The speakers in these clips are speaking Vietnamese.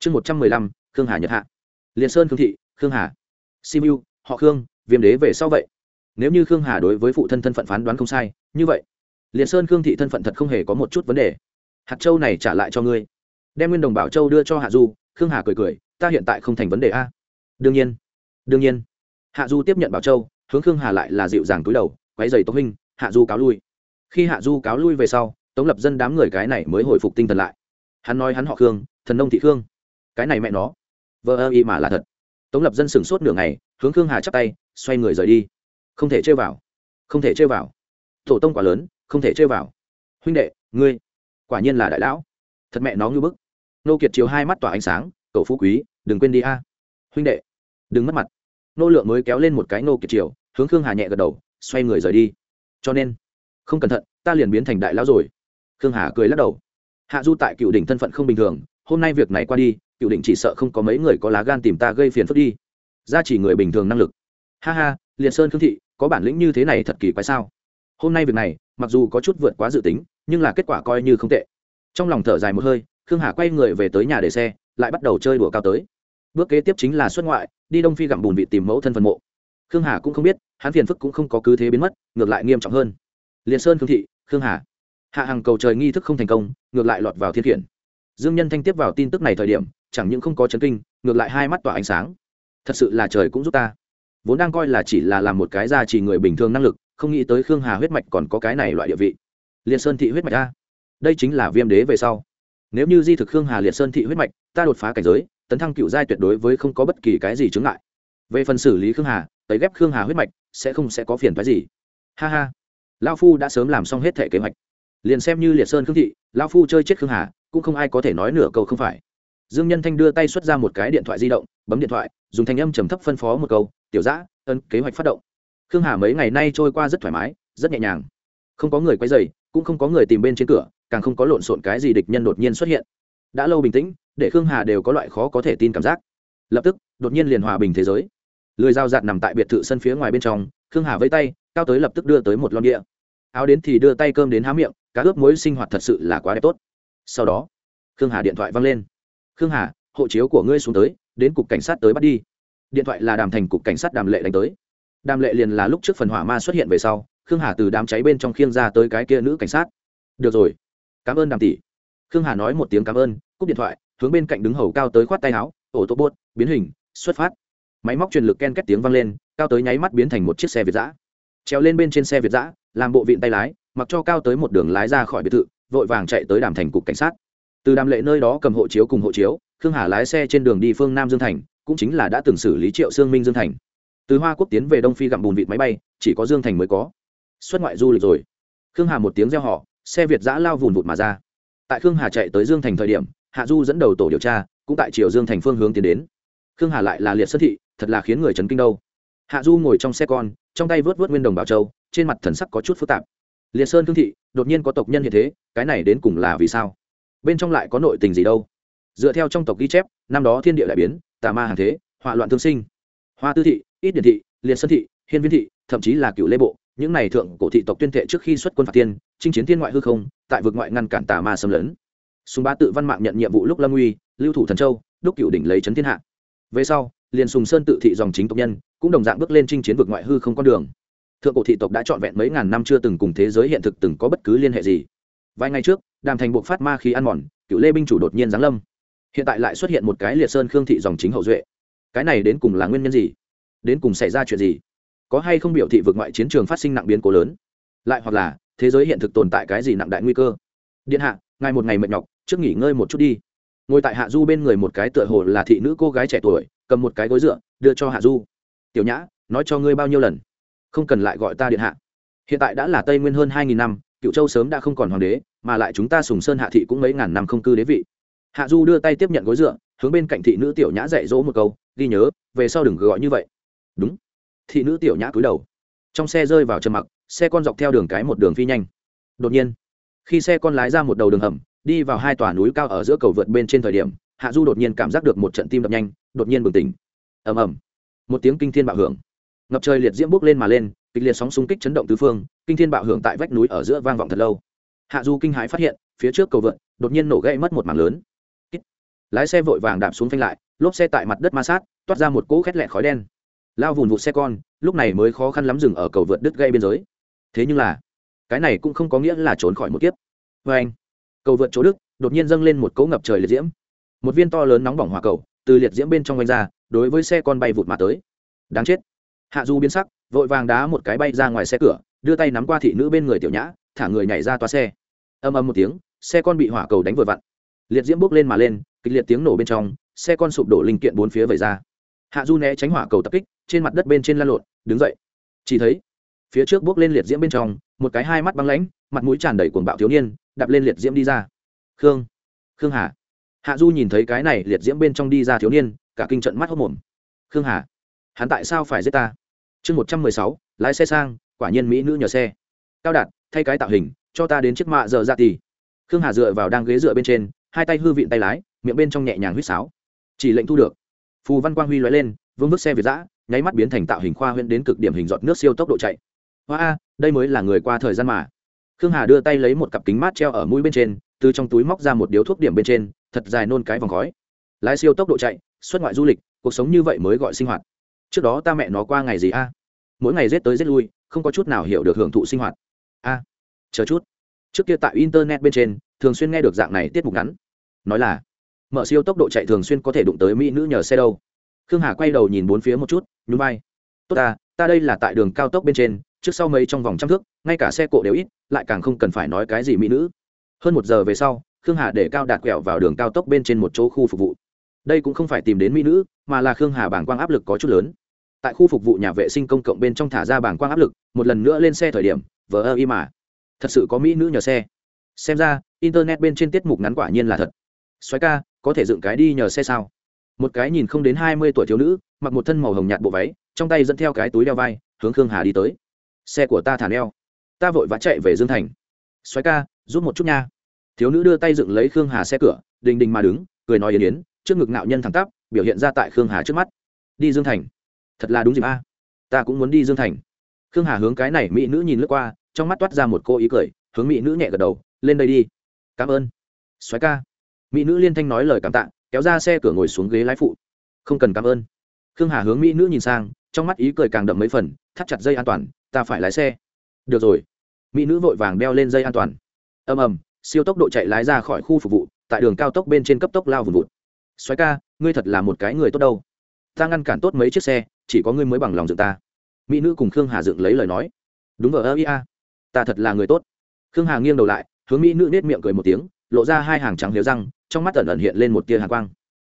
chương một trăm mười lăm, khương hà nhật hạ. Liên sơn khương thị, khương hà. Simu họ khương, viêm đế về sau vậy. Nếu như khương hà đối với phụ thân thân phận phán đoán không sai, như vậy, liên sơn khương thị thân phận thật không hề có một chút vấn đề. Hạt châu này trả lại cho ngươi. Đem nguyên đồng bảo châu đưa cho hạ du, khương hà cười cười, ta hiện tại không thành vấn đề a. Đương nhiên đương nhiên. Hạ du tiếp nhận bảo châu, hướng khương hà lại là dịu dàng túi đầu quáy dày tống hình hạ du cáo lui. Khi hạ du cáo lui về sau, tống lập dân đám người cái này mới hồi phục tinh thần lại. Hắn nói hắn họ khương, thần nông thị khương cái này mẹ nó. Vờ ơ y mà là thật. Tống lập dân sửng sốt nửa ngày, hướng khương hà chắp tay, xoay người rời đi. Không thể chơi vào. Không thể chơi vào. Tổ tông quả lớn, không thể chơi vào. Huynh đệ, ngươi, quả nhiên là đại lão. Thật mẹ nó như bức. Nô kiệt chiếu hai mắt tỏa ánh sáng, cậu phú quý, đừng quên đi a. Huynh đệ, đừng mất mặt. Nô lượng mới kéo lên một cái nô kiệt chiều, hướng khương hà nhẹ gật đầu, xoay người rời đi. Cho nên, không cẩn thận, ta liền biến thành đại lão rồi. Khương hà cười lắc đầu. Hạ du tại cựu đỉnh thân phận không bình thường hôm nay việc này qua đi, cựu Định chỉ sợ không có mấy người có lá gan tìm ta gây phiền phức đi. Ra chỉ người bình thường năng lực. Ha ha, liệt sơn khương thị, có bản lĩnh như thế này thật kỳ quái sao? Hôm nay việc này, mặc dù có chút vượt quá dự tính, nhưng là kết quả coi như không tệ. Trong lòng thở dài một hơi, khương hà quay người về tới nhà để xe, lại bắt đầu chơi đùa cao tới. Bước kế tiếp chính là xuất ngoại, đi đông phi gặm bùn vị tìm mẫu thân phần mộ. Khương hà cũng không biết, hắn phiền phức cũng không có cứ thế biến mất, ngược lại nghiêm trọng hơn. Liền sơn khương thị, khương hà. Hạ hàng cầu trời nghi thức không thành công, ngược lại lọt vào thiên khiển dương nhân thanh tiếp vào tin tức này thời điểm, chẳng những không có chấn kinh, ngược lại hai mắt tỏa ánh sáng. Thật sự là trời cũng giúp ta. Vốn đang coi là chỉ là làm một cái ra chỉ người bình thường năng lực, không nghĩ tới khương hà huyết mạch còn có cái này loại địa vị. Liệt sơn thị huyết mạch a. Đây chính là viêm đế về sau. Nếu như di thực khương hà liệt sơn thị huyết mạch, ta đột phá cảnh giới, tấn thăng cựu giai tuyệt đối với không có bất kỳ cái gì chướng ngại. Về phần xử lý khương hà, tấy ghép khương hà huyết mạch, sẽ không sẽ có phiền phái gì. Ha ha. Lao phu đã sớm làm xong hết thể kế hoạch. Liền xem như liệt sơn khương thị lao phu chơi chết khương hà cũng không ai có thể nói nửa câu không phải. Dương nhân thanh đưa tay xuất ra một cái điện thoại di động, bấm điện thoại, dùng thanh âm trầm thấp phân phó một câu, tiểu giã ân, kế hoạch phát động. Khương hà mấy ngày nay trôi qua rất thoải mái, rất nhẹ nhàng. Không có người quay dày cũng không có người tìm bên trên cửa, càng không có lộn xộn cái gì địch nhân đột nhiên xuất hiện. Đã lâu bình tĩnh, để khương hà đều có loại khó có thể tin cảm giác. Lập tức, đột nhiên liền hòa bình thế giới. Lười dao dạt nằm tại biệt thự sân phía ngoài bên trong, khương hà vây tay, cao tới lập tức đưa tới một lon địa áo đến thì đưa tay cơm đến há miệng, cá ướp muối sinh hoạt thật sự là quá đẹp tốt sau đó, khương hà điện thoại văng lên. Khương hà, hộ chiếu của ngươi xuống tới, đến cục cảnh sát tới bắt đi. Điện thoại là đàm thành cục cảnh sát đàm lệ đánh tới. Đàm lệ liền là lúc trước phần hỏa ma xuất hiện về sau, khương hà từ đám cháy bên trong khiêng ra tới cái kia nữ cảnh sát. Được rồi, cảm ơn đàm tỷ. Khương hà nói một tiếng cảm ơn, cúp điện thoại, hướng bên cạnh đứng hầu cao tới khoát tay áo, ổ tô bốt, biến hình, xuất phát. Máy móc truyền lực ken két tiếng vang lên, cao tới nháy mắt biến thành một chiếc xe việt giã treo lên bên trên xe việt giã làm bộ vịn tay lái, mặc cho cao tới một đường lái ra khỏi biệt thự vội vàng chạy tới đàm thành cục cảnh sát. Từ đàm lệ nơi đó cầm hộ chiếu cùng hộ chiếu, khương hà lái xe trên đường đi phương nam dương thành, cũng chính là đã từng xử lý triệu sương minh dương thành. Từ hoa quốc tiến về đông phi gặm bùn vịt máy bay, chỉ có dương thành mới có. Xuất ngoại du lịch rồi. Khương hà một tiếng reo họ xe việt giã lao vùn vụt mà ra. Tại khương hà chạy tới dương thành thời điểm, hạ du dẫn đầu tổ điều tra, cũng tại triều dương thành phương hướng tiến đến. Khương hà lại là liệt xuất thị, thật là khiến người chấn kinh đâu. Hạ du ngồi trong xe con, trong tay vớt vớt nguyên đồng bảo châu, trên mặt thần sắc có chút phức tạp liệt sơn thương thị, đột nhiên có tộc nhân như thế, cái này đến cùng là vì sao? Bên trong lại có nội tình gì đâu? Dựa theo trong tộc ghi chép, năm đó thiên địa đại biến, tà ma hàng thế họa loạn thương sinh. Hoa tư thị, ít điển thị, liệt sơn thị, hiên viên thị, thậm chí là cựu lê bộ, những này thượng cổ thị tộc tuyên thệ trước khi xuất quân phạt tiên, chinh chiến thiên ngoại hư không, tại vực ngoại ngăn cản tà ma xâm lấn. Sùng Ba tự văn mạng nhận nhiệm vụ lúc lâm uy, lưu thủ thần châu, đúc cựu đỉnh lấy trấn thiên hạ. Về sau, liền sùng sơn tự thị dòng chính tộc nhân, cũng đồng dạng bước lên chinh chiến vực ngoại hư không con đường thượng cổ thị tộc đã trọn vẹn mấy ngàn năm chưa từng cùng thế giới hiện thực từng có bất cứ liên hệ gì. Vài ngày trước, đàm thành buộc phát ma khí ăn mòn, cựu lê binh chủ đột nhiên giáng lâm. Hiện tại lại xuất hiện một cái liệt sơn khương thị dòng chính hậu duệ. Cái này đến cùng là nguyên nhân gì? Đến cùng xảy ra chuyện gì? Có hay không biểu thị vượt ngoại chiến trường phát sinh nặng biến cố lớn? Lại hoặc là, thế giới hiện thực tồn tại cái gì nặng đại nguy cơ? Điện hạ, ngài một ngày mệt nhọc, trước nghỉ ngơi một chút đi. Ngồi tại hạ du bên người một cái tựa hồ là thị nữ cô gái trẻ tuổi, cầm một cái gối dựa, đưa cho hạ du. Tiểu nhã, nói cho ngươi bao nhiêu lần? Không cần lại gọi ta điện hạ. Hiện tại đã là tây nguyên hơn hai nghìn năm, cựu châu sớm đã không còn hoàng đế, mà lại chúng ta sùng sơn hạ thị cũng mấy ngàn năm không cư đế vị. Hạ du đưa tay tiếp nhận gối dựa, hướng bên cạnh thị nữ tiểu nhã dạy dỗ một câu, ghi nhớ, về sau đừng gọi như vậy. Đúng. Thị nữ tiểu nhã cúi đầu. Trong xe rơi vào trầm mặc, xe con dọc theo đường cái một đường phi nhanh. Đột nhiên, khi xe con lái ra một đầu đường hầm, đi vào hai tòa núi cao ở giữa cầu vượt bên trên thời điểm, hạ du đột nhiên cảm giác được một trận tim đập nhanh, đột nhiên bừng tỉnh. Ầm ầm. Một tiếng kinh thiên bạo hưởng ngập trời liệt diễm bốc lên mà lên, kịch liệt sóng xung kích chấn động tứ phương, kinh thiên bạo hưởng tại vách núi ở giữa vang vọng thật lâu. Hạ du kinh hãi phát hiện, phía trước cầu vượt đột nhiên nổ gãy mất một mảng lớn. Lái xe vội vàng đạp xuống phanh lại, lốp xe tại mặt đất ma sát, toát ra một cỗ khét lẹ khói đen. Lao vùn vụt xe con, lúc này mới khó khăn lắm dừng ở cầu vượt đứt gây biên giới. Thế nhưng là, cái này cũng không có nghĩa là trốn khỏi một kiếp. Vê anh, cầu vượt chỗ đức đột nhiên dâng lên một cỗ ngập trời liệt diễm. Một viên to lớn nóng bỏng hòa cầu, từ liệt diễm bên trong oanh ra, đối với xe con bay vụt mà tới. Đáng chết hạ du biến sắc, vội vàng đá một cái bay ra ngoài xe cửa, đưa tay nắm qua thị nữ bên người tiểu nhã, thả người nhảy ra toa xe. Âm âm một tiếng, xe con bị hỏa cầu đánh vừa vặn. Liệt diễm bốc lên mà lên, kịch liệt tiếng nổ bên trong, xe con sụp đổ linh kiện bốn phía vẩy ra. Hạ du né tránh hỏa cầu tập kích, trên mặt đất bên trên lan lộn, đứng dậy. Chỉ thấy, phía trước bước lên liệt diễm bên trong, một cái hai mắt băng lãnh, mặt mũi tràn đầy cuồng bạo thiếu niên, đạp lên liệt diễm đi ra. Khương khương hà. Hạ du nhìn thấy cái này liệt diễm bên trong đi ra thiếu niên, cả kinh trận mắt hốc mồm. Khương hà, hắn tại sao phải giết ta? Chương một trăm mười sáu, lái xe sang, quả nhiên mỹ nữ nhờ xe. Cao đạt, thay cái tạo hình, cho ta đến chiếc mạ giờ ra dạ tì. Khương hà dựa vào đang ghế dựa bên trên, hai tay hư vịn tay lái, miệng bên trong nhẹ nhàng huýt sáo. Chỉ lệnh thu được. Phù văn quang huy lóe lên, vương bước xe việt giã nháy mắt biến thành tạo hình khoa huyện đến cực điểm hình giọt nước siêu tốc độ chạy. Hoa a, đây mới là người qua thời gian mà. Khương hà đưa tay lấy một cặp kính mát treo ở mũi bên trên, từ trong túi móc ra một điếu thuốc điểm bên trên, thật dài nôn cái vòng khói. Lái siêu tốc độ chạy, xuất ngoại du lịch, cuộc sống như vậy mới gọi sinh hoạt trước đó ta mẹ nó qua ngày gì a? Mỗi ngày rét tới rét lui, không có chút nào hiểu được hưởng thụ sinh hoạt. A, chờ chút. Trước kia tại internet bên trên, thường xuyên nghe được dạng này tiết mục ngắn. Nói là, mở siêu tốc độ chạy thường xuyên có thể đụng tới mỹ nữ nhờ xe đâu. Khương hà quay đầu nhìn bốn phía một chút, nhún vai. Tốt ta ta đây là tại đường cao tốc bên trên, trước sau mấy trong vòng trăm thước, ngay cả xe cộ đều ít, lại càng không cần phải nói cái gì mỹ nữ. Hơn một giờ về sau, khương hà để cao đạt quẹo vào đường cao tốc bên trên một chỗ khu phục vụ. Đây cũng không phải tìm đến mỹ nữ, mà là khương hà bảng quang áp lực có chút lớn tại khu phục vụ nhà vệ sinh công cộng bên trong thả ra bảng quang áp lực, một lần nữa lên xe thời điểm, vờ ơ y mà. Thật sự có mỹ nữ nhờ xe. Xem ra, internet bên trên tiết mục ngắn quả nhiên là thật. Xoáy ca, có thể dựng cái đi nhờ xe sao? Một cái nhìn không đến hai mươi tuổi thiếu nữ, mặc một thân màu hồng nhạt bộ váy, trong tay dẫn theo cái túi đeo vai, hướng khương hà đi tới. Xe của ta thả neo. Ta vội vã chạy về dương thành. Xoáy ca, giúp một chút nha. Thiếu nữ đưa tay dựng lấy khương hà xe cửa, đình đình mà đứng, cười nói yến yến, trước ngực nạo nhân thẳng tắp, biểu hiện ra tại khương hà trước mắt. Đi dương thành thật là đúng dịp a. Ta cũng muốn đi dương thành. Khương hà hướng cái này mỹ nữ nhìn lướt qua, trong mắt toát ra một cô ý cười, hướng mỹ nữ nhẹ gật đầu, lên đây đi. Cảm ơn. Xoáy ca. Mỹ nữ liên thanh nói lời cảm tạ, kéo ra xe cửa ngồi xuống ghế lái phụ. Không cần cảm ơn. Khương hà hướng mỹ nữ nhìn sang, trong mắt ý cười càng đậm mấy phần, thắt chặt dây an toàn, ta phải lái xe. Được rồi. Mỹ nữ vội vàng đeo lên dây an toàn. Ầm ầm, siêu tốc độ chạy lái ra khỏi khu phục vụ, tại đường cao tốc bên trên cấp tốc lao vùng vụt. Xoáy ca, ngươi thật là một cái người tốt đâu. Ta ngăn cản tốt mấy chiếc xe chỉ có ngươi mới bằng lòng dựng ta. Mỹ nữ cùng khương hà dựng lấy lời nói. Đúng ở ơ ia ta thật là người tốt. Khương hà nghiêng đầu lại hướng mỹ nữ nết miệng cười một tiếng lộ ra hai hàng trắng liều răng trong mắt ẩn ẩn hiện lên một tia hạ quang.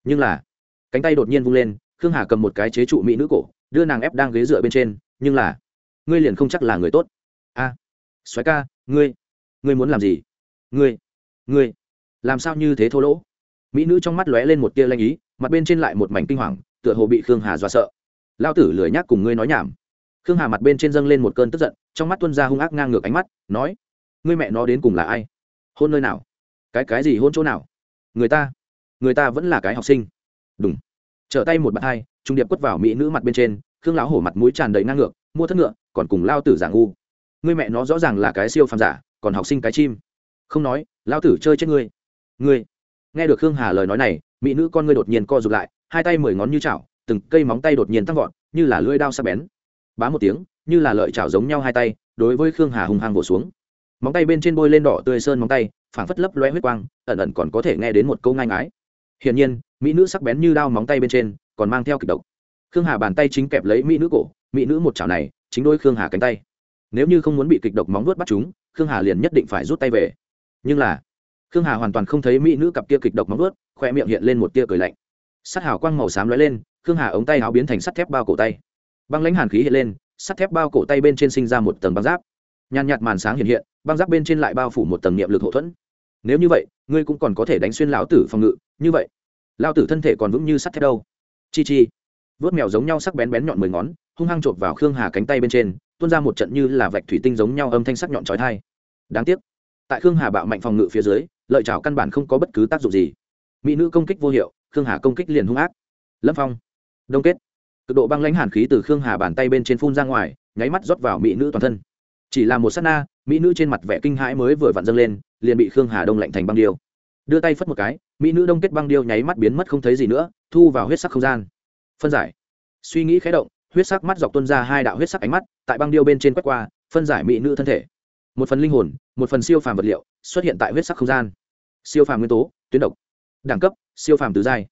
Nhưng là cánh tay đột nhiên vung lên khương hà cầm một cái chế trụ mỹ nữ cổ đưa nàng ép đang ghế dựa bên trên nhưng là ngươi liền không chắc là người tốt. A à, xoáy ca ngươi ngươi muốn làm gì? Ngươi ngươi làm sao như thế thô lỗ? Mỹ nữ trong mắt lóe lên một tia lanh ý mặt bên trên lại một mảnh kinh hoàng tựa hồ bị khương hà dọa sợ lao tử lười nhác cùng ngươi nói nhảm. Khương hà mặt bên trên dâng lên một cơn tức giận, trong mắt tuân ra hung ác ngang ngược ánh mắt, nói, ngươi mẹ nó đến cùng là ai? Hôn nơi nào? Cái cái gì hôn chỗ nào? Người ta người ta vẫn là cái học sinh. Đúng trở tay một bàn hai, trung điệp quất vào mỹ nữ mặt bên trên, khương lão hổ mặt mũi tràn đầy ngang ngược, mua thất ngựa, còn cùng lao tử giả ngu. Ngươi mẹ nó rõ ràng là cái siêu phàm giả, còn học sinh cái chim. Không nói, lao tử chơi chết ngươi. Ngươi. Nghe được khương hà lời nói này, mỹ nữ con ngươi đột nhiên co rụt lại, hai tay mười ngón như chảo từng cây móng tay đột nhiên tăng vọt, như là lưỡi đao sắc bén. Bá một tiếng, như là lợi chảo giống nhau hai tay, đối với khương hà hùng hăng vỗ xuống. Móng tay bên trên bôi lên đỏ tươi sơn móng tay, phảng phất lấp loe huyết quang, ẩn ẩn còn có thể nghe đến một câu ngai ngái. hiển nhiên, mỹ nữ sắc bén như đao móng tay bên trên, còn mang theo kịch độc. Khương hà bàn tay chính kẹp lấy mỹ nữ cổ, mỹ nữ một chảo này, chính đôi khương hà cánh tay. Nếu như không muốn bị kịch độc móng vuốt bắt chúng, khương hà liền nhất định phải rút tay về. Nhưng là, khương hà hoàn toàn không thấy mỹ nữ cặp kia kịch độc móng vuốt khoe miệng hiện lên một tia cười lạnh. Sát hào quang màu xám lóe lên khương hà ống tay áo biến thành sắt thép bao cổ tay. Băng lãnh hàn khí hiện lên, sắt thép bao cổ tay bên trên sinh ra một tầng băng giáp. Nhàn nhạt màn sáng hiện hiện, băng giáp bên trên lại bao phủ một tầng niệm lực hậu thuẫn. Nếu như vậy, ngươi cũng còn có thể đánh xuyên lão tử phòng ngự, như vậy lao tử thân thể còn vững như sắt thép đâu. Chi chi. Vớt mèo giống nhau sắc bén bén nhọn mười ngón, hung hăng chộp vào khương hà cánh tay bên trên, tuôn ra một trận như là vạch thủy tinh giống nhau âm thanh sắc nhọn trói thai đáng tiếc, tại khương hà bạo mạnh phòng ngự phía dưới, lợi chảo căn bản không có bất cứ tác dụng gì. Mỹ nữ công kích vô hiệu, khương hà công kích liền hung ác. Lâm phong đông kết. Cực độ băng lãnh hàn khí từ khương hà bàn tay bên trên phun ra ngoài, nháy mắt rót vào mỹ nữ toàn thân. Chỉ là một s á t na, mỹ nữ trên mặt vẻ kinh hãi mới vừa vặn dâng lên, liền bị khương hà đông lạnh thành băng điêu. Đưa tay phất một cái, mỹ nữ đông kết băng điêu nháy mắt biến mất không thấy gì nữa, thu vào huyết sắc không gian. Phân giải. Suy nghĩ khé động, huyết sắc mắt dọc tuân ra hai đạo huyết sắc ánh mắt, tại băng điêu bên trên quét qua, phân giải mỹ nữ thân thể. Một phần linh hồn, một phần siêu phàm vật liệu, xuất hiện tại huyết sắc không gian. Siêu phàm nguyên tố, tuyến độc. Đẳng cấp, siêu phàm tứ giai.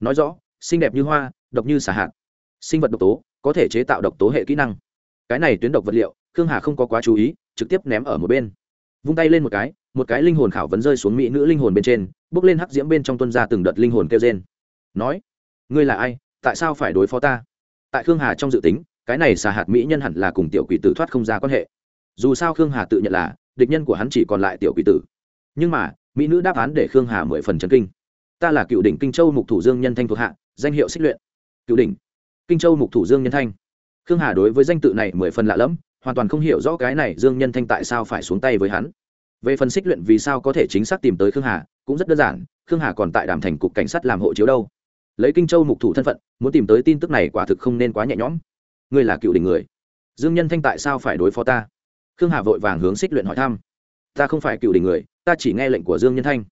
Nói rõ, xinh đẹp như hoa độc như xả hạt. Sinh vật độc tố có thể chế tạo độc tố hệ kỹ năng. Cái này tuyến độc vật liệu, khương hà không có quá chú ý, trực tiếp ném ở một bên. Vung tay lên một cái một cái linh hồn khảo vấn rơi xuống mỹ nữ linh hồn bên trên, bước lên hắc diễm bên trong tuân ra từng đợt linh hồn kêu trên nói, ngươi là ai? Tại sao phải đối phó ta? Tại khương hà trong dự tính, cái này xà hạt mỹ nhân hẳn là cùng tiểu quỷ tử thoát không ra quan hệ. Dù sao khương hà tự nhận là, địch nhân của hắn chỉ còn lại tiểu quỷ tử. Nhưng mà, mỹ nữ đáp án để khương hà mười phần chân kinh. Ta là cựu đỉnh kinh châu mục thủ dương nhân thanh thuộc hạ, danh hiệu xích luyện cựu đỉnh. Kinh châu mục thủ dương nhân thanh. Khương hà đối với danh tự này mười phần lạ lẫm, hoàn toàn không hiểu rõ cái này dương nhân thanh tại sao phải xuống tay với hắn. Về phần xích luyện vì sao có thể chính xác tìm tới khương hà, cũng rất đơn giản, khương hà còn tại đàm thành cục cảnh sát làm hộ chiếu đâu. Lấy kinh châu mục thủ thân phận, muốn tìm tới tin tức này quả thực không nên quá nhẹ nhõm. Ngươi là cựu đỉnh người. Dương nhân thanh tại sao phải đối phó ta? Khương hà vội vàng hướng xích luyện hỏi thăm. Ta không phải cựu đỉnh người, ta chỉ nghe lệnh của dương nhân thanh.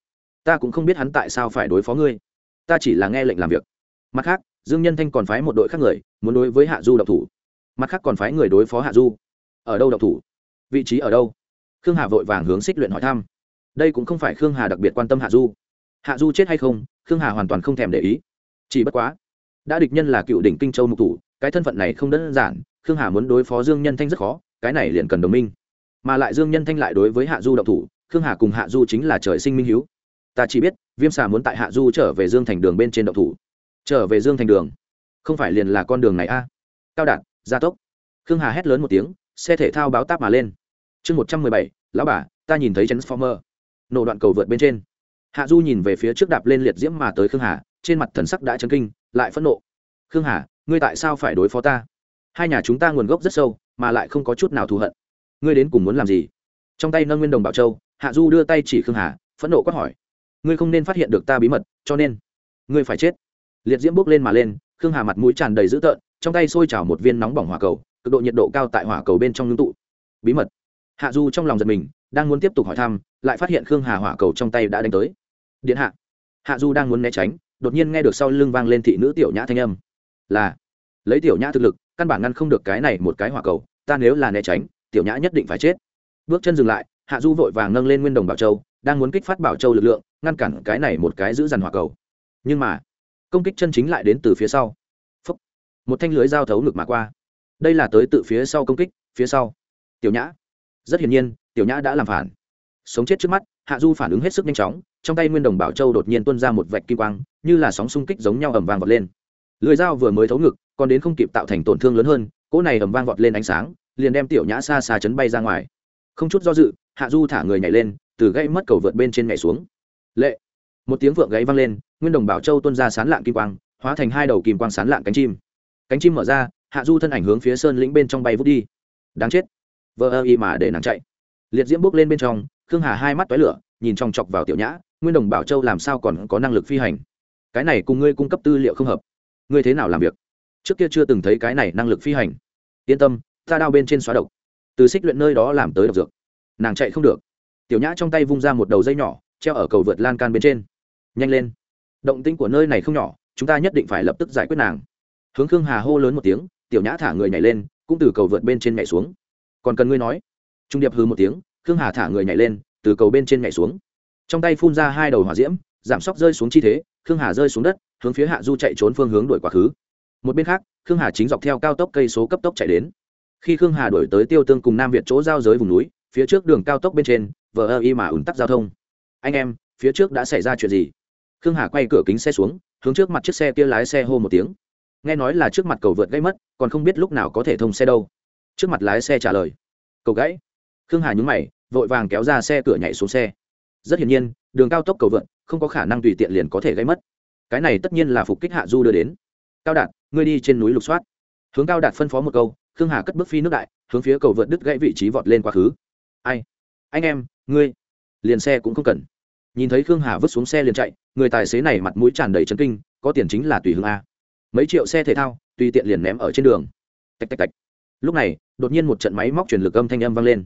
Ta cũng không biết hắn tại sao phải đối phó ngươi. Ta chỉ là nghe lệnh làm việc. Mặt khác dương nhân thanh còn phái một đội khác người, muốn đối với hạ du độc thủ. Mặt khác còn phái người đối phó hạ du. Ở đâu độc thủ? Vị trí ở đâu? Khương hà vội vàng hướng xích luyện hỏi thăm. Đây cũng không phải khương hà đặc biệt quan tâm hạ du. Hạ du chết hay không, khương hà hoàn toàn không thèm để ý. Chỉ bất quá, đã địch nhân là cựu đỉnh kinh châu mục thủ, cái thân phận này không đơn giản, khương hà muốn đối phó dương nhân thanh rất khó, cái này liền cần đồng minh. Mà lại dương nhân thanh lại đối với hạ du độc thủ, khương hà cùng hạ du chính là trời sinh minh h ta chỉ biết, viêm xà muốn tại hạ du trở về dương thành đường bên trên độc thủ trở về dương thành đường. Không phải liền là con đường này a? Cao đạt, gia tốc. Khương hà hét lớn một tiếng, xe thể thao báo táp mà lên. Chương một trăm mười bảy, lão bà, ta nhìn thấy transformer. Nổ đoạn cầu vượt bên trên. Hạ du nhìn về phía trước đạp lên liệt diễm mà tới khương hà, trên mặt thần sắc đã chấn kinh, lại phẫn nộ. Khương hà, ngươi tại sao phải đối phó ta? Hai nhà chúng ta nguồn gốc rất sâu, mà lại không có chút nào thù hận. Ngươi đến cùng muốn làm gì? Trong tay nâng nguyên đồng bảo châu, hạ du đưa tay chỉ khương hà, phẫn nộ quát hỏi. Ngươi không nên phát hiện được ta bí mật, cho nên, ngươi phải chết liệt diễm bốc lên mà lên, khương hà mặt mũi tràn đầy dữ tợn, trong tay sôi trào một viên nóng bỏng hỏa cầu, cực độ nhiệt độ cao tại hỏa cầu bên trong ngưng tụ. Bí mật. Hạ du trong lòng giật mình, đang muốn tiếp tục hỏi thăm, lại phát hiện khương hà hỏa cầu trong tay đã đánh tới. Điện hạ. Hạ du đang muốn né tránh, đột nhiên nghe được sau lưng vang lên thị nữ tiểu nhã thanh âm. Là. Lấy tiểu nhã thực lực, căn bản ngăn không được cái này một cái hỏa cầu, ta nếu là né tránh, tiểu nhã nhất định phải chết. Bước chân dừng lại, hạ du vội vàng nâng lên nguyên đồng bảo châu, đang muốn kích phát bảo châu lực lượng, ngăn cản cái này một cái giữ dằn hỏa cầu. Nhưng mà công kích chân chính lại đến từ phía sau. Phúc. một thanh lưới dao thấu ngực mà qua. Đây là tới từ phía sau công kích, phía sau. Tiểu nhã. Rất hiển nhiên, tiểu nhã đã làm phản. Sống chết trước mắt, hạ du phản ứng hết sức nhanh chóng, trong tay nguyên đồng bảo châu đột nhiên tuôn ra một vạch kim quang, như là sóng xung kích giống nhau ẩm vang vọt lên. Lưới dao vừa mới thấu ngực, còn đến không kịp tạo thành tổn thương lớn hơn, cỗ này ẩm vang vọt lên ánh sáng, liền đem tiểu nhã xa xa chấn bay ra ngoài. Không chút do dự, hạ du thả người nhảy lên, từ gây mất cầu vượt bên trên nhảy xuống. Lệ. Một tiếng vượng gáy vang lên nguyên đồng bảo châu tuôn ra sán lạng kim quang, hóa thành hai đầu kim quang sán lạng cánh chim. Cánh chim mở ra, hạ du thân ảnh hướng phía sơn lĩnh bên trong bay vút đi. Đáng chết. Vợ ơ y mà để nàng chạy. Liệt diễm bước lên bên trong, khương hà hai mắt toái lửa, nhìn trong chọc vào tiểu nhã, nguyên đồng bảo châu làm sao còn có năng lực phi hành? Cái này cùng ngươi cung cấp tư liệu không hợp. Ngươi thế nào làm việc? Trước kia chưa từng thấy cái này năng lực phi hành. Yên tâm, ta đao bên trên xóa độc. Từ xích luyện nơi đó làm tới độc dược. Nàng chạy không được. Tiểu nhã trong tay vung ra một đầu dây nhỏ, treo ở cầu vượt lan can bên trên. Nhanh lên động tĩnh của nơi này không nhỏ, chúng ta nhất định phải lập tức giải quyết nàng. Hướng khương hà hô lớn một tiếng, tiểu nhã thả người nhảy lên, cũng từ cầu vượt bên trên nhảy xuống. Còn cần ngươi nói? Trung điệp hư một tiếng, khương hà thả người nhảy lên, từ cầu bên trên nhảy xuống. Trong tay phun ra hai đầu hỏa diễm, giảm sóc rơi xuống chi thế, khương hà rơi xuống đất, hướng phía hạ du chạy trốn phương hướng đuổi quá khứ. Một bên khác, khương hà chính dọc theo cao tốc cây số cấp tốc chạy đến. Khi khương hà đổi tới tiêu tương cùng nam việt chỗ giao giới vùng núi, phía trước đường cao tốc bên trên, vờ ơ y mà ủn tắc giao thông. Anh em, phía trước đã xảy ra chuyện gì? Khương hà quay cửa kính xe xuống, hướng trước mặt chiếc xe kia lái xe hô một tiếng. Nghe nói là trước mặt cầu vượt gây mất, còn không biết lúc nào có thể thông xe đâu. Trước mặt lái xe trả lời. Cầu gãy. Khương hà nhúng mày, vội vàng kéo ra xe cửa nhảy xuống xe. Rất hiển nhiên, đường cao tốc cầu vượt, không có khả năng tùy tiện liền có thể gây mất. Cái này tất nhiên là phục kích hạ du đưa đến. Cao đạt, ngươi đi trên núi lục soát. Hướng cao đạt phân phó một câu, khương hà cất bước phi nước đại, hướng phía cầu vượt đứt gãy vị trí vọt lên quá khứ. Ai? Anh em, ngươi. Liền xe cũng không cần nhìn thấy khương hà vứt xuống xe liền chạy người tài xế này mặt mũi tràn đầy chấn kinh có tiền chính là tùy hương a mấy triệu xe thể thao tùy tiện liền ném ở trên đường tạch tạch tạch lúc này đột nhiên một trận máy móc chuyển lực âm thanh âm vang lên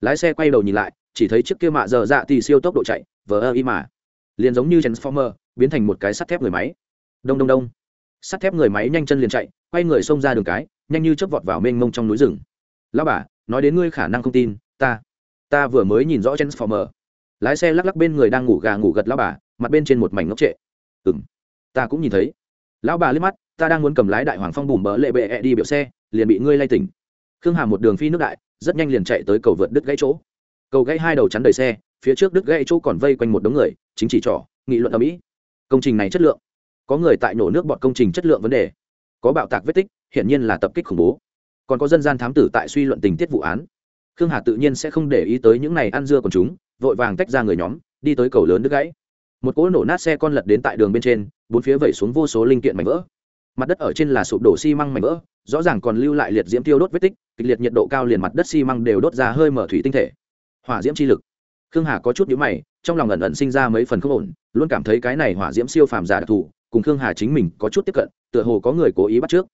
lái xe quay đầu nhìn lại chỉ thấy chiếc kia mạ dở dạ thì siêu tốc độ chạy vờ ơ y mà liền giống như transformer biến thành một cái sắt thép người máy đông đông đông sắt thép người máy nhanh chân liền chạy quay người xông ra đường cái nhanh như chớp vọt vào mênh mông trong núi rừng lão bà nói đến ngươi khả năng không tin ta ta vừa mới nhìn rõ transformer lái xe lắc lắc bên người đang ngủ gà ngủ gật lão bà, mặt bên trên một mảnh ngốc trệ. Ừ m ta cũng nhìn thấy. Lão bà liếc mắt, ta đang muốn cầm lái đại hoàng phong bùm bỡ lệ bệ -e đi biểu xe, liền bị ngươi lay tỉnh. Khương hà một đường phi nước đại, rất nhanh liền chạy tới cầu vượt đứt gãy chỗ. Cầu gãy hai đầu chắn đầy xe, phía trước đứt gãy chỗ còn vây quanh một đống người, chính chỉ trỏ, nghị luận ở mỹ công trình này chất lượng. Có người tại nổ nước bọn công trình chất lượng vấn đề. Có bạo tạc vết tích, hiển nhiên là tập kích khủng bố. Còn có dân gian thám tử tại suy luận tình tiết vụ án. Khương hà tự nhiên sẽ không để ý tới những này ăn dưa còn chúng vội vàng tách ra người nhóm, đi tới cầu lớn đứt gãy. Một cỗ nổ nát xe con lật đến tại đường bên trên, bốn phía vẩy xuống vô số linh kiện mảnh vỡ. Mặt đất ở trên là sụp đổ xi măng mảnh vỡ, rõ ràng còn lưu lại liệt diễm tiêu đốt vết tích, kịch liệt nhiệt độ cao liền mặt đất xi măng đều đốt ra hơi mở thủy tinh thể. Hỏa diễm chi lực. Khương hà có chút nhữ mày, trong lòng ẩn ẩn sinh ra mấy phần không ổn, luôn cảm thấy cái này hỏa diễm siêu phàm giả đặc thù, cùng khương hà chính mình có chút tiếp cận, tựa hồ có người cố ý bắt trước.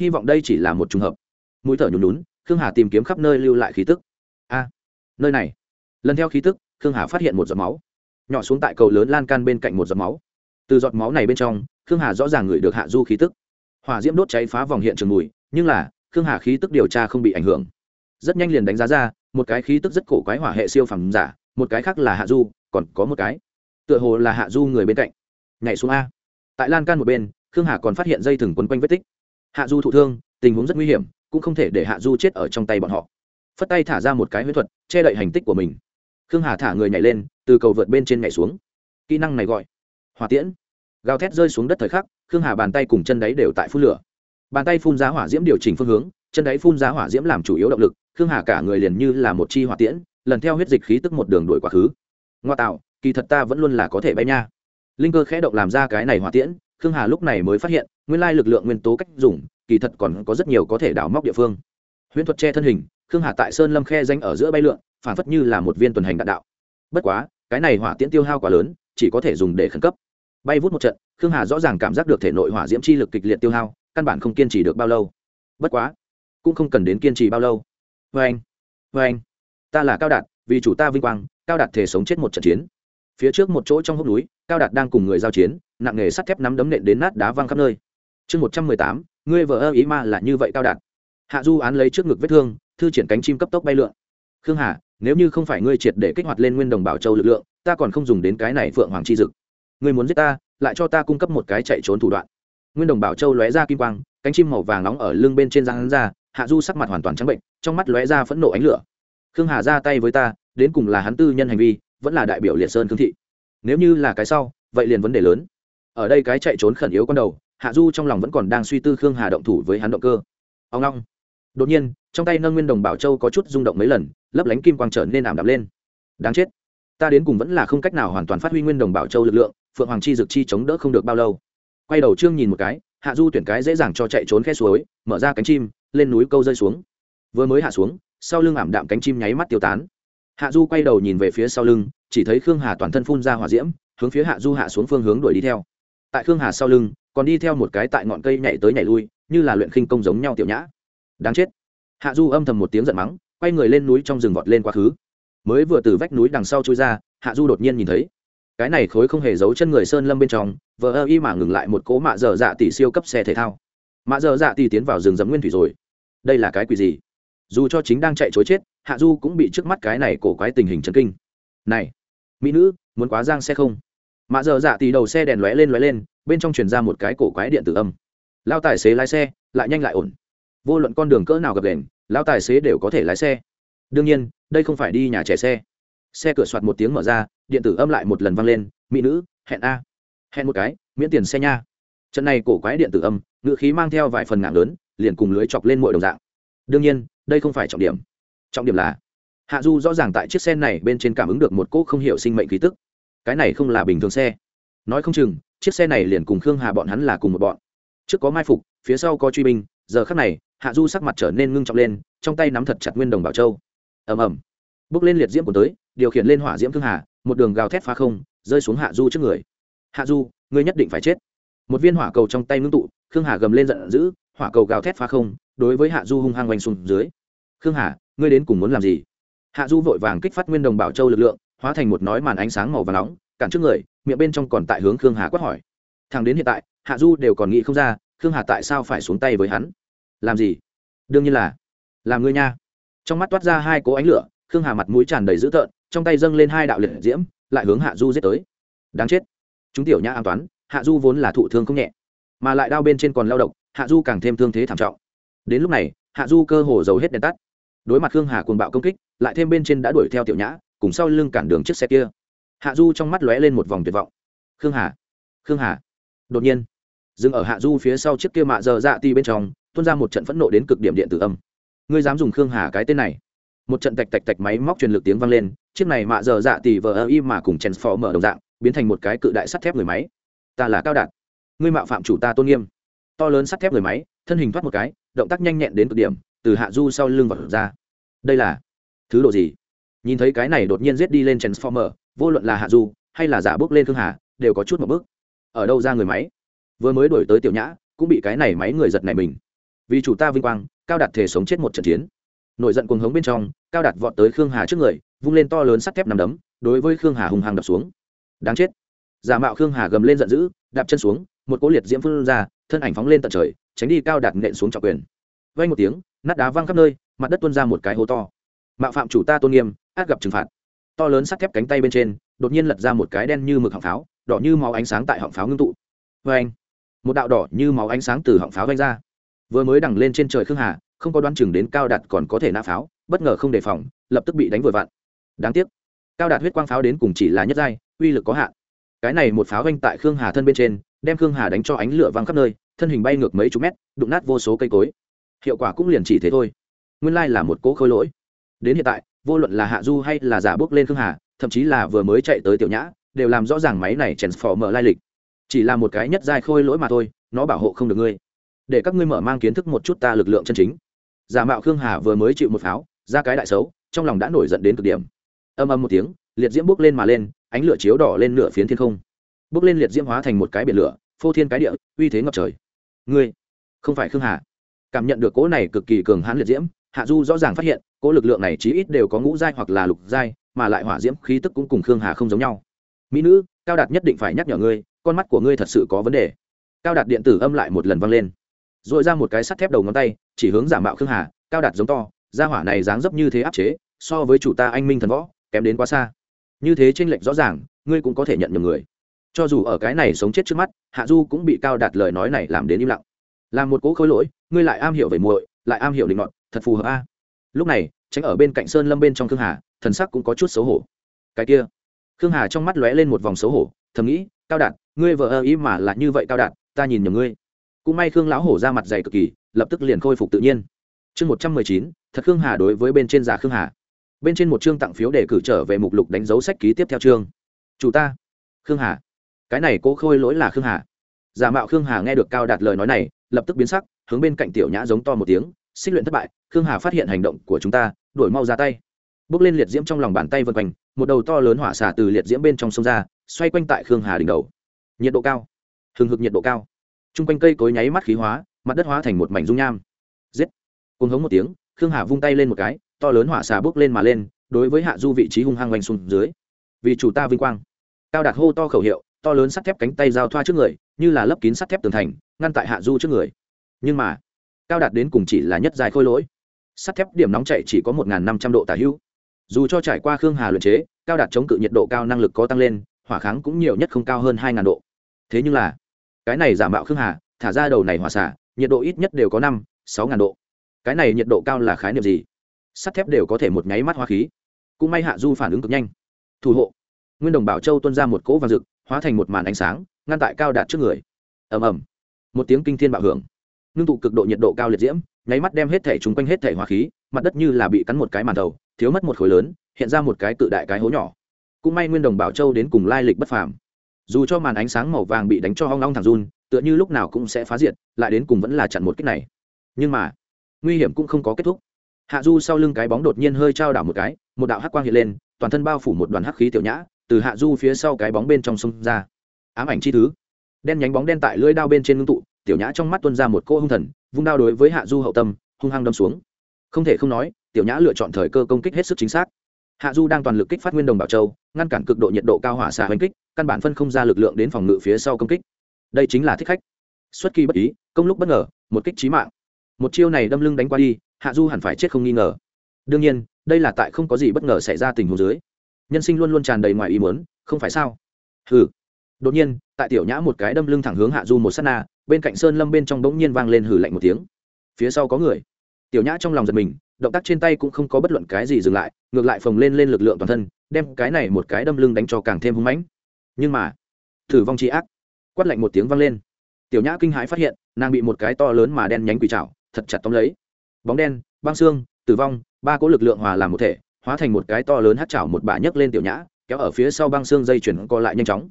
Hy vọng đây chỉ là một trùng hợp. Mũi thở nhún nhún, khương hà tìm kiếm khắp nơi lưu lại khí tức. A, nơi này. Lần theo khí tức khương hà phát hiện một giọt máu. Nhỏ xuống tại cầu lớn lan can bên cạnh một giọt máu. Từ giọt máu này bên trong, khương hà rõ ràng ngửi được hạ du khí tức. Hỏa diễm đốt cháy phá vòng hiện trường mùi, nhưng là, khương hà khí tức điều tra không bị ảnh hưởng. Rất nhanh liền đánh giá ra, một cái khí tức rất cổ quái hỏa hệ siêu phẩm giả, một cái khác là hạ du, còn có một cái. Tựa hồ là hạ du người bên cạnh. Nhảy xuống a. Tại lan can một bên, khương hà còn phát hiện dây thừng quấn quanh vết tích. Hạ du thụ thương, tình huống rất nguy hiểm, cũng không thể để hạ du chết ở trong tay bọn họ. Phất tay thả ra một cái huyết thuật, che đậy hành tích của mình khương hà thả người nhảy lên, từ cầu vượt bên trên nhảy xuống. Kỹ năng này gọi hỏa tiễn. Gào thét rơi xuống đất thời khắc, khương hà bàn tay cùng chân đáy đều tại phun lửa. Bàn tay phun ra hỏa diễm điều chỉnh phương hướng, chân đáy phun ra hỏa diễm làm chủ yếu động lực, khương hà cả người liền như là một chi hỏa tiễn, lần theo huyết dịch khí tức một đường đuổi quá khứ. Ngoa tạo, kỳ thật ta vẫn luôn là có thể bay nha. Linh cơ khẽ động làm ra cái này hỏa tiễn, khương hà lúc này mới phát hiện, nguyên lai lực lượng nguyên tố cách dùng, kỳ thật còn có rất nhiều có thể đào móc địa phương. Huyễn thuật che thân hình, khương hà tại sơn lâm khe danh ở giữa bay lượn phản phất như là một viên tuần hành đạn đạo. Bất quá, cái này hỏa tiễn tiêu hao quá lớn, chỉ có thể dùng để khẩn cấp. Bay vút một trận, khương hà rõ ràng cảm giác được thể nội hỏa diễm chi lực kịch liệt tiêu hao, căn bản không kiên trì được bao lâu. Bất quá, cũng không cần đến kiên trì bao lâu. Vê anh vê anh ta là cao đạt, vì chủ ta vinh quang, cao đạt thể sống chết một trận chiến. Phía trước một chỗ trong hốc núi, cao đạt đang cùng người giao chiến, nặng nghề sắt thép nắm đấm nện đến nát đá văng khắp nơi. Chương một trăm mười tám, ngươi vợ ơ ý ma là như vậy cao đạt. Hạ du án lấy trước ngực vết thương, thư triển cánh chim cấp tốc bay lượn. Khương hà nếu như không phải ngươi triệt để kích hoạt lên nguyên đồng bảo châu lực lượng, ta còn không dùng đến cái này phượng hoàng chi dực. Ngươi muốn giết ta, lại cho ta cung cấp một cái chạy trốn thủ đoạn. Nguyên đồng bảo châu lóe ra kim quang, cánh chim màu vàng nóng ở lưng bên trên răng ra, hạ du sắc mặt hoàn toàn trắng bệnh, trong mắt lóe ra phẫn nộ ánh lửa. Khương hà ra tay với ta, đến cùng là hắn tư nhân hành vi, vẫn là đại biểu liệt sơn khương thị. Nếu như là cái sau, vậy liền vấn đề lớn. Ở đây cái chạy trốn khẩn yếu con đầu, hạ du trong lòng vẫn còn đang suy tư khương hà động thủ với hắn động cơ. Ông long. Đột nhiên, trong tay nâng nguyên đồng bảo châu có chút rung động mấy lần lấp lánh kim quang trở nên ảm đạm lên. Đáng chết. Ta đến cùng vẫn là không cách nào hoàn toàn phát huy nguyên đồng bảo châu lực lượng, phượng hoàng chi dực chi chống đỡ không được bao lâu. Quay đầu trương nhìn một cái, hạ du tuyển cái dễ dàng cho chạy trốn khe suối, mở ra cánh chim, lên núi câu rơi xuống. Vừa mới hạ xuống, sau lưng ảm đạm cánh chim nháy mắt tiêu tán. Hạ du quay đầu nhìn về phía sau lưng, chỉ thấy khương hà toàn thân phun ra hỏa diễm, hướng phía hạ du hạ xuống phương hướng đuổi đi theo. Tại khương hà sau lưng, còn đi theo một cái tại ngọn cây nhảy tới nhảy lui, như là luyện khinh công giống nhau tiểu nhã. Đáng chết. Hạ du âm thầm một tiếng giận mắng quay người lên núi trong rừng vọt lên quá khứ. Mới vừa từ vách núi đằng sau trôi ra, hạ du đột nhiên nhìn thấy. Cái này khối không hề giấu chân người sơn lâm bên trong, vờ ơ y mà ngừng lại một cỗ mạ dở dạ tỷ siêu cấp xe thể thao. Mạ dở dạ tỷ tiến vào rừng dấm nguyên thủy rồi. Đây là cái quỷ gì? Dù cho chính đang chạy chối chết, hạ du cũng bị trước mắt cái này cổ quái tình hình chấn kinh. Này, mỹ nữ, muốn quá giang xe không? Mạ dở dạ tỷ đầu xe đèn lóe lên lóe lên, bên trong truyền ra một cái cổ quái điện tử âm. Lao tài xế lái xe, lại nhanh lại ổn. Vô luận con đường cỡ nào gập đèn lão tài xế đều có thể lái xe. Đương nhiên, đây không phải đi nhà trẻ xe. Xe cửa soạt một tiếng mở ra, điện tử âm lại một lần vang lên, mỹ nữ, hẹn a. Hẹn một cái, miễn tiền xe nha. Trận này cổ quái điện tử âm ngự khí mang theo vài phần ngạn lớn, liền cùng lưới chọc lên mọi đồng dạng. Đương nhiên, đây không phải trọng điểm. Trọng điểm là, hạ du rõ ràng tại chiếc xe này bên trên cảm ứng được một cỗ không hiểu sinh mệnh khí tức. Cái này không là bình thường xe. Nói không chừng, chiếc xe này liền cùng khương hà bọn hắn là cùng một bọn. Trước có mai phục, phía sau có truy binh, giờ khác này hạ du sắc mặt trở nên ngưng trọng lên, trong tay nắm thật chặt nguyên đồng bảo châu. Ầm ầm. Bước lên liệt diễm của tới, điều khiển lên hỏa diễm thương hà, một đường gào thét phá không, rơi xuống hạ du trước người. Hạ du, ngươi nhất định phải chết. Một viên hỏa cầu trong tay ngưng tụ khương hà gầm lên giận dữ, hỏa cầu gào thét phá không, đối với hạ du hung hăng oanh xuống dưới. Khương hà, ngươi đến cùng muốn làm gì? Hạ du vội vàng kích phát nguyên đồng bảo châu lực lượng, hóa thành một nói màn ánh sáng màu và nóng, cản trước người, miệng bên trong còn tại hướng khương hà quát hỏi. Thằng đến hiện tại, hạ du đều còn nghĩ không ra, khương hà tại sao phải xuống tay với hắn? Làm gì? Đương nhiên là, làm ngươi nha. Trong mắt toát ra hai cố ánh lửa, khương hà mặt mũi tràn đầy dữ tợn, trong tay dâng lên hai đạo liệt diễm, lại hướng hạ du giết tới. Đáng chết. Chúng tiểu nhã an toán hạ du vốn là thụ thương không nhẹ, mà lại đao bên trên còn lao động hạ du càng thêm thương thế thảm trọng. Đến lúc này, hạ du cơ hồ giàu hết đèn tắt. Đối mặt khương hà cuồng bạo công kích, lại thêm bên trên đã đuổi theo tiểu nhã, cùng sau lưng cản đường chiếc xe kia. Hạ du trong mắt lóe lên một vòng tuyệt vọng. Khương hà khương hà, đột nhiên dừng ở hạ du phía sau chiếc kia mạ giờ dạ ti bên trong, tuôn ra một trận phẫn nộ đến cực điểm điện tử âm. Ngươi dám dùng khương hà cái tên này. Một trận tạch tạch tạch máy móc truyền lực tiếng vang lên, chiếc này mạ giờ dạ tỉ vờ ơ y mà cùng mở đồng dạng, biến thành một cái cự đại sắt thép người máy. Ta là cao đạt. Ngươi mạo phạm chủ ta tôn nghiêm. To lớn sắt thép người máy, thân hình thoát một cái, động tác nhanh nhẹn đến cực điểm, từ hạ du sau lưng vật ra. Đây là thứ độ gì? Nhìn thấy cái này đột nhiên giết đi lên transformer vô luận là hạ du hay là giả bước lên thương hà, đều có chút một bước. Ở đâu ra người máy? Vừa mới đổi tới tiểu nhã, cũng bị cái này máy người giật này mình. Vì chủ ta vinh quang, cao đạt thể sống chết một trận chiến. Nổi giận cuồng hống bên trong, cao đạt vọt tới khương hà trước người, vung lên to lớn sắt thép nằm đấm, đối với khương hà hùng hàng đập xuống. Đáng chết. Giả mạo khương hà gầm lên giận dữ, đạp chân xuống, một cỗ liệt diễm phương ra, thân ảnh phóng lên tận trời, tránh đi cao đạt nện xuống trọng quyền. Vay một tiếng, nát đá văng khắp nơi, mặt đất tuôn ra một cái hố to. Mạo phạm chủ ta tôn nghiêm, át gặp trừng phạt. To lớn sắt thép cánh tay bên trên, đột nhiên lật ra một cái đen như mực họng pháo, đỏ như máu ánh sáng tại họng pháo ngưng tụ. Vê anh một đạo đỏ như máu ánh sáng từ họng pháo vanh ra. Vừa mới đằng lên trên trời khương hà, không có đoán chừng đến cao đạt còn có thể nã pháo, bất ngờ không đề phòng, lập tức bị đánh vừa vặn. Đáng tiếc, cao đạt huyết quang pháo đến cùng chỉ là nhất giai, uy lực có hạn. Cái này một pháo vanh tại khương hà thân bên trên, đem khương hà đánh cho ánh lửa văng khắp nơi, thân hình bay ngược mấy chục mét, đụng nát vô số cây cối. Hiệu quả cũng liền chỉ thế thôi. Nguyên lai là một cỗ khôi lỗi. Đến hiện tại, vô luận là hạ du hay là giả bước lên khương hà, thậm chí là vừa mới chạy tới tiểu nhã, đều làm rõ ràng máy này chèn phò mở lai lịch chỉ là một cái nhất giai khôi lỗi mà thôi, nó bảo hộ không được ngươi. Để các ngươi mở mang kiến thức một chút ta lực lượng chân chính. Giả mạo khương hà vừa mới chịu một pháo, ra cái đại xấu, trong lòng đã nổi giận đến cực điểm. Âm âm một tiếng, liệt diễm bước lên mà lên, ánh lửa chiếu đỏ lên nửa phiến thiên không. Bước lên liệt diễm hóa thành một cái biển lửa, phô thiên cái địa, uy thế ngập trời. Ngươi, không phải khương hà. Cảm nhận được cỗ này cực kỳ cường hãn liệt diễm, hạ du rõ ràng phát hiện, cỗ lực lượng này chí ít đều có ngũ giai hoặc là lục giai, mà lại hỏa diễm khí tức cũng cùng khương hà không giống nhau. Mỹ nữ, cao đạt nhất định phải nhắc nhở ngươi con mắt của ngươi thật sự có vấn đề. Cao đạt điện tử âm lại một lần vang lên. R ồ i ra một cái sắt thép đầu ngón tay chỉ hướng giả mạo khương hà cao đạt giống to ra hỏa này dáng dấp như thế áp chế so với chủ ta anh minh thần võ kém đến quá xa. Như thế tranh lệch rõ ràng ngươi cũng có thể nhận nhầm người. Cho dù ở cái này sống chết trước mắt hạ du cũng bị cao đạt lời nói này làm đến im lặng. Làm một cỗ khối lỗi ngươi lại am hiểu về muội lại am hiểu định ngọn, thật phù hợp a. Lúc này tránh ở bên cạnh sơn lâm bên trong khương hà thần sắc cũng có chút xấu hổ. Cái kia. Khương hà trong mắt lóe lên một vòng xấu hổ thầm nghĩ cao đạt, ngươi vợ ơ ý mà là như vậy cao đạt, ta nhìn nhầm ngươi. Cũng may khương lão hổ ra mặt dày cực kỳ, lập tức liền khôi phục tự nhiên. Chương một trăm mười chín, thật khương hà đối với bên trên giả khương hà. Bên trên một chương tặng phiếu để cử trở về mục lục đánh dấu sách ký tiếp theo chương. Chủ ta, khương hà. Cái này cố khôi lỗi là khương hà. Giả mạo khương hà nghe được cao đạt lời nói này, lập tức biến sắc, hướng bên cạnh tiểu nhã giống to một tiếng, xích luyện thất bại, khương hà phát hiện hành động của chúng ta, đuổi mau ra tay. Bước lên liệt diễm trong lòng bàn tay vân quanh một đầu to lớn hỏa xả từ liệt diễm bên trong sông ra, xoay quanh tại khương hà đỉnh đầu. Nhiệt độ cao. Hừng hực nhiệt độ cao. T r u n g quanh cây cối nháy mắt khí hóa, mặt đất hóa thành một mảnh dung nham. Giết. Cùng hống một tiếng, khương hà vung tay lên một cái, to lớn hỏa xà bước lên mà lên, đối với hạ du vị trí hung hăng oanh xuống dưới. Vì chủ ta vinh quang. Cao đạt hô to khẩu hiệu, to lớn sắt thép cánh tay giao thoa trước người, như là lấp kín sắt thép tường thành, ngăn tại hạ du trước người. Nhưng mà, cao đạt đến cùng chỉ là nhất dài khôi lỗi. Sắt thép điểm nóng chạy chỉ có một năm trăm độ tả hữu dù cho trải qua khương hà luyện chế, cao đạt chống cự nhiệt độ cao năng lực có tăng lên, hỏa kháng cũng nhiều nhất không cao hơn hai độ. Thế nhưng là, cái này giả mạo khương hà, thả ra đầu này hỏa xả, nhiệt độ ít nhất đều có năm, sáu độ. Cái này nhiệt độ cao là khái niệm gì? Sắt thép đều có thể một nháy mắt hoa khí. Cũng may hạ du phản ứng cực nhanh. Thủ hộ. Nguyên đồng bảo châu tuân ra một cỗ vàng rực, hóa thành một màn ánh sáng, ngăn tại cao đạt trước người. Ầm ầm. Một tiếng kinh thiên bạo hưởng. Ngưng tụ cực độ nhiệt độ cao liệt diễm, nháy mắt đem hết thể chung quanh hết thể hoa khí, mặt đất như là bị cắn một cái màn đầu thiếu mất một khối lớn, hiện ra một cái tự đại cái hố nhỏ. Cũng may nguyên đồng bảo châu đến cùng lai lịch bất phàm. Dù cho màn ánh sáng màu vàng bị đánh cho hoang long thẳng run, tựa như lúc nào cũng sẽ phá diệt, lại đến cùng vẫn là chặn một kích này. Nhưng mà, nguy hiểm cũng không có kết thúc. Hạ du sau lưng cái bóng đột nhiên hơi trao đảo một cái, một đạo hắc quang hiện lên, toàn thân bao phủ một đoàn hắc khí tiểu nhã, từ hạ du phía sau cái bóng bên trong sông ra. Ám ảnh chi thứ. Đen nhánh bóng đen tại lưỡi đao bên trên ngưng tụ, tiểu nhã trong mắt tuân ra một cô hung thần, vung đao đối với hạ du hậu tâm, hung hăng đâm xuống không thể không nói, tiểu nhã lựa chọn thời cơ công kích hết sức chính xác. Hạ du đang toàn lực kích phát nguyên đồng bảo châu, ngăn cản cực độ nhiệt độ cao hỏa xạ hành kích, căn bản phân không ra lực lượng đến phòng ngự phía sau công kích. Đây chính là thích khách. Xuất kỳ bất ý, công lúc bất ngờ, một kích trí mạng. Một chiêu này đâm lưng đánh qua đi, hạ du hẳn phải chết không nghi ngờ. Đương nhiên, đây là tại không có gì bất ngờ xảy ra tình huống dưới. Nhân sinh luôn luôn tràn đầy ngoài ý muốn, không phải sao? Hừ. Đột nhiên, tại tiểu nhã một cái đâm lưng thẳng hướng hạ du một s á t na, bên cạnh sơn lâm bên trong bỗng nhiên vang lên hử lạnh một tiếng. Phía sau có người tiểu nhã trong lòng giật mình, động tác trên tay cũng không có bất luận cái gì dừng lại, ngược lại phồng lên lên lực lượng toàn thân, đem cái này một cái đâm lưng đánh cho càng thêm hung mãnh. Nhưng mà thử vong tri ác, quát lạnh một tiếng vang lên. Tiểu nhã kinh hãi phát hiện, nàng bị một cái to lớn mà đen nhánh quỷ trào thật chặt tóm lấy. Bóng đen, băng xương, tử vong, ba cỗ lực lượng hòa làm một thể, hóa thành một cái to lớn hát chảo một bà nhấc lên tiểu nhã, kéo ở phía sau băng xương dây chuyển co lại nhanh chóng.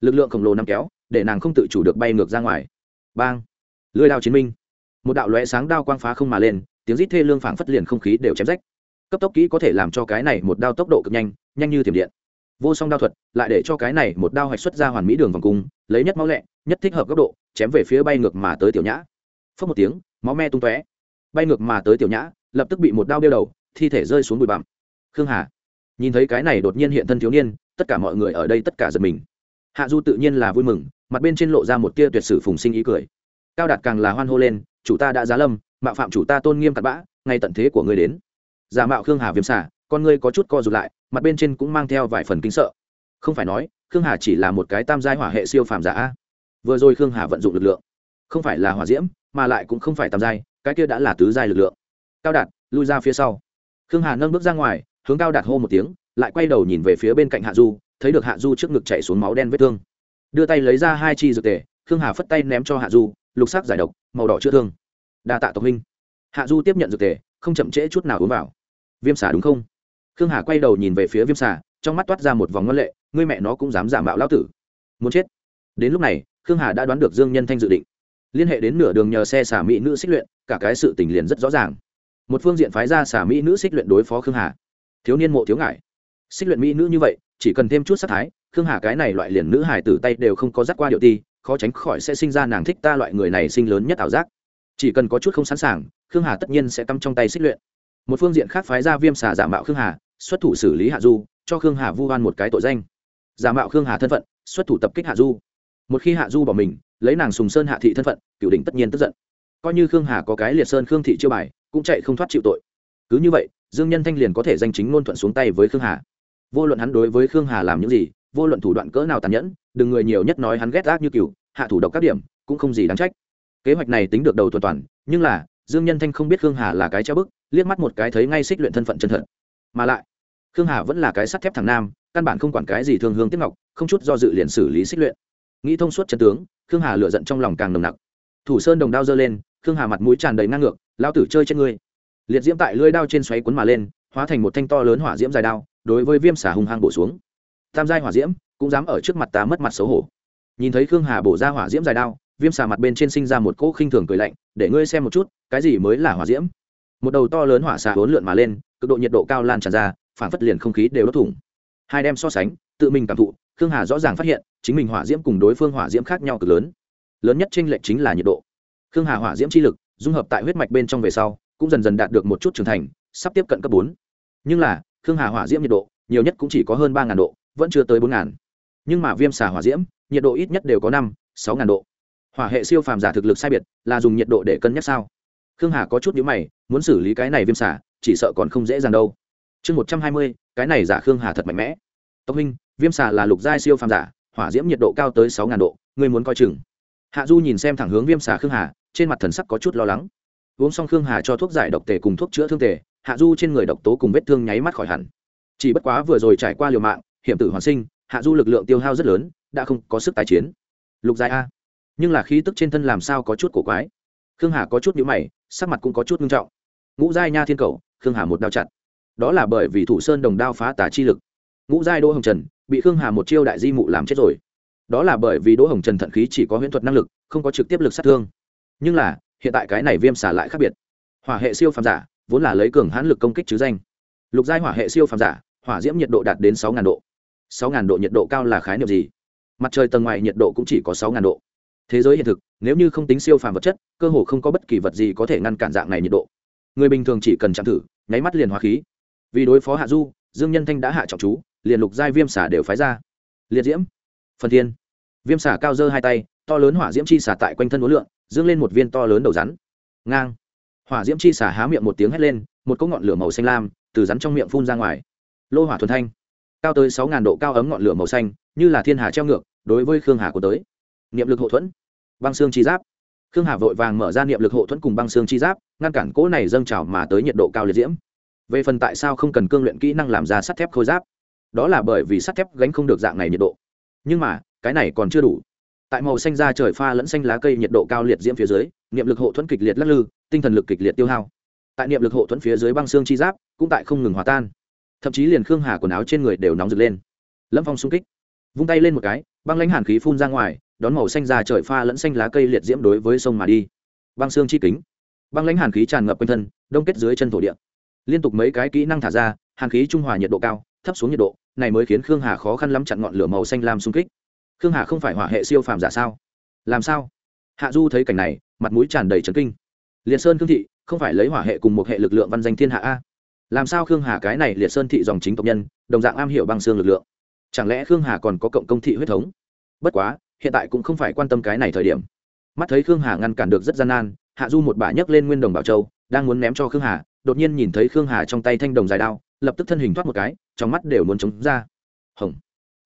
Lực lượng khổng lồ nằm kéo, để nàng không tự chủ được bay ngược ra ngoài. Bang! Lưới đao chiến minh. Một đạo lóe sáng đao quang phá không mà lên tiếng rít thê lương phảng phất liền không khí đều chém rách. Cấp tốc kỹ có thể làm cho cái này một đao tốc độ cực nhanh nhanh như thiểm điện. Vô song đao thuật, lại để cho cái này một đao hoạch xuất ra hoàn mỹ đường vòng cung, lấy nhất máu lẹ, nhất thích hợp góc độ, chém về phía bay ngược mà tới tiểu nhã. Phất một tiếng, máu me tung tóe. Bay ngược mà tới tiểu nhã, lập tức bị một đao đeo đầu, thi thể rơi xuống bụi bặm. Khương hà, nhìn thấy cái này đột nhiên hiện thân thiếu niên, tất cả mọi người ở đây tất cả giật mình. Hạ du tự nhiên là vui mừng, mặt bên trên lộ ra một tia tuyệt sử phùng sinh ý cười. Cao đạt càng là hoan hô lên, chủ ta đã giá lâm mạo phạm chủ ta tôn nghiêm cặn bã, ngay tận thế của ngươi đến. Giả mạo khương hà viêm xả con ngươi có chút co rụt lại, mặt bên trên cũng mang theo vài phần kính sợ. Không phải nói, khương hà chỉ là một cái tam giai hỏa hệ siêu phàm giả vừa rồi khương hà vận dụng lực lượng, không phải là hỏa diễm, mà lại cũng không phải tam giai, cái kia đã là tứ giai lực lượng. Cao đạt, lui ra phía sau. Khương hà nâng bước ra ngoài, hướng cao đạt hô một tiếng, lại quay đầu nhìn về phía bên cạnh hạ du, thấy được hạ du trước ngực chạy xuống máu đen vết thương. Đưa tay lấy ra hai chi dược tề, khương hà phất tay ném cho hạ du, lục sắc giải độc, màu đỏ chữa thương đa tạ tộc huynh. Hạ du tiếp nhận dược tề, không chậm trễ chút nào uống vào. Viêm xả đúng không? Khương hà quay đầu nhìn về phía viêm xả trong mắt toát ra một vòng ngân lệ, ngươi mẹ nó cũng dám giả mạo lão tử. Muốn chết. Đến lúc này, khương hà đã đoán được dương nhân thanh dự định. Liên hệ đến nửa đường nhờ xe xả mỹ nữ xích luyện, cả cái sự tình liền rất rõ ràng. Một phương diện phái ra xả mỹ nữ xích luyện đối phó khương hà. Thiếu niên mộ thiếu ngại. Xích luyện mỹ nữ như vậy, chỉ cần thêm chút sắc thái, khương hà cái này loại liền nữ hải tử tay đều không có dắt qua điệu ti, khó tránh khỏi sẽ sinh ra nàng thích ta loại người này sinh lớn nhất ảo giác chỉ cần có chút không sẵn sàng, khương hà tất nhiên sẽ cắm trong tay xích luyện. Một phương diện khác phái ra viêm xà giả mạo khương hà, xuất thủ xử lý hạ du, cho khương hà vu oan một cái tội danh. Giả mạo khương hà thân phận, xuất thủ tập kích hạ du. Một khi hạ du bỏ mình, lấy nàng sùng sơn hạ thị thân phận cựu đỉnh tất nhiên tức giận. Coi như khương hà có cái liệt sơn khương thị chiêu bài, cũng chạy không thoát chịu tội. Cứ như vậy, dương nhân thanh liền có thể danh chính ngôn thuận xuống tay với khương hà. Vô luận hắn đối với khương hà làm những gì, vô luận thủ đoạn cỡ nào tàn nhẫn, đừng người nhiều nhất nói hắn ghét gác như cựu hạ thủ độc các điểm, cũng không gì đáng trách kế hoạch này tính được đầu tuần toàn, nhưng là, dương nhân thanh không biết khương hà là cái treo bức, liếc mắt một cái thấy ngay xích luyện thân phận chân thật. Mà lại, khương hà vẫn là cái sắt thép thằng nam, căn bản không quản cái gì thương hương tiếp ngọc, không chút do dự liền xử lý xích luyện. Nghĩ thông suốt chân tướng, khương hà lựa giận trong lòng càng nồng nặc. Thủ sơn đồng đao giơ lên, khương hà mặt mũi tràn đầy ngang ngược lao tử chơi trên ngươi. Liệt diễm tại lưỡi đao trên xoáy cuốn mà lên, hóa thành một thanh to lớn hỏa diễm dài đao, đối với viêm xả hung hăng bổ xuống. Tam giai hỏa diễm, cũng dám ở trước mặt ta mất mặt xấu hổ. Nhìn thấy khương hà bổ ra hỏa diễm dài đao viêm xà mặt bên trên sinh ra một cỗ khinh thường cười lạnh, để ngươi xem một chút, cái gì mới là hỏa diễm? Một đầu to lớn hỏa xà hốn lượn mà lên, cực độ nhiệt độ cao lan tràn ra phản phất liền không khí đều đốt thủng. Hai đem so sánh, tự mình cảm thụ, khương hà rõ ràng phát hiện, chính mình hỏa diễm cùng đối phương hỏa diễm khác nhau cực lớn. Lớn nhất tranh lệch chính là nhiệt độ. Khương hà hỏa diễm chi lực, dung hợp tại huyết mạch bên trong về sau, cũng dần dần đạt được một chút trưởng thành, sắp tiếp cận cấp bốn. Nhưng là, khương hà hỏa diễm nhiệt độ, nhiều nhất cũng chỉ có hơn ba độ, vẫn chưa tới bốn nhưng mà viêm xà hỏa diễm, nhiệt độ ít nhất đều có năm, sáu độ hỏa hệ siêu phàm giả thực lực sai biệt, là dùng nhiệt độ để cân nhắc sao? Khương hà có chút nhữ mày, muốn xử lý cái này viêm xà chỉ sợ còn không dễ dàng đâu. Chương một trăm hai mươi, cái này giả khương hà thật mạnh mẽ. Tộc huynh, viêm xà là lục giai siêu phàm giả, hỏa diễm nhiệt độ cao tới sáu ngàn độ, ngươi muốn coi chừng. Hạ du nhìn xem thẳng hướng viêm xà khương hà, trên mặt thần sắc có chút lo lắng. Uống xong khương hà cho thuốc giải độc tề cùng thuốc chữa thương tề, hạ du trên người độc tố cùng vết thương nháy mắt khỏi hẳn. Chỉ bất quá vừa rồi trải qua liều mạng, hiểm tử hoàn sinh, hạ du lực lượng tiêu hao rất lớn, đã không có sức tái chiến. Lục giai a nhưng là khí tức trên thân làm sao có chút cổ quái. Khương hà có chút nhữ mày, sắc mặt cũng có chút nghiêm trọng. Ngũ giai nha thiên cầu, khương hà một đao chặt. Đó là bởi vì thủ sơn đồng đao phá tà chi lực. Ngũ giai đỗ hồng trần, bị khương hà một chiêu đại di mụ làm chết rồi. Đó là bởi vì đỗ hồng trần thận khí chỉ có huyễn thuật năng lực, không có trực tiếp lực sát thương. Nhưng là, hiện tại cái này viêm xả lại khác biệt. Hỏa hệ siêu phàm giả, vốn là lấy cường hãn lực công kích chứ danh. Lục giai hỏa hệ siêu phàm giả, hỏa diễm nhiệt độ đạt đến sáu độ. Sáu độ nhiệt độ cao là khái niệm gì? Mặt trời tầng ngoài nhiệt độ cũng chỉ có sáu độ thế giới hiện thực, nếu như không tính siêu phàm vật chất, cơ hồ không có bất kỳ vật gì có thể ngăn cản dạng này nhiệt độ. Người bình thường chỉ cần chạm thử, nháy mắt liền hóa khí. Vì đối phó hạ du, dương nhân thanh đã hạ trọng chú, liền lục giai viêm xả đều phái ra. Liệt diễm. Phần thiên. Viêm xả cao dơ hai tay, to lớn hỏa diễm chi xả tại quanh thân uốn lượn, dương lên một viên to lớn đầu rắn. Ngang. Hỏa diễm chi xả há miệng một tiếng hét lên, một cỗ ngọn lửa màu xanh lam từ rắn trong miệng phun ra ngoài. Lô hỏa thuần thanh. Cao tới sáu ngàn độ cao ấm ngọn lửa màu xanh, như là thiên hà treo ngược, đối với khương hà của tới. Niệm lực hậu thuẫn băng xương chi giáp. Khương hà vội vàng mở ra niệm lực hộ thuẫn cùng băng xương chi giáp, ngăn cản cỗ này dâng trào mà tới nhiệt độ cao liệt diễm. Về phần tại sao không cần cương luyện kỹ năng làm ra sắt thép khôi giáp, đó là bởi vì sắt thép gánh không được dạng này nhiệt độ. Nhưng mà, cái này còn chưa đủ. Tại màu xanh da trời pha lẫn xanh lá cây nhiệt độ cao liệt diễm phía dưới, niệm lực hộ thuẫn kịch liệt lắc lư, tinh thần lực kịch liệt tiêu hao. Tại niệm lực hộ thuẫn phía dưới băng xương chi giáp cũng tại không ngừng hòa tan. Thậm chí liền khương hà quần áo trên người đều nóng rực lên. Lâm phong xung kích. Vung tay lên một cái, băng lãnh hàn khí phun ra ngoài đón màu xanh ra trời pha lẫn xanh lá cây liệt diễm đối với sông mà đi. Băng xương chi kính. Băng lãnh hàn khí tràn ngập quanh thân, đông kết dưới chân thổ địa. Liên tục mấy cái kỹ năng thả ra, hàn khí trung hòa nhiệt độ cao, thấp xuống nhiệt độ, này mới khiến khương hà khó khăn lắm chặn ngọn lửa màu xanh lam xung kích. Khương hà không phải hỏa hệ siêu phàm giả sao? Làm sao? Hạ du thấy cảnh này, mặt mũi tràn đầy trấn kinh. Liệt sơn khương thị, không phải lấy hỏa hệ cùng một hệ lực lượng văn danh thiên hạ a. Làm sao khương hà cái này liệt sơn thị dòng chính tộc nhân, đồng dạng am hiểu băng xương lực lượng? Chẳng lẽ khương hà còn có cộng công thị huyết thống? Bất quá hiện tại cũng không phải quan tâm cái này thời điểm. Mắt thấy khương hà ngăn cản được rất gian nan, hạ du một bà nhấc lên nguyên đồng bảo châu, đang muốn ném cho khương hà, đột nhiên nhìn thấy khương hà trong tay thanh đồng dài đao, lập tức thân hình thoát một cái, trong mắt đều muốn chống ra. Hồng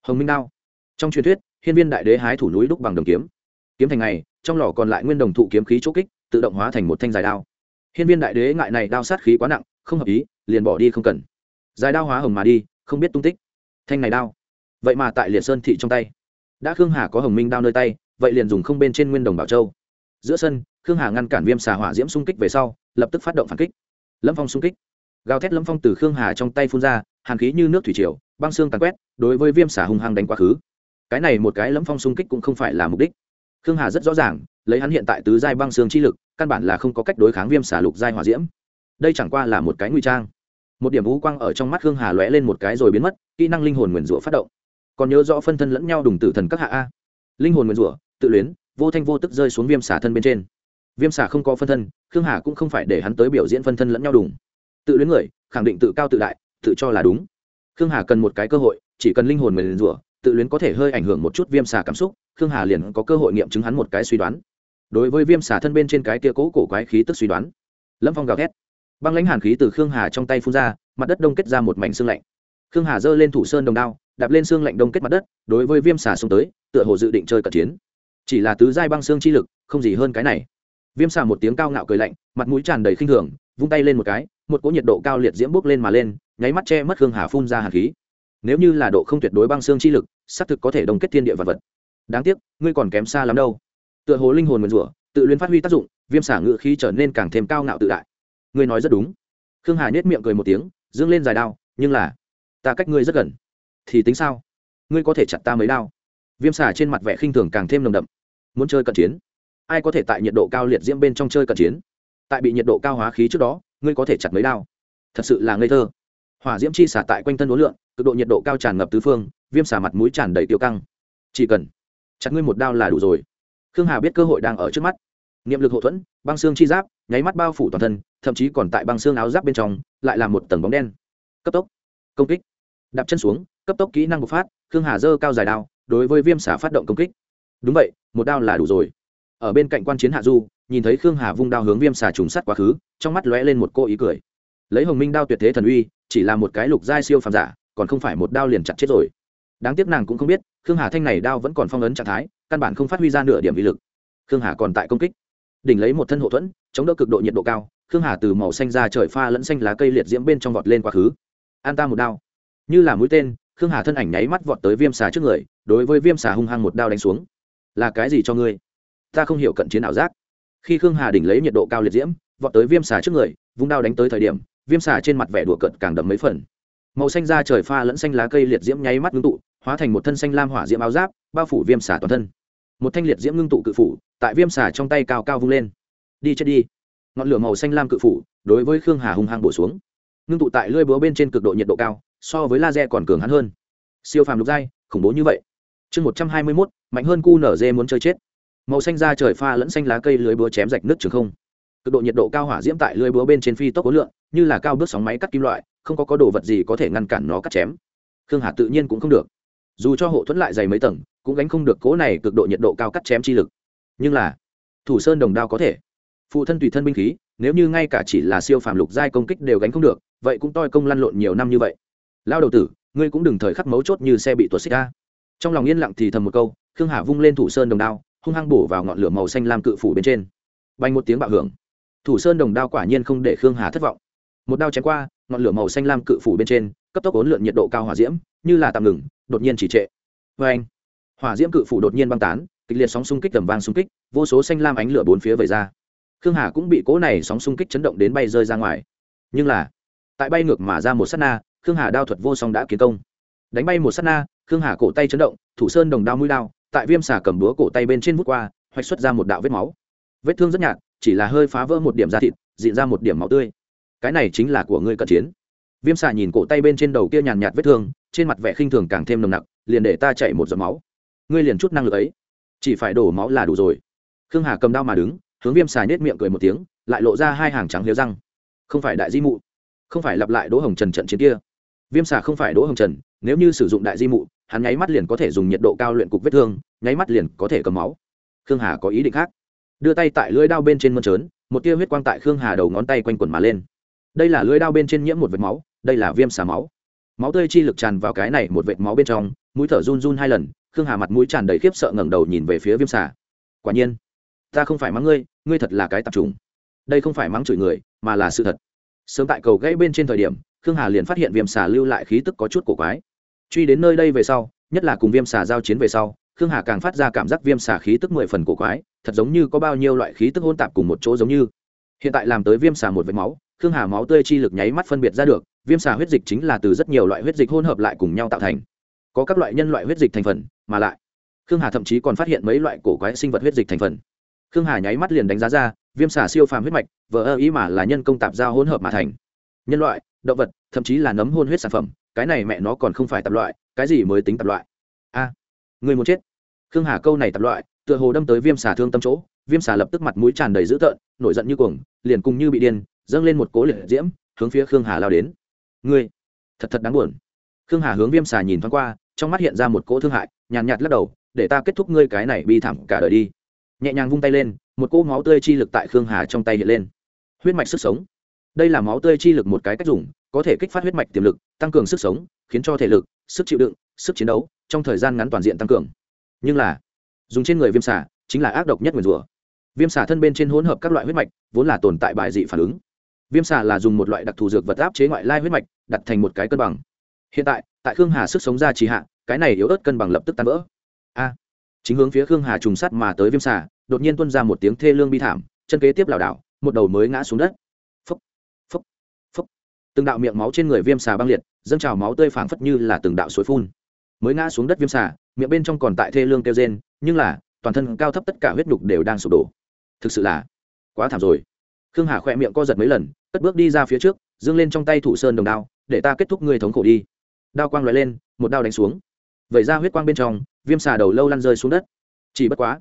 hồng minh đao. Trong truyền thuyết, hiên viên đại đế hái thủ núi đúc bằng đồng kiếm. Kiếm thành này, trong lò còn lại nguyên đồng thụ kiếm khí chỗ kích, tự động hóa thành một thanh dài đao. Hiên viên đại đế ngại này đao sát khí quá nặng, không hợp ý, liền bỏ đi không cần. Dài đao hóa hồng mà đi, không biết tung tích. Thanh này đao. Vậy mà tại liệt sơn thị trong tay đã khương hà có hồng minh đao nơi tay, vậy liền dùng không bên trên nguyên đồng bảo châu. Giữa sân, khương hà ngăn cản viêm xà hỏa diễm xung kích về sau, lập tức phát động phản kích. Lâm phong xung kích. Gào thét lâm phong từ khương hà trong tay phun ra, hàn khí như nước thủy triều, băng xương tàn quét, đối với viêm xà hung hăng đánh quá khứ. Cái này một cái lâm phong xung kích cũng không phải là mục đích. Khương hà rất rõ ràng, lấy hắn hiện tại tứ giai băng xương chi lực, căn bản là không có cách đối kháng viêm xà lục giai hỏa diễm. Đây chẳng qua là một cái nguy trang. Một điểm vũ quang ở trong mắt khương hà lóe lên một cái rồi biến mất, kỹ năng linh hồn nguyền rủa phát động còn nhớ rõ phân thân lẫn nhau đùng tử thần các hạ a. Linh hồn nguyên rủa, tự luyến, vô thanh vô tức rơi xuống viêm xả thân bên trên. Viêm xả không có phân thân, khương hà cũng không phải để hắn tới biểu diễn phân thân lẫn nhau đùng. Tự luyến người, khẳng định tự cao tự đại, tự cho là đúng. Khương hà cần một cái cơ hội, chỉ cần linh hồn nguyên rủa, tự luyến có thể hơi ảnh hưởng một chút viêm xả cảm xúc, khương hà liền có cơ hội nghiệm chứng hắn một cái suy đoán. Đối với viêm xả thân bên trên cái kia cố cổ quái khí tức suy đoán, lâm phong gào thét. Băng lãnh hàn khí từ khương hà trong tay phun ra, mặt đất đông kết ra một mảnh xương lạnh. Khương hà giơ lên thủ sơn đồng đao đạp lên xương lạnh đông kết mặt đất, đối với viêm xà xông tới, tựa hồ dự định chơi cận chiến. Chỉ là tứ giai băng xương chi lực, không gì hơn cái này. Viêm xà một tiếng cao ngạo cười lạnh, mặt mũi tràn đầy khinh thường, vung tay lên một cái, một cỗ nhiệt độ cao liệt diễm bốc lên mà lên, nháy mắt che mất hương hà phun ra hạt khí. Nếu như là độ không tuyệt đối băng xương chi lực, xác thực có thể đồng kết thiên địa vật vật. Đáng tiếc, ngươi còn kém xa lắm đâu. Tựa hồ linh hồn nguyền rủa, tự luyến phát huy tác dụng, viêm xả ngự khí trở nên càng thêm cao ngạo tự đại. Ngươi nói rất đúng. Khương hà nhếch miệng cười một tiếng, dương lên dài đao, nhưng là, ta cách ngươi rất gần thì tính sao? Ngươi có thể chặt ta mấy đao? Viêm xả trên mặt vẻ khinh thường càng thêm nồng đậm. Muốn chơi cận chiến, ai có thể tại nhiệt độ cao liệt diễm bên trong chơi cận chiến? Tại bị nhiệt độ cao hóa khí trước đó, ngươi có thể chặt mấy đao? Thật sự là ngây thơ. Hỏa diễm chi xả tại quanh thân đối lượng cực độ nhiệt độ cao tràn ngập tứ phương, viêm xả mặt mũi tràn đầy tiêu căng. Chỉ cần chặt ngươi một đao là đủ rồi. Khương hà biết cơ hội đang ở trước mắt. Niệm lực hậu thuẫn, băng xương chi giáp, nháy mắt bao phủ toàn thân, thậm chí còn tại băng xương áo giáp bên trong, lại là một tầng bóng đen. Cấp tốc. Công kích. Đạp chân xuống cấp tốc kỹ năng bộc phát, khương hà dơ cao dài đao, đối với viêm xả phát động công kích. Đúng vậy, một đao là đủ rồi. Ở bên cạnh quan chiến hạ du, nhìn thấy khương hà vung đao hướng viêm xả trùng sắt quá khứ, trong mắt lóe lên một cô ý cười. Lấy hồng minh đao tuyệt thế thần uy, chỉ là một cái lục giai siêu phàm giả, còn không phải một đao liền chặt chết rồi. Đáng tiếc nàng cũng không biết, khương hà thanh này đao vẫn còn phong ấn trạng thái, căn bản không phát huy ra nửa điểm vi lực. Khương hà còn tại công kích. Đỉnh lấy một thân hậu thuẫn, chống đỡ cực độ nhiệt độ cao, khương hà từ màu xanh ra trời pha lẫn xanh lá cây liệt diễm bên trong vọt lên quá khứ. An ta một đao. Như là mũi tên khương hà thân ảnh nháy mắt vọt tới viêm xà trước người, đối với viêm xà hung hăng một đao đánh xuống. Là cái gì cho ngươi? Ta không hiểu cận chiến ảo giác. Khi khương hà đỉnh lấy nhiệt độ cao liệt diễm, vọt tới viêm xà trước người, vung đao đánh tới thời điểm, viêm xà trên mặt vẻ đùa cận càng đậm mấy phần. Màu xanh da trời pha lẫn xanh lá cây liệt diễm nháy mắt ngưng tụ, hóa thành một thân xanh lam hỏa diễm áo giáp, bao phủ viêm xà toàn thân. Một thanh liệt diễm ngưng tụ cự phủ, tại viêm xà trong tay cao cao vung lên. Đi chết đi. Ngọn lửa màu xanh lam cự phủ, đối với khương hà hung hăng bổ xuống. Ngưng tụ tại lưỡi búa bên trên cực độ nhiệt độ cao so với laser còn cường hắn hơn. Siêu phàm lục giai, khủng bố như vậy. Chương một trăm hai mươi mốt, mạnh hơn cu nở dê muốn chơi chết. Màu xanh da trời pha lẫn xanh lá cây lưới búa chém rạch nước trường không. Cực độ nhiệt độ cao hỏa diễm tại lưới búa bên trên phi tốc khối lượng như là cao bước sóng máy cắt kim loại, không có có đồ vật gì có thể ngăn cản nó cắt chém. Khương hà tự nhiên cũng không được. Dù cho hộ thuẫn lại dày mấy tầng, cũng gánh không được cố này cực độ nhiệt độ cao cắt chém chi lực. Nhưng là, thủ sơn đồng đao có thể. Phụ thân tùy thân binh khí, nếu như ngay cả chỉ là siêu phàm lục giai công kích đều gánh không được, vậy cũng toi công lăn lộn nhiều năm như vậy lao đầu tử, ngươi cũng đừng thời khắc mấu chốt như xe bị tuột xích ra trong lòng yên lặng thì thầm một câu, khương hà vung lên thủ sơn đồng đao, hung hăng bổ vào ngọn lửa màu xanh lam cự phủ bên trên. Bay một tiếng bạo hưởng. Thủ sơn đồng đao quả nhiên không để khương hà thất vọng. Một đao chém qua, ngọn lửa màu xanh lam cự phủ bên trên, cấp tốc ốn lượn nhiệt độ cao hỏa diễm, như là tạm ngừng, đột nhiên chỉ trệ. Vê anh hỏa diễm cự phủ đột nhiên băng tán, kịch liệt sóng xung kích tầm vang xung kích, vô số xanh lam ánh lửa bốn phía vẩy ra. Khương hà cũng bị cỗ này sóng xung kích chấn động đến bay rơi ra ngoài. Nhưng là, tại bay ngược mà ra một s á t na khương hà đao thuật vô song đã kiến công. Đánh bay một s á t na, khương hà cổ tay chấn động, thủ sơn đồng đao mũi đao, tại viêm xà cầm búa cổ tay bên trên vút qua, hoạch xuất ra một đạo vết máu. Vết thương rất nhạt, chỉ là hơi phá vỡ một điểm da thịt diện ra một điểm máu tươi. Cái này chính là của ngươi cận chiến. Viêm xà nhìn cổ tay bên trên đầu kia nhàn nhạt vết thương, trên mặt vẻ khinh thường càng thêm nồng nặc, liền để ta chạy một giọt máu. Ngươi liền chút năng lực ấy. Chỉ phải đổ máu là đủ rồi. Khương hà cầm đao mà đứng, hướng viêm xà nhét miệng cười một tiếng, lại lộ ra hai hàng trắng liêu răng. Không phải đại di mụ, không phải lặp lại đỗ hồng trần trận chiến kia viêm xà không phải đỗ hồng trần, nếu như sử dụng đại di mụ, hắn nháy mắt liền có thể dùng nhiệt độ cao luyện cục vết thương, nháy mắt liền có thể cầm máu. Khương hà có ý định khác. Đưa tay tại lưỡi đao bên trên mơn trớn, một tia huyết quang tại khương hà đầu ngón tay quanh quần mà lên. Đây là lưỡi đao bên trên nhiễm một vệt máu, đây là viêm xà máu. Máu tươi chi lực tràn vào cái này một vệt máu bên trong, mũi thở run run hai lần, khương hà mặt mũi tràn đầy khiếp sợ ngẩng đầu nhìn về phía viêm xà. Quả nhiên, ta không phải mắng ngươi ngươi thật là cái tạp trùng đây không phải mắng chửi người, mà là sự thật. Sớm tại cầu gãy bên trên thời điểm khương hà liền phát hiện viêm xà lưu lại khí tức có chút cổ quái. Truy đến nơi đây về sau, nhất là cùng viêm xà giao chiến về sau, khương hà càng phát ra cảm giác viêm xà khí tức mười phần cổ quái, thật giống như có bao nhiêu loại khí tức hôn tạp cùng một chỗ giống như. Hiện tại làm tới viêm xà một vệt máu, khương hà máu tươi chi lực nháy mắt phân biệt ra được, viêm xà huyết dịch chính là từ rất nhiều loại huyết dịch hỗn hợp lại cùng nhau tạo thành. Có các loại nhân loại huyết dịch thành phần, mà lại, khương hà thậm chí còn phát hiện mấy loại cổ quái sinh vật huyết dịch thành phần. Khương hà nháy mắt liền đánh giá ra, viêm xà siêu phàm huyết mạch vỡ ơ ý mà là nhân công tạp giao hỗn hợp mà thành. Nhân loại động vật, thậm chí là nấm hôn huyết sản phẩm, cái này mẹ nó còn không phải tạp loại, cái gì mới tính tạp loại? A, người muốn chết. Khương hà câu này tạp loại, tựa hồ đâm tới viêm xà thương tâm chỗ, viêm xà lập tức mặt mũi tràn đầy dữ tợn, nổi giận như cuồng, liền cùng như bị điên, dâng lên một cố liệt diễm, hướng phía khương hà lao đến. Ngươi, thật thật đáng buồn. Khương hà hướng viêm xà nhìn thoáng qua, trong mắt hiện ra một cỗ thương hại, nhàn nhạt lắc đầu, để ta kết thúc ngươi cái này bi thảm cả đời đi. Nhẹ nhàng vung tay lên, một cỗ máu tươi chi lực tại khương hà trong tay hiện lên. Huyết mạch sức sống đây là máu tươi chi lực một cái cách dùng, có thể kích phát huyết mạch tiềm lực, tăng cường sức sống, khiến cho thể lực, sức chịu đựng, sức chiến đấu trong thời gian ngắn toàn diện tăng cường. Nhưng là, dùng trên người viêm xả chính là ác độc nhất nguyền rủa. Viêm xả thân bên trên hỗn hợp các loại huyết mạch, vốn là tồn tại bài dị phản ứng. Viêm xả là dùng một loại đặc thù dược vật áp chế ngoại lai huyết mạch, đặt thành một cái cân bằng. Hiện tại tại khương hà sức sống ra trì hạ, cái này yếu ớt cân bằng lập tức tan vỡ. A, chính hướng phía khương hà trùng sắt mà tới viêm xả đột nhiên tuân ra một tiếng thê lương bi thảm, chân kế tiếp lảo đảo, một đầu mới ngã xuống đất từng đạo miệng máu trên người viêm xà băng liệt, dâng trào máu tươi phảng phất như là từng đạo suối phun. Mới ngã xuống đất viêm xà, miệng bên trong còn tại thê lương kêu rên, nhưng là, toàn thân cao thấp tất cả huyết nhục đều đang sụp đổ. Thực sự là quá thảm rồi. Khương hà khỏe miệng co giật mấy lần, cất bước đi ra phía trước dương lên trong tay thủ sơn đồng đao, để ta kết thúc người thống khổ đi. Đao quang loại lên, một đao đánh xuống. Vẩy ra huyết quang bên trong, viêm xà đầu lâu lăn rơi xuống đất. Chỉ bất quá,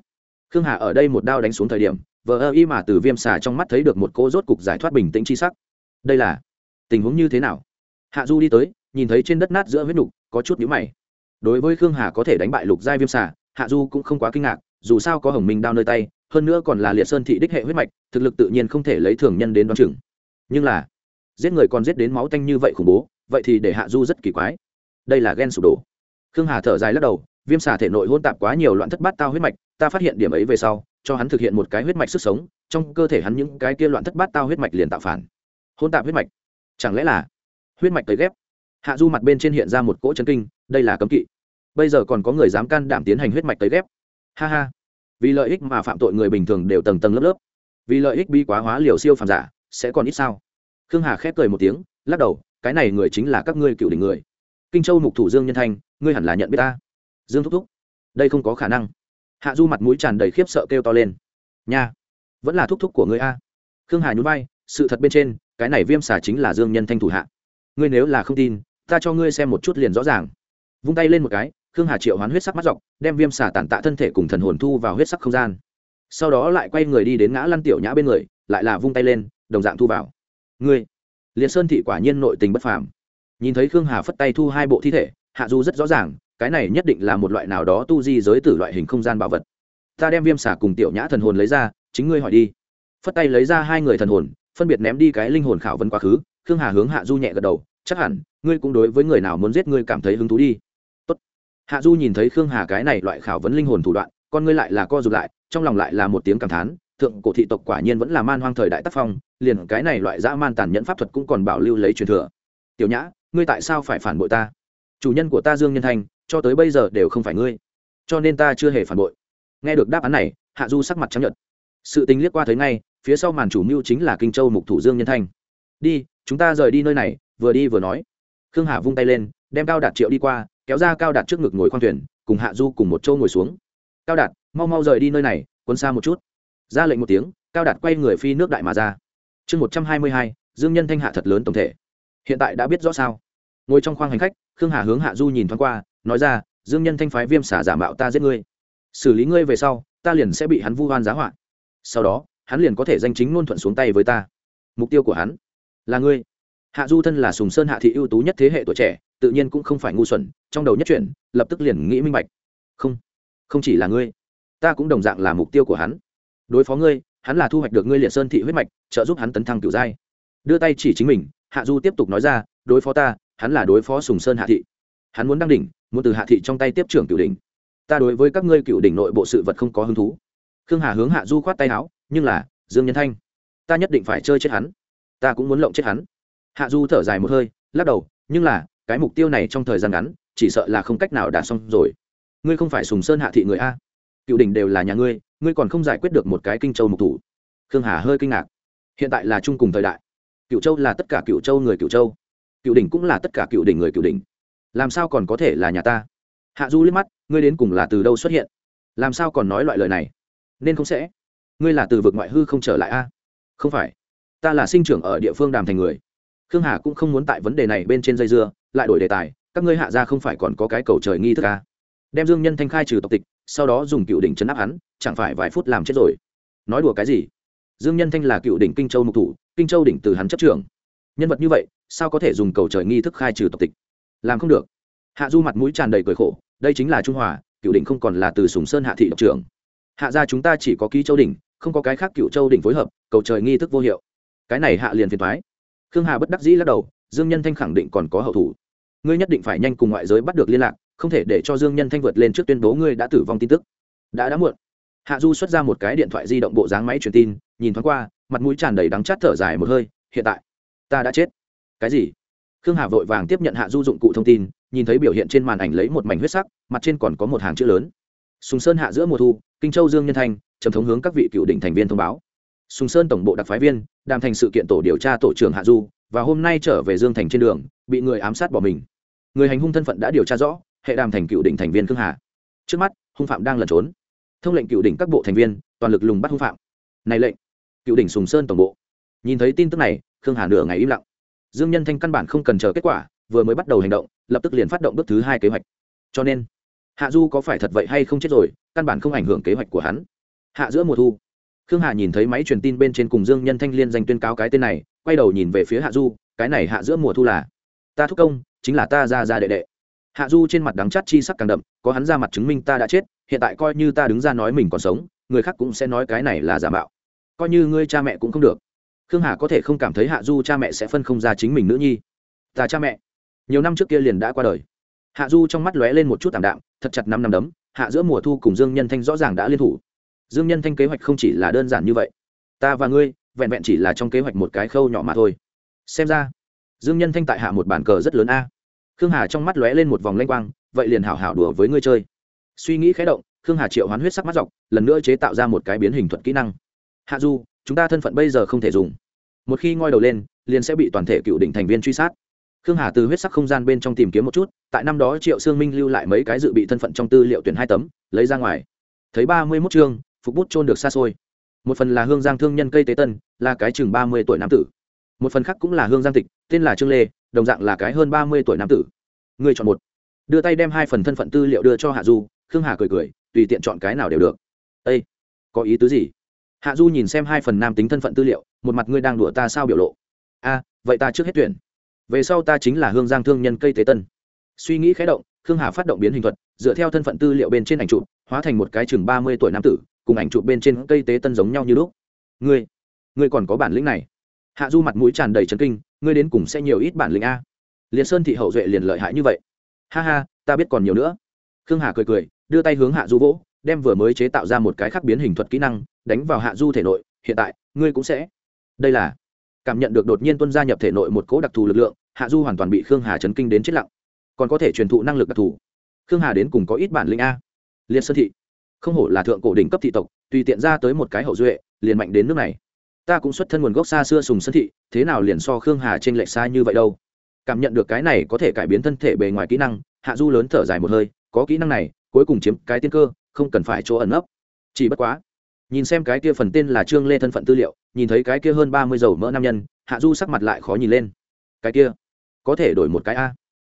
khương hà ở đây một đao đánh xuống thời điểm, vờ ơ y mà từ viêm xà trong mắt thấy được một cô rốt cục giải thoát bình tĩnh chi sắc. Đây là tình huống như thế nào? Hạ du đi tới, nhìn thấy trên đất nát giữa huyết nục, có chút nhũ mày. Đối với khương hà có thể đánh bại lục giai viêm xà, hạ du cũng không quá kinh ngạc, dù sao có hồng minh đao nơi tay, hơn nữa còn là liệt sơn thị đích hệ huyết mạch, thực lực tự nhiên không thể lấy thường nhân đến đoán chừng. Nhưng là, giết người còn giết đến máu tanh như vậy khủng bố, vậy thì để hạ du rất kỳ quái. Đây là ghen sụp đổ. Khương hà thở dài lắc đầu, viêm xà thể nội hôn tạp quá nhiều loạn thất bát tao huyết mạch, ta phát hiện điểm ấy về sau, cho hắn thực hiện một cái huyết mạch sức sống, trong cơ thể hắn những cái kia loạn thất bát tao huyết mạch liền tạo phản. Hôn tạp huyết mạch chẳng lẽ là huyết mạch tới ghép? Hạ du mặt bên trên hiện ra một cỗ chân kinh, đây là cấm kỵ. Bây giờ còn có người dám can đảm tiến hành huyết mạch tới ghép? Ha ha. Vì lợi ích mà phạm tội người bình thường đều tầng tầng lớp lớp. Vì lợi ích bi quá hóa liều siêu phàm giả, sẽ còn ít sao? Khương hà khép cười một tiếng, lắc đầu, cái này người chính là các ngươi cựu đỉnh người. Kinh châu mục thủ dương nhân thanh, ngươi hẳn là nhận biết ta. Dương thúc thúc. Đây không có khả năng. Hạ du mặt mũi tràn đầy khiếp sợ kêu to lên. Nha. Vẫn là thúc thúc của ngươi a. Khương hà nhún vai sự thật bên trên, cái này viêm xà chính là dương nhân thanh thủ hạ. Ngươi nếu là không tin, ta cho ngươi xem một chút liền rõ ràng. Vung tay lên một cái, khương hà triệu hoán huyết sắc mắt dọc, đem viêm xà tàn tạ thân thể cùng thần hồn thu vào huyết sắc không gian. Sau đó lại quay người đi đến ngã lăn tiểu nhã bên người, lại là vung tay lên, đồng dạng thu vào. Ngươi, liệt sơn thị quả nhiên nội tình bất phàm. Nhìn thấy khương hà phất tay thu hai bộ thi thể, hạ du rất rõ ràng, cái này nhất định là một loại nào đó tu di giới tử loại hình không gian bảo vật. Ta đem viêm xả cùng tiểu nhã thần hồn lấy ra, chính ngươi hỏi đi. Phất tay lấy ra hai người thần hồn phân biệt ném đi cái linh hồn khảo vấn quá khứ, khương hà hướng hạ du nhẹ gật đầu, chắc hẳn, ngươi cũng đối với người nào muốn giết ngươi cảm thấy hứng thú đi. Tốt. hạ du nhìn thấy khương hà cái này loại khảo vấn linh hồn thủ đoạn, con ngươi lại là co rụt lại, trong lòng lại là một tiếng cảm thán, thượng cổ thị tộc quả nhiên vẫn là man hoang thời đại tác phong, liền cái này loại dã man tàn nhẫn pháp thuật cũng còn bảo lưu lấy truyền thừa. Tiểu nhã, ngươi tại sao phải phản bội ta? Chủ nhân của ta dương nhân thanh, cho tới bây giờ đều không phải ngươi, cho nên ta chưa hề phản bội. Nghe được đáp án này, hạ du sắc mặt chấp nhận sự tình liếc qua thấy ngay phía sau màn chủ mưu chính là kinh châu mục thủ dương nhân thanh. Đi, chúng ta rời đi nơi này, vừa đi vừa nói. Khương hà vung tay lên, đem cao đạt triệu đi qua, kéo ra cao đạt trước ngực ngồi khoang thuyền, cùng hạ du cùng một châu ngồi xuống. Cao đạt, mau mau rời đi nơi này, quân xa một chút. Ra lệnh một tiếng, cao đạt quay người phi nước đại mà ra. Chương một trăm hai mươi hai, dương nhân thanh hạ thật lớn tổng thể. Hiện tại đã biết rõ sao? Ngồi trong khoang hành khách, khương hà hướng hạ du nhìn thoáng qua, nói ra, dương nhân thanh phái viêm xả giả mạo ta giết ngươi. Xử lý ngươi về sau, ta liền sẽ bị hắn vu oan giá họa. Sau đó hắn liền có thể danh chính ngôn thuận xuống tay với ta. Mục tiêu của hắn là ngươi. Hạ du thân là sùng sơn hạ thị ưu tú nhất thế hệ tuổi trẻ, tự nhiên cũng không phải ngu xuẩn, trong đầu nhất chuyển lập tức liền nghĩ minh bạch. Không không chỉ là ngươi, ta cũng đồng dạng là mục tiêu của hắn. Đối phó ngươi, hắn là thu hoạch được ngươi liệt sơn thị huyết mạch, trợ giúp hắn tấn thăng kiểu giai. Đưa tay chỉ chính mình, hạ du tiếp tục nói ra, đối phó ta, hắn là đối phó sùng sơn hạ thị. Hắn muốn đăng đỉnh, muốn từ hạ thị trong tay tiếp trưởng cửu đỉnh. Ta đối với các ngươi cựu đỉnh nội bộ sự vật không có hứng thú khương hà hướng hạ du khoát tay áo, nhưng là, dương nhân thanh, ta nhất định phải chơi chết hắn. Ta cũng muốn lộng chết hắn. Hạ du thở dài một hơi, lắc đầu, nhưng là, cái mục tiêu này trong thời gian ngắn, chỉ sợ là không cách nào đạt xong rồi. Ngươi không phải sùng sơn hạ thị người a. Cựu đỉnh đều là nhà ngươi ngươi còn không giải quyết được một cái kinh châu mục thủ. Khương hà hơi kinh ngạc. Hiện tại là chung cùng thời đại. Cựu châu là tất cả cựu châu người cựu châu. Cựu đỉnh cũng là tất cả cựu đỉnh người cựu đỉnh. Làm sao còn có thể là nhà ta? Hạ du liếc mắt, ngươi đến cùng là từ đâu xuất hiện? Làm sao còn nói loại lời này? Nên không sẽ. Ngươi là từ vực ngoại hư không trở lại a? Không phải. Ta là sinh trưởng ở địa phương đàm thành người. Khương hà cũng không muốn tại vấn đề này bên trên dây dưa, lại đổi đề tài, các ngươi hạ ra không phải còn có cái cầu trời nghi thức a? Đem dương nhân thanh khai trừ tộc tịch, sau đó dùng cựu đỉnh chấn áp hắn, chẳng phải vài phút làm chết rồi. Nói đùa cái gì? Dương nhân thanh là cựu đỉnh kinh châu mục thủ, kinh châu đỉnh từ hắn chấp trưởng. Nhân vật như vậy, sao có thể dùng cầu trời nghi thức khai trừ tộc tịch? Làm không được. Hạ du mặt mũi tràn đầy cười khổ, đây chính là trung hòa, cựu đỉnh không còn là từ sùng sơn hạ thị độc trưởng hạ gia chúng ta chỉ có ký châu đỉnh, không có cái khác cựu châu đỉnh phối hợp, cầu trời nghi thức vô hiệu. Cái này hạ liền phiền thoái khương hà bất đắc dĩ lắc đầu, dương nhân thanh khẳng định còn có hậu thủ. Ngươi nhất định phải nhanh cùng ngoại giới bắt được liên lạc, không thể để cho dương nhân thanh vượt lên trước tuyên bố ngươi đã tử vong tin tức. Đã đã muộn. Hạ du xuất ra một cái điện thoại di động bộ dáng máy truyền tin, nhìn thoáng qua, mặt mũi tràn đầy đắng chát thở dài một hơi, hiện tại, ta đã chết. Cái gì? Khương hà vội vàng tiếp nhận hạ du dụng cụ thông tin, nhìn thấy biểu hiện trên màn ảnh lấy một mảnh huyết sắc, mặt trên còn có một hàng chữ lớn sùng sơn hạ giữa mùa thu, kinh châu dương nhân thanh trầm thống hướng các vị cựu đỉnh thành viên thông báo. Sùng sơn tổng bộ đặc phái viên, đàm thành sự kiện tổ điều tra tổ trưởng hạ du, và hôm nay trở về dương thành trên đường, bị người ám sát bỏ mình. Người hành hung thân phận đã điều tra rõ, hệ đàm thành cựu đỉnh thành viên khương hà. Trước mắt, hung phạm đang lẩn trốn. Thông lệnh cựu đỉnh các bộ thành viên, toàn lực lùng bắt hung phạm. Này lệnh, cựu đỉnh sùng sơn tổng bộ. Nhìn thấy tin tức này, khương hà nửa ngày im lặng. Dương nhân thanh căn bản không cần chờ kết quả, vừa mới bắt đầu hành động, lập tức liền phát động bước thứ hai kế hoạch. Cho nên hạ du có phải thật vậy hay không chết rồi, căn bản không ảnh hưởng kế hoạch của hắn. Hạ giữa mùa thu. Khương hà nhìn thấy máy truyền tin bên trên cùng dương nhân thanh liên danh tuyên cáo cái tên này, quay đầu nhìn về phía hạ du, cái này hạ giữa mùa thu là, ta thúc công, chính là ta ra ra đệ đệ. Hạ du trên mặt đắng chát chi sắc càng đậm, có hắn ra mặt chứng minh ta đã chết, hiện tại coi như ta đứng ra nói mình còn sống, người khác cũng sẽ nói cái này là giả mạo. Coi như ngươi cha mẹ cũng không được. Khương hà có thể không cảm thấy hạ du cha mẹ sẽ phân không ra chính mình nữ nhi. Ta cha mẹ. Nhiều năm trước kia liền đã qua đời hạ du trong mắt lóe lên một chút t ạ m đạm, thật chặt năm năm đấm, hạ giữa mùa thu cùng dương nhân thanh rõ ràng đã liên thủ. Dương nhân thanh kế hoạch không chỉ là đơn giản như vậy. Ta và ngươi, vẹn vẹn chỉ là trong kế hoạch một cái khâu nhỏ mà thôi. Xem ra, dương nhân thanh tại hạ một bàn cờ rất lớn a. Khương hà trong mắt lóe lên một vòng lanh quang, vậy liền hảo hảo đùa với ngươi chơi. Suy nghĩ khé động, khương hà triệu hoán huyết sắc mắt dọc, lần nữa chế tạo ra một cái biến hình thuật kỹ năng. Hạ du, chúng ta thân phận bây giờ không thể dùng. Một khi ngoi đầu lên, liền sẽ bị toàn thể cựu đỉnh thành viên truy sát khương hà từ huyết sắc không gian bên trong tìm kiếm một chút, tại năm đó triệu sương minh lưu lại mấy cái dự bị thân phận trong tư liệu tuyển hai tấm, lấy ra ngoài. Thấy ba mươi mốt chương, phục bút trôn được xa xôi. Một phần là hương giang thương nhân cây tế tân, là cái chừng ba mươi tuổi nam tử. Một phần khác cũng là hương giang tịch, tên là trương lê, đồng dạng là cái hơn ba mươi tuổi nam tử. Người chọn một. Đưa tay đem hai phần thân phận tư liệu đưa cho hạ du, khương hà cười cười, tùy tiện chọn cái nào đều được. Â có ý tứ gì? Hạ du nhìn xem hai phần nam tính thân phận tư liệu, một mặt ngươi đang đùa ta sao biểu lộ? A, vậy ta trước hết tuyển về sau ta chính là hương giang thương nhân cây tế tân. Suy nghĩ khé động, khương hà phát động biến hình thuật, dựa theo thân phận tư liệu bên trên ảnh chụp, hóa thành một cái chừng ba mươi tuổi nam tử, cùng ảnh chụp bên trên cây tế tân giống nhau như lúc. Ngươi ngươi còn có bản lĩnh này. Hạ du mặt mũi tràn đầy trấn kinh, ngươi đến cùng sẽ nhiều ít bản lĩnh a. Liền sơn thị hậu duệ liền lợi hại như vậy. Ha ha, ta biết còn nhiều nữa. Khương hà cười cười, đưa tay hướng hạ du vỗ, đem vừa mới chế tạo ra một cái khác biến hình thuật kỹ năng, đánh vào hạ du thể nội, hiện tại, ngươi cũng sẽ. Đây là cảm nhận được đột nhiên tuân gia nhập thể nội một cỗ đặc thù lực lượng, hạ du hoàn toàn bị khương hà chấn kinh đến chết lặng. Còn có thể truyền thụ năng lực đặc thù. Khương hà đến cùng có ít bản lĩnh a? Liên sơn thị. Không hổ là thượng cổ đỉnh cấp thị tộc, tùy tiện ra tới một cái hậu duệ, liền mạnh đến nước này. Ta cũng xuất thân nguồn gốc xa xưa sùng sơn thị, thế nào liền so khương hà trên lệch xa như vậy đâu? Cảm nhận được cái này có thể cải biến thân thể bề ngoài kỹ năng, hạ du lớn thở dài một hơi, có kỹ năng này, cuối cùng chiếm cái tiên cơ, không cần phải chỗ ẩn ấp chỉ bất quá nhìn xem cái kia phần tên là trương lê thân phận tư liệu, nhìn thấy cái kia hơn ba mươi dầu mỡ nam nhân, hạ du sắc mặt lại khó nhìn lên. Cái kia, có thể đổi một cái a.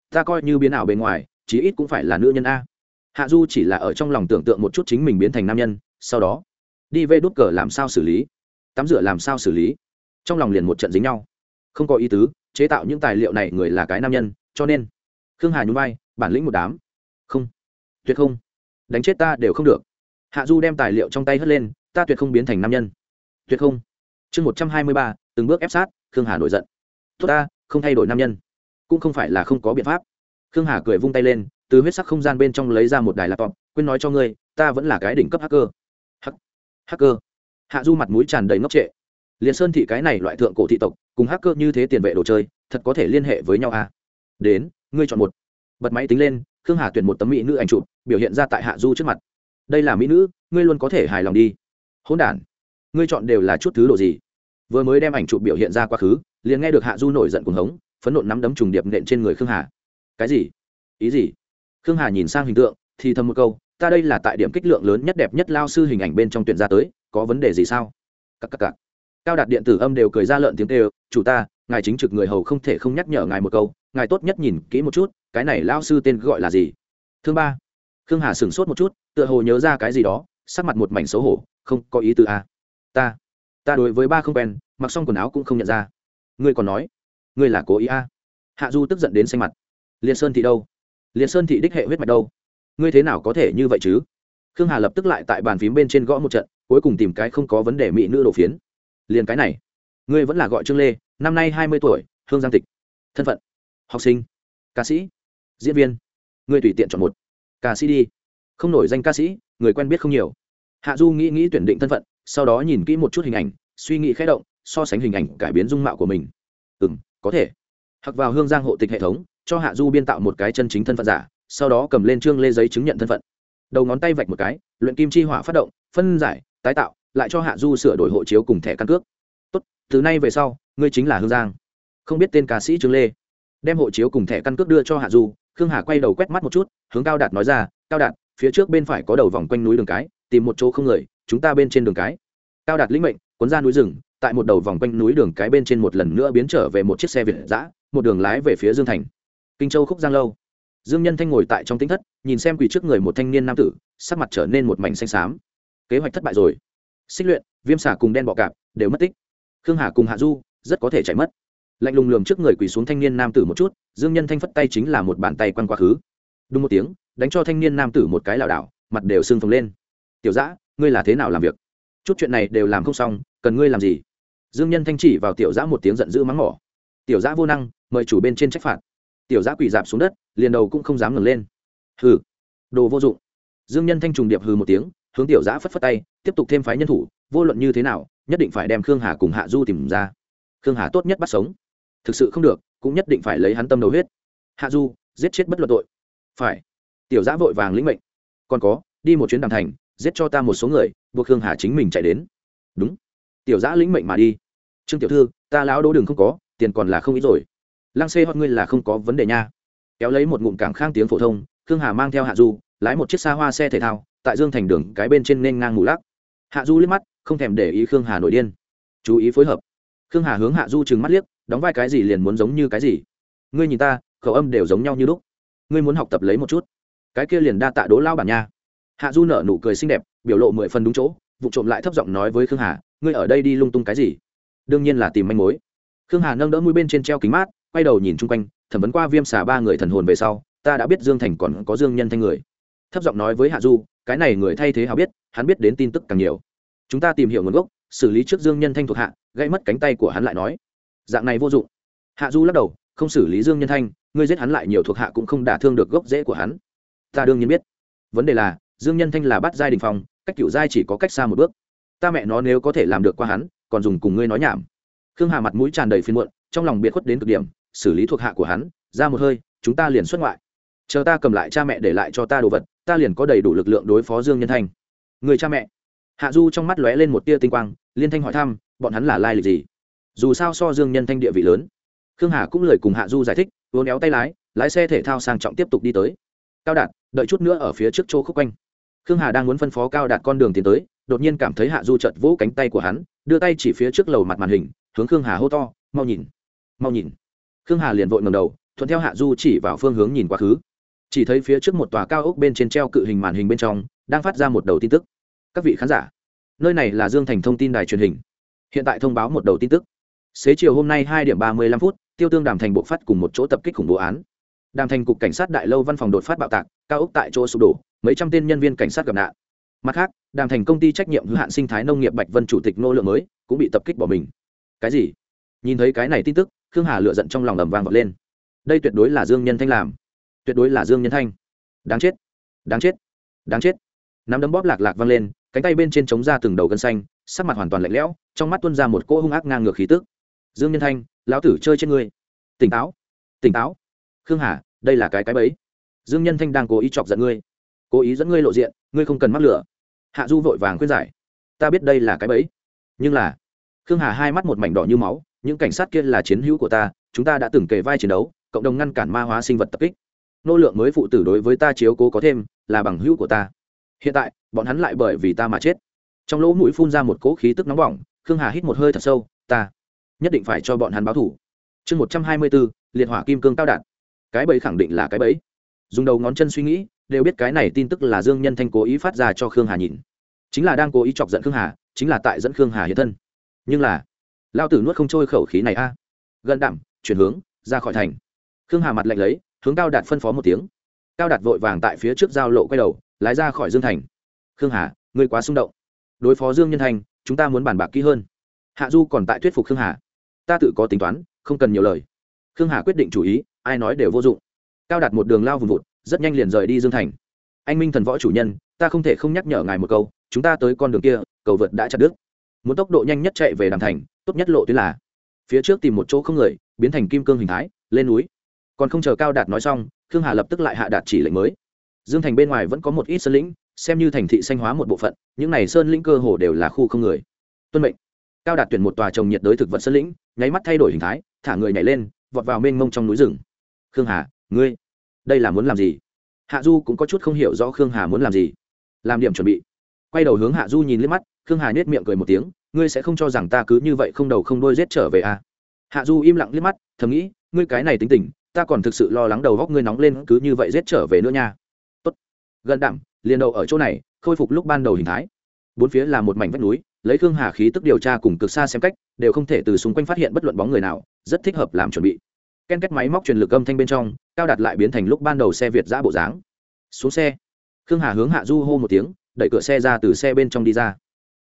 Ta coi như biến ảo bề ngoài, chí ít cũng phải là nữ nhân a. Hạ du chỉ là ở trong lòng tưởng tượng một chút chính mình biến thành nam nhân, sau đó, đi vê đút cờ làm sao xử lý. Tắm rửa làm sao xử lý. Trong lòng liền một trận dính nhau. Không có ý tứ, chế tạo những tài liệu này người là cái nam nhân, cho nên, khương hà nhún vai, bản lĩnh một đám. Không, tuyệt không. Đánh chết ta đều không được. Hạ du đem tài liệu trong tay hất lên ta tuyệt không biến thành nam nhân. Tuyệt không. Chương một trăm hai mươi ba, từng bước ép sát, khương hà nổi giận. Tốt ta, không thay đổi nam nhân. Cũng không phải là không có biện pháp. Khương hà cười vung tay lên, từ huyết sắc không gian bên trong lấy ra một đài laptop, quên nói cho ngươi, ta vẫn là cái đỉnh cấp hacker. Hack. hacker. Hạ du mặt mũi tràn đầy ngốc trệ. Liền sơn thị cái này loại thượng cổ thị tộc, cùng hacker như thế tiền vệ đồ chơi, thật có thể liên hệ với nhau à? Đến, ngươi chọn một. Bật máy tính lên, khương hà tuyển một tấm mỹ nữ ảnh chụp, biểu hiện ra tại hạ du trước mặt. Đây là mỹ nữ, ngươi luôn có thể hài lòng đi hỗn đản. Ngươi chọn đều là chút thứ đồ gì? Vừa mới đem ảnh chụp biểu hiện ra quá khứ, liền nghe được hạ du nổi giận cuồng hống phấn nộn nắm đấm trùng điệp nện trên người khương hà. Cái gì? Ý gì? Khương hà nhìn sang hình tượng, thì thầm một câu, ta đây là tại điểm kích lượng lớn nhất đẹp nhất lao sư hình ảnh bên trong tuyển ra tới, có vấn đề gì sao? Cắc cắc cắc. cao đạt điện tử âm đều cười ra lợn tiếng kêu, chủ ta, ngài chính trực người hầu không thể không nhắc nhở ngài một câu, ngài tốt nhất nhìn kỹ một chút, cái này lao sư tên gọi là gì? Thương ba, khương hà sửng sốt một chút, tựa hồ nhớ ra cái gì đó, sắc mặt một mảnh xấu hổ không có ý tư a à. ta ta đối với ba không quen, mặc xong quần áo cũng không nhận ra. Ngươi còn nói, ngươi là cố ý a à. hạ du tức giận đến xanh mặt. Liên sơn thị đâu? Liên sơn thị đích hệ huyết mạch đâu? Ngươi thế nào có thể như vậy chứ? Khương hà lập tức lại tại bàn phím bên trên gõ một trận, cuối cùng tìm cái không có vấn đề mỹ nữ đổ phiến. Liền cái này, ngươi vẫn là gọi trương lê, năm nay hai mươi tuổi, hương giang tịch. Thân phận, học sinh, ca sĩ, diễn viên. Ngươi tùy tiện chọn một, ca sĩ đi. Không nổi danh ca sĩ, người quen biết không nhiều hạ du nghĩ nghĩ tuyển định thân phận, sau đó nhìn kỹ một chút hình ảnh, suy nghĩ khẽ động, so sánh hình ảnh cải biến dung mạo của mình. Ừ m có thể. Hặc vào hương giang hộ tịch hệ thống, cho hạ du biên tạo một cái chân chính thân phận giả, sau đó cầm lên trương lê giấy chứng nhận thân phận. Đầu ngón tay vạch một cái, luyện kim chi hỏa phát động, phân giải, tái tạo, lại cho hạ du sửa đổi hộ chiếu cùng thẻ căn cước. Tốt, từ nay về sau, ngươi chính là hương giang. Không biết tên ca sĩ trương lê. Đem hộ chiếu cùng thẻ căn cước đưa cho hạ du, khương hà quay đầu quét mắt một chút, hướng cao đạt nói ra, cao đạt, phía trước bên phải có đầu vòng quanh núi đường cái tìm một chỗ không người, chúng ta bên trên đường cái. Cao đạt lĩnh mệnh, cuốn ra núi rừng, tại một đầu vòng quanh núi đường cái bên trên một lần nữa biến trở về một chiếc xe việt giã một đường lái về phía dương thành. Kinh châu khúc giang lâu. Dương nhân thanh ngồi tại trong tính thất, nhìn xem quỳ trước người một thanh niên nam tử, sắc mặt trở nên một mảnh xanh xám. Kế hoạch thất bại rồi. Xích luyện, viêm xả cùng đen bọ cạp, đều mất tích. Khương hà cùng hạ du, rất có thể chạy mất. Lạnh lùng lườm trước người quỳ xuống thanh niên nam tử một chút, dương nhân thanh phất tay chính là một bàn tay quăng quá khứ. Đúng một tiếng, đánh cho thanh niên nam tử một cái lảo đảo, mặt đều sưng phồng lên tiểu Giã, ngươi là thế nào làm việc? Chút chuyện này đều làm không xong cần ngươi làm gì? Dương nhân thanh chỉ vào tiểu Giã một tiếng giận dữ mắng mỏ. Tiểu Giã vô năng mời chủ bên trên trách phạt. Tiểu Giã quỳ dạp xuống đất liền đầu cũng không dám ngẩng lên. Hừ đồ vô dụng. Dương nhân thanh trùng điệp hừ một tiếng hướng tiểu Giã phất phất tay tiếp tục thêm phái nhân thủ vô luận như thế nào nhất định phải đem khương hà cùng hạ du tìm ra. Khương hà tốt nhất bắt sống. Thực sự không được cũng nhất định phải lấy hắn tâm đầu huyết. Hạ du giết chết bất luận tội. Phải. Tiểu giã vội vàng lĩnh mệnh. Còn có đi một chuyến đàm thành giết cho ta một số người, buộc khương hà chính mình chạy đến. Đúng. Tiểu giã lĩnh mệnh mà đi. Trương tiểu thư, ta lão đỗ đường không có, tiền còn là không ít rồi. Lăng xê hoặc ngươi là không có vấn đề nha. Kéo lấy một ngụm cảng khang tiếng phổ thông, khương hà mang theo hạ du, lái một chiếc xa hoa xe thể thao, tại dương thành đường cái bên trên nên ngang ngủ lắc. Hạ du liếc mắt, không thèm để ý khương hà nổi điên. Chú ý phối hợp. Khương hà hướng hạ du trừng mắt liếc, đóng vai cái gì liền muốn giống như cái gì. Ngươi nhìn ta, khẩu âm đều giống nhau như lúc ngươi muốn học tập lấy một chút. Cái kia liền đa tạ đố lao bản nha hạ du nở nụ cười xinh đẹp, biểu lộ mười phần đúng chỗ, vụ trộm lại thấp giọng nói với khương hà, ngươi ở đây đi lung tung cái gì? Đương nhiên là tìm manh mối. Khương hà nâng đỡ mũi bên trên treo kính mát, quay đầu nhìn chung quanh, thẩm vấn qua viêm xà ba người thần hồn về sau, ta đã biết dương thành còn có dương nhân thanh người. Thấp giọng nói với hạ du, cái này người thay thế hào biết, hắn biết đến tin tức càng nhiều. Chúng ta tìm hiểu nguồn gốc, xử lý trước dương nhân thanh thuộc hạ gây mất cánh tay của hắn lại nói. Dạng này vô dụng. Hạ du lắc đầu, không xử lý dương nhân thanh, ngươi giết hắn lại nhiều thuộc hạ cũng không đả thương được gốc rễ của hắn. Ta đương nhiên biết. Vấn đề là dương nhân thanh là bắt giai đình phong, cách cựu giai chỉ có cách xa một bước. Ta mẹ nó nếu có thể làm được qua hắn, còn dùng cùng ngươi nói nhảm. Khương hà mặt mũi tràn đầy phiên muộn, trong lòng biệt khuất đến cực điểm, xử lý thuộc hạ của hắn, ra một hơi, chúng ta liền xuất ngoại. Chờ ta cầm lại cha mẹ để lại cho ta đồ vật, ta liền có đầy đủ lực lượng đối phó dương nhân thanh. Người cha mẹ. Hạ du trong mắt lóe lên một tia tinh quang, liên thanh hỏi thăm, bọn hắn là lai lịch gì? Dù sao so dương nhân thanh địa vị lớn. Khương hà cũng lời cùng hạ du giải thích vốn éo tay lái lái xe thể thao sang trọng tiếp tục đi tới. Cao đạt, đợi chút nữa ở phía trước chỗ khúc quanh khương hà đang muốn phân phó cao đạt con đường tiến tới, đột nhiên cảm thấy hạ du chợt vỗ cánh tay của hắn, đưa tay chỉ phía trước lầu mặt màn hình, hướng khương hà hô to, mau nhìn mau nhìn. Khương hà liền vội ngầm đầu, thuận theo hạ du chỉ vào phương hướng nhìn quá khứ. Chỉ thấy phía trước một tòa cao ốc bên trên treo cự hình màn hình bên trong, đang phát ra một đầu tin tức. Các vị khán giả, nơi này là dương thành thông tin đài truyền hình. Hiện tại thông báo một đầu tin tức. Xế chiều hôm nay hai điểm ba mươi lăm phút, tiêu tương đàm thành bộ phát cùng một chỗ tập kích khủng bố án. Đàm thành cục cảnh sát đại lâu văn phòng đột phát bạo tạc, cao ốc tại chỗ sụp đổ mấy trăm tên nhân viên cảnh sát gặp nạn. Mặt khác, đàm thành công ty trách nhiệm hữu hạn sinh thái nông nghiệp bạch vân chủ tịch nô lượng mới cũng bị tập kích bỏ mình. Cái gì? Nhìn thấy cái này tin tức, khương hà lựa giận trong lòng ầm vang vọt lên. Đây tuyệt đối là dương nhân thanh làm. Tuyệt đối là dương nhân thanh. Đáng chết. Đáng chết. Đáng chết. Nắm đấm bóp lạc lạc vang lên, cánh tay bên trên chống ra từng đầu gân xanh, sắc mặt hoàn toàn lạnh lẽo, trong mắt tuôn ra một cỗ hung ác ngang ngược khí tức. Dương nhân thanh, lão tử chơi trên ngươi. Tỉnh táo. Tỉnh táo. Khương hà, đây là cái cái bẫy. Dương nhân thanh đang cố ý chọc giận ngươi cố ý dẫn ngươi lộ diện, ngươi không cần mắc lửa. Hạ du vội vàng khuyên giải. Ta biết đây là cái bẫy. Nhưng là, khương hà hai mắt một mảnh đỏ như máu, những cảnh sát kia là chiến hữu của ta, chúng ta đã từng kề vai chiến đấu, cộng đồng ngăn cản ma hóa sinh vật tập kích. Nô lượng mới phụ tử đối với ta chiếu cố có thêm, là bằng hữu của ta. Hiện tại, bọn hắn lại bởi vì ta mà chết. Trong lỗ mũi phun ra một cỗ khí tức nóng bỏng, khương hà hít một hơi thật sâu, ta nhất định phải cho bọn hắn báo thủ chương một trăm hai mươi bốn, liệt hỏa kim cương cao đạn cái bẫy khẳng định là cái bẫy. Dùng đầu ngón chân suy nghĩ đều biết cái này tin tức là dương nhân thanh cố ý phát ra cho khương hà nhìn. Chính là đang cố ý chọc giận khương hà, chính là tại dẫn khương hà hiện thân. Nhưng là lao tử nuốt không trôi khẩu khí này a. Gần đạm, chuyển hướng, ra khỏi thành. Khương hà mặt lạnh lấy, hướng cao đạt phân phó một tiếng. Cao đạt vội vàng tại phía trước giao lộ quay đầu, lái ra khỏi dương thành. Khương hà, ngươi quá xung động. Đối phó dương nhân thành chúng ta muốn bàn bạc kỹ hơn. Hạ du còn tại thuyết phục khương hà. Ta tự có tính toán, không cần nhiều lời. Khương hà quyết định chủ ý, ai nói đều vô dụng. Cao đạt một đường lao vùng vụt rất nhanh liền rời đi dương thành. Anh minh thần võ chủ nhân, ta không thể không nhắc nhở ngài một câu, chúng ta tới con đường kia, cầu vượt đã chặt đứt. Muốn tốc độ nhanh nhất chạy về đàm thành, tốt nhất lộ tuyến là phía trước tìm một chỗ không người, biến thành kim cương hình thái, lên núi. Còn không chờ cao đạt nói xong, khương hà lập tức lại hạ đạt chỉ lệnh mới. Dương thành bên ngoài vẫn có một ít sơn lĩnh, xem như thành thị xanh hóa một bộ phận, những này sơn lĩnh cơ hồ đều là khu không người. Tuân mệnh. Cao đạt tuyển một tòa trồng nhiệt đới thực vật sơn lĩnh, nháy mắt thay đổi hình thái, thả người nhảy lên, vọt vào mênh mông trong núi rừng. Khương hà, ngươi đây là muốn làm gì? Hạ du cũng có chút không hiểu rõ khương hà muốn làm gì. Làm điểm chuẩn bị. Quay đầu hướng hạ du nhìn liếc mắt, khương hà nhét miệng cười một tiếng, ngươi sẽ không cho rằng ta cứ như vậy không đầu không đôi rết trở về à. hạ du im lặng liếc mắt, thầm nghĩ, ngươi cái này tính tình, ta còn thực sự lo lắng đầu góc ngươi nóng lên cứ như vậy rết trở về nữa nha. Tốt. Gần đạm, liền đầu ở chỗ này, khôi phục lúc ban đầu hình thái. Bốn phía là một mảnh vách núi, lấy khương hà khí tức điều tra cùng cực xa xem cách, đều không thể từ xung quanh phát hiện bất luận bóng người nào, rất thích hợp làm chuẩn bị ken kết máy móc truyền lực âm thanh bên trong, cao đạt lại biến thành lúc ban đầu xe việt giã bộ dáng. Xuống xe. Khương hà hướng hạ du hô một tiếng, đẩy cửa xe ra từ xe bên trong đi ra.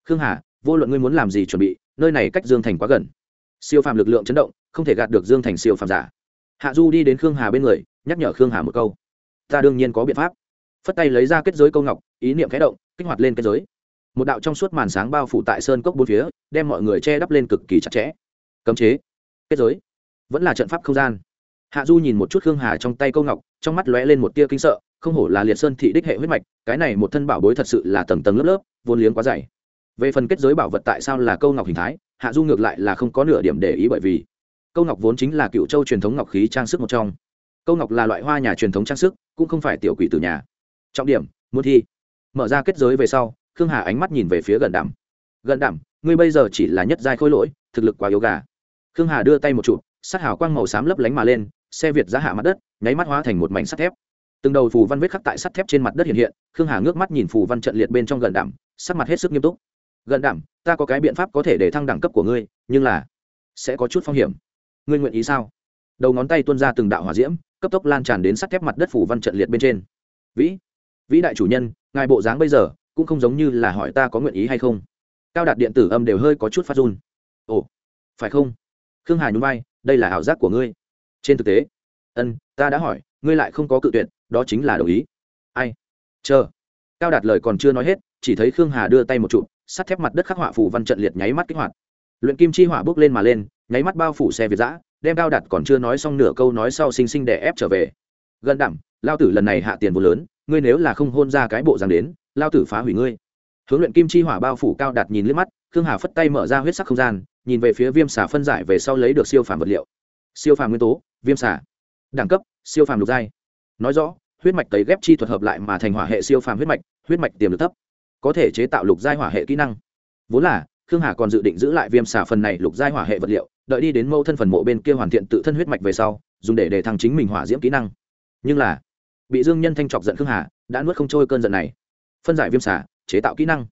Khương hà, vô luận ngươi muốn làm gì chuẩn bị, nơi này cách dương thành quá gần. Siêu phàm lực lượng chấn động, không thể gạt được dương thành siêu phàm giả. Hạ du đi đến khương hà bên người, nhắc nhở khương hà một câu. Ta đương nhiên có biện pháp. Phất tay lấy ra kết giới câu ngọc, ý niệm khẽ động, kích hoạt lên kết giới. Một đạo trong suốt màn sáng bao phủ tại sơn cốc bốn phía, đem mọi người che đắp lên cực kỳ chặt chẽ. Cấm chế. Kết giới vẫn là trận pháp không gian. Hạ du nhìn một chút khương hà trong tay câu ngọc, trong mắt lóe lên một tia kinh sợ, không hổ là liệt sơn thị đích hệ huyết mạch, cái này một thân bảo bối thật sự là tầng tầng lớp lớp, vốn liếng quá dày. Về phần kết giới bảo vật tại sao là câu ngọc hình thái, hạ du ngược lại là không có nửa điểm để ý bởi vì câu ngọc vốn chính là cựu châu truyền thống ngọc khí trang sức một trong. Câu ngọc là loại hoa nhà truyền thống trang sức, cũng không phải tiểu quỷ từ nhà. Trọng điểm, muốn thi. Mở ra kết giới về sau, khương hà ánh mắt nhìn về phía gần đảm gần đảm ngươi bây giờ chỉ là nhất giai khôi lỗi, thực lực quá yếu gà. Khương hà đưa tay một chụp sát hào quang màu xám lấp lánh mà lên, xe việt giá hạ mặt đất, nháy mắt hóa thành một mảnh sắt thép. Từng đầu phù văn vết khắc tại sắt thép trên mặt đất hiện hiện, khương hà ngước mắt nhìn phù văn trận liệt bên trong gần đảm sắc mặt hết sức nghiêm túc. Gần đảm ta có cái biện pháp có thể để thăng đẳng cấp của ngươi, nhưng là sẽ có chút phong hiểm. Ngươi nguyện ý sao? Đầu ngón tay tuôn ra từng đạo hỏa diễm, cấp tốc lan tràn đến sắt thép mặt đất phủ văn trận liệt bên trên. Vĩ vĩ đại chủ nhân, ngài bộ dáng bây giờ cũng không giống như là hỏi ta có nguyện ý hay không. Cao đạt điện tử âm đều hơi có chút phát run. Ồ, phải không? Khương hà nhún vai đây là ảo giác của ngươi. Trên thực tế, ân, ta đã hỏi, ngươi lại không có cự tuyệt, đó chính là đồng ý. Ai? Chờ. Cao đạt lời còn chưa nói hết, chỉ thấy khương hà đưa tay một trụ sắt thép mặt đất khắc họa phủ văn trận liệt nháy mắt kích hoạt. Luyện kim chi hỏa bước lên mà lên, nháy mắt bao phủ xe việt giã, đem cao đạt còn chưa nói xong nửa câu nói sau xinh xinh để ép trở về. Gần đẳng lao tử lần này hạ tiền vô lớn, ngươi nếu là không hôn ra cái bộ rằng đến, lao tử phá hủy ngươi hướng luyện kim chi hỏa bao phủ cao đạt nhìn liếc mắt, khương hà phất tay mở ra huyết sắc không gian, nhìn về phía viêm xả phân giải về sau lấy được siêu phàm vật liệu. Siêu phàm nguyên tố, viêm xả đẳng cấp, siêu phàm lục giai. Nói rõ, huyết mạch tấy ghép chi thuật hợp lại mà thành hỏa hệ siêu phàm huyết mạch huyết mạch tiềm lực thấp. Có thể chế tạo lục giai hỏa hệ kỹ năng. Vốn là, khương hà còn dự định giữ lại viêm xả phần này lục giai hỏa hệ vật liệu, đợi đi đến mâu thân phần mộ bên kia hoàn thiện tự thân huyết mạch về sau, dùng để để thăng chính mình hỏa diễm kỹ năng. Nhưng là, bị dương nhân thanh chọc giận khương hà, đã nuốt không trôi cơn giận này. Phân giải viêm xả chế tạo kỹ năng.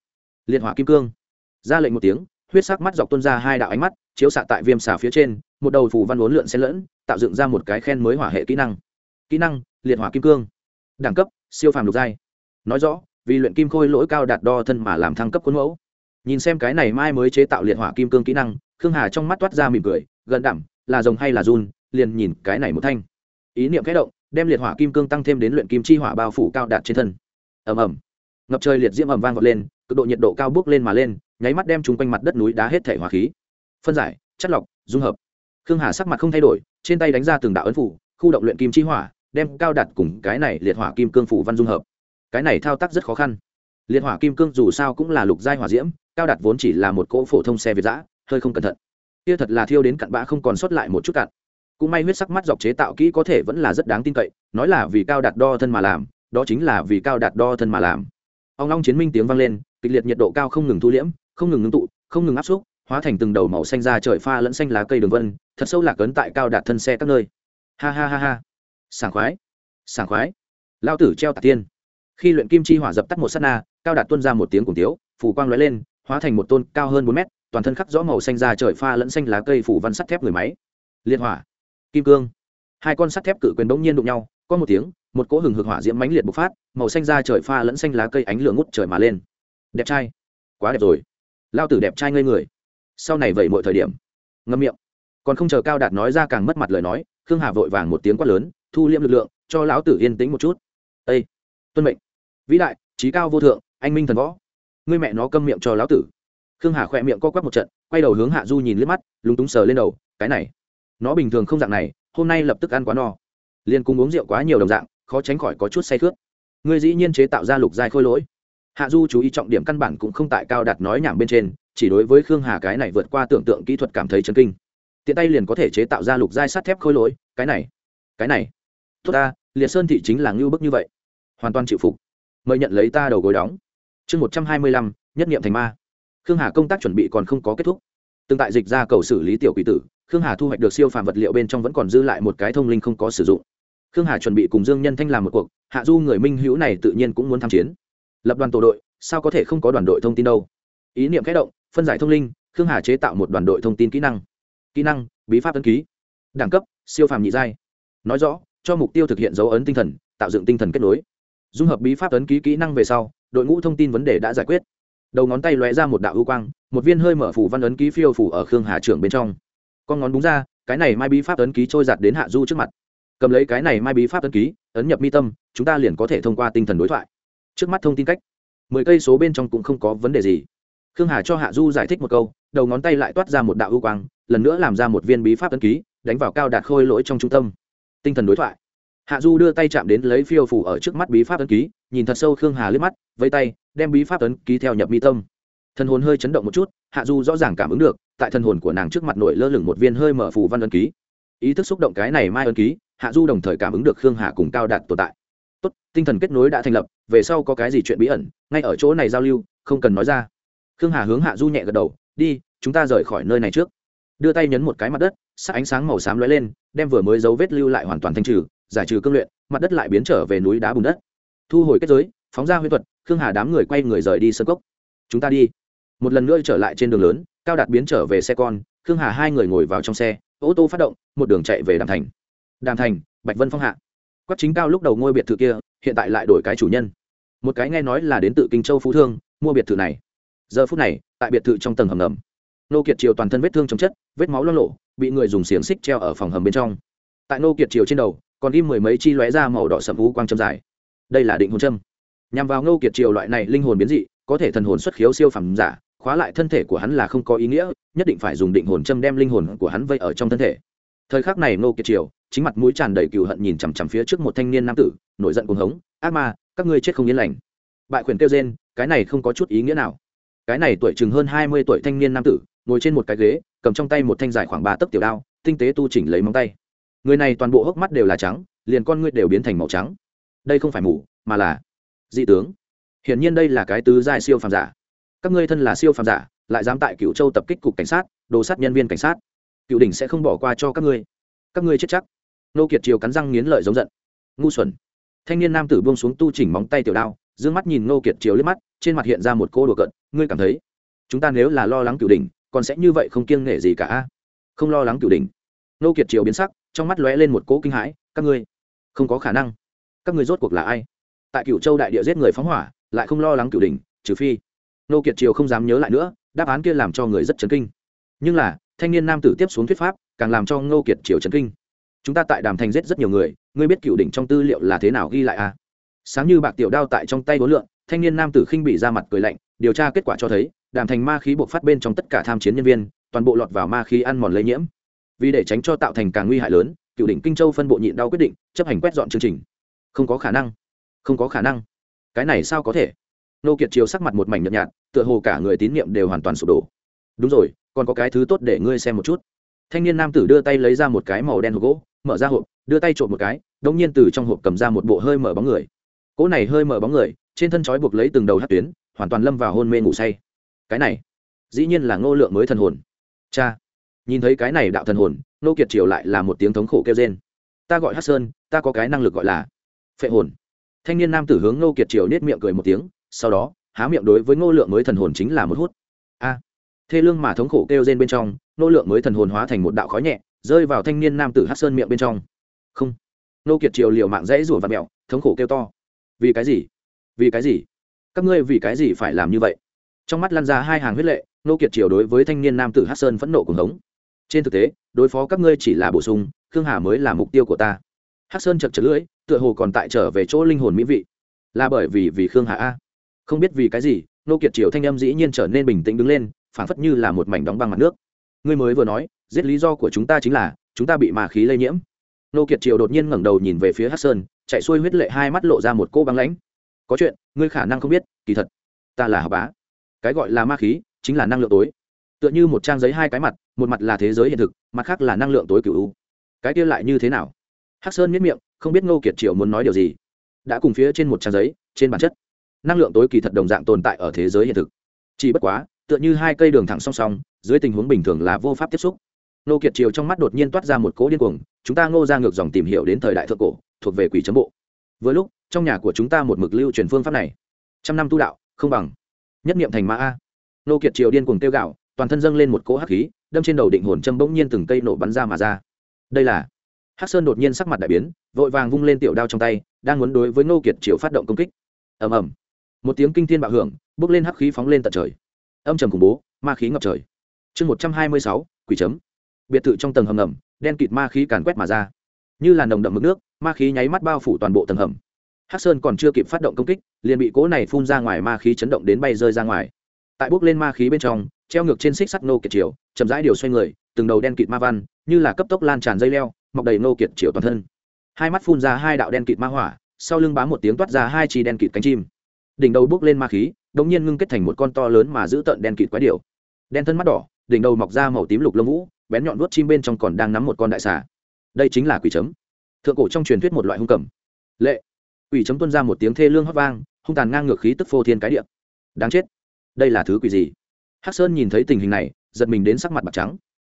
Liệt hỏa kim cương. Ra lệnh một tiếng, huyết sắc mắt dọc tuôn ra hai đạo ánh mắt, chiếu xạ tại viêm xả phía trên, một đầu phù văn uốn lượn xen lẫn, tạo dựng ra một cái khen mới hỏa hệ kỹ năng. Kỹ năng, liệt hỏa kim cương. Đẳng cấp, siêu phàm lục giai. Nói rõ, vì luyện kim khôi lỗi cao đạt đo thân mà làm thăng cấp khuôn mẫu. Nhìn xem cái này mai mới chế tạo liệt hỏa kim cương kỹ năng, khương hà trong mắt toát ra mỉm cười, gần đảm là rồng hay là run, liền nhìn cái này một thanh. Ý niệm kẽ động, đem liệt hỏa kim cương tăng thêm đến luyện kim chi hỏa bao phủ cao đạt trên thân. Ầm ầm ngập trời liệt diễm ầm vang vọt lên, cực độ nhiệt độ cao bước lên mà lên, nháy mắt đem chúng quanh mặt đất núi đá hết thể hỏa khí. Phân giải, chất lọc, dung hợp. Khương hà sắc mặt không thay đổi, trên tay đánh ra từng đạo ấn phủ, khu động luyện kim chi hỏa, đem cao đạt cùng cái này liệt hỏa kim cương phủ văn dung hợp. Cái này thao tác rất khó khăn. Liệt hỏa kim cương dù sao cũng là lục giai hỏa diễm, cao đạt vốn chỉ là một cỗ phổ thông xe việt giã hơi không cẩn thận. Kia thật là thiêu đến cặn bã không còn sót lại một chút cặn. Cũng may huyết sắc mắt dọc chế tạo kỹ có thể vẫn là rất đáng tin cậy, nói là vì cao đạt đo thân mà làm, đó chính là vì cao đạt đo thân mà làm ông long chiến minh tiếng vang lên, kịch liệt nhiệt độ cao không ngừng thu liễm, không ngừng ngưng tụ, không ngừng áp xúc, hóa thành từng đầu màu xanh ra trời pha lẫn xanh lá cây đường vân, thật sâu lạc ấn tại cao đạt thân xe các nơi. Ha ha ha ha. Sảng khoái. Sảng khoái. Lao tử treo tạc tiên. Khi luyện kim chi hỏa dập tắt một s á t na, cao đạt tuân ra một tiếng cùng tiếu phủ quang lóe lên, hóa thành một tôn cao hơn bốn mét, toàn thân khắc rõ màu xanh ra trời pha lẫn xanh lá cây phủ văn sắt thép người máy. Liên hỏa. Kim cương. Hai con sắt thép cự quyền bỗng nhiên đụng nhau, có một tiếng một cỗ hừng hực hỏa diễm mãnh liệt bộc phát, màu xanh ra trời pha lẫn xanh lá cây ánh lửa ngút trời mà lên. Đẹp trai. Quá đẹp rồi. Lao tử đẹp trai ngây người. Sau này vậy mọi thời điểm. Ngâm miệng. Còn không chờ cao đạt nói ra càng mất mặt lời nói, khương hà vội vàng một tiếng quát lớn, thu liễm lực lượng, cho lão tử yên tĩnh một chút. Ây tuân mệnh. Vĩ đại, trí cao vô thượng, anh minh thần võ. Ngươi mẹ nó câm miệng cho lão tử. Khương hà khỏe miệng co quắp một trận, quay đầu hướng hạ du nhìn liếc mắt, lúng túng sờ lên đầu, cái này. Nó bình thường không dạng này, hôm nay lập tức ăn quá no. Liền cùng uống rượu quá nhiều đồng dạng khó tránh khỏi có chút say khướt ngươi dĩ nhiên chế tạo ra lục giai khôi lỗi. Hạ du chú ý trọng điểm căn bản cũng không tại cao đạt nói nhảm bên trên, chỉ đối với khương hà cái này vượt qua tưởng tượng kỹ thuật cảm thấy chấn kinh. Tiện tay liền có thể chế tạo ra lục giai sắt thép khôi lỗi, cái này cái này. Tốt ta, liệt sơn thị chính là ngưu bức như vậy. Hoàn toàn chịu phục. Mời nhận lấy ta đầu gối đóng. Chương một trăm hai mươi lăm, nhất nghiệm thành ma. Khương hà công tác chuẩn bị còn không có kết thúc. Từng tại dịch ra cầu xử lý tiểu quỷ tử, khương hà thu hoạch được siêu phàm vật liệu bên trong vẫn còn dư lại một cái thông linh không có sử dụng khương hà chuẩn bị cùng dương nhân thanh làm một cuộc, hạ du người minh hữu này tự nhiên cũng muốn tham chiến. Lập đoàn tổ đội, sao có thể không có đoàn đội thông tin đâu? Ý niệm kẽ động, phân giải thông linh, khương hà chế tạo một đoàn đội thông tin kỹ năng. Kỹ năng, bí pháp ấn ký. Đẳng cấp, siêu phàm nhị giai. Nói rõ, cho mục tiêu thực hiện dấu ấn tinh thần, tạo dựng tinh thần kết nối. Dung hợp bí pháp ấn ký kỹ năng về sau, đội ngũ thông tin vấn đề đã giải quyết. Đầu ngón tay lóe ra một đạo ưu quang, một viên hơi mở phủ văn ấn ký phiêu phủ ở khương hà trưởng bên trong. Con ngón đúng ra, cái này mai bí pháp ấn ký trôi giặt đến hạ du trước mặt cầm lấy cái này mai bí pháp ấn ký, ấn nhập mi tâm, chúng ta liền có thể thông qua tinh thần đối thoại. Trước mắt thông tin cách, mười cây số bên trong cũng không có vấn đề gì. Khương hà cho hạ du giải thích một câu, đầu ngón tay lại toát ra một đạo ưu quang, lần nữa làm ra một viên bí pháp ấn ký, đánh vào cao đạt khôi lỗi trong trung tâm. Tinh thần đối thoại. Hạ du đưa tay chạm đến lấy phiêu phủ ở trước mắt bí pháp ấn ký, nhìn thật sâu khương hà liếc mắt vây tay, đem bí pháp ấn ký theo nhập mi tâm. Thần hồn hơi chấn động một chút, hạ du rõ ràng cảm ứng được, tại thần hồn của nàng trước mặt nổi lơ lửng một viên hơi mở phù văn ấn ký. Ý thức xúc động cái này mai ấn ký hạ du đồng thời cảm ứng được khương hà cùng cao đạt tồn tại. Tốt, tinh thần kết nối đã thành lập, về sau có cái gì chuyện bí ẩn, ngay ở chỗ này giao lưu, không cần nói ra. Khương hà hướng hạ du nhẹ gật đầu, đi, chúng ta rời khỏi nơi này trước. Đưa tay nhấn một cái mặt đất, sắc ánh sáng màu xám lóe lên, đem vừa mới dấu vết lưu lại hoàn toàn thanh trừ, giải trừ cương luyện, mặt đất lại biến trở về núi đá bùn đất. Thu hồi kết giới, phóng ra huyết thuật, khương hà đám người quay người rời đi sơ cốc. Chúng ta đi. Một lần nữa trở lại trên đường lớn, cao đạt biến trở về xe con, khương hà hai người ngồi vào trong xe, ô tô phát động, một đường chạy về đàm thành đàm thành, bạch vân phong hạ. Quách chính cao lúc đầu ngôi biệt thự kia, hiện tại lại đổi cái chủ nhân. Một cái nghe nói là đến từ kinh châu phú thương, mua biệt thự này. Giờ phút này, tại biệt thự trong tầng hầm ngầm, nô kiệt triều toàn thân vết thương chống chất, vết máu lo lộ, bị người dùng xiềng xích treo ở phòng hầm bên trong. Tại nô kiệt triều trên đầu, còn ghim mười mấy chi lóe ra màu đỏ sậm vũ quang châm dài. Đây là định hồn châm. Nhằm vào nô kiệt triều loại này linh hồn biến dị, có thể thần hồn xuất khiếu siêu phẩm giả, khóa lại thân thể của hắn là không có ý nghĩa, nhất định phải dùng định hồn châm đem linh hồn của hắn vây ở trong thân thể. Thời khắc này nô kiệt triều chính mặt mũi tràn đầy cừu hận nhìn chằm chằm phía trước một thanh niên nam tử, nổi giận cuồng hống, ác ma, các ngươi chết không yên lành. Bại khuyển kêu gen cái này không có chút ý nghĩa nào. Cái này tuổi chừng hơn hai mươi tuổi thanh niên nam tử, ngồi trên một cái ghế, cầm trong tay một thanh dài khoảng ba tấc tiểu đao, tinh tế tu chỉnh lấy móng tay. Người này toàn bộ hốc mắt đều là trắng, liền con ngươi đều biến thành màu trắng. Đây không phải mù, mà là dị tướng. Hiển nhiên đây là cái tứ giai siêu phàm giả. Các ngươi thân là siêu phàm giả, lại dám tại cựu châu tập kích cục cảnh sát, đồ sát nhân viên cảnh sát. Cựu đỉnh sẽ không bỏ qua cho các ngươi các ngươi chết chắc. Nô kiệt triều cắn răng nghiến lợi giống giận. Ngu xuẩn. Thanh niên nam tử buông xuống tu chỉnh móng tay tiểu đao d mắt nhìn nô kiệt triều liếc mắt, trên mặt hiện ra một cô đùa cận ngươi cảm thấy chúng ta nếu là lo lắng cửu đỉnh, còn sẽ như vậy không kiêng nể gì cả không lo lắng cửu đỉnh. Nô kiệt triều biến sắc, trong mắt lóe lên một cỗ kinh hãi, các ngươi không có khả năng. Các ngươi rốt cuộc là ai? Tại cựu châu đại địa giết người phóng hỏa, lại không lo lắng cửu đỉnh, trừ phi nô kiệt triều không dám nhớ lại nữa, đáp án kia làm cho người rất chấn kinh. Nhưng là, thanh niên nam tử tiếp xuống thuyết pháp càng làm cho ngô kiệt triều chấn kinh. Chúng ta tại đàm thành giết rất nhiều người, ngươi biết cựu đỉnh trong tư liệu là thế nào ghi lại à? Sáng như bạc tiểu đao tại trong tay đối lượng thanh niên nam tử khinh bị ra mặt cười lạnh, điều tra kết quả cho thấy, đàm thành ma khí buộc phát bên trong tất cả tham chiến nhân viên, toàn bộ lọt vào ma khí ăn mòn lây nhiễm. Vì để tránh cho tạo thành càng nguy hại lớn, cựu đỉnh kinh châu phân bộ nhịn đau quyết định, chấp hành quét dọn chương trình. Không có khả năng. Không có khả năng. Cái này sao có thể? Nô kiệt chiều sắc mặt một mảnh nhợt nhạt, tựa hồ cả người tín nhiệm đều hoàn toàn sụp đổ. Đúng rồi, còn có cái thứ tốt để ngươi xem một chút thanh niên nam tử đưa tay lấy ra một cái màu đen hộp gỗ, mở ra hộp, đưa tay trộm một cái đông nhiên từ trong hộp cầm ra một bộ hơi mở bóng người. Cỗ này hơi mở bóng người, trên thân trói buộc lấy từng đầu hát tuyến, hoàn toàn lâm vào hôn mê ngủ say. Cái này, dĩ nhiên là ngô lượng mới thần hồn. Cha, nhìn thấy cái này đạo thần hồn nô kiệt triều lại là một tiếng thống khổ kêu trên ta gọi hát sơn, ta có cái năng lực gọi là phệ hồn. Thanh niên nam tử hướng nô kiệt triều nết miệng cười một tiếng, sau đó, há miệng đối với ngô lượng mới thần hồn chính là một hút thê lương mà thống khổ kêu rên bên trong, nô lượng mới thần hồn hóa thành một đạo khói nhẹ, rơi vào thanh niên nam tử hát sơn miệng bên trong. Không. Nô kiệt triều liều mạng rẽ rủa và mẹo, thống khổ kêu to. Vì cái gì? Vì cái gì? Các ngươi vì cái gì phải làm như vậy? Trong mắt lan ra hai hàng huyết lệ, nô kiệt triều đối với thanh niên nam tử hát sơn phẫn nộ cùng hống. Trên thực tế, đối phó các ngươi chỉ là bổ sung, khương hà mới là mục tiêu của ta. Hát sơn chật chật lưỡi, tựa hồ còn tại trở về chỗ linh hồn mỹ vị. Là bởi vì vì khương hà a. Không biết vì cái gì, nô kiệt triều thanh âm dĩ nhiên trở nên bình tĩnh đứng lên phảng phất như là một mảnh đóng băng mặt nước. Ngươi mới vừa nói, giết lý do của chúng ta chính là, chúng ta bị mà khí lây nhiễm. Nô kiệt triều đột nhiên ngẩng đầu nhìn về phía hát sơn, chạy xuôi huyết lệ hai mắt lộ ra một cô băng lãnh. Có chuyện, ngươi khả năng không biết, kỳ thật, ta là học bá. Cái gọi là ma khí, chính là năng lượng tối. Tựa như một trang giấy hai cái mặt, một mặt là thế giới hiện thực, mặt khác là năng lượng tối cựu cái kia lại như thế nào? Hắc sơn miết miệng, không biết ngô kiệt triều muốn nói điều gì. Đã cùng phía trên một trang giấy, trên bản chất, năng lượng tối kỳ thật đồng dạng tồn tại ở thế giới hiện thực. Chỉ bất quá tựa như hai cây đường thẳng song song, dưới tình huống bình thường là vô pháp tiếp xúc. Ngô kiệt triều trong mắt đột nhiên toát ra một cỗ điên cuồng, chúng ta ngô ra ngược dòng tìm hiểu đến thời đại thượng cổ, thuộc về quỷ chấm bộ. Vừa lúc, trong nhà của chúng ta một mực lưu truyền phương pháp này. Trăm năm tu đạo, không bằng. Nhất niệm thành ma a. Nô kiệt triều điên cuồng tiêu gạo toàn thân dâng lên một cỗ hắc khí, đâm trên đầu định hồn châm bỗng nhiên từng cây nổ bắn ra mà ra. Đây là hắc sơn đột nhiên sắc mặt đại biến, vội vàng vung lên tiểu đao trong tay, đang muốn đối với nô kiệt triều phát động công kích. Ầm ầm. Một tiếng kinh thiên bạo hưởng bước lên hắc khí phóng lên tận trời âm trầm khủng bố, ma khí ngập trời. Chương một trăm hai mươi sáu, quỷ chấm. Biệt thự trong tầng hầm ngầm, đen kịt ma khí càn quét mà ra. Như là nồng đậm mực nước, ma khí nháy mắt bao phủ toàn bộ tầng hầm. Hắc sơn còn chưa kịp phát động công kích, liền bị cỗ này phun ra ngoài ma khí chấn động đến bay rơi ra ngoài. Tại bước lên ma khí bên trong, treo ngược trên xích sắt nô kiệt triều, chậm rãi điều xoay người, từng đầu đen kịt ma văn, như là cấp tốc lan tràn dây leo, mọc đầy nô kiệt triều toàn thân. Hai mắt phun ra hai đạo đen kịt ma hỏa, sau lưng bám một tiếng toát ra hai chi đen kịt cánh chim đỉnh đầu bước lên ma khí đống nhiên ngưng kết thành một con to lớn mà giữ tợn đen kịt quái điểu. Đen thân mắt đỏ, đỉnh đầu mọc ra màu tím lục lông vũ, bén nhọn vuốt chim bên trong còn đang nắm một con đại xà. Đây chính là quỷ chấm. Thượng cổ trong truyền thuyết một loại hung cầm. Lệ. Quỷ chấm tuân ra một tiếng thê lương hót vang, hung tàn ngang ngược khí tức phô thiên cái điệp đáng chết. Đây là thứ quỷ gì? Hắc sơn nhìn thấy tình hình này, giật mình đến sắc mặt bạc trắng.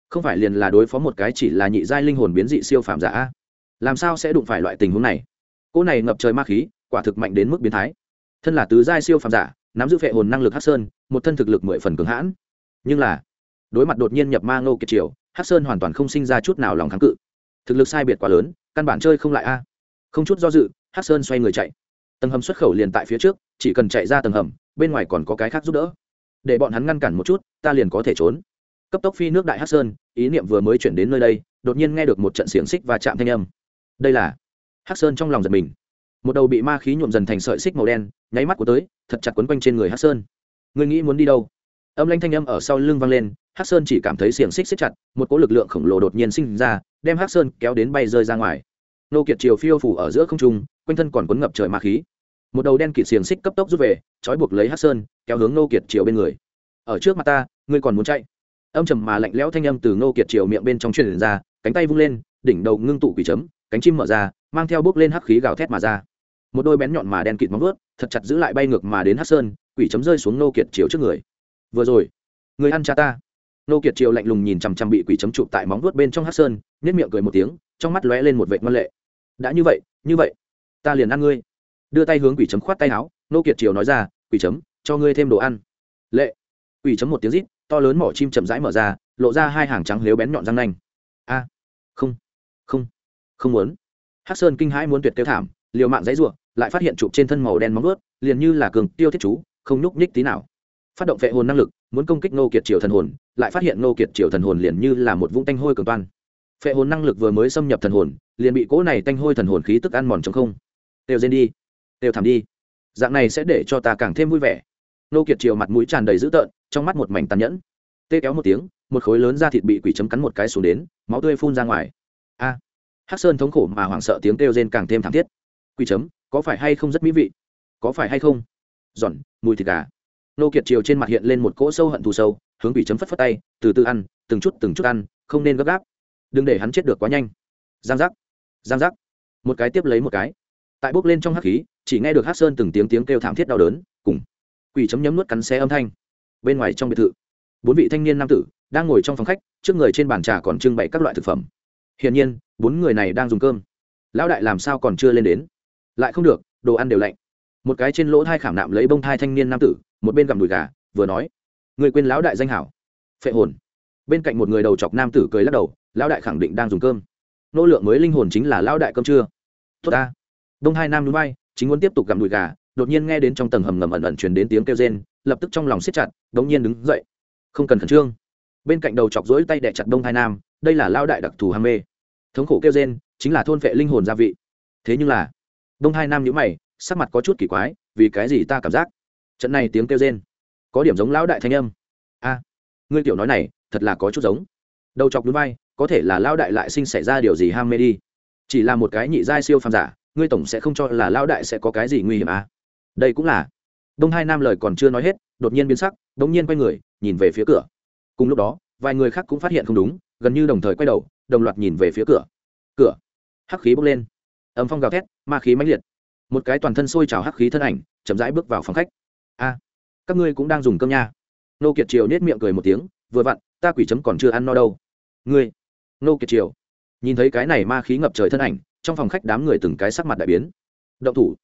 Không phải liền là đối phó một cái chỉ là nhị giai linh hồn biến dị siêu phàm giả làm sao sẽ đụng phải loại tình huống này? Cỗ này ngập trời ma khí, quả thực mạnh đến mức biến thái thân là tứ giai siêu phàm giả, nắm giữ phệ hồn năng lực hắc sơn, một thân thực lực mười phần cường hãn. Nhưng là, đối mặt đột nhiên nhập ma ngô kiệt triều, hắc sơn hoàn toàn không sinh ra chút nào lòng kháng cự. Thực lực sai biệt quá lớn, căn bản chơi không lại a. Không chút do dự, hắc sơn xoay người chạy. Tầng hầm xuất khẩu liền tại phía trước, chỉ cần chạy ra tầng hầm, bên ngoài còn có cái khác giúp đỡ. Để bọn hắn ngăn cản một chút, ta liền có thể trốn. Cấp tốc phi nước đại hắc sơn, ý niệm vừa mới chuyển đến nơi đây, đột nhiên nghe được một trận xiềng xích và chạm thanh âm. Đây là hắc sơn trong lòng giật mình một đầu bị ma khí nhuộm dần thành sợi xích màu đen, nháy mắt của tới, thật chặt quấn quanh trên người hắc sơn. Người nghĩ muốn đi đâu? Âm lanh thanh âm ở sau lưng vang lên, hắc sơn chỉ cảm thấy xiềng xích xích chặt, một cỗ lực lượng khổng lồ đột nhiên sinh ra, đem hắc sơn kéo đến bay rơi ra ngoài. Nô kiệt chiều phiêu phủ ở giữa không trung, quanh thân còn quấn ngập trời ma khí. Một đầu đen kịt xiềng xích cấp tốc rút về, trói buộc lấy hắc sơn, kéo hướng nô kiệt chiều bên người. Ở trước mặt ta, ngươi còn muốn chạy? Âm trầm mà lạnh lẽo thanh âm từ nô kiệt chiều miệng bên trong truyền ra, cánh tay vung lên, đỉnh đầu ngưng tụ quỷ chấm, cánh chim mở ra, mang theo bước lên hắc khí gào thét mà ra một đôi bén nhọn mà đen kịt móng vuốt, thật chặt giữ lại bay ngược mà đến hắc sơn, quỷ chấm rơi xuống nô kiệt chiều trước người. Vừa rồi, người ăn cha ta. Nô kiệt triều lạnh lùng nhìn chằm chằm bị quỷ chấm chụp tại móng vuốt bên trong hát sơn nhét miệng cười một tiếng, trong mắt lóe lên một vệt ngoan lệ. Đã như vậy như vậy, ta liền ăn ngươi. Đưa tay hướng quỷ chấm khoát tay áo, nô kiệt triều nói ra, quỷ chấm, cho ngươi thêm đồ ăn. Lệ. Quỷ chấm một tiếng rít, to lớn mỏ chim chậm rãi mở ra, lộ ra hai hàng trắng lếu bén nhọn răng nanh. A, không không không muốn. Hắc sơn kinh hãi muốn tuyệt tiêu thảm, liều mạng dãy ruộng lại phát hiện chụp trên thân màu đen móng vuốt, liền như là cường tiêu thiết chú, không nhúc nhích tí nào. Phát động vệ hồn năng lực, muốn công kích nô kiệt triều thần hồn, lại phát hiện nô kiệt triều thần hồn liền như là một vũng tanh hôi cường toan. Phệ hồn năng lực vừa mới xâm nhập thần hồn, liền bị cỗ này tanh hôi thần hồn khí tức ăn mòn chống không. Đều rên đi đều thảm đi. Dạng này sẽ để cho ta càng thêm vui vẻ. Nô kiệt triều mặt mũi tràn đầy dữ tợn, trong mắt một mảnh tàn nhẫn. Tê kéo một tiếng, một khối lớn da thịt bị quỷ chấm cắn một cái xuống đến, máu tươi phun ra ngoài. A. Hắc sơn thống khổ mà hoảng sợ tiếng kêu rên càng thêm thảm thiết quỷ chấm, có phải hay không rất mỹ vị? Có phải hay không? Giòn, mùi thịt gà. Nô kiệt triều trên mặt hiện lên một cỗ sâu hận thù sâu, hướng quỷ chấm phất phất tay, từ từ ăn, từng chút từng chút ăn, không nên gấp gáp. Đừng để hắn chết được quá nhanh. Giang giác. Giang giác. Một cái tiếp lấy một cái. Tại bốc lên trong hắc khí, chỉ nghe được hát sơn từng tiếng tiếng kêu thảm thiết đau đớn, cùng quỷ chấm nhấm nuốt cắn xe âm thanh. Bên ngoài trong biệt thự, bốn vị thanh niên nam tử đang ngồi trong phòng khách, trước người trên bàn trà còn trưng bày các loại thực phẩm. Hiển nhiên, bốn người này đang dùng cơm. Lão đại làm sao còn chưa lên đến? Lại không được, đồ ăn đều lạnh. Một cái trên lỗ thai khảm nạm lấy bông thai thanh niên nam tử, một bên gặm đùi gà, vừa nói, người quên lão đại danh hảo. Phệ hồn. Bên cạnh một người đầu chọc nam tử cười lắc đầu, lão đại khẳng định đang dùng cơm. Nô lượng mới linh hồn chính là lão đại cơm trưa. Tốt ta. Đông hai nam núi bay, chính muốn tiếp tục gặm đùi gà, đột nhiên nghe đến trong tầng hầm ngầm ẩn ẩn truyền đến tiếng kêu rên, lập tức trong lòng siết chặt, đống nhiên đứng dậy. Không cần khẩn trương. Bên cạnh đầu chọc rỗi tay đẻ chặt đông hai nam, đây là lao đại đặc thù ham mê. Thống khổ kêu rên, chính là thôn vệ linh hồn gia vị. Thế nhưng là đông hai nam nhữ mày, sắc mặt có chút kỳ quái, vì cái gì ta cảm giác? Trận này tiếng kêu rên, có điểm giống lão đại thanh âm. A, ngươi tiểu nói này, thật là có chút giống. Đầu chọc núi bay có thể là lão đại lại sinh xảy ra điều gì ham mê đi. Chỉ là một cái nhị giai siêu phàm giả, ngươi tổng sẽ không cho là lão đại sẽ có cái gì nguy hiểm à? Đây cũng là. Đông hai nam lời còn chưa nói hết, đột nhiên biến sắc đột nhiên quay người, nhìn về phía cửa. Cùng lúc đó, vài người khác cũng phát hiện không đúng, gần như đồng thời quay đầu, đồng loạt nhìn về phía cửa. Cửa. Hắc khí bốc lên. Âm phong gào thét ma khí mãnh liệt. Một cái toàn thân sôi trào hắc khí thân ảnh, chậm rãi bước vào phòng khách. A, các ngươi cũng đang dùng cơm nha. Nô kiệt triều nết miệng cười một tiếng, vừa vặn, ta quỷ chấm còn chưa ăn no đâu. Ngươi? Nô kiệt triều nhìn thấy cái này ma khí ngập trời thân ảnh, trong phòng khách đám người từng cái sắc mặt đại biến. Động thủ.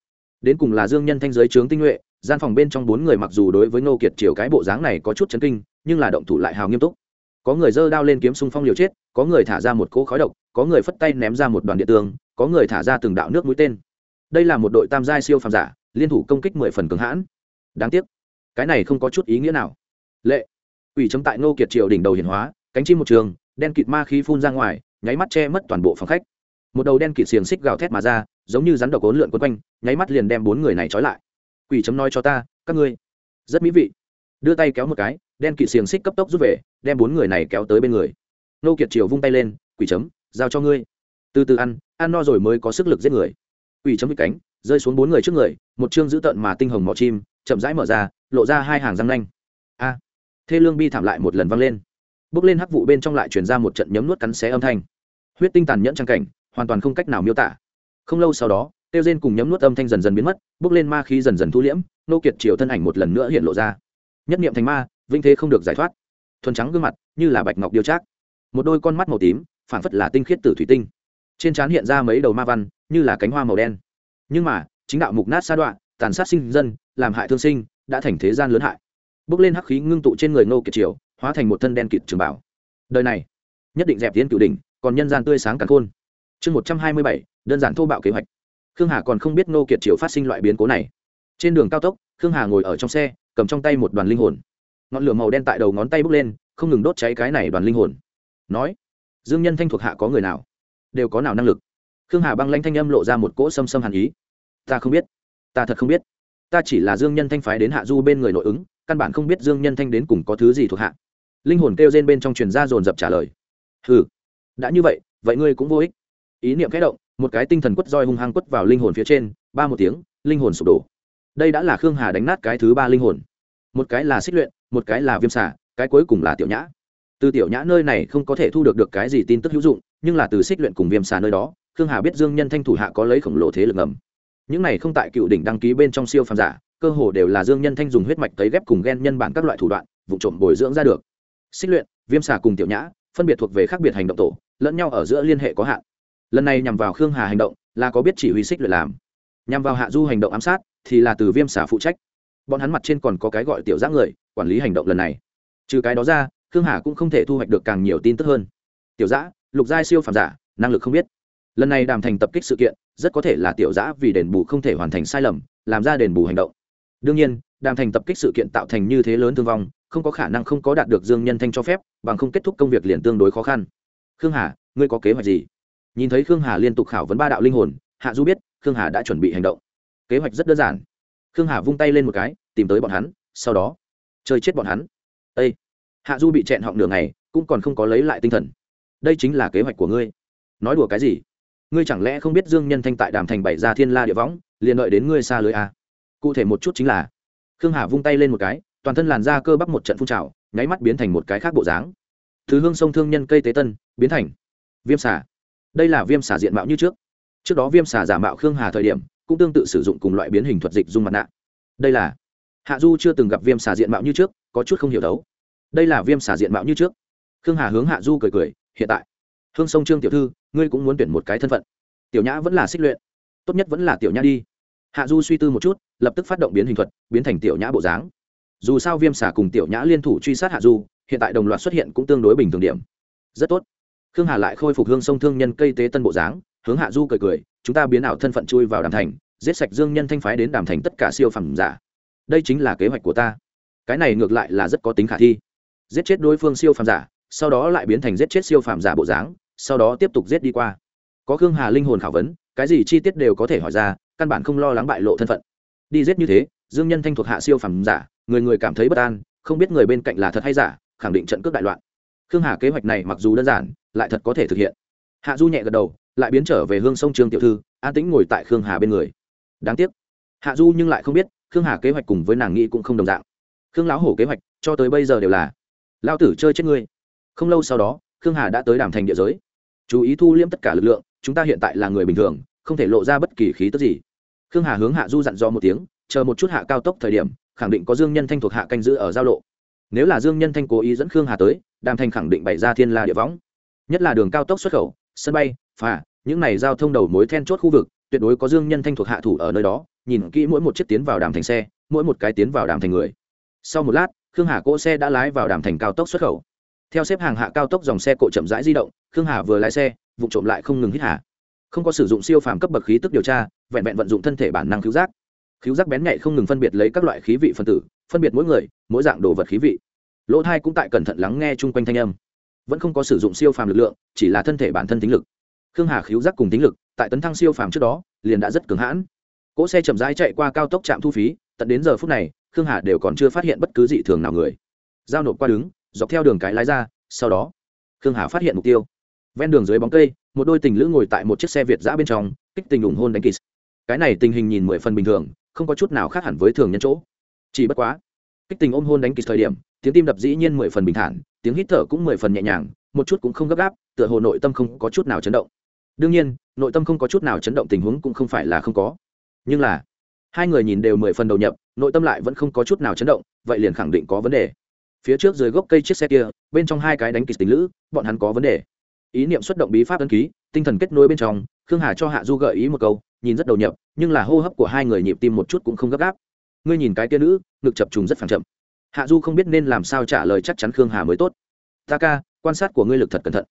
Đến cùng là dương nhân thanh giới trướng tinh nhuệ, gian phòng bên trong bốn người mặc dù đối với nô kiệt triều cái bộ dáng này có chút chấn kinh, nhưng là động thủ lại hào nghiêm túc. Có người giơ đao lên kiếm xung phong liều chết, có người thả ra một cỗ khói độc, có người phất tay ném ra một đoàn địa tường có người thả ra từng đạo nước mũi tên. Đây là một đội tam giai siêu phàm giả, liên thủ công kích mười phần cường hãn. Đáng tiếc, cái này không có chút ý nghĩa nào. Lệ. Ủy chấm tại ngô kiệt triều đỉnh đầu hiển hóa, cánh chim một trường, đen kịt ma khí phun ra ngoài, nháy mắt che mất toàn bộ phòng khách. Một đầu đen kịt xiềng xích gào thét mà ra, giống như rắn độc ốn lượn quấn quanh, nháy mắt liền đem bốn người này trói lại. Quỷ chấm nói cho ta, các ngươi, rất mỹ vị. Đưa tay kéo một cái, đen kịt xiềng xích cấp tốc rút về, đem bốn người này kéo tới bên người. Nô kiệt triều vung tay lên, quỷ chấm, giao cho ngươi từ từ ăn ăn no rồi mới có sức lực giết người. Quỷ chấm bị cánh, rơi xuống bốn người trước người, một chương dữ tợn mà tinh hồng mỏ chim, chậm rãi mở ra, lộ ra hai hàng răng nanh. A! Thê lương bi thảm lại một lần vang lên. Bước lên hắc vụ bên trong lại truyền ra một trận nhấm nuốt cắn xé âm thanh. Huyết tinh tàn nhẫn trang cảnh, hoàn toàn không cách nào miêu tả. Không lâu sau đó, tiêu rên cùng nhấm nuốt âm thanh dần dần biến mất, bước lên ma khí dần dần thu liễm, nô kiệt triều thân ảnh một lần nữa hiện lộ ra. Nhất niệm thành ma vinh thế không được giải thoát. Thuần trắng gương mặt, như là bạch ngọc điêu trác. Một đôi con mắt màu tím phản phất là tinh khiết tử thủy tinh trên trán hiện ra mấy đầu ma văn, như là cánh hoa màu đen. Nhưng mà, chính đạo mục nát sa đoạn tàn sát sinh dân, làm hại thương sinh, đã thành thế gian lớn hại. Bước lên hắc khí ngưng tụ trên người ngô kiệt triều, hóa thành một thân đen kịt trường bảo đời này, nhất định dẹp tiến cựu đỉnh, còn nhân gian tươi sáng càng khôn. Chương một trăm hai mươi bảy, đơn giản thô bạo kế hoạch. Khương hà còn không biết nô kiệt triều phát sinh loại biến cố này. Trên đường cao tốc, khương hà ngồi ở trong xe, cầm trong tay một đoàn linh hồn. Ngọn lửa màu đen tại đầu ngón tay bốc lên, không ngừng đốt cháy cái này đoàn linh hồn. Nói, dương nhân thanh thuộc hạ có người nào? Đều có nào năng lực. Khương hà băng lanh thanh âm lộ ra một cỗ xâm xâm hàn ý. Ta không biết. Ta thật không biết. Ta chỉ là dương nhân thanh phái đến hạ du bên người nội ứng, căn bản không biết dương nhân thanh đến cùng có thứ gì thuộc hạ. Linh hồn kêu trên bên trong truyền ra dồn dập trả lời. Ừ đã như vậy vậy ngươi cũng vô ích. Ý niệm kẽ động, một cái tinh thần quất roi hung hăng quất vào linh hồn phía trên, ba một tiếng, linh hồn sụp đổ. Đây đã là khương hà đánh nát cái thứ ba linh hồn. Một cái là xích luyện, một cái là viêm xả cái cuối cùng là tiểu nhã. Từ tiểu nhã nơi này không có thể thu được được cái gì tin tức hữu dụng nhưng là từ xích luyện cùng viêm xà nơi đó, khương hà biết dương nhân thanh thủ hạ có lấy khổng lồ thế lực ngầm. Những này không tại cựu đỉnh đăng ký bên trong siêu phàm giả, cơ hồ đều là dương nhân thanh dùng huyết mạch cấy ghép cùng gen nhân bản các loại thủ đoạn, vụ trộm bồi dưỡng ra được. Xích luyện, viêm xà cùng tiểu nhã, phân biệt thuộc về khác biệt hành động tổ, lẫn nhau ở giữa liên hệ có hạn. Lần này nhằm vào khương hà hành động, là có biết chỉ huy xích luyện làm. Nhằm vào hạ du hành động ám sát, thì là từ viêm xà phụ trách. Bọn hắn mặt trên còn có cái gọi tiểu giác người, quản lý hành động lần này. Trừ cái đó ra, khương hà cũng không thể thu hoạch được càng nhiều tin tức hơn. Tiểu giã lục giai siêu phàm giả, năng lực không biết. Lần này đàm thành tập kích sự kiện, rất có thể là tiểu giã vì đền bù không thể hoàn thành sai lầm, làm ra đền bù hành động. Đương nhiên, đàm thành tập kích sự kiện tạo thành như thế lớn thương vong, không có khả năng không có đạt được dương nhân thanh cho phép, bằng không kết thúc công việc liền tương đối khó khăn. Khương hà, ngươi có kế hoạch gì? Nhìn thấy khương hà liên tục khảo vấn ba đạo linh hồn, hạ du biết, khương hà đã chuẩn bị hành động. Kế hoạch rất đơn giản. Khương hà vung tay lên một cái, tìm tới bọn hắn, sau đó, chơi chết bọn hắn. Â hạ du bị chẹn họng đường này cũng còn không có lấy lại tinh thần đây chính là kế hoạch của ngươi. Nói đùa cái gì? Ngươi chẳng lẽ không biết dương nhân thanh tại đàm thành bảy ra thiên la địa võng, liền đợi đến ngươi xa lưới à? cụ thể một chút chính là, khương hà vung tay lên một cái, toàn thân làn da cơ bắp một trận phun trào, nháy mắt biến thành một cái khác bộ dáng. Thứ hương sông thương nhân cây tế tân, biến thành viêm xả đây là viêm xả diện mạo như trước. Trước đó viêm xả giả mạo khương hà thời điểm, cũng tương tự sử dụng cùng loại biến hình thuật dịch dung mặt nạ. Đây là, hạ du chưa từng gặp viêm xả diện mạo như trước, có chút không hiểu đấu. Đây là viêm xả diện mạo như trước. Khương hà hướng hạ du cười cười hiện tại. Hương sông trương tiểu thư, ngươi cũng muốn tuyển một cái thân phận. Tiểu nhã vẫn là xích luyện. Tốt nhất vẫn là tiểu nhã đi. Hạ du suy tư một chút, lập tức phát động biến hình thuật, biến thành tiểu nhã bộ dáng. Dù sao viêm xả cùng tiểu nhã liên thủ truy sát hạ du, hiện tại đồng loạt xuất hiện cũng tương đối bình thường điểm. Rất tốt. Khương hà lại khôi phục hương sông thương nhân cây tế tân bộ dáng, hướng hạ du cười cười, chúng ta biến ảo thân phận chui vào đàm thành, giết sạch dương nhân thanh phái đến đàm thành tất cả siêu phẩm giả. Đây chính là kế hoạch của ta. Cái này ngược lại là rất có tính khả thi. Giết chết đối phương siêu phàm giả sau đó lại biến thành giết chết siêu phàm giả bộ dáng, sau đó tiếp tục giết đi qua. Có khương hà linh hồn khảo vấn, cái gì chi tiết đều có thể hỏi ra, căn bản không lo lắng bại lộ thân phận. Đi giết như thế, dương nhân thanh thuộc hạ siêu phàm giả, người người cảm thấy bất an, không biết người bên cạnh là thật hay giả, khẳng định trận cướp đại loạn. Khương hà kế hoạch này mặc dù đơn giản, lại thật có thể thực hiện. Hạ du nhẹ gật đầu, lại biến trở về hương sông trương tiểu thư, an tĩnh ngồi tại khương hà bên người. Đáng tiếc. Hạ du nhưng lại không biết, khương hà kế hoạch cùng với nàng nghĩ cũng không đồng dạng. Khương lão hổ kế hoạch, cho tới bây giờ đều là lao tử chơi chết ngươi không lâu sau đó, khương hà đã tới đàm thành địa giới. Chú ý thu liễm tất cả lực lượng, chúng ta hiện tại là người bình thường, không thể lộ ra bất kỳ khí tức gì. Khương hà hướng hạ du dặn dò một tiếng, chờ một chút hạ cao tốc thời điểm, khẳng định có dương nhân thanh thuộc hạ canh giữ ở giao lộ. Nếu là dương nhân thanh cố ý dẫn khương hà tới, đàm thành khẳng định bày ra thiên la địa võng. Nhất là đường cao tốc xuất khẩu, sân bay, phà, những này giao thông đầu mối then chốt khu vực, tuyệt đối có dương nhân thanh thuộc hạ thủ ở nơi đó, nhìn kỹ mỗi một chiếc tiến vào đàm thành xe, mỗi một cái tiến vào đàm thành người. Sau một lát, khương hà cỗ xe đã lái vào đàm thành cao tốc xuất khẩu theo xếp hàng hạ cao tốc dòng xe cộ chậm rãi di động, khương hà vừa lái xe, vụ trộm lại không ngừng hít hà. Không có sử dụng siêu phàm cấp bậc khí tức điều tra, vẹn vẹn vận dụng thân thể bản năng cứu giác. Cứu giác bén nhạy không ngừng phân biệt lấy các loại khí vị phân tử, phân biệt mỗi người, mỗi dạng đồ vật khí vị. Lỗ thai cũng tại cẩn thận lắng nghe chung quanh thanh âm. Vẫn không có sử dụng siêu phàm lực lượng, chỉ là thân thể bản thân tính lực. Khương hà khiếu giác cùng tính lực, tại tấn thăng siêu phàm trước đó, liền đã rất cường hãn. Cỗ xe chậm rãi chạy qua cao tốc trạm thu phí, tận đến giờ phút này, khương hà đều còn chưa phát hiện bất cứ dị thường nào người. Giao nộp qua đứng dọc theo đường cái lái ra, sau đó, khương hà phát hiện mục tiêu. Ven đường dưới bóng cây, một đôi tình lữ ngồi tại một chiếc xe việt giã bên trong, kích tình ủng hôn đánh kỳ cái này tình hình nhìn mười phần bình thường, không có chút nào khác hẳn với thường nhân chỗ. Chỉ bất quá, kích tình ôm hôn đánh kỳ thời điểm, tiếng tim đập dĩ nhiên mười phần bình thản, tiếng hít thở cũng mười phần nhẹ nhàng, một chút cũng không gấp gáp, tựa hồ nội tâm không có chút nào chấn động. Đương nhiên, nội tâm không có chút nào chấn động tình huống cũng không phải là không có. Nhưng là, hai người nhìn đều mười phần đầu nhập, nội tâm lại vẫn không có chút nào chấn động, vậy liền khẳng định có vấn đề phía trước dưới gốc cây chiếc xe kia, bên trong hai cái đánh kịch tính lữ, bọn hắn có vấn đề. Ý niệm xuất động bí pháp ấn ký, tinh thần kết nối bên trong, khương hà cho hạ du gợi ý một câu, nhìn rất đầu nhập, nhưng là hô hấp của hai người nhịp tim một chút cũng không gấp gáp. Ngươi nhìn cái kia nữ, ngực chập trùng rất phẳng chậm. Hạ du không biết nên làm sao trả lời chắc chắn khương hà mới tốt. Ta ca, quan sát của ngươi lực thật cẩn thận.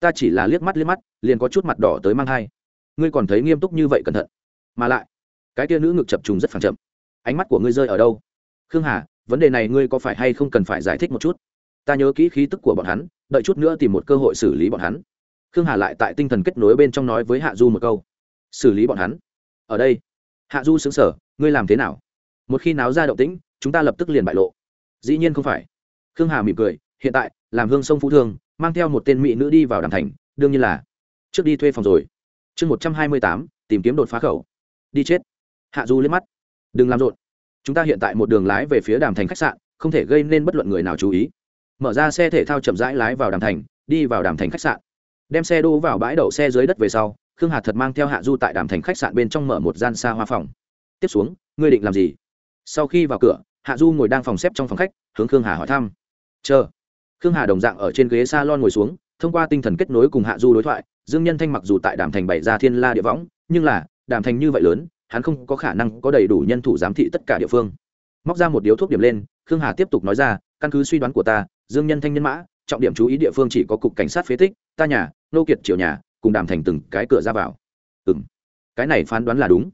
Ta chỉ là liếc mắt liếc mắt, liền có chút mặt đỏ tới mang thai. Ngươi còn thấy nghiêm túc như vậy cẩn thận. Mà lại, cái kia nữ ngực chập trùng rất phẳng chậm. Ánh mắt của ngươi rơi ở đâu? Khương hà vấn đề này ngươi có phải hay không cần phải giải thích một chút? Ta nhớ kỹ khí tức của bọn hắn, đợi chút nữa tìm một cơ hội xử lý bọn hắn. Khương hà lại tại tinh thần kết nối bên trong nói với hạ du một câu. Xử lý bọn hắn? Ở đây. Hạ du xứng sở ngươi làm thế nào? Một khi náo ra động tĩnh, chúng ta lập tức liền bại lộ. Dĩ nhiên không phải. Khương hà mỉm cười, hiện tại, làm hương sông phú thương, mang theo một tên mỹ nữ đi vào đàm thành, đương nhiên là trước đi thuê phòng rồi. Chương một trăm hai mươi tám, tìm kiếm đột phá khẩu. Đi chết. Hạ du liếc mắt. Đừng làm rộn chúng ta hiện tại một đường lái về phía đàm thành khách sạn, không thể gây nên bất luận người nào chú ý. Mở ra xe thể thao chậm rãi lái vào đàm thành, đi vào đàm thành khách sạn. Đem xe đỗ vào bãi đậu xe dưới đất về sau, khương hà thật mang theo hạ du tại đàm thành khách sạn bên trong mở một gian xa hoa phòng. Tiếp xuống, ngươi định làm gì? Sau khi vào cửa, hạ du ngồi đang phòng xếp trong phòng khách, hướng khương hà hỏi thăm. Chờ. Khương hà đồng dạng ở trên ghế s a lon ngồi xuống, thông qua tinh thần kết nối cùng hạ du đối thoại, dương nhân thanh mặc dù tại đàm thành bày ra thiên la địa võng, nhưng là, đàm thành như vậy lớn hắn không có khả năng có đầy đủ nhân thủ giám thị tất cả địa phương. Móc ra một điếu thuốc điểm lên, khương hà tiếp tục nói ra, căn cứ suy đoán của ta, dương nhân thanh nhân mã, trọng điểm chú ý địa phương chỉ có cục cảnh sát phế tích, ta nhà, nô kiệt triều nhà, cùng đàm thành từng cái cửa ra vào. Ừ m cái này phán đoán là đúng.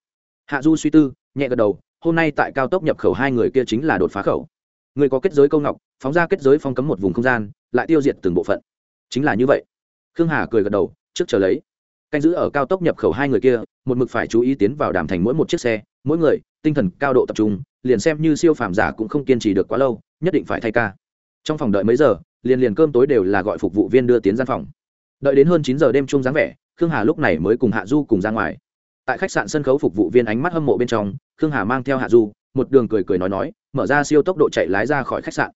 Hạ du suy tư, nhẹ gật đầu, hôm nay tại cao tốc nhập khẩu hai người kia chính là đột phá khẩu. Người có kết giới câu ngọc, phóng ra kết giới phong cấm một vùng không gian, lại tiêu diệt từng bộ phận. Chính là như vậy. Khương hà cười gật đầu, trước chờ lấy canh giữ ở cao tốc nhập khẩu hai người kia, một mực phải chú ý tiến vào đàm thành mỗi một chiếc xe, mỗi người, tinh thần cao độ tập trung, liền xem như siêu phàm giả cũng không kiên trì được quá lâu, nhất định phải thay ca. Trong phòng đợi mấy giờ, liền liền cơm tối đều là gọi phục vụ viên đưa tiến gian phòng. Đợi đến hơn chín giờ đêm chung dáng vẻ, khương hà lúc này mới cùng hạ du cùng ra ngoài. Tại khách sạn sân khấu phục vụ viên ánh mắt hâm mộ bên trong, khương hà mang theo hạ du, một đường cười cười nói nói, mở ra siêu tốc độ chạy lái ra khỏi khách sạn.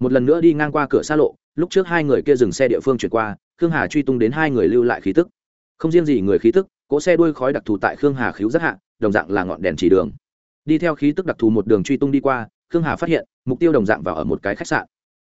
Một lần nữa đi ngang qua cửa xa lộ, lúc trước hai người kia dừng xe địa phương chuyển qua, khương hà truy tung đến hai người lưu lại khí tức không riêng gì người khí tức, cỗ xe đuôi khói đặc thù tại khương hà khíu rất hạ, đồng dạng là ngọn đèn chỉ đường. Đi theo khí tức đặc thù một đường truy tung đi qua, khương hà phát hiện, mục tiêu đồng dạng vào ở một cái khách sạn.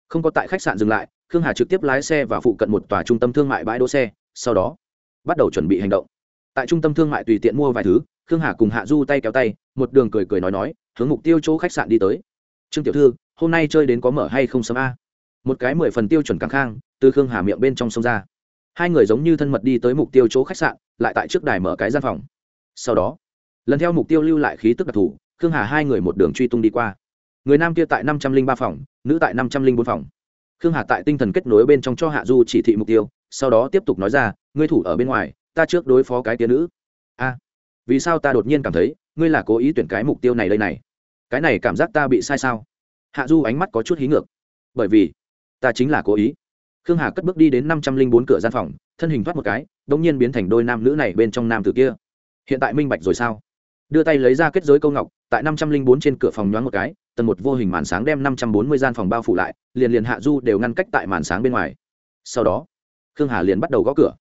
Không có tại khách sạn dừng lại, khương hà trực tiếp lái xe và phụ cận một tòa trung tâm thương mại bãi đỗ xe, sau đó bắt đầu chuẩn bị hành động. Tại trung tâm thương mại tùy tiện mua vài thứ, khương hà cùng hạ du tay kéo tay, một đường cười cười nói nói, hướng mục tiêu chỗ khách sạn đi tới. Trương tiểu thư, hôm nay chơi đến có mở hay không sớm a? Một cái mười phần tiêu chuẩn căng khang, từ khương hà miệng bên trong sông ra hai người giống như thân mật đi tới mục tiêu chỗ khách sạn, lại tại trước đài mở cái gian phòng. Sau đó, lần theo mục tiêu lưu lại khí tức đặc thù, khương hà hai người một đường truy tung đi qua. Người nam kia tại năm trăm linh ba phòng, nữ tại năm trăm linh bốn phòng. Khương hà tại tinh thần kết nối bên trong cho hạ du chỉ thị mục tiêu, sau đó tiếp tục nói ra, ngươi thủ ở bên ngoài, ta trước đối phó cái tia nữ. A, vì sao ta đột nhiên cảm thấy, ngươi là cố ý tuyển cái mục tiêu này đây này? Cái này cảm giác ta bị sai sao? Hạ du ánh mắt có chút hí ngược. Bởi vì, ta chính là cố ý khương hà cất bước đi đến năm trăm linh bốn cửa gian phòng, thân hình thoát một cái đ ỗ n g nhiên biến thành đôi nam nữ này bên trong nam tử kia. Hiện tại minh bạch rồi sao? Đưa tay lấy ra kết giới câu ngọc, tại năm trăm linh bốn trên cửa phòng nhoáng một cái tần một vô hình màn sáng đem năm trăm bốn mươi gian phòng bao phủ lại, liền liền hạ du đều ngăn cách tại màn sáng bên ngoài. Sau đó, khương hà liền bắt đầu gõ cửa.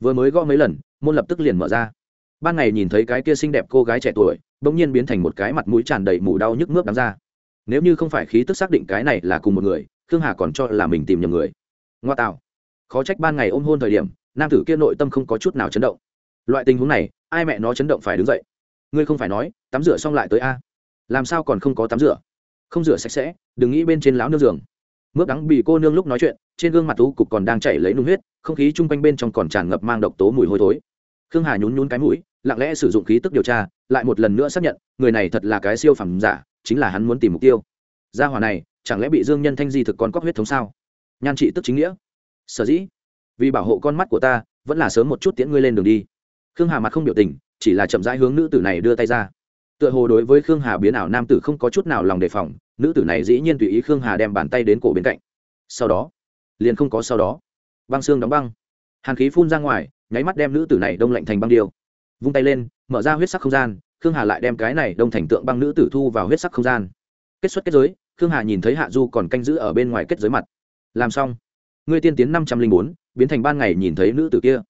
Vừa mới gõ mấy lần, môn lập tức liền mở ra. Ban ngày nhìn thấy cái kia xinh đẹp cô gái trẻ tuổi bỗng nhiên biến thành một cái mặt mũi tràn đầy mù đau nhức mướp đắng ra. Nếu như không phải khí tức xác định cái này là cùng một người, khương hà còn cho là mình tìm nhầm người ngoa tạo. Khó trách ban ngày ôm hôn thời điểm, nam tử kia nội tâm không có chút nào chấn động. Loại tình huống này, ai mẹ nó chấn động phải đứng dậy. Ngươi không phải nói, tắm rửa xong lại tới a. Làm sao còn không có tắm rửa? Không rửa sạch sẽ, đừng nghĩ bên trên láo nương giường. Mướp đắng bị cô nương lúc nói chuyện, trên gương mặt tú cục còn đang chảy lấy nung huyết, không khí chung quanh bên trong còn tràn ngập mang độc tố mùi hôi thối. Khương hà nhún nhún cái mũi, lặng lẽ sử dụng khí tức điều tra, lại một lần nữa xác nhận, người này thật là cái siêu phẩm giả, chính là hắn muốn tìm mục tiêu. Gia hỏa này, chẳng lẽ bị dương nhân thanh di thực con cóc huyết thống sao? Nhan trị tức chính nghĩa. Sở dĩ, vì bảo hộ con mắt của ta, vẫn là sớm một chút tiễn ngươi lên đường đi. Khương hà mặt không biểu tình, chỉ là chậm rãi hướng nữ tử này đưa tay ra. Tựa hồ đối với khương hà biến ảo nam tử không có chút nào lòng đề phòng, nữ tử này dĩ nhiên tùy ý khương hà đem bàn tay đến cổ bên cạnh. Sau đó, liền không có sau đó. Băng xương đóng băng. Hàn khí phun ra ngoài, nháy mắt đem nữ tử này đông lạnh thành băng điêu. Vung tay lên, mở ra huyết sắc không gian, khương hà lại đem cái này đông thành tượng băng nữ tử thu vào huyết sắc không gian. Kết xuất kết giới, khương hà nhìn thấy hạ du còn canh giữ ở bên ngoài kết giới mặt làm xong. Ngươi tiên tiến năm trăm linh bốn, biến thành ban ngày nhìn thấy nữ tử kia.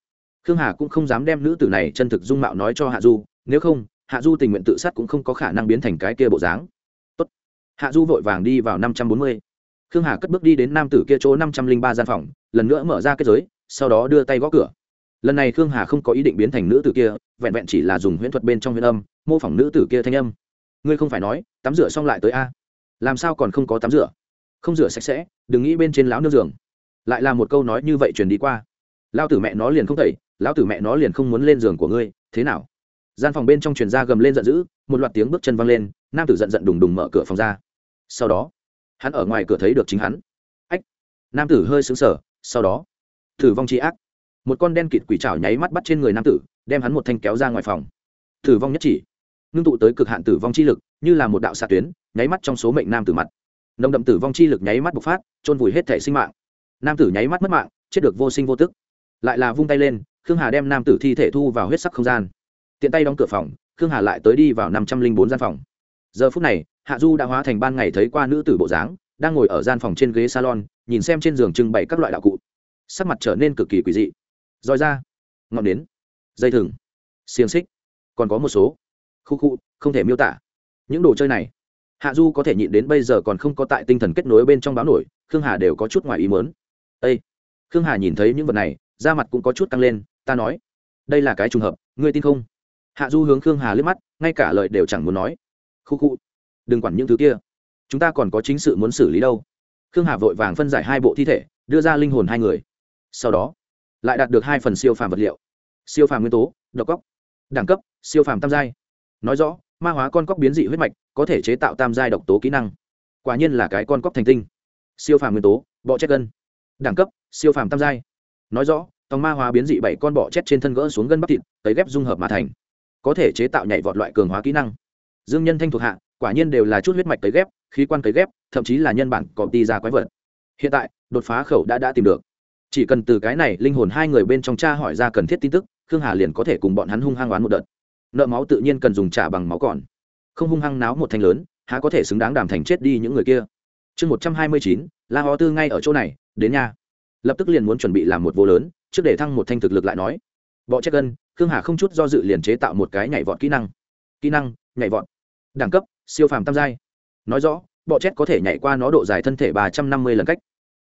Khương hà cũng không dám đem nữ tử này chân thực dung mạo nói cho hạ du, nếu không, hạ du tình nguyện tự sát cũng không có khả năng biến thành cái kia bộ dáng. Tốt. hạ du vội vàng đi vào năm trăm bốn mươi. Khương hà cất bước đi đến nam tử kia chỗ năm trăm linh ba gian phòng, lần nữa mở ra kết giới, sau đó đưa tay gõ cửa. Lần này khương hà không có ý định biến thành nữ tử kia, vẹn vẹn chỉ là dùng huyễn thuật bên trong huyễn âm, mô phỏng nữ tử kia thanh âm. Ngươi không phải nói, tắm rửa xong lại tới a? Làm sao còn không có tắm rửa? Không rửa sạch sẽ, đừng nghĩ bên trên lão nương giường. Lại là một câu nói như vậy truyền đi qua. Lao tử mẹ nó liền không tẩy, lão tử mẹ nó liền không muốn lên giường của ngươi, thế nào? Gian phòng bên trong truyền ra gầm lên giận dữ, một loạt tiếng bước chân văng lên, nam tử giận giận đùng đùng mở cửa phòng ra. Sau đó, hắn ở ngoài cửa thấy được chính hắn. Ách! Nam tử hơi xứng sở sau đó thử vong tri ác. Một con đen kịt quỷ trảo nháy mắt bắt trên người nam tử, đem hắn một thanh kéo ra ngoài phòng. Thử vong nhất chỉ, ngưng tụ tới cực hạn tử vong chi lực, như là một đạo xạ tuyến, nháy mắt trong số mệnh nam tử mặt nồng đậm tử vong chi lực nháy mắt bộc phát trôn vùi hết thể sinh mạng. Nam tử nháy mắt mất mạng, chết được vô sinh vô tức. Lại là vung tay lên, khương hà đem nam tử thi thể thu vào huyết sắc không gian. Tiện tay đóng cửa phòng, khương hà lại tới đi vào năm trăm linh bốn gian phòng. Giờ phút này, hạ du đã hóa thành ban ngày thấy qua nữ tử bộ dáng, đang ngồi ở gian phòng trên ghế salon, nhìn xem trên giường trưng bày các loại đạo cụ. Sắc mặt trở nên cực kỳ quỳ dị. Roi da ngọn nến. Dây thừng. Xiềng xích. Còn có một số. Khu khu, không thể miêu tả. Những đồ chơi này hạ du có thể nhịn đến bây giờ còn không có tại tinh thần kết nối bên trong báo nổi, khương hà đều có chút ngoài ý mớn ây khương hà nhìn thấy những vật này, da mặt cũng có chút tăng lên, ta nói, đây là cái trùng hợp, ngươi tin không? Hạ du hướng khương hà liếc mắt, ngay cả lời đều chẳng muốn nói. Khu khu, đừng quản những thứ kia, chúng ta còn có chính sự muốn xử lý đâu. Khương hà vội vàng phân giải hai bộ thi thể, đưa ra linh hồn hai người. Sau đó, lại đạt được hai phần siêu phàm vật liệu. Siêu phàm nguyên tố, độc cóc đẳng cấp, siêu phàm tam giai. Nói rõ ma hóa con cóc biến dị huyết mạch, có thể chế tạo tam giai độc tố kỹ năng. Quả nhiên là cái con cóc thành tinh. Siêu phàm nguyên tố, bọ chết gân. Đẳng cấp, siêu phàm tam giai. Nói rõ, tòng ma hóa biến dị bảy con bọ chết trên thân gỡ xuống gân bắp thịt, tấy ghép dung hợp mà thành. Có thể chế tạo nhảy vọt loại cường hóa kỹ năng. Dương nhân thanh thuộc hạ, quả nhiên đều là chút huyết mạch tấy ghép, khí quan cấy ghép, thậm chí là nhân bản cọp đi ra quái vật. Hiện tại, đột phá khẩu đã đã tìm được. Chỉ cần từ cái này linh hồn hai người bên trong cha hỏi ra cần thiết tin tức, khương hà liền có thể cùng bọn hắn hung hăng oán một đợt nợ máu tự nhiên cần dùng trả bằng máu còn. Không hung hăng náo một thanh lớn, há có thể xứng đáng đàm thành chết đi những người kia. Chương một trăm hai mươi chín, la hó tư ngay ở chỗ này, đến nha lập tức liền muốn chuẩn bị làm một vô lớn, trước để thăng một thanh thực lực lại nói. Bọ chết gân, khương hà không chút do dự liền chế tạo một cái nhảy vọt kỹ năng. Kỹ năng, nhảy vọt. Đẳng cấp, siêu phàm tam giai. Nói rõ, bọ chết có thể nhảy qua nó độ dài thân thể ba trăm năm mươi lần cách.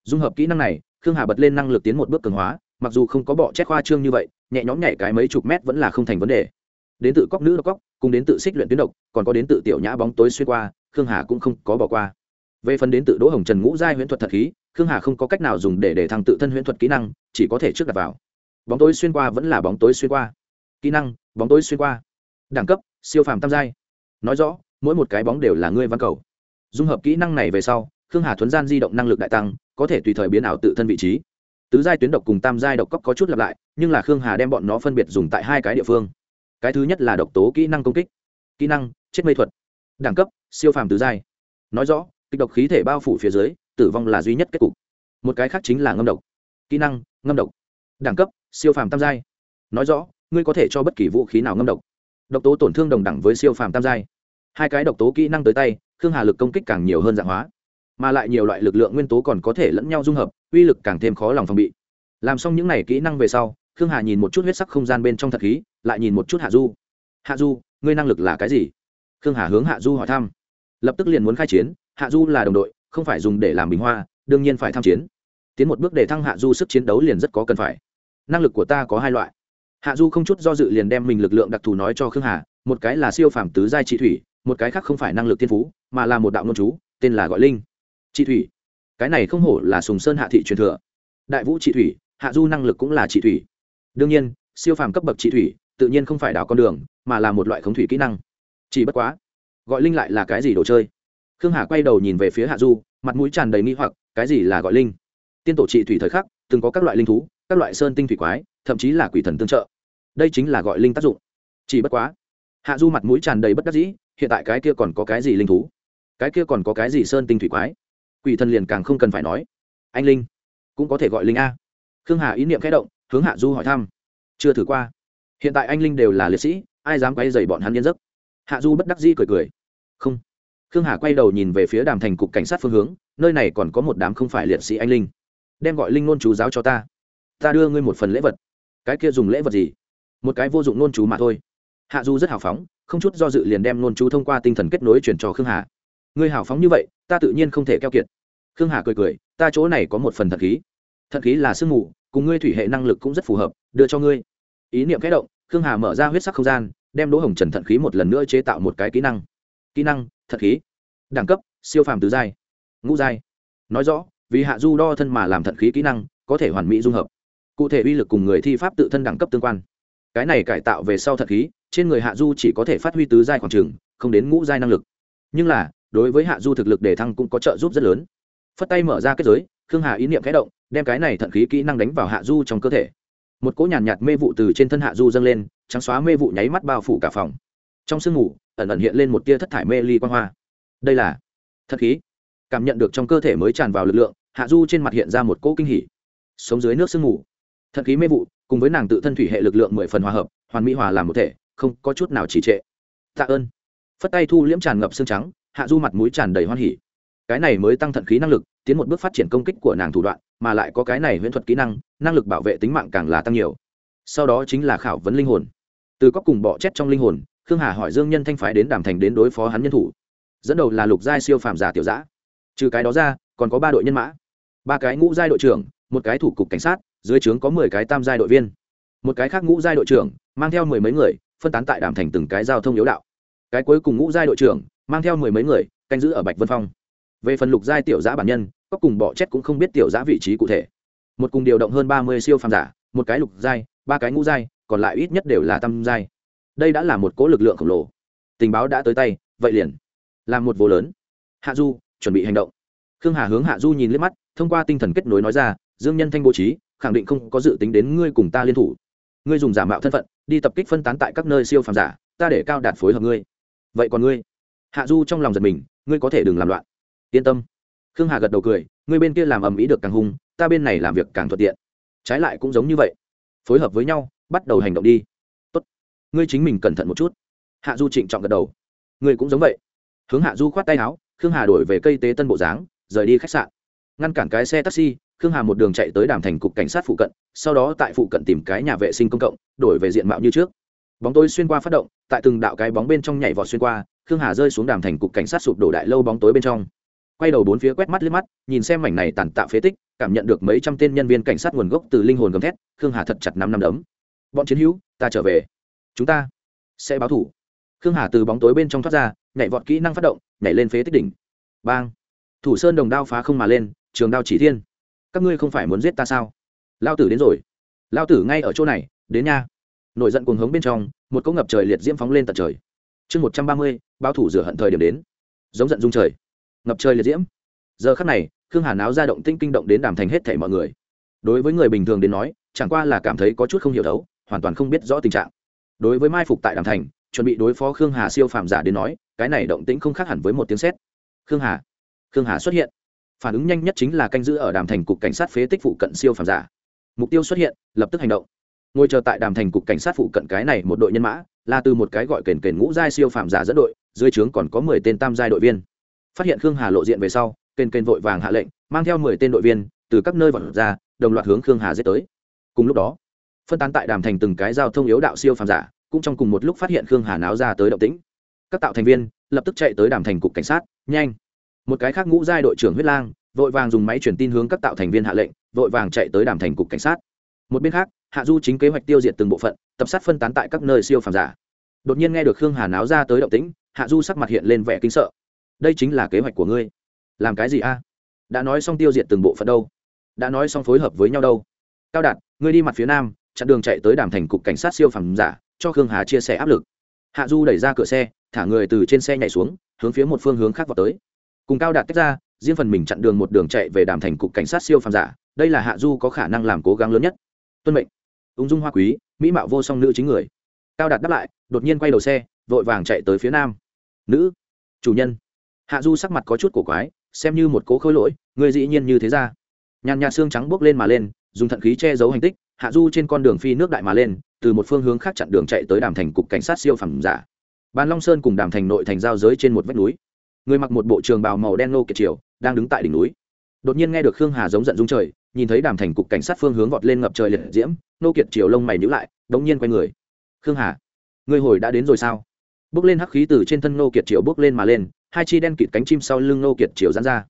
Dung hợp kỹ năng này, khương hà bật lên năng lực tiến một bước cường hóa, mặc dù không có bọ chết khoa trương như vậy, nhẹ nhõm nhảy cái mấy chục mét vẫn là không thành vấn đề đến tự cóc nữ độc cóc, cùng đến tự xích luyện tuyến độc, còn có đến tự tiểu nhã bóng tối xuyên qua, khương hà cũng không có bỏ qua. Về phần đến tự đỗ hồng trần ngũ giai huyễn thuật thật khí, khương hà không có cách nào dùng để để thăng tự thân huyễn thuật kỹ năng, chỉ có thể trước đặt vào. Bóng tối xuyên qua vẫn là bóng tối xuyên qua. Kỹ năng, bóng tối xuyên qua. Đẳng cấp, siêu phàm tam giai. Nói rõ, mỗi một cái bóng đều là ngươi văn cầu. Dung hợp kỹ năng này về sau, khương hà thuấn gian di động năng lực đại tăng, có thể tùy thời biến ảo tự thân vị trí. Tứ giai tuyến độc cùng tam giai độc cóc có chút lặp lại, nhưng là khương hà đem bọn nó phân biệt dùng tại hai cái địa phương cái thứ nhất là độc tố kỹ năng công kích, kỹ năng chết mây thuật, đẳng cấp siêu phàm tứ giai. Nói rõ kịch độc khí thể bao phủ phía dưới, tử vong là duy nhất kết cục. Một cái khác chính là ngâm độc, kỹ năng ngâm độc, đẳng cấp siêu phàm tam giai. Nói rõ, ngươi có thể cho bất kỳ vũ khí nào ngâm độc. Độc tố tổn thương đồng đẳng với siêu phàm tam giai. Hai cái độc tố kỹ năng tới tay, khương hà lực công kích càng nhiều hơn dạng hóa. Mà lại nhiều loại lực lượng nguyên tố còn có thể lẫn nhau dung hợp, uy lực càng thêm khó lòng phòng bị. Làm xong những n à y kỹ năng về sau, khương hà nhìn một chút huyết sắc không gian bên trong thật khí lại nhìn một chút hạ du. Hạ du, ngươi năng lực là cái gì? Khương hà hướng hạ du hỏi thăm. Lập tức liền muốn khai chiến, hạ du là đồng đội, không phải dùng để làm bình hoa, đương nhiên phải tham chiến. Tiến một bước để thăng hạ du sức chiến đấu liền rất có cần phải. Năng lực của ta có hai loại. Hạ du không chút do dự liền đem mình lực lượng đặc thù nói cho khương hà, một cái là siêu phàm tứ giai trị thủy, một cái khác không phải năng lực tiên phú, mà là một đạo nôn chú, tên là gọi linh. Trị thủy. Cái này không hổ là sùng sơn hạ thị truyền thừa. Đại vũ trị thủy, hạ du năng lực cũng là trị thủy. Đương nhiên, siêu phàm cấp bậc trị thủy tự nhiên không phải đào con đường, mà là một loại khống thủy kỹ năng. Chỉ bất quá, gọi linh lại là cái gì đồ chơi? Khương hà quay đầu nhìn về phía hạ du, mặt mũi tràn đầy nghi hoặc, cái gì là gọi linh? Tiên tổ trị thủy thời khắc, từng có các loại linh thú, các loại sơn tinh thủy quái, thậm chí là quỷ thần tương trợ. Đây chính là gọi linh tác dụng. Chỉ bất quá, hạ du mặt mũi tràn đầy bất đắc dĩ, hiện tại cái kia còn có cái gì linh thú? Cái kia còn có cái gì sơn tinh thủy quái? Quỷ thần liền càng không cần phải nói. Anh linh, cũng có thể gọi linh a. Khương hà ý niệm khẽ động, hướng hạ du hỏi thăm. Chưa thử qua hiện tại anh linh đều là liệt sĩ, ai dám quay dày bọn hắn yên giấc? Hạ du bất đắc dĩ cười cười. Không. Khương hà quay đầu nhìn về phía đàm thành cục cảnh sát phương hướng, nơi này còn có một đám không phải liệt sĩ anh linh. Đem gọi linh nôn chú giáo cho ta. Ta đưa ngươi một phần lễ vật. Cái kia dùng lễ vật gì? Một cái vô dụng nôn chú mà thôi. Hạ du rất hào phóng, không chút do dự liền đem nôn chú thông qua tinh thần kết nối chuyển cho khương hà. Ngươi hào phóng như vậy, ta tự nhiên không thể keo kiệt. Khương hà cười cười, ta chỗ này có một phần thật khí. Thật khí là sương mù, cùng ngươi thủy hệ năng lực cũng rất phù hợp, đưa cho ngươi. Ý niệm kẽ động khương hà mở ra huyết sắc không gian, đem đỗ hồng trần thận khí một lần nữa chế tạo một cái kỹ năng. Kỹ năng, thận khí. Đẳng cấp, siêu phàm tứ giai. Ngũ giai. Nói rõ, vì hạ du đo thân mà làm thận khí kỹ năng, có thể hoàn mỹ dung hợp. Cụ thể uy lực cùng người thi pháp tự thân đẳng cấp tương quan. Cái này cải tạo về sau thận khí, trên người hạ du chỉ có thể phát huy tứ giai khoảng trường không đến ngũ giai năng lực. Nhưng là, đối với hạ du thực lực đề thăng cũng có trợ giúp rất lớn. Phất tay mở ra kết giới, khương hà ý niệm kẽ động, đem cái này thận khí kỹ năng đánh vào hạ du trong cơ thể một cỗ nhàn nhạt, nhạt mê vụ từ trên thân hạ du dâng lên trắng xóa mê vụ nháy mắt bao phủ cả phòng. Trong sương mù ẩn ẩn hiện lên một tia thất thải mê ly quan hoa. Đây là thật khí. Cảm nhận được trong cơ thể mới tràn vào lực lượng hạ du trên mặt hiện ra một cỗ kinh hỉ. Sống dưới nước sương mù. Thật khí mê vụ cùng với nàng tự thân thủy hệ lực lượng mười phần hòa hợp hoàn mỹ hòa làm một thể không có chút nào trì trệ. Tạ ơn. Phất tay thu liễm tràn ngập xương trắng hạ du mặt mũi tràn đầy hoan hỉ cái này mới tăng thận khí năng lực, tiến một bước phát triển công kích của nàng thủ đoạn, mà lại có cái này huyễn thuật kỹ năng năng lực bảo vệ tính mạng càng là tăng nhiều. Sau đó chính là khảo vấn linh hồn. Từ có cùng bọ chết trong linh hồn, khương hà hỏi dương nhân thanh phái đến đàm thành đến đối phó hắn nhân thủ. Dẫn đầu là lục giai siêu phàm giả tiểu giã. Trừ cái đó ra, còn có ba đội nhân mã. Ba cái ngũ giai đội trưởng, một cái thủ cục cảnh sát, dưới trướng có mười cái tam giai đội viên. Một cái khác ngũ giai đội trưởng, mang theo mười mấy người, phân tán tại đàm thành từng cái giao thông yếu đạo. Cái cuối cùng ngũ giai đội trưởng, mang theo mười mấy người, canh giữ ở bạch vân phong về phần lục giai tiểu giã bản nhân, có cùng bọ chết cũng không biết tiểu giã vị trí cụ thể. Một cùng điều động hơn ba mươi siêu phàm giả, một cái lục giai, ba cái ngũ giai, còn lại ít nhất đều là tam giai. Đây đã là một cố lực lượng khổng lồ. Tình báo đã tới tay, vậy liền. Làm một vô lớn. Hạ du, chuẩn bị hành động. Khương hà hướng hạ du nhìn liếc mắt, thông qua tinh thần kết nối nói ra, dương nhân thanh bố trí, khẳng định không có dự tính đến ngươi cùng ta liên thủ. Ngươi dùng giả mạo thân phận, đi tập kích phân tán tại các nơi siêu phàm giả, ta để cao đạt phối hợp ngươi. Vậy còn ngươi? Hạ du trong lòng giật mình, ngươi có thể đừng làm loạn yên tâm. Khương hà gật đầu cười người bên kia làm ầm ĩ được càng hung, ta bên này làm việc càng thuận tiện. Trái lại cũng giống như vậy. Phối hợp với nhau, bắt đầu hành động đi. Tốt. Ngươi chính mình cẩn thận một chút. Hạ du trịnh trọng gật đầu. Ngươi cũng giống vậy. Hướng hạ du khoát tay áo, khương hà đổi về cây tế tân bộ dáng, rời đi khách sạn. Ngăn cản cái xe taxi, khương hà một đường chạy tới đàm thành cục cảnh sát phụ cận, sau đó tại phụ cận tìm cái nhà vệ sinh công cộng, đổi về diện mạo như trước. Bóng tối xuyên qua phát động, tại từng đạo cái bóng bên trong nhảy vọt xuyên qua, khương hà rơi xuống đàm thành cục cảnh sát sụp đổ đại lâu bóng tối bên trong quay đầu bốn phía quét mắt liếc mắt, nhìn xem mảnh này tàn tạ phế tích, cảm nhận được mấy trăm tên nhân viên cảnh sát nguồn gốc từ linh hồn gầm thét, khương hà thật chặt năm năm đấm. Bọn chiến hữu, ta trở về. Chúng ta sẽ báo thủ. Khương hà từ bóng tối bên trong thoát ra, nhảy vọt kỹ năng phát động, nhảy lên phế tích đỉnh. Bang! Thủ sơn đồng đao phá không mà lên, trường đao chỉ thiên. Các ngươi không phải muốn giết ta sao? Lao tử đến rồi. Lao tử ngay ở chỗ này, đến nha. Nổi giận cuồng hống bên trong, một cỗ ngập trời liệt diễm phóng lên tận trời. Chương một trăm ba mươi, báo thủ rửa hận thời điểm đến. Giống giận dung trời ngập trời liệt diễm. Giờ khắc này, khương hà náo ra động tinh kinh động đến đàm thành hết thảy mọi người. Đối với người bình thường đến nói, chẳng qua là cảm thấy có chút không hiểu thấu, hoàn toàn không biết rõ tình trạng. Đối với mai phục tại đàm thành, chuẩn bị đối phó khương hà siêu phàm giả đến nói, cái này động tĩnh không khác hẳn với một tiếng sét. Khương hà khương hà xuất hiện. Phản ứng nhanh nhất chính là canh giữ ở đàm thành cục cảnh sát phế tích phụ cận siêu phàm giả. Mục tiêu xuất hiện, lập tức hành động. Ngồi chờ tại đàm thành cục cảnh sát phụ cận cái này một đội nhân mã, là từ một cái gọi kền kền ngũ giai siêu phàm giả dẫn đội, dưới trướng còn có mười tên tam giai đội viên phát hiện khương hà lộ diện về sau, kền kền vội vàng hạ lệnh, mang theo mười tên đội viên, từ các nơi vật ra, đồng loạt hướng khương hà dết tới. Cùng lúc đó, phân tán tại đàm thành từng cái giao thông yếu đạo siêu phàm giả, cũng trong cùng một lúc phát hiện khương hà náo ra tới động tĩnh. Các tạo thành viên lập tức chạy tới đàm thành cục cảnh sát, nhanh. Một cái khác ngũ giai đội trưởng huyết lang, vội vàng dùng máy truyền tin hướng các tạo thành viên hạ lệnh, vội vàng chạy tới đàm thành cục cảnh sát. Một bên khác, hạ du chính kế hoạch tiêu diệt từng bộ phận, tập sát phân tán tại các nơi siêu phàm giả. Đột nhiên nghe được khương hà náo ra tới động tĩnh, hạ du sắc mặt hiện lên vẻ kinh sợ đây chính là kế hoạch của ngươi. Làm cái gì a? Đã nói xong tiêu diệt từng bộ phận đâu? Đã nói xong phối hợp với nhau đâu? Cao đạt, ngươi đi mặt phía nam, chặn đường chạy tới đàm thành cục cảnh sát siêu phẩm giả, cho khương hà chia sẻ áp lực. Hạ du đẩy ra cửa xe, thả người từ trên xe nhảy xuống, hướng phía một phương hướng khác vào tới. Cùng cao đạt tách ra, riêng phần mình chặn đường một đường chạy về đàm thành cục cảnh sát siêu phàm giả, đây là hạ du có khả năng làm cố gắng lớn nhất. Tuân mệnh. Ung dung hoa quý, mỹ mạo vô song nữ chính người. Cao đạt đáp lại, đột nhiên quay đầu xe, vội vàng chạy tới phía nam. Nữ, chủ nhân hạ du sắc mặt có chút cổ quái, xem như một cố khối lỗi người dĩ nhiên như thế ra. Nhàn nhạt xương trắng bốc lên mà lên, dùng thận khí che giấu hành tích, hạ du trên con đường phi nước đại mà lên, từ một phương hướng khác chặn đường chạy tới đàm thành cục cảnh sát siêu phẩm giả. Bàn long sơn cùng đàm thành nội thành giao giới trên một vách núi. Người mặc một bộ trường bào màu đen nô kiệt triều, đang đứng tại đỉnh núi. Đột nhiên nghe được khương hà giống giận dung trời, nhìn thấy đàm thành cục cảnh sát phương hướng vọt lên ngập trời liệt diễm, nô kiệt triều lông mày nhữ lại, đống nhiên quay người. Khương hà người hồi đã đến rồi sao? Bước lên hắc khí từ trên thân nô kiệt triều bước lên mà lên hai chi đen kịt cánh chim sau lưng nô kiệt triều dán ra.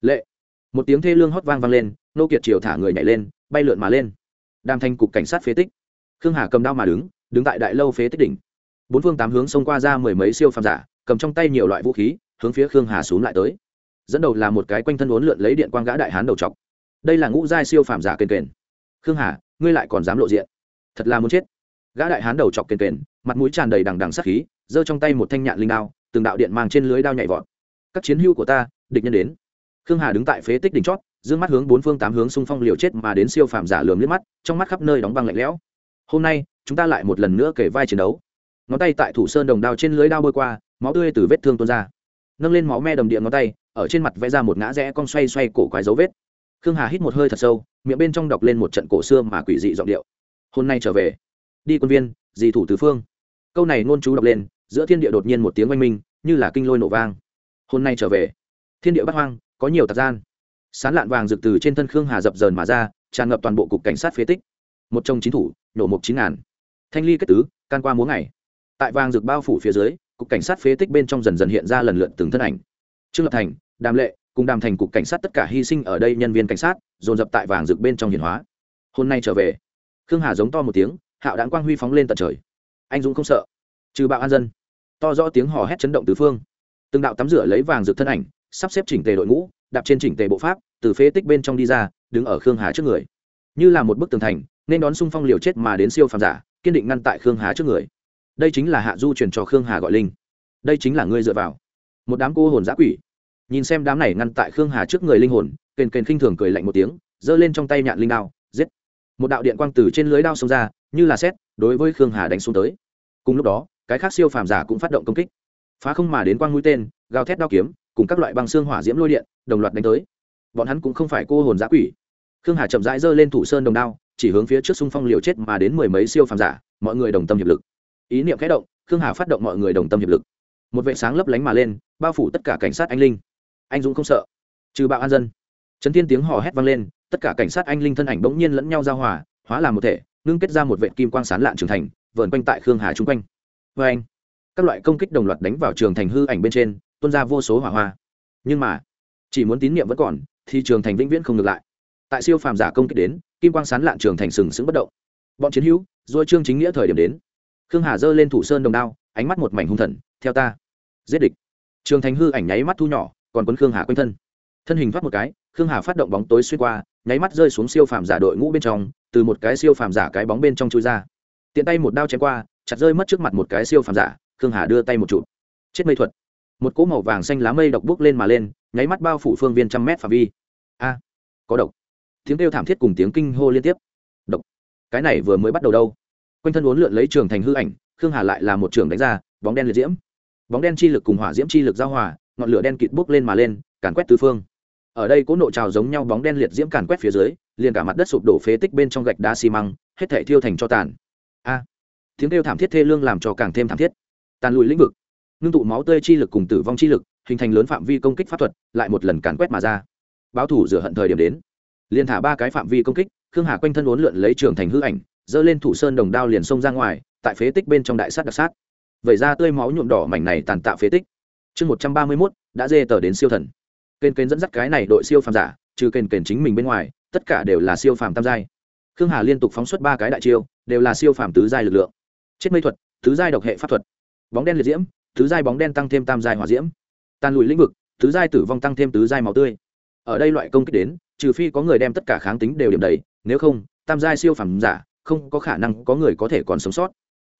Lệ! Một tiếng thê lương hót vang vang lên nô kiệt triều thả người nhảy lên, bay lượn mà lên. Đàm thành cục cảnh sát phế tích. Khương hà cầm đao mà đứng đứng tại đại lâu phế tích đỉnh. Bốn phương tám hướng xông qua ra mười mấy siêu phàm giả, cầm trong tay nhiều loại vũ khí, hướng phía khương hà xuống lại tới. Dẫn đầu là một cái quanh thân uốn lượn lấy điện quang gã đại hán đầu trọc. Đây là ngũ giai siêu phàm giả kền kền. Khương hà, ngươi lại còn dám lộ diện. Thật là muốn chết. Gã đại hán đầu chọc kền kền, mặt mũi tràn đầy đằng đằng sát khí, giơ trong tay một thanh nhạn linh đao từng đạo điện mang trên lưới đao nhảy vọt. Các chiến hữu của ta, địch nhân đến. Khương hà đứng tại phế tích đỉnh chót, dương mắt hướng bốn phương tám hướng xung phong liều chết mà đến siêu phàm giả lườm liếc mắt, trong mắt khắp nơi đóng băng lạnh lẽo. Hôm nay, chúng ta lại một lần nữa kể vai chiến đấu. Ngón tay tại thủ sơn đồng đao trên lưới đao bơi qua, máu tươi từ vết thương tuôn ra. Nâng lên máu me đầm điện ngón tay, ở trên mặt vẽ ra một ngã rẽ cong xoay xoay cổ quái dấu vết. Khương hà hít một hơi thật sâu, miệng bên trong đọc lên một trận cổ xưa mà quỷ dị giọng điệu. Hôm nay trở về. Đi quân viên, dì thủ tứ phương. Câu này ngôn chú đọc lên giữa thiên địa đột nhiên một tiếng oanh minh, như là kinh lôi nổ vang. Hôm nay trở về, thiên địa bắt hoang, có nhiều tạc gian. Sán lạn vàng rực từ trên thân khương hà dập dờn mà ra, tràn ngập toàn bộ cục cảnh sát phế tích. Một trong chín thủ, nổ mục chín ngàn. Thanh ly kết tứ, can qua múa ngày. Tại vàng rực bao phủ phía dưới, cục cảnh sát phế tích bên trong dần dần hiện ra lần lượt từng thân ảnh. Trương lập thành, đàm lệ, cùng đàm thành cục cảnh sát tất cả hy sinh ở đây nhân viên cảnh sát, dồn dập tại vàng rực bên trong hiền hóa. Hôm nay trở về, khương hà giống to một tiếng, hạo đạn quang huy phóng lên tận trời. Anh dũng không sợ, trừ bạo an dân to rõ tiếng hò hét chấn động tứ phương. Từng đạo tắm rửa lấy vàng rực thân ảnh, sắp xếp chỉnh tề đội ngũ, đạp trên chỉnh tề bộ pháp, từ phế tích bên trong đi ra, đứng ở khương hà trước người. Như là một bức tường thành, nên đón xung phong liều chết mà đến siêu phàm giả, kiên định ngăn tại khương hà trước người. Đây chính là hạ du truyền cho khương hà gọi linh. Đây chính là ngươi dựa vào. Một đám cô hồn giã quỷ. Nhìn xem đám này ngăn tại khương hà trước người linh hồn, kền kền khinh thường cười lạnh một tiếng, giơ lên trong tay nhạn linh đao, giết. Một đạo điện quang từ trên lưới đao xông ra, như là xét đối với khương hà đánh xuống tới. Cùng lúc đó cái khác siêu phàm giả cũng phát động công kích. Phá không mà đến quang mũi tên, gào thét đao kiếm, cùng các loại băng xương hỏa diễm lôi điện, đồng loạt đánh tới. Bọn hắn cũng không phải cô hồn giã quỷ. Khương hà chậm rãi giơ lên thủ sơn đồng đao, chỉ hướng phía trước xung phong liều chết mà đến mười mấy siêu phàm giả, mọi người đồng tâm hiệp lực. Ý niệm kẽ động, khương hà phát động mọi người đồng tâm hiệp lực. Một vệ sáng lấp lánh mà lên, bao phủ tất cả cảnh sát anh linh. Anh dũng không sợ. Trừ bạo an dân. Trấn thiên tiếng hò hét vang lên, tất cả cảnh sát anh linh thân ảnh bỗng nhiên lẫn nhau giao hòa, hóa làm một thể, ngưng kết ra một vệ kim quang sán lạn trưởng thành, vờn quanh tại khương hà chung quanh vê anh, các loại công kích đồng loạt đánh vào trường thành hư ảnh bên trên, tuôn ra vô số hỏa hoa. Nhưng mà, chỉ muốn tín nhiệm vẫn còn, thì trường thành vĩnh viễn không ngược lại. Tại siêu phàm giả công kích đến, kim quang sán lạn trường thành sừng sững bất động. Bọn chiến hữu, rồi trương chính nghĩa thời điểm đến. Khương hà giơ lên thủ sơn đồng đao, ánh mắt một mảnh hung thần, theo ta. Giết địch. Trường thành hư ảnh nháy mắt thu nhỏ, còn quấn khương hà quanh thân. Thân hình thoát một cái, khương hà phát động bóng tối xuyên qua, nháy mắt rơi xuống siêu phàm giả đội ngũ bên trong, từ một cái siêu phàm giả cái bóng bên trong chui ra. Tiện tay một đao chém qua chặt rơi mất trước mặt một cái siêu phàm giả, khương hà đưa tay một chụp. Chết mây thuật. Một cỗ màu vàng xanh lá mây độc bốc lên mà lên, nháy mắt bao phủ phương viên trăm mét phạm vi. A à, có độc. Tiếng kêu thảm thiết cùng tiếng kinh hô liên tiếp. Độc. Cái này vừa mới bắt đầu đâu? Quanh thân uốn lượn lấy trường thành hư ảnh, khương hà lại là một trường đánh ra, bóng đen liệt diễm. Bóng đen chi lực cùng hỏa diễm chi lực giao hòa, ngọn lửa đen kịt bốc lên mà lên, càn quét tứ phương. Ở đây cỗ nộ trào giống nhau bóng đen liệt diễm càn quét phía dưới, liền cả mặt đất sụp đổ phế tích bên trong gạch đá xi măng, hết thể thiêu thành cho tàn. A à, tiếng kêu thảm thiết thê lương làm cho càng thêm thảm thiết. Tàn lùi lĩnh vực, ngưng tụ máu tươi chi lực cùng tử vong chi lực, hình thành lớn phạm vi công kích pháp thuật, lại một lần càn quét mà ra. Báo thủ rửa hận thời điểm đến. Liền thả ba cái phạm vi công kích, khương hà quanh thân uốn lượn lấy trường thành hư ảnh, giơ lên thủ sơn đồng đao liền xông ra ngoài, tại phế tích bên trong đại sát đặc sát. Vẩy ra tươi máu nhuộm đỏ mảnh này tàn tạo phế tích. Chương một trăm ba mươi mốt, đã dê tờ đến siêu thần. Kênh kênh dẫn dắt cái này đội siêu phàm giả, trừ kênh kênh chính mình bên ngoài, tất cả đều là siêu phàm tam giai. Khương hà liên tục phóng xuất ba cái đại chiêu, đều là siêu phàm tứ giai lực lượng chết mây thuật thứ giai độc hệ pháp thuật. Bóng đen liệt diễm thứ giai bóng đen tăng thêm tam giai hỏa diễm. Tàn lùi lĩnh vực thứ giai tử vong tăng thêm tứ giai máu tươi. Ở đây loại công kích đến, trừ phi có người đem tất cả kháng tính đều điểm đầy, nếu không, tam giai siêu phẩm giả, không có khả năng có người có thể còn sống sót.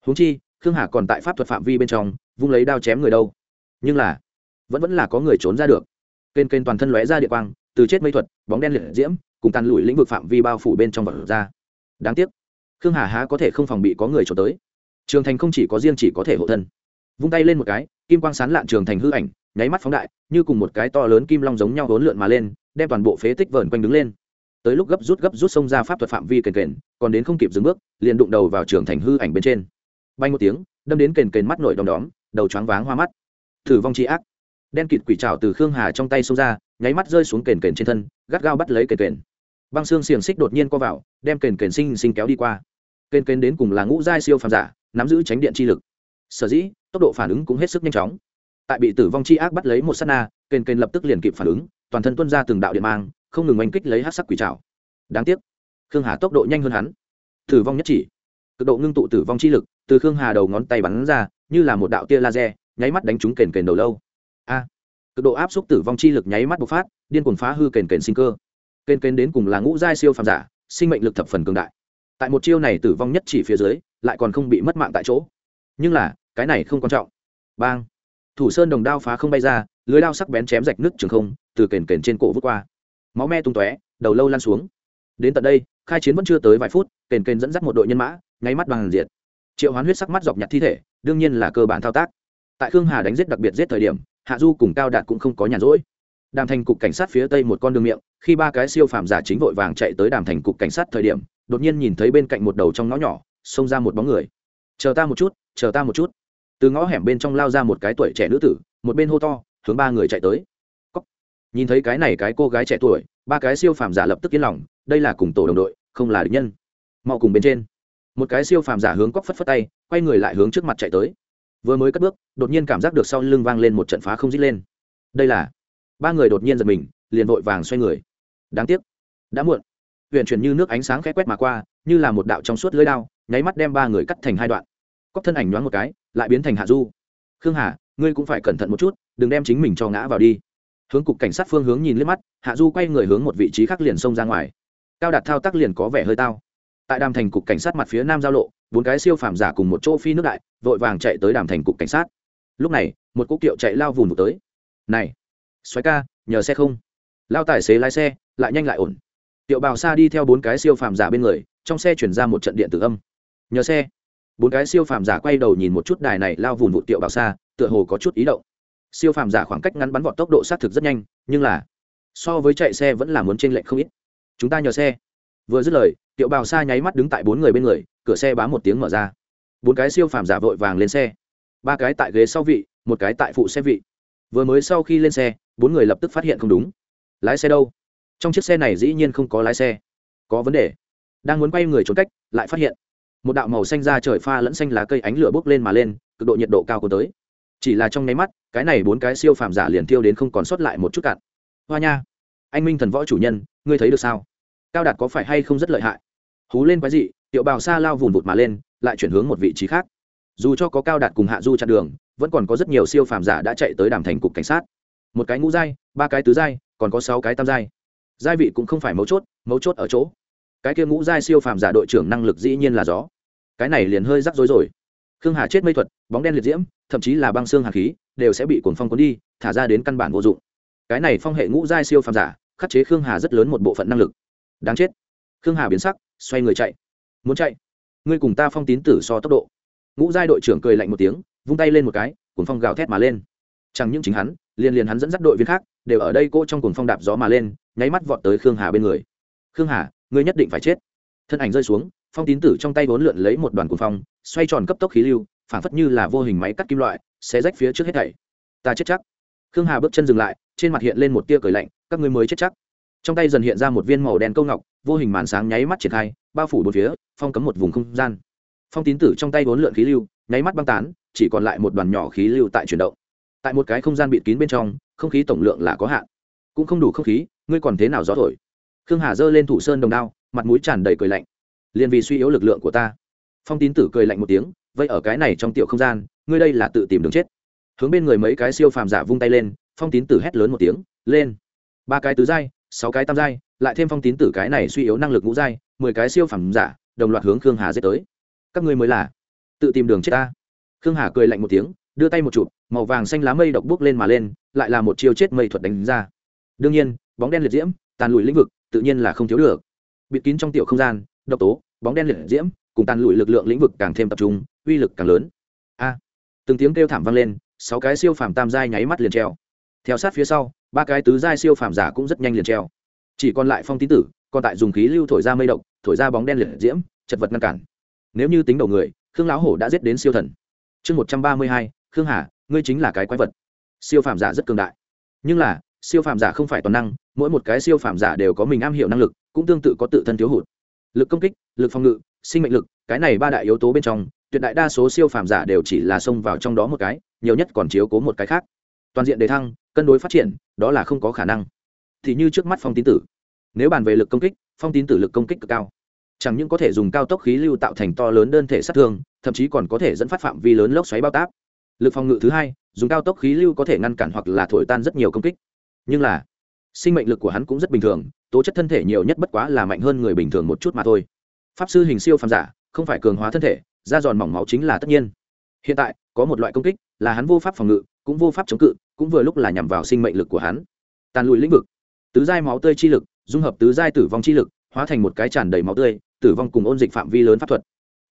Huống chi, khương hà còn tại pháp thuật phạm vi bên trong, vung lấy đao chém người đâu. Nhưng là, vẫn vẫn là có người trốn ra được. Kênh kênh toàn thân lóe ra địa quang, từ chết mây thuật, bóng đen liệt diễm, cùng tàn lùi lĩnh vực phạm vi bao phủ bên trong vật ra. Đáng tiếc, khương hà há có thể không phòng bị có người trốn tới trường thành không chỉ có riêng chỉ có thể hộ thân. Vung tay lên một cái, kim quang sán lạn trường thành hư ảnh, nháy mắt phóng đại, như cùng một cái to lớn kim long giống nhau hốn lượn mà lên, đem toàn bộ phế tích vờn quanh đứng lên. Tới lúc gấp rút gấp rút xông ra pháp thuật phạm vi kền kền, còn đến không kịp dừng bước, liền đụng đầu vào trường thành hư ảnh bên trên. Bay một tiếng, đâm đến kền kền mắt nổi đom đóm, đầu choáng váng hoa mắt. Thử vong tri ác. Đen kịt quỷ trào từ khương hà trong tay xông ra, nháy mắt rơi xuống kền kền trên thân, gắt gao bắt lấy kền kền. Băng xương xiềng xích đột nhiên co vào, đem kền kền sinh sinh kéo đi qua. Kền kền đến cùng là ngũ giai siêu phàm giả nắm giữ tránh điện chi lực. Sở dĩ, tốc độ phản ứng cũng hết sức nhanh chóng. Tại bị tử vong chi ác bắt lấy một s á t na, kền kền lập tức liền kịp phản ứng, toàn thân tuân ra từng đạo điện mang, không ngừng oanh kích lấy hát sắc quỷ trào đáng tiếc, khương hà tốc độ nhanh hơn hắn. Tử vong nhất chỉ. Cực độ ngưng tụ tử vong chi lực, từ khương hà đầu ngón tay bắn ra, như là một đạo tia laser, nháy mắt đánh trúng kền kền đầu lâu. A! Cực độ áp xúc tử vong chi lực nháy mắt bộc phát, điên cuồng phá hư kền kền sinh cơ. Kền kền đến cùng là ngũ giai siêu phàm giả, sinh mệnh lực thập phần cường đại tại một chiêu này tử vong nhất chỉ phía dưới, lại còn không bị mất mạng tại chỗ. Nhưng là, cái này không quan trọng. Bang! Thủ sơn đồng đao phá không bay ra, lưới đao sắc bén chém rạch nước trường không, từ kền kền trên cổ vút qua. Máu me tung tóe, đầu lâu lan xuống. Đến tận đây, khai chiến vẫn chưa tới vài phút, kền kền dẫn dắt một đội nhân mã ngáy mắt bằng diệt. Triệu hoán huyết sắc mắt dọc nhặt thi thể, đương nhiên là cơ bản thao tác. Tại khương hà đánh giết đặc biệt giết thời điểm, hạ du cùng cao đạt cũng không có nhàn rỗi. Đàm thành cục cảnh sát phía tây một con đường miệng, khi ba cái siêu phàm giả chính vội vàng chạy tới đàm thành cục cảnh sát thời điểm đột nhiên nhìn thấy bên cạnh một đầu trong ngõ nhỏ, xông ra một bóng người. Chờ ta một chút, chờ ta một chút. Từ ngõ hẻm bên trong lao ra một cái tuổi trẻ nữ tử, một bên hô to, hướng ba người chạy tới. Nhìn thấy cái này cái cô gái trẻ tuổi, ba cái siêu phàm giả lập tức yên lòng, đây là cùng tổ đồng đội, không là địch nhân. Mau cùng bên trên. Một cái siêu phàm giả hướng cóc phất phất tay, quay người lại hướng trước mặt chạy tới. Vừa mới cất bước, đột nhiên cảm giác được sau lưng vang lên một trận phá không dít lên. Đây là ba người đột nhiên giật mình, liền vội vàng xoay người. Đáng tiếc, đã muộn huyện chuyển như nước ánh sáng khẽ quét mà qua, như là một đạo trong suốt lưới đao, nháy mắt đem ba người cắt thành hai đoạn. Cóc thân ảnh nhoáng một cái, lại biến thành hạ du. Khương hà, ngươi cũng phải cẩn thận một chút, đừng đem chính mình cho ngã vào đi. Hướng cục cảnh sát phương hướng nhìn liếc mắt, hạ du quay người hướng một vị trí khác liền xông ra ngoài. Cao đạt thao tác liền có vẻ hơi tao. Tại đàm thành cục cảnh sát mặt phía nam giao lộ, bốn cái siêu phàm giả cùng một chỗ phi nước đại, vội vàng chạy tới đàm thành cục cảnh sát. Lúc này, một cúc kiệu chạy lao vùng một tới. Này xoáy ca, nhờ xe không? Lao tài xế lái xe, lại nhanh lại ổn tiệu bào xa đi theo bốn cái siêu phàm giả bên người, trong xe chuyển ra một trận điện tử âm. Nhờ xe, bốn cái siêu phàm giả quay đầu nhìn một chút đài này lao vùn vụt tiệu bào xa tựa hồ có chút ý động. Siêu phàm giả khoảng cách ngắn bắn vọt tốc độ xác thực rất nhanh, nhưng là so với chạy xe vẫn là muốn t r ê n lệch không ít. Chúng ta nhờ xe. Vừa dứt lời tiệu bào xa nháy mắt đứng tại bốn người bên người, cửa xe bám một tiếng mở ra. Bốn cái siêu phàm giả vội vàng lên xe. Ba cái tại ghế sau vị, một cái tại phụ xe vị. Vừa mới sau khi lên xe, bốn người lập tức phát hiện không đúng. Lái xe đâu? Trong chiếc xe này dĩ nhiên không có lái xe. Có vấn đề. Đang muốn quay người trốn cách, lại phát hiện, một đạo màu xanh ra trời pha lẫn xanh lá cây ánh lửa bốc lên mà lên, cực độ nhiệt độ cao có tới. Chỉ là trong nháy mắt, cái này bốn cái siêu phàm giả liền thiêu đến không còn sót lại một chút cạn. Hoa nha, anh minh thần võ chủ nhân, ngươi thấy được sao? Cao đạt có phải hay không rất lợi hại? Hú lên quái dị, tiểu bào xa lao vùn vụt mà lên, lại chuyển hướng một vị trí khác. Dù cho có cao đạt cùng hạ du chặn đường, vẫn còn có rất nhiều siêu phàm giả đã chạy tới đàm thành cục cảnh sát. Một cái ngũ giai, ba cái tứ giai, còn có sáu cái tam giai giai vị cũng không phải mấu chốt mấu chốt ở chỗ. Cái kia ngũ giai siêu phàm giả đội trưởng năng lực dĩ nhiên là gió. Cái này liền hơi rắc rối rồi. Khương hà chết mây thuật, bóng đen liệt diễm, thậm chí là băng xương hạt khí, đều sẽ bị cuồng phong cuốn đi, thả ra đến căn bản vô dụng. Cái này phong hệ ngũ giai siêu phàm giả, khắc chế khương hà rất lớn một bộ phận năng lực. Đáng chết. Khương hà biến sắc, xoay người chạy. Muốn chạy? Ngươi cùng ta phong tín tử so tốc độ. Ngũ giai đội trưởng cười lạnh một tiếng, vung tay lên một cái, cuồng phong gào thét mà lên. Chẳng những chính hắn, liền liền hắn dẫn dắt đội viên khác, đều ở đây cô trong cuồng phong đạp gió mà lên nháy mắt vọt tới khương hà bên người. Khương hà, ngươi nhất định phải chết. Thân ảnh rơi xuống, phong tín tử trong tay vốn lượn lấy một đoàn cuồng phong, xoay tròn cấp tốc khí lưu, phảng phất như là vô hình máy cắt kim loại, xé rách phía trước hết thảy. Ta chết chắc. Khương hà bước chân dừng lại, trên mặt hiện lên một tia cười lạnh, các ngươi mới chết chắc. Trong tay dần hiện ra một viên màu đen câu ngọc, vô hình màn sáng nháy mắt triển khai, bao phủ một phía, phong cấm một vùng không gian. Phong tín tử trong tay vốn lượn khí lưu, nháy mắt băng tán, chỉ còn lại một đoàn nhỏ khí lưu tại chuyển động. Tại một cái không gian bịt kín bên trong, không khí tổng lượng là có hạn cũng không đủ không khí, ngươi còn thế nào gió thổi? Khương hà giơ lên thủ sơn đồng đao, mặt mũi tràn đầy cười lạnh. Liền vì suy yếu lực lượng của ta. Phong tín tử cười lạnh một tiếng, vậy ở cái này trong tiểu không gian, ngươi đây là tự tìm đường chết. Hướng bên người mấy cái siêu phàm giả vung tay lên, phong tín tử hét lớn một tiếng, lên. Ba cái tứ giai, sáu cái tam giai, lại thêm phong tín tử cái này suy yếu năng lực ngũ giai, mười cái siêu phàm giả, đồng loạt hướng khương hà dết tới. Các ngươi mới là tự tìm đường chết ta. Khương hà cười lạnh một tiếng, đưa tay một chụp, màu vàng xanh lá mây độc bước lên mà lên, lại là một chiêu chết mây thuật đánh ra đương nhiên, bóng đen liệt diễm, tàn lùi lĩnh vực, tự nhiên là không thiếu được. Bịt kín trong tiểu không gian, độc tố, bóng đen liệt diễm, cùng tàn lùi lực lượng lĩnh vực càng thêm tập trung, uy lực càng lớn. A! Từng tiếng kêu thảm vang lên, sáu cái siêu phàm tam giai nháy mắt liền treo. Theo sát phía sau, ba cái tứ giai siêu phàm giả cũng rất nhanh liền treo. Chỉ còn lại phong tín tử, còn tại dùng khí lưu thổi ra mây độc, thổi ra bóng đen liệt diễm, chật vật ngăn cản. Nếu như tính đầu người, khương lão hổ đã giết đến siêu thần. Chương một trăm ba mươi hai, khương hà, ngươi chính là cái quái vật. Siêu phàm giả rất cường đại. Nhưng là siêu phàm giả không phải toàn năng, mỗi một cái siêu phàm giả đều có mình am hiểu năng lực, cũng tương tự có tự thân thiếu hụt. Lực công kích, lực phòng ngự, sinh mệnh lực, cái này ba đại yếu tố bên trong, tuyệt đại đa số siêu phàm giả đều chỉ là xông vào trong đó một cái, nhiều nhất còn chiếu cố một cái khác. Toàn diện đề thăng, cân đối phát triển, đó là không có khả năng. Thì như trước mắt phong tín tử. Nếu bàn về lực công kích, phong tín tử lực công kích cực cao. Chẳng những có thể dùng cao tốc khí lưu tạo thành to lớn đơn thể sát thương, thậm chí còn có thể dẫn phát phạm vi lớn lốc xoáy bao táp. Lực phòng ngự thứ hai, dùng cao tốc khí lưu có thể ngăn cản hoặc là thổi tan rất nhiều công kích nhưng là, sinh mệnh lực của hắn cũng rất bình thường, tố chất thân thể nhiều nhất bất quá là mạnh hơn người bình thường một chút mà thôi. Pháp sư hình siêu phàm giả, không phải cường hóa thân thể, da giòn mỏng máu chính là tất nhiên. Hiện tại, có một loại công kích, là hắn vô pháp phòng ngự, cũng vô pháp chống cự, cũng vừa lúc là nhằm vào sinh mệnh lực của hắn. Tàn lùi lĩnh vực. Tứ giai máu tươi chi lực, dung hợp tứ giai tử vong chi lực, hóa thành một cái tràn đầy máu tươi, tử vong cùng ôn dịch phạm vi lớn pháp thuật.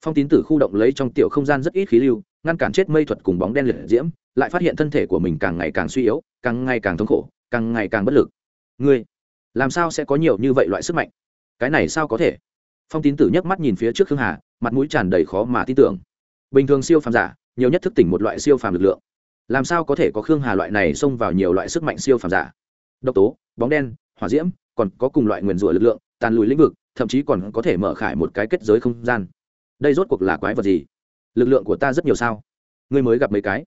Phong tín tử khu động lấy trong tiểu không gian rất ít khí lưu, ngăn cản chết mây thuật cùng bóng đen liệt diễm lại phát hiện thân thể của mình càng ngày càng suy yếu, càng ngày càng thống khổ, càng ngày càng bất lực. Ngươi, làm sao sẽ có nhiều như vậy loại sức mạnh? Cái này sao có thể? Phong tín tử nhấc mắt nhìn phía trước khương hà, mặt mũi tràn đầy khó mà tin tưởng. Bình thường siêu phàm giả, nhiều nhất thức tỉnh một loại siêu phàm lực lượng. Làm sao có thể có khương hà loại này xông vào nhiều loại sức mạnh siêu phàm giả? Độc tố, bóng đen, hỏa diễm, còn có cùng loại nguyền rủa lực lượng, tàn lùi lĩnh vực, thậm chí còn có thể mở khải một cái kết giới không gian. Đây rốt cuộc là quái vật gì? Lực lượng của ta rất nhiều sao? Ngươi mới gặp mấy cái?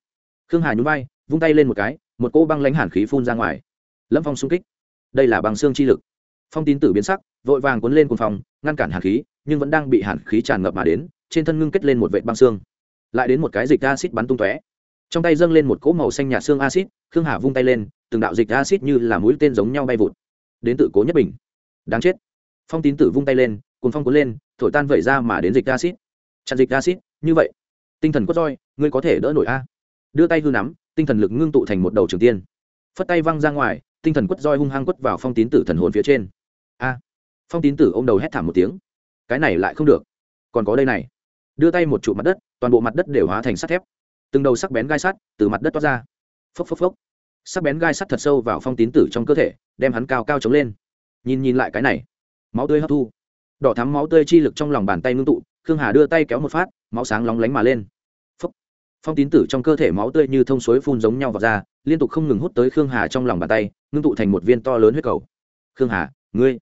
Khương hà nhún vai, vung tay lên một cái, một cỗ băng lánh hàn khí phun ra ngoài. Lâm phong xung kích. Đây là bằng xương chi lực. Phong tín tử biến sắc, vội vàng cuốn lên cùng phòng ngăn cản hàn khí, nhưng vẫn đang bị hàn khí tràn ngập mà đến, trên thân ngưng kết lên một vệ băng xương. Lại đến một cái dịch acid bắn tung tóe. Trong tay dâng lên một cỗ màu xanh nhạt xương acid, khương hà vung tay lên, từng đạo dịch acid như là mũi tên giống nhau bay vụt. Đến tự cố nhất bình. Đáng chết. Phong tín tử vung tay lên cuốn phong cuốn lên, thổi tan vẩy ra mà đến dịch acid. Chặn dịch acid, như vậy. Tinh thần quất roi, ngươi có thể đỡ nổi a đưa tay hư nắm, tinh thần lực ngưng tụ thành một đầu trường tiên. Phất tay văng ra ngoài, tinh thần quất roi hung hăng quất vào phong tín tử thần hồn phía trên. A! Phong tín tử ô m đầu hét thảm một tiếng. Cái này lại không được. Còn có đây này. Đưa tay một trụ mặt đất, toàn bộ mặt đất đều hóa thành sắt thép. Từng đầu sắc bén gai sắt từ mặt đất toát ra. Phốc phốc phốc. Sắc bén gai sắt thật sâu vào phong tín tử trong cơ thể, đem hắn cao cao chống lên. Nhìn nhìn lại cái này. Máu tươi hấp thu. Đỏ thắm máu tươi chi lực trong lòng bàn tay ngưng tụ, khương hà đưa tay kéo một phát, máu sáng lóng lánh mà lên phong tín tử trong cơ thể máu tươi như thông suối phun giống nhau vào ra liên tục không ngừng hút tới khương hà trong lòng bàn tay, ngưng tụ thành một viên to lớn huyết cầu. Khương hà, ngươi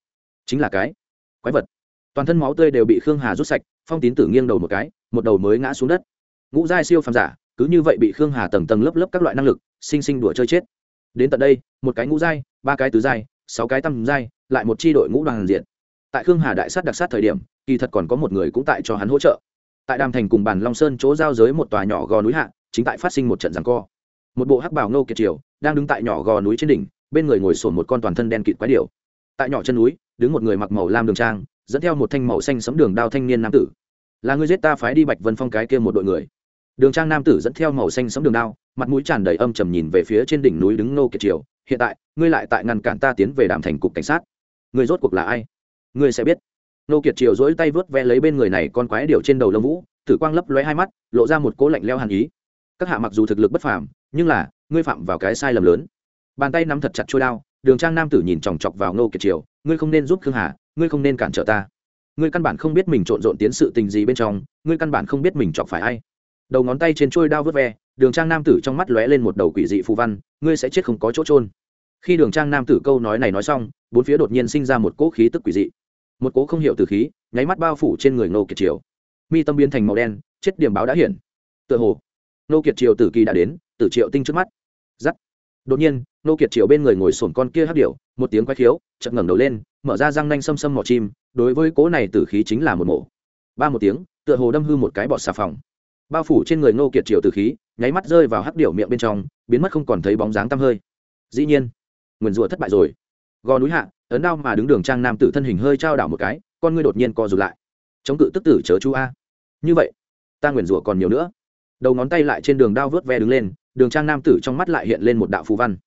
chính là cái quái vật. Toàn thân máu tươi đều bị khương hà rút sạch, phong tín tử nghiêng đầu một cái, một đầu mới ngã xuống đất. Ngũ giai siêu phàm giả, cứ như vậy bị khương hà tầng tầng lớp lớp các loại năng lực, sinh sinh đùa chơi chết. Đến tận đây, một cái ngũ giai, ba cái tứ giai, sáu cái tăm giai, lại một tri đội ngũ đoàn diện. Tại khương hà đại sát đặc sát thời điểm, kỳ thật còn có một người cũng tại cho hắn hỗ trợ tại đàm thành cùng bản long sơn chỗ giao giới một tòa nhỏ gò núi hạ, chính tại phát sinh một trận rằng co. Một bộ hắc bảo ngô kiệt triều, đang đứng tại nhỏ gò núi trên đỉnh, bên người ngồi sổn một con toàn thân đen kịt quái điểu. Tại nhỏ chân núi, đứng một người mặc màu lam đường trang, dẫn theo một thanh màu xanh sấm đường đao thanh niên nam tử. Là người giết ta phái đi bạch vân phong cái kia một đội người. Đường trang nam tử dẫn theo màu xanh sấm đường đao, mặt mũi tràn đầy âm trầm nhìn về phía trên đỉnh núi đứng nô kiệt triều. Hiện tại, ngươi lại tại ngăn cản ta tiến về đàm thành cục cảnh sát. Người rốt cuộc là ai? Ngươi sẽ biết nô kiệt triều dỗi tay vớt ve lấy bên người này con quái điệu trên đầu lông vũ, tử quang lấp lóe hai mắt, lộ ra một cố lạnh leo hàn ý. Các hạ mặc dù thực lực bất phàm, nhưng là, ngươi phạm vào cái sai lầm lớn. Bàn tay nắm thật chặt trôi đao, đường trang nam tử nhìn chòng chọc vào nô kiệt triều, ngươi không nên giúp khương hà, ngươi không nên cản trở ta. Ngươi căn bản không biết mình trộn rộn tiến sự tình gì bên trong, ngươi căn bản không biết mình chọc phải ai. Đầu ngón tay trên trôi đao vớt ve, đường trang nam tử trong mắt lóe lên một đầu quỷ dị phù văn, ngươi sẽ chết không có chỗ trôn khi đường trang nam tử câu nói này nói xong, bốn phía đột nhiên sinh ra một cỗ khí tức quỷ dị một cố không hiểu từ khí, nháy mắt bao phủ trên người nô kiệt triều. Mi tâm biến thành màu đen, chết điểm báo đã hiển. Tựa hồ nô kiệt triều tử kỳ đã đến, tử triệu tinh trước mắt. Giắt. Đột nhiên nô kiệt triều bên người ngồi sổn con kia hấp điệu một tiếng quay khiếu chậm ngẩng đầu lên, mở ra răng nanh xâm xâm mỏ chim, đối với cố này tử khí chính là một mổ. Ba một tiếng, tựa hồ đâm hư một cái bọt xà phòng. Bao phủ trên người nô kiệt triều tử khí, nháy mắt rơi vào hắc điệu miệng bên trong, biến mất không còn thấy bóng dáng tăm hơi. Dĩ nhiên nguyền rủa thất bại rồi. Gò núi hạ ấn đao mà đứng đường trang nam tử thân hình hơi trao đảo một cái, con ngươi đột nhiên co rụt lại. Chống cự tức tử chớ chú a. Như vậy, ta nguyền rủa còn nhiều nữa. Đầu ngón tay lại trên đường đao vớt ve đứng lên, đường trang nam tử trong mắt lại hiện lên một đạo phù văn.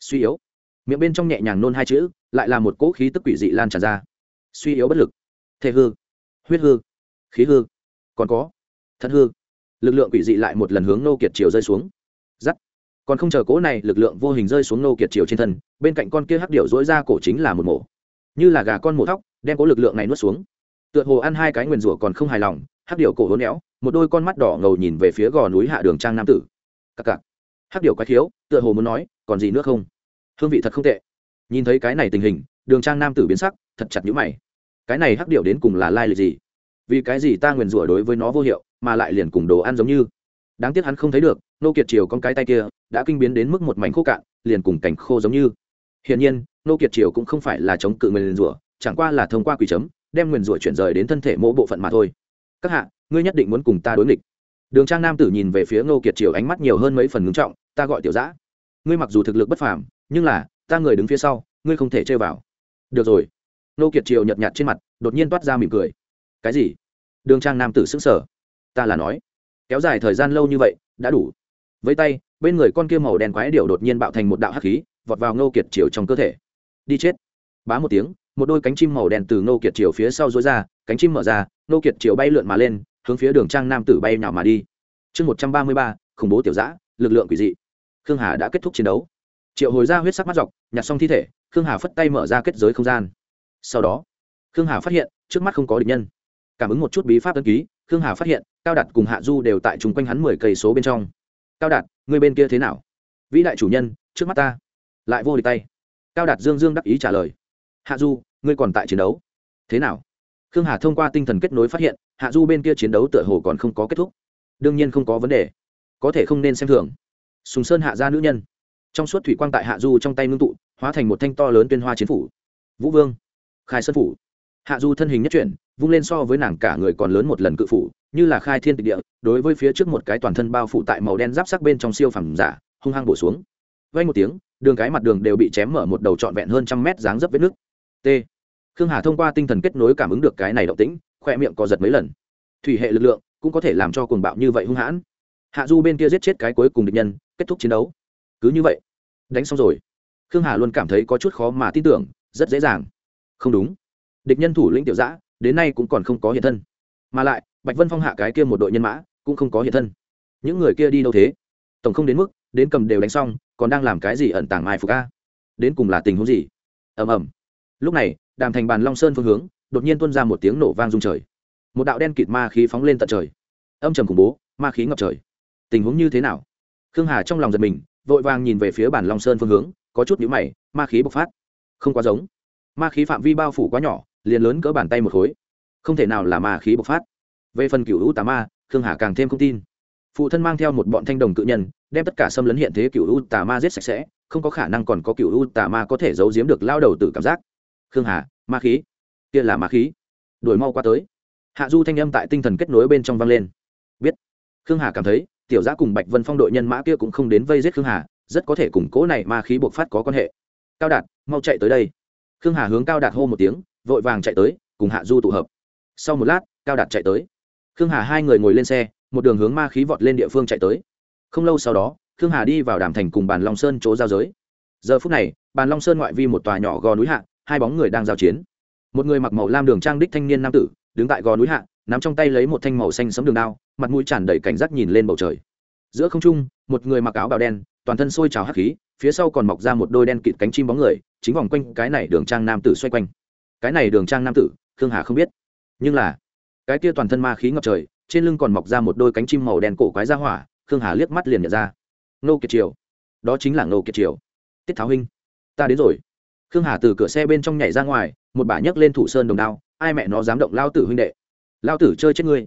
Suy yếu. Miệng bên trong nhẹ nhàng nôn hai chữ, lại là một cỗ khí tức quỷ dị lan tràn ra. Suy yếu bất lực. Thể hư. Huyết hư. Khí hư. Còn có. Thân hư. Lực lượng quỷ dị lại một lần hướng nô kiệt chiều rơi xuống còn không chờ cỗ này lực lượng vô hình rơi xuống nô kiệt chiều trên thân, bên cạnh con kia hắc điệu dỗi ra cổ chính là một mổ. Như là gà con mổ thóc, đem cố lực lượng này nuốt xuống. Tựa hồ ăn hai cái nguyền rủa còn không hài lòng, hắc điệu cổ hố néo một đôi con mắt đỏ ngầu nhìn về phía gò núi hạ đường trang nam tử. Cặc cặc. Hắc điệu quái thiếu tựa hồ muốn nói, còn gì nữa không? Hương vị thật không tệ. Nhìn thấy cái này tình hình, đường trang nam tử biến sắc, thật chặt nhũ mày. Cái này hắc điệu đến cùng là lai lịch gì? Vì cái gì ta nguyền rủa đối với nó vô hiệu, mà lại liền cùng đồ ăn giống như? Đáng tiếc hắn không thấy được nô kiệt triều con cái tay kia đã kinh biến đến mức một mảnh khô cạn, liền cùng cảnh khô giống như. Hiển nhiên, nô kiệt triều cũng không phải là chống cự nguyền rủa, chẳng qua là thông qua quỷ chấm, đem nguyền rủa chuyển rời đến thân thể mỗi bộ phận mà thôi. Các hạ, ngươi nhất định muốn cùng ta đối nghịch. Đường trang nam tử nhìn về phía nô kiệt triều ánh mắt nhiều hơn mấy phần ngưng trọng, ta gọi tiểu giã ngươi mặc dù thực lực bất phàm, nhưng là, ta người đứng phía sau, ngươi không thể chơi vào. Được rồi. Nô kiệt triều nhợt nhạt trên mặt, đột nhiên toát ra mỉm cười. Cái gì? Đường trang nam tử xứng sở ta là nói, kéo dài thời gian lâu như vậy, đã đủ với tay, bên người con kia màu đen quái điệu đột nhiên bạo thành một đạo hắc khí, vọt vào Ngô kiệt chiều trong cơ thể. Đi chết. Bá một tiếng, một đôi cánh chim màu đen từ Ngô kiệt chiều phía sau dối ra, cánh chim mở ra, Ngô kiệt chiều bay lượn mà lên, hướng phía đường trang nam tử bay nào mà đi. Chương một trăm ba mươi ba, khủng bố tiểu giã lực lượng quỷ dị. Khương hà đã kết thúc chiến đấu. Triệu hồi ra huyết sắc mắt dọc, nhặt xong thi thể, khương hà phất tay mở ra kết giới không gian. Sau đó, khương hà phát hiện, trước mắt không có địch nhân. Cảm ứng một chút bí pháp đăng ký, khương hà phát hiện, cao đặt cùng hạ du đều tại chung quanh hắn mười cây số bên trong cao đạt người bên kia thế nào? Vĩ đại chủ nhân, trước mắt ta. Lại vô địch tay. Cao đạt dương dương đắc ý trả lời. Hạ du, ngươi còn tại chiến đấu. Thế nào? Khương hà thông qua tinh thần kết nối phát hiện, hạ du bên kia chiến đấu tựa hồ còn không có kết thúc. Đương nhiên không có vấn đề. Có thể không nên xem thường. Sùng sơn hạ gia nữ nhân. Trong suốt thủy quang tại hạ du trong tay ngưng tụ, hóa thành một thanh to lớn tuyên hoa chiến phủ. Vũ vương. Khai sơn phủ hạ du thân hình nhất chuyển, vung lên so với nàng cả người còn lớn một lần cự phủ, như là khai thiên tịch địa, đối với phía trước một cái toàn thân bao phủ tại màu đen giáp sắc bên trong siêu phẩm giả, hung hăng bổ xuống. Vay một tiếng, đường cái mặt đường đều bị chém mở một đầu trọn vẹn hơn trăm mét dáng dấp vết nước t. Khương hà thông qua tinh thần kết nối cảm ứng được cái này động tĩnh, khoe miệng có giật mấy lần. Thủy hệ lực lượng cũng có thể làm cho cuồng bạo như vậy hung hãn. Hạ du bên kia giết chết cái cuối cùng địch nhân, kết thúc chiến đấu. Cứ như vậy, đánh xong rồi. Khương hà luôn cảm thấy có chút khó mà tin tưởng, rất dễ dàng. Không đúng địch nhân thủ lĩnh tiểu giã, đến nay cũng còn không có hiện thân. Mà lại, bạch vân phong hạ cái kia một đội nhân mã, cũng không có hiện thân. Những người kia đi đâu thế? Tổng không đến mức, đến cầm đều đánh xong, còn đang làm cái gì ẩn tàng mai phục a? Đến cùng là tình huống gì? Ầm ầm. Lúc này, đàm thành bàn long sơn phương hướng, đột nhiên tuôn ra một tiếng nổ vang rung trời. Một đạo đen kịt ma khí phóng lên tận trời. Âm trầm khủng bố, ma khí ngập trời. Tình huống như thế nào? Khương hà trong lòng giật mình, vội vàng nhìn về phía bản long sơn phương hướng, có chút nhũ mày, ma khí bộc phát. Không quá giống. Ma khí phạm vi bao phủ quá nhỏ liền lớn cỡ bàn tay một khối. Không thể nào là ma khí bộc phát. Về phần cựu u tà ma, khương hà càng thêm không tin. Phụ thân mang theo một bọn thanh đồng cự nhân, đem tất cả xâm lấn hiện thế cựu u tà ma giết sạch sẽ, không có khả năng còn có cựu u tà ma có thể giấu giếm được lao đầu từ cảm giác. Khương hà, ma khí. Kia là ma khí. Đổi mau qua tới. Hạ du thanh âm tại tinh thần kết nối bên trong vang lên. Biết. Khương hà cảm thấy, tiểu giã cùng bạch vân phong đội nhân mã kia cũng không đến vây giết khương hà, rất có thể củng cố này ma khí bộc phát có quan hệ. Cao đạt, mau chạy tới đây. Khương hà hướng cao đạt hô một tiếng vội vàng chạy tới, cùng hạ du tụ hợp. Sau một lát, cao đạt chạy tới. Khương hà hai người ngồi lên xe, một đường hướng ma khí vọt lên địa phương chạy tới. Không lâu sau đó, khương hà đi vào đàm thành cùng bàn long sơn chỗ giao giới. Giờ phút này, bàn long sơn ngoại vi một tòa nhỏ gò núi hạ, hai bóng người đang giao chiến. Một người mặc màu lam đường trang đích thanh niên nam tử, đứng tại gò núi hạ, nắm trong tay lấy một thanh màu xanh sấm đường đao, mặt mũi tràn đầy cảnh giác nhìn lên bầu trời. Giữa không trung, một người mặc áo bào đen, toàn thân sôi trào hắc khí, phía sau còn mọc ra một đôi đen kịt cánh chim bóng người, chính vòng quanh cái này đường trang nam tử xoay quanh cái này đường trang nam tử, khương hà không biết. Nhưng là, cái kia toàn thân ma khí ngập trời, trên lưng còn mọc ra một đôi cánh chim màu đen cổ quái ra hỏa, khương hà liếc mắt liền nhận ra. Nô kiệt triều. Đó chính là nô kiệt triều. Tiết tháo huynh, ta đến rồi. Khương hà từ cửa xe bên trong nhảy ra ngoài, một bà nhấc lên thủ sơn đồng đao, ai mẹ nó dám động lao tử huynh đệ. Lao tử chơi chết ngươi.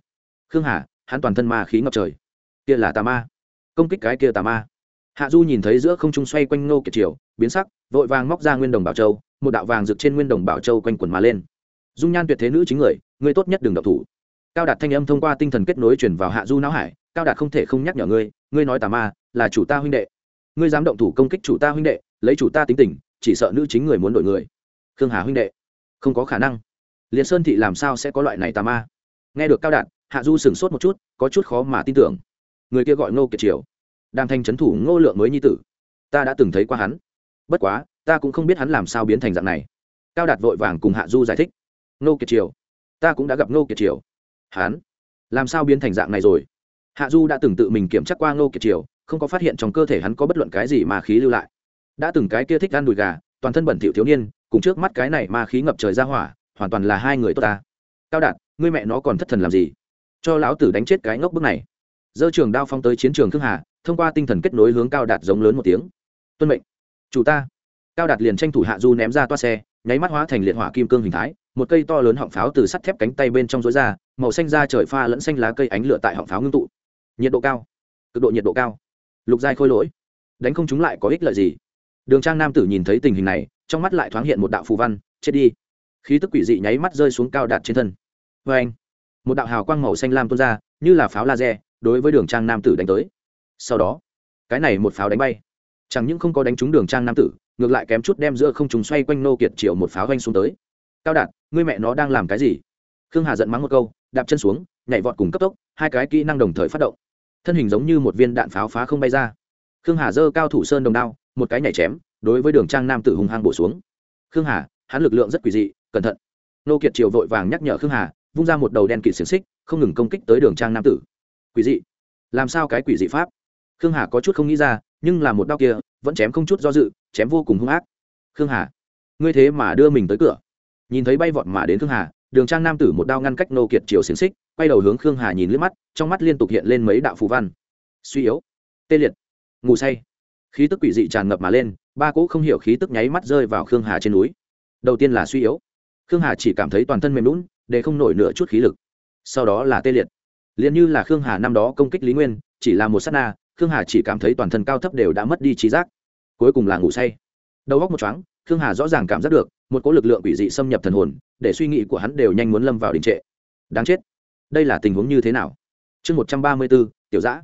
Khương hà, hắn toàn thân ma khí ngập trời. Kia là tà ma. Công kích cái kia tà ma. Hạ du nhìn thấy giữa không trung xoay quanh nô kiệt triều, biến sắc, vội vàng móc ra nguyên đồng bảo châu một đạo vàng rực trên nguyên đồng bảo châu quanh quần mà lên. Dung nhan tuyệt thế nữ chính người ngươi tốt nhất đừng độc thủ. Cao đạt thanh âm thông qua tinh thần kết nối chuyển vào hạ du não hải, cao đạt không thể không nhắc nhở ngươi ngươi nói tà ma, là chủ ta huynh đệ. Ngươi dám động thủ công kích chủ ta huynh đệ, lấy chủ ta tính tình, chỉ sợ nữ chính người muốn đổi người. Khương hà huynh đệ, không có khả năng. Liền sơn thị làm sao sẽ có loại này tà ma? Nghe được cao đạt, hạ du sửng sốt một chút, có chút khó mà tin tưởng. Người kia gọi ngô kiệt triều. Đang thanh trấn thủ ngô lượng mới nhi tử. Ta đã từng thấy qua hắn. Bất quá ta cũng không biết hắn làm sao biến thành dạng này. Cao đạt vội vàng cùng hạ du giải thích. Nô kiệt triều, ta cũng đã gặp Nô kiệt triều. Hắn, làm sao biến thành dạng này rồi? Hạ du đã từng tự mình kiểm tra qua Nô kiệt triều, không có phát hiện trong cơ thể hắn có bất luận cái gì mà khí lưu lại. Đã từng cái kia thích ăn đùi gà, toàn thân bẩn thỉu thiếu niên, cùng trước mắt cái này mà khí ngập trời ra hỏa, hoàn toàn là hai người tốt ta. Cao đạt, ngươi mẹ nó còn thất thần làm gì? Cho lão tử đánh chết cái ngốc bức này. Dơ trường đao phong tới chiến trường khương hà, thông qua tinh thần kết nối hướng cao đạt giống lớn một tiếng. Tuân mệnh. Chủ ta cao đạt liền tranh thủ hạ du ném ra toa xe, nháy mắt hóa thành liệt hỏa kim cương hình thái, một cây to lớn họng pháo từ sắt thép cánh tay bên trong rối ra, màu xanh da trời pha lẫn xanh lá cây ánh lửa tại họng pháo ngưng tụ. Nhiệt độ cao, cực độ nhiệt độ cao. Lục giai khôi lỗi. Đánh không chúng lại có ích lợi gì. Đường trang nam tử nhìn thấy tình hình này, trong mắt lại thoáng hiện một đạo phù văn, chết đi. Khí tức quỷ dị nháy mắt rơi xuống cao đạt trên thân. Vê anh, một đạo hào quang màu xanh lam tuôn ra, như là pháo laser, đối với đường trang nam tử đánh tới. Sau đó, cái này một pháo đánh bay chẳng những không có đánh trúng đường trang nam tử, ngược lại kém chút đem giữa không trùng xoay quanh nô kiệt triệu một pháo vanh xuống tới. Cao đạt, ngươi mẹ nó đang làm cái gì? Khương hà giận mắng một câu, đạp chân xuống, nhảy vọt cùng cấp tốc, hai cái kỹ năng đồng thời phát động. Thân hình giống như một viên đạn pháo phá không bay ra. Khương hà giơ cao thủ sơn đồng đao, một cái nhảy chém, đối với đường trang nam tử hùng hăng bổ xuống. Khương hà, hắn lực lượng rất quỷ dị, cẩn thận. Nô kiệt triều vội vàng nhắc nhở khương hà, vung ra một đầu đen kịt xiềng xích, không ngừng công kích tới đường trang nam tử. Quỷ dị? Làm sao cái quỷ dị pháp? Khương hà có chút không nghĩ ra, nhưng là một đau kia, vẫn chém không chút do dự, chém vô cùng hung ác. Khương hà, ngươi thế mà đưa mình tới cửa. Nhìn thấy bay vọt mà đến khương hà, đường trang nam tử một đao ngăn cách nô kiệt chiều xiềng xích, quay đầu hướng khương hà nhìn liếc mắt, trong mắt liên tục hiện lên mấy đạo phù văn. Suy yếu. Tê liệt. Ngủ say. Khí tức quỷ dị tràn ngập mà lên, ba cỗ không hiểu khí tức nháy mắt rơi vào khương hà trên núi. Đầu tiên là suy yếu. Khương hà chỉ cảm thấy toàn thân mềm lún, để không nổi nửa chút khí lực. Sau đó là tê liệt. Liền như là khương hà năm đó công kích lý nguyên, chỉ là một s á t na khương hà chỉ cảm thấy toàn thân cao thấp đều đã mất đi trí giác. Cuối cùng là ngủ say. Đầu góc một chóng khương hà rõ ràng cảm giác được, một cỗ lực lượng quỷ dị xâm nhập thần hồn, để suy nghĩ của hắn đều nhanh muốn lâm vào đình trệ. Đáng chết. Đây là tình huống như thế nào? Chương một trăm ba mươi bốn, tiểu giã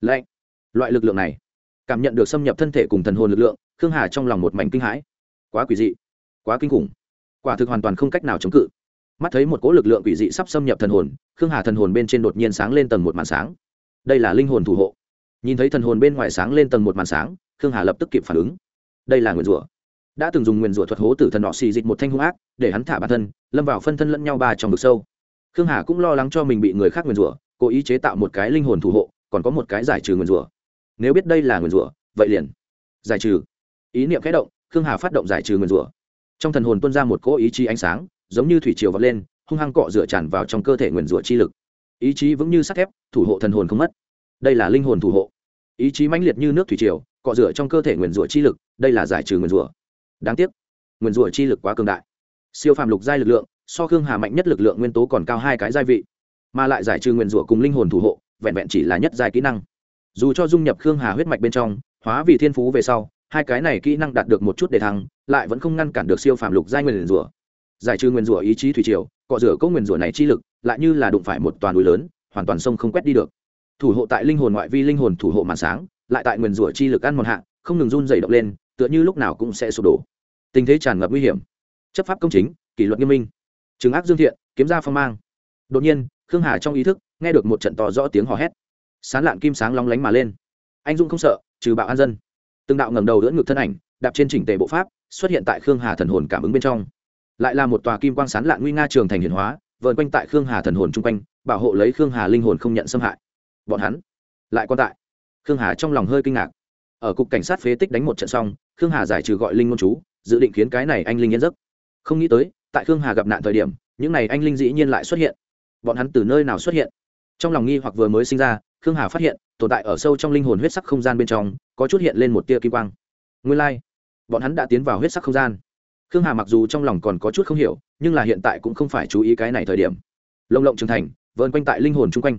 lạnh. Loại lực lượng này. Cảm nhận được xâm nhập thân thể cùng thần hồn lực lượng, khương hà trong lòng một mảnh kinh hãi. Quá quỷ dị. Quá kinh khủng. Quả thực hoàn toàn không cách nào chống cự. Mắt thấy một cỗ lực lượng quỷ dị sắp xâm nhập thần hồn, khương hà thần hồn bên trên đột nhiên sáng lên tầng một màn sáng. Đây là linh hồn thủ hộ nhìn thấy thần hồn bên ngoài sáng lên tầng một màn sáng, khương hà lập tức kịp phản ứng. Đây là nguyền rủa. Đã từng dùng nguyền rủa thuật hố tử thần nọ xì dịch một thanh hung ác, để hắn thả bản thân, lâm vào phân thân lẫn nhau ba trong vực sâu. Khương hà cũng lo lắng cho mình bị người khác nguyền rủa, cố ý chế tạo một cái linh hồn thủ hộ, còn có một cái giải trừ nguyền rủa. Nếu biết đây là nguyền rủa, vậy liền giải trừ. Ý niệm khẽ động, khương hà phát động giải trừ nguyền rủa. Trong thần hồn tuôn ra một cỗ ý chí ánh sáng, giống như thủy triều vọt lên, hung hăng cọ rửa tràn vào trong cơ thể nguyền rủa chi lực. Ý chí vững như sắt thép, thủ hộ thần hồn không mất. Đây là linh hồn thủ hộ ý chí mãnh liệt như nước thủy triều, cọ rửa trong cơ thể nguyền rủa chi lực, đây là giải trừ nguyền rủa. Đáng tiếc, nguyền rủa chi lực quá cường đại. Siêu phàm lục giai lực lượng, so khương hà mạnh nhất lực lượng nguyên tố còn cao hai cái giai vị, mà lại giải trừ nguyền rủa cùng linh hồn thủ hộ, vẹn vẹn chỉ là nhất giai kỹ năng. Dù cho dung nhập khương hà huyết mạch bên trong, hóa vì thiên phú về sau, hai cái này kỹ năng đạt được một chút để thăng, lại vẫn không ngăn cản được siêu phàm lục giai nguyền rủa. Giải trừ nguyền rủa ý chí thủy triều, cọ rửa cỗ nguyền rủa này chi lực, lại như là đụng phải một toàn núi lớn, hoàn toàn sông không quét đi được thủ hộ tại linh hồn ngoại vi linh hồn thủ hộ màn sáng, lại tại nguyền rủa chi lực ăn mòn hạ, không ngừng run dày động lên, tựa như lúc nào cũng sẽ sụp đổ. Tình thế tràn ngập nguy hiểm. Chấp pháp công chính, kỷ luật nghiêm minh. Chứng ác dương thiện, kiếm ra phong mang. Đột nhiên, khương hà trong ý thức, nghe được một trận to rõ tiếng hò hét. Sán lạn kim sáng long lánh mà lên. Anh dung không sợ, trừ bạo an dân. Từng đạo ngầm đầu đỡ ngực thân ảnh, đạp trên chỉnh tề bộ pháp, xuất hiện tại khương hà thần hồn cảm ứng bên trong. Lại là một tòa kim quang sán lạn nguy nga trường thành hiển hóa, vờn quanh tại khương hà thần hồn chung quanh, bảo hộ lấy khương hà linh hồn không nhận xâm hại bọn hắn lại còn tại. Khương hà trong lòng hơi kinh ngạc. Ở cục cảnh sát phế tích đánh một trận xong, khương hà giải trừ gọi linh ngôn chú, dự định khiến cái này anh linh yên giấc. Không nghĩ tới, tại khương hà gặp nạn thời điểm, những này anh linh dĩ nhiên lại xuất hiện. Bọn hắn từ nơi nào xuất hiện? Trong lòng nghi hoặc vừa mới sinh ra, khương hà phát hiện, tồn tại ở sâu trong linh hồn huyết sắc không gian bên trong, có chút hiện lên một tia kim quang. Nguyên lai、like. bọn hắn đã tiến vào huyết sắc không gian. Khương hà mặc dù trong lòng còn có chút không hiểu, nhưng là hiện tại cũng không phải chú ý cái này thời điểm. Lồng lộng trưởng thành vơn quanh tại linh hồn chung quanh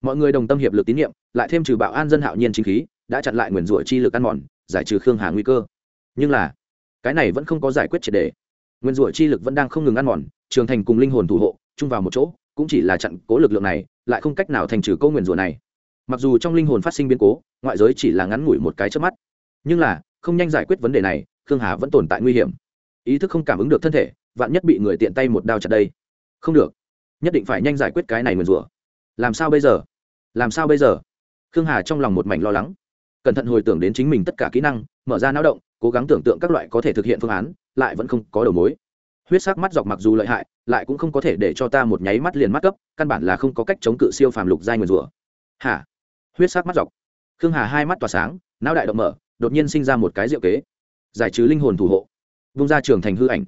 mọi người đồng tâm hiệp lực tín nhiệm, lại thêm trừ bạo an dân hạo nhiên chính khí, đã chặn lại nguyền rủa chi lực ăn mòn, giải trừ khương hà nguy cơ. Nhưng là, cái này vẫn không có giải quyết triệt đề nguyên rủa chi lực vẫn đang không ngừng ăn mòn, trường thành cùng linh hồn thủ hộ, chung vào một chỗ, cũng chỉ là chặn cố lực lượng này, lại không cách nào thành trừ câu nguyền rủa này. Mặc dù trong linh hồn phát sinh biến cố, ngoại giới chỉ là ngắn ngủi một cái trước mắt. Nhưng là, không nhanh giải quyết vấn đề này, khương hà vẫn tồn tại nguy hiểm. Ý thức không cảm ứng được thân thể, vạn nhất bị người tiện tay một đao chặt đây. Không được. Nhất định phải nhanh giải quyết cái này nguyền rủa. Làm sao bây giờ? Làm sao bây giờ? Khương hà trong lòng một mảnh lo lắng. Cẩn thận hồi tưởng đến chính mình tất cả kỹ năng, mở ra não động, cố gắng tưởng tượng các loại có thể thực hiện phương án, lại vẫn không có đầu mối. Huyết sắc mắt dọc mặc dù lợi hại, lại cũng không có thể để cho ta một nháy mắt liền mắt cấp, căn bản là không có cách chống cự siêu phàm lục giai nguyền rủa. Hả? Huyết sắc mắt dọc. Khương hà hai mắt tỏa sáng, não đại động mở, đột nhiên sinh ra một cái diệu kế. Giải trừ linh hồn thủ hộ. Vung ra trường thành hư ảnh.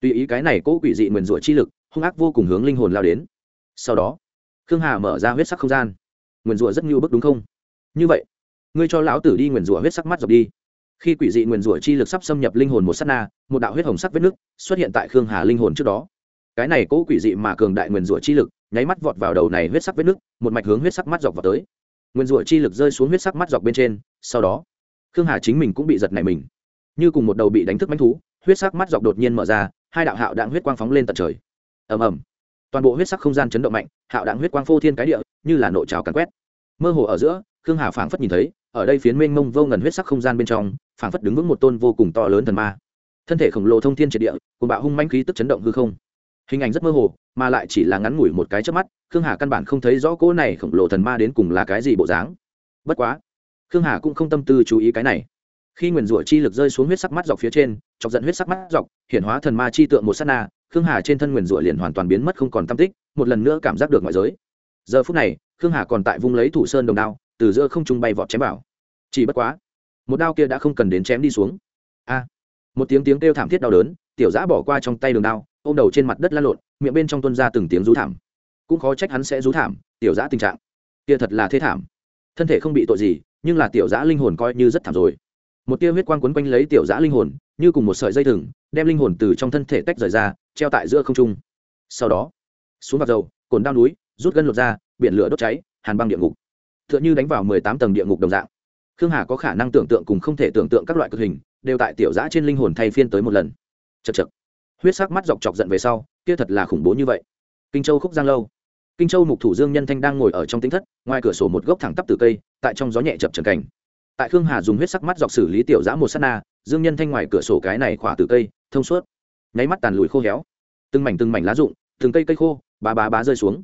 Tùy ý cái này cố quỷ dị nguyền rủa chi lực, hung ác vô cùng hướng linh hồn lao đến. Sau đó, khương hà mở ra huyết sắc không gian nguyền rủa rất như bức đúng không? Như vậy, ngươi cho lão tử đi nguyền rủa huyết sắc mắt dọc đi. Khi quỷ dị nguyền rủa chi lực sắp xâm nhập linh hồn một s á t na, một đạo huyết hồng sắc vết nước xuất hiện tại khương hà linh hồn trước đó. Cái này cố quỷ dị mà cường đại nguyền rủa chi lực, nháy mắt vọt vào đầu này huyết sắc vết nước, một mạch hướng huyết sắc mắt dọc vào tới. Nguyền rủa chi lực rơi xuống huyết sắc mắt dọc bên trên, sau đó, khương hà chính mình cũng bị giật này mình. Như cùng một đầu bị đánh thức manh thú, huyết sắc mắt dọc đột nhiên mở ra, hai đạo hạo đạn huyết quang phóng lên tận trời. Ầm ầm toàn bộ huyết sắc không gian chấn động mạnh, hạo đạn huyết quang phô thiên cái địa, như là nội trào càn quét. Mơ hồ ở giữa, khương hà phảng phất nhìn thấy, ở đây phiến mênh mông vô ngần huyết sắc không gian bên trong, phảng phất đứng vững một tôn vô cùng to lớn thần ma. Thân thể khổng lồ thông thiên triệt địa cùng bạo hung manh khí tức chấn động hư không. Hình ảnh rất mơ hồ, mà lại chỉ là ngắn ngủi một cái trước mắt, khương hà căn bản không thấy rõ cỗ này khổng lồ thần ma đến cùng là cái gì bộ dáng. Bất quá, khương hà cũng không tâm tư chú ý cái này. Khi nguyền rủa chi lực rơi xuống huyết sắc mắt dọc phía trên, chọc giận huyết sắc mắt dọc hiện hóa thần ma chi tượng một s á t na khương hà trên thân nguyền rủa liền hoàn toàn biến mất không còn tam tích, một lần nữa cảm giác được ngoại giới. Giờ phút này, khương hà còn tại vung lấy thủ sơn đồng đao, từ giữa không trung bay vọt chém vào. Chỉ bất quá, một đao kia đã không cần đến chém đi xuống. A! Một tiếng tiếng kêu thảm thiết đau đớn, tiểu giã bỏ qua trong tay đường đao, ôm đầu trên mặt đất lăn lộn, miệng bên trong tuân ra từng tiếng rú thảm. Cũng khó trách hắn sẽ rú thảm, tiểu giã tình trạng. Kia thật là thế thảm. Thân thể không bị tội gì, nhưng là tiểu giã linh hồn coi như rất thảm rồi một tia huyết quang quấn quanh lấy tiểu giã linh hồn, như cùng một sợi dây thừng, đem linh hồn từ trong thân thể tách rời ra, treo tại giữa không trung. Sau đó, xuống vào dầu, cồn đao núi, rút gân lột ra, biển lửa đốt cháy, hàn băng địa ngục. T h ư ợ n h ư đánh vào mười tám tầng địa ngục đồng dạng. Khương hà có khả năng tưởng tượng cùng không thể tưởng tượng các loại cực hình, đều tại tiểu giã trên linh hồn thay phiên tới một lần. Chật chật huyết sắc mắt dọc chọc giận về sau, kia thật là khủng bố như vậy. Kinh châu khúc giang lâu. Kinh châu mục thủ dương nhân thanh đang ngồi ở trong tính thất, ngoài cửa sổ một gốc thẳng tắp từ cây, tại trong gió nhẹ chập trần cảnh tại khương hà dùng huyết sắc mắt dọc xử lý tiểu giã một s á t na, dương nhân thanh ngoài cửa sổ cái này khỏa từ cây, thông suốt. Nháy mắt tàn lùi khô héo. Từng mảnh từng mảnh lá rụng, từng cây cây khô, bá bá bá rơi xuống.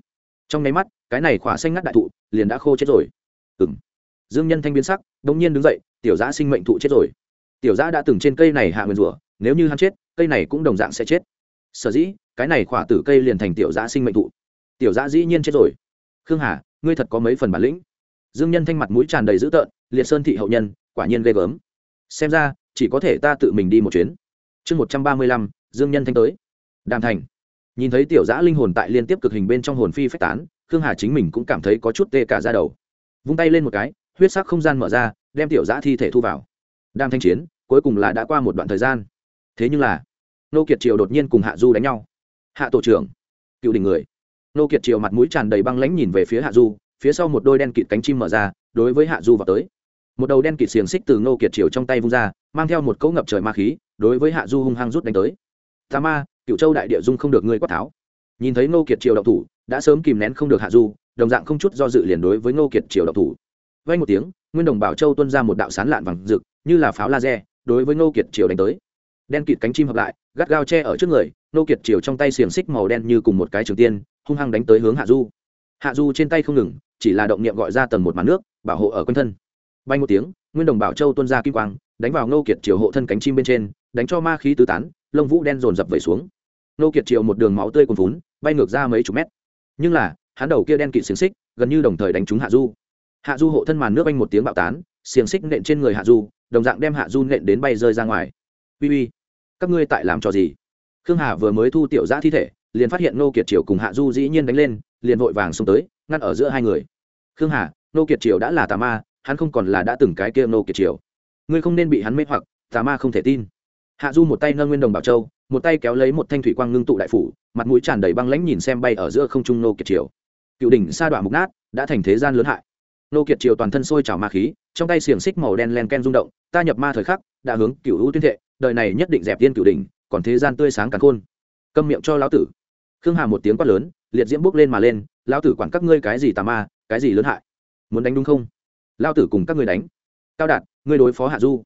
Trong nháy mắt, cái này khỏa xanh ngắt đại thụ, liền đã khô chết rồi. Ừng dương nhân thanh biến sắc đ ỗ n g nhiên đứng dậy, tiểu giã sinh mệnh thụ chết rồi. Tiểu giã đã từng trên cây này hạ nguyên rủa, nếu như hắn chết, cây này cũng đồng dạng sẽ chết. Sở dĩ, cái này khỏa tử cây liền thành tiểu giã sinh mệnh thụ. Tiểu giã dĩ nhiên chết rồi. Khương hà, ngươi thật có mấy phần bản lĩnh? Dương nhân thanh mặt mũi tràn đầy dữ tợn, liệt sơn thị hậu nhân, quả nhiên ghê gớm. Xem ra, chỉ có thể ta tự mình đi một chuyến. Chương một trăm ba mươi lăm, dương nhân thanh tới. Đàm thành. Nhìn thấy tiểu giã linh hồn tại liên tiếp cực hình bên trong hồn phi phách tán, khương hà chính mình cũng cảm thấy có chút tê cả ra đầu. Vung tay lên một cái, huyết sắc không gian mở ra, đem tiểu giã thi thể thu vào. Đang thanh chiến, cuối cùng là đã qua một đoạn thời gian. Thế nhưng là, nô kiệt triều đột nhiên cùng hạ du đánh nhau. Hạ tổ trưởng. Cựu đỉnh người. Nô kiệt triều mặt mũi tràn đầy băng lãnh nhìn về phía hạ du phía sau một đôi đen kịt cánh chim mở ra, đối với hạ du vào tới. Một đầu đen kịt xiềng xích từ Ngô kiệt triều trong tay vung ra, mang theo một cỗ ngập trời ma khí, đối với hạ du hung hăng rút đánh tới. Tà ma cựu châu đại địa dung không được ngươi quát tháo. Nhìn thấy ngô kiệt triều đậu thủ, đã sớm kìm nén không được hạ du, đồng dạng không chút do dự liền đối với ngô kiệt triều đậu thủ. Vay một tiếng, nguyên đồng bảo châu tuân ra một đạo sán lạn vàng rực, như là pháo laser, đối với ngô kiệt triều đánh tới. Đen kịt cánh chim hợp lại, gắt gao che ở trước người, ngô kiệt triều trong tay xiềng xích màu đen như cùng một cái trường tiên, hung hăng đánh tới hướng hạ du. Hạ du trên tay không ngừng chỉ là động niệm gọi ra tầng một màn nước, bảo hộ ở quanh thân. Bay một tiếng, nguyên đồng bảo châu tuân ra kim quang, đánh vào ngô kiệt triều hộ thân cánh chim bên trên, đánh cho ma khí tứ tán, lông vũ đen dồn dập vẩy xuống. Ngô kiệt triều một đường máu tươi cuồn vún bay ngược ra mấy chục mét. Nhưng là, hắn đầu kia đen kịt xiềng xích, gần như đồng thời đánh trúng hạ du. Hạ du hộ thân màn nước anh một tiếng bạo tán, xiềng xích nện trên người hạ du, đồng dạng đem hạ du nện đến bay rơi ra ngoài. Uy uy, các ngươi tại làm trò gì? Khương hà vừa mới thu tiểu giã thi thể, liền phát hiện ngô kiệt triều cùng hạ du dĩ nhiên đánh lên liền vội vàng xông tới, ngăn ở giữa hai người. Khương hà, nô kiệt triều đã là tà ma, hắn không còn là đã từng cái kia nô kiệt triều. Ngươi không nên bị hắn mê hoặc, tà ma không thể tin. Hạ du một tay nâng nguyên đồng bảo châu, một tay kéo lấy một thanh thủy quang ngưng tụ đại phủ, mặt mũi tràn đầy băng lãnh nhìn xem bay ở giữa không trung nô kiệt triều. Cựu đỉnh sa đoạn mục nát, đã thành thế gian lớn hại. Nô kiệt triều toàn thân sôi trào ma khí, trong tay xiềng xích màu đen len ken rung động, ta nhập ma thời khắc, đã hướng cựu hữu tuyên thệ, đời này nhất định dẹp tiên cựu đỉnh, còn thế gian tươi sáng càng khôn. Câm miệng cho lão tử. Khương hà một tiếng quát lớn liệt diễm bước lên mà lên, lão tử quản các ngươi cái gì tà ma, cái gì lớn hại? Muốn đánh đúng không? Lão tử cùng các ngươi đánh. Cao đạt, ngươi đối phó hạ du.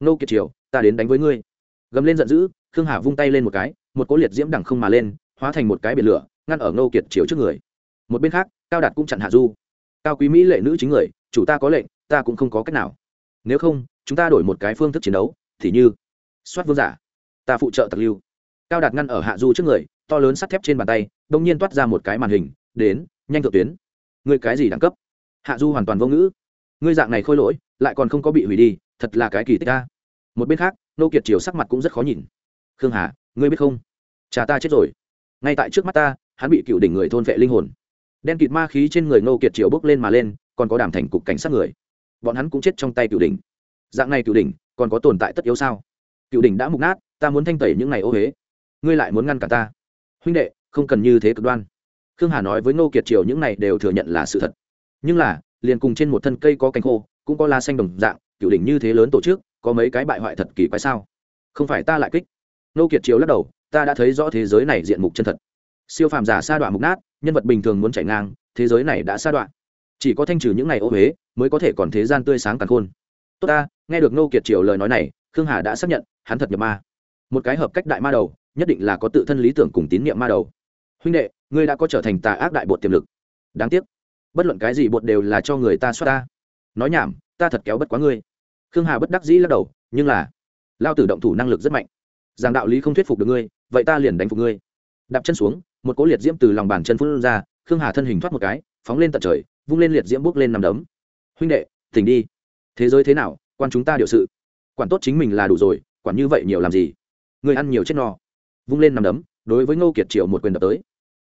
Nô kiệt triều, ta đến đánh với ngươi. Gầm lên giận dữ, khương hà vung tay lên một cái, một cỗ liệt diễm đằng không mà lên, hóa thành một cái biển lửa, ngăn ở ngô kiệt triều trước người. Một bên khác, cao đạt cũng chặn hạ du. Cao quý mỹ lệ nữ chính người, chủ ta có lệnh, ta cũng không có cách nào. Nếu không, chúng ta đổi một cái phương thức chiến đấu, thì như soát vương giả, ta phụ trợ tặc lưu. Cao đạt ngăn ở hạ du trước người, to lớn sắt thép trên bàn tay đông nhiên toát ra một cái màn hình, đến, nhanh thượng tuyến. Ngươi cái gì đẳng cấp? Hạ du hoàn toàn vô ngữ. Ngươi dạng này khôi lỗi, lại còn không có bị hủy đi, thật là cái kỳ tích ta một bên khác, nô kiệt triều sắc mặt cũng rất khó nhìn. Khương hà, ngươi biết không? Cha ta chết rồi. Ngay tại trước mắt ta, hắn bị cựu đỉnh người thôn vệ linh hồn. Đen kịt ma khí trên người nô kiệt triều bước lên mà lên, còn có đàm thành cục cảnh sát người. Bọn hắn cũng chết trong tay cựu đỉnh. Dạng này cựu đỉnh, còn có tồn tại tất yếu sao? Cựu đỉnh đã mục nát, ta muốn thanh tẩy những ngày ô huế ngươi lại muốn ngăn cả ta. Huynh đệ không cần như thế cực đoan. Khương hà nói với Ngô kiệt triều những này đều thừa nhận là sự thật. Nhưng là, liền cùng trên một thân cây có cánh khô, cũng có la xanh đồng dạng cựu đỉnh như thế lớn tổ chức, có mấy cái bại hoại thật kỳ quái sao? Không phải ta lại kích. Ngô kiệt triều lắc đầu, ta đã thấy rõ thế giới này diện mục chân thật. Siêu phàm giả sa đoạn mục nát, nhân vật bình thường muốn chạy ngang, thế giới này đã sa đoạn chỉ có thanh trừ những ngày ô huế, mới có thể còn thế gian tươi sáng càng khôn. Tốt ta, nghe được Ngô kiệt triều lời nói này, khương hà đã xác nhận, hắn thật nhập ma. Một cái hợp cách đại ma đầu, nhất định là có tự thân lý tưởng cùng tín nhiệm ma đầu huynh đệ, ngươi đã có trở thành tà ác đại bột tiềm lực. Đáng tiếc, bất luận cái gì bột đều là cho người ta xoát ta. Nói nhảm, ta thật kéo bất quá ngươi. Khương hà bất đắc dĩ lắc đầu, nhưng là, lao tử động thủ năng lực rất mạnh. Rằng đạo lý không thuyết phục được ngươi, vậy ta liền đánh phục ngươi. Đạp chân xuống, một cỗ liệt diễm từ lòng bàn chân phun ra, khương hà thân hình thoát một cái, phóng lên tận trời, vung lên liệt diễm bước lên nằm đấm. Huynh đệ, tỉnh đi. Thế giới thế nào, quan chúng ta điều sự. Quản tốt chính mình là đủ rồi, quản như vậy nhiều làm gì? Người ăn nhiều chết no. Vung lên nằm đấm, đối với ngô kiệt triều một quyền đập tới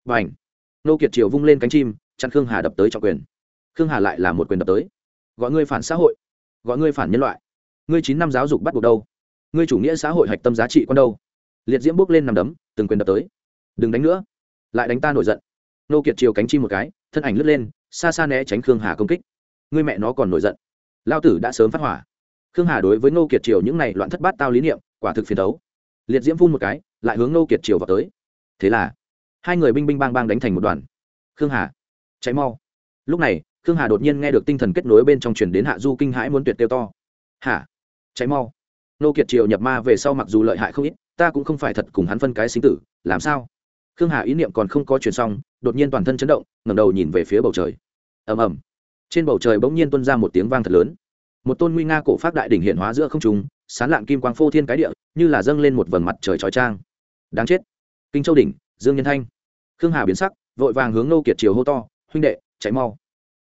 và ảnh. Nô kiệt triều vung lên cánh chim, chặn khương hà đập tới trọng quyền. Khương hà lại là một quyền đập tới. Gọi ngươi phản xã hội, gọi ngươi phản nhân loại. Ngươi chín năm giáo dục bắt buộc đâu? Ngươi chủ nghĩa xã hội hạch tâm giá trị con đâu? Liệt diễm bước lên nằm đấm, từng quyền đập tới. Đừng đánh nữa. Lại đánh ta nổi giận. Nô kiệt chiều cánh chim một cái, thân ảnh lướt lên, xa xa né tránh khương hà công kích. Ngươi mẹ nó còn nổi giận. Lao tử đã sớm phát hỏa. Khương hà đối với nô kiệt triều những này loạn thất bát tao lý niệm, quả thực phiền đấu. Liệt diễm phun một cái, lại hướng nô kiệt triều vào tới. Thế là hai người binh binh bang bang đánh thành một đoàn. Khương hà cháy mau. Lúc này, khương hà đột nhiên nghe được tinh thần kết nối bên trong truyền đến hạ du kinh hãi muốn tuyệt tiêu to. Hả cháy mau. Nô kiệt triều nhập ma về sau mặc dù lợi hại không ít, ta cũng không phải thật cùng hắn phân cái sinh tử, làm sao? Khương hà ý niệm còn không có chuyển xong, đột nhiên toàn thân chấn động, ngẩng đầu nhìn về phía bầu trời. Ầm ầm. Trên bầu trời bỗng nhiên tuôn ra một tiếng vang thật lớn. Một tôn nguy nga cổ phát đại đỉnh hiện hóa giữa không trung, sán lạng kim quang phô thiên cái địa, như là dâng lên một vầng mặt trời trói trang đáng chết. Kinh châu đỉnh dương nhân thanh. Khương hà biến sắc, vội vàng hướng nô kiệt triều hô to, huynh đệ, chạy mau.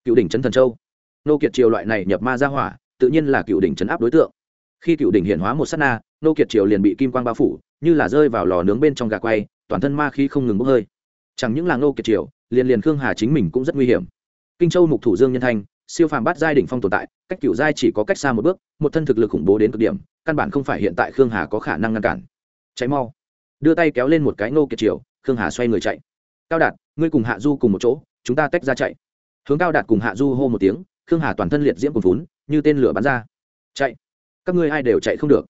Cựu đỉnh trấn thần châu. Nô kiệt triều loại này nhập ma ra hỏa, tự nhiên là cựu đỉnh trấn áp đối tượng. Khi cựu đỉnh hiện hóa một s á t na, nô kiệt triều liền bị kim quang bao phủ, như là rơi vào lò nướng bên trong gà quay, toàn thân ma khí không ngừng bốc hơi. Chẳng những là nô kiệt triều, liền liền khương hà chính mình cũng rất nguy hiểm. Kinh châu mục thủ dương nhân thanh, siêu phàm bát giai đỉnh phong tồn tại, cách cựu giai chỉ có cách xa một bước, một thân thực lực khủng bố đến cực điểm, căn bản không phải hiện tại khương hà có khả năng ngăn cản. Cháy mau. Đưa tay kéo lên một cái nô kiệt triều khương hà xoay người chạy. Cao đạt, ngươi cùng hạ du cùng một chỗ, chúng ta tách ra chạy. Hướng cao đạt cùng hạ du hô một tiếng, khương hà toàn thân liệt diễm cùng vốn như tên lửa bắn ra. Chạy! Các ngươi ai đều chạy không được.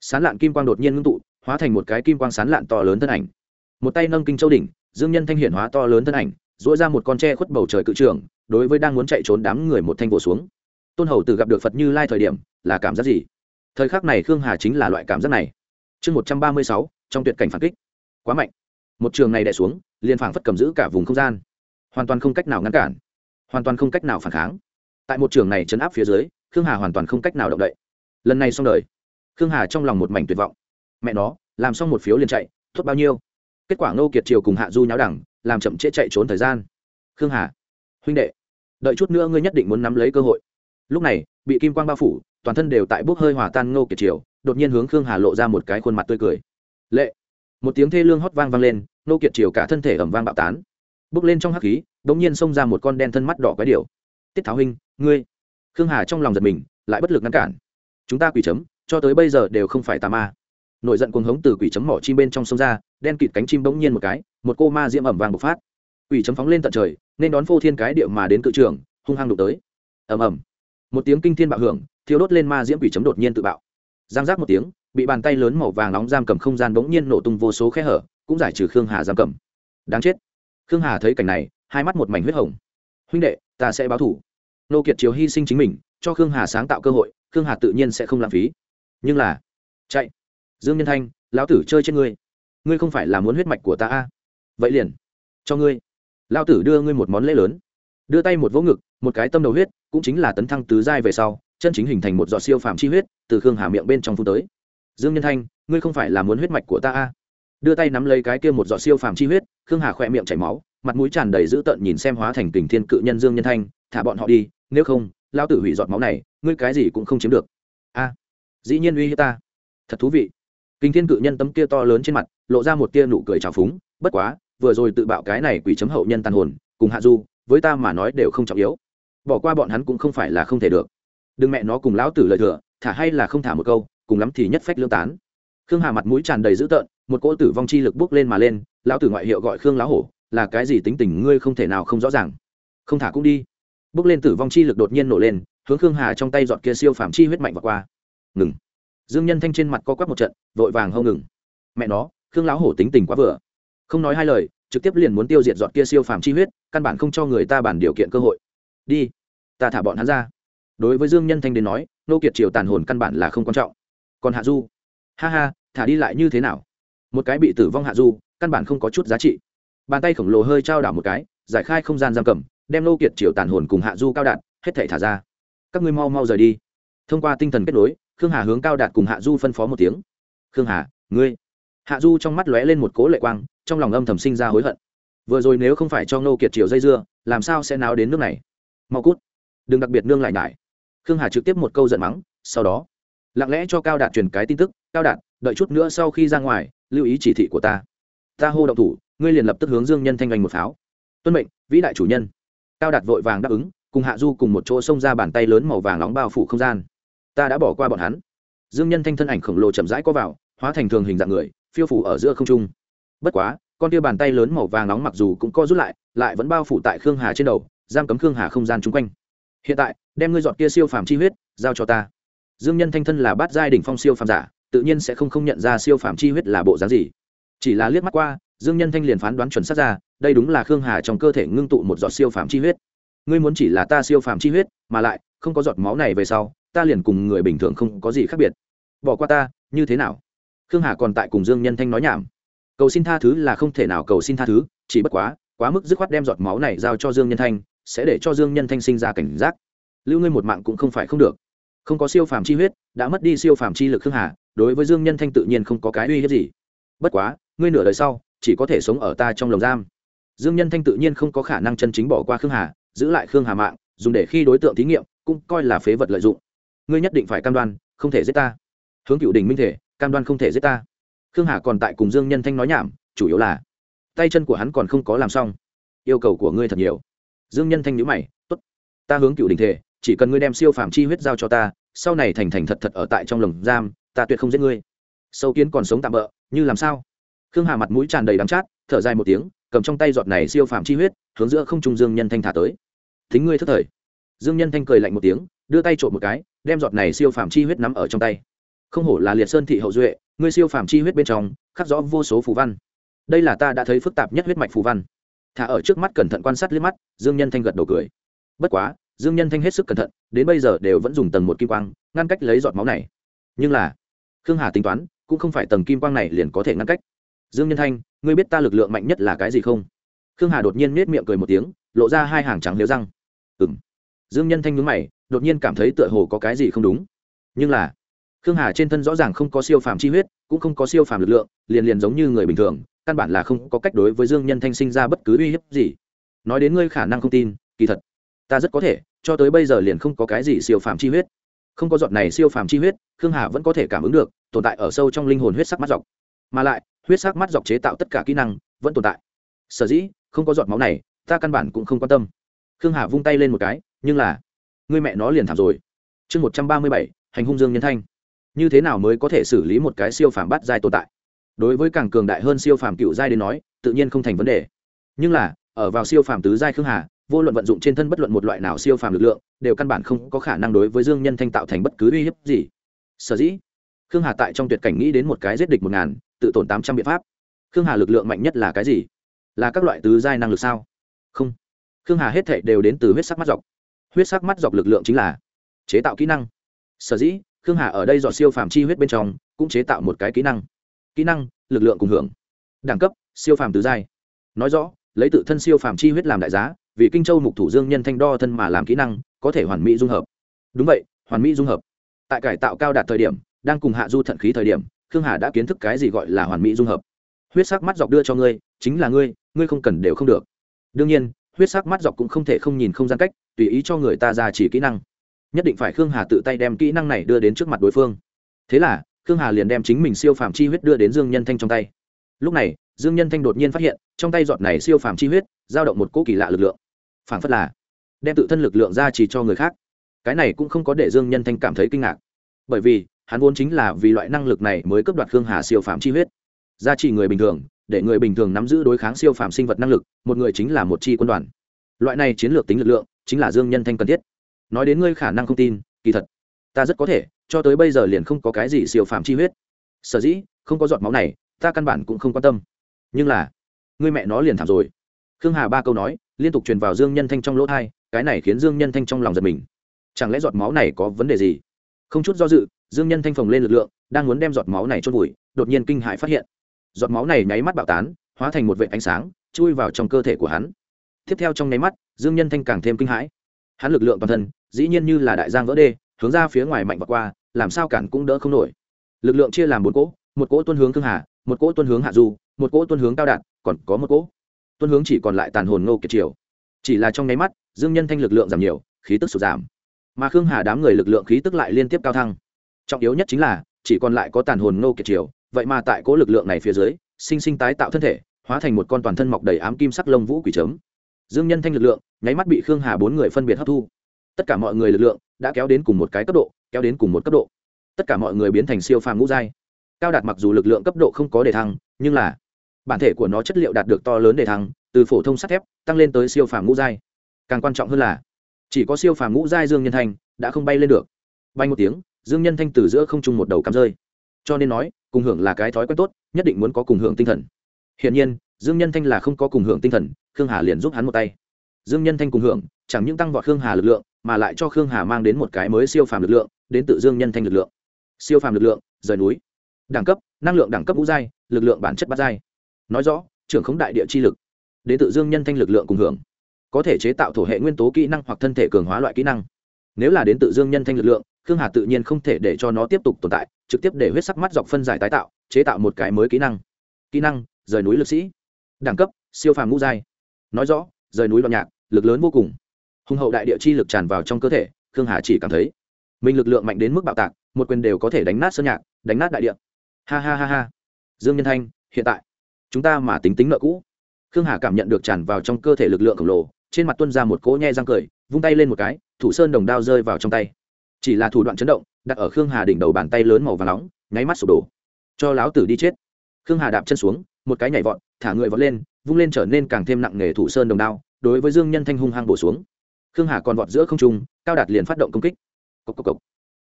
Sán lạn kim quang đột nhiên ngưng tụ, hóa thành một cái kim quang sán lạn to lớn thân ảnh. Một tay nâng kinh châu đỉnh, dương nhân thanh hiển hóa to lớn thân ảnh dỗi ra một con tre khuất bầu trời cự trường, đối với đang muốn chạy trốn đám người một thanh vỗ xuống. Tôn hầu từ gặp được phật như lai thời điểm, là cảm giác gì? Thời khắc này khương hà chính là loại cảm giác này. Chương một trăm ba mươi sáu, trong tuyệt cảnh phản kích. Quá mạnh một trường này đè xuống, liền phảng phất cầm giữ cả vùng không gian. Hoàn toàn không cách nào ngăn cản, hoàn toàn không cách nào phản kháng. Tại một trường này chấn áp phía dưới, khương hà hoàn toàn không cách nào động đậy. Lần này xong đời, khương hà trong lòng một mảnh tuyệt vọng. Mẹ nó, làm xong một phiếu liền chạy thốt bao nhiêu? Kết quả ngô kiệt triều cùng hạ du nháo đẳng, làm chậm trễ chạy trốn thời gian. Khương hà, huynh đệ, đợi chút nữa ngươi nhất định muốn nắm lấy cơ hội. Lúc này, bị kim quang bao phủ, toàn thân đều tại bốc hơi hòa tan ngô kiệt triều, đột nhiên hướng khương hà lộ ra một cái khuôn mặt tươi cười. Lệ một tiếng thê lương hót vang vang lên nô kiệt chiều cả thân thể ẩm vang bạo tán. Bước lên trong hắc khí đ ỗ n g nhiên xông ra một con đen thân mắt đỏ quái điệu tiết tháo Hinh, ngươi. Khương hà trong lòng giật mình lại bất lực ngăn cản. Chúng ta quỷ chấm cho tới bây giờ đều không phải tà ma. Nổi giận cuồng hống từ quỷ chấm mỏ chim bên trong sông ra đen kịt cánh chim bỗng nhiên một cái một cô ma diễm ẩm vàng bộc phát. Quỷ chấm phóng lên tận trời nên đón phô thiên cái địa mà đến cự trường hung hăng đục tới. Ầm ầm. Một tiếng kinh thiên bạo hưởng thiếu đốt lên ma diễm quỷ chấm đột nhiên tự bạo. Giang giác một tiếng bị bàn tay lớn màu vàng nóng giam cầm không gian bỗng nhiên nổ tung vô số khe hở, cũng giải trừ khương hà giam cầm. Đáng chết. Khương hà thấy cảnh này, hai mắt một mảnh huyết hồng. Huynh đệ, ta sẽ báo thủ. Nô kiệt chiếu hy sinh chính mình, cho khương hà sáng tạo cơ hội, khương hà tự nhiên sẽ không lãng phí. Nhưng là, chạy. Dương nhân thanh, lão tử chơi trên ngươi. Ngươi không phải là muốn huyết mạch của ta a? À? vậy liền, cho ngươi. Lão tử đưa ngươi một món lễ lớn. Đưa tay một vỗ ngực, một cái tâm đầu huyết, cũng chính là tấn thăng tứ giai về sau, chân chính hình thành một giọt siêu phàm chi huyết, từ khương hà miệng bên trong phun tới dương nhân thanh, ngươi không phải là muốn huyết mạch của ta a à? đưa tay nắm lấy cái kia một giọt siêu phàm chi huyết, khương hà khỏe miệng chảy máu, mặt mũi tràn đầy dữ tợn nhìn xem hóa thành tình thiên cự nhân dương nhân thanh, thả bọn họ đi, nếu không, lão tử hủy giọt máu này, ngươi cái gì cũng không chiếm được. A, dĩ nhiên uy hiếp ta. Thật thú vị. Kinh thiên cự nhân tấm kia to lớn trên mặt, lộ ra một tia nụ cười trào phúng, bất quá, vừa rồi tự bạo cái này quỷ chấm hậu nhân tàn hồn, cùng hạ du, với ta mà nói đều không trọng yếu. Bỏ qua bọn hắn cũng không phải là không thể được. Đừng mẹ nó cùng lão tử lời thừa, thả hay là không thả một câu cùng lắm thì nhất phách lương tán. Khương hà mặt mũi tràn đầy dữ tợn, một cỗ tử vong chi lực bước lên mà lên, lão tử ngoại hiệu gọi khương lão hổ, là cái gì tính tình ngươi không thể nào không rõ ràng. Không thả cũng đi. Bước lên tử vong chi lực đột nhiên nổ lên, hướng khương hà trong tay giọt kia siêu phạm chi huyết mạnh và qua. Ngừng. Dương nhân thanh trên mặt co quắp một trận, vội vàng hâu ngừng. Mẹ nó, khương lão hổ tính tình quá vừa. Không nói hai lời, trực tiếp liền muốn tiêu diệt giọt kia siêu phàm chi huyết, căn bản không cho người ta bản điều kiện cơ hội. Đi, ta thả bọn hắn ra. Đối với dương nhân thanh đến nói, nô kiệt triều tàn hồn căn bản là không quan trọng còn hạ du. Ha ha, thả đi lại như thế nào? Một cái bị tử vong hạ du, căn bản không có chút giá trị. Bàn tay khổng lồ hơi trao đảo một cái, giải khai không gian giam cầm, đem nô kiệt triều tàn hồn cùng hạ du cao đạt hết thể thả ra. Các ngươi mau mau rời đi. Thông qua tinh thần kết nối, khương hà hướng cao đạt cùng hạ du phân phó một tiếng. Khương hà, ngươi. Hạ du trong mắt lóe lên một cố lệ quang, trong lòng âm thầm sinh ra hối hận. Vừa rồi nếu không phải cho nô kiệt triều dây dưa, làm sao sẽ náo đến nước này? Mau cút. Đừng đặc biệt nương lại nhải. Khương hà trực tiếp một câu giận mắng, sau đó lặng lẽ cho cao đạt truyền cái tin tức, cao đạt, đợi chút nữa sau khi ra ngoài, lưu ý chỉ thị của ta. Ta hô động thủ, ngươi liền lập tức hướng dương nhân thanh oanh một pháo. Tuân mệnh, vĩ đại chủ nhân. Cao đạt vội vàng đáp ứng, cùng hạ du cùng một chỗ xông ra bàn tay lớn màu vàng nóng bao phủ không gian. Ta đã bỏ qua bọn hắn. Dương nhân thanh thân ảnh khổng lồ chậm rãi có vào, hóa thành thường hình dạng người, phiêu phủ ở giữa không trung. Bất quá, con tia bàn tay lớn màu vàng nóng mặc dù cũng co rút lại lại vẫn bao phủ tại khương hà trên đầu, giam cấm khương hà không gian chung quanh. Hiện tại, đem ngươi dọn tia siêu phàm chi huyết, giao cho ta dương nhân thanh thân là bát giai đỉnh phong siêu phàm giả, tự nhiên sẽ không không nhận ra siêu phàm chi huyết là bộ dáng gì. Chỉ là liếc mắt qua, dương nhân thanh liền phán đoán chuẩn xác ra, đây đúng là khương hà trong cơ thể ngưng tụ một giọt siêu phàm chi huyết. Ngươi muốn chỉ là ta siêu phàm chi huyết, mà lại, không có giọt máu này về sau, ta liền cùng người bình thường không có gì khác biệt. Bỏ qua ta, như thế nào? Khương hà còn tại cùng dương nhân thanh nói nhảm. Cầu xin tha thứ là không thể nào cầu xin tha thứ, chỉ bất quá quá mức dứt khoát đem giọt máu này giao cho dương nhân thanh, sẽ để cho dương nhân thanh sinh ra cảnh giác. Lưu ngươi một mạng cũng không phải không được không có siêu phàm chi huyết, đã mất đi siêu phàm chi lực khương hà, đối với dương nhân thanh tự nhiên không có cái uy hiếp gì. Bất quá, ngươi nửa đời sau, chỉ có thể sống ở ta trong lồng giam. Dương nhân thanh tự nhiên không có khả năng chân chính bỏ qua khương hà, giữ lại khương hà mạng, dùng để khi đối tượng thí nghiệm, cũng coi là phế vật lợi dụng. Ngươi nhất định phải cam đoan, không thể giết ta. Hướng cựu đình minh thể, cam đoan không thể giết ta. Khương hà còn tại cùng dương nhân thanh nói nhảm, chủ yếu là, tay chân của hắn còn không có làm xong. Yêu cầu của ngươi thật nhiều. Dương nhân thanh nhữ mày t ố t ta hướng cựu đình thể chỉ cần ngươi đem siêu phàm chi huyết giao cho ta, sau này thành thành thật thật ở tại trong lồng giam, ta tuyệt không giết ngươi. Sâu kiến còn sống tạm bỡ như làm sao? Khương hà mặt mũi tràn đầy đắng chát, thở dài một tiếng, cầm trong tay giọt này siêu phàm chi huyết, hướng giữa không trung dương nhân thanh thả tới. Thính ngươi thất thời. Dương nhân thanh cười lạnh một tiếng, đưa tay trộm một cái, đem giọt này siêu phàm chi huyết nắm ở trong tay. Không hổ là liệt sơn thị hậu duệ, ngươi siêu phàm chi huyết bên trong, khắc rõ vô số phù văn. Đây là ta đã thấy phức tạp nhất huyết mạch phù văn. Thả ở trước mắt cẩn thận quan sát liếc mắt, dương nhân thanh gật đầu cười. Bất quá dương nhân thanh hết sức cẩn thận, đến bây giờ đều vẫn dùng tầng một kim quang, ngăn cách lấy giọt máu này. Nhưng là, khương hà tính toán, cũng không phải tầng kim quang này liền có thể ngăn cách. Dương nhân thanh, ngươi biết ta lực lượng mạnh nhất là cái gì không? Khương hà đột nhiên nết miệng cười một tiếng, lộ ra hai hàng trắng liếu răng. Ừ m dương nhân thanh nhúng mày, đột nhiên cảm thấy tựa hồ có cái gì không đúng. Nhưng là, khương hà trên thân rõ ràng không có siêu phàm chi huyết, cũng không có siêu phàm lực lượng, liền liền giống như người bình thường, căn bản là không có cách đối với dương nhân thanh sinh ra bất cứ uy hiếp gì. Nói đến ngươi khả năng không tin, kỳ thật ta rất có thể, cho tới bây giờ liền không có cái gì siêu phàm chi huyết. Không có giọt này siêu phàm chi huyết, khương hà vẫn có thể cảm ứng được, tồn tại ở sâu trong linh hồn huyết sắc mắt dọc. Mà lại, huyết sắc mắt dọc chế tạo tất cả kỹ năng, vẫn tồn tại. Sở dĩ, không có giọt máu này, ta căn bản cũng không quan tâm. Khương hà vung tay lên một cái, nhưng là, người mẹ nó liền thảm rồi. Chương một trăm ba mươi bảy, hành hung dương nhân thanh. Như thế nào mới có thể xử lý một cái siêu phàm bắt giai tồn tại? Đối với càng cường đại hơn siêu phàm cựu giai đến nói, tự nhiên không thành vấn đề. Nhưng là, ở vào siêu phàm tứ giai khương hà vô luận vận dụng trên thân bất luận một loại nào siêu phàm lực lượng, đều căn bản không có khả năng đối với dương nhân thanh tạo thành bất cứ uy hiếp gì. Sở dĩ, khương hà tại trong tuyệt cảnh nghĩ đến một cái giết địch một ngàn, tự tổn tám trăm biện pháp. Khương hà lực lượng mạnh nhất là cái gì? Là các loại tứ giai năng lực sao? Không. Khương hà hết thệ đều đến từ huyết sắc mắt dọc. Huyết sắc mắt dọc lực lượng chính là chế tạo kỹ năng. Sở dĩ, khương hà ở đây dọn siêu phàm chi huyết bên trong, cũng chế tạo một cái kỹ năng. Kỹ năng, lực lượng cùng hưởng. Đẳng cấp, siêu phàm tứ giai. Nói rõ lấy tự thân siêu phàm chi huyết làm đại giá, vì kinh châu mục thủ dương nhân thanh đo thân mà làm kỹ năng, có thể hoàn mỹ dung hợp. Đúng vậy, hoàn mỹ dung hợp. Tại cải tạo cao đạt thời điểm, đang cùng hạ du thận khí thời điểm, khương hà đã kiến thức cái gì gọi là hoàn mỹ dung hợp. Huyết sắc mắt dọc đưa cho ngươi, chính là ngươi ngươi không cần đều không được. Đương nhiên, huyết sắc mắt dọc cũng không thể không nhìn không gian cách, tùy ý cho người ta ra chỉ kỹ năng. Nhất định phải khương hà tự tay đem kỹ năng này đưa đến trước mặt đối phương. Thế là, khương hà liền đem chính mình siêu phàm chi huyết đưa đến dương nhân thanh trong tay lúc này, dương nhân thanh đột nhiên phát hiện, trong tay giọt này siêu phàm chi huyết giao động một cỗ kỳ lạ lực lượng. Phản phất là đem tự thân lực lượng ra chỉ cho người khác. Cái này cũng không có để dương nhân thanh cảm thấy kinh ngạc. Bởi vì, hắn vốn chính là vì loại năng lực này mới cấp đoạt khương hà siêu phàm chi huyết. Gia trì người bình thường, để người bình thường nắm giữ đối kháng siêu phàm sinh vật năng lực, một người chính là một chi quân đoàn. Loại này chiến lược tính lực lượng, chính là dương nhân thanh cần thiết. Nói đến ngươi khả năng không tin, kỳ thật, ta rất có thể, cho tới bây giờ liền không có cái gì siêu phàm chi huyết. Sở dĩ, không có giọt máu này ta căn bản cũng không quan tâm. Nhưng là người mẹ nó liền thảm rồi. Khương hà ba câu nói, liên tục truyền vào dương nhân thanh trong lỗ thai, cái này khiến dương nhân thanh trong lòng giật mình. Chẳng lẽ giọt máu này có vấn đề gì? Không chút do dự, dương nhân thanh phồng lên lực lượng, đang muốn đem giọt máu này chôn vùi, đột nhiên kinh hãi phát hiện. Giọt máu này nháy mắt bạo tán, hóa thành một vệ ánh sáng, chui vào trong cơ thể của hắn. Tiếp theo trong nháy mắt, dương nhân thanh càng thêm kinh hãi. Hắn lực lượng toàn thân, dĩ nhiên như là đại giang vỡ đê, hướng ra phía ngoài mạnh và qua, làm sao cản cũng đỡ không nổi. Lực lượng chia làm bốn cỗ, một cỗ tuân hướng thương hà một cỗ tuân hướng hạ du, một cỗ tuân hướng cao đạt, còn có một cỗ. Tuân hướng chỉ còn lại tàn hồn ngô kiệt triều. Chỉ là trong nháy mắt, dương nhân thanh lực lượng giảm nhiều, khí tức sụt giảm. Mà khương hà đám người lực lượng khí tức lại liên tiếp cao thăng. Trọng yếu nhất chính là, chỉ còn lại có tàn hồn ngô kiệt triều, vậy mà tại cỗ lực lượng này phía dưới, sinh sinh tái tạo thân thể, hóa thành một con toàn thân mọc đầy ám kim sắc lông vũ quỷ chấm. Dương nhân thanh lực lượng, nháy mắt bị khương hà bốn người phân biệt hấp thu. Tất cả mọi người lực lượng đã kéo đến cùng một cái cấp độ, kéo đến cùng một cấp độ. Tất cả mọi người biến thành siêu phàm ngũ giai cao đạt mặc dù lực lượng cấp độ không có đề thăng, nhưng là bản thể của nó chất liệu đạt được to lớn đề thăng, từ phổ thông sắt thép tăng lên tới siêu phàm ngũ giai. Càng quan trọng hơn là, chỉ có siêu phàm ngũ giai dương nhân thanh đã không bay lên được. Bay một tiếng, dương nhân thanh từ giữa không trung một đầu cắm rơi. Cho nên nói, cùng hưởng là cái thói quen tốt, nhất định muốn có cùng hưởng tinh thần. Hiển nhiên, dương nhân thanh là không có cùng hưởng tinh thần, khương hà liền giúp hắn một tay. Dương nhân thanh cùng hưởng, chẳng những tăng vọt khương hà lực lượng, mà lại cho khương hà mang đến một cái mới siêu phàm lực lượng, đến tự dương nhân thanh lực lượng. Siêu phàm lực lượng, rời núi đẳng cấp, năng lượng đẳng cấp ngũ giai, lực lượng bản chất bát giai. Nói rõ, trưởng khống đại địa chi lực, đến tự dương nhân thanh lực lượng cùng hưởng, có thể chế tạo thổ hệ nguyên tố kỹ năng hoặc thân thể cường hóa loại kỹ năng. Nếu là đến tự dương nhân thanh lực lượng, khương hà tự nhiên không thể để cho nó tiếp tục tồn tại, trực tiếp để huyết sắc mắt dọc phân giải tái tạo, chế tạo một cái mới kỹ năng. Kỹ năng, rời núi lực sĩ. Đẳng cấp, siêu phàm ngũ giai. Nói rõ, rời núi loạn nhạc, lực lớn vô cùng. Hùng hậu đại địa chi lực tràn vào trong cơ thể, khương hà chỉ cảm thấy, mình lực lượng mạnh đến mức bạo tạc, một quyền đều có thể đánh nát sơn nhạc, đánh nát đại địa ha ha ha ha. Dương nhân thanh, hiện tại. Chúng ta mà tính tính nợ cũ. Khương hà cảm nhận được tràn vào trong cơ thể lực lượng khổng lồ, trên mặt tuân ra một cỗ nhe răng cười, vung tay lên một cái, thủ sơn đồng đao rơi vào trong tay. Chỉ là thủ đoạn chấn động, đặt ở khương hà đỉnh đầu bàn tay lớn màu và nóng, nháy mắt sụp đổ. Cho láo tử đi chết. Khương hà đạp chân xuống, một cái nhảy vọt, thả người vọt lên, vung lên trở nên càng thêm nặng nghề thủ sơn đồng đao, đối với dương nhân thanh hung hăng bổ xuống. Khương hà còn vọt giữa không trung, cao đạt liền phát động công kích. Cốc cốc cốc.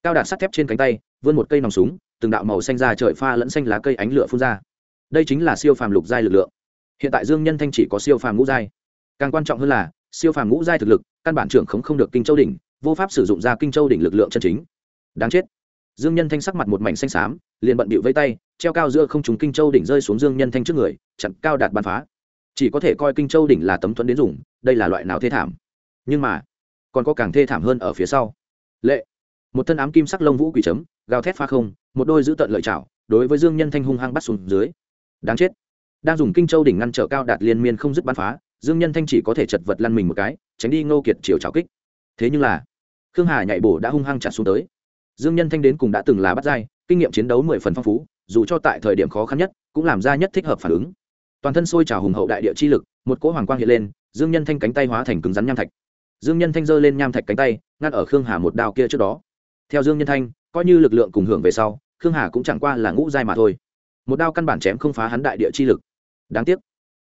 cao đạt sắt thép trên cánh tay vươn một cây nòng súng, từng đạo màu xanh ra trời pha lẫn xanh lá cây ánh lửa phun ra. Đây chính là siêu phàm lục giai lực lượng. Hiện tại dương nhân thanh chỉ có siêu phàm ngũ giai. Càng quan trọng hơn là, siêu phàm ngũ giai thực lực, căn bản trưởng khống không được kinh châu đỉnh, vô pháp sử dụng ra kinh châu đỉnh lực lượng chân chính. Đáng chết. Dương nhân thanh sắc mặt một mảnh xanh xám, liền bận bịu vây tay, treo cao giữa không chúng kinh châu đỉnh rơi xuống dương nhân thanh trước người, chặn cao đạt bắn phá. Chỉ có thể coi kinh châu đỉnh là tấm thuẫn đến dùng, đây là loại nào thê thảm. Nhưng mà, còn có càng thê thảm hơn ở phía sau. Lệ một thân ám kim sắc lông vũ quỷ chấm, gào thét pha không, một đôi giữ tận lợi chảo đối với dương nhân thanh hung hăng bắt xuống dưới. Đáng chết. Đang dùng kinh châu đỉnh ngăn trở cao đạt liên miên không dứt bắn phá, dương nhân thanh chỉ có thể chật vật lăn mình một cái, tránh đi ngô kiệt chiều trào kích. Thế nhưng là, khương hà nhảy bổ đã hung hăng chặt xuống tới. Dương nhân thanh đến cùng đã từng là bắt dai kinh nghiệm chiến đấu mười phần phong phú, dù cho tại thời điểm khó khăn nhất, cũng làm ra nhất thích hợp phản ứng. Toàn thân sôi trào hùng hậu đại địa chi lực, một cỗ hoàng quang hiện lên, dương nhân thanh cánh tay hóa thành cứng rắn nham thạch. Dương nhân thanh giơ lên nham thạch cánh tay, ngăn ở khương hà một đao kia trước đó theo dương nhân thanh, coi như lực lượng cùng hưởng về sau, khương hà cũng chẳng qua là ngũ giai mà thôi. Một đao căn bản chém không phá hắn đại địa chi lực. Đáng tiếc,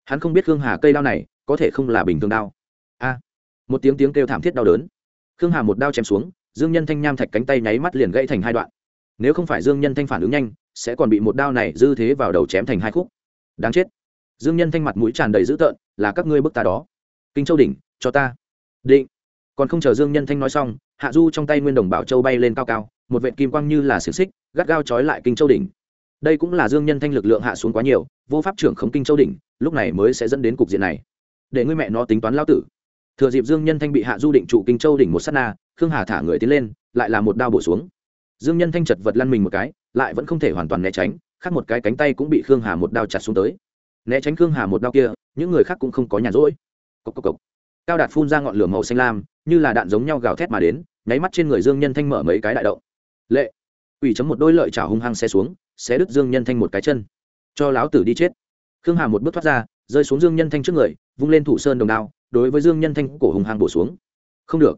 hắn không biết khương hà cây đao này có thể không là bình thường đao. A! Một tiếng tiếng kêu thảm thiết đau đớn. Khương hà một đao chém xuống, dương nhân thanh nham thạch cánh tay nháy mắt liền gãy thành hai đoạn. Nếu không phải dương nhân thanh phản ứng nhanh, sẽ còn bị một đao này dư thế vào đầu chém thành hai khúc. Đáng chết. Dương nhân thanh mặt mũi tràn đầy dữ tợn, là các ngươi bức ta đó. Kinh châu đỉnh, cho ta. Định. Còn không chờ dương nhân thanh nói xong hạ du trong tay nguyên đồng bảo châu bay lên cao cao, một vệ kim quang như là xiềng xích, gắt gao trói lại kinh châu đỉnh. Đây cũng là dương nhân thanh lực lượng hạ xuống quá nhiều, vô pháp trưởng khống kinh châu đỉnh, lúc này mới sẽ dẫn đến cục diện này. Để ngươi mẹ nó tính toán lao tử. Thừa dịp dương nhân thanh bị hạ du định trụ kinh châu đỉnh một s á t na, khương hà thả người tiến lên, lại là một đao bổ xuống. Dương nhân thanh chật vật lăn mình một cái, lại vẫn không thể hoàn toàn né tránh, khác một cái cánh tay cũng bị khương hà một đao chặt xuống tới. Né tránh khương hà một đao kia, những người khác cũng không có nhàn rỗi. Cốc cốc cốc cao đạt phun ra ngọn lửa màu xanh lam, như là đạn giống nhau gào thét mà đến, nháy mắt trên người dương nhân thanh mở mấy cái đại động. Lệ. Ủy chấm một đôi lợi chảo hung hăng xe xuống, xé đứt dương nhân thanh một cái chân. Cho láo tử đi chết. Khương hà một bước thoát ra, rơi xuống dương nhân thanh trước người, vung lên thủ sơn đồng đao, đối với dương nhân thanh cổ hùng hăng bổ xuống. Không được.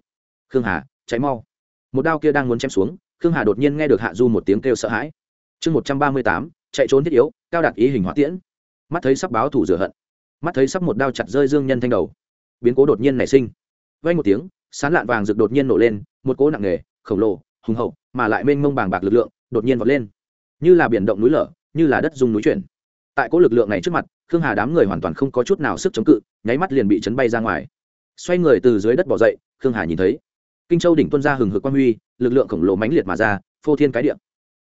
Khương hà cháy mau. Một đao kia đang muốn chém xuống, khương hà đột nhiên nghe được hạ du một tiếng kêu sợ hãi. Chương một trăm ba mươi tám, chạy trốn thiết yếu, cao đạt ý hình hỏa tiễn. Mắt thấy sắp báo thủ rửa hận. Mắt thấy sắp một đao chặt rơi dương nhân thanh đầu biến cố đột nhiên nảy sinh. Vay một tiếng, sán lạn vàng rực đột nhiên nổ lên, một cỗ nặng nề, khổng lồ, hùng hậu, mà lại mênh mông bàng bạc lực lượng đột nhiên vọt lên. Như là biển động núi lở, như là đất dung núi chuyển. Tại cỗ lực lượng này trước mặt, khương hà đám người hoàn toàn không có chút nào sức chống cự, nháy mắt liền bị chấn bay ra ngoài. Xoay người từ dưới đất bỏ dậy, khương hà nhìn thấy. Kinh châu đỉnh tuân ra hừng hực quang huy, lực lượng khổng lồ mãnh liệt mà ra, phô thiên cái điện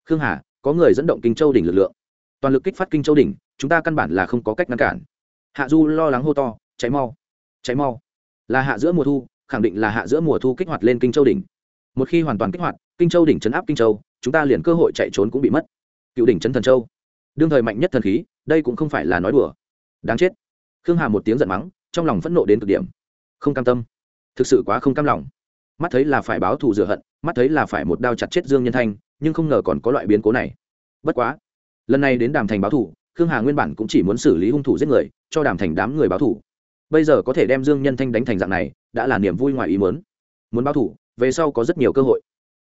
khương hà, có người dẫn động kinh châu đỉnh lực lượng. Toàn lực kích phát kinh châu đỉnh, chúng ta căn bản là không có cách ngăn cản. Hạ du lo lắng hô to cháy mau cháy mau. Là hạ giữa mùa thu, khẳng định là hạ giữa mùa thu kích hoạt lên kinh châu đỉnh. Một khi hoàn toàn kích hoạt, kinh châu đỉnh chấn áp kinh châu, chúng ta liền cơ hội chạy trốn cũng bị mất. Cựu đỉnh chấn thần châu. Đương thời mạnh nhất thần khí, đây cũng không phải là nói đùa. Đáng chết. Khương hà một tiếng giận mắng, trong lòng phẫn nộ đến cực điểm. Không cam tâm. Thực sự quá không cam lòng. Mắt thấy là phải báo thù rửa hận, mắt thấy là phải một đao chặt chết dương nhân thanh, nhưng không ngờ còn có loại biến cố này. Bất quá, lần này đến đàm thành báo thù, khương hà nguyên bản cũng chỉ muốn xử lý hung thủ giết người, cho đàm thành đám người báo thù bây giờ có thể đem dương nhân thanh đánh thành dạng này, đã là niềm vui ngoài ý muốn. Muốn báo thủ, về sau có rất nhiều cơ hội.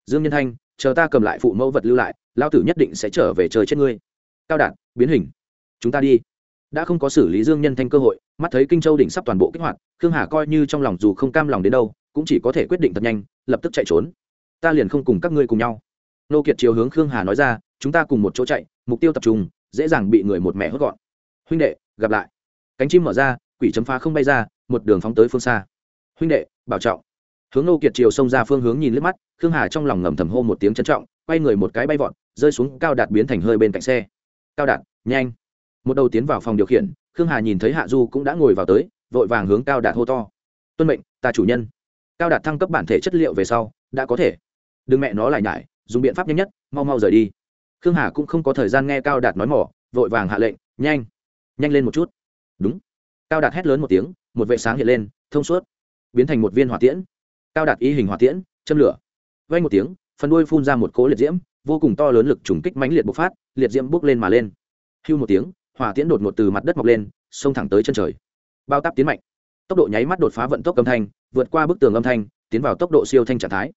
Dương nhân thanh, chờ ta cầm lại phụ mẫu vật lưu lại lao tử nhất định sẽ trở về chơi chết ngươi. Cao đạt, biến hình. Chúng ta đi. Đã không có xử lý dương nhân thanh cơ hội, mắt thấy kinh châu đỉnh sắp toàn bộ kích hoạt, khương hà coi như trong lòng dù không cam lòng đến đâu, cũng chỉ có thể quyết định thật nhanh, lập tức chạy trốn. Ta liền không cùng các ngươi cùng nhau. Nô kiệt chiều hướng khương hà nói ra, chúng ta cùng một chỗ chạy, mục tiêu tập trung, dễ dàng bị người một mẹ hốt gọn. Huynh đệ, gặp lại. Cánh chim mở ra quỷ chấm phá không bay ra, một đường phóng tới phương xa. Huynh đệ, bảo trọng. Hướng nô kiệt chiều xông ra phương hướng nhìn liếc mắt, khương hà trong lòng ngầm thầm hô một tiếng trân trọng, quay người một cái bay vọt, rơi xuống cao đạt biến thành hơi bên cạnh xe. Cao đạt, nhanh. Một đầu tiến vào phòng điều khiển, khương hà nhìn thấy hạ du cũng đã ngồi vào tới, vội vàng hướng cao đạt hô to. Tuân mệnh, ta chủ nhân. Cao đạt thăng cấp bản thể chất liệu về sau, đã có thể. Đừng mẹ nó lại nhải, dùng biện pháp nhanh nhất, mau mau rời đi. Khương hà cũng không có thời gian nghe cao đạt nói mỏ, vội vàng hạ lệnh, nhanh. Nhanh lên một chút. Đúng cao đạt hét lớn một tiếng, một vệ sáng hiện lên, thông suốt, biến thành một viên hỏa tiễn. Cao đạt ý hình hỏa tiễn, châm lửa. Vay một tiếng, phần đuôi phun ra một cỗ liệt diễm, vô cùng to lớn lực trùng kích mãnh liệt bộc phát, liệt diễm bốc lên mà lên. Hưu một tiếng, hỏa tiễn đột ngột từ mặt đất mọc lên, xông thẳng tới chân trời. Bao táp tiến mạnh. Tốc độ nháy mắt đột phá vận tốc âm thanh, vượt qua bức tường âm thanh, tiến vào tốc độ siêu thanh trạng thái.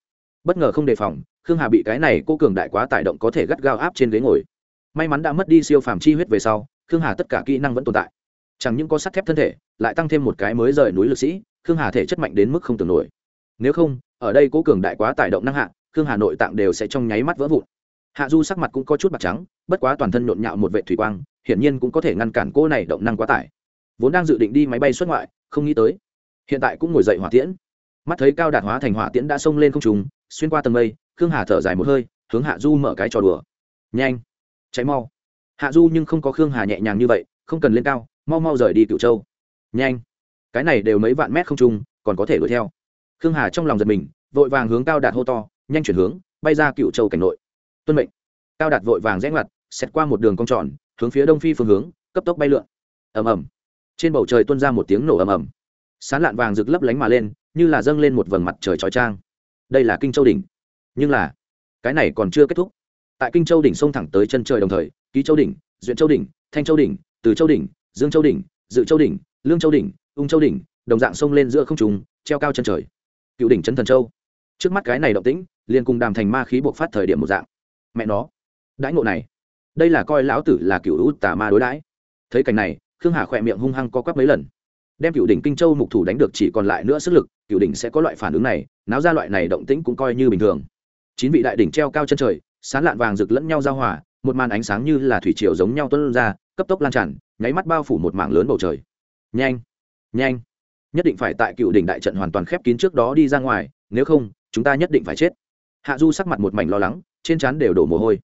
Bất ngờ không đề phòng, khương hà bị cái này cô cường đại quá tải động có thể gắt gao áp trên ghế ngồi. May mắn đã mất đi siêu phàm chi huyết về sau, khương hà tất cả kỹ năng vẫn tồn tại chẳng những có sắt thép thân thể, lại tăng thêm một cái mới rời núi lực sĩ, khương hà thể chất mạnh đến mức không tưởng nổi. Nếu không, ở đây cố cường đại quá tải động năng hạ, khương hà nội tạng đều sẽ trong nháy mắt vỡ vụn. Hạ du sắc mặt cũng có chút mặt trắng, bất quá toàn thân nhộn nhạo một vệ thủy quang, hiển nhiên cũng có thể ngăn cản cô này động năng quá tải. Vốn đang dự định đi máy bay xuất ngoại, không nghĩ tới, hiện tại cũng ngồi dậy hỏa tiễn. Mắt thấy cao đạt hóa thành hỏa tiễn đã xông lên không trùng xuyên qua tầng mây, khương hà thở dài một hơi, hướng hạ du mở cái trò đùa. Nhanh cháy mau. Hạ du nhưng không có khương hà nhẹ nhàng như vậy, không cần lên cao mau mau rời đi cựu châu. Nhanh. Cái này đều mấy vạn mét không trung, còn có thể đuổi theo. Khương hà trong lòng giật mình, vội vàng hướng cao đạt hô to, nhanh chuyển hướng, bay ra cựu châu cảnh nội. Tuân mệnh. Cao đạt vội vàng rẽ ngoặt xét qua một đường cong tròn, hướng phía đông phi phương hướng, cấp tốc bay lượn. Ầm ầm. Trên bầu trời tuôn ra một tiếng nổ ầm ầm. Sán lạn vàng rực lấp lánh mà lên, như là dâng lên một vầng mặt trời trói trang đây là kinh châu đỉnh. Nhưng là, cái này còn chưa kết thúc. Tại kinh châu đỉnh xông thẳng tới chân trời đồng thời, ký châu đỉnh, duyện châu đỉnh, thanh châu đỉnh, từ châu đỉnh dương châu đỉnh, dự châu đỉnh, lương châu đỉnh, ung châu đỉnh, đồng dạng xông lên giữa không trùng treo cao chân trời. Cựu đỉnh chân thần châu. Trước mắt cái này động tĩnh, liền cùng đàm thành ma khí buộc phát thời điểm một dạng. Mẹ nó. Đãi ngộ này. Đây là coi lão tử là cựu út tà ma đối đãi. Thấy cảnh này, khương hà khỏe miệng hung hăng co quắp mấy lần. Đem cựu đỉnh kinh châu mục thủ đánh được chỉ còn lại nữa sức lực, cựu đỉnh sẽ có loại phản ứng này, náo ra loại này động tĩnh cũng coi như bình thường. Chín vị đại đỉnh treo cao chân trời, sán lạn vàng rực lẫn nhau giao hòa, một màn ánh sáng như là thủy triều giống nhau tuân ra, cấp tốc lan tràn nháy mắt bao phủ một mảng lớn bầu trời. Nhanh nhanh. Nhất định phải tại cựu đỉnh đại trận hoàn toàn khép kín trước đó đi ra ngoài, nếu không, chúng ta nhất định phải chết. Hạ du sắc mặt một mảnh lo lắng, trên trán đều đổ mồ hôi.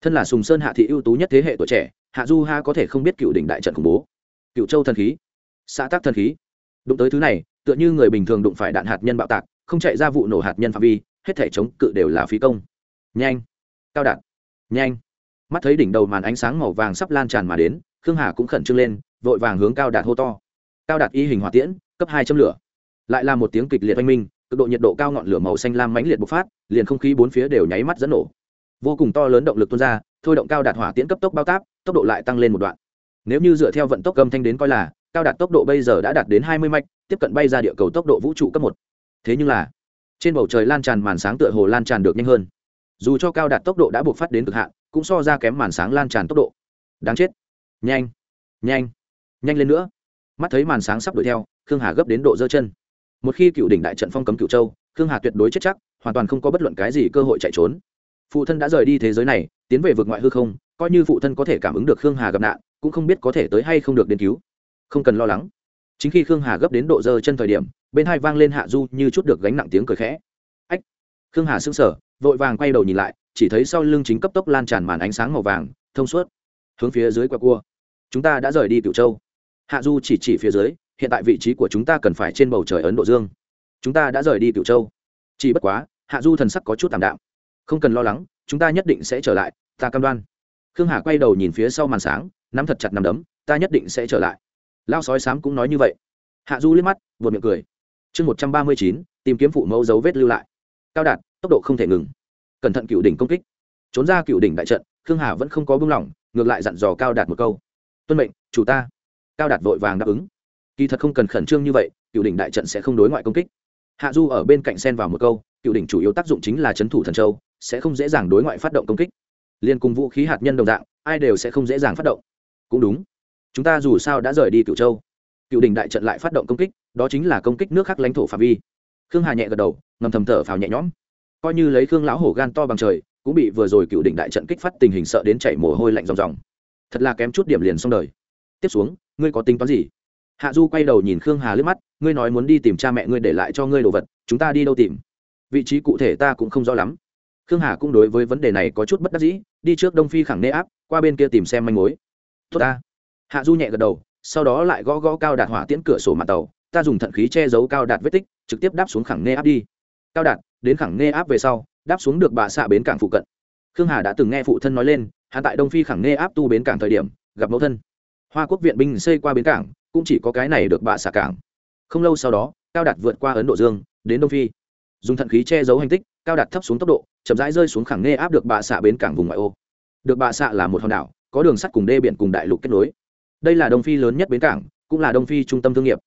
Thân là sùng sơn hạ thị ưu tú nhất thế hệ tuổi trẻ, hạ du ha có thể không biết cựu đỉnh đại trận khủng bố. Cựu châu thần khí, xã tác thần khí. Đụng tới thứ này, tựa như người bình thường đụng phải đạn hạt nhân bạo tạc, không chạy ra vụ nổ hạt nhân phạm vi, hết thể chống cự đều là phí công. Nhanh, cao đạn, nhanh. Mắt thấy đỉnh đầu màn ánh sáng màu vàng sắp lan tràn mà đến khương hà cũng khẩn trương lên, vội vàng hướng cao đạt hô to. Cao đạt y hình hỏa tiễn, cấp hai châm lửa. Lại là một tiếng kịch liệt oanh minh, cực độ nhiệt độ cao ngọn lửa màu xanh lam mãnh liệt bộc phát, liền không khí bốn phía đều nháy mắt dẫn nổ. Vô cùng to lớn động lực tuôn ra, thôi động cao đạt hỏa tiễn cấp tốc bao táp, tốc độ lại tăng lên một đoạn. Nếu như dựa theo vận tốc âm thanh đến coi là, cao đạt tốc độ bây giờ đã đạt đến hai mươi mạch, tiếp cận bay ra địa cầu tốc độ vũ trụ cấp một. Thế nhưng là, trên bầu trời lan tràn màn sáng tựa hồ lan tràn được nhanh hơn. Dù cho cao đạt tốc độ đã buộc phát đến cực hạn, cũng so ra kém màn sáng lan tràn tốc độ. Đáng chết nhanh nhanh nhanh lên nữa. Mắt thấy màn sáng sắp đuổi theo, khương hà gấp đến độ dơ chân. Một khi cựu đỉnh đại trận phong cấm cựu châu, khương hà tuyệt đối chết chắc, hoàn toàn không có bất luận cái gì cơ hội chạy trốn. Phụ thân đã rời đi thế giới này, tiến về vực ngoại hư không, coi như phụ thân có thể cảm ứng được khương hà gặp nạn, cũng không biết có thể tới hay không được đến cứu. Không cần lo lắng. Chính khi khương hà gấp đến độ dơ chân thời điểm, bên hai vang lên hạ du như chút được gánh nặng tiếng cười khẽ. Ách! Khương hà sững sờ, vội vàng quay đầu nhìn lại, chỉ thấy sau lưng chính cấp tốc lan tràn màn ánh sáng màu vàng, thông suốt, hướng phía dưới qua cua chúng ta đã rời đi cựu châu. Hạ du chỉ chỉ phía dưới, hiện tại vị trí của chúng ta cần phải trên bầu trời ấn độ dương. Chúng ta đã rời đi cựu châu. Chỉ bất quá, hạ du thần sắc có chút tạm đạm. Không cần lo lắng, chúng ta nhất định sẽ trở lại, ta cam đoan. Khương hà quay đầu nhìn phía sau màn sáng, nắm thật chặt nắm đấm, ta nhất định sẽ trở lại. Lao sói sám cũng nói như vậy. Hạ du liếc mắt vượt miệng cười. Chương một trăm ba mươi chín, tìm kiếm phụ mẫu dấu vết lưu lại. Cao đạt, tốc độ không thể ngừng. Cẩn thận cựu đỉnh công kích. Trốn ra cựu đỉnh đại trận, khương hà vẫn không có buông lỏng, ngược lại dặn dò cao đạt một câu tuân mệnh, chủ ta. Cao đạt vội vàng đáp ứng. Kỳ thật không cần khẩn trương như vậy, cựu đỉnh đại trận sẽ không đối ngoại công kích. Hạ du ở bên cạnh sen vào một câu, cựu đỉnh chủ yếu tác dụng chính là c h ấ n thủ thần châu, sẽ không dễ dàng đối ngoại phát động công kích. Liên cùng vũ khí hạt nhân đồng dạng, ai đều sẽ không dễ dàng phát động. Cũng đúng. Chúng ta dù sao đã rời đi cựu châu. Cựu đỉnh đại trận lại phát động công kích, đó chính là công kích nước khác lãnh thổ phạm vi. Khương hà nhẹ gật đầu, ngầm thầm thở phào nhẹ nhõm. Coi như lấy khương lão hổ gan to bằng trời, cũng bị vừa rồi cựu đỉnh đại trận kích phát tình hình sợ đến chảy mồ hôi lạnh ròng ròng thật là kém chút điểm liền xong đời. Tiếp xuống, ngươi có tính toán gì? Hạ du quay đầu nhìn khương hà lướt mắt, ngươi nói muốn đi tìm cha mẹ ngươi để lại cho ngươi đồ vật, chúng ta đi đâu tìm? Vị trí cụ thể ta cũng không rõ lắm. Khương hà cũng đối với vấn đề này có chút bất đắc dĩ, đi trước đông phi khẳng nê áp, qua bên kia tìm xem manh mối. Tốt ta. Hạ du nhẹ gật đầu, sau đó lại gõ gõ cao đạt hỏa tiễn cửa sổ mặt tàu, ta dùng thận khí che giấu cao đạt vết tích, trực tiếp đáp xuống khẳng nê áp đi. Cao đạt, đến khẳng nê áp về sau, đáp xuống được bà xạ bến cảng phụ cận. Khương hà đã từng nghe phụ thân nói lên hạ tại đông phi khẳng nê áp tu bến cảng thời điểm, gặp mẫu thân. Hoa quốc viện binh xây qua bến cảng, cũng chỉ có cái này được bà xả cảng. Không lâu sau đó, cao đạt vượt qua ấn độ dương, đến đông phi. Dùng thận khí che giấu hành tích, cao đạt thấp xuống tốc độ, chậm rãi rơi xuống khẳng nê áp được bà xạ bến cảng vùng ngoại ô. Được bà xạ là một hòn đảo, có đường sắt cùng đê biển cùng đại lục kết nối. Đây là đông phi lớn nhất bến cảng, cũng là đông phi trung tâm thương nghiệp.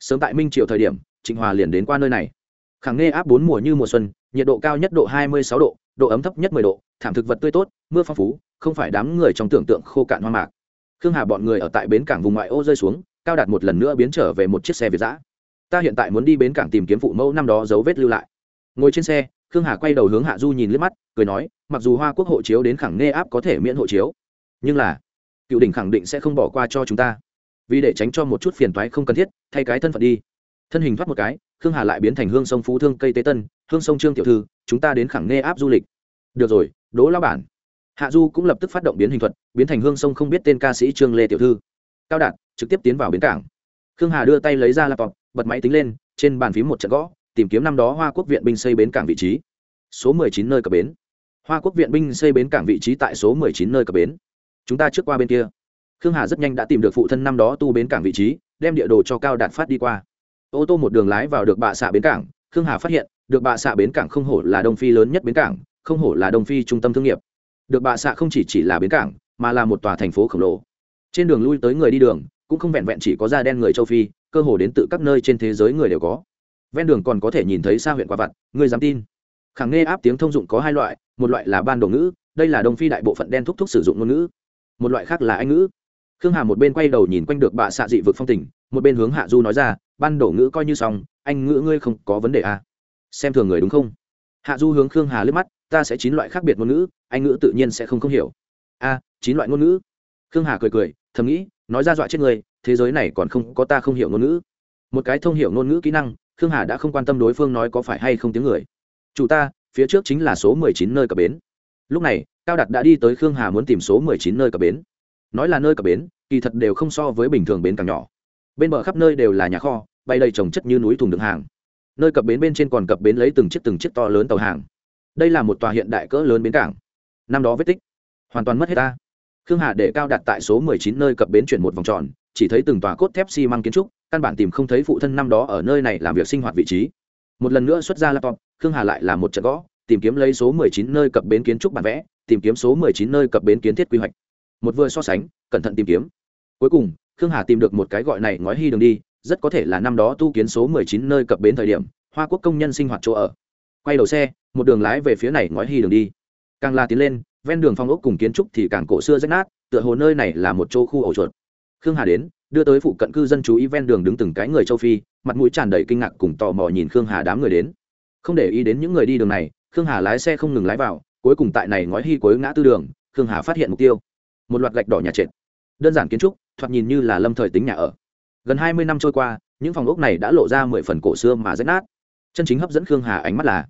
Sớm tại minh triều thời điểm, trịnh hòa liền đến qua nơi này. Khẳng nê áp bốn mùa như mùa xuân, nhiệt độ cao nhất độ hai mươi sáu độ độ ấm thấp nhất mười độ, thảm thực vật tươi tốt, mưa phong phú không phải đám người trong tưởng tượng khô cạn hoang mạc. Khương hà bọn người ở tại bến cảng vùng ngoại ô rơi xuống, cao đạt một lần nữa biến trở về một chiếc xe việt giã ta hiện tại muốn đi bến cảng tìm kiếm phụ mẫu năm đó dấu vết lưu lại. Ngồi trên xe, khương hà quay đầu hướng hạ du nhìn liếc mắt, cười nói, mặc dù hoa quốc hộ chiếu đến khẳng nê áp có thể miễn hộ chiếu, nhưng là, cựu đỉnh khẳng định sẽ không bỏ qua cho chúng ta. Vì để tránh cho một chút phiền toái không cần thiết, thay cái thân phận đi. Thân hình thoát một cái, khương hà lại biến thành hương sông phú thương cây tế tân, hương sông trương tiểu thư, chúng ta đến khẳng nê áp du lịch. Được rồi, đỗ lao bản hạ du cũng lập tức phát động biến hình thuật, biến thành hương sông không biết tên ca sĩ trương lê tiểu thư. Cao đạt, trực tiếp tiến vào bến cảng. Khương hà đưa tay lấy ra laptop, bật máy tính lên, trên bàn phím một trận gõ, tìm kiếm năm đó hoa quốc viện binh xây bến cảng vị trí. Số mười chín nơi cập bến. Hoa quốc viện binh xây bến cảng vị trí tại số mười chín nơi cập bến. Chúng ta trước qua bên kia. Khương hà rất nhanh đã tìm được phụ thân năm đó tu bến cảng vị trí, đem địa đồ cho cao đạt phát đi qua. Ô tô một đường lái vào được bạ xạ bến cảng, khương hà phát hiện, được bạ xạ bến cảng không hổ là đông phi lớn nhất bến cảng, không hổ là đông phi trung tâm thương nghiệp được bạ xạ không chỉ chỉ là bến cảng, mà là một tòa thành phố khổng lồ. Trên đường lui tới người đi đường, cũng không vẹn vẹn chỉ có da đen người châu phi, cơ hồ đến từ các nơi trên thế giới người đều có. Ven đường còn có thể nhìn thấy xa huyện quả vặt, người dám tin. Khẳng nghe áp tiếng thông dụng có hai loại, một loại là ban đồ ngữ, đây là đông phi đại bộ phận đen thúc thúc sử dụng ngôn ngữ. Một loại khác là anh ngữ. Khương hà một bên quay đầu nhìn quanh được bạ xạ dị vực phong tình, một bên hướng hạ du nói ra, ban đổ ngữ coi như xong, anh ngữ ngươi không có vấn đề à. xem thường người đúng không? Hạ du hướng khương hà liếc mắt ta sẽ chín loại khác biệt ngôn ngữ, anh ngữ tự nhiên sẽ không không hiểu. A, chín loại ngôn ngữ. Khương hà cười cười, thầm nghĩ, nói ra dọa chết người, thế giới này còn không có ta không hiểu ngôn ngữ. Một cái thông hiểu ngôn ngữ kỹ năng, khương hà đã không quan tâm đối phương nói có phải hay không tiếng người. Chủ ta, phía trước chính là số mười chín nơi cập bến. Lúc này, cao đạt đã đi tới khương hà muốn tìm số mười chín nơi cập bến. Nói là nơi cập bến, kỳ thật đều không so với bình thường bến càng nhỏ. Bên bờ khắp nơi đều là nhà kho, bay đầy trồng chất như núi thùng đựng hàng. Nơi cập bến bên trên còn cập bến lấy từng chiếc từng chiếc to lớn tàu hàng đây là một tòa hiện đại cỡ lớn bến cảng. Năm đó vết tích hoàn toàn mất hết ta. Khương hà để cao đặt tại số mười chín nơi cập bến chuyển một vòng tròn, chỉ thấy từng tòa cốt thép xi măng kiến trúc, căn bản tìm không thấy phụ thân năm đó ở nơi này làm việc sinh hoạt vị trí. Một lần nữa xuất ra laptop, khương hà lại là một trận gõ, tìm kiếm lấy số mười chín nơi cập bến kiến trúc bản vẽ, tìm kiếm số mười chín nơi cập bến kiến thiết quy hoạch. Một vừa so sánh, cẩn thận tìm kiếm. Cuối cùng, khương hà tìm được một cái gọi này ngói hy đường đi, rất có thể là năm đó tu kiến số mười chín nơi cập bến thời điểm, hoa quốc công nhân sinh hoạt chỗ ở quay đầu xe, một đường lái về phía này ngói hy đường đi. Càng la tiến lên, ven đường phong ốc cùng kiến trúc thì càng cổ xưa rách nát, tựa hồ nơi này là một chỗ khu ổ chuột. Khương hà đến, đưa tới phụ cận cư dân chú ý ven đường đứng từng cái người châu phi, mặt mũi tràn đầy kinh ngạc cùng tò mò nhìn khương hà đám người đến. Không để ý đến những người đi đường này, khương hà lái xe không ngừng lái vào, cuối cùng tại này ngói hy cuối ngã tư đường, khương hà phát hiện mục tiêu. Một loạt gạch đỏ nhà trệt. Đơn giản kiến trúc, thoạt nhìn như là lâm thời tính nhà ở. Gần hai mươi năm trôi qua, những phòng ốc này đã lộ ra mười phần cổ xưa mà rách nát. Chân chính hấp dẫn khương hà ánh mắt là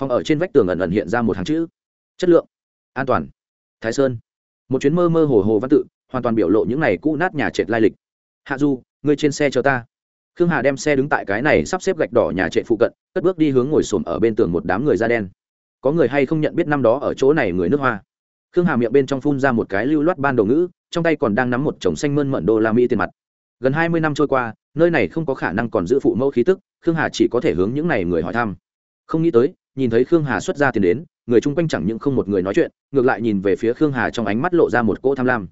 phòng ở trên vách tường ẩn ẩn hiện ra một hàng chữ, chất lượng, an toàn, thái sơn. Một chuyến mơ mơ hồ hồ văn tự, hoàn toàn biểu lộ những này cũ nát nhà trệt lai lịch. Hạ du, ngươi trên xe cho ta. Khương hà đem xe đứng tại cái này sắp xếp gạch đỏ nhà trệ phụ cận, cất bước đi hướng ngồi xổm ở bên tường một đám người da đen. Có người hay không nhận biết năm đó ở chỗ này người nước hoa? Khương hà miệng bên trong phun ra một cái lưu loát ban đầu ngữ, trong tay còn đang nắm một chồng xanh mơn mận đô la mỹ tiền mặt. Gần hai mươi năm trôi qua, nơi này không có khả năng còn giữ phụ mẫu khí tức, khương hà chỉ có thể hướng những n à y người hỏi thăm không nghĩ tới, nhìn thấy khương hà xuất ra tiền đến, người chung quanh chẳng những không một người nói chuyện, ngược lại nhìn về phía khương hà trong ánh mắt lộ ra một cỗ tham lam.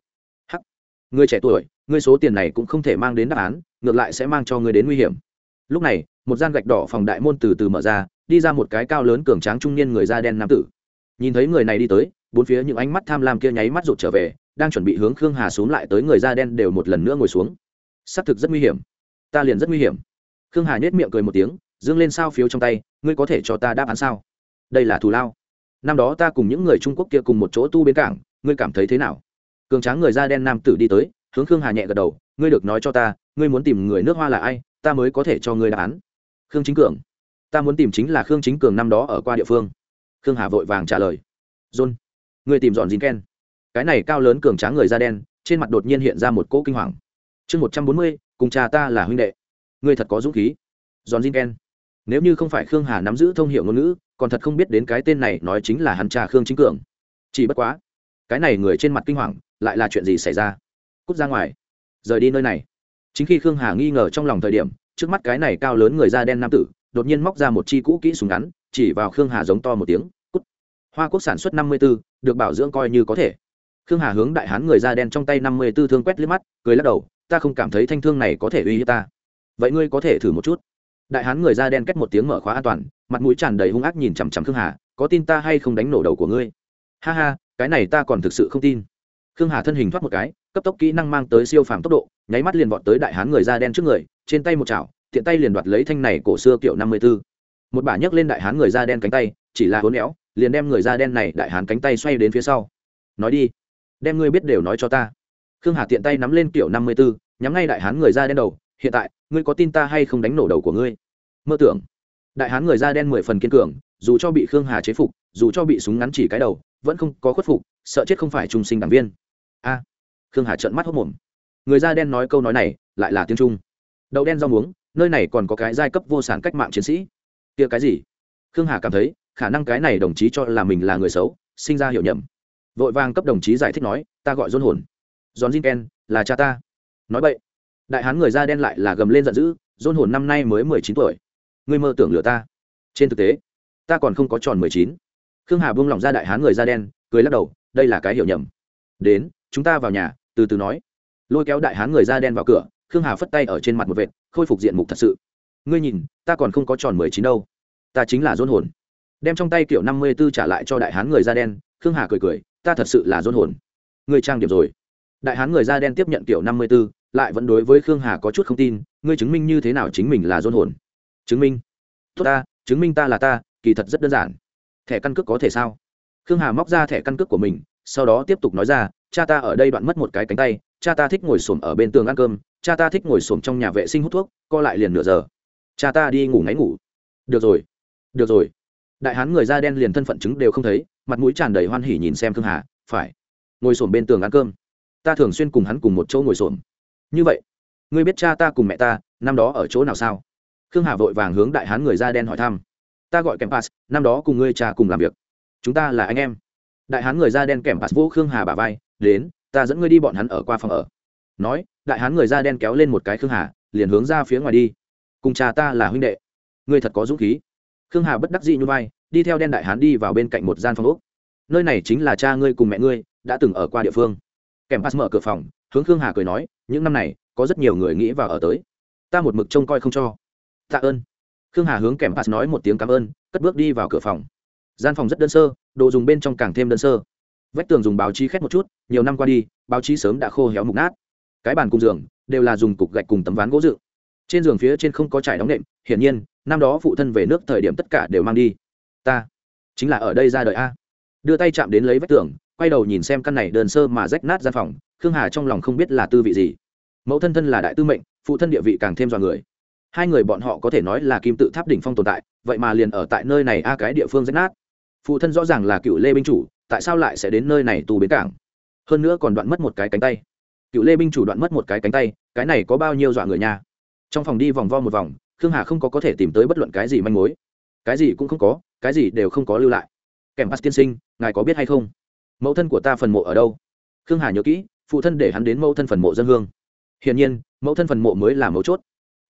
Hắc, người trẻ tuổi, người số tiền này cũng không thể mang đến đáp án, ngược lại sẽ mang cho người đến nguy hiểm. Lúc này, một gian gạch đỏ phòng đại môn từ từ mở ra, đi ra một cái cao lớn cường tráng trung niên người da đen nam tử. Nhìn thấy người này đi tới, bốn phía những ánh mắt tham lam kia nháy mắt rụt trở về, đang chuẩn bị hướng khương hà xuống lại tới người da đen đều một lần nữa ngồi xuống. Xác thực rất nguy hiểm. Ta liền rất nguy hiểm. Khương hà nhếch miệng cười một tiếng dương lên sao phiếu trong tay, ngươi có thể cho ta đáp án sao? Đây là thù lao. Năm đó ta cùng những người trung quốc kia cùng một chỗ tu bến cảng, ngươi cảm thấy thế nào? Cường tráng người da đen nam tử đi tới, hướng khương hà nhẹ gật đầu, ngươi được nói cho ta, ngươi muốn tìm người nước hoa là ai, ta mới có thể cho ngươi đáp án. Khương chính cường. Ta muốn tìm chính là khương chính cường năm đó ở qua địa phương. Khương hà vội vàng trả lời. John, ngươi tìm dọn dính ken. Cái này cao lớn cường tráng người da đen, trên mặt đột nhiên hiện ra một cỗ kinh hoàng. Chương một trăm bốn mươi, cùng cha ta là huynh đệ. Ngươi thật có dũng khí. Giòn jin ken nếu như không phải khương hà nắm giữ thông hiệu ngôn ngữ, còn thật không biết đến cái tên này nói chính là hắn cha khương chính cường. Chỉ bất quá, cái này người trên mặt kinh hoàng, lại là chuyện gì xảy ra? Cút ra ngoài. Rời đi nơi này. Chính khi khương hà nghi ngờ trong lòng thời điểm, trước mắt cái này cao lớn người da đen nam tử, đột nhiên móc ra một chi cũ kỹ súng ngắn, chỉ vào khương hà giống to một tiếng, cút. Hoa quốc sản xuất năm mươi b ố được bảo dưỡng coi như có thể. Khương hà hướng đại hán người da đen trong tay năm mươi b ố thương quét liếc mắt, cười lắc đầu, ta không cảm thấy thanh thương này có thể uy hiếp ta. Vậy ngươi có thể thử một chút đại hán người da đen cách một tiếng mở khóa an toàn, mặt mũi tràn đầy hung ác nhìn chằm chằm khương hà, có tin ta hay không đánh nổ đầu của ngươi? Ha ha, cái này ta còn thực sự không tin. Khương hà thân hình thoát một cái, cấp tốc kỹ năng mang tới siêu phàm tốc độ, nháy mắt liền vọt tới đại hán người da đen trước người, trên tay một chảo, tiện tay liền đoạt lấy thanh này cổ xưa kiểu năm mươi b ố một bả nhấc lên đại hán người da đen cánh tay, chỉ là hốn éo, liền đem người da đen này đại hán cánh tay xoay đến phía sau. Nói đi, đem ngươi biết đều nói cho ta. Khương hà tiện tay nắm lên kiểu năm mươi b ố nhắm ngay đại hán người da đen đầu hiện tại, ngươi có tin ta hay không đánh nổ đầu của ngươi? Mơ tưởng. Đại hán người da đen mười phần kiên cường, dù cho bị khương hà chế phục, dù cho bị súng ngắn chỉ cái đầu, vẫn không có khuất phục, sợ chết không phải trung sinh đảng viên. A. Khương hà trợn mắt hốc mồm. Người da đen nói câu nói này, lại là tiếng trung. Đậu đen rau muống nơi này còn có cái giai cấp vô sản cách mạng chiến sĩ. Kia cái gì? Khương hà cảm thấy, khả năng cái này đồng chí cho là mình là người xấu, sinh ra hiểu nhầm. Vội vàng cấp đồng chí giải thích nói, ta gọi dôn hồn giòn jin ken là cha ta. Nói vậy đại hán người da đen lại là gầm lên giận dữ, dôn hồn năm nay mới mười chín tuổi. Ngươi mơ tưởng lừa ta? Trên thực tế, ta còn không có tròn mười chín. Khương hà buông lỏng ra đại hán người da đen, cười lắc đầu, đây là cái hiểu nhầm. Đến, chúng ta vào nhà, từ từ nói. Lôi kéo đại hán người da đen vào cửa, khương hà phất tay ở trên mặt một vệt, khôi phục diện mục thật sự. Ngươi nhìn, ta còn không có tròn mười chín đâu. Ta chính là dôn hồn. Đem trong tay kiểu năm mươi b ố trả lại cho đại hán người da đen, khương hà cười cười, ta thật sự là dôn hồn. Ngươi trang điểm rồi. Đại hán người da đen tiếp nhận kiểu năm mươi b ố lại vẫn đối với khương hà có chút không tin, ngươi chứng minh như thế nào chính mình là dôn hồn? Chứng minh. Tốt ta, chứng minh ta là ta, kỳ thật rất đơn giản. Thẻ căn cước có thể sao? Khương hà móc ra thẻ căn cước của mình, sau đó tiếp tục nói ra, cha ta ở đây đoạn mất một cái cánh tay, cha ta thích ngồi xổm ở bên tường ăn cơm, cha ta thích ngồi xổm trong nhà vệ sinh hút thuốc, co lại liền nửa giờ. Cha ta đi ngủ ngáy ngủ. Được rồi được rồi. Đại hán người da đen liền thân phận chứng đều không thấy, mặt mũi tràn đầy hoan hỉ nhìn xem Khương hà, phải, ngồi xổm bên tường ăn cơm. Ta thường xuyên cùng hắn cùng một chỗ ngồi xổm như vậy, ngươi biết cha ta cùng mẹ ta năm đó ở chỗ nào sao? Khương hà vội vàng hướng đại hán người da đen hỏi thăm. Ta gọi kèm pass, năm đó cùng ngươi cha cùng làm việc. Chúng ta là anh em. Đại hán người da đen kèm pass vỗ khương hà bà vai, đến, ta dẫn ngươi đi bọn hắn ở qua phòng ở. Nói, đại hán người da đen kéo lên một cái khương hà, liền hướng ra phía ngoài đi. Cùng cha ta là huynh đệ. Ngươi thật có dũng khí. Khương hà bất đắc dị như vai, đi theo đen đại hán đi vào bên cạnh một gian phòng úc nơi này chính là cha ngươi cùng mẹ ngươi, đã từng ở qua địa phương. Kèm pass mở cửa phòng hướng khương hà cười nói những năm này có rất nhiều người nghĩ vào ở tới ta một mực trông coi không cho tạ ơn khương hà hướng kèm pass nói một tiếng cảm ơn cất bước đi vào cửa phòng gian phòng rất đơn sơ đồ dùng bên trong càng thêm đơn sơ vách tường dùng báo chí khét một chút nhiều năm qua đi báo chí sớm đã khô héo mục nát cái bàn cùng giường đều là dùng cục gạch cùng tấm ván gỗ dự. trên giường phía trên không có trải đóng nệm hiển nhiên năm đó phụ thân về nước thời điểm tất cả đều mang đi ta chính là ở đây ra đời a đưa tay chạm đến lấy vách tường quay đầu nhìn xem căn này đơn sơ mà rách nát gian phòng, khương hà trong lòng không biết là tư vị gì. Mẫu thân thân là đại tư mệnh, phụ thân địa vị càng thêm dọa người. Hai người bọn họ có thể nói là kim tự tháp đỉnh phong tồn tại, vậy mà liền ở tại nơi này a cái địa phương rách nát. Phụ thân rõ ràng là cựu lê binh chủ, tại sao lại sẽ đến nơi này tù bến cảng? Hơn nữa còn đoạn mất một cái cánh tay. Cựu lê binh chủ đoạn mất một cái cánh tay, cái này có bao nhiêu dọa người nha? Trong phòng đi vòng vo một vòng, khương hà không có có thể tìm tới bất luận cái gì manh mối. Cái gì cũng không có, cái gì đều không có lưu lại. Kèm bắt tiên sinh, ngài có biết hay không? Mẫu thân của ta phần mộ ở đâu? Khương hà nhớ kỹ, phụ thân để hắn đến mẫu thân phần mộ dân hương. Hiển nhiên, mẫu thân phần mộ mới là mấu chốt.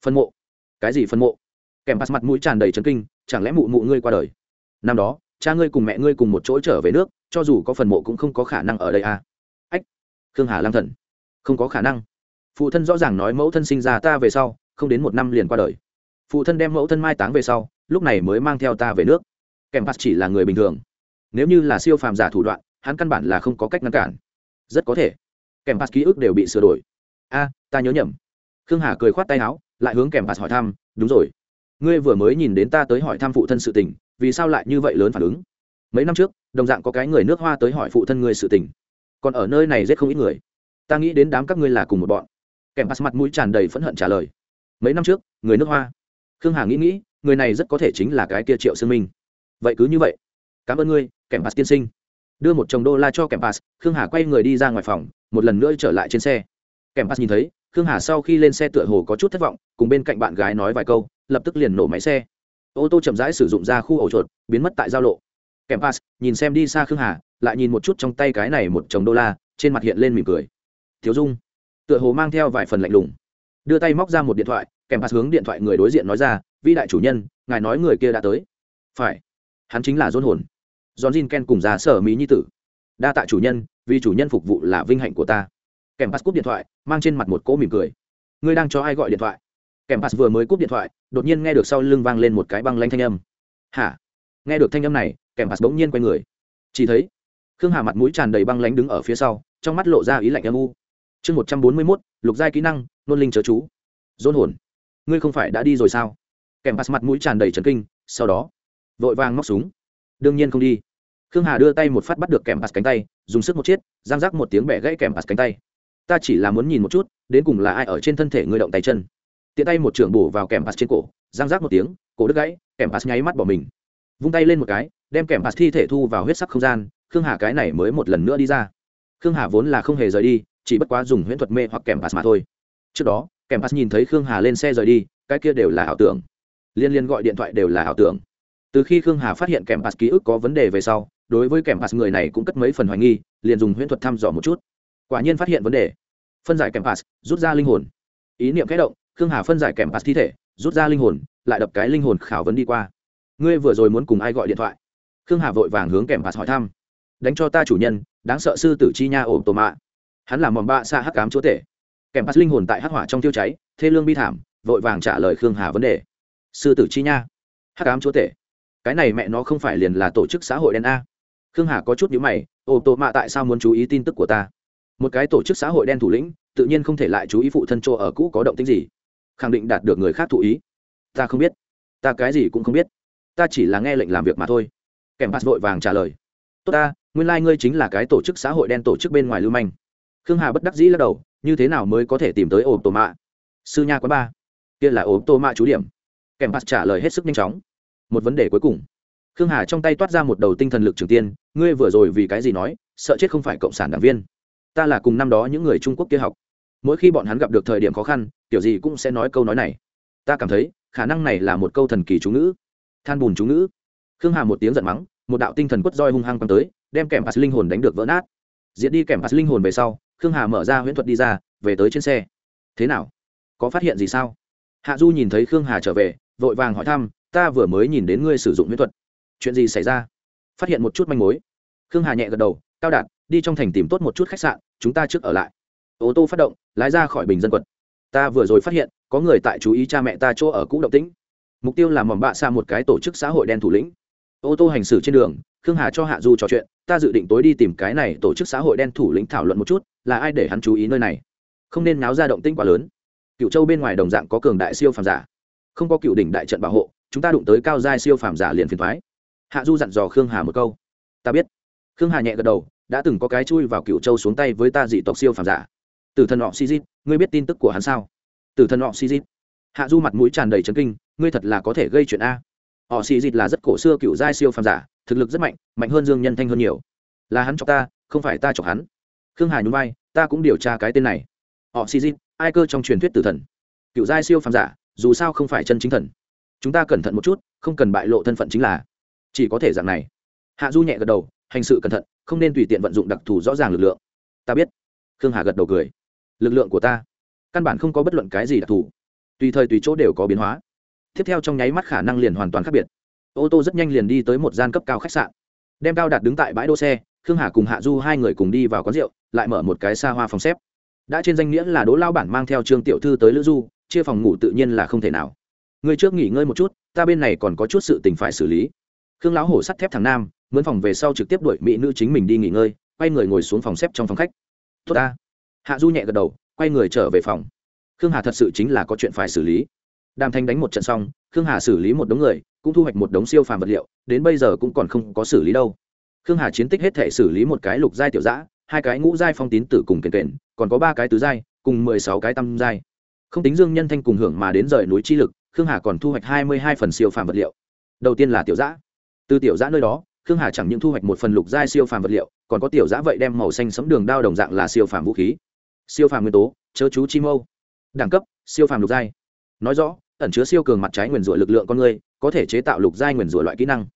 Phần mộ? Cái gì phần mộ? Kèm bắt mặt mũi tràn đầy trấn kinh, chẳng lẽ mụ mụ ngươi qua đời? Năm đó, cha ngươi cùng mẹ ngươi cùng một chỗ trở về nước, cho dù có phần mộ cũng không có khả năng ở đây à? Ách! Khương hà lang thần. Không có khả năng. Phụ thân rõ ràng nói mẫu thân sinh ra ta về sau, không đến một năm liền qua đời. Phụ thân đem mẫu thân mai táng về sau, lúc này mới mang theo ta về nước. Kèm bắt chỉ là người bình thường. Nếu như là siêu phàm giả thủ đoạn hắn căn bản là không có cách ngăn cản. Rất có thể, kèm pass ký ức đều bị sửa đổi. A, ta nhớ nhầm. Khương hà cười khoát tay áo, lại hướng kèm pass hỏi thăm, đúng rồi, ngươi vừa mới nhìn đến ta tới hỏi thăm phụ thân sự tình, vì sao lại như vậy lớn phản ứng? Mấy năm trước, đồng dạng có cái người nước hoa tới hỏi phụ thân ngươi sự tình. Còn ở nơi này rất không ít người. Ta nghĩ đến đám các ngươi là cùng một bọn. Kèm pass mặt mũi tràn đầy phẫn hận trả lời. Mấy năm trước, người nước hoa. Khương hà nghĩ nghĩ, người này rất có thể chính là cái kia triệu sương minh. Vậy cứ như vậy. Cảm ơn ngươi, kèm pass tiên sinh đưa một chồng đô la cho kèm pass, khương hà quay người đi ra ngoài phòng, một lần nữa trở lại trên xe. Kèm pass nhìn thấy, khương hà sau khi lên xe tựa hồ có chút thất vọng, cùng bên cạnh bạn gái nói vài câu, lập tức liền nổ máy xe. Ô tô chậm rãi sử dụng ra khu ổ chuột, biến mất tại giao lộ. Kèm pass nhìn xem đi xa khương hà, lại nhìn một chút trong tay cái này một chồng đô la, trên mặt hiện lên mỉm cười. Thiếu dung, tựa hồ mang theo vài phần lạnh lùng. Đưa tay móc ra một điện thoại, kèm pass hướng điện thoại người đối diện nói ra vĩ đại chủ nhân, ngài nói người kia đã tới. Phải. Hắn chính là dôn hồn john jin ken cùng già sở mỹ nhi tử. Đa tạ chủ nhân, vì chủ nhân phục vụ là vinh hạnh của ta. Kèm pass cúp điện thoại, mang trên mặt một cỗ mỉm cười. Ngươi đang cho ai gọi điện thoại? Kèm pass vừa mới cúp điện thoại, đột nhiên nghe được sau lưng vang lên một cái băng lanh thanh âm. Hả? Nghe được thanh âm này, kèm pass bỗng nhiên quay người. Chỉ thấy, khương hà mặt mũi tràn đầy băng lãnh đứng ở phía sau, trong mắt lộ ra ý lạnh âm u. Chương một trăm bốn mươi mốt, lục giai kỹ năng, nôn linh chớ chú. Dôn hồn. Ngươi không phải đã đi rồi sao? Kèm pass mặt mũi tràn đầy chấn kinh, sau đó, vội vàng móc súng. Đương nhiên không đi khương hà đưa tay một phát bắt được kèm bạt cánh tay dùng sức một chiếc, giang rác một tiếng bẻ gãy kèm bạt cánh tay. Ta chỉ là muốn nhìn một chút đến cùng là ai ở trên thân thể ngươi động tay chân. Tiện tay một trưởng bổ vào kèm bạt trên cổ giang rác một tiếng cổ đứt gãy kèm bạt nháy mắt bỏ mình. Vung tay lên một cái đem kèm bạt thi thể thu vào huyết sắc không gian khương hà cái này mới một lần nữa đi ra. Khương hà vốn là không hề rời đi chỉ bất quá dùng huyễn thuật mê hoặc kèm bạt mà thôi. Trước đó kèm bạt nhìn thấy khương hà lên xe rời đi cái kia đều là ảo tưởng. Liên liên gọi điện thoại đều là ảo tưởng. Từ khi khương hà phát hiện kèm bạt ký ức có vấn đề về sau đối với kèm pass người này cũng cất mấy phần hoài nghi, liền dùng huyễn thuật thăm dò một chút. Quả nhiên phát hiện vấn đề. Phân giải kèm pass, rút ra linh hồn. Ý niệm kẽ động, khương hà phân giải kèm pass thi thể, rút ra linh hồn, lại đập cái linh hồn khảo vấn đi qua. Ngươi vừa rồi muốn cùng ai gọi điện thoại? Khương hà vội vàng hướng kèm pass hỏi thăm. Đánh cho ta chủ nhân, đáng sợ sư tử chi nha ổ tổ mạ. Hắn là mòm bạ xa hắc cám chúa tể. Kèm pass linh hồn tại hắc hỏa trong tiêu cháy, thê lương bi thảm, vội vàng trả lời khương hà vấn đề. Sư tử chi nha. Hắc cám chúa tể. Cái này mẹ nó không phải liền là tổ chức xã hội đen a? Khương hà có chút nhữ mày, ô tổ mạ, tại sao muốn chú ý tin tức của ta? Một cái tổ chức xã hội đen thủ lĩnh, tự nhiên không thể lại chú ý phụ thân chỗ ở cũ có động tính gì. Khẳng định đạt được người khác thụ ý. Ta không biết. Ta cái gì cũng không biết. Ta chỉ là nghe lệnh làm việc mà thôi. Kèm pass vội vàng trả lời. Tốt ta, nguyên lai、like、ngươi chính là cái tổ chức xã hội đen tổ chức bên ngoài lưu manh. Khương hà bất đắc dĩ lắc đầu, như thế nào mới có thể tìm tới ổ tổ mạ? Sư nha quá ba. Kia là ổ tổ mạ chú điểm. Kèm pass trả lời hết sức nhanh chóng. Một vấn đề cuối cùng khương hà trong tay toát ra một đầu tinh thần lực trường tiên, ngươi vừa rồi vì cái gì nói, sợ chết không phải cộng sản đảng viên? Ta là cùng năm đó những người trung quốc kia học. Mỗi khi bọn hắn gặp được thời điểm khó khăn, kiểu gì cũng sẽ nói câu nói này. Ta cảm thấy, khả năng này là một câu thần kỳ chú ngữ. Than bùn chú ngữ. Khương hà một tiếng giận mắng, một đạo tinh thần quất roi hung hăng quăng tới, đem kèm pass linh hồn đánh được vỡ nát. Diễn đi kèm pass linh hồn về sau, khương hà mở ra huyễn thuật đi ra, về tới trên xe. Thế nào? Có phát hiện gì sao? Hạ du nhìn thấy khương hà trở về, vội vàng hỏi thăm, ta vừa mới nhìn đến ngươi sử dụng huyễn thuật chuyện gì xảy ra? Phát hiện một chút manh mối. Khương hà nhẹ gật đầu, cao đạt, đi trong thành tìm tốt một chút khách sạn, chúng ta trước ở lại. Ô tô phát động, lái ra khỏi bình dân quật ta vừa rồi phát hiện, có người tại chú ý cha mẹ ta chỗ ở cũ động tĩnh. Mục tiêu là mỏm bạ xa một cái tổ chức xã hội đen thủ lĩnh. Ô tô hành xử trên đường, khương hà cho hạ du trò chuyện, ta dự định tối đi tìm cái này tổ chức xã hội đen thủ lĩnh thảo luận một chút, là ai để hắn chú ý nơi này? Không nên náo ra động tĩnh quá lớn. Cựu châu bên ngoài đồng dạng có cường đại siêu phàm giả. Không có cựu đỉnh đại trận bảo hộ, chúng ta đụng tới cao giai siêu phàm giả liền phiền thoái hạ du dặn dò khương hà một câu. Ta biết. Khương hà nhẹ gật đầu, đã từng có cái chui vào cựu châu xuống tay với ta dị tộc siêu phàm giả. Từ thần họ sizit ngươi biết tin tức của hắn sao? Từ thần họ sizit hạ du mặt mũi tràn đầy trấn kinh, ngươi thật là có thể gây chuyện a. Họ Si dịch là rất cổ xưa cựu giai siêu phàm giả, thực lực rất mạnh mạnh hơn dương nhân thanh hơn nhiều. Là hắn chọc ta, không phải ta chọc hắn. Khương hà nhún vai, ta cũng điều tra cái tên này. Họ Si dịch ai cơ trong truyền thuyết tử thần? Cựu giai siêu phàm giả, dù sao không phải chân chính thần. Chúng ta cẩn thận một chút, không cần bại lộ thân phận chính là chỉ có thể dạng này. Hạ du nhẹ gật đầu, hành sự cẩn thận, không nên tùy tiện vận dụng đặc thù rõ ràng lực lượng. Ta biết. Khương hà gật đầu cười. Lực lượng của ta, căn bản không có bất luận cái gì đặc thù. Tùy thời tùy chỗ đều có biến hóa. Tiếp theo trong nháy mắt khả năng liền hoàn toàn khác biệt. Ô tô rất nhanh liền đi tới một gian cấp cao khách sạn. Đem cao đạt đứng tại bãi đỗ xe, khương hà cùng hạ du hai người cùng đi vào quán rượu, lại mở một cái xa hoa phòng xếp. Đã trên danh nghĩa là đỗ lao bản mang theo trương tiểu thư tới lữ du, chia phòng ngủ tự nhiên là không thể nào. Người trước nghỉ ngơi một chút, ta bên này còn có chút sự tình phải xử lý khương lão hổ sắt thép thằng nam, mướn phòng về sau trực tiếp đuổi mỹ nữ chính mình đi nghỉ ngơi, quay người ngồi xuống phòng xếp trong phòng khách. Tốt ta. Hạ du nhẹ gật đầu, quay người trở về phòng. Khương hà thật sự chính là có chuyện phải xử lý. Đàm thanh đánh một trận xong, khương hà xử lý một đống người, cũng thu hoạch một đống siêu phàm vật liệu, đến bây giờ cũng còn không có xử lý đâu. Khương hà chiến tích hết thể xử lý một cái lục giai tiểu giã, hai cái ngũ giai phong tín tử cùng kền kền còn có ba cái tứ giai, cùng mười sáu cái tam giai. Không tính dương nhân thanh cùng hưởng mà đến rời núi chi lực, khương hà còn thu hoạch hai mươi hai phần siêu phàm vật liệu. Đầu tiên là tiểu giã từ tiểu giã nơi đó, khương hà chẳng những thu hoạch một phần lục giai siêu phàm vật liệu, còn có tiểu giã vậy đem màu xanh sấm đường đao đồng dạng là siêu phàm vũ khí. Siêu phàm nguyên tố, chớ chú chi mâu. Đẳng cấp, siêu phàm lục giai. Nói rõ, ẩn chứa siêu cường mặt trái nguyền rủa lực lượng con người, có thể chế tạo lục giai nguyền rủa loại kỹ năng.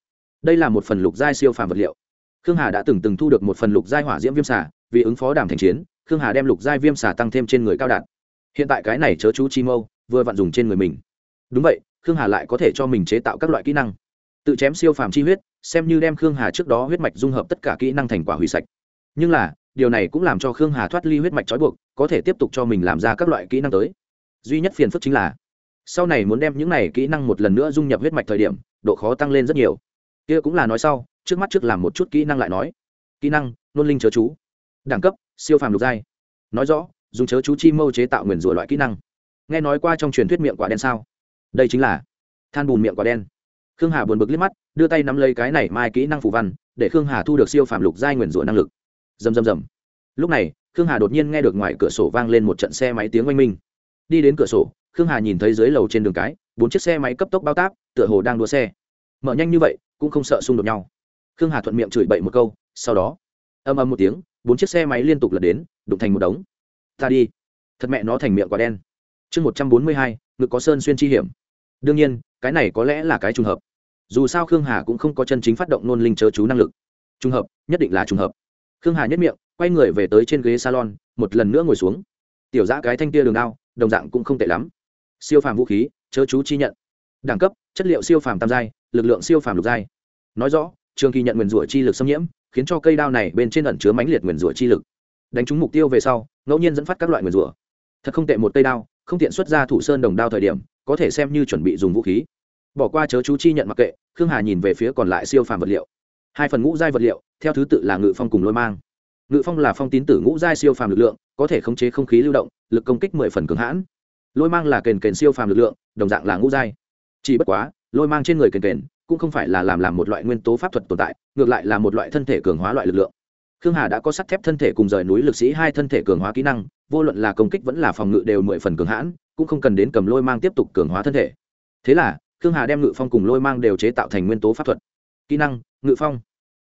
Đây là một phần lục giai siêu phàm vật liệu. Khương hà đã từng từng thu được một phần lục giai hỏa diễm viêm xả vì ứng phó đàm thành chiến, khương hà đem lục giai viêm xả tăng thêm trên người cao đạt hiện tại cái này chớ chú chi mâu, vừa vặn dùng trên người mình. Đúng vậy, khương hà lại có thể cho mình chế tạo các loại kỹ năng tự chém siêu phàm chi huyết, xem như đem khương hà trước đó huyết mạch dung hợp tất cả kỹ năng thành quả hủy sạch. Nhưng là, điều này cũng làm cho khương hà thoát ly huyết mạch trói buộc, có thể tiếp tục cho mình làm ra các loại kỹ năng tới. Duy nhất phiền phức chính là, sau này muốn đem những này kỹ năng một lần nữa dung nhập huyết mạch thời điểm, độ khó tăng lên rất nhiều. Kia cũng là nói sau, trước mắt trước làm một chút kỹ năng lại nói. Kỹ năng, nôn linh chớ chú. Đẳng cấp, siêu phàm lục giai. Nói rõ, dùng chớ chú chi mâu chế tạo nguyền rủa loại kỹ năng. Nghe nói qua trong truyền thuyết miệng quả đen sao? Đây chính là than bùn miệng quả đen khương hà buồn bực liếc mắt, đưa tay nắm lấy cái này mai kỹ năng phù văn, để khương hà thu được siêu phạm lục giai nguyền rủa năng lực. Dầm dầm dầm lúc này, khương hà đột nhiên nghe được ngoài cửa sổ vang lên một trận xe máy tiếng oanh minh. Đi đến cửa sổ, khương hà nhìn thấy dưới lầu trên đường cái, bốn chiếc xe máy cấp tốc bao tác tựa hồ đang đua xe. Mở nhanh như vậy, cũng không sợ xung đột nhau. Khương hà thuận miệng chửi bậy một câu, sau đó, âm âm một tiếng, bốn chiếc xe máy liên tục lật đến, đụng thành một đống. Ta đi. Thật mẹ nó thành miệng quả đen. Chương một trăm bốn mươi hai, ngực có sơn xuyên chi hiểm. Đương nhiên cái này có lẽ là cái trùng hợp. Dù sao khương hà cũng không có chân chính phát động nôn linh chớ chú năng lực. Trùng hợp, nhất định là trùng hợp. Khương hà nhất miệng, quay người về tới trên ghế salon, một lần nữa ngồi xuống. Tiểu giã cái thanh tia đường đao, đồng dạng cũng không tệ lắm. Siêu phàm vũ khí, chớ chú chi nhận. Đẳng cấp, chất liệu siêu phàm tam giai, lực lượng siêu phàm lục giai. Nói rõ, trường kỳ nhận nguyền rủa chi lực xâm nhiễm, khiến cho cây đao này bên trên ẩn chứa mãnh liệt nguyền rủa chi lực. Đánh trúng mục tiêu về sau, ngẫu nhiên dẫn phát các loại nguyền rủa. Thật không tệ một cây đao, không tiện xuất ra thủ sơn đồng đao thời điểm, có thể xem như chuẩn bị dùng vũ khí bỏ qua chớ chú chi nhận mặc kệ, khương hà nhìn về phía còn lại siêu phàm vật liệu. Hai phần ngũ giai vật liệu, theo thứ tự là ngự phong cùng lôi mang. Ngự phong là phong tín tử ngũ giai siêu phàm lực lượng, có thể khống chế không khí lưu động, lực công kích mười phần cường hãn. Lôi mang là kền kền siêu phàm lực lượng, đồng dạng là ngũ giai. Chỉ bất quá, lôi mang trên người kền kền, cũng không phải là làm làm một loại nguyên tố pháp thuật tồn tại, ngược lại là một loại thân thể cường hóa loại lực lượng. Khương hà đã có sắt thép thân thể cùng rời núi lực sĩ hai thân thể cường hóa kỹ năng, vô luận là công kích vẫn là phòng ngự đều mười phần cường hãn, cũng không cần đến cầm lôi mang tiếp tục cường hóa thân thể. Thế là khương hà đem ngự phong cùng lôi mang đều chế tạo thành nguyên tố pháp thuật. Kỹ năng, ngự phong.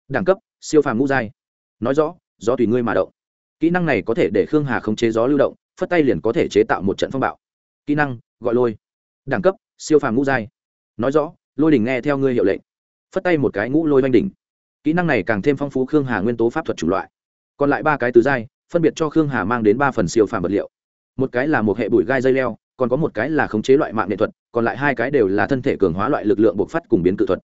Đẳng cấp, siêu phàm ngũ giai. Nói rõ, gió tùy ngươi mà động. Kỹ năng này có thể để khương hà khống chế gió lưu động, phất tay liền có thể chế tạo một trận phong bạo. Kỹ năng, gọi lôi. Đẳng cấp, siêu phàm ngũ giai. Nói rõ, lôi đỉnh nghe theo ngươi hiệu lệnh. Phất tay một cái ngũ lôi oanh đỉnh. Kỹ năng này càng thêm phong phú khương hà nguyên tố pháp thuật chủ loại. Còn lại ba cái tứ giai, phân biệt cho khương hà mang đến ba phần siêu phàm vật liệu. Một cái là một hệ bụi gai dây leo còn có một cái là khống chế loại mạng nghệ thuật, còn lại hai cái đều là thân thể cường hóa loại lực lượng bộc phát cùng biến cự thuật.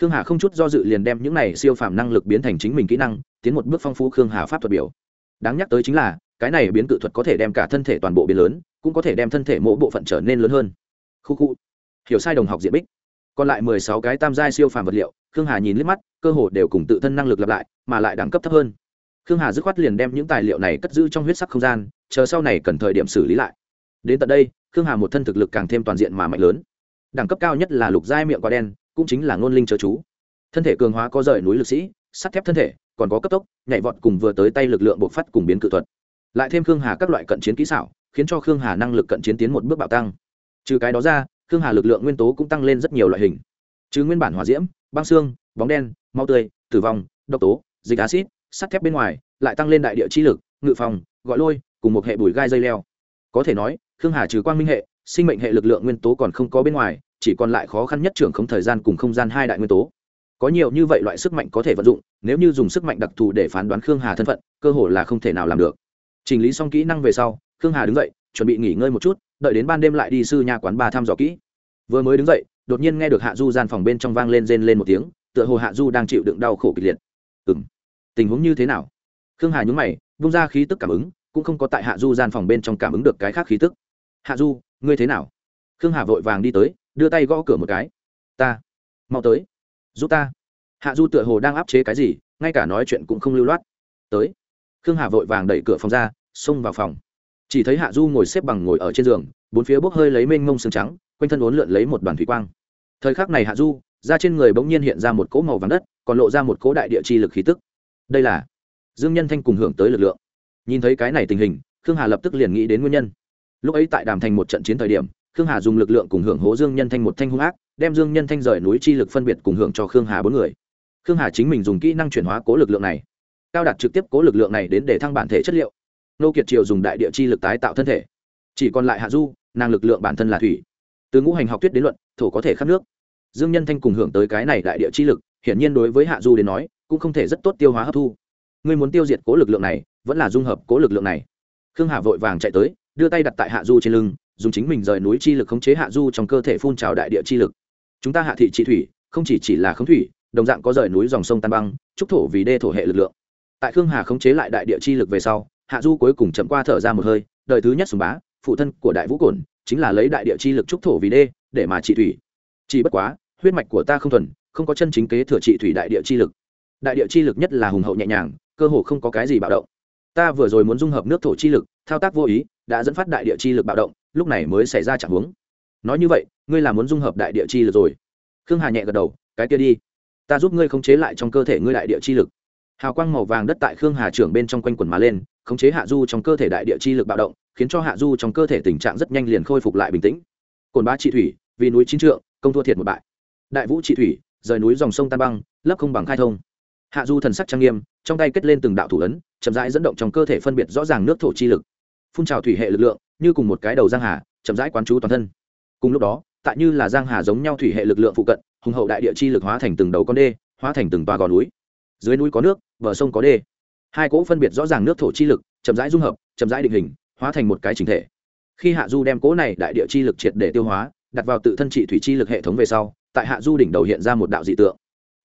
Khương hà không chút do dự liền đem những này siêu phàm năng lực biến thành chính mình kỹ năng, tiến một bước phong phú khương hà pháp thuật biểu. Đáng nhắc tới chính là, cái này biến cự thuật có thể đem cả thân thể toàn bộ biến lớn, cũng có thể đem thân thể mỗi bộ phận trở nên lớn hơn. Khu khu. Hiểu sai đồng học diện bích. Còn lại mười sáu cái tam giai siêu phàm vật liệu, khương hà nhìn liếc mắt, cơ hồ đều cùng tự thân năng lực lặp lại, mà lại đẳng cấp thấp hơn. Khương hà dứt khoát liền đem những tài liệu này cất giữ trong huyết sắc không gian, chờ sau này cần thời điểm xử lý lại đến tận đây, khương hà một thân thực lực càng thêm toàn diện mà mạnh lớn. Đẳng cấp cao nhất là lục giai miệng quả đen, cũng chính là ngôn linh chớ chú. Thân thể cường hóa có rời núi lực sĩ, sắt thép thân thể, còn có cấp tốc, nhảy vọt cùng vừa tới tay lực lượng bộc phát cùng biến cự thuật. Lại thêm khương hà các loại cận chiến kỹ xảo, khiến cho khương hà năng lực cận chiến tiến một bước bạo tăng. Trừ cái đó ra, khương hà lực lượng nguyên tố cũng tăng lên rất nhiều loại hình. Trừ nguyên bản hỏa diễm, băng xương, bóng đen mau tươi, tử vong, độc tố, dịch acid sắt thép bên ngoài, lại tăng lên đại địa chi lực, ngự phòng, gọi lôi, cùng một hệ bùi gai dây leo. Có thể nói khương hà trừ quang minh hệ, sinh mệnh hệ lực lượng nguyên tố còn không có bên ngoài, chỉ còn lại khó khăn nhất trưởng không thời gian cùng không gian hai đại nguyên tố. Có nhiều như vậy loại sức mạnh có thể vận dụng, nếu như dùng sức mạnh đặc thù để phán đoán khương hà thân phận, cơ hội là không thể nào làm được. Chỉnh lý xong kỹ năng về sau, khương hà đứng dậy, chuẩn bị nghỉ ngơi một chút, đợi đến ban đêm lại đi sư nhà quán ba thăm dò kỹ. Vừa mới đứng dậy, đột nhiên nghe được hạ du gian phòng bên trong vang lên rên lên một tiếng, tựa hồ hạ du đang chịu đựng đau khổ kịch liệt. Ừ m tình huống như thế nào? Khương hà nhún mày, vung ra khí tức cảm ứng, cũng không có tại hạ du gian phòng bên trong cảm ứng được cái khác khí tức hạ du, ngươi thế nào? Khương hà vội vàng đi tới, đưa tay gõ cửa một cái. Ta, mau tới, giúp ta. Hạ du tựa hồ đang áp chế cái gì, ngay cả nói chuyện cũng không lưu loát. Tới. Khương hà vội vàng đẩy cửa phòng ra, xông vào phòng. Chỉ thấy hạ du ngồi xếp bằng ngồi ở trên giường, bốn phía bốc hơi lấy mênh mông sương trắng, quanh thân uốn lượn lấy một đoàn thủy quang. Thời khắc này hạ du ra trên người bỗng nhiên hiện ra một cỗ màu vàng đất, còn lộ ra một cỗ đại địa chi lực khí tức. Đây là dương nhân thanh cùng hưởng tới lực lượng. Nhìn thấy cái này tình hình, khương hà lập tức liền nghĩ đến nguyên nhân lúc ấy tại đàm thành một trận chiến thời điểm, khương hà dùng lực lượng cùng hưởng hố dương nhân thanh một thanh hung ác, đem dương nhân thanh rời núi chi lực phân biệt cùng hưởng cho khương hà bốn người. Khương hà chính mình dùng kỹ năng chuyển hóa cố lực lượng này, cao đạt trực tiếp cố lực lượng này đến để thăng bản thể chất liệu. Nô kiệt triều dùng đại địa chi lực tái tạo thân thể, chỉ còn lại hạ du năng lực lượng bản thân là thủy. Từ ngũ hành học thuyết đến luận, thổ có thể khắc nước. Dương nhân thanh cùng hưởng tới cái này đại địa chi lực, hiển nhiên đối với hạ du đến nói, cũng không thể rất tốt tiêu hóa hấp thu. Ngươi muốn tiêu diệt cố lực lượng này, vẫn là dung hợp cố lực lượng này. Khương hà vội vàng chạy tới đưa tay đặt tại hạ du trên lưng, dùng chính mình rời núi chi lực khống chế hạ du trong cơ thể phun trào đại địa chi lực. Chúng ta hạ thị trị thủy, không chỉ chỉ là khống thủy, đồng dạng có rời núi dòng sông tan băng trúc thổ vì đê thổ hệ lực lượng. Tại khương hà khống chế lại đại địa chi lực về sau, hạ du cuối cùng chậm qua thở ra một hơi, đời thứ nhất sùng bá, phụ thân của đại vũ cổn, chính là lấy đại địa chi lực trúc thổ vì đê, để mà trị thủy. Chỉ bất quá, huyết mạch của ta không thuần, không có chân chính kế thừa trị thủy đại địa chi lực. Đại địa chi lực nhất là hùng hậu nhẹ nhàng, cơ hồ không có cái gì bạo động. Ta vừa rồi muốn dung hợp nước thổ chi lực, thao tác vô ý đã dẫn phát đại địa chi lực bạo động, lúc này mới xảy ra trạng huống. Nói như vậy, ngươi là muốn dung hợp đại địa chi lực rồi. Khương hà nhẹ gật đầu, cái kia đi. Ta giúp ngươi khống chế lại trong cơ thể ngươi đại địa chi lực. Hào quang màu vàng đất tại khương hà trưởng bên trong quanh quần má lên, khống chế hạ du trong cơ thể đại địa chi lực bạo động, khiến cho hạ du trong cơ thể tình trạng rất nhanh liền khôi phục lại bình tĩnh. Cồn ba trị thủy, vì núi chín trượng, công thua thiệt một bại. Đại vũ trị thủy, rời núi dòng sông tan băng lấp không bằng khai thông. Hạ du thần sắc trang nghiêm, trong tay kết lên từng đạo thủ ấn, chậm rãi dẫn động trong cơ thể phân biệt rõ ràng nước thổ chi lực phun trào thủy hệ lực lượng, như cùng một cái đầu giang hà, chậm rãi quán chú toàn thân. Cùng lúc đó, tại như là giang hà giống nhau thủy hệ lực lượng phụ cận, hùng hậu đại địa chi lực hóa thành từng đầu con đê, hóa thành từng tòa gò núi. Dưới núi có nước, bờ sông có đê. Hai cỗ phân biệt rõ ràng nước thổ chi lực, chậm rãi dung hợp, chậm rãi định hình, hóa thành một cái chính thể. Khi hạ du đem cỗ này đại địa chi lực triệt để tiêu hóa, đặt vào tự thân trị thủy chi lực hệ thống về sau, tại hạ du đỉnh đầu hiện ra một đạo dị tượng.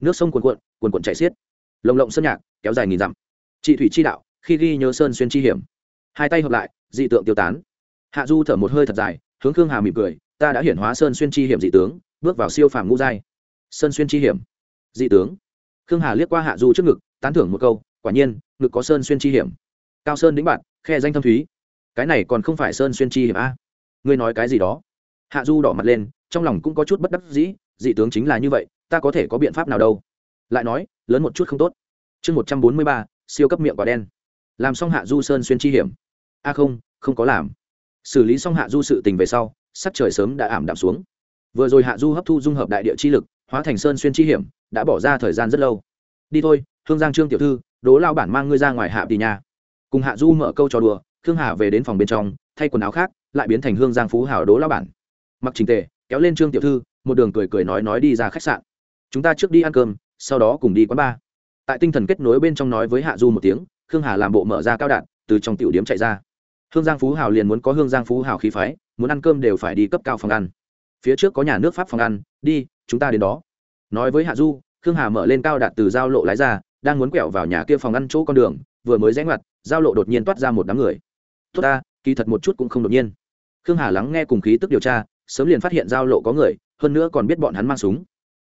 Nước sông cuồn cuộn cuồn cuộn chảy xiết. Lồng lộng sơn nhạc, kéo dài nghìn dặm. Trị thủy chi đạo, khi ghi nhớ sơn xuyên chi hiểm hai tay hợp lại, dị tượng tiêu tán. Hạ du thở một hơi thật dài, hướng khương hà mỉm cười, ta đã hiển hóa sơn xuyên chi hiểm dị tướng, bước vào siêu phàm ngũ giai. Sơn xuyên chi hiểm. Dị tướng. Khương hà liếc qua hạ du trước ngực, tán thưởng một câu, quả nhiên, ngực có sơn xuyên chi hiểm. Cao sơn đĩnh bạn, khe danh thâm thúy. Cái này còn không phải sơn xuyên chi hiểm a? Ngươi nói cái gì đó? Hạ du đỏ mặt lên, trong lòng cũng có chút bất đắc dĩ, dị tướng chính là như vậy, ta có thể có biện pháp nào đâu? Lại nói, lớn một chút không tốt. Chương một trăm bốn mươi ba, siêu cấp miệng quả đen. Làm xong hạ du sơn xuyên chi hiểm a không không có làm. Xử lý xong hạ du sự tình về sau, sắc trời sớm đã ảm đạm xuống. Vừa rồi hạ du hấp thu dung hợp đại địa chi lực, hóa thành sơn xuyên chi hiểm, đã bỏ ra thời gian rất lâu. Đi thôi, hương giang trương tiểu thư đố lao bản mang ngươi ra ngoài hạ đi nhà. Cùng hạ du mở câu trò đùa, khương hà về đến phòng bên trong, thay quần áo khác, lại biến thành hương giang phú hảo đố lao bản. Mặc trình tề, kéo lên trương tiểu thư, một đường cười cười nói nói đi ra khách sạn. Chúng ta trước đi ăn cơm, sau đó cùng đi quán bar. Tại tinh thần kết nối bên trong nói với hạ du một tiếng, khương hà làm bộ mở ra cao đạn, từ trong tiểu điếm chạy ra hương giang phú hào liền muốn có hương giang phú hào khí phái, muốn ăn cơm đều phải đi cấp cao phòng ăn. Phía trước có nhà nước pháp phòng ăn, đi, chúng ta đến đó. Nói với hạ du, khương hà mở lên cao đạt từ giao lộ lái ra, đang muốn quẹo vào nhà kia phòng ăn chỗ con đường, vừa mới rẽ ngoặt, giao lộ đột nhiên toát ra một đám người. Tốt ta, kỳ thật một chút cũng không đột nhiên. Khương hà lắng nghe cùng khí tức điều tra, sớm liền phát hiện giao lộ có người, hơn nữa còn biết bọn hắn mang súng.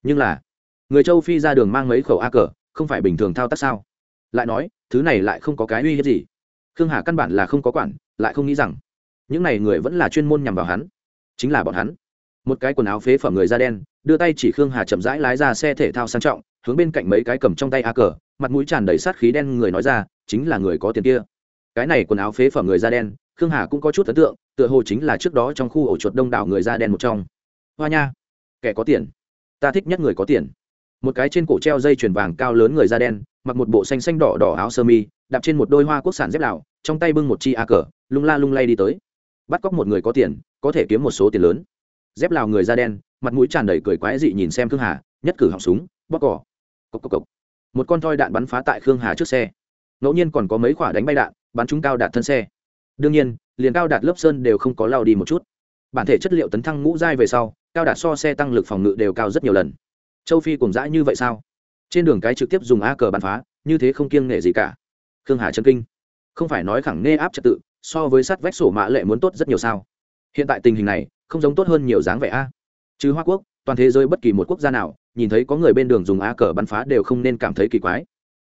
Nhưng là, người châu phi ra đường mang mấy khẩu a cờ, không phải bình thường thao tác sao? Lại nói, thứ này lại không có cái uy hiếp gì khương hà căn bản là không có quản, lại không nghĩ rằng những này người vẫn là chuyên môn nhằm vào hắn. Chính là bọn hắn. Một cái quần áo phế phẩm người da đen, đưa tay chỉ khương hà chậm rãi lái ra xe thể thao sang trọng, hướng bên cạnh mấy cái cầm trong tay a cờ, mặt mũi tràn đầy sát khí đen người nói ra, chính là người có tiền kia. Cái này quần áo phế phẩm người da đen, khương hà cũng có chút ấn tượng, tựa hồ chính là trước đó trong khu ổ chuột đông đảo người da đen một trong. Hoa nha, kẻ có tiền. Ta thích nhất người có tiền. Một cái trên cổ treo dây chuyền vàng cao lớn người da đen, mặc một bộ xanh xanh đỏ đỏ áo sơ mi đạp trên một đôi hoa quốc sản dép lào, trong tay bưng một chi a cờ, lung la lung lay đi tới. Bắt cóc một người có tiền, có thể kiếm một số tiền lớn. Dép lào người da đen, mặt mũi tràn đầy cười quái dị nhìn xem khương hà, nhất cử họng súng bóc cỏ cốc cốc cốc. một con thoi đạn bắn phá tại khương hà trước xe. Ngẫu nhiên còn có mấy quả đánh bay đạn, bắn chúng cao đạt thân xe. Đương nhiên, liền cao đạt lớp sơn đều không có lao đi một chút. Bản thể chất liệu tấn thăng ngũ dai về sau, cao đạt so xe tăng lực phòng ngự đều cao rất nhiều lần. Châu phi cùng dã như vậy sao? Trên đường cái trực tiếp dùng a cờ bắn phá, như thế không kiêng nghệ gì cả khương hà chân kinh. Không phải nói khẳng nê áp trật tự, so với sát vách sổ mã lệ muốn tốt rất nhiều sao? Hiện tại tình hình này, không giống tốt hơn nhiều dáng vẻ a. Chứ hoa quốc, toàn thế giới bất kỳ một quốc gia nào, nhìn thấy có người bên đường dùng a cờ bắn phá đều không nên cảm thấy kỳ quái.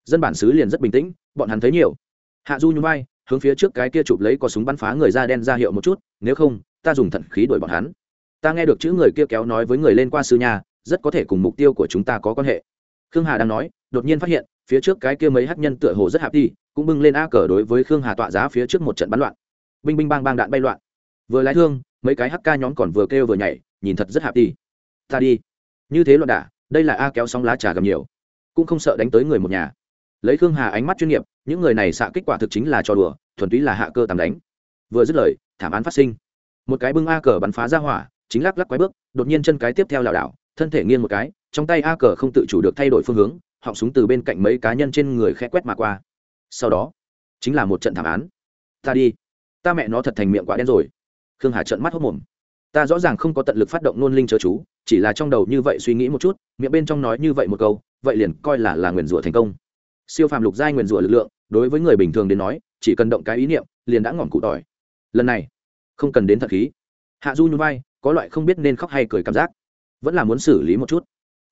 Dân bản xứ liền rất bình tĩnh, bọn hắn thấy nhiều. Hạ du nhún vai, hướng phía trước cái kia chụp lấy có súng bắn phá người da đen ra hiệu một chút, nếu không, ta dùng thận khí đuổi bọn hắn. Ta nghe được chữ người kia kéo nói với người lên qua sư nhà, rất có thể cùng mục tiêu của chúng ta có quan hệ. Khương hà đang nói, đột nhiên phát hiện, phía trước cái kia mấy hát nhân tựa hồ rất hạp đi cũng bưng lên a cờ đối với khương hà tọa giá phía trước một trận bắn loạn. Binh binh bang bang đạn bay loạn. Vừa lái thương, mấy cái hk nhóm còn vừa kêu vừa nhảy, nhìn thật rất hạp đi. Ta đi. Như thế loạn đả, đây là a kéo sóng lá trà gầm nhiều. Cũng không sợ đánh tới người một nhà. Lấy khương hà ánh mắt chuyên nghiệp, những người này xạ kết quả thực chính là trò đùa, thuần túy là hạ cơ tàm đánh. Vừa dứt lời, thảm án phát sinh. Một cái bưng a cờ bắn phá ra hỏa, chính lắc lắc quái bước, đột nhiên chân cái tiếp theo lảo đảo, thân thể nghiêng một cái, trong tay a cờ không tự chủ được thay đổi phương hướng, họng súng từ bên cạnh mấy cá nhân trên người khẽ quét mà qua sau đó, chính là một trận thảm án. Ta đi. Ta mẹ nó thật thành miệng quả đen rồi. Khương hà trợn mắt hốc mồm. Ta rõ ràng không có tận lực phát động nôn linh chớ chú, chỉ là trong đầu như vậy suy nghĩ một chút, miệng bên trong nói như vậy một câu, vậy liền coi là là nguyền rủa thành công. Siêu phàm lục giai nguyền rủa lực lượng, đối với người bình thường đến nói, chỉ cần động cái ý niệm, liền đã ngỏm cụ tỏi. Lần này, không cần đến thật khí. Hạ du nhún vai, có loại không biết nên khóc hay cười cảm giác. Vẫn là muốn xử lý một chút.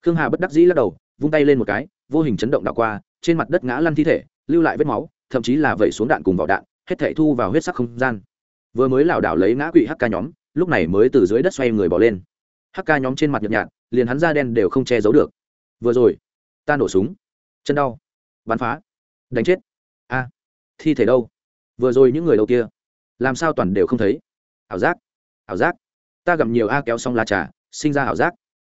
Khương hà bất đắc dĩ lắc đầu, vung tay lên một cái, vô hình chấn động đảo qua, trên mặt đất ngã lăn thi thể lưu lại vết máu, thậm chí là vẩy xuống đạn cùng vỏ đạn, hết thể thu vào huyết sắc không gian. Vừa mới lảo đảo lấy ngã quỵ hắc ca nhóm, lúc này mới từ dưới đất xoay người bỏ lên. Hắc ca nhóm trên mặt nhợt nhạt, liền hắn da đen đều không che giấu được. Vừa rồi, ta nổ súng. Chân đau. Bắn phá. Đánh chết. A. Thi thể đâu? Vừa rồi những người đâu kia? Làm sao toàn đều không thấy? Ảo giác. Ảo giác. Ta gặm nhiều a kéo xong lá trà, sinh ra ảo giác.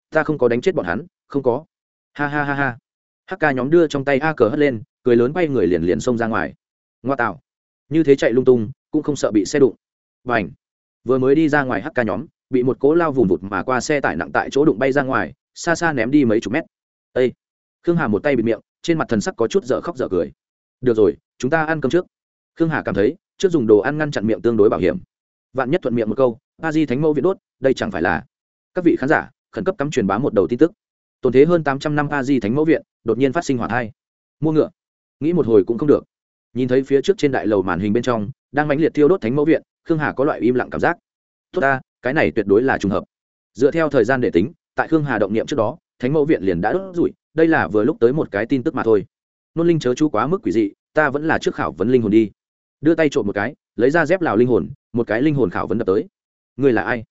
Ta không có đánh chết bọn hắn, không có. Ha ha ha ha. Hắc ca nhóm đưa trong tay a cờ hất lên cười lớn bay người liền liền xông ra ngoài. Ngoa tạo. Như thế chạy lung tung, cũng không sợ bị xe đụng. Và ảnh vừa mới đi ra ngoài hắc ca nhóm, bị một cố lao vùng vụt mà qua xe tải nặng tại chỗ đụng bay ra ngoài, xa xa ném đi mấy chục mét. Ây khương hà một tay bịt miệng, trên mặt thần sắc có chút dở khóc dở cười. Được rồi, chúng ta ăn cơm trước. Khương hà cảm thấy, trước dùng đồ ăn ngăn chặn miệng tương đối bảo hiểm. Vạn nhất thuận miệng một câu, a di thánh mẫu viện đốt, đây chẳng phải là các vị khán giả, khẩn cấp cắm truyền bá một đầu tin tức. Tồn thế hơn tám trăm năm a di thánh mẫu viện, đột nhiên phát sinh hỏa thai. Mua ngựa nghĩ một hồi cũng không được. Nhìn thấy phía trước trên đại lầu màn hình bên trong, đang mãnh liệt thiêu đốt thánh mẫu viện, khương hà có loại im lặng cảm giác. Tốt ta, cái này tuyệt đối là trùng hợp. Dựa theo thời gian để tính, tại khương hà động niệm trước đó, thánh mẫu viện liền đã đốt rủi, đây là vừa lúc tới một cái tin tức mà thôi. Nôn linh chớ chú quá mức quỷ dị, ta vẫn là trước khảo vấn linh hồn đi. Đưa tay trộm một cái, lấy ra dép lào linh hồn, một cái linh hồn khảo vấn đập tới. Người là ai?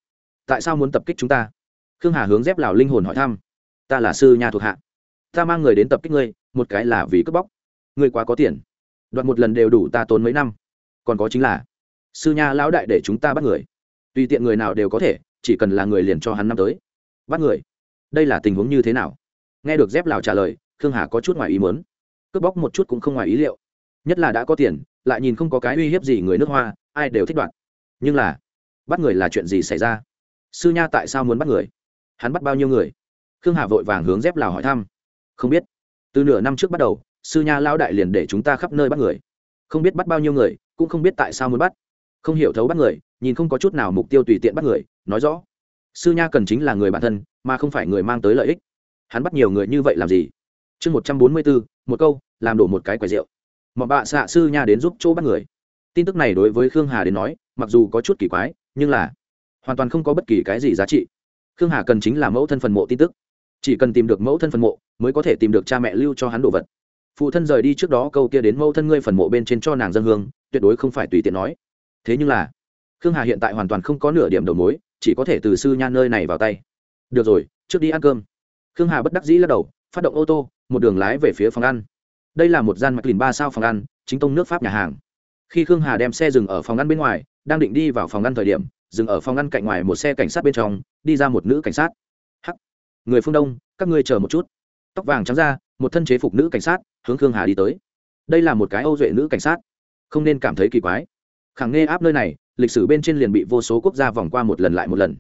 Tại sao muốn tập kích chúng ta? Khương hà hướng dép lào linh hồn hỏi thăm. Ta là sư nhà thuộc hạ. Ta mang người đến tập kích ngươi, một cái là vì cướp bóc ngươi quá có tiền. Đoạt một lần đều đủ ta tốn mấy năm. Còn có chính là, sư nha lão đại để chúng ta bắt người. Tùy tiện người nào đều có thể, chỉ cần là người liền cho hắn năm tới. Bắt người. Đây là tình huống như thế nào? Nghe được dép lào trả lời, khương hà có chút ngoài ý muốn. Cướp bóc một chút cũng không ngoài ý liệu. Nhất là đã có tiền, lại nhìn không có cái uy hiếp gì người nước hoa, ai đều thích đoạt. Nhưng là, bắt người là chuyện gì xảy ra? Sư nha tại sao muốn bắt người? Hắn bắt bao nhiêu người? Khương hà vội vàng hướng dép lào hỏi thăm. Không biết. Từ nửa năm trước bắt đầu sư nha Lão đại liền để chúng ta khắp nơi bắt người. Không biết bắt bao nhiêu người, cũng không biết tại sao muốn bắt. Không hiểu thấu bắt người, nhìn không có chút nào mục tiêu tùy tiện bắt người, nói rõ. Sư nha cần chính là người bản thân, mà không phải người mang tới lợi ích. Hắn bắt nhiều người như vậy làm gì? Chương một trăm bốn mươi bốn, một câu, làm đổ một cái quầy rượu. Mọi bạ xạ sư nha đến giúp chỗ bắt người. Tin tức này đối với khương hà đến nói, mặc dù có chút kỳ quái, nhưng là hoàn toàn không có bất kỳ cái gì giá trị. Khương hà cần chính là mẫu thân phần mộ tin tức. Chỉ cần tìm được mẫu thân phần mộ, mới có thể tìm được cha mẹ lưu cho hắn đồ vật phụ thân rời đi trước đó câu kia đến mẫu thân ngươi phần mộ bên trên cho nàng dân hương, tuyệt đối không phải tùy tiện nói. Thế nhưng là, khương hà hiện tại hoàn toàn không có nửa điểm đầu mối, chỉ có thể từ sư nhan nơi này vào tay. Được rồi, trước đi ăn cơm. Khương hà bất đắc dĩ lắc đầu, phát động ô tô, một đường lái về phía phòng ăn. Đây là một gian mạch lìn ba sao phòng ăn, chính tông nước pháp nhà hàng. Khi khương hà đem xe dừng ở phòng ăn bên ngoài, đang định đi vào phòng ăn thời điểm, dừng ở phòng ăn cạnh ngoài một xe cảnh sát bên trong, đi ra một nữ cảnh sát. Hắc, người phương đông, các ngươi chờ một chút tóc vàng trắng ra, một thân chế phục nữ cảnh sát, hướng khương hà đi tới. Đây là một cái âu duệ nữ cảnh sát. Không nên cảm thấy kỳ quái. Khẳng nghe áp nơi này, lịch sử bên trên liền bị vô số quốc gia vòng qua một lần lại một lần.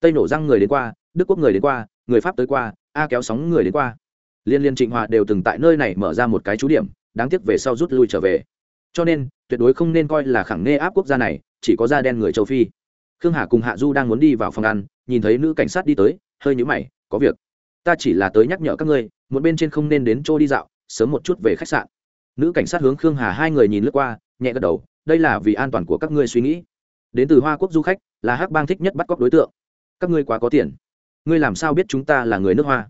Tây nổ răng người đến qua, đức quốc người đến qua, người pháp tới qua, a kéo sóng người đến qua. Liên liên trịnh hòa đều từng tại nơi này mở ra một cái trú điểm, đáng tiếc về sau rút lui trở về. Cho nên, tuyệt đối không nên coi là khẳng nê áp quốc gia này, chỉ có da đen người châu phi. Khương hà cùng hạ du đang muốn đi vào phòng ăn, nhìn thấy nữ cảnh sát đi tới, hơi nhũ mày, có việc ta chỉ là tới nhắc nhở các ngươi, một bên trên không nên đến chỗ đi dạo, sớm một chút về khách sạn. Nữ cảnh sát hướng khương hà hai người nhìn lướt qua, nhẹ gật đầu, đây là vì an toàn của các ngươi suy nghĩ. Đến từ hoa quốc du khách, là hắc bang thích nhất bắt cóc đối tượng. Các ngươi quá có tiền. Ngươi làm sao biết chúng ta là người nước hoa?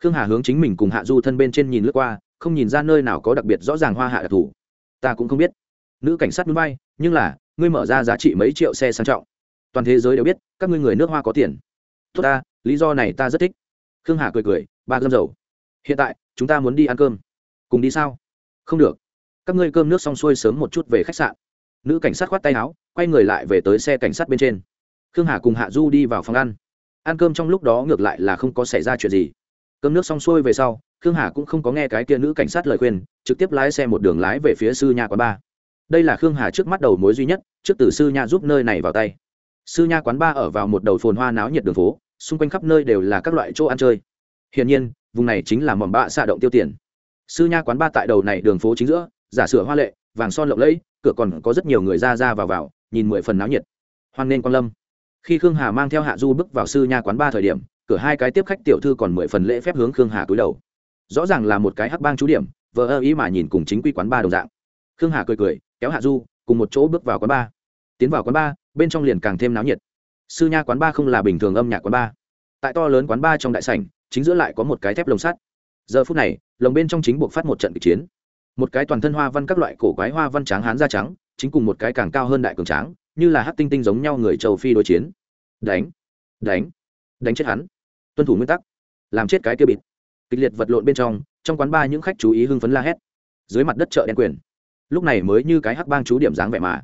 Khương hà hướng chính mình cùng hạ du thân bên trên nhìn lướt qua, không nhìn ra nơi nào có đặc biệt rõ ràng hoa hạ đặc thù. Ta cũng không biết. Nữ cảnh sát núi bay nhưng là, ngươi mở ra giá trị mấy triệu xe sang trọng. Toàn thế giới đều biết, các ngươi người nước hoa có tiền. Tốt ta, lý do này ta rất thích khương hà cười cười, ba gâm dầu. Hiện tại, chúng ta muốn đi ăn cơm. Cùng đi sao? Không được. Các ngươi cơm nước xong xuôi sớm một chút về khách sạn. Nữ cảnh sát khoát tay áo, quay người lại về tới xe cảnh sát bên trên. Khương hà cùng hạ du đi vào phòng ăn. Ăn cơm trong lúc đó ngược lại là không có xảy ra chuyện gì. Cơm nước xong xuôi về sau, khương hà cũng không có nghe cái kia nữ cảnh sát lời khuyên, trực tiếp lái xe một đường lái về phía sư nhà quán ba. Đây là khương hà trước mắt đầu mối duy nhất, trước từ sư nha giúp nơi này vào tay. Sư nha quán ba ở vào một đầu phồn hoa náo nhiệt đường phố xung quanh khắp nơi đều là các loại chỗ ăn chơi. Hiển nhiên, vùng này chính là mỏm bạ xạ động tiêu tiền. Sư nha quán ba tại đầu này đường phố chính giữa, giả sửa hoa lệ, vàng son lộng lẫy, cửa còn có rất nhiều người ra ra vào vào, nhìn mười phần náo nhiệt. Hoan nên quan lâm. Khi khương hà mang theo hạ du bước vào sư nha quán ba thời điểm, cửa hai cái tiếp khách tiểu thư còn mười phần lễ phép hướng khương hà cúi đầu. Rõ ràng là một cái hắc bang chú điểm, vờ ơ ý mà nhìn cùng chính quy quán ba đồng dạng. Khương hà cười cười, kéo hạ du, cùng một chỗ bước vào quán ba. Tiến vào quán ba, bên trong liền càng thêm náo nhiệt sư nha quán ba không là bình thường âm nhạc quán ba. Tại to lớn quán ba trong đại sảnh, chính giữa lại có một cái thép lồng sắt. Giờ phút này, lồng bên trong chính buộc phát một trận kịch chiến. Một cái toàn thân hoa văn các loại cổ quái hoa văn trắng hán da trắng, chính cùng một cái càng cao hơn đại cường tráng, như là hát tinh tinh giống nhau người châu phi đối chiến. Đánh đánh đánh chết hắn. Tuân thủ nguyên tắc. Làm chết cái kia bịt. Kịch liệt vật lộn bên trong trong quán ba những khách chú ý hưng phấn la hét. Dưới mặt đất chợ đen quyền. Lúc này mới như cái hắc bang chú điểm dáng vẻ mà.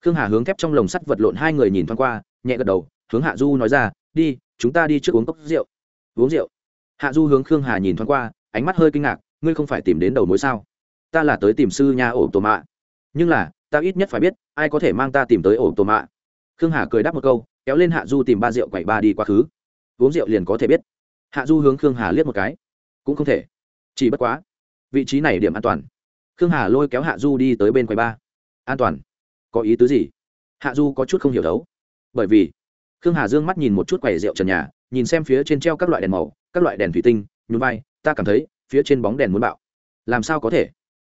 Khương hà hướng thép trong lồng sắt vật lộn hai người nhìn thoáng qua nhẹ gật đầu, hướng hạ du nói ra, đi, chúng ta đi trước uống cốc rượu. Uống rượu? Hạ du hướng khương hà nhìn thoáng qua, ánh mắt hơi kinh ngạc, ngươi không phải tìm đến đầu mối sao? Ta là tới tìm sư nhà ổ tổ mạ. Nhưng là, ta ít nhất phải biết, ai có thể mang ta tìm tới ổ tổ mạ? Khương hà cười đáp một câu, kéo lên hạ du tìm ba rượu quậy ba đi quá khứ. Uống rượu liền có thể biết. Hạ du hướng khương hà liếc một cái. Cũng không thể. Chỉ bất quá, vị trí này điểm an toàn. Khương hà lôi kéo hạ du đi tới bên quầy ba. An toàn? Có ý tứ gì? Hạ du có chút không hiểu đấu bởi vì khương hà dương mắt nhìn một chút quầy rượu trần nhà, nhìn xem phía trên treo các loại đèn màu, các loại đèn thủy tinh, nhún vai, ta cảm thấy, phía trên bóng đèn muốn bạo. Làm sao có thể?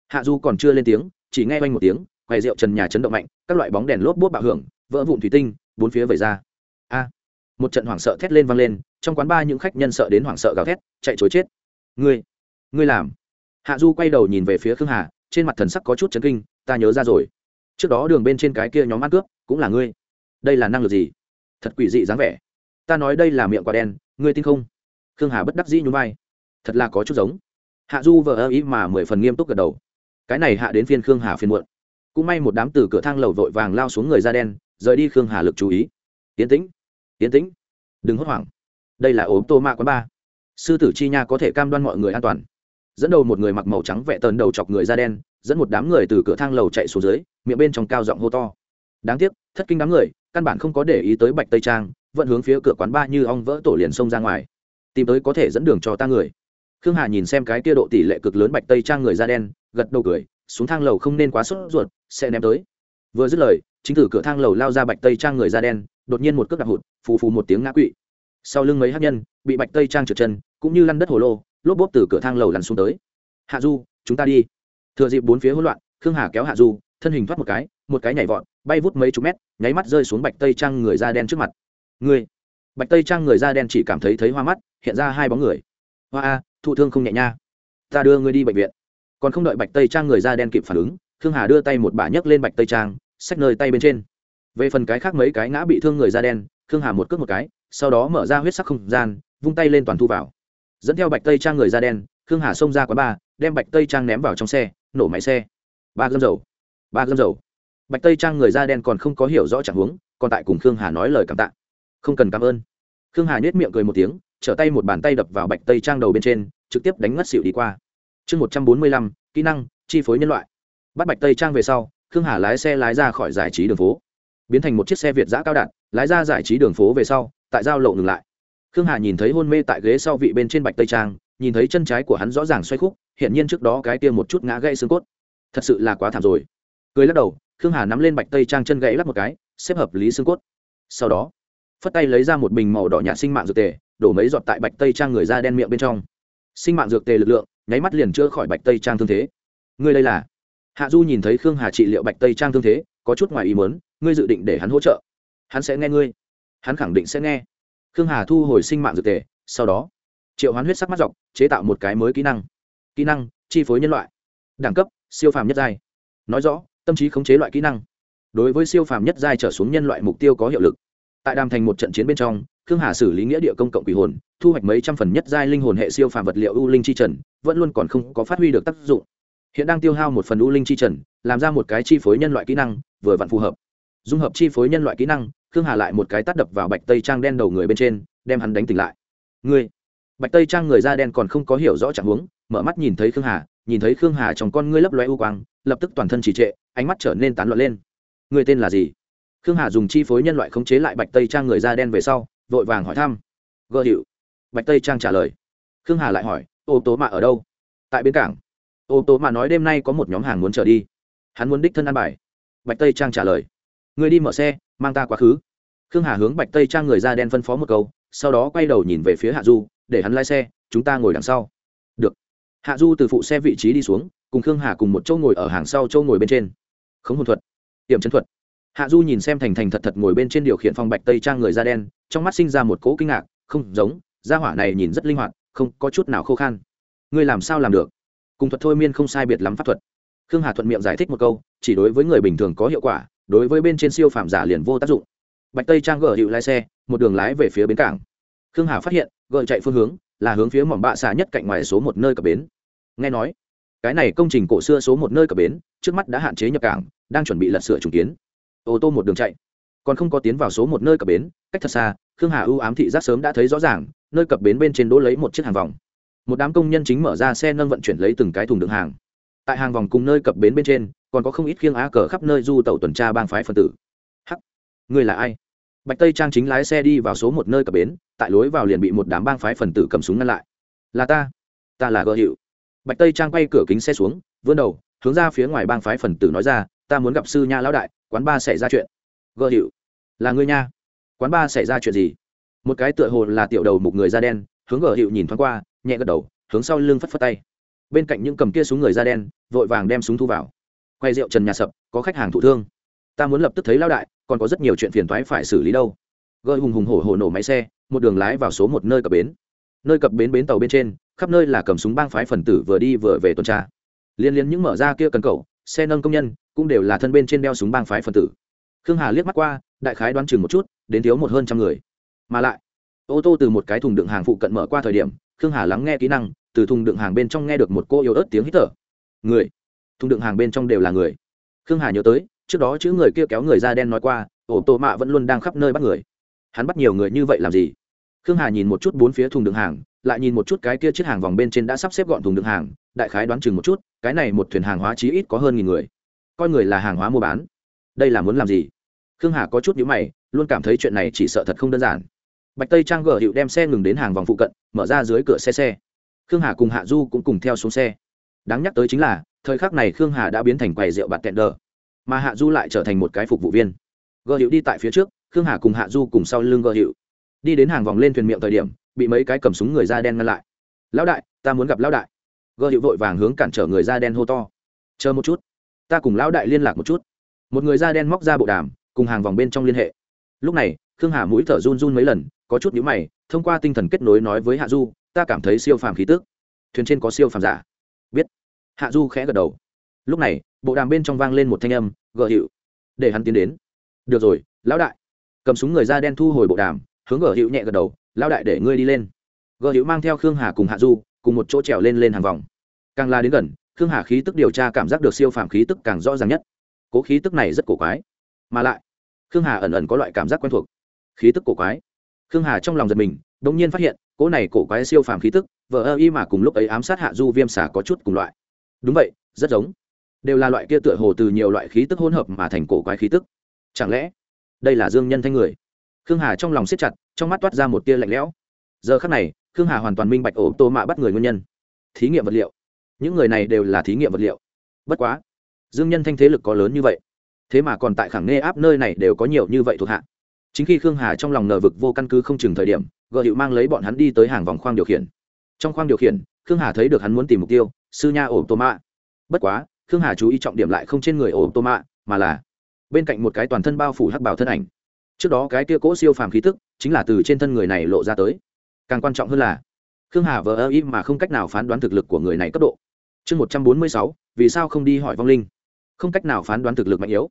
Hạ du còn chưa lên tiếng, chỉ nghe oanh một tiếng, quầy rượu trần nhà chấn động mạnh, các loại bóng đèn lốp bốt bạo hưởng, vỡ vụn thủy tinh, bốn phía vẩy ra. A! Một trận hoảng sợ thét lên vang lên, trong quán ba những khách nhân sợ đến hoảng sợ gào thét, chạy chối chết. Ngươi ngươi làm. Hạ du quay đầu nhìn về phía khương hà, trên mặt thần sắc có chút chấn kinh, ta nhớ ra rồi. Trước đó đường bên trên cái kia nhóm ăn cướp, cũng là ngươi đây là năng lực gì? Thật quỷ dị dáng vẻ. Ta nói đây là miệng quả đen, ngươi tin không? Khương hà bất đắc dĩ nhún vai. Thật là có chút giống. Hạ du vờ ơ ý mà mười phần nghiêm túc gật đầu. Cái này hạ đến phiên khương hà phiên muộn. Cũng may một đám từ cửa thang lầu vội vàng lao xuống người da đen, rời đi khương hà lực chú ý. Yến tĩnh yến tĩnh, đừng hốt hoảng. Đây là ốm tô mạ quán ba. Sư tử chi nha có thể cam đoan mọi người an toàn. Dẫn đầu một người mặc màu trắng vẽ tờn đầu chọc người da đen, dẫn một đám người từ cửa thang lầu chạy xuống dưới, miệng bên trong cao giọng hô to. Đáng tiếc, thất kinh đám người căn bản không có để ý tới bạch tây trang, vẫn hướng phía cửa quán ba như ong vỡ tổ liền xông ra ngoài. Tìm tới có thể dẫn đường cho ta người. Khương hà nhìn xem cái tia độ tỷ lệ cực lớn bạch tây trang người da đen, gật đầu cười, xuống thang lầu không nên quá sốt ruột, sẽ ném tới. Vừa dứt lời, chính từ cửa thang lầu lao ra bạch tây trang người da đen, đột nhiên một cước đạp hụt, phù phù một tiếng ngã quỵ. Sau lưng mấy hát nhân, bị bạch tây trang trượt chân, cũng như lăn đất hồ lô, lốp bốp từ cửa thang lầu lăn xuống tới. Hạ du, chúng ta đi. Thừa dịp bốn phía hỗn loạn, khương hà kéo hạ du, thân hình thoát một cái một cái nhảy vọt bay vút mấy chục mét, nháy mắt rơi xuống bạch tây trang người da đen trước mặt. Người bạch tây trang người da đen chỉ cảm thấy thấy hoa mắt, hiện ra hai bóng người. Hoa a, thụ thương không nhẹ nha. Ta đưa ngươi đi bệnh viện. Còn không đợi bạch tây trang người da đen kịp phản ứng, khương hà đưa tay một bả nhấc lên bạch tây trang, xách nơi tay bên trên. Về phần cái khác mấy cái ngã bị thương người da đen, khương hà một cước một cái, sau đó mở ra huyết sắc không gian, vung tay lên toàn thu vào. Dẫn theo bạch tây trang người da đen, khương hà xông ra quán ba đem bạch tây trang ném vào trong xe, nổ máy xe. Ba gâm dầu. Ba gâm dầu bạch tây trang người da đen còn không có hiểu rõ trạng huống, còn tại cùng khương hà nói lời cảm tạ. Không cần cảm ơn. Khương hà nhét miệng cười một tiếng, trở tay một bàn tay đập vào bạch tây trang đầu bên trên, trực tiếp đánh ngất xịu đi qua. Chương một trăm bốn mươi lăm, kỹ năng, chi phối nhân loại. Bắt bạch tây trang về sau, khương hà lái xe lái ra khỏi giải trí đường phố. Biến thành một chiếc xe việt giã cao đạn, lái ra giải trí đường phố về sau, tại giao lộ ngừng lại. Khương hà nhìn thấy hôn mê tại ghế sau vị bên trên bạch tây trang, nhìn thấy chân trái của hắn rõ ràng xoay khúc hiện nhiên trước đó cái kia một chút ngã gây xương cốt. Thật sự là quá thảm rồi. Cười lắc đầu khương hà nắm lên bạch tây trang chân gãy lắp một cái, xếp hợp lý xương cốt. Sau đó, phất tay lấy ra một bình màu đỏ nhạt sinh mạng dược tề, đổ mấy giọt tại bạch tây trang người da đen miệng bên trong. Sinh mạng dược tề lực lượng, nháy mắt liền chữa khỏi bạch tây trang thương thế. Ngươi đây là? Hạ du nhìn thấy khương hà trị liệu bạch tây trang thương thế, có chút ngoài ý mớn ngươi dự định để hắn hỗ trợ. Hắn sẽ nghe ngươi. Hắn khẳng định sẽ nghe. Khương hà thu hồi sinh mạng dược tề, sau đó, triệu hoán huyết sắc mắt dọc, chế tạo một cái mới kỹ năng. Kỹ năng, chi phối nhân loại. Đẳng cấp, siêu phàm nhất giai. Nói rõ tâm trí khống chế loại kỹ năng. Đối với siêu phàm nhất giai trở xuống nhân loại mục tiêu có hiệu lực. Tại đàm thành một trận chiến bên trong, khương hà xử lý nghĩa địa công cộng quỷ hồn, thu hoạch mấy trăm phần nhất giai linh hồn hệ siêu phàm vật liệu u linh chi trần, vẫn luôn còn không có phát huy được tác dụng. Hiện đang tiêu hao một phần u linh chi trần, làm ra một cái chi phối nhân loại kỹ năng, vừa vặn phù hợp. Dung hợp chi phối nhân loại kỹ năng, khương hà lại một cái tắt đập vào bạch tây trang đen đầu người bên trên, đem hắn đánh tỉnh lại. Ngươi! Bạch tây trang người da đen còn không có hiểu rõ trạng huống, mở mắt nhìn thấy khương hà nhìn thấy khương hà trong con ngươi lấp loe u quang, lập tức toàn thân trì trệ, ánh mắt trở nên tán loạn lên. Người tên là gì? Khương hà dùng chi phối nhân loại khống chế lại bạch tây trang người da đen về sau, vội vàng hỏi thăm. Gợ hiệu bạch tây trang trả lời. Khương hà lại hỏi, ô Tố mạ ở đâu? Tại bến cảng. Ô Tố mạ nói đêm nay có một nhóm hàng muốn trở đi. Hắn muốn đích thân ăn bài. Bạch tây trang trả lời, người đi mở xe, mang ta quá khứ. Khương hà hướng bạch tây trang người da đen phân phó một câu, sau đó quay đầu nhìn về phía hạ du, để hắn lái xe, chúng ta ngồi đằng sau hạ du từ phụ xe vị trí đi xuống, cùng khương hà cùng một chỗ ngồi ở hàng sau châu ngồi bên trên. Khống hồn thuật, tiềm chân thuật. Hạ du nhìn xem thành thành thật thật ngồi bên trên điều khiển phòng bạch tây trang người da đen, trong mắt sinh ra một cỗ kinh ngạc, không giống da hỏa này nhìn rất linh hoạt, không có chút nào khô khan. Ngươi làm sao làm được? Cùng thuật thôi miên không sai biệt lắm pháp thuật. Khương hà thuận miệng giải thích một câu, chỉ đối với người bình thường có hiệu quả, đối với bên trên siêu phạm giả liền vô tác dụng. Bạch tây trang gỡ hiệu lái xe, một đường lái về phía bến cảng. Khương hà phát hiện gợi chạy phương hướng là hướng phía mỏm bạ xạ nhất cạnh ngoài số một nơi cập bến. Nghe nói, cái này công trình cổ xưa số một nơi cập bến, trước mắt đã hạn chế nhập cảng, đang chuẩn bị lật sửa trùng kiến. Ô tô một đường chạy, còn không có tiến vào số một nơi cập bến, cách thật xa, khương hà ưu ám thị giác sớm đã thấy rõ ràng, nơi cập bến bên trên đỗ lấy một chiếc hàng vòng. Một đám công nhân chính mở ra xe nâng vận chuyển lấy từng cái thùng đựng hàng. Tại hàng vòng cùng nơi cập bến bên trên, còn có không ít khiêng á cờ khắp nơi du tàu tuần tra bang phái phân tử. Hắc, người là ai? Bạch tây trang chính lái xe đi vào số một nơi cập bến, tại lối vào liền bị một đám bang phái phần tử cầm súng ngăn lại. Là ta ta là gợ hiệu bạch tây trang quay cửa kính xe xuống, vươn đầu, hướng ra phía ngoài bang phái phần tử nói ra, ta muốn gặp sư nha lão đại, quán ba xảy ra chuyện. Gợ hiệu là ngươi nha. Quán ba xảy ra chuyện gì? Một cái tựa hồ là tiểu đầu một người da đen, hướng gợ hiệu nhìn thoáng qua, nhẹ gật đầu, hướng sau lưng phất phất tay. Bên cạnh những cầm kia súng người da đen, vội vàng đem súng thu vào. Quay rượu trần nhà sập, có khách hàng thụ thương. Ta muốn lập tức thấy lão đại còn có rất nhiều chuyện phiền toái phải xử lý đâu. Gợi hùng hùng hổ hổ nổ máy xe, một đường lái vào số một nơi cập bến. Nơi cập bến bến tàu bên trên, khắp nơi là cầm súng bang phái phần tử vừa đi vừa về tuần tra. Liên liên những mở ra kia cần cầu xe nâng công nhân, cũng đều là thân bên trên đeo súng bang phái phần tử. Khương hà liếc mắt qua, đại khái đoán chừng một chút, đến thiếu một hơn trăm người. Mà lại, ô tô từ một cái thùng đựng hàng phụ cận mở qua thời điểm, khương hà lắng nghe kỹ năng, từ thùng đựng hàng bên trong nghe được một cô yếu ớt tiếng hít thở. Người, thùng đựng hàng bên trong đều là người. Khương hà nhớ tới trước đó chữ người kia kéo người da đen nói qua, ổ tô mạ vẫn luôn đang khắp nơi bắt người. Hắn bắt nhiều người như vậy làm gì? Khương hà nhìn một chút bốn phía thùng đường hàng, lại nhìn một chút cái kia chiếc hàng vòng bên trên đã sắp xếp gọn thùng đường hàng, đại khái đoán chừng một chút, cái này một thuyền hàng hóa chí ít có hơn nghìn người. Coi người là hàng hóa mua bán. Đây là muốn làm gì? Khương hà có chút nhữ mày, luôn cảm thấy chuyện này chỉ sợ thật không đơn giản. Bạch tây trang gờ hiệu đem xe ngừng đến hàng vòng phụ cận, mở ra dưới cửa xe xe. Khương hà cùng hạ du cũng cùng theo xuống xe. Đáng nhắc tới chính là, thời khắc này khương hà đã biến thành quầy rượu bạt tẹn đờ mà hạ du lại trở thành một cái phục vụ viên. Gợ hiệu đi tại phía trước, khương hà cùng hạ du cùng sau lưng gợ hiệu đi đến hàng vòng lên thuyền miệng thời điểm, bị mấy cái cầm súng người da đen ngăn lại. Lão đại, ta muốn gặp lão đại. Gợ hiệu vội vàng hướng cản trở người da đen hô to. Chờ một chút, ta cùng lão đại liên lạc một chút. Một người da đen móc ra bộ đàm, cùng hàng vòng bên trong liên hệ. Lúc này, khương hà mũi thở run run mấy lần, có chút nhữ mày, thông qua tinh thần kết nối nói với hạ du, ta cảm thấy siêu phàm khí tức. Thuyền trên có siêu phàm giả. Biết. Hạ du khẽ gật đầu. Lúc này bộ đàm bên trong vang lên một thanh âm gợ hiệu. Để hắn tiến đến. Được rồi, lão đại. Cầm súng người da đen thu hồi bộ đàm, hướng gợ hiệu nhẹ gật đầu, lão đại để ngươi đi lên. Gợ hiệu mang theo khương hà cùng hạ du, cùng một chỗ trèo lên lên hàng vòng. Càng la đến gần, khương hà khí tức điều tra cảm giác được siêu phàm khí tức càng rõ ràng nhất. Cố khí tức này rất cổ quái. Mà lại, khương hà ẩn ẩn có loại cảm giác quen thuộc. Khí tức cổ quái. Khương hà trong lòng giật mình đ ỗ n g nhiên phát hiện, cỗ này cổ quái siêu phàm khí tức, vờ ơ y mà cùng lúc ấy ám sát hạ du viêm xả có chút cùng loại. Đúng vậy, rất giống đều là loại kia tựa hồ từ nhiều loại khí tức hỗn hợp mà thành cổ quái khí tức. Chẳng lẽ đây là dương nhân thanh người? Khương hà trong lòng siết chặt, trong mắt toát ra một tia lạnh lẽo. Giờ khắc này, khương hà hoàn toàn minh bạch ổ tô mạ bắt người nguyên nhân. Thí nghiệm vật liệu. Những người này đều là thí nghiệm vật liệu. Bất quá, dương nhân thanh thế lực có lớn như vậy. Thế mà còn tại khẳng nê áp nơi này đều có nhiều như vậy thuộc hạ. Chính khi khương hà trong lòng nờ vực vô căn cứ không chừng thời điểm gợ hiệu mang lấy bọn hắn đi tới hàng vòng khoang điều khiển. Trong khoang điều khiển, khương hà thấy được hắn muốn tìm mục tiêu, sư nha ổ tô mạ. Bất quá khương hà chú ý trọng điểm lại không trên người ổ tô mạ mà là bên cạnh một cái toàn thân bao phủ hắc bảo thân ảnh. Trước đó cái kia cỗ siêu phàm khí tức, chính là từ trên thân người này lộ ra tới. Càng quan trọng hơn là, khương hà vờ ơ ý mà không cách nào phán đoán thực lực của người này cấp độ. Chương một trăm bốn mươi sáu, vì sao không đi hỏi vong linh? Không cách nào phán đoán thực lực mạnh yếu.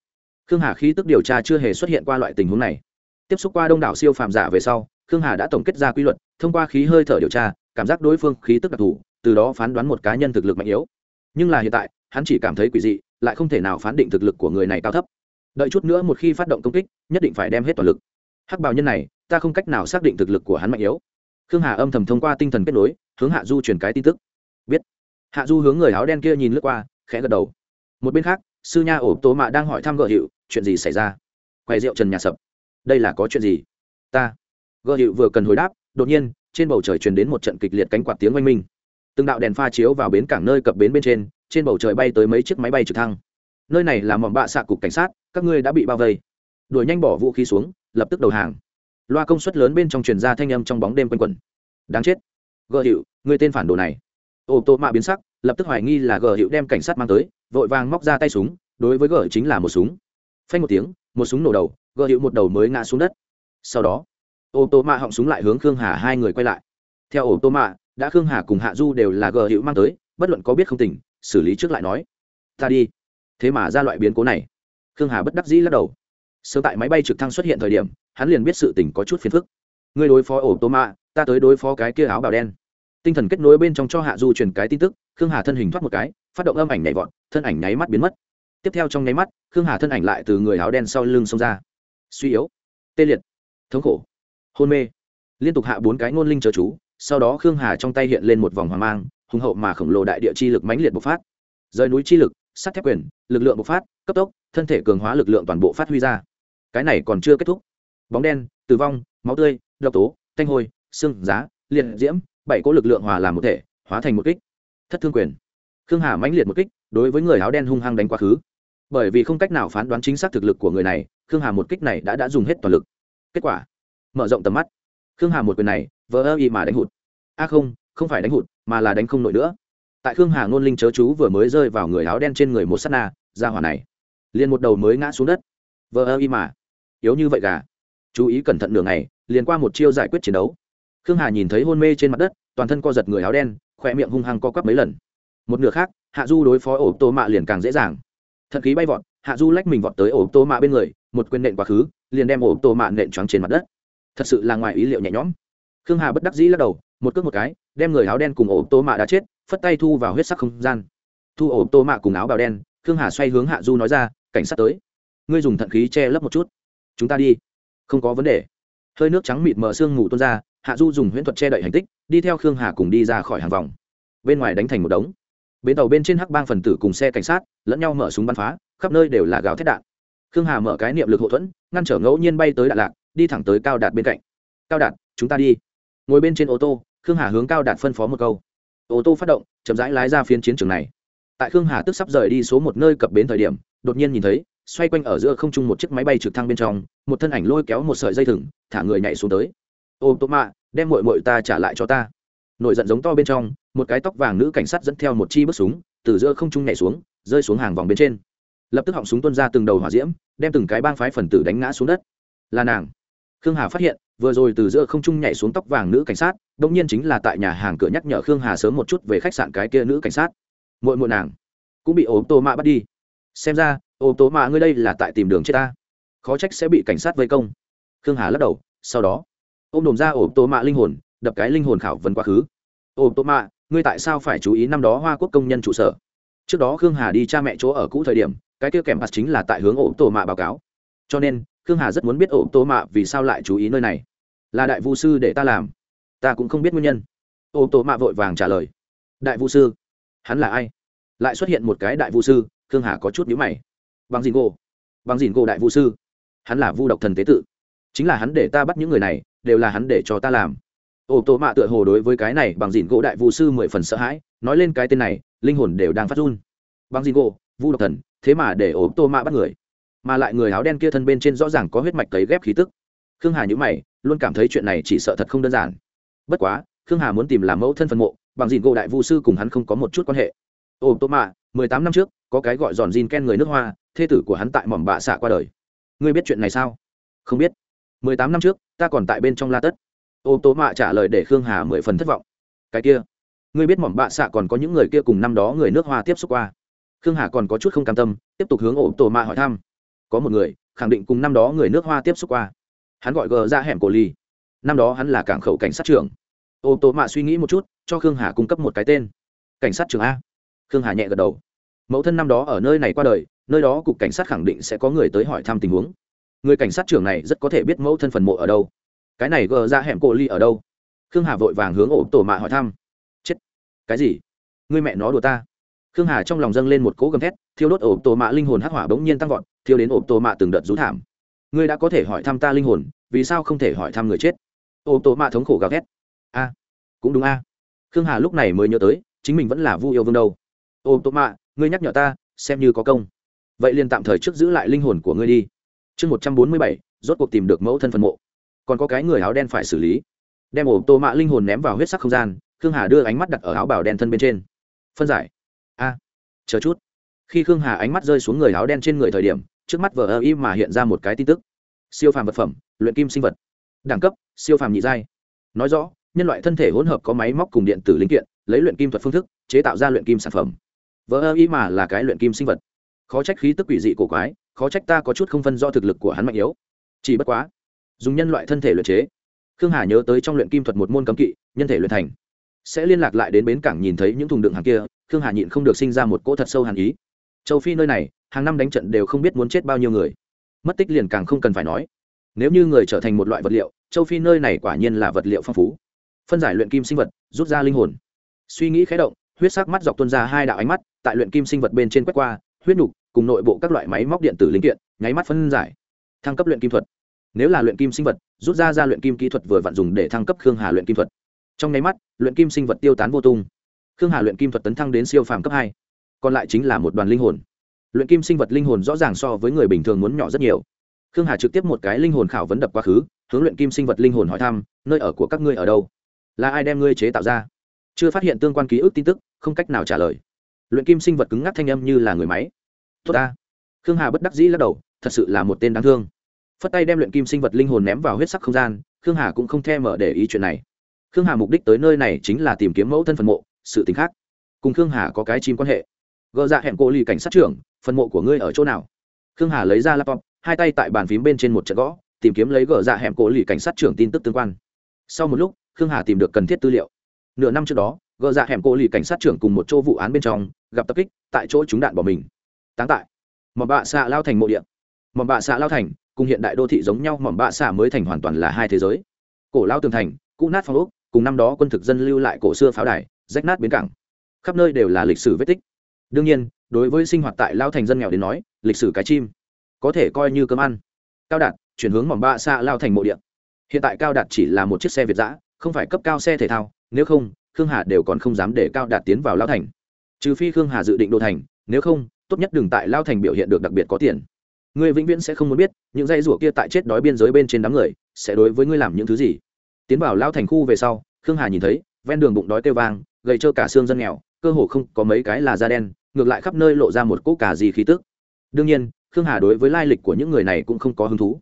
Khương hà khí tức điều tra chưa hề xuất hiện qua loại tình huống này. Tiếp xúc qua đông đảo siêu phàm giả về sau, khương hà đã tổng kết ra quy luật, thông qua khí hơi thở điều tra, cảm giác đối phương khí tức đặc thù, từ đó phán đoán một cá nhân thực lực mạnh yếu. Nhưng là hiện tại hắn chỉ cảm thấy quỷ dị, lại không thể nào phán định thực lực của người này cao thấp. Đợi chút nữa một khi phát động công kích, nhất định phải đem hết toàn lực. Hắc bào nhân này, ta không cách nào xác định thực lực của hắn mạnh yếu. Khương hà âm thầm thông qua tinh thần kết nối, hướng hạ du truyền cái tin tức. Biết. Hạ du hướng người áo đen kia nhìn lướt qua, khẽ gật đầu. Một bên khác, sư nha ổ tố mạ đang hỏi thăm gợ hiệu, chuyện gì xảy ra? Quay rượu trần nhà sập. Đây là có chuyện gì? Ta. Gợ hiệu vừa cần hồi đáp, đột nhiên, trên bầu trời truyền đến một trận kịch liệt cánh quạt tiếng oanh minh. Từng đạo đèn pha chiếu vào bến cảng nơi cập bến bên trên trên bầu trời bay tới mấy chiếc máy bay trực thăng. Nơi này là mỏm bạ xạ cục cảnh sát, các ngươi đã bị bao vây. Đuổi nhanh bỏ vũ khí xuống, lập tức đầu hàng. Loa công suất lớn bên trong truyền ra thanh âm trong bóng đêm quanh quẩn. Đáng chết. Gợ hiệu người tên phản đồ này. Ô, tô mạ biến sắc, lập tức hoài nghi là gợ hiệu đem cảnh sát mang tới, vội vàng móc ra tay súng, đối với gợ chính là một súng. Phanh một tiếng, một súng nổ đầu gợ hiệu một đầu mới ngã xuống đất. Sau đó, ô, tô mạ họng súng lại hướng khương hà hai người quay lại. Theo ô, tô mạ, đã khương hà cùng hạ du đều là gợ hiệu mang tới, bất luận có biết không tỉnh xử lý trước lại nói, ta đi. Thế mà ra loại biến cố này, khương hà bất đắc dĩ lắc đầu. Sớm tại máy bay trực thăng xuất hiện thời điểm, hắn liền biết sự tình có chút phiền phức. Ngươi đối phó ổ tô mạ, ta tới đối phó cái kia áo bào đen. Tinh thần kết nối bên trong cho hạ du truyền cái tin tức, khương hà thân hình thoát một cái, phát động âm ảnh nhảy vọt, thân ảnh nháy mắt biến mất. Tiếp theo trong nháy mắt, khương hà thân ảnh lại từ người áo đen sau lưng xông ra. Suy yếu, tê liệt, thống khổ, hôn mê. Liên tục hạ bốn cái ngôn linh chớ chú, sau đó khương hà trong tay hiện lên một vòng hoàng mang hùng hậu mà khổng lồ đại địa chi lực mãnh liệt bộc phát. Rời núi chi lực, sắt thép quyền, lực lượng bộc phát, cấp tốc, thân thể cường hóa lực lượng toàn bộ phát huy ra. Cái này còn chưa kết thúc. Bóng đen, tử vong, máu tươi, độc tố, thanh hôi, xương, giá, liệt diễm, bảy cỗ lực lượng hòa làm một thể, hóa thành một kích. Thất thương quyền. Khương hà mãnh liệt một kích, đối với người áo đen hung hăng đánh quá khứ. Bởi vì không cách nào phán đoán chính xác thực lực của người này, khương hà một kích này đã đã dùng hết toàn lực. Kết quả. Mở rộng tầm mắt. Khương hà một quyền này vỡ ơ y mà đánh hụt. A không không phải đánh hụt, mà là đánh không nổi nữa. Tại khương hà ngôn linh chớ chú vừa mới rơi vào người áo đen trên người một s á t na, ra hỏa này, liền một đầu mới ngã xuống đất. Vờ ơ y mà, yếu như vậy gà. Chú ý cẩn thận đường này liền qua một chiêu giải quyết chiến đấu. Khương hà nhìn thấy hôn mê trên mặt đất, toàn thân co giật người áo đen khỏe miệng hung hăng co quắp mấy lần. Một nửa khác, hạ du đối phó ổ tô mạ liền càng dễ dàng. Thận khí bay vọt, hạ du lách mình vọt tới ổ tô mạ bên người, một quyền nện quá khứ, liền đem ổ tô mạ nện choáng trên mặt đất. Thật sự là ngoài ý liệu nhẹ nhõm. Khương hà bất đắc dĩ lắc đầu một cước một cái, đem người áo đen cùng ổ tô mạ đã chết, phất tay thu vào huyết sắc không gian. Thu ổ tô mạ cùng áo bào đen, khương hà xoay hướng hạ du nói ra, cảnh sát tới. Ngươi dùng thận khí che lấp một chút. Chúng ta đi. Không có vấn đề. Hơi nước trắng mịt mờ sương ngủ tuôn ra, hạ du dùng huyễn thuật che đậy hành tích, đi theo khương hà cùng đi ra khỏi hàng vòng. Bên ngoài đánh thành một đống. Bến tàu bên trên hắc bang phần tử cùng xe cảnh sát, lẫn nhau mở súng bắn phá, khắp nơi đều là gào thét đạn. Khương hà mở cái niệm lực hậu thuẫn, ngăn trở ngẫu nhiên bay tới đạn lạc đi thẳng tới cao đạt bên cạnh. Cao đạt, chúng ta đi. Ngồi bên trên ô tô khương hà hướng cao đạt phân phó một câu. Ô tô phát động, chậm rãi lái ra phiến chiến trường này. Tại khương hà tức sắp rời đi số một nơi cập bến thời điểm, đột nhiên nhìn thấy, xoay quanh ở giữa không trung một chiếc máy bay trực thăng bên trong, một thân ảnh lôi kéo một sợi dây thừng, thả người nhảy xuống tới. Ô tô mạ, đem mội mội ta trả lại cho ta. Nổi giận giống to bên trong, một cái tóc vàng nữ cảnh sát dẫn theo một chi bước súng, từ giữa không trung nhảy xuống, rơi xuống hàng vòng bên trên. Lập tức họng súng tuân ra từng đầu hỏa diễm, đem từng cái bang phái phần tử đánh ngã xuống đất. Là nàng. Khương hà phát hiện vừa rồi từ giữa không trung nhảy xuống tóc vàng nữ cảnh sát đông nhiên chính là tại nhà hàng cửa nhắc nhở khương hà sớm một chút về khách sạn cái kia nữ cảnh sát. Muội muội nàng cũng bị ô tô mạ bắt đi. Xem ra ô tô mạ ngươi đây là tại tìm đường chết ta. Khó trách sẽ bị cảnh sát vây công. Khương hà lắc đầu, sau đó ô m đồm ra ô tô mạ linh hồn, đập cái linh hồn khảo vấn quá khứ. Ô tô mạ, ngươi tại sao phải chú ý năm đó hoa quốc công nhân trụ sở? Trước đó khương hà đi cha mẹ chỗ ở cũ thời điểm, cái kia kèm mặt chính là tại hướng ô tô mạ báo cáo. Cho nên, khương hà rất muốn biết ô tô mạ vì sao lại chú ý nơi này là đại vu sư để ta làm. Ta cũng không biết nguyên nhân. Ô tô mạ vội vàng trả lời. Đại vũ sư? Hắn là ai? Lại xuất hiện một cái đại vũ sư, khương hà có chút nhữ mày. Bằng dìn gỗ bằng dìn gỗ đại vũ sư. Hắn là vu độc thần tế tự. Chính là hắn để ta bắt những người này, đều là hắn để cho ta làm. Ô tô mạ tựa hồ đối với cái này bằng dìn gỗ đại vũ sư mười phần sợ hãi, nói lên cái tên này, linh hồn đều đang phát run. Bằng dìn gỗ vu độc thần, thế mà để ô tô mạ bắt người. Mà lại người áo đen kia thân bên trên rõ ràng có huyết mạch cấy ghép khí tức. Khương hà nhữ mày luôn cảm thấy chuyện này chỉ sợ thật không đơn giản. Bất quá, khương hà muốn tìm làm mẫu thân phân mộ, bằng dìn gỗ đại vu sư cùng hắn không có một chút quan hệ. Ô, tô mạ, mười tám năm trước, có cái gọi giòn Jin ken người nước hoa, thê tử của hắn tại mỏm bạ xạ qua đời. Ngươi biết chuyện này sao? Không biết. mười tám năm trước, ta còn tại bên trong la tất. Ô, tô mạ trả lời để khương hà mười phần thất vọng. Cái kia, ngươi biết mỏm bạ xạ còn có những người kia cùng năm đó người nước hoa tiếp xúc qua? Khương hà còn có chút không cam tâm, tiếp tục hướng ô, tô mạ hỏi thăm. Có một người, khẳng định cùng năm đó người nước hoa tiếp xúc qua hắn gọi gờ ra hẻm cổ ly năm đó hắn là cảng khẩu cảnh sát trưởng. Ô tô mạ suy nghĩ một chút, cho khương hà cung cấp một cái tên. Cảnh sát trưởng a. Khương hà nhẹ gật đầu. Mẫu thân năm đó ở nơi này qua đời, nơi đó cục cảnh sát khẳng định sẽ có người tới hỏi thăm tình huống. Người cảnh sát trưởng này rất có thể biết mẫu thân phần mộ ở đâu. Cái này gờ ra hẻm cổ ly ở đâu? Khương hà vội vàng hướng ổ tổ mạ hỏi thăm. Chết. Cái gì? Người mẹ nó đùa ta. Khương hà trong lòng dâng lên một cỗ gầm thét, thiêu đốt ổ tổ mạ linh hồn hắc hỏa bỗng nhiên tăng vọt, thiêu đến ổ tổ mạ từng đợt rú thảm ngươi đã có thể hỏi thăm ta linh hồn, vì sao không thể hỏi thăm người chết? Ô tô mạ thống khổ gào ghét a, cũng đúng a. Khương hà lúc này mới nhớ tới, chính mình vẫn là vu yêu vương đâu. Ô tô mạ, ngươi nhắc nhở ta, xem như có công. Vậy liền tạm thời trước giữ lại linh hồn của ngươi đi. Chương một trăm bốn mươi bảy, rốt cuộc tìm được mẫu thân phân mộ. Còn có cái người áo đen phải xử lý. Đem ổ tô mạ linh hồn ném vào huyết sắc không gian, khương hà đưa ánh mắt đặt ở áo bào đen thân bên trên. Phân giải. A, chờ chút. Khi khương hà ánh mắt rơi xuống người áo đen trên người thời điểm trước mắt vờ ơ y mà hiện ra một cái tin tức. Siêu phàm vật phẩm, luyện kim sinh vật. Đẳng cấp, siêu phàm nhị giai. Nói rõ, nhân loại thân thể hỗn hợp có máy móc cùng điện tử linh kiện, lấy luyện kim thuật phương thức, chế tạo ra luyện kim sản phẩm. Vờ ơ y mà là cái luyện kim sinh vật. Khó trách khí tức quỷ dị cổ quái, khó trách ta có chút không phân do thực lực của hắn mạnh yếu. Chỉ bất quá, dùng nhân loại thân thể luyện chế. Khương hà nhớ tới trong luyện kim thuật một môn cấm kỵ, nhân thể luyện thành. Sẽ liên lạc lại đến bến cảng nhìn thấy những thùng đựng hàng kia, khương hà nhịn không được sinh ra một cỗ thật sâu hàn ý. Châu phi nơi này hàng năm đánh trận đều không biết muốn chết bao nhiêu người. Mất tích liền càng không cần phải nói. Nếu như người trở thành một loại vật liệu, châu phi nơi này quả nhiên là vật liệu phong phú. Phân giải luyện kim sinh vật, rút ra linh hồn. Suy nghĩ khé động, huyết sắc mắt dọc tuân ra hai đạo ánh mắt, tại luyện kim sinh vật bên trên quét qua, huyết nhục cùng nội bộ các loại máy móc điện tử linh kiện, nháy mắt phân giải. Thăng cấp luyện kim thuật. Nếu là luyện kim sinh vật, rút ra ra luyện kim kỹ thuật vừa vặn dùng để thăng cấp khương hà luyện kim thuật. Trong nháy mắt, luyện kim sinh vật tiêu tán vô tung. Khương hà luyện kim thuật tấn thăng đến siêu phàm cấp hai. Còn lại chính là một đoàn linh hồn luyện kim sinh vật linh hồn rõ ràng so với người bình thường muốn nhỏ rất nhiều. Khương hà trực tiếp một cái linh hồn khảo vấn đập quá khứ, hướng luyện kim sinh vật linh hồn hỏi thăm, nơi ở của các ngươi ở đâu? Là ai đem ngươi chế tạo ra? Chưa phát hiện tương quan ký ức tin tức, không cách nào trả lời. Luyện kim sinh vật cứng ngắc thanh âm như là người máy. Tốt ta. Khương hà bất đắc dĩ lắc đầu, thật sự là một tên đáng thương. Phất tay đem luyện kim sinh vật linh hồn ném vào huyết sắc không gian, khương hà cũng không thèm mở để ý chuyện này. Khương hà mục đích tới nơi này chính là tìm kiếm mẫu thân phần mộ, sự t ì n h khác. Cùng khương hà có cái chim quan hệ gờ dạ hẹn cô ly cảnh sát trưởng, phần mộ của ngươi ở chỗ nào? Khương hà lấy ra laptop, hai tay tại bàn phím bên trên một trận gõ, tìm kiếm lấy gờ dạ hẹn cô ly cảnh sát trưởng tin tức tương quan. Sau một lúc, khương hà tìm được cần thiết tư liệu. Nửa năm trước đó gờ dạ hẻm cô lì cảnh sát trưởng cùng một chỗ vụ án bên trong, gặp tập kích, tại chỗ trúng đạn bỏ mình. Táng tại. Mỏm bạ xạ lao thành mộ điện mỏm bạ xạ lao thành, cùng hiện đại đô thị giống nhau, mỏm bạ xạ mới thành hoàn toàn là hai thế giới. Cổ lao tường thành, cũ nát phong ốc, cùng năm đó quân thực dân lưu lại cổ xưa pháo đài, rách nát bến cảng. Khắp nơi đều là lịch sử vết tích đương nhiên, đối với sinh hoạt tại lao thành dân nghèo đến nói, lịch sử cái chim, có thể coi như cơm ăn. Cao đạt chuyển hướng mỏm ba xa lao thành mộ điện hiện tại cao đạt chỉ là một chiếc xe việt giã không phải cấp cao xe thể thao, nếu không, khương hà đều còn không dám để cao đạt tiến vào lao thành. Trừ phi khương hà dự định đô thành, nếu không, tốt nhất đừng tại lao thành biểu hiện được đặc biệt có tiền. Ngươi vĩnh viễn sẽ không muốn biết, những dây rủa kia tại chết đói biên giới bên trên đám người, sẽ đối với ngươi làm những thứ gì. Tiến vào lao thành khu về sau, khương hà nhìn thấy, ven đường bụng đói kêu vang, gầy trơ cả xương dân nghèo, cơ hồ không có mấy cái là da đen ngược lại khắp nơi lộ ra một cỗ cà gì khí tức. Đương nhiên, khương hà đối với lai lịch của những người này cũng không có hứng thú.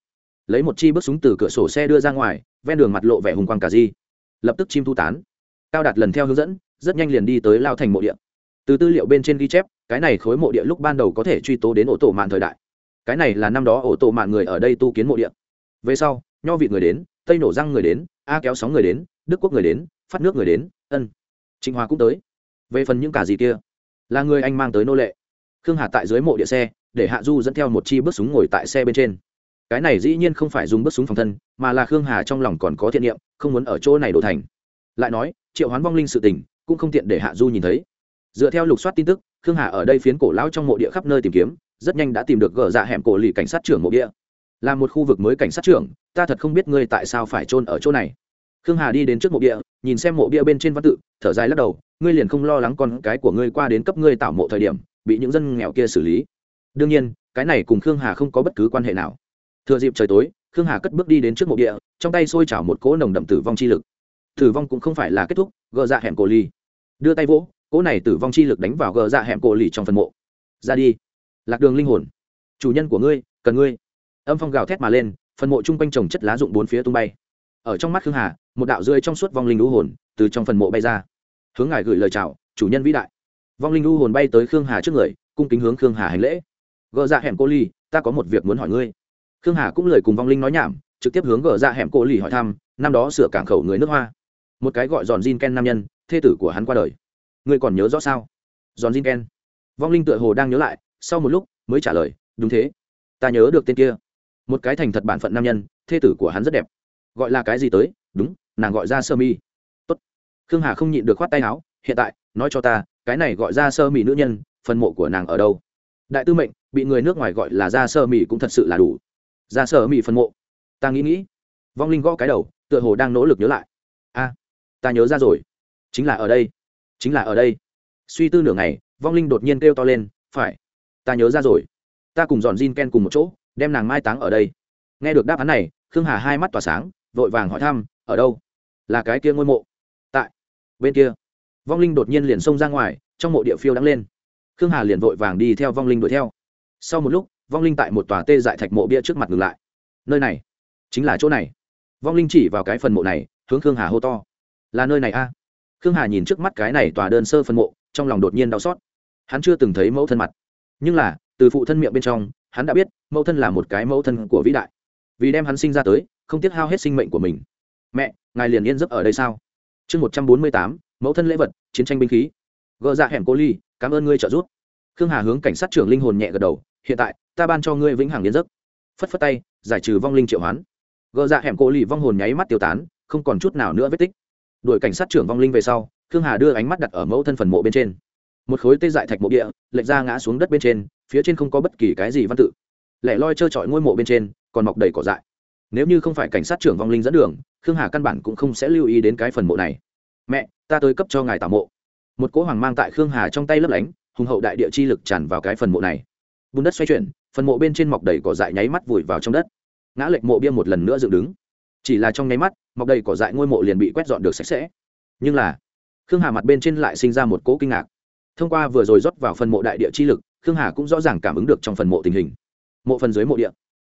Lấy một chi bước súng từ cửa sổ xe đưa ra ngoài, ven đường mặt lộ vẻ hùng quang cà di. Lập tức chim thu tán. Cao đạt lần theo hướng dẫn, rất nhanh liền đi tới lao thành mộ địa. Từ tư liệu bên trên ghi chép, cái này khối mộ địa lúc ban đầu có thể truy tố đến ổ tổ mạn thời đại. Cái này là năm đó ổ tổ mạn người ở đây tu kiến mộ địa. Về sau, nho vị người đến, tây nổ răng người đến, a kéo sóng người đến, đức quốc người đến, phát nước người đến, ân. Trịnh hòa cũng tới. Về phần những cả gì kia là người anh mang tới nô lệ. Khương hà tại dưới mộ địa xe, để hạ du dẫn theo một chi bước súng ngồi tại xe bên trên. Cái này dĩ nhiên không phải dùng bước súng phòng thân, mà là khương hà trong lòng còn có thiện niệm, không muốn ở chỗ này đổ thành. Lại nói, triệu hoán vong linh sự tình, cũng không tiện để hạ du nhìn thấy. Dựa theo lục soát tin tức, khương hà ở đây phiến cổ lão trong mộ địa khắp nơi tìm kiếm, rất nhanh đã tìm được gờ dạ hẻm cổ lì cảnh sát trưởng mộ địa. Là một khu vực mới cảnh sát trưởng, ta thật không biết ngươi tại sao phải chôn ở chỗ này khương hà đi đến trước mộ bia, nhìn xem mộ bia bên trên văn tự, thở dài lắc đầu, ngươi liền không lo lắng con cái của ngươi qua đến cấp ngươi tạo mộ thời điểm, bị những dân nghèo kia xử lý. Đương nhiên, cái này cùng khương hà không có bất cứ quan hệ nào. Thừa dịp trời tối, khương hà cất bước đi đến trước mộ địa trong tay xôi chảo một cỗ nồng đậm tử vong chi lực. Tử vong cũng không phải là kết thúc, gờ dạ hẻm cổ ly đưa tay vỗ, cỗ này tử vong chi lực đánh vào gờ dạ hẻm cổ lì trong phần mộ. Ra đi, lạc đường linh hồn. Chủ nhân của ngươi, cần ngươi. Âm phong gào thét mà lên, phần mộ chung quanh trồng chất lá rụng bốn phía tung bay ở trong mắt khương hà, một đạo rơi trong suốt vong linh lũ hồn từ trong phần mộ bay ra. Hướng ngài gửi lời chào, chủ nhân vĩ đại. Vong linh lũ hồn bay tới khương hà trước người, cung kính hướng khương hà hành lễ. Gỡ ra dạ hẻm cô ly, ta có một việc muốn hỏi ngươi. Khương hà cũng lời cùng vong linh nói nhảm, trực tiếp hướng gỡ ra dạ hẻm cô ly hỏi thăm, năm đó sửa cảng khẩu người nước hoa. Một cái gọi giòn Jin Ken nam nhân, thê tử của hắn qua đời. Ngươi còn nhớ rõ sao? Giòn Jin Ken. Vong linh tựa hồ đang nhớ lại, sau một lúc mới trả lời, đúng thế. Ta nhớ được tên kia. Một cái thành thật bản phận nam nhân, thê tử của hắn rất đẹp gọi là cái gì tới? Đúng, nàng gọi ra sơ mi. Tốt. Khương hà không nhịn được khoát tay áo, hiện tại, nói cho ta, cái này gọi ra sơ mi nữ nhân, phần mộ của nàng ở đâu? Đại tư mệnh, bị người nước ngoài gọi là ra sơ mi cũng thật sự là đủ. Ra sơ mi phần mộ. Ta nghĩ nghĩ. Vong linh gõ cái đầu, tựa hồ đang nỗ lực nhớ lại. A, ta nhớ ra rồi. Chính là ở đây. Chính là ở đây. Suy tư nửa ngày, vong linh đột nhiên kêu to lên, phải, ta nhớ ra rồi. Ta cùng dọn Jin Ken cùng một chỗ, đem nàng mai táng ở đây. Nghe được đáp án này, khương hà hai mắt tỏa sáng vội vàng hỏi thăm, ở đâu? Là cái kia ngôi mộ. Tại bên kia. Vong linh đột nhiên liền xông ra ngoài, trong mộ địa phiêu đắng lên. Khương hà liền vội vàng đi theo vong linh đuổi theo. Sau một lúc, vong linh tại một tòa tê dại thạch mộ bia trước mặt ngừng lại. Nơi này, chính là chỗ này. Vong linh chỉ vào cái phần mộ này, hướng khương hà hô to. Là nơi này a. À? khương hà nhìn trước mắt cái này tòa đơn sơ phần mộ, trong lòng đột nhiên đau xót. Hắn chưa từng thấy mẫu thân mặt. Nhưng là, từ phụ thân miệng bên trong, hắn đã biết, mẫu thân là một cái mẫu thân của vĩ đại. Vì đem hắn sinh ra tới không tiếc hao hết sinh mệnh của mình. Mẹ, ngài liền yên giấc ở đây sao? Chương một trăm bốn mươi tám, mẫu thân lễ vật, chiến tranh binh khí. Gợ dạ hẻm cô ly, cảm ơn ngươi trợ giúp. Khương hà hướng cảnh sát trưởng linh hồn nhẹ gật đầu, hiện tại, ta ban cho ngươi vĩnh hằng yên giấc. Phất phất tay, giải trừ vong linh triệu hoán. Gợ dạ hẻm cô ly vong hồn nháy mắt tiêu tán, không còn chút nào nữa vết tích. Đuổi cảnh sát trưởng vong linh về sau, khương hà đưa ánh mắt đặt ở mẫu thân phần mộ bên trên. Một khối tê dại thạch mộ địa, lệch ra ngã xuống đất bên trên, phía trên không có bất kỳ cái gì văn tự. Lẻ loi trơ trọi ngôi mộ bên trên, còn mọc đầy cỏ dại nếu như không phải cảnh sát trưởng vong linh dẫn đường, khương hà căn bản cũng không sẽ lưu ý đến cái phần mộ này. Mẹ, ta tới cấp cho ngài tảo mộ. Một cỗ hoàng mang tại khương hà trong tay lấp lánh, hùng hậu đại địa chi lực tràn vào cái phần mộ này. Bùn đất xoay chuyển, phần mộ bên trên mọc đầy cỏ dại nháy mắt vùi vào trong đất. Ngã lệch mộ bia một lần nữa dựng đứng. Chỉ là trong nháy mắt, mọc đầy cỏ dại ngôi mộ liền bị quét dọn được sạch sẽ. Nhưng là, khương hà mặt bên trên lại sinh ra một cỗ kinh ngạc. Thông qua vừa rồi rót vào phần mộ đại địa chi lực, khương hà cũng rõ ràng cảm ứng được trong phần mộ tình hình. Mộ phần dưới mộ địa.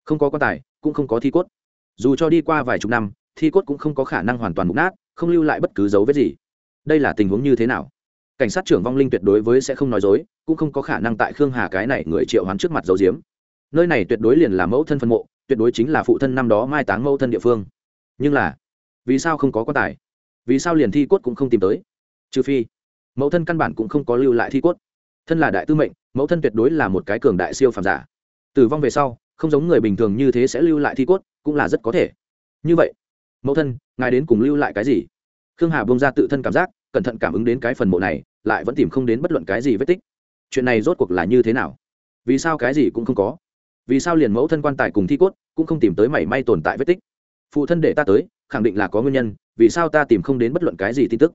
Không có quan tài, cũng không có thi cốt dù cho đi qua vài chục năm, thi cốt cũng không có khả năng hoàn toàn mục nát, không lưu lại bất cứ dấu vết gì. Đây là tình huống như thế nào? Cảnh sát trưởng vong linh tuyệt đối với sẽ không nói dối, cũng không có khả năng tại khương hà cái này người triệu hoán trước mặt dấu diếm nơi này tuyệt đối liền là mẫu thân phân mộ, tuyệt đối chính là phụ thân năm đó mai táng mẫu thân địa phương. Nhưng là, vì sao không có quan tài? Vì sao liền thi cốt cũng không tìm tới? Trừ phi, mẫu thân căn bản cũng không có lưu lại thi cốt. Thân là đại tư mệnh, mẫu thân tuyệt đối là một cái cường đại siêu phàm giả. Tử vong về sau không giống người bình thường như thế sẽ lưu lại thi cốt, cũng là rất có thể. Như vậy, mẫu thân, ngài đến cùng lưu lại cái gì? Khương hà bông ra tự thân cảm giác, cẩn thận cảm ứng đến cái phần mộ này, lại vẫn tìm không đến bất luận cái gì vết tích. Chuyện này rốt cuộc là như thế nào? Vì sao cái gì cũng không có? Vì sao liền mẫu thân quan tài cùng thi cốt cũng không tìm tới mảy may tồn tại vết tích? Phụ thân để ta tới, khẳng định là có nguyên nhân, vì sao ta tìm không đến bất luận cái gì tin tức?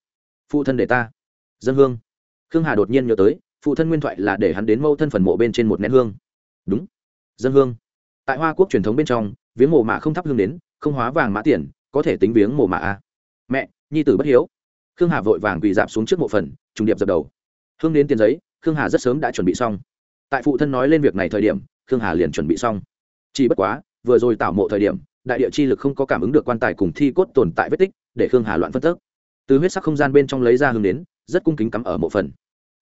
Phụ thân để ta. Dân hương. Khương hà đột nhiên nhớ tới, phụ thân nguyên thoại là để hắn đến mẫu thân phần mộ bên trên một nén hương. Đúng. Dân hương tại hoa quốc truyền thống bên trong, viếng mồ mả không thắp hương đến, không hóa vàng mã tiền, có thể tính viếng mồ mả a mẹ, nhi tử bất hiếu. Khương hà vội vàng quỳ dạp xuống trước mộ phần, trùng điệp dập đầu. Hương đến tiền giấy, khương hà rất sớm đã chuẩn bị xong. Tại phụ thân nói lên việc này thời điểm, khương hà liền chuẩn bị xong. Chỉ bất quá, vừa rồi tạo mộ thời điểm, đại địa chi lực không có cảm ứng được quan tài cùng thi cốt tồn tại vết tích, để khương hà loạn phân tức từ huyết sắc không gian bên trong lấy ra hương đến, rất cung kính cắm ở mộ phần.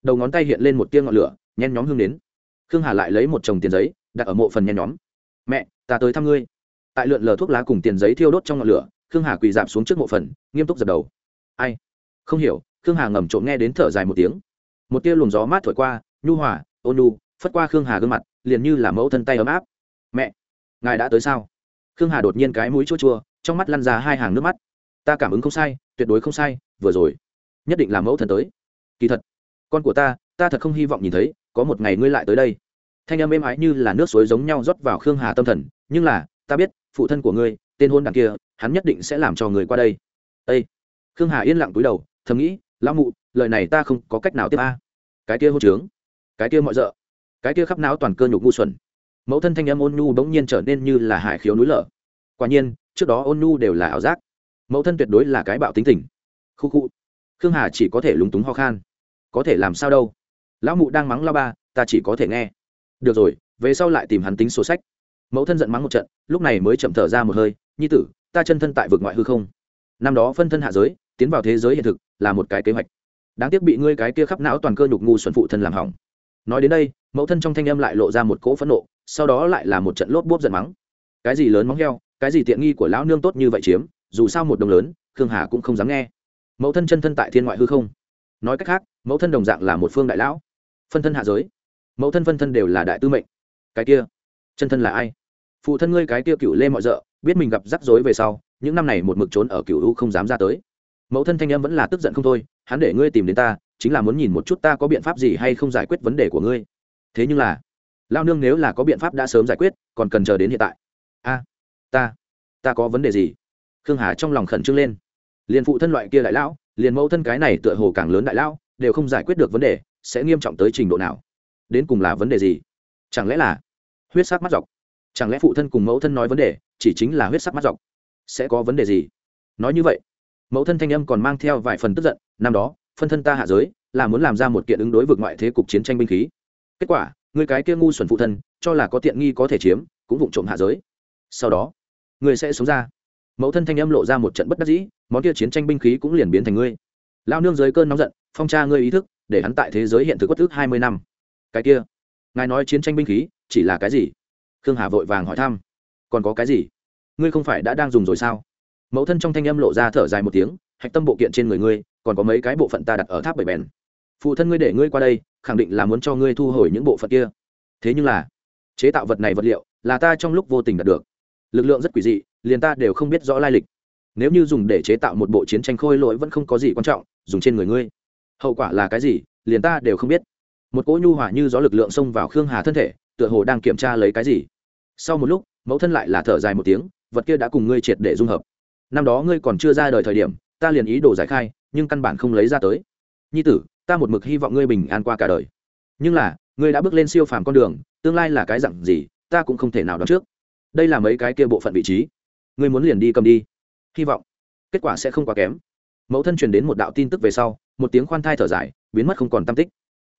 Đầu ngón tay hiện lên một tia ngọn lửa, nhen nhóm hương đến. Khương hà lại lấy một chồng tiền giấy, đặt ở mộ phần nhen nhóm mẹ, ta tới thăm ngươi. Tại lượn lờ thuốc lá cùng tiền giấy thiêu đốt trong ngọn lửa, khương hà quỳ giảm xuống trước mộ phần, nghiêm túc dập đầu. Ai? Không hiểu, khương hà ngầm trộm nghe đến thở dài một tiếng. Một tia luồng gió mát thổi qua, nhu hòa, ôn nu phất qua khương hà gương mặt, liền như là mẫu thân tay ấm áp. Mẹ, ngài đã tới sao? Khương hà đột nhiên cái mũi chua chua, trong mắt lăn ra hai hàng nước mắt. Ta cảm ứng không sai, tuyệt đối không sai, vừa rồi. Nhất định là mẫu thân tới. Kỳ thật, con của ta ta thật không hy vọng nhìn thấy, có một ngày ngươi lại tới đây thanh âm êm ái như là nước suối giống nhau rót vào khương hà tâm thần, nhưng là, ta biết, phụ thân của ngươi, tên hôn đàn kia, hắn nhất định sẽ làm cho người qua đây. Ây khương hà yên lặng túi đầu, thầm nghĩ, lão mụ, lời này ta không có cách nào tiếp a. Cái kia hôn trướng, cái kia mọi d cái kia khắp não toàn cơ nhục ngu xuẩn. Mẫu thân thanh âm ôn nhu bỗng nhiên trở nên như là hải khiếu núi lở. Quả nhiên, trước đó ôn nhu đều là ảo giác. Mẫu thân tuyệt đối là cái bạo tính tình. Khu khu. Khương hà chỉ có thể lúng túng ho khan. Có thể làm sao đâu? Lão mụ đang mắng lao ba, ta chỉ có thể nghe được rồi, về sau lại tìm hắn tính sổ sách. Mẫu thân giận mắng một trận, lúc này mới chậm thở ra một hơi, nhi tử, ta chân thân tại vực ngoại hư không? Năm đó phân thân hạ giới, tiến vào thế giới hiện thực, là một cái kế hoạch. Đáng tiếc bị ngươi cái kia khắp não toàn cơ nhục ngu xuẩn phụ thân làm hỏng. Nói đến đây, mẫu thân trong thanh âm lại lộ ra một cỗ phẫn nộ, sau đó lại là một trận lốp bốp giận mắng. Cái gì lớn móng heo, cái gì tiện nghi của lão nương tốt như vậy chiếm, dù sao một đồng lớn, khương hà cũng không dám nghe. Mẫu thân chân thân tại thiên ngoại hư không. Nói cách khác, mẫu thân đồng dạng là một phương đại lão. Phân thân hạ giới mẫu thân phân thân đều là đại tư mệnh. Cái kia, chân thân là ai? Phụ thân ngươi cái kia cựu lê mọi d ợ biết mình gặp rắc rối về sau, những năm này một mực trốn ở cựu u không dám ra tới. Mẫu thân thanh em vẫn là tức giận không thôi, hắn để ngươi tìm đến ta, chính là muốn nhìn một chút ta có biện pháp gì hay không giải quyết vấn đề của ngươi. Thế nhưng là lao nương nếu là có biện pháp đã sớm giải quyết, còn cần chờ đến hiện tại. A, ta ta có vấn đề gì? Khương hà trong lòng khẩn trương lên. Liền phụ thân loại kia đại lão, liền mẫu thân cái này tựa hồ càng lớn đại lão, đều không giải quyết được vấn đề, sẽ nghiêm trọng tới trình độ nào? Đến cùng là vấn đề gì? Chẳng lẽ là huyết sắc mắt dọc? Chẳng lẽ phụ thân cùng mẫu thân nói vấn đề, chỉ chính là huyết sắc mắt dọc? Sẽ có vấn đề gì? Nói như vậy, mẫu thân thanh âm còn mang theo vài phần tức giận, năm đó, phân thân ta hạ giới, là muốn làm ra một kiện ứng đối vượt ngoại thế cục chiến tranh binh khí. Kết quả, người cái kia ngu xuẩn phụ thân, cho là có tiện nghi có thể chiếm, cũng vụng trộm hạ giới. Sau đó, người sẽ sống ra. Mẫu thân thanh âm lộ ra một trận bất đắc dĩ, món kia chiến tranh binh khí cũng liền biến thành ngươi. Lao nương dưới cơn nóng giận, phong tra ngươi ý thức, để hắn tại thế giới hiện thực bất thức hai mươi năm cái kia. Ngài nói chiến tranh binh khí, chỉ là cái gì? Khương hà vội vàng hỏi thăm. Còn có cái gì? Ngươi không phải đã đang dùng rồi sao? Mẫu thân trong thanh âm lộ ra thở dài một tiếng, hạch tâm bộ kiện trên người ngươi, còn có mấy cái bộ phận ta đặt ở tháp bảy bèn. Phụ thân ngươi để ngươi qua đây, khẳng định là muốn cho ngươi thu hồi những bộ phận kia. Thế nhưng là, chế tạo vật này vật liệu, là ta trong lúc vô tình đạt được. Lực lượng rất quỷ dị, liền ta đều không biết rõ lai lịch. Nếu như dùng để chế tạo một bộ chiến tranh khôi lỗi vẫn không có gì quan trọng, dùng trên người ngươi. Hậu quả là cái gì, liền ta đều không biết một cỗ nhu hỏa như gió lực lượng xông vào khương hà thân thể, tựa hồ đang kiểm tra lấy cái gì. Sau một lúc, mẫu thân lại là thở dài một tiếng, vật kia đã cùng ngươi triệt để dung hợp. Năm đó ngươi còn chưa ra đời thời điểm, ta liền ý đồ giải khai, nhưng căn bản không lấy ra tới. Nhi tử, ta một mực hy vọng ngươi bình an qua cả đời. Nhưng là, ngươi đã bước lên siêu phàm con đường, tương lai là cái dặn gì, ta cũng không thể nào đoán trước. Đây là mấy cái kia bộ phận vị trí. Ngươi muốn liền đi cầm đi. Hy vọng. Kết quả sẽ không quá kém. Mẫu thân truyền đến một đạo tin tức về sau, một tiếng khoan thai thở dài, biến mất không còn tam tích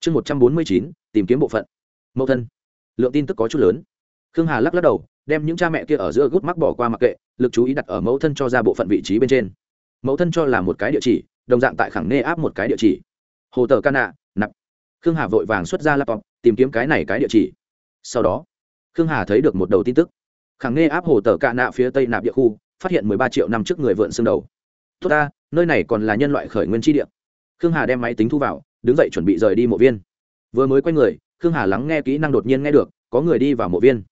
chương một trăm bốn mươi chín, tìm kiếm bộ phận. Mẫu thân. Lượng tin tức có chút lớn. Khương hà lắc lắc đầu, đem những cha mẹ kia ở giữa gút mắc bỏ qua mặc kệ, lực chú ý đặt ở mẫu thân cho ra bộ phận vị trí bên trên. Mẫu thân cho là một cái địa chỉ, đồng dạng tại khẳng nê áp một cái địa chỉ. Hồ tờ ca nạ, nạp. Khương hà vội vàng xuất ra laptop, tìm kiếm cái này cái địa chỉ. Sau đó, khương hà thấy được một đầu tin tức. Khẳng nê áp hồ tờ ca nạ phía tây nạp địa khu, phát hiện mười ba triệu năm trước người vượn xương đầu. Tốt ta, nơi này còn là nhân loại khởi nguyên tri địa. Khương hà đem máy tính thu vào đứng dậy chuẩn bị rời đi mộ viên. Vừa mới quay người, khương hà lắng nghe kỹ năng đột nhiên nghe được, có người đi vào mộ viên.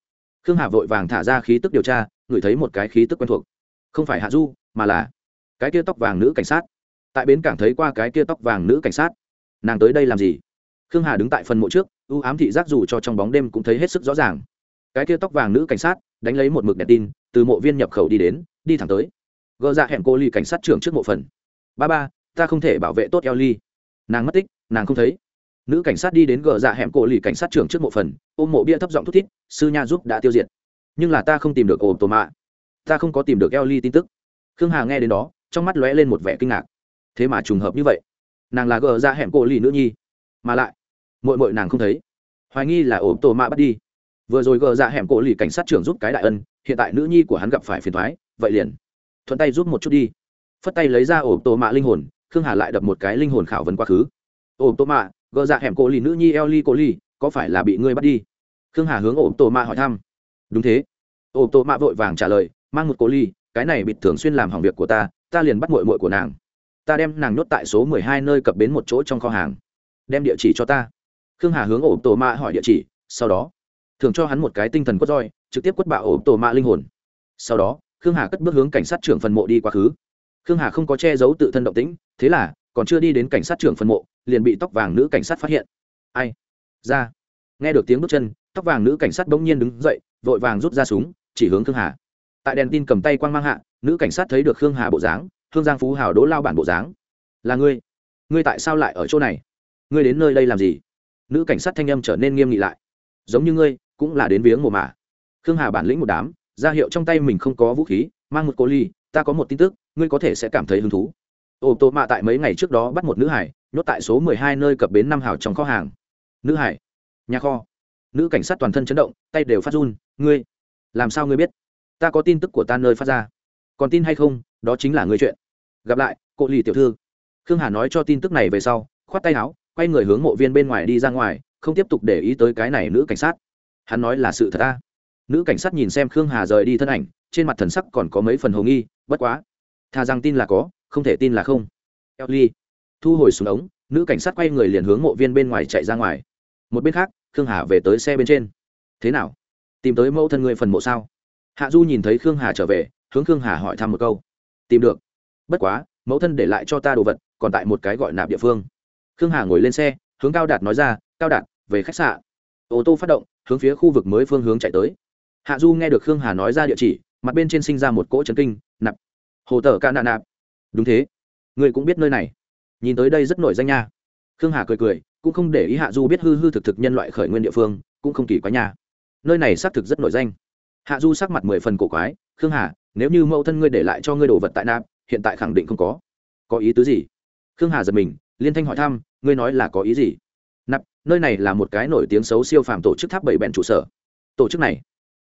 Khương hà vội vàng thả ra khí tức điều tra, ngửi thấy một cái khí tức quen thuộc. Không phải hạ du, mà là cái kia tóc vàng nữ cảnh sát. Tại bến cảng thấy qua cái kia tóc vàng nữ cảnh sát. Nàng tới đây làm gì? Khương hà đứng tại phần mộ trước ưu ám thị giác dù cho trong bóng đêm cũng thấy hết sức rõ ràng. Cái kia tóc vàng nữ cảnh sát, đánh lấy một mực đèn tin, từ mộ viên nhập khẩu đi đến, đi thẳng tới. Gỡ ra dạ hẹn cô ly cảnh sát trưởng trước mộ phần. Ba ba, ta không thể bảo vệ tốt eo ly nàng mất tích nàng không thấy. Nữ cảnh sát đi đến gờ dạ hẻm cổ lì cảnh sát trưởng trước mộ phần, ôm mộ bia thấp giọng thút thít, sư nha giúp đã tiêu diệt. Nhưng là ta không tìm được ổ tổ mạ. Ta không có tìm được eo ly tin tức. Khương hà nghe đến đó, trong mắt lóe lên một vẻ kinh ngạc. Thế mà trùng hợp như vậy. Nàng là gờ dạ hẻm cổ lì nữ nhi. Mà lại mội mội nàng không thấy. Hoài nghi là ổ tổ mạ bắt đi. Vừa rồi gờ dạ hẻm cổ lì cảnh sát trưởng giúp cái đại ân, hiện tại nữ nhi của hắn gặp phải phiền thoái vậy liền thuận tay giúp một chút đi. Phất tay lấy ra ổ tổ mạ linh hồn, khương hà lại đập một cái linh hồn khảo vấn quá khứ ổ tô mạ gờ dạ hẻm cổ lì nữ nhi eo ly cổ lì có phải là bị ngươi bắt đi? Khương hà hướng ổ tô mạ hỏi thăm. Đúng thế. Ổ tô mạ vội vàng trả lời mang một cổ lì, cái này bịt thường xuyên làm hỏng việc của ta ta liền bắt mội mội của nàng. Ta đem nàng nhốt tại số mười hai nơi cập bến một chỗ trong kho hàng. Đem địa chỉ cho ta. Khương hà hướng ổ tổ mạ hỏi địa chỉ sau đó thường cho hắn một cái tinh thần quất roi trực tiếp quất bạo ổ tổ mạ linh hồn. Sau đó khương hà cất bước hướng cảnh sát trưởng phần mộ đi quá khứ. Khương hà không có che giấu tự thân động tĩnh thế là còn chưa đi đến cảnh sát trưởng phần mộ liền bị tóc vàng nữ cảnh sát phát hiện. Ai? Ra. Nghe được tiếng bước chân, tóc vàng nữ cảnh sát bỗng nhiên đứng dậy, vội vàng rút ra súng, chỉ hướng khương hà. Tại đèn tin cầm tay quang mang hạ, nữ cảnh sát thấy được khương hà bộ dáng thương giang phú hào đỗ lao bản bộ dáng. Là ngươi? Ngươi tại sao lại ở chỗ này? Ngươi đến nơi đây làm gì? Nữ cảnh sát thanh âm trở nên nghiêm nghị lại. Giống như ngươi, cũng là đến viếng mồ mả. Khương hà bản lĩnh một đám, ra hiệu trong tay mình không có vũ khí, mang một cô ly, ta có một tin tức, ngươi có thể sẽ cảm thấy hứng thú. Ô, tô mạ tại mấy ngày trước đó bắt một nữ hải nhốt tại số mười hai nơi cập bến năm hào trong kho hàng. Nữ hải, nhà kho. Nữ cảnh sát toàn thân chấn động, tay đều phát run, ngươi, làm sao ngươi biết? Ta có tin tức của ta nơi phát ra. Còn tin hay không, đó chính là ngươi chuyện. Gặp lại, cô lì tiểu thư. Khương hà nói cho tin tức này về sau, khoát tay áo, quay người hướng mộ viên bên ngoài đi ra ngoài, không tiếp tục để ý tới cái này nữ cảnh sát. Hắn nói là sự thật a. nữ cảnh sát nhìn xem khương hà rời đi thân ảnh, trên mặt thần sắc còn có mấy phần hồ nghi, bất quá thà rằng tin là có, không thể tin là không. Ellie thu hồi xuống ống, nữ cảnh sát quay người liền hướng mộ viên bên ngoài chạy ra ngoài. Một bên khác, khương hà về tới xe bên trên. Thế nào? Tìm tới mẫu thân người phần mộ sao? Hạ du nhìn thấy khương hà trở về, hướng khương hà hỏi thăm một câu. Tìm được. Bất quá, mẫu thân để lại cho ta đồ vật, còn tại một cái gọi nạp địa phương. Khương hà ngồi lên xe, hướng cao đạt nói ra, cao đạt, về khách sạn. Ô tô phát động, hướng phía khu vực mới phương hướng chạy tới. Hạ du nghe được khương hà nói ra địa chỉ, mặt bên trên sinh ra một cỗ trấn kinh, nạp. Hồ tờ ca nạ nạp. Đúng thế. Người cũng biết nơi này nhìn tới đây rất nổi danh nha. Khương hà cười cười cũng không để ý hạ du biết hư hư thực thực nhân loại khởi nguyên địa phương cũng không kỳ quái nha. Nơi này xác thực rất nổi danh. Hạ du sắc mặt mười phần cổ quái khương hà nếu như mẫu thân ngươi để lại cho ngươi đồ vật tại Nam, hiện tại khẳng định không có. Có ý tứ gì? Khương hà giật mình liên thanh hỏi thăm ngươi nói là có ý gì? Nạp nơi này là một cái nổi tiếng xấu siêu phàm tổ chức tháp bảy bẹn trụ sở. Tổ chức này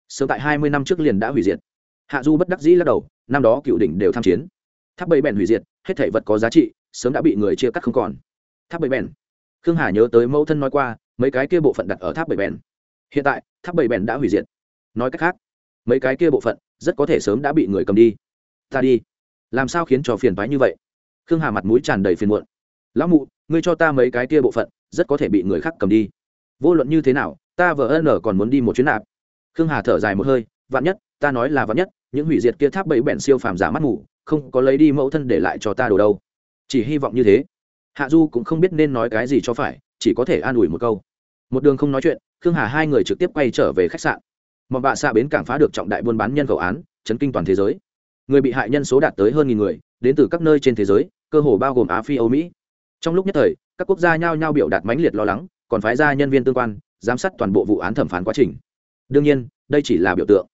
sớm tại hai mươi năm trước liền đã hủy diệt. Hạ du bất đắc dĩ lắc đầu năm đó cựu đỉnh đều tham chiến. Tháp bảy bẹn hủy diệt hết thể vật có giá trị sớm đã bị người chia cắt không còn. Tháp bảy bèn. Khương hà nhớ tới mẫu thân nói qua, mấy cái kia bộ phận đặt ở tháp bảy bèn. Hiện tại, tháp bảy bèn đã hủy diệt. Nói cách khác, mấy cái kia bộ phận rất có thể sớm đã bị người cầm đi. Ta đi. Làm sao khiến cho phiền phái như vậy? Khương hà mặt mũi tràn đầy phiền muộn. Lão mụ, ngươi cho ta mấy cái kia bộ phận, rất có thể bị người khác cầm đi. Vô luận như thế nào, ta vợ ân còn muốn đi một chuyến nạp. Khương hà thở dài một hơi, vạn nhất, ta nói là vạn nhất, những hủy diệt kia tháp bẫy bẹn siêu phàm giả mắt mù, không có lấy đi mẫu thân để lại cho ta đồ đâu chỉ hy vọng như thế. Hạ du cũng không biết nên nói cái gì cho phải, chỉ có thể an ủi một câu. Một đường không nói chuyện, khương hà hai người trực tiếp quay trở về khách sạn. Mọi bạ xạ bến cảng phá được trọng đại buôn bán nhân khẩu án, chấn kinh toàn thế giới. Người bị hại nhân số đạt tới hơn nghìn người, đến từ các nơi trên thế giới, cơ hồ bao gồm á phi, âu mỹ. Trong lúc nhất thời, các quốc gia nhao nhao biểu đạt mãnh liệt lo lắng, còn phái ra nhân viên tương quan, giám sát toàn bộ vụ án thẩm phán quá trình. Đương nhiên, đây chỉ là biểu tượng.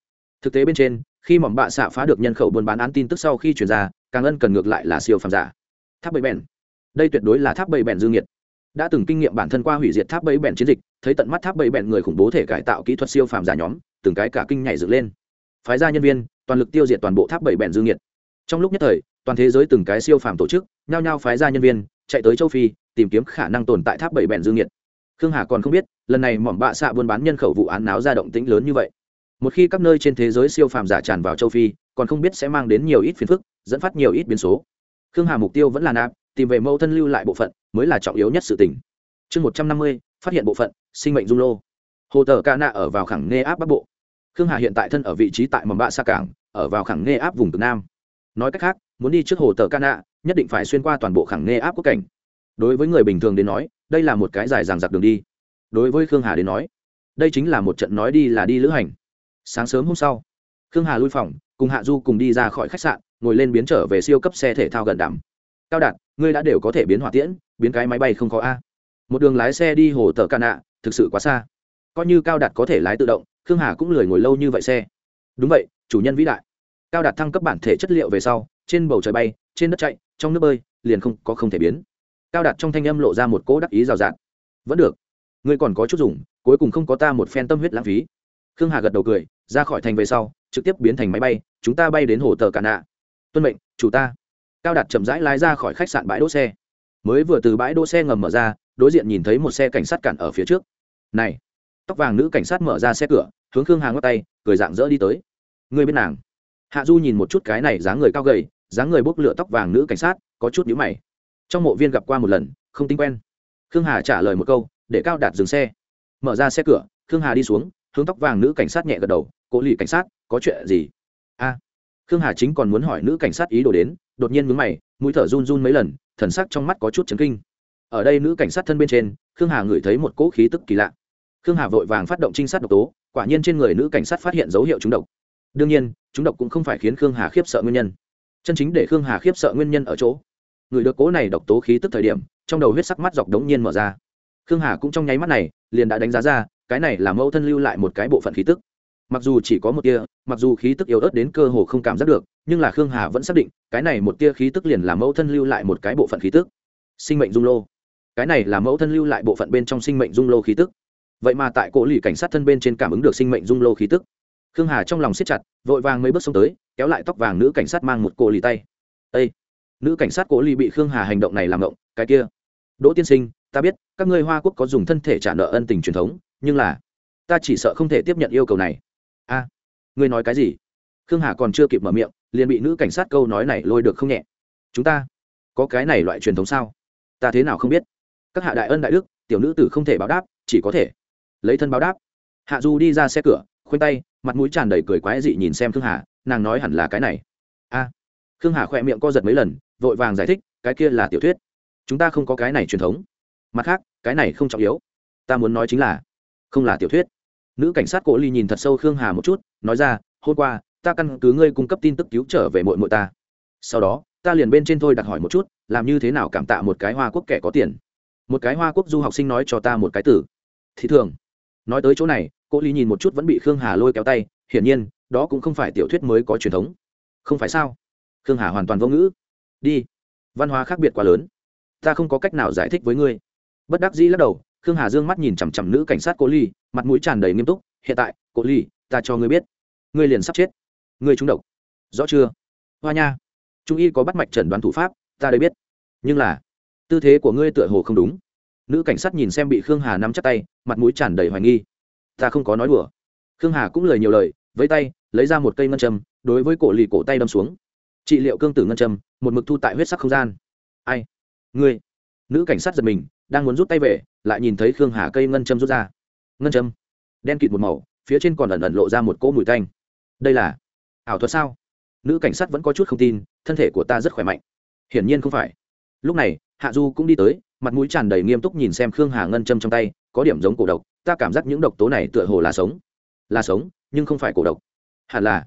Thực tế bên trên, khi mỏm bạ xạ phá được nhân khẩu buôn bán án tin tức sau khi chuyển ra, càng ân cần ngược lại là siêu phàm giả tháp bầy bèn. Đây tuyệt đối là tháp bầy bèn dương nhiệt đã từng kinh nghiệm bản thân qua hủy diệt tháp bầy bèn chiến dịch, thấy tận mắt tháp bầy bèn người khủng bố thể cải tạo kỹ thuật siêu phàm giả nhóm, từng cái cả kinh nhảy dựng lên. Phái ra nhân viên, toàn lực tiêu diệt toàn bộ tháp bầy bèn dương nhiệt trong lúc nhất thời, toàn thế giới từng cái siêu phàm tổ chức, nhao nhao phái ra nhân viên, chạy tới châu phi, tìm kiếm khả năng tồn tại tháp bảy bèn dương nhiệt khương hà còn không biết, lần này mỏm bạ xạ buôn bán nhân khẩu vụ án náo ra động tĩnh lớn như vậy. Một khi các nơi trên thế giới siêu phàm giả tràn vào châu phi, còn không biết sẽ mang đến nhiều ít phiền phức, dẫn phát nhiều ít biến số khương hà mục tiêu vẫn là nạp, tìm về mẫu thân lưu lại bộ phận mới là trọng yếu nhất sự tình. chương một trăm năm mươi, phát hiện bộ phận, sinh mệnh dung lô. Hồ tờ ca nạ ở vào khẳng nghe áp bắc bộ. Khương hà hiện tại thân ở vị trí tại mầm bạ xa cảng, ở vào khẳng nghe áp vùng cực nam. Nói cách khác, muốn đi trước hồ tờ ca nạ nhất định phải xuyên qua toàn bộ khẳng nghe áp quốc cảnh. Đối với người bình thường đến nói, đây là một cái dài dằng dặc đường đi. Đối với khương hà đến nói, đây chính là một trận nói đi là đi lữ hành. Sáng sớm hôm sau, khương hà lui phòng, cùng hạ du cùng đi ra khỏi khách sạn ngồi lên biến trở về siêu cấp xe thể thao gần đảm. Cao đạt, ngươi đã đều có thể biến hỏa tiễn, biến cái máy bay không có a. Một đường lái xe đi hồ tờ ca nạ thực sự quá xa. Coi như cao đạt có thể lái tự động, khương hà cũng lười ngồi lâu như vậy xe. Đúng vậy, chủ nhân vĩ đại. Cao đạt thăng cấp bản thể chất liệu về sau, trên bầu trời bay, trên đất chạy, trong nước bơi, liền không có không thể biến. Cao đạt trong thanh âm lộ ra một cỗ đắc ý rào rạt. Vẫn được. Ngươi còn có chút dùng, cuối cùng không có ta một phen tâm huyết lãng phí. Khương hà gật đầu cười, ra khỏi thành về sau, trực tiếp biến thành máy bay, chúng ta bay đến hồ tờ cà nạ tuân mệnh, chủ ta. Cao đạt chậm rãi lái ra khỏi khách sạn bãi đỗ xe. Mới vừa từ bãi đỗ xe ngầm mở ra, đối diện nhìn thấy một xe cảnh sát cản ở phía trước. Này, tóc vàng nữ cảnh sát mở ra xe cửa, hướng khương hà ngót tay, cười dạng dỡ đi tới. Người bên nàng. Hạ du nhìn một chút cái này dáng người cao gầy, dáng người bốc lửa tóc vàng nữ cảnh sát, có chút nhữ mày. Trong mộ viên gặp qua một lần, không tính quen. Khương hà trả lời một câu, để cao đạt dừng xe. Mở ra xe cửa, khương hà đi xuống, hướng tóc vàng nữ cảnh sát nhẹ gật đầu. Cố lì cảnh sát, có chuyện gì? A khương hà chính còn muốn hỏi nữ cảnh sát ý đồ đến, đột nhiên mướn mày, mũi thở run run mấy lần, thần sắc trong mắt có chút chấn kinh. Ở đây nữ cảnh sát thân bên trên, khương hà ngửi thấy một cỗ khí tức kỳ lạ. Khương hà vội vàng phát động trinh sát độc tố, quả nhiên trên người nữ cảnh sát phát hiện dấu hiệu trúng độc. Đương nhiên, trúng độc cũng không phải khiến khương hà khiếp sợ nguyên nhân. Chân chính để khương hà khiếp sợ nguyên nhân ở chỗ người được cố này độc tố khí tức thời điểm, trong đầu huyết sắc mắt dọc đống nhiên mở ra. Khương hà cũng trong nháy mắt này, liền đã đánh giá ra, cái này là mẫu thân lưu lại một cái bộ phận khí tức mặc dù chỉ có một tia, mặc dù khí tức yếu ớt đến cơ hồ không cảm giác được, nhưng là khương hà vẫn xác định, cái này một tia khí tức liền là mẫu thân lưu lại một cái bộ phận khí tức. Sinh mệnh dung lô. Cái này là mẫu thân lưu lại bộ phận bên trong sinh mệnh dung lô khí tức. Vậy mà tại cổ lì cảnh sát thân bên trên cảm ứng được sinh mệnh dung lô khí tức. Khương hà trong lòng siết chặt, vội vàng mấy bước xông tới, kéo lại tóc vàng nữ cảnh sát mang một cổ lì tay. Â nữ cảnh sát cổ lì bị khương hà hành động này làm động cái kia, đỗ tiên sinh, ta biết, các ngươi hoa quốc có dùng thân thể trả nợ ân tình truyền thống, nhưng là, ta chỉ sợ không thể tiếp nhận yêu cầu này a, ngươi nói cái gì? Khương hà còn chưa kịp mở miệng, liền bị nữ cảnh sát câu nói này lôi được không nhẹ. Chúng ta có cái này loại truyền thống sao? Ta thế nào không biết? Các hạ đại ân đại đức, tiểu nữ tử không thể báo đáp, chỉ có thể lấy thân báo đáp. Hạ du đi ra xe cửa, khoanh tay, mặt mũi tràn đầy cười quái dị nhìn xem khương hà, nàng nói hẳn là cái này. A, khương hà khỏe miệng co giật mấy lần, vội vàng giải thích, cái kia là tiểu thuyết. Chúng ta không có cái này truyền thống. Mặt khác, cái này không trọng yếu. Ta muốn nói chính là, không là tiểu thuyết nữ cảnh sát cổ ly nhìn thật sâu khương hà một chút, nói ra, hôm qua, ta căn cứ ngươi cung cấp tin tức cứu trở về mội mội ta. Sau đó, ta liền bên trên thôi đặt hỏi một chút, làm như thế nào cảm tạ một cái hoa quốc kẻ có tiền. Một cái hoa quốc du học sinh nói cho ta một cái tử. thì thường. Nói tới chỗ này cô ly nhìn một chút vẫn bị khương hà lôi kéo tay, hiển nhiên, đó cũng không phải tiểu thuyết mới có truyền thống. Không phải sao? Khương hà hoàn toàn vô ngữ. Đi, văn hóa khác biệt quá lớn. Ta không có cách nào giải thích với ngươi. Bất đắc dĩ lắc đầu khương hà dương mắt nhìn chằm chằm nữ cảnh sát cô ly, mặt mũi tràn đầy nghiêm túc, hiện tại cô ly, ta cho ngươi biết, ngươi liền sắp chết. Ngươi trúng độc. Rõ chưa? Hoa nha, trung y có bắt mạch chẩn đoán thủ pháp, ta đây biết. Nhưng là, tư thế của ngươi tựa hồ không đúng. Nữ cảnh sát nhìn xem bị khương hà nắm chắc tay, mặt mũi tràn đầy hoài nghi. Ta không có nói đùa. Khương hà cũng lời nhiều lời với tay, lấy ra một cây ngân châm, đối với cổ lì cổ tay đâm xuống. Trị liệu cương tử ngân châm, một mực thu tại huyết sắc không gian. Ai? Ngươi? Nữ cảnh sát giật mình đang muốn rút tay về, lại nhìn thấy khương hà cây ngân châm rút ra. Ngân châm, đen kịt một màu, phía trên còn ẩn ẩn lộ ra một cỗ mùi tanh. Đây là ảo thuật sao? Nữ cảnh sát vẫn có chút không tin, thân thể của ta rất khỏe mạnh. Hiển nhiên không phải. Lúc này, hạ du cũng đi tới, mặt mũi tràn đầy nghiêm túc nhìn xem khương hà ngân châm trong tay, có điểm giống cổ độc, ta cảm giác những độc tố này tựa hồ là sống. Là sống, nhưng không phải cổ độc. Hẳn là.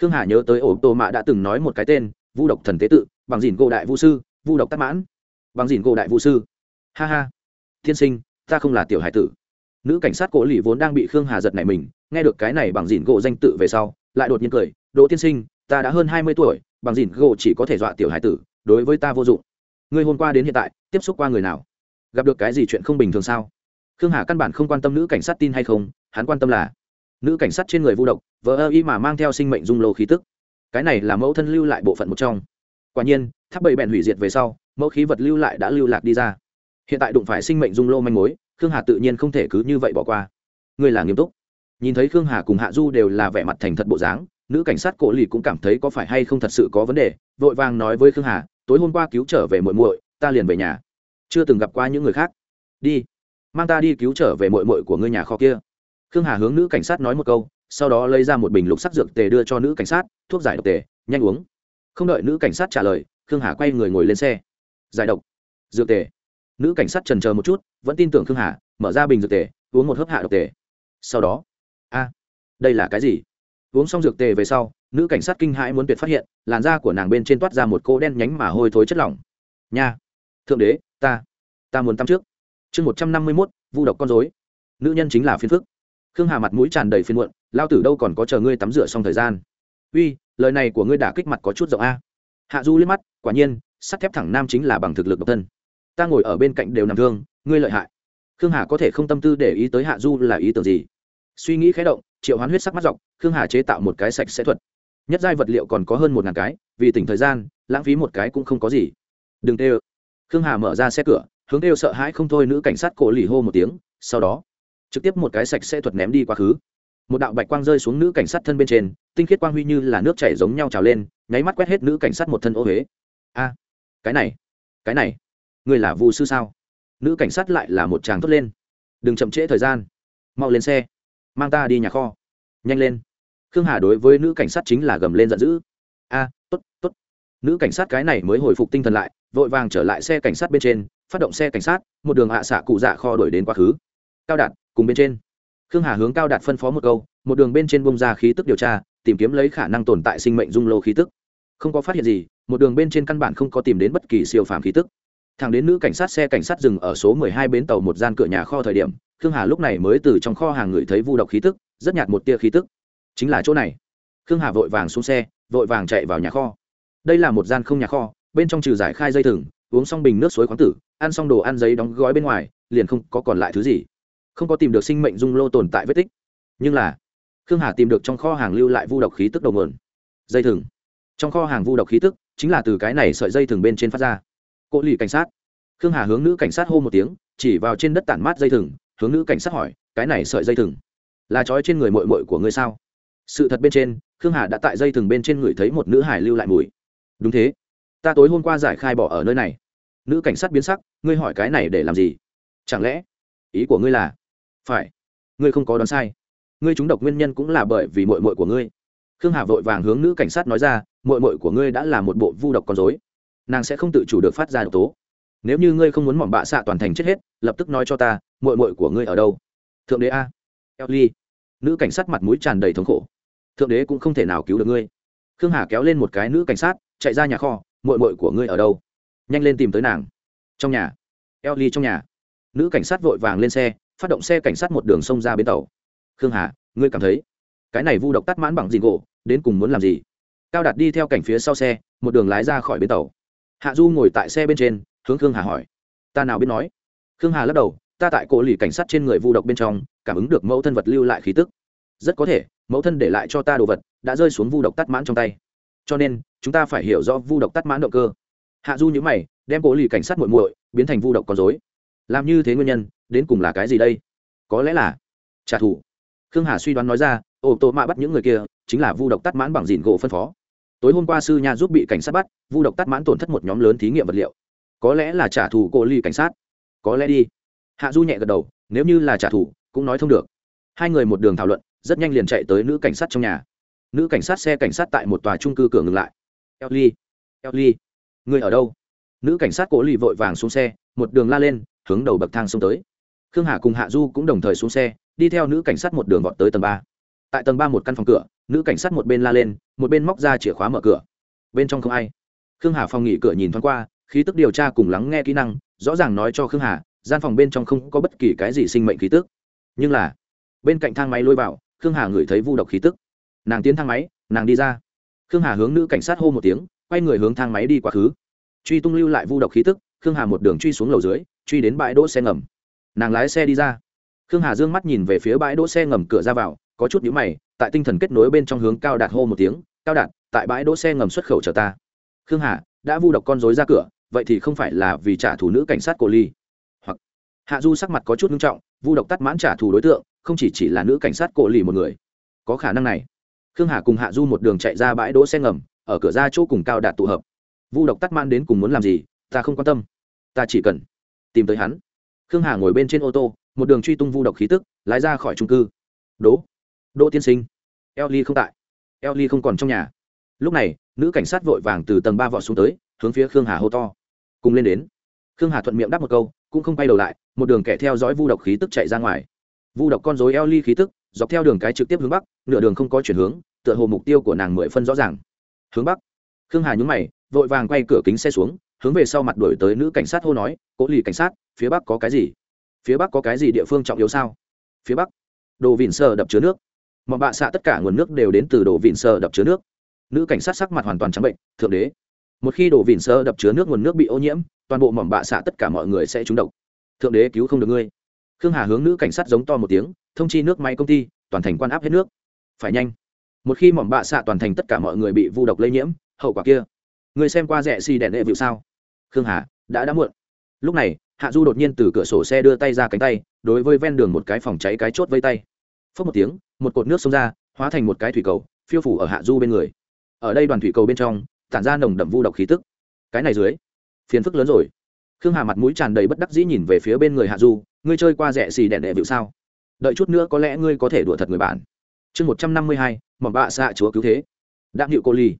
Khương hà nhớ tới ổ tô mạ đã từng nói một cái tên, vu độc thần tế tự, bằng dìn gỗ đại vũ sư, vu độc tắc mãn. Bằng dìn gỗ đại vũ sư ha ha. Thiên sinh, ta không là tiểu hải tử. Nữ cảnh sát cổ lì vốn đang bị khương hà giật này mình, nghe được cái này bằng dìn gỗ danh tự về sau, lại đột nhiên cười, đỗ tiên sinh, ta đã hơn hai mươi tuổi, bằng dìn gỗ chỉ có thể dọa tiểu hải tử, đối với ta vô dụng. Ngươi hôm qua đến hiện tại, tiếp xúc qua người nào? Gặp được cái gì chuyện không bình thường sao? Khương hà căn bản không quan tâm nữ cảnh sát tin hay không, hắn quan tâm là, nữ cảnh sát trên người vu độc vỡ ơ y mà mang theo sinh mệnh dung lô khí tức. Cái này là mẫu thân lưu lại bộ phận một trong. Quả nhiên, tháp bầy bèn hủy diệt về sau, mẫu khí vật lưu lại đã lưu lạc đi ra hiện tại đụng phải sinh mệnh dung lô manh mối, khương hà tự nhiên không thể cứ như vậy bỏ qua. Ngươi là nghiêm túc. Nhìn thấy khương hà cùng hạ du đều là vẻ mặt thành thật bộ dáng, nữ cảnh sát cổ lì cũng cảm thấy có phải hay không thật sự có vấn đề, vội vàng nói với khương hà, tối hôm qua cứu trở về muội muội, ta liền về nhà. Chưa từng gặp qua những người khác. Đi, mang ta đi cứu trở về muội muội của ngươi nhà kho kia. Khương hà hướng nữ cảnh sát nói một câu, sau đó lấy ra một bình lục sắc dược tề đưa cho nữ cảnh sát, thuốc giải độc tề, nhanh uống. Không đợi nữ cảnh sát trả lời, khương hà quay người ngồi lên xe. Giải độc. Dược tề nữ cảnh sát trần chờ một chút, vẫn tin tưởng khương hà, mở ra bình dược tề, uống một hớp hạ độc tề. Sau đó, a, đây là cái gì? Uống xong dược tề về sau, nữ cảnh sát kinh hãi muốn tuyệt phát hiện, làn da của nàng bên trên toát ra một cô đen nhánh mà hôi thối chất lỏng. Nha, thượng đế, ta ta muốn tắm trước. Chương một trăm năm mươi mốt, vu độc con dối nữ nhân chính là phiên phức. Khương hà mặt mũi tràn đầy phiên muộn, lao tử đâu còn có chờ ngươi tắm rửa xong thời gian. Uy, lời này của ngươi đả kích mặt có chút rộng a. Hạ du liếc mắt, quả nhiên, sắt thép thẳng nam chính là bằng thực lực độc thân ta ngồi ở bên cạnh đều nằm thương, ngươi lợi hại. Khương hà có thể không tâm tư để ý tới hạ du là ý tưởng gì? Suy nghĩ khé động, triệu hoán huyết sắc mắt dọc, khương hà chế tạo một cái sạch sẽ thuật. Nhất giai vật liệu còn có hơn một ngàn cái, vì tỉnh thời gian, lãng phí một cái cũng không có gì. Đừng tê khương hà mở ra xe cửa, hướng kêu sợ hãi không thôi nữ cảnh sát cổ lì hô một tiếng, sau đó, trực tiếp một cái sạch sẽ thuật ném đi quá khứ. Một đạo bạch quang rơi xuống nữ cảnh sát thân bên trên, tinh khiết quang huy như là nước chảy giống nhau trào lên, nháy mắt quét hết nữ cảnh sát một thân ô huế a, cái này cái này người là Vu sư sao? Nữ cảnh sát lại là một chàng thốt lên. Đừng chậm trễ thời gian. Mau lên xe. Mang ta đi nhà kho. Nhanh lên. Khương hà đối với nữ cảnh sát chính là gầm lên giận dữ. A, tốt tốt. Nữ cảnh sát cái này mới hồi phục tinh thần lại, vội vàng trở lại xe cảnh sát bên trên, phát động xe cảnh sát, một đường hạ xạ cụ dạ kho đổi đến quá khứ. Cao đạt, cùng bên trên. Khương hà hướng cao đạt phân phó một câu, một đường bên trên bông ra khí tức điều tra, tìm kiếm lấy khả năng tồn tại sinh mệnh dung lô khí tức. Không có phát hiện gì, một đường bên trên căn bản không có tìm đến bất kỳ siêu phàm khí tức thằng đến nữ cảnh sát xe cảnh sát dừng ở số mười hai bến tàu một gian cửa nhà kho thời điểm, khương hà lúc này mới từ trong kho hàng ngửi thấy vu độc khí tức, rất nhạt một tia khí tức. Chính là chỗ này. Khương hà vội vàng xuống xe, vội vàng chạy vào nhà kho. Đây là một gian không nhà kho, bên trong trừ giải khai dây thừng, uống xong bình nước suối khoáng tử, ăn xong đồ ăn giấy đóng gói bên ngoài, liền không có còn lại thứ gì. Không có tìm được sinh mệnh dung lô tồn tại vết tích. Nhưng là, khương hà tìm được trong kho hàng lưu lại vu độc khí tức đầu nguồn. Dây thừng. Trong kho hàng vu độc khí tức, chính là từ cái này sợi dây thừng bên trên phát ra cỗ lì cảnh sát. Khương hà hướng nữ cảnh sát hô một tiếng, chỉ vào trên đất tản mát dây thừng, hướng nữ cảnh sát hỏi, cái này sợi dây thừng là trói trên người mội mội của ngươi sao? Sự thật bên trên, khương hà đã tại dây thừng bên trên người thấy một nữ hải lưu lại mùi. Đúng thế, ta tối hôm qua giải khai bỏ ở nơi này. Nữ cảnh sát biến sắc, ngươi hỏi cái này để làm gì? Chẳng lẽ ý của ngươi là phải, ngươi không có đoán sai? Ngươi trúng độc nguyên nhân cũng là bởi vì mội mội của ngươi. Khương hà vội vàng hướng nữ cảnh sát nói ra mội mội của ngươi đã là một bộ vu độc con dối nàng sẽ không tự chủ được phát ra độc tố. Nếu như ngươi không muốn mỏm bạ xạ toàn thành chết hết, lập tức nói cho ta mội mội của ngươi ở đâu? Thượng đế a. Ellie nữ cảnh sát mặt mũi tràn đầy thống khổ. Thượng đế cũng không thể nào cứu được ngươi. Khương hà kéo lên một cái nữ cảnh sát, chạy ra nhà kho mội mội của ngươi ở đâu? Nhanh lên tìm tới nàng. Trong nhà. Ellie trong nhà. Nữ cảnh sát vội vàng lên xe, phát động xe cảnh sát một đường sông ra bến tàu. Khương hà, ngươi cảm thấy cái này vu độc tắt mãn bằng gì gỗ đến cùng muốn làm gì? Cao đạt đi theo cảnh phía sau xe, một đường lái ra khỏi bến tàu hạ du ngồi tại xe bên trên, hướng khương hà hỏi. Ta nào biết nói? Khương hà lắc đầu, ta tại cổ lì cảnh sát trên người vu độc bên trong, cảm ứng được mẫu thân vật lưu lại khí tức. Rất có thể, mẫu thân để lại cho ta đồ vật, đã rơi xuống vu độc tắt mãn trong tay. Cho nên, chúng ta phải hiểu rõ vu độc tắt mãn động cơ. Hạ du nhữ mày, đem cổ lì cảnh sát muội muội biến thành vu độc con dối làm như thế nguyên nhân, đến cùng là cái gì đây? Có lẽ là trả thù. Khương hà suy đoán nói ra ô tô mạ bắt những người kia, chính là vu độc tắt mãn bằng dìn gỗ phân phó tối hôm qua sư nha giúp bị cảnh sát bắt, vu độc tắt mãn tổn thất một nhóm lớn thí nghiệm vật liệu. Có lẽ là trả thù cô ly cảnh sát. Có lẽ đi. Hạ du nhẹ gật đầu, nếu như là trả thù, cũng nói thông được. Hai người một đường thảo luận, rất nhanh liền chạy tới nữ cảnh sát trong nhà. Nữ cảnh sát xe cảnh sát tại một tòa trung cư cửa ngừng lại. Ellie ellie, người ở đâu? Nữ cảnh sát cố lì vội vàng xuống xe, một đường la lên, hướng đầu bậc thang xông tới. Khương hà cùng hạ du cũng đồng thời xuống xe, đi theo nữ cảnh sát một đường vọt tới tầng ba. Tại tầng ba một căn phòng cửa, nữ cảnh sát một bên la lên một bên móc ra chìa khóa mở cửa. Bên trong không ai. Khương hà phòng nghỉ cửa nhìn thoáng qua, khí tức điều tra cùng lắng nghe kỹ năng, rõ ràng nói cho khương hà, gian phòng bên trong không có bất kỳ cái gì sinh mệnh khí tức. Nhưng là, bên cạnh thang máy lôi vào, khương hà ngửi thấy vu độc khí tức. Nàng tiến thang máy, nàng đi ra. Khương hà hướng nữ cảnh sát hô một tiếng, quay người hướng thang máy đi quá khứ. Truy tung lưu lại vu độc khí tức, khương hà một đường truy xuống lầu dưới, truy đến bãi đỗ xe ngầm. Nàng lái xe đi ra. Khương hà d ư ơ n g mắt nhìn về phía bãi đỗ xe ngầm, cửa ra vào, có chút nhữ mày tại tinh thần kết nối bên trong hướng cao đạt hô một tiếng, cao đạt, tại bãi đỗ xe ngầm xuất khẩu chờ ta. Khương hà, đã vu độc con dối ra cửa, vậy thì không phải là vì trả thù nữ cảnh sát cổ ly. Hoặc, hạ du sắc mặt có chút nghiêm trọng, vu độc tắt mãn trả thù đối tượng, không chỉ chỉ là nữ cảnh sát cổ ly một người. Có khả năng này. Khương hà cùng hạ du một đường chạy ra bãi đỗ xe ngầm, ở cửa ra chỗ cùng cao đạt tụ hợp. Vu độc tắt mãn đến cùng muốn làm gì, ta không quan tâm. Ta chỉ cần tìm tới hắn. Khương hà ngồi bên trên ô tô, một đường truy tung vu độc khí tức, lái ra khỏi trung cư. Đố đỗ tiên sinh. Eo ly không tại. Eo ly không còn trong nhà. Lúc này, nữ cảnh sát vội vàng từ tầng ba vọt xuống tới, hướng phía khương hà hô to. Cùng lên đến. Khương hà thuận miệng đáp một câu, cũng không quay đầu lại, một đường kẻ theo dõi vu độc khí tức chạy ra ngoài. Vu độc con dối eo ly khí tức, dọc theo đường cái trực tiếp hướng bắc, nửa đường không có chuyển hướng, tựa hồ mục tiêu của nàng mười phân rõ ràng. Hướng bắc. Khương hà nhúng mày, vội vàng quay cửa kính xe xuống, hướng về sau mặt đổi tới nữ cảnh sát hô nói, cố lì cảnh sát, phía bắc có cái gì? Phía bắc có cái gì địa phương trọng yếu sao? Phía bắc. Đồ vịn sờ đập chứa nước mà bạ xạ tất cả nguồn nước đều đến từ đồ vịn sơ đập chứa nước. Nữ cảnh sát sắc mặt hoàn toàn trắng bệnh, thượng đế, một khi đồ vịn sơ đập chứa nước nguồn nước bị ô nhiễm, toàn bộ mỏm bạ xạ tất cả mọi người sẽ trúng độc. Thượng đế, cứu không được ngươi. Khương hà hướng nữ cảnh sát giống to một tiếng, thông chi nước máy công ty, toàn thành quan áp hết nước. Phải nhanh. Một khi mỏm bạ xạ toàn thành tất cả mọi người bị vu độc lây nhiễm, hậu quả kia người xem qua rẻ xì đèn đệ vịu sao? Khương hà, đã đã muộn. Lúc này, hạ du đột nhiên từ cửa sổ xe đưa tay ra cánh tay, đối với ven đường một cái phòng cháy cái chốt vây tay phớt một tiếng, một cột nước xông ra, hóa thành một cái thủy cầu, phiêu phủ ở hạ du bên người. Ở đây đoàn thủy cầu bên trong, tản ra nồng đậm vu độc khí tức. Cái này dưới, phiền phức lớn rồi. Khương hà mặt mũi tràn đầy bất đắc dĩ nhìn về phía bên người hạ du, ngươi chơi qua rẻ xì đèn đệ vịu sao? Đợi chút nữa có lẽ ngươi có thể đùa thật người bạn. Chương một trăm năm mươi hai mỏng bạ xạ chúa cứu thế. Đạm hiệu cô ly.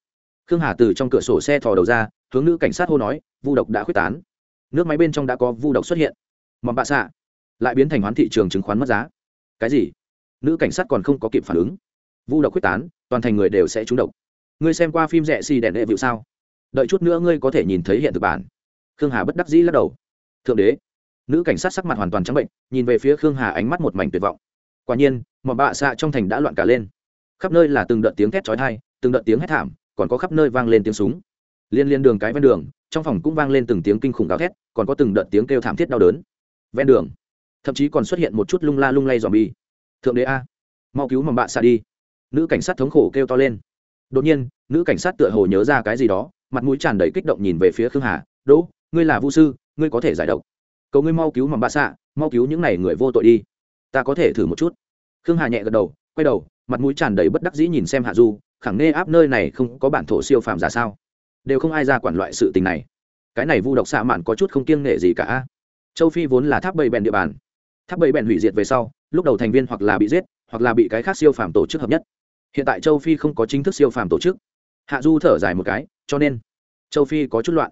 Khương hà từ trong cửa sổ xe thò đầu ra, hướng nữ cảnh sát hô nói, vu độc đã quyết tán. Nước máy bên trong đã có vu độc xuất hiện. Mỏng bạ xạ. Lại biến thành hoán thị trường chứng khoán mất giá. Cái gì? Nữ cảnh sát còn không có kịp phản ứng. Vu độc quyết tán, toàn thành người đều sẽ trúng độc. Ngươi xem qua phim rẻ xì đèn đệ vịu sao? Đợi chút nữa ngươi có thể nhìn thấy hiện thực bản. Khương hà bất đắc dĩ lắc đầu. Thượng đế. Nữ cảnh sát sắc mặt hoàn toàn trắng bệnh, nhìn về phía khương hà ánh mắt một mảnh tuyệt vọng. Quả nhiên, mọi bạ xạ trong thành đã loạn cả lên. Khắp nơi là từng đợt tiếng thét chói tai, từng đợt tiếng hét thảm, còn có khắp nơi vang lên tiếng súng. Liên liên đường cái ven đường, trong phòng cũng vang lên từng tiếng kinh khủng gào thét, còn có từng đợt tiếng kêu thảm thiết đau đớn. Ven đường, thậm chí còn xuất hiện một chút lung la lung lay dòm bi thượng đế a. Mau cứu mầm bạ xạ đi. Nữ cảnh sát thống khổ kêu to lên. Đột nhiên, nữ cảnh sát tựa hồ nhớ ra cái gì đó, mặt mũi tràn đầy kích động nhìn về phía khương hà. Đỗ, ngươi là vũ sư, ngươi có thể giải độc. Cầu ngươi mau cứu mầm bạ xạ, mau cứu những n à y người vô tội đi. Ta có thể thử một chút. Khương hà nhẹ gật đầu, quay đầu, mặt mũi tràn đầy bất đắc dĩ nhìn xem hạ du, khẳng nê áp nơi này không có bản thổ siêu phàm giả sao? Đều không ai ra quản loại sự tình này. Cái này vu độc xạ mạn có chút không kiêng nghệ gì cả châu phi vốn là tháp bầy bèn địa bàn. Tháp bầy bèn hủy diệt về sau lúc đầu thành viên hoặc là bị giết, hoặc là bị cái khác siêu phàm tổ chức hợp nhất. Hiện tại châu phi không có chính thức siêu phàm tổ chức. Hạ du thở dài một cái, cho nên, châu phi có chút loạn.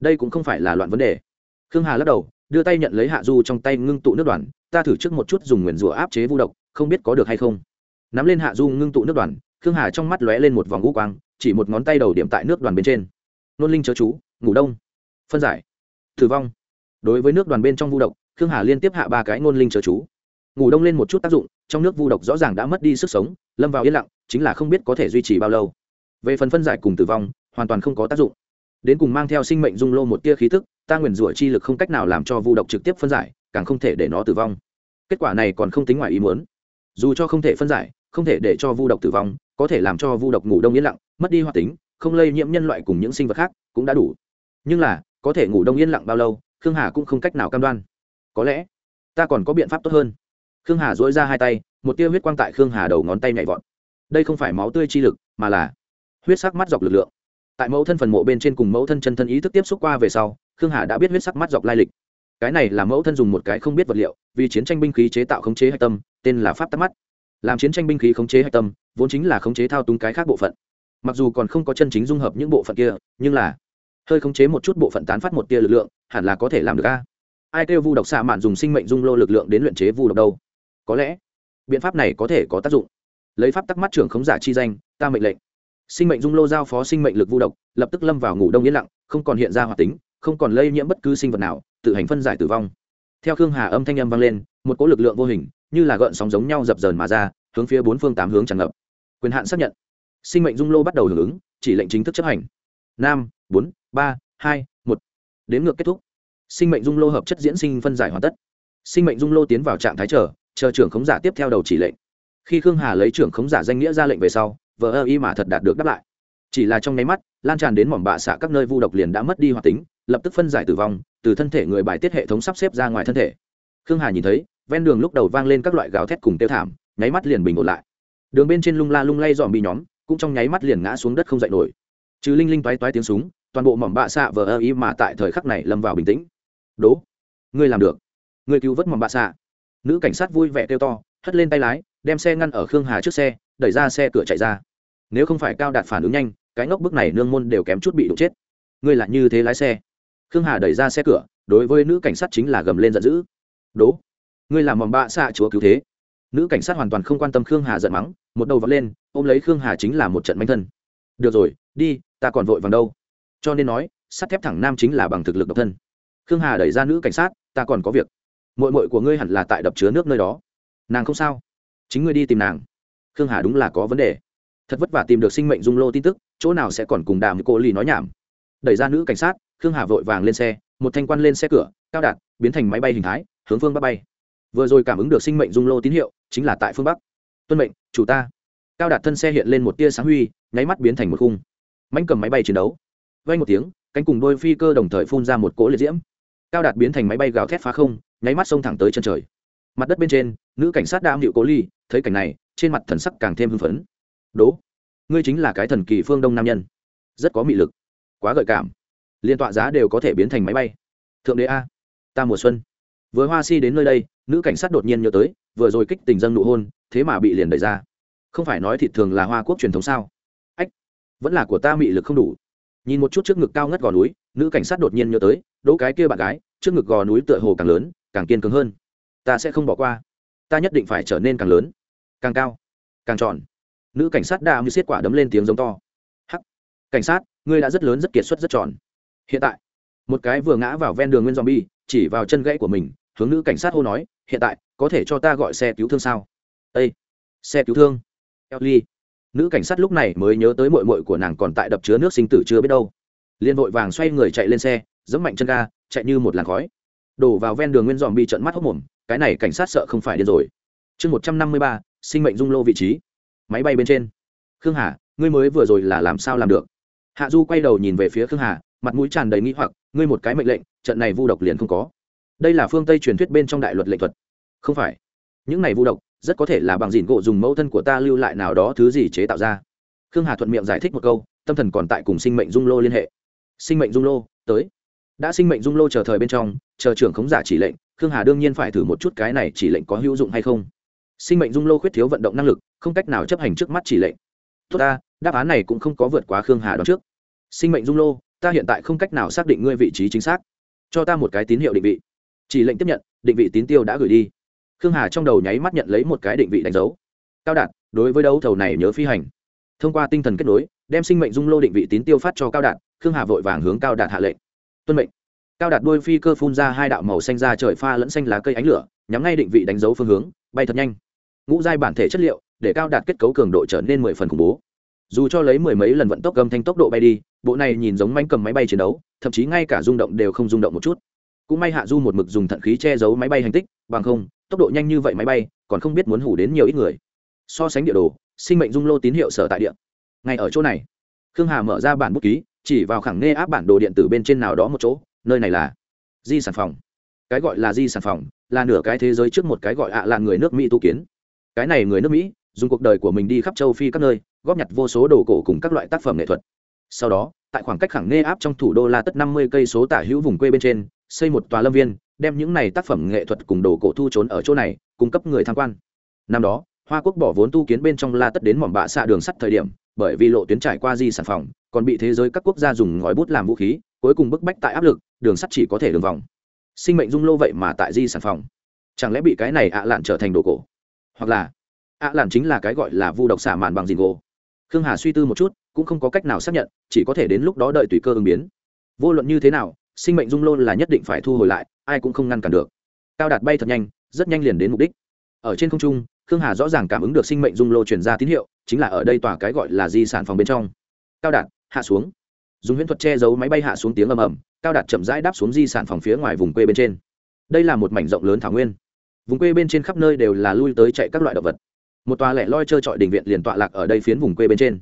Đây cũng không phải là loạn vấn đề. Khương hà lắc đầu, đưa tay nhận lấy hạ du trong tay ngưng tụ nước đoàn, ta thử trước một chút dùng nguyền rủa áp chế vu độc, không biết có được hay không. Nắm lên hạ du ngưng tụ nước đoàn, khương hà trong mắt lóe lên một vòng ngũ quang, chỉ một ngón tay đầu điểm tại nước đoàn bên trên. Nôn linh chớ chú, ngủ đông. Phân giải. Thử vong. Đối với nước đoàn bên trong vu độc, khương hà liên tiếp hạ ba cái nôn linh chớ chú ngủ đông lên một chút tác dụng, trong nước vu độc rõ ràng đã mất đi sức sống, lâm vào yên lặng, chính là không biết có thể duy trì bao lâu. Về phần phân giải cùng tử vong, hoàn toàn không có tác dụng. Đến cùng mang theo sinh mệnh dung lô một tia khí thức, ta nguyền rủa chi lực không cách nào làm cho vu độc trực tiếp phân giải, càng không thể để nó tử vong. Kết quả này còn không tính ngoài ý muốn. Dù cho không thể phân giải, không thể để cho vu độc tử vong, có thể làm cho vu độc ngủ đông yên lặng, mất đi hoạt tính, không lây nhiễm nhân loại cùng những sinh vật khác cũng đã đủ. Nhưng là, có thể ngủ đông yên lặng bao lâu, khương hà cũng không cách nào cam đoan. Có lẽ, ta còn có biện pháp tốt hơn khương hà dỗi ra hai tay, một tia huyết quang tại khương hà đầu ngón tay nhảy vọt. Đây không phải máu tươi chi lực, mà là huyết sắc mắt dọc lực lượng. Tại mẫu thân phần mộ bên trên cùng mẫu thân chân thân ý thức tiếp xúc qua về sau, khương hà đã biết huyết sắc mắt dọc lai lịch. Cái này là mẫu thân dùng một cái không biết vật liệu, vì chiến tranh binh khí chế tạo khống chế hạch tâm, tên là pháp tắc mắt. Làm chiến tranh binh khí khống chế hạch tâm, vốn chính là khống chế thao túng cái khác bộ phận. Mặc dù còn không có chân chính dung hợp những bộ phận kia, nhưng là hơi khống chế một chút bộ phận tán phát một tia lực lượng, hẳn là có thể làm được a. Ai kêu vu độc xạ mạn dùng sinh mệnh dung lô lực lượng đến luyện chế vu độc đâu? Có lẽ, biện pháp này có thể có tác dụng. Lấy pháp tắc mắt trưởng khống giả chi danh, ta mệnh lệnh. Sinh mệnh dung lô giao phó sinh mệnh lực vu độc, lập tức lâm vào ngủ đông yên lặng, không còn hiện ra hoạt tính, không còn lây nhiễm bất cứ sinh vật nào, tự hành phân giải tử vong. Theo khương hà âm thanh âm vang lên, một cỗ lực lượng vô hình, như là gợn sóng giống nhau dập dờn mà ra, hướng phía bốn phương tám hướng tràn ngập. Quyền hạn xác nhận. Sinh mệnh dung lô bắt đầu hưởng ứng, chỉ lệnh chính thức chấp hành. Năm bốn, ba, hai, một. Đến ngược kết thúc. Sinh mệnh dung lô hợp chất diễn sinh phân giải hoàn tất. Sinh mệnh dung lô tiến vào trạng thái trở chờ trưởng khống giả tiếp theo đầu chỉ lệnh. Khi khương hà lấy trưởng khống giả danh nghĩa ra lệnh về sau, vờ ơ y mà thật đạt được đáp lại. Chỉ là trong nháy mắt, lan tràn đến mỏm bạ xạ các nơi vu độc liền đã mất đi hoạt tính, lập tức phân giải tử vong, từ thân thể người bài tiết hệ thống sắp xếp ra ngoài thân thể. Khương hà nhìn thấy, ven đường lúc đầu vang lên các loại gáo thét cùng tiêu thảm, nháy mắt liền bình ổn lại. Đường bên trên lung la lung lay dòm bị nhóm, cũng trong nháy mắt liền ngã xuống đất không dậy nổi. Trừ linh linh toái toái tiếng súng, toàn bộ mỏm bạ xạ vờ ơ y mà tại thời khắc này lâm vào bình tĩnh. Đố, ngươi làm được. Ngươi cứu vớt mỏm bạ xạ nữ cảnh sát vui vẻ kêu to, hất lên tay lái, đem xe ngăn ở khương hà trước xe, đẩy ra xe cửa chạy ra. Nếu không phải cao đạt phản ứng nhanh, cái ngốc bức này nương môn đều kém chút bị đụng chết. Ngươi là như thế lái xe? Khương hà đẩy ra xe cửa, đối với nữ cảnh sát chính là gầm lên giận dữ. Đố, ngươi làm mầm bạ xạ chúa cứu thế. Nữ cảnh sát hoàn toàn không quan tâm khương hà giận mắng, một đầu vọt lên, ôm lấy khương hà chính là một trận manh thân. Được rồi, đi, ta còn vội vàng đâu. Cho nên nói, sắt thép thẳng nam chính là bằng thực lực độc thân. Khương hà đẩy ra nữ cảnh sát, ta còn có việc mội mội của ngươi hẳn là tại đập chứa nước nơi đó. Nàng không sao. Chính ngươi đi tìm nàng. Khương hà đúng là có vấn đề. Thật vất vả tìm được sinh mệnh dung lô tin tức, chỗ nào sẽ còn cùng đàm cô ly nói nhảm. Đẩy ra nữ cảnh sát, khương hà vội vàng lên xe, một thanh quan lên xe cửa, cao đạt biến thành máy bay hình thái, hướng phương bắc bay. Vừa rồi cảm ứng được sinh mệnh dung lô tín hiệu, chính là tại phương bắc. Tuân mệnh, chủ ta. Cao đạt thân xe hiện lên một tia sáng huy, nháy mắt biến thành một khung. Manh cầm máy bay chiến đấu. Vay một tiếng, cánh cùng đôi phi cơ đồng thời phun ra một cỗ liệt diễm. Cao đạt biến thành máy bay gào thét phá không nháy mắt xông thẳng tới chân trời. Mặt đất bên trên, nữ cảnh sát đam hiệu cố ly, thấy cảnh này, trên mặt thần sắc càng thêm hưng phấn. Đố, ngươi chính là cái thần kỳ phương đông nam nhân. Rất có mị lực, quá gợi cảm. Liên tọa giá đều có thể biến thành máy bay. Thượng đế a, ta mùa xuân. Với hoa si đến nơi đây, nữ cảnh sát đột nhiên nhớ tới, vừa rồi kích tình dân nụ hôn, thế mà bị liền đẩy ra. Không phải nói thịt thường là hoa quốc truyền thống sao? Ách, vẫn là của ta mị lực không đủ. Nhìn một chút trước ngực cao ngất gò núi, nữ cảnh sát đột nhiên nhớ tới đỗ cái kia bạn gái, trước ngực gò núi tựa hồ càng lớn càng kiên cường hơn. Ta sẽ không bỏ qua. Ta nhất định phải trở nên càng lớn, càng cao, càng tròn. Nữ cảnh sát đa như xiết quả đấm lên tiếng giống to. Hắc. Cảnh sát, ngươi đã rất lớn, rất kiệt xuất, rất tròn. Hiện tại, một cái vừa ngã vào ven đường nguyên zombie, chỉ vào chân gãy của mình, hướng nữ cảnh sát hô nói, hiện tại, có thể cho ta gọi xe cứu thương sao? Ây xe cứu thương? Ellie. Nữ cảnh sát lúc này mới nhớ tới mội mội của nàng còn tại đập chứa nước sinh tử chưa biết đâu. Liên vội vàng xoay người chạy lên xe, giẫm mạnh chân ga, chạy như một làn khói đổ vào ven đường nguyên dòm bị trận mắt hốc mồm, cái này cảnh sát sợ không phải điên rồi. Chương một trăm năm mươi ba, sinh mệnh dung lô vị trí. Máy bay bên trên. Khương hà, ngươi mới vừa rồi là làm sao làm được? Hạ du quay đầu nhìn về phía khương hà, mặt mũi tràn đầy nghĩ hoặc, ngươi một cái mệnh lệnh, trận này vu độc liền không có. Đây là phương tây truyền thuyết bên trong đại luật lệnh thuật. Không phải. Những này vu độc, rất có thể là bằng dìn gỗ dùng mẫu thân của ta lưu lại nào đó thứ gì chế tạo ra. Khương hà thuận miệng giải thích một câu, tâm thần còn tại cùng sinh mệnh dung lô liên hệ. Sinh mệnh dung lô, tới đã sinh mệnh dung lô chờ thời bên trong, chờ trưởng khống giả chỉ lệnh, khương hà đương nhiên phải thử một chút cái này chỉ lệnh có hữu dụng hay không. Sinh mệnh dung lô khuyết thiếu vận động năng lực, không cách nào chấp hành trước mắt chỉ lệnh. Tốt ta, đáp án này cũng không có vượt quá khương hà đó trước. Sinh mệnh dung lô, ta hiện tại không cách nào xác định ngươi vị trí chính xác. Cho ta một cái tín hiệu định vị. Chỉ lệnh tiếp nhận, định vị tín tiêu đã gửi đi. Khương hà trong đầu nháy mắt nhận lấy một cái định vị đánh dấu. Cao đạt, đối với đấu thầu này nhớ phi hành. Thông qua tinh thần kết nối, đem sinh mệnh dung lô định vị tín tiêu phát cho cao đạt, khương hà vội vàng hướng cao đạt hạ lệnh tuân mệnh. Cao đạt đôi phi cơ phun ra hai đạo màu xanh ra trời pha lẫn xanh lá cây ánh lửa, nhắm ngay định vị đánh dấu phương hướng, bay thật nhanh. Ngũ giai bản thể chất liệu, để cao đạt kết cấu cường độ trở nên mười phần khủng bố. Dù cho lấy mười mấy lần vận tốc gầm thanh tốc độ bay đi, bộ này nhìn giống mánh cầm máy bay chiến đấu, thậm chí ngay cả rung động đều không rung động một chút. Cũng may hạ du một mực dùng thận khí che giấu máy bay hành tích, bằng không, tốc độ nhanh như vậy máy bay, còn không biết muốn hủ đến nhiều ít người. So sánh địa đồ, sinh mệnh dung lô tín hiệu sở tại địa. Ngay ở chỗ này, khương hà mở ra bản bút ký chỉ vào khẳng nê áp bản đồ điện tử bên trên nào đó một chỗ, nơi này là di sản phòng. Cái gọi là di sản phòng, là nửa cái thế giới trước một cái gọi ạ là người nước mỹ tu kiến. Cái này người nước mỹ, dùng cuộc đời của mình đi khắp châu phi các nơi, góp nhặt vô số đồ cổ cùng các loại tác phẩm nghệ thuật. Sau đó, tại khoảng cách khẳng nê áp trong thủ đô la tất năm mươi cây số tả hữu vùng quê bên trên, xây một tòa lâm viên, đem những này tác phẩm nghệ thuật cùng đồ cổ thu trốn ở chỗ này, cung cấp người tham quan. Năm đó, hoa quốc bỏ vốn tu kiến bên trong la tất đến mỏm bạ xạ đường sắt thời điểm bởi vì lộ tuyến trải qua di sản phòng, còn bị thế giới các quốc gia dùng ngòi bút làm vũ khí, cuối cùng bức bách tại áp lực, đường sắt chỉ có thể đường vòng. Sinh mệnh dung lô vậy mà tại di sản phòng. Chẳng lẽ bị cái này ạ lạn trở thành đồ cổ? Hoặc là, ạ lạn chính là cái gọi là vu độc xả màn bằng dìn gỗ. Khương hà suy tư một chút, cũng không có cách nào xác nhận, chỉ có thể đến lúc đó đợi tùy cơ ứng biến. Vô luận như thế nào, sinh mệnh dung lô là nhất định phải thu hồi lại, ai cũng không ngăn cản được. Cao đạt bay thật nhanh, rất nhanh liền đến mục đích. Ở trên không trung, khương hà rõ ràng cảm ứng được sinh mệnh dung lô truyền ra tín hiệu chính là ở đây tòa cái gọi là di sản phòng bên trong. Cao đạt, hạ xuống. Dùng huyễn thuật che giấu máy bay hạ xuống tiếng ầm ầm, cao đạt chậm rãi đáp xuống di sản phòng phía ngoài vùng quê bên trên. Đây là một mảnh rộng lớn thảo nguyên. Vùng quê bên trên khắp nơi đều là lui tới chạy các loại động vật. Một tòa lẻ loi trơ trọi đình viện liền tọa lạc ở đây phiến vùng quê bên trên.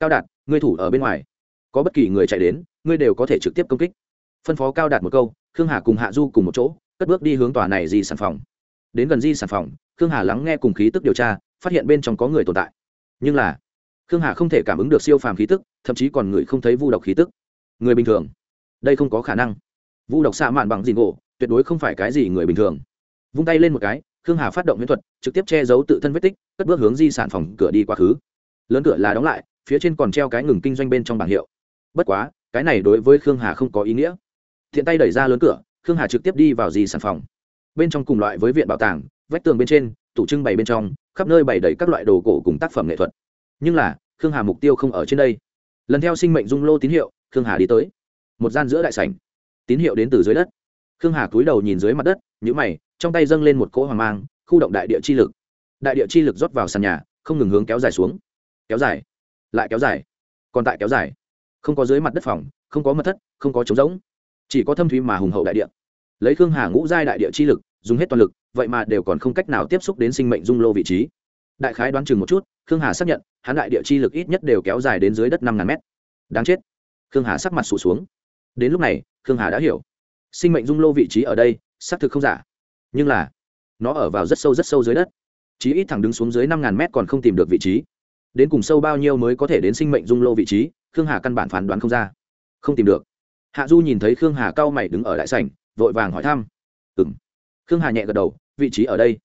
Cao đạt, ngươi thủ ở bên ngoài. Có bất kỳ người chạy đến, ngươi đều có thể trực tiếp công kích. Phân phó cao đạt một câu, khương hà cùng hạ du cùng một chỗ, cất bước đi hướng tòa này di sản phòng. Đến gần di sản phòng, khương hà lắng nghe cùng khí tức điều tra, phát hiện bên trong có người tồn tại nhưng là khương hà không thể cảm ứng được siêu phàm khí tức thậm chí còn người không thấy vu độc khí tức. Người bình thường đây không có khả năng. Vu độc xạ mạn bằng gì ngộ, tuyệt đối không phải cái gì người bình thường. Vung tay lên một cái khương hà phát động huyễn thuật trực tiếp che giấu tự thân vết tích cất bước hướng di sản phòng cửa đi quá khứ. Lớn cửa là đóng lại phía trên còn treo cái ngừng kinh doanh bên trong bảng hiệu. Bất quá cái này đối với khương hà không có ý nghĩa. Thiện tay đẩy ra lớn cửa khương hà trực tiếp đi vào di sản phòng. Bên trong cùng loại với viện bảo tàng vách tường bên trên tủ trưng bày bên trong, khắp nơi bày đầy các loại đồ cổ cùng tác phẩm nghệ thuật. Nhưng là, khương hà mục tiêu không ở trên đây. Lần theo sinh mệnh dung lô tín hiệu, khương hà đi tới. Một gian giữa đại sảnh. Tín hiệu đến từ dưới đất. Khương hà cúi đầu nhìn dưới mặt đất nhữ mày, trong tay dâng lên một cỗ hoàng mang, khu động đại địa chi lực. Đại địa chi lực rót vào sàn nhà, không ngừng hướng kéo dài xuống. Kéo dài. Lại kéo dài. Còn tại kéo dài. Không có dưới mặt đất phòng, không có mật thất, không có trống rỗng. Chỉ có thâm thúy mà hùng hậu đại địa. Lấy khương hà ngũ giai đại địa chi lực dùng hết toàn lực, vậy mà đều còn không cách nào tiếp xúc đến sinh mệnh dung lô vị trí. Đại khái đoán chừng một chút, khương hà xác nhận, hắn đại địa chi lực ít nhất đều kéo dài đến dưới đất năm ngàn mét. Đáng chết. Khương hà sắc mặt sụt xuống. Đến lúc này, khương hà đã hiểu. Sinh mệnh dung lô vị trí ở đây, xác thực không giả. Nhưng là, nó ở vào rất sâu rất sâu dưới đất. Chí ít thẳng đứng xuống dưới năm ngàn mét còn không tìm được vị trí. Đến cùng sâu bao nhiêu mới có thể đến sinh mệnh dung lô vị trí, khương hà căn bản phán đoán không ra. Không tìm được. Hạ du nhìn thấy khương hà cao mày đứng ở đại sảnh, vội vàng hỏi thăm. Ừ khương hà nhẹ gật đầu, vị trí ở đây.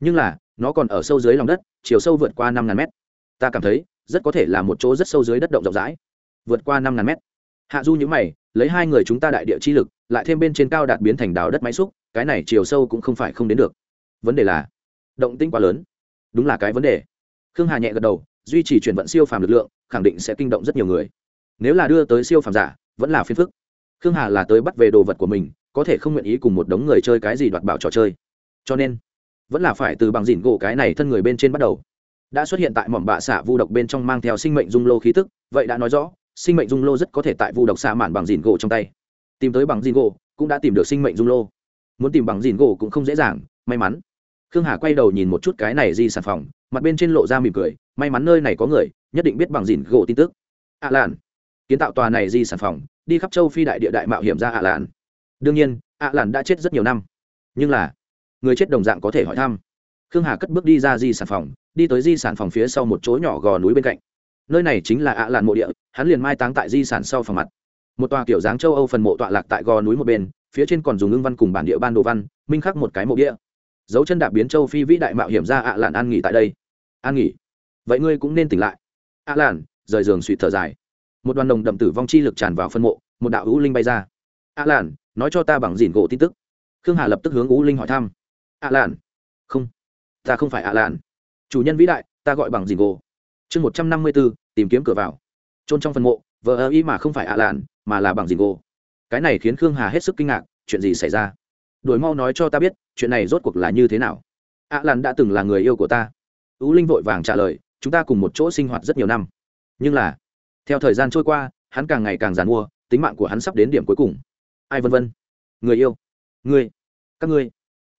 Nhưng là, nó còn ở sâu dưới lòng đất, chiều sâu vượt qua năm ngàn mét. Ta cảm thấy, rất có thể là một chỗ rất sâu dưới đất động rộng rãi. Vượt qua năm ngàn mét. Hạ du nhữ mày, lấy hai người chúng ta đại địa chi lực, lại thêm bên trên cao đạt biến thành đào đất máy xúc, cái này chiều sâu cũng không phải không đến được. Vấn đề là, động tinh quá lớn. Đúng là cái vấn đề. Khương hà nhẹ gật đầu, duy trì chuyển vận siêu phàm lực lượng, khẳng định sẽ kinh động rất nhiều người. Nếu là đưa tới siêu phàm giả, vẫn là phiền phức. Khương hà là tới bắt về đồ vật của mình có thể không nguyện ý cùng một đống người chơi cái gì đoạt bảo trò chơi. Cho nên, vẫn là phải từ bằng dìn gỗ cái này thân người bên trên bắt đầu. Đã xuất hiện tại mỏm bạ xạ vu độc bên trong mang theo sinh mệnh dung lô khí tức, vậy đã nói rõ, sinh mệnh dung lô rất có thể tại vu độc xạ mạn bằng dìn gỗ trong tay. Tìm tới bằng dìn gỗ, cũng đã tìm được sinh mệnh dung lô. Muốn tìm bằng dìn gỗ cũng không dễ dàng, may mắn. Khương hà quay đầu nhìn một chút cái này di sản phòng, mặt bên trên lộ ra mỉm cười, may mắn nơi này có người, nhất định biết bằng dìn gỗ tin tức. Ạ à lạn. Kiến tạo tòa này di sản phòng, đi khắp châu phi đại địa đại mạo hiểm ra ạ à lạn đương nhiên ạ à lạn đã chết rất nhiều năm. Nhưng là, người chết đồng dạng có thể hỏi thăm. Khương hà cất bước đi ra di sản phòng, đi tới di sản phòng phía sau một chỗ nhỏ gò núi bên cạnh. Nơi này chính là ạ lạn mộ địa, hắn liền mai táng tại di sản sau phòng mặt. Một tòa kiểu dáng châu âu phần mộ tọa lạc tại gò núi một bên, phía trên còn dùng ngưng văn cùng bản địa ban đồ văn, minh khắc một cái mộ địa. Dấu chân đạp biến châu phi vĩ đại mạo hiểm ra ạ lạn an nghỉ tại đây. An nghỉ? Vậy ngươi cũng nên tỉnh lại. Ạ lạn, rời giường suy thở dài. Một đoàn đồng đậm tử vong chi lực tràn vào phân mộ, một đạo hữu linh bay ra. Ạ lạn nói cho ta bằng dìn gỗ tin tức. Khương hà lập tức hướng ú linh hỏi thăm. Ạ lạn. Không, ta không phải ạ lạn. Chủ nhân vĩ đại, ta gọi bằng dìn gỗ. Chương một trăm năm mươi b ố tìm kiếm cửa vào. Trôn trong phần mộ, vờ ơ ý mà không phải ạ lạn, mà là bằng dìn gỗ. Cái này khiến khương hà hết sức kinh ngạc, chuyện gì xảy ra? Đổi mau nói cho ta biết, chuyện này rốt cuộc là như thế nào? Ạ lạn đã từng là người yêu của ta. Ú linh vội vàng trả lời, chúng ta cùng một chỗ sinh hoạt rất nhiều năm. Nhưng là, theo thời gian trôi qua, hắn càng ngày càng g i à n mua tính mạng của hắn sắp đến điểm cuối cùng ai vân vân? Người yêu. Ngươi. Các ngươi.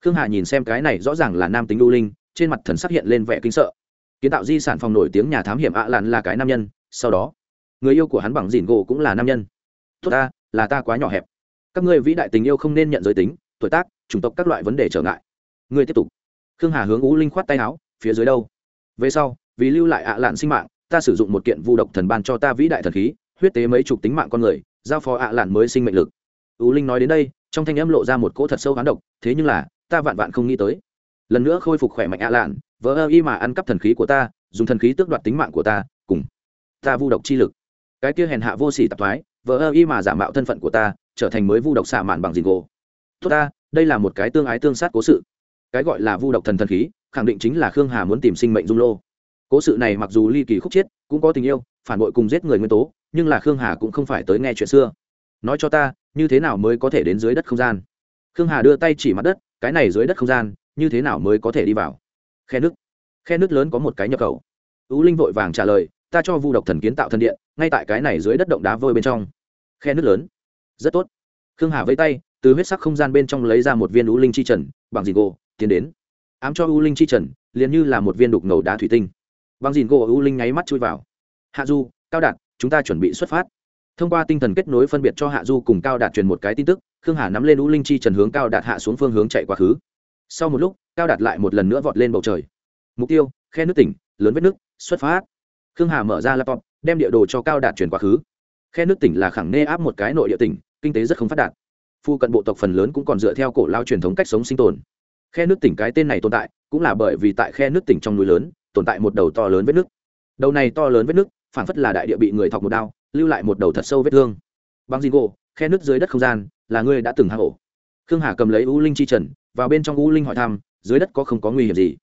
Khương hà nhìn xem cái này rõ ràng là nam tính lưu linh, trên mặt thần sắc hiện lên vẻ kinh sợ. Kiến tạo di sản phòng nổi tiếng nhà thám hiểm ạ lạn là cái nam nhân, sau đó, người yêu của hắn bằng dìn gỗ cũng là nam nhân. Tốt ta, là ta quá nhỏ hẹp. Các ngươi vĩ đại tình yêu không nên nhận giới tính, tuổi tác, chủng tộc các loại vấn đề trở ngại. Ngươi tiếp tục. Khương hà hướng ú linh khoát tay áo, phía dưới đâu? Về sau, vì lưu lại ạ lạn sinh mạng, ta sử dụng một kiện vu độc thần ban cho ta vĩ đại thần khí, huyết tế mấy chục tính mạng con người, giao phó ạ lạn mới sinh mệnh lực. U linh nói đến đây, trong thanh âm lộ ra một cỗ thật sâu hán độc, thế nhưng là, ta vạn vạn không nghĩ tới. Lần nữa khôi phục khỏe mạnh ạ lạn, vỡ y mà ăn cắp thần khí của ta, dùng thần khí tước đoạt tính mạng của ta, cùng ta vu độc chi lực. Cái kia hèn hạ vô sỉ tạp thoái, vỡ y mà giả mạo thân phận của ta, trở thành mới vu độc xạ mạn bằng dìn gỗ tốt ta, đây là một cái tương ái tương sát cố sự. Cái gọi là vu độc thần thần khí, khẳng định chính là khương hà muốn tìm sinh mệnh dung lô. Cố sự này mặc dù ly kỳ khúc chiết, cũng có tình yêu, phản bội cùng giết người nguyên tố, nhưng là khương hà cũng không phải tới nghe chuyện xưa. Nói cho ta như thế nào mới có thể đến dưới đất không gian? Khương hà đưa tay chỉ mặt đất, cái này dưới đất không gian, như thế nào mới có thể đi vào? Khe nước. Khe nước lớn có một cái nhập khẩu. Tú linh vội vàng trả lời, ta cho vu độc thần kiến tạo thân điện, ngay tại cái này dưới đất động đá vôi bên trong. Khe nước lớn. Rất tốt. Khương hà vẫy tay, từ huyết sắc không gian bên trong lấy ra một viên ú linh chi trần, bằng dìn gỗ, tiến đến. Ám cho ú linh chi trần, liền như là một viên đục ngầu đá thủy tinh. Bằng dìn gỗ ú linh nháy mắt chui vào. Hạ du, cao đạt, chúng ta chuẩn bị xuất phát thông qua tinh thần kết nối phân biệt cho hạ du cùng cao đạt truyền một cái tin tức, khương hà nắm lên ú linh chi trần hướng cao đạt hạ xuống phương hướng chạy quá khứ. Sau một lúc, cao đạt lại một lần nữa vọt lên bầu trời. Mục tiêu, khe nước tỉnh, lớn vết nước, xuất phát. Khương hà mở ra laptop, đem địa đồ cho cao đạt chuyển quá khứ. Khe nước tỉnh là khẳng nê áp một cái nội địa tỉnh, kinh tế rất không phát đạt. Phu cận bộ tộc phần lớn cũng còn dựa theo cổ lao truyền thống cách sống sinh tồn. Khe nước tỉnh cái tên này tồn tại, cũng là bởi vì tại khe nước tỉnh trong núi lớn, tồn tại một đầu to lớn vết nước. Đầu này to lớn vết nước phản phất là đại địa bị người thọc một đao lưu lại một đầu thật sâu vết thương. Băng dinh gỗ, khe nước dưới đất không gian, là ngươi đã từng hạ hổ khương hà cầm lấy u linh chi trần, vào bên trong u linh hỏi thăm, dưới đất có không có nguy hiểm gì?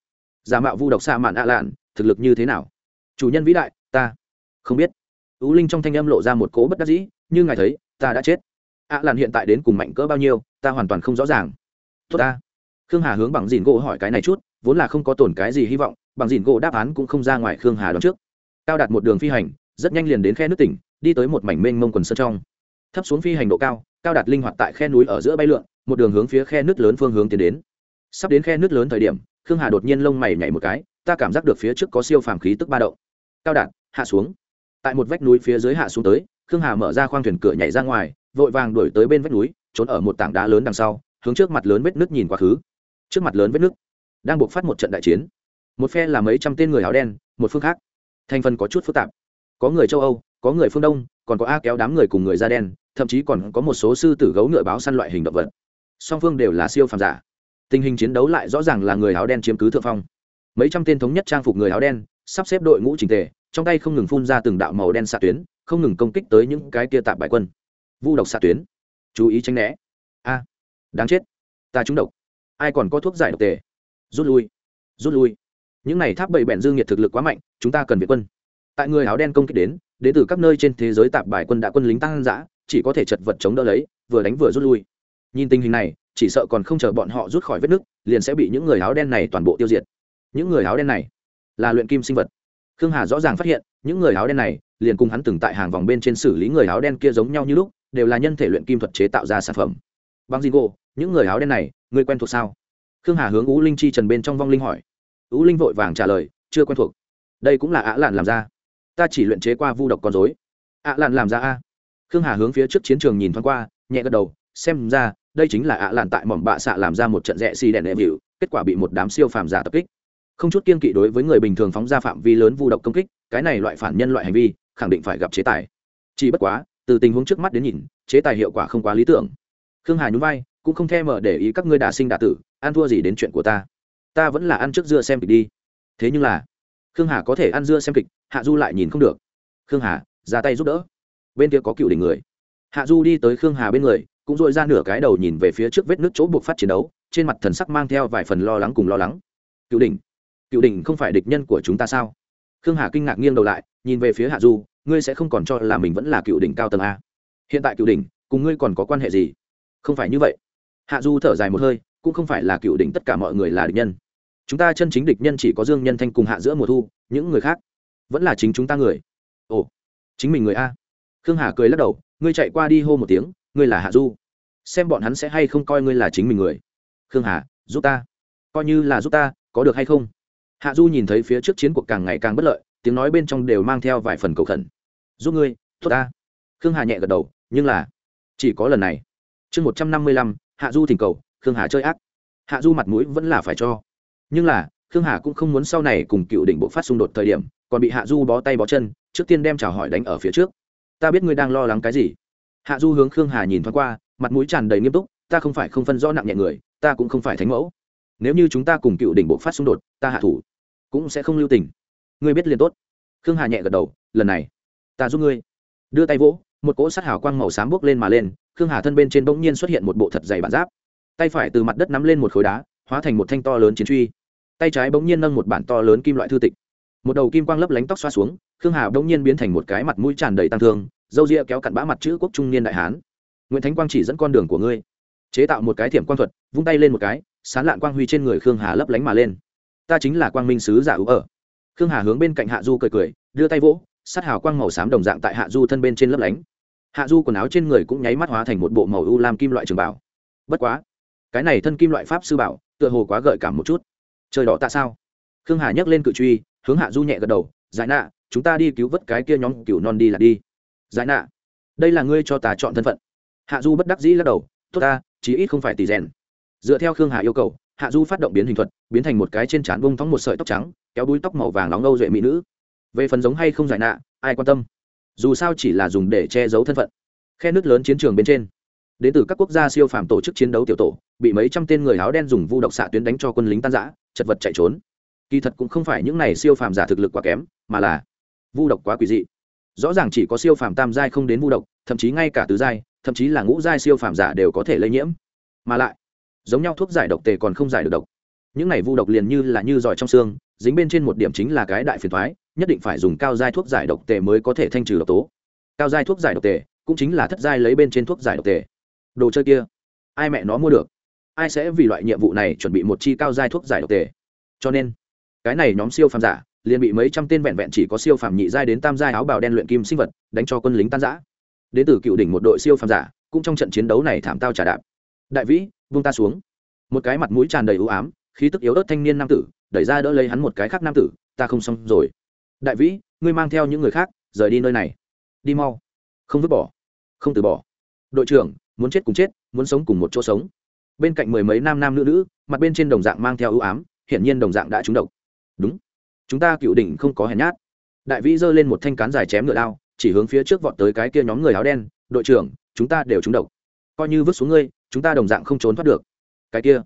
Giả mạo vu độc xa mạn ạ lạn, thực lực như thế nào? Chủ nhân vĩ đại, ta không biết. U linh trong thanh âm lộ ra một cố bất đắc dĩ, như ngài thấy, ta đã chết. Ạ lạn hiện tại đến cùng mạnh cỡ bao nhiêu, ta hoàn toàn không rõ ràng. Tốt ta. Khương hà hướng bằng dìn gỗ hỏi cái này chút, vốn là không có tổn cái gì hy vọng bằng dìn gỗ đáp án cũng không ra ngoài khương hà đón trước. Cao đạt một đường phi hành, rất nhanh liền đến khe nước tỉnh đi tới một mảnh mênh mông quần sơn trong. Thấp xuống phi hành độ cao cao đạt linh hoạt tại khe núi ở giữa bay lượn, một đường hướng phía khe nước lớn phương hướng tiến đến. Sắp đến khe nước lớn thời điểm, khương hà đột nhiên lông mày nhảy một cái, ta cảm giác được phía trước có siêu phàm khí tức ba động. Cao đạt, hạ xuống. Tại một vách núi phía dưới hạ xuống tới, khương hà mở ra khoang thuyền cửa nhảy ra ngoài, vội vàng đuổi tới bên vách núi, trốn ở một tảng đá lớn đằng sau, hướng trước mặt lớn vết nước nhìn quá khứ. Trước mặt lớn vết nước đang buộc phát một trận đại chiến. Một phe là mấy trăm tên người áo đen, một phương khác. Thành phần có chút phức tạp. Có người châu âu có người phương đông, còn có a kéo đám người cùng người da đen, thậm chí còn có một số sư tử gấu ngựa báo săn loại hình động vật. Song phương đều là siêu phàm giả. Tình hình chiến đấu lại rõ ràng là người áo đen chiếm cứ thượng phong. Mấy trăm tên thống nhất trang phục người áo đen, sắp xếp đội ngũ trình tề, trong tay không ngừng phun ra từng đạo màu đen xạ tuyến, không ngừng công kích tới những cái kia tạp bại quân. Vu độc xạ tuyến. Chú ý tránh né. A. Đáng chết. Ta trúng độc. Ai còn có thuốc giải độc tề? Rút lui. Rút lui. Những này tháp bậy bẹn dương nhiệt thực lực quá mạnh, chúng ta cần viện quân. Tại người áo đen công kích đến đến từ các nơi trên thế giới tạp bài quân đã quân lính tăng dã, chỉ có thể chật vật chống đỡ lấy, vừa đánh vừa rút lui. Nhìn tình hình này, chỉ sợ còn không chờ bọn họ rút khỏi vết nước liền sẽ bị những người áo đen này toàn bộ tiêu diệt. Những người áo đen này là luyện kim sinh vật. Khương hà rõ ràng phát hiện, những người áo đen này liền cùng hắn từng tại hàng vòng bên trên xử lý người áo đen kia giống nhau như lúc, đều là nhân thể luyện kim thuật chế tạo ra sản phẩm. Bằng gì gỗ những người áo đen này người quen thuộc sao? Khương hà hướng ú linh chi trần bên trong vong linh hỏi. Ú linh vội vàng trả lời, chưa quen thuộc. Đây cũng là ạ lạn làm ra ta chỉ luyện chế qua vu độc con dối ạ lạn làm ra a. Khương hà hướng phía trước chiến trường nhìn thoáng qua, nhẹ gật đầu, xem ra, đây chính là ạ lạn tại mỏm bạ xạ làm ra một trận rẽ xì đèn đệ vịu kết quả bị một đám siêu phàm giả tập kích. Không chút kiên kỵ đối với người bình thường phóng ra phạm vi lớn vu độc công kích, cái này loại phản nhân loại hành vi, khẳng định phải gặp chế tài. Chỉ bất quá, từ tình huống trước mắt đến nhìn, chế tài hiệu quả không quá lý tưởng. Khương hà nhún vai, cũng không thèm mở để ý các ngươi đả sinh đả tử, ăn thua gì đến chuyện của ta. Ta vẫn là ăn trước dưa xem kịch đi. Thế nhưng là khương hà có thể ăn dưa xem kịch, hạ du lại nhìn không được. Khương hà, ra tay giúp đỡ. Bên kia có cựu đỉnh người. Hạ du đi tới khương hà bên người, cũng dội ra nửa cái đầu nhìn về phía trước vết nước chỗ buộc phát chiến đấu, trên mặt thần sắc mang theo vài phần lo lắng cùng lo lắng. Cựu đỉnh cựu đỉnh không phải địch nhân của chúng ta sao? Khương hà kinh ngạc nghiêng đầu lại, nhìn về phía hạ du, ngươi sẽ không còn cho là mình vẫn là cựu đỉnh cao tầng a. Hiện tại cựu đỉnh, cùng ngươi còn có quan hệ gì? Không phải như vậy. Hạ du thở dài một hơi, cũng không phải là cựu đỉnh tất cả mọi người là địch nhân chúng ta chân chính địch nhân chỉ có dương nhân thanh cùng hạ giữa mùa thu, những người khác vẫn là chính chúng ta người. Ồ, chính mình người a. Khương hà cười lắc đầu, ngươi chạy qua đi hô một tiếng, ngươi là hạ du. Xem bọn hắn sẽ hay không coi ngươi là chính mình người. Khương hà, giúp ta. Coi như là giúp ta, có được hay không? Hạ du nhìn thấy phía trước chiến cuộc càng ngày càng bất lợi, tiếng nói bên trong đều mang theo vài phần cầu khẩn. Giúp ngươi, tốt ta. Khương hà nhẹ gật đầu, nhưng là, chỉ có lần này. Chương một trăm năm mươi lăm, hạ du thỉnh cầu, khương hà chơi ác. Hạ du mặt mũi vẫn là phải cho nhưng là, khương hà cũng không muốn sau này cùng cựu đỉnh bộ phát xung đột thời điểm, còn bị hạ du bó tay bó chân, trước tiên đem chào hỏi đánh ở phía trước. Ta biết ngươi đang lo lắng cái gì. Hạ du hướng khương hà nhìn thoáng qua, mặt mũi tràn đầy nghiêm túc, ta không phải không phân rõ nặng nhẹ người, ta cũng không phải thánh mẫu. Nếu như chúng ta cùng cựu đỉnh bộ phát xung đột, ta hạ thủ, cũng sẽ không lưu tình. Ngươi biết liền tốt. Khương hà nhẹ gật đầu, lần này, ta giúp ngươi. Đưa tay vỗ, một cỗ sát hào quang màu xám bước lên mà lên, khương hà thân bên trên bỗng nhiên xuất hiện một bộ thật dày bản giáp. Tay phải từ mặt đất nắm lên một khối đá hóa thành một thanh to lớn chiến truy. Tay trái bỗng nhiên nâng một bản to lớn kim loại thư tịch. Một đầu kim quang lấp lánh tóc xoa xuống, khương hà bỗng nhiên biến thành một cái mặt mũi tràn đầy tăng thương dâu ria kéo cặn bã mặt chữ quốc trung niên đại hán. Nguyễn thánh quang chỉ dẫn con đường của ngươi. Chế tạo một cái thiểm quang thuật, vung tay lên một cái, sán lạn quang huy trên người khương hà lấp lánh mà lên. Ta chính là quang minh sứ giả ưu ở. Khương hà hướng bên cạnh hạ du cười cười, đưa tay vỗ, sát hào quang màu xám đồng dạng tại hạ du thân bên trên lấp lánh. Hạ du quần áo trên người cũng nháy mắt hóa thành một bộ màu u lam kim loại trường bảo. Bất quá, cái này thân kim loại pháp sư bảo tựa hồ quá gợi cảm một chút. Trời đỏ ta sao? Khương hà nhấc lên cự truy, hướng hạ du nhẹ gật đầu, giải nạ, chúng ta đi cứu vớt cái kia nhóm cửu non đi là đi. Giải nạ, đây là ngươi cho ta chọn thân phận. Hạ du bất đắc dĩ lắc đầu, tốt ta, chí ít không phải tỷ rèn. Dựa theo khương hà yêu cầu, hạ du phát động biến hình thuật, biến thành một cái trên trán bông thóng một sợi tóc trắng, kéo búi tóc màu vàng nóng âu duệ mỹ nữ. Về phần giống hay không giải nạ, ai quan tâm? Dù sao chỉ là dùng để che giấu thân phận. Khe nước lớn chiến trường bên trên đến từ các quốc gia siêu phàm tổ chức chiến đấu tiểu tổ, bị mấy trăm tên người áo đen dùng vu độc xạ tuyến đánh cho quân lính tan giã chật vật chạy trốn. Kỳ thật cũng không phải những này siêu phàm giả thực lực quá kém, mà là vu độc quá quỷ dị. Rõ ràng chỉ có siêu phàm tam giai không đến vu độc, thậm chí ngay cả tứ giai, thậm chí là ngũ giai siêu phàm giả đều có thể lây nhiễm. Mà lại, giống nhau thuốc giải độc tề còn không giải được độc. Những này vu độc liền như là như giỏi trong xương, dính bên trên một điểm chính là cái đại phiền thoái nhất định phải dùng cao giai thuốc giải độc tề mới có thể thanh trừ độc tố. Cao giai thuốc giải độc tề cũng chính là thất giai lấy bên trên thuốc giải độc tề đồ chơi kia. Ai mẹ nó mua được? Ai sẽ vì loại nhiệm vụ này chuẩn bị một chi cao giai thuốc giải độc tề? Cho nên, cái này nhóm siêu phàm giả liền bị mấy trăm tên vẹn vẹn chỉ có siêu phàm nhị giai đến tam giai áo bào đen luyện kim sinh vật đánh cho quân lính tan giã đến từ cựu đỉnh một đội siêu phàm giả cũng trong trận chiến đấu này thảm tao trả đạp. Đại vĩ vung ta xuống. Một cái mặt mũi tràn đầy ưu ám, khí tức yếu ớt thanh niên nam tử, đẩy ra đỡ lấy hắn một cái khác nam tử, ta không xong rồi. Đại vĩ, ngươi mang theo những người khác, rời đi nơi này. Đi mau. Không vứt bỏ. Không từ bỏ. Đội trưởng muốn chết cùng chết, muốn sống cùng một chỗ sống. Bên cạnh mười mấy nam nam nữ nữ, mặt bên trên đồng dạng mang theo ưu ám, hiển nhiên đồng dạng đã trúng độc. Đúng. Chúng ta cựu đỉnh không có hèn nhát. Đại vĩ giơ lên một thanh cán dài chém ngựa đao, chỉ hướng phía trước vọt tới cái kia nhóm người áo đen, đội trưởng, chúng ta đều trúng độc. Coi như vứt xuống ngươi, chúng ta đồng dạng không trốn thoát được. Cái kia.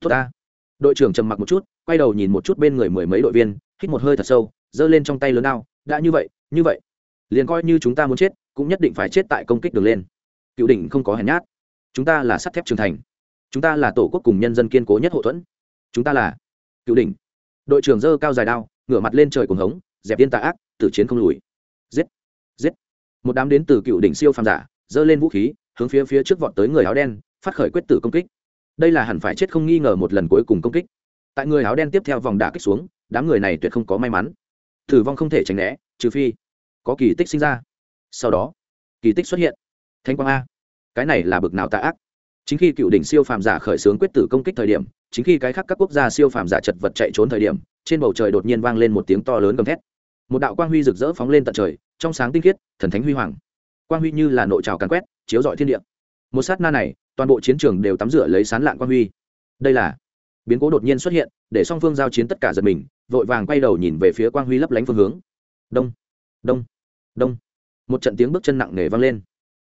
Tốt ta. Đội trưởng trầm mặc một chút, quay đầu nhìn một chút bên người mười mấy đội viên, hít một hơi thật sâu, giơ lên trong tay lớn đao, đã như vậy như vậy, liền coi như chúng ta muốn chết, cũng nhất định phải chết tại công kích đường lên cựu đỉnh không có hèn nhát. Chúng ta là sắt thép trưởng thành. Chúng ta là tổ quốc cùng nhân dân kiên cố nhất hậu thuẫn. Chúng ta là cựu đỉnh. Đội trưởng dơ cao dài đao, ngửa mặt lên trời cuồng hống, dẹp yên tà ác, tử chiến không lùi. Giết giết. Một đám đến từ cựu đỉnh siêu phàm giả dơ lên vũ khí, hướng phía phía trước vọt tới người áo đen, phát khởi quyết tử công kích. Đây là hẳn phải chết không nghi ngờ một lần cuối cùng công kích. Tại người áo đen tiếp theo vòng đả kích xuống, đám người này tuyệt không có may mắn. Thử vong không thể tránh né, trừ phi có kỳ tích sinh ra. Sau đó, kỳ tích xuất hiện thanh quang a. Cái này là bực nào tạ ác. Chính khi cựu đỉnh siêu phàm giả khởi xướng quyết tử công kích thời điểm, chính khi cái khác các quốc gia siêu phàm giả chật vật chạy trốn thời điểm, trên bầu trời đột nhiên vang lên một tiếng to lớn gầm thét. Một đạo quang huy rực rỡ phóng lên tận trời, trong sáng tinh khiết, thần thánh huy hoàng. Quang huy như là nội trào càn quét, chiếu rọi thiên địa. Một sát na này, toàn bộ chiến trường đều tắm rửa lấy sán lạng quang huy. Đây là biến cố đột nhiên xuất hiện, để song phương giao chiến tất cả giật mình, vội vàng quay đầu nhìn về phía quang huy lấp lánh phương hướng. Đông đông đông. Một trận tiếng bước chân nặng nề vang lên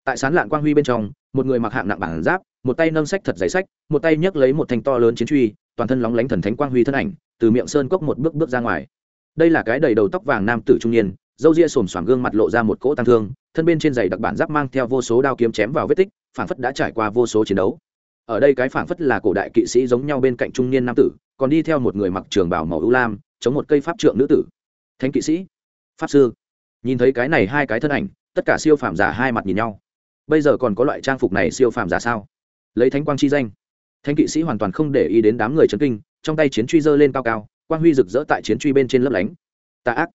tại sán lạn quang huy bên trong, một người mặc hạng nặng bản giáp, một tay nâng sách thật giấy sách, một tay nhấc lấy một thanh to lớn chiến truy, toàn thân lóng lánh thần thánh quang huy thân ảnh, từ miệng sơn cốc một bước bước ra ngoài. Đây là cái đầy đầu tóc vàng nam tử trung niên dâu ria xồm xoàm gương mặt lộ ra một cỗ tăng thương, thân bên trên giày đặc bản giáp mang theo vô số đao kiếm chém vào vết tích, phảng phất đã trải qua vô số chiến đấu. Ở đây cái phảng phất là cổ đại kỵ sĩ giống nhau bên cạnh trung niên nam tử, còn đi theo một người mặc trường bảo màu ưu lam, chống một cây pháp trượng nữ tử. Thánh kỵ sĩ, pháp sư. Nhìn thấy cái này hai cái thân ảnh, tất cả siêu phàm giả hai mặt nhìn nhau bây giờ còn có loại trang phục này siêu phàm giả sao? Lấy thánh quang chi danh. Thánh kỵ sĩ hoàn toàn không để ý đến đám người trấn kinh, trong tay chiến truy dơ lên cao cao, quang huy rực rỡ tại chiến truy bên trên lấp lánh. Tạ ác.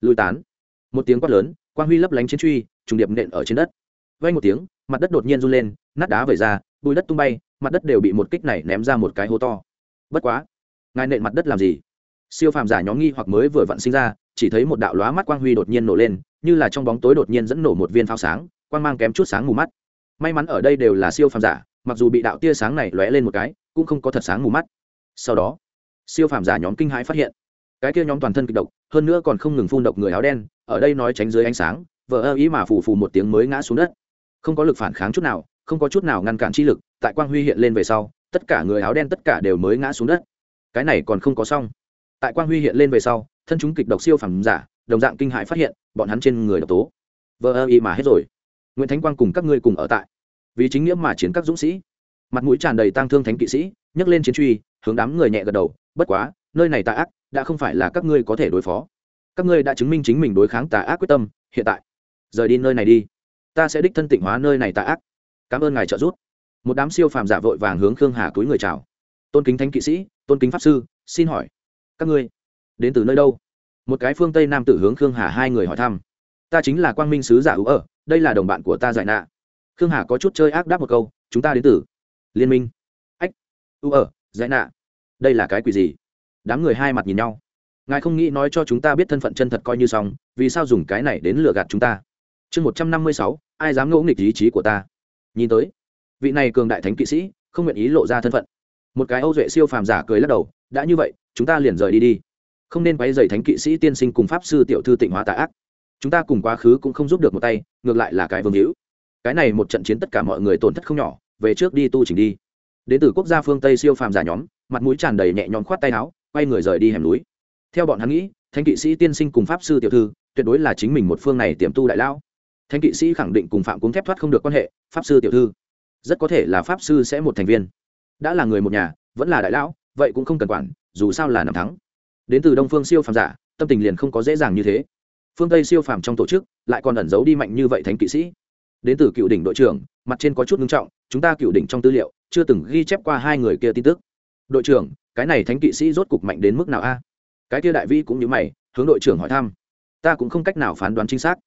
Lùi tán. Một tiếng quát lớn, quang huy lấp lánh chiến truy, trùng điệp nện ở trên đất. Vay một tiếng, mặt đất đột nhiên run lên, nát đá vẩy ra, bùi đất tung bay, mặt đất đều bị một kích này ném ra một cái hố to. Bất quá, ngài nện mặt đất làm gì? Siêu phàm giả nhóm nghi hoặc mới vừa vặn sinh ra, chỉ thấy một đạo lóa mắt quang huy đột nhiên nổ lên, như là trong bóng tối đột nhiên dẫn nổ một viên pháo sáng quang mang kém chút sáng mù mắt. May mắn ở đây đều là siêu phàm giả, mặc dù bị đạo tia sáng này lóe lên một cái, cũng không có thật sáng mù mắt. Sau đó, siêu phàm giả nhóm kinh hãi phát hiện, cái kia nhóm toàn thân kịch độc, hơn nữa còn không ngừng phun độc người áo đen, ở đây nói tránh dưới ánh sáng, vờ ơ ý mà phù phù một tiếng mới ngã xuống đất. Không có lực phản kháng chút nào, không có chút nào ngăn cản chi lực, tại quang huy hiện lên về sau, tất cả người áo đen tất cả đều mới ngã xuống đất. Cái này còn không có xong. Tại quang huy hiện lên về sau, thân chúng kịch độc siêu phàm giả, đồng dạng kinh hại phát hiện, bọn hắn trên người độc tố. Vờ ơ ý mà hết rồi nguyễn thánh quang cùng các ngươi cùng ở tại. Vì chính nghĩa mà chiến các dũng sĩ. Mặt mũi tràn đầy tang thương thánh kỵ sĩ, nhấc lên chiến truy, hướng đám người nhẹ gật đầu, bất quá, nơi này tà ác đã không phải là các ngươi có thể đối phó. Các ngươi đã chứng minh chính mình đối kháng tà ác quyết tâm, hiện tại, rời đi nơi này đi. Ta sẽ đích thân tịnh hóa nơi này tà ác. Cảm ơn ngài trợ giúp. Một đám siêu phàm giả vội vàng hướng khương hà túi người chào. Tôn kính thánh kỵ sĩ, tôn kính pháp sư, xin hỏi, các ngươi đến từ nơi đâu? Một cái phương tây nam tử hướng khương hà hai người hỏi thăm ta chính là quang minh sứ giả hữu ở, đây là đồng bạn của ta giải nạ. Khương hà có chút chơi ác đáp một câu, chúng ta đến từ liên minh. Ách, ưu ở, giải nạ. Đây là cái quỷ gì? Đám người hai mặt nhìn nhau. Ngài không nghĩ nói cho chúng ta biết thân phận chân thật coi như xong, vì sao dùng cái này đến lừa gạt chúng ta? Chương một trăm năm mươi sáu, ai dám ngẫu nghịch ý chí của ta? Nhìn tới, vị này cường đại thánh kỵ sĩ, không nguyện ý lộ ra thân phận. Một cái âu duệ siêu phàm giả cười lắc đầu, đã như vậy, chúng ta liền rời đi đi. Không nên quay dày thánh kỵ sĩ tiên sinh cùng pháp sư tiểu thư tịnh hóa tạ ác chúng ta cùng quá khứ cũng không giúp được một tay, ngược lại là cái vương hữu. Cái này một trận chiến tất cả mọi người tổn thất không nhỏ, về trước đi tu trình đi. Đến từ quốc gia phương tây siêu phàm giả nhóm, mặt mũi tràn đầy nhẹ nhõm khoát tay áo, quay người rời đi hẻm núi. Theo bọn hắn nghĩ, thánh kỵ sĩ tiên sinh cùng pháp sư tiểu thư, tuyệt đối là chính mình một phương này tiềm tu đại lão. Thánh kỵ sĩ khẳng định cùng phạm cúng thép thoát không được quan hệ, pháp sư tiểu thư. Rất có thể là pháp sư sẽ một thành viên. Đã là người một nhà, vẫn là đại lão, vậy cũng không cần quản, dù sao là nằm thắng. Đến từ đông phương siêu phàm giả, tâm tình liền không có dễ dàng như thế phương tây siêu phàm trong tổ chức, lại còn ẩn giấu đi mạnh như vậy thánh kỵ sĩ. Đến từ cựu đỉnh đội trưởng, mặt trên có chút nghiêm trọng, chúng ta cựu đỉnh trong tư liệu, chưa từng ghi chép qua hai người kia tin tức. Đội trưởng, cái này thánh kỵ sĩ rốt cục mạnh đến mức nào a? Cái kia đại vi cũng như mày, hướng đội trưởng hỏi thăm. Ta cũng không cách nào phán đoán chính xác.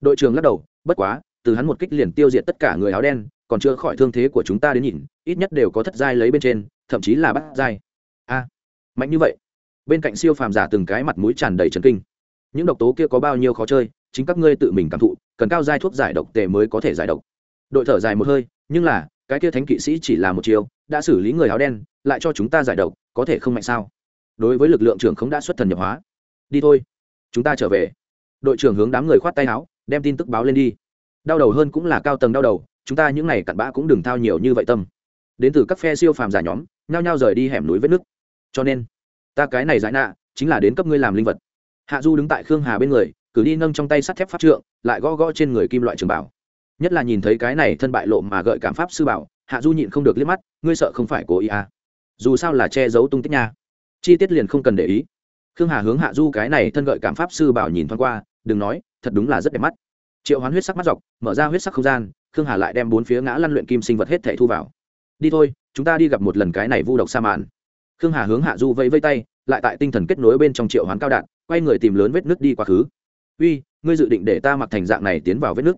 Đội trưởng lắc đầu, bất quá, từ hắn một kích liền tiêu diệt tất cả người áo đen, còn chưa khỏi thương thế của chúng ta đến nhìn, ít nhất đều có thất giai lấy bên trên, thậm chí là bắt giai. A, mạnh như vậy. Bên cạnh siêu phàm giả từng cái mặt mũi tràn đầy trần kinh những độc tố kia có bao nhiêu khó chơi, chính các ngươi tự mình cảm thụ, cần cao giai thuốc giải độc tề mới có thể giải độc. Đội thở dài một hơi, nhưng là, cái kia thánh kỵ sĩ chỉ là một chiều đã xử lý người áo đen, lại cho chúng ta giải độc, có thể không mạnh sao? Đối với lực lượng trưởng không đã xuất thần nhập hóa. Đi thôi, chúng ta trở về. Đội trưởng hướng đám người khoát tay áo, đem tin tức báo lên đi. Đau đầu hơn cũng là cao tầng đau đầu, chúng ta những n à y cặn bã cũng đừng thao nhiều như vậy tâm. Đến từ các phe siêu phàm giả nhóm, nhao nhao rời đi hẻm núi vết nước cho nên, ta cái này giải nạ, chính là đến cấp ngươi làm linh vật hạ du đứng tại khương hà bên người, cử đi nâng trong tay sắt thép pháp trượng, lại gõ gõ trên người kim loại trường bảo. Nhất là nhìn thấy cái này thân bại lộ mà gợi cảm pháp sư bảo, hạ du nhịn không được liếc mắt, ngươi sợ không phải cố ý à. dù sao là che giấu tung tích nha. Chi tiết liền không cần để ý. Khương hà hướng hạ du cái này thân gợi cảm pháp sư bảo nhìn thoáng qua, đừng nói, thật đúng là rất đẹp mắt. Triệu hoán huyết sắc mắt dọc, mở ra huyết sắc không gian, khương hà lại đem bốn phía ngã lăn luyện kim sinh vật hết thể thu vào. Đi thôi, chúng ta đi gặp một lần cái này vu độc sa màn khương hà hướng hạ du vẫy vây tay, lại tại tinh thần kết nối bên trong triệu hoán cao đạn quay người tìm lớn vết nước đi quá khứ. Uy, ngươi dự định để ta mặc thành dạng này tiến vào vết nước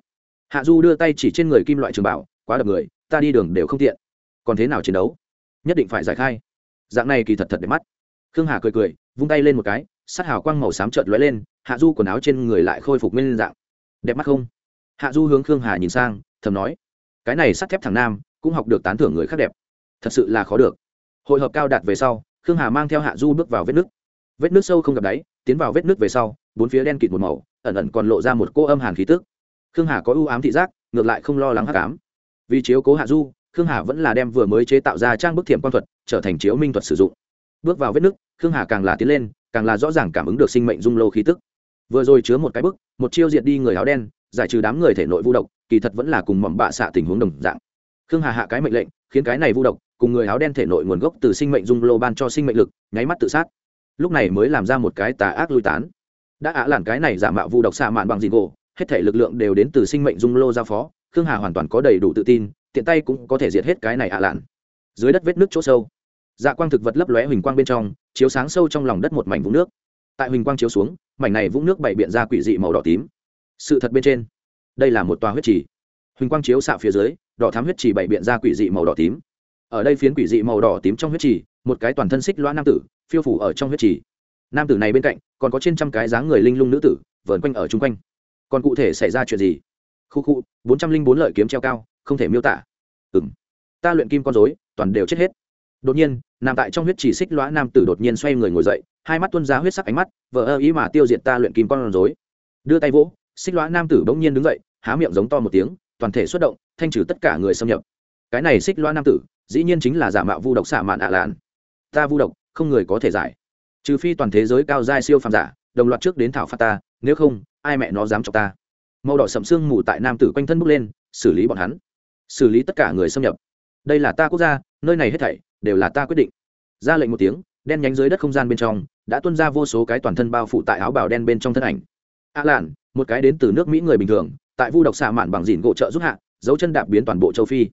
hạ du đưa tay chỉ trên người kim loại trường bảo, quá đập người, ta đi đường đều không tiện. Còn thế nào chiến đấu? Nhất định phải giải khai. Dạng này kỳ thật thật đẹp mắt. Khương hà cười cười, vung tay lên một cái, sát hào quang màu xám trợt lóe lên, hạ du quần áo trên người lại khôi phục nguyên dạng. Đẹp mắt không? Hạ du hướng khương hà nhìn sang, thầm nói, cái này sắt thép thằng nam, cũng học được tán thưởng người khác đẹp. Thật sự là khó được. Hội hợp cao đạt về sau, khương hà mang theo hạ du bước vào vết nước vết nước sâu không gặp đáy tiến vào vết nước về sau, bốn phía đen kịt một màu, ẩn ẩn còn lộ ra một cô âm hàn khí tức. Khương hà có ưu ám thị giác, ngược lại không lo lắng hắc ám. Vì chiếu cố hạ du, khương hà vẫn là đem vừa mới chế tạo ra trang bức thiểm quan thuật trở thành chiếu minh thuật sử dụng. Bước vào vết nước, khương hà càng là tiến lên, càng là rõ ràng cảm ứng được sinh mệnh dung lô khí tức. Vừa rồi chứa một cái bức, một chiêu diệt đi người áo đen, giải trừ đám người thể nội vu độc, kỳ thật vẫn là cùng mỏm bạ xạ tình huống đồng dạng. Khương hà hạ cái mệnh lệnh, khiến cái này vu độc cùng người áo đen thể nội nguồn gốc từ sinh mệnh dung lô ban cho sinh mệnh lực, nháy mắt tự sát lúc này mới làm ra một cái tà ác lui tán. Đã ạ làn cái này giả mạo vu độc xạ mạn bằng gì gỗ hết thể lực lượng đều đến từ sinh mệnh dung lô giao phó, khương hà hoàn toàn có đầy đủ tự tin, tiện tay cũng có thể diệt hết cái này ạ làn dưới đất vết nước chỗ sâu dạ quang thực vật lấp lóe huỳnh quang bên trong, chiếu sáng sâu trong lòng đất một mảnh vũng nước. Tại huỳnh quang chiếu xuống, mảnh này vũng nước bày biện ra quỷ dị màu đỏ tím. Sự thật bên trên, đây là một tòa huyết trì. Huỳnh quang chiếu xạ phía dưới, đỏ thám huyết trì bày biện ra quỷ dị màu đỏ tím. Ở đây phiến quỷ dị màu đỏ tím trong huyết trì, một cái toàn thân xích loa nam tử phiêu phủ ở trong huyết trì. Nam tử này bên cạnh, còn có trên trăm cái dáng người linh lung nữ tử, vờn quanh ở chung quanh. Còn cụ thể xảy ra chuyện gì? Khu khu, bốn trăm linh bốn lợi kiếm treo cao, không thể miêu tả. Ừ m ta luyện kim con dối toàn đều chết hết. Đột nhiên, nằm tại trong huyết chỉ xích lõa nam tử đột nhiên xoay người ngồi dậy, hai mắt tuân ra huyết sắc ánh mắt vợ ơ ý mà tiêu diệt ta luyện kim con dối đưa tay vỗ, xích lõa nam tử bỗng nhiên đứng dậy, há miệng giống to một tiếng, toàn thể xuất động, thanh trừ tất cả người xâm nhập. Cái này xích lõa nam tử, dĩ nhiên chính là giả mạo vu độc xạ mạn ạ lạn. Ta vu độc không người có thể giải. Trừ phi toàn thế giới cao giai siêu phàm giả, đồng loạt trước đến thảo phạt ta, nếu không, ai mẹ nó dám chọc ta. Màu đỏ sậm sương mù tại nam tử quanh thân bước lên, xử lý bọn hắn. Xử lý tất cả người xâm nhập. Đây là ta quốc gia, nơi này hết thảy đều là ta quyết định. Ra lệnh một tiếng, đen nhánh dưới đất không gian bên trong đã tuân ra vô số cái toàn thân bao phủ tại áo bào đen bên trong thân ảnh. A lạn, một cái đến từ nước mỹ người bình thường, tại vu độc xạ mạn bằng dìn gỗ trợ giúp hạ, dấu chân đạp biến toàn bộ châu phi.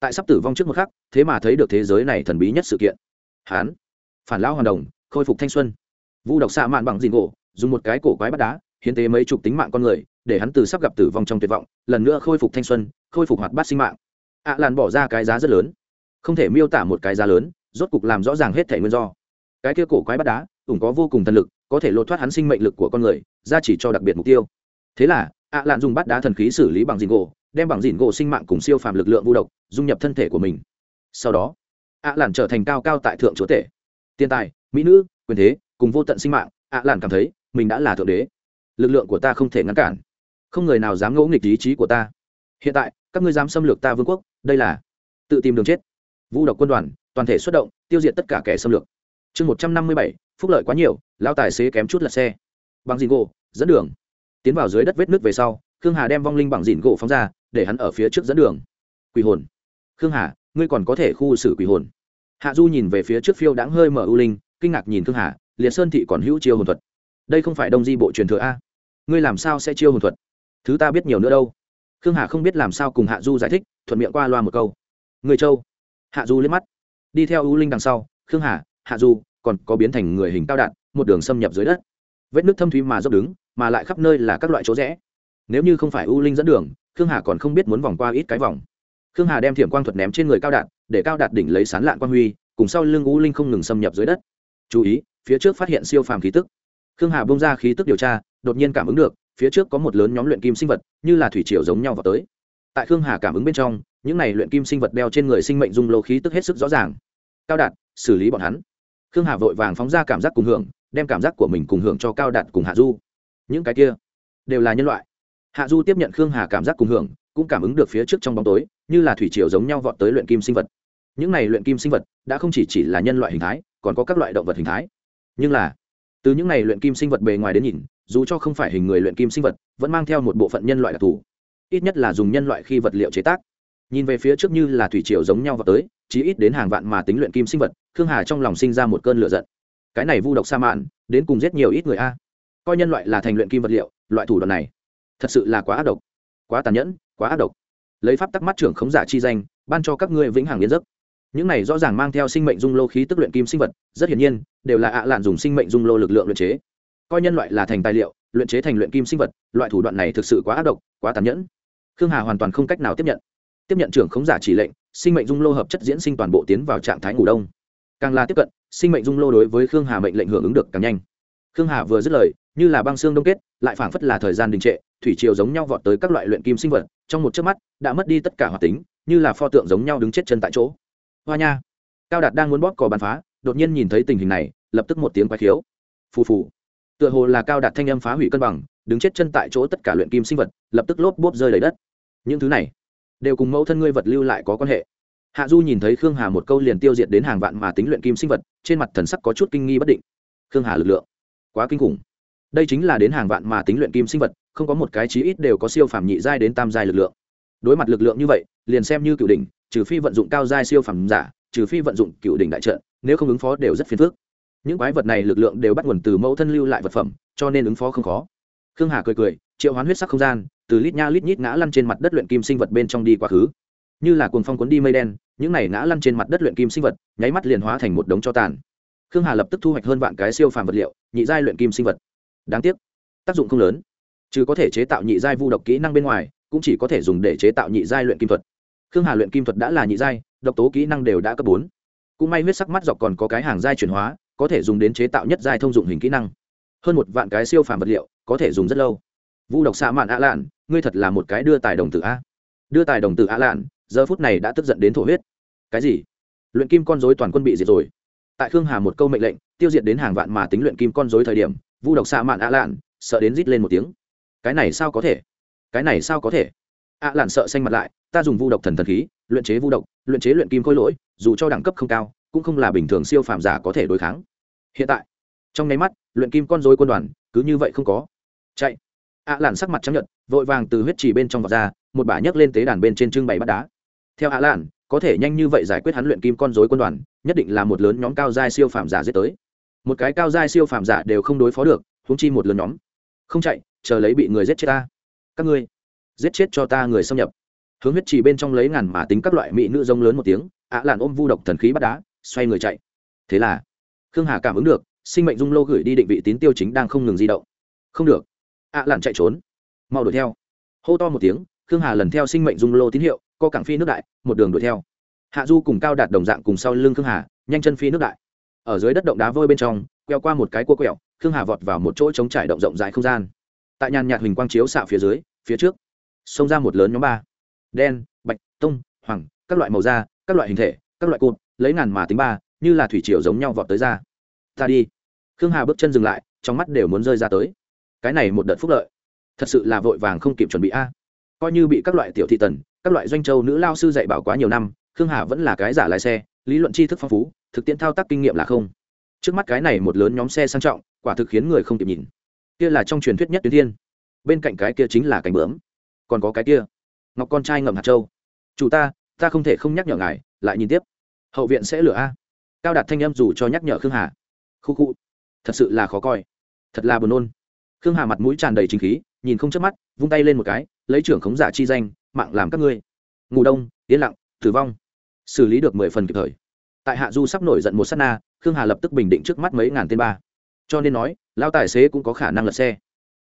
Tại sắp tử vong trước một khắc, thế mà thấy được thế giới này thần bí nhất sự kiện. Hán phản lão hoàn đồng, khôi phục thanh xuân. Vu độc xạ mạn bằng dìn gỗ, dùng một cái cổ quái bắt đá, hiến tế mấy chục tính mạng con người, để hắn từ sắp gặp tử vong trong tuyệt vọng, lần nữa khôi phục thanh xuân, khôi phục hoạt bát sinh mạng. Ạ à làn bỏ ra cái giá rất lớn. Không thể miêu tả một cái giá lớn, rốt cục làm rõ ràng hết thể nguyên do. Cái kia cổ quái bắt đá ủng có vô cùng thần lực, có thể lột thoát hắn sinh mệnh lực của con người ra chỉ cho đặc biệt mục tiêu. Thế là, ạ à lạn dùng bắt đá thần khí xử lý bằng dìn gỗ, đem bằng dìn gỗ sinh mạng cùng siêu phàm lực lượng vô độc, dung nhập thân thể của mình. Sau đó, ạ à lạn trở thành cao cao tại thượng chúa tể tiền tài, mỹ nữ, quyền thế, cùng vô tận sinh mạng, ạ lạn cảm thấy mình đã là thượng đế. Lực lượng của ta không thể ngăn cản. Không người nào dám ngẫu nghịch ý chí của ta. Hiện tại, các ngươi dám xâm lược ta vương quốc, đây là tự tìm đường chết. Vũ độc quân đoàn, toàn thể xuất động, tiêu diệt tất cả kẻ xâm lược. Chương một trăm năm mươi bảy, phúc lợi quá nhiều lao tài xế kém chút lật xe. Bằng dìn gỗ, dẫn đường. Tiến vào dưới đất vết nước về sau, khương hà đem vong linh bằng dìn gỗ phóng ra, để hắn ở phía trước dẫn đường. Quỷ hồn. Khương hà, ngươi còn có thể khu xử quỷ hồn hạ du nhìn về phía trước phiêu đáng hơi mở ưu linh, kinh ngạc nhìn Thương hà, liệt sơn thị còn hữu chiêu hồn thuật. Đây không phải đông di bộ truyền thừa a. Ngươi làm sao sẽ chiêu hồn thuật? Thứ ta biết nhiều nữa đâu. Khương hà không biết làm sao cùng hạ du giải thích, thuận miệng qua loa một câu. Người châu hạ du liếc mắt. Đi theo ưu linh đằng sau khương hà, hạ du, còn có biến thành người hình cao đạn, một đường xâm nhập dưới đất. Vết nước thâm thúy mà dốc đứng, mà lại khắp nơi là các loại chỗ rẽ. Nếu như không phải ưu linh dẫn đường khương hà còn không biết muốn vòng qua ít cái vòng. Khương hà đem thiểm quang thuật ném trên người cao đạn để cao đạt đỉnh lấy sán lạn Quan huy, cùng sau lưng U linh không ngừng xâm nhập dưới đất. Chú ý, phía trước phát hiện siêu phàm khí tức. Khương hà bông ra khí tức điều tra, đột nhiên cảm ứng được, phía trước có một lớn nhóm luyện kim sinh vật, như là thủy triều giống nhau vào tới. Tại khương hà cảm ứng bên trong, những này luyện kim sinh vật đeo trên người sinh mệnh dung lô khí tức hết sức rõ ràng. Cao đạt, xử lý bọn hắn. Khương hà vội vàng phóng ra cảm giác cùng hưởng, đem cảm giác của mình cùng hưởng cho cao đạt cùng hạ du. Những cái kia, đều là nhân loại. Hạ du tiếp nhận khương hà cảm giác cùng hưởng, cũng cảm ứng được phía trước trong bóng tối, như là thủy triều giống nhau vọt tới luyện kim sinh vật những này luyện kim sinh vật đã không chỉ, chỉ là nhân loại hình thái còn có các loại động vật hình thái. Nhưng là từ những này luyện kim sinh vật bề ngoài đến nhìn dù cho không phải hình người luyện kim sinh vật vẫn mang theo một bộ phận nhân loại đặc thù. Ít nhất là dùng nhân loại khi vật liệu chế tác. Nhìn về phía trước như là thủy triều giống nhau vào tới chí ít đến hàng vạn mà tính luyện kim sinh vật khương hà trong lòng sinh ra một cơn lửa giận. Cái này vu độc sa mạn đến cùng giết nhiều ít người a. Coi nhân loại là thành luyện kim vật liệu loại thủ đoạn này thật sự là quá ác độc quá tàn nhẫn quá ác độc. Lấy pháp tắc mắt trưởng khống giả chi danh ban cho các ngươi vĩnh hằng biến giấc những này rõ ràng mang theo sinh mệnh dung lô khí tức luyện kim sinh vật, rất hiển nhiên, đều là ạ lạn dùng sinh mệnh dung lô lực lượng luyện chế. Coi nhân loại là thành tài liệu, luyện chế thành luyện kim sinh vật, loại thủ đoạn này thực sự quá ác độc, quá tàn nhẫn. Khương hà hoàn toàn không cách nào tiếp nhận. Tiếp nhận trưởng khống giả chỉ lệnh, sinh mệnh dung lô hợp chất diễn sinh toàn bộ tiến vào trạng thái ngủ đông. Càng là tiếp cận, sinh mệnh dung lô đối với khương hà mệnh lệnh hưởng ứng được càng nhanh. Khương hà vừa dứt lời, như là băng xương đông kết, lại phảng phất là thời gian đình trệ, thủy triều giống nhau vọt tới các loại luyện kim sinh vật, trong một chớp mắt, đã mất đi tất cả hoạt tính, như là pho tượng giống nhau đứng chết chân tại chỗ hoa nha. Cao đạt đang muốn bóp cò bàn phá, đột nhiên nhìn thấy tình hình này, lập tức một tiếng quái khiếu. Phù phù. Tựa hồ là cao đạt thanh âm phá hủy cân bằng, đứng chết chân tại chỗ tất cả luyện kim sinh vật, lập tức lốp bốp rơi lấy đất. Những thứ này, đều cùng mẫu thân ngươi vật lưu lại có quan hệ. Hạ du nhìn thấy khương hà một câu liền tiêu diệt đến hàng vạn mà tính luyện kim sinh vật, trên mặt thần sắc có chút kinh nghi bất định. Khương hà lực lượng, quá kinh khủng. Đây chính là đến hàng vạn mà tính luyện kim sinh vật, không có một cái chí ít đều có siêu phàm nhị giai đến tam giai lực lượng. Đối mặt lực lượng như vậy, liền xem như cựu đỉnh trừ phi vận dụng cao giai siêu phẩm giả, trừ phi vận dụng cựu đỉnh đại trận, nếu không ứng phó đều rất phiền phức. Những quái vật này lực lượng đều bắt nguồn từ mẫu thân lưu lại vật phẩm, cho nên ứng phó không khó. Khương hà cười cười, triệu hoán huyết sắc không gian, từ lít nha lít nhít ngã lăn trên mặt đất luyện kim sinh vật bên trong đi quá khứ. Như là cuồng phong cuốn đi mây đen, những này ngã lăn trên mặt đất luyện kim sinh vật, nháy mắt liền hóa thành một đống cho tàn. Khương hà lập tức thu hoạch hơn vạn cái siêu phàm vật liệu, nhị giai luyện kim sinh vật. Đáng tiếc, tác dụng không lớn. Chứ có thể chế tạo nhị giai vu độc kỹ năng bên ngoài, cũng chỉ có thể dùng để chế tạo nhị giai luyện kim thuật khương hà luyện kim thuật đã là nhị giai, độc tố kỹ năng đều đã cấp bốn. Cũng may huyết sắc mắt dọc còn có cái hàng giai chuyển hóa, có thể dùng đến chế tạo nhất giai thông dụng hình kỹ năng. Hơn một vạn cái siêu phàm vật liệu, có thể dùng rất lâu. Vu độc xạ mạn ạ lạn ngươi thật là một cái đưa tài đồng tử a. Đưa tài đồng tử ạ lạn giờ phút này đã tức giận đến thổ huyết. Cái gì? Luyện kim con dối toàn quân bị diệt rồi. Tại khương hà một câu mệnh lệnh, tiêu diệt đến hàng vạn mà tính luyện kim con dối thời điểm, vu độc xạ mạn ạ lạn sợ đến rít lên một tiếng. Cái này sao có thể? Cái này sao có thể? Ạ lạn sợ xanh mặt lại, ta dùng vu độc thần thần khí, luyện chế vu độc, luyện chế luyện kim khôi lỗi, dù cho đẳng cấp không cao, cũng không là bình thường siêu phàm giả có thể đối kháng. Hiện tại, trong nháy mắt, luyện kim con dối quân đoàn, cứ như vậy không có. Chạy. ạ lạn sắc mặt chấp nhận vội vàng từ huyết trì bên trong vọt ra, một bả nhấc lên tế đàn bên trên trưng bày bắt đá. Theo ạ lạn, có thể nhanh như vậy giải quyết hắn luyện kim con dối quân đoàn, nhất định là một lớn nhóm cao giai siêu phàm giả giết tới. Một cái cao giai siêu phàm giả đều không đối phó được húng chi một lớn nhóm. Không chạy, chờ lấy bị người giết chết ta. Các ngươi giết chết cho ta người xâm nhập. Hướng huyết trì bên trong lấy ngàn mà tính các loại mỹ nữ rông lớn một tiếng, ạ làn ôm vu độc thần khí bắt đá, xoay người chạy. Thế là, khương hà cảm ứng được, sinh mệnh dung lô gửi đi định vị tín tiêu chính đang không ngừng di động. Không được. Ạ làn chạy trốn. Mau đuổi theo. Hô to một tiếng, khương hà lần theo sinh mệnh dung lô tín hiệu, co cảng phi nước đại, một đường đuổi theo. Hạ du cùng cao đạt đồng dạng cùng sau lưng khương hà, nhanh chân phi nước đại. Ở dưới đất động đá vôi bên trong queo qua một cái cua quẹo, khương hà vọt vào một chỗ trống trải động rộng rãi không gian. Tại nhàn nhạt huỳnh quang chiếu xạ phía dưới, phía trước xông ra một lớn nhóm ba. Đen, bạch, tông, hoàng, các loại màu da, các loại hình thể, các loại cụt, lấy ngàn mà tính ba, như là thủy triều giống nhau vọt tới ra. Ta đi. Khương hà bước chân dừng lại, trong mắt đều muốn rơi ra tới. Cái này một đợt phúc lợi. Thật sự là vội vàng không kịp chuẩn bị a. Coi như bị các loại tiểu thị tần, các loại doanh châu nữ lao sư dạy bảo quá nhiều năm, khương hà vẫn là cái giả lái xe, lý luận tri thức phong phú, thực tiễn thao tác kinh nghiệm là không. Trước mắt cái này một lớn nhóm xe sang trọng, quả thực khiến người không kịp nhìn. Kia là trong truyền thuyết nhất tuyến thiên. Bên cạnh cái kia chính là cánh bướm còn có cái kia. Ngọc con trai ngậm hạt châu. Chủ ta ta không thể không nhắc nhở ngài, lại nhìn tiếp. Hậu viện sẽ lửa a. Cao đạt thanh âm dù cho nhắc nhở khương hà. Khu khu. Thật sự là khó coi. Thật là buồn nôn. Khương hà mặt mũi tràn đầy chính khí, nhìn không chớp mắt, vung tay lên một cái, lấy trưởng khống giả chi danh, mạng làm các ngươi. Ngủ đông, yên lặng, tử vong. Xử lý được mười phần kịp thời. Tại hạ du sắp nổi giận một s á t na, khương hà lập tức bình định trước mắt mấy ngàn tên ba. Cho nên nói, lao tài xế cũng có khả năng lật xe.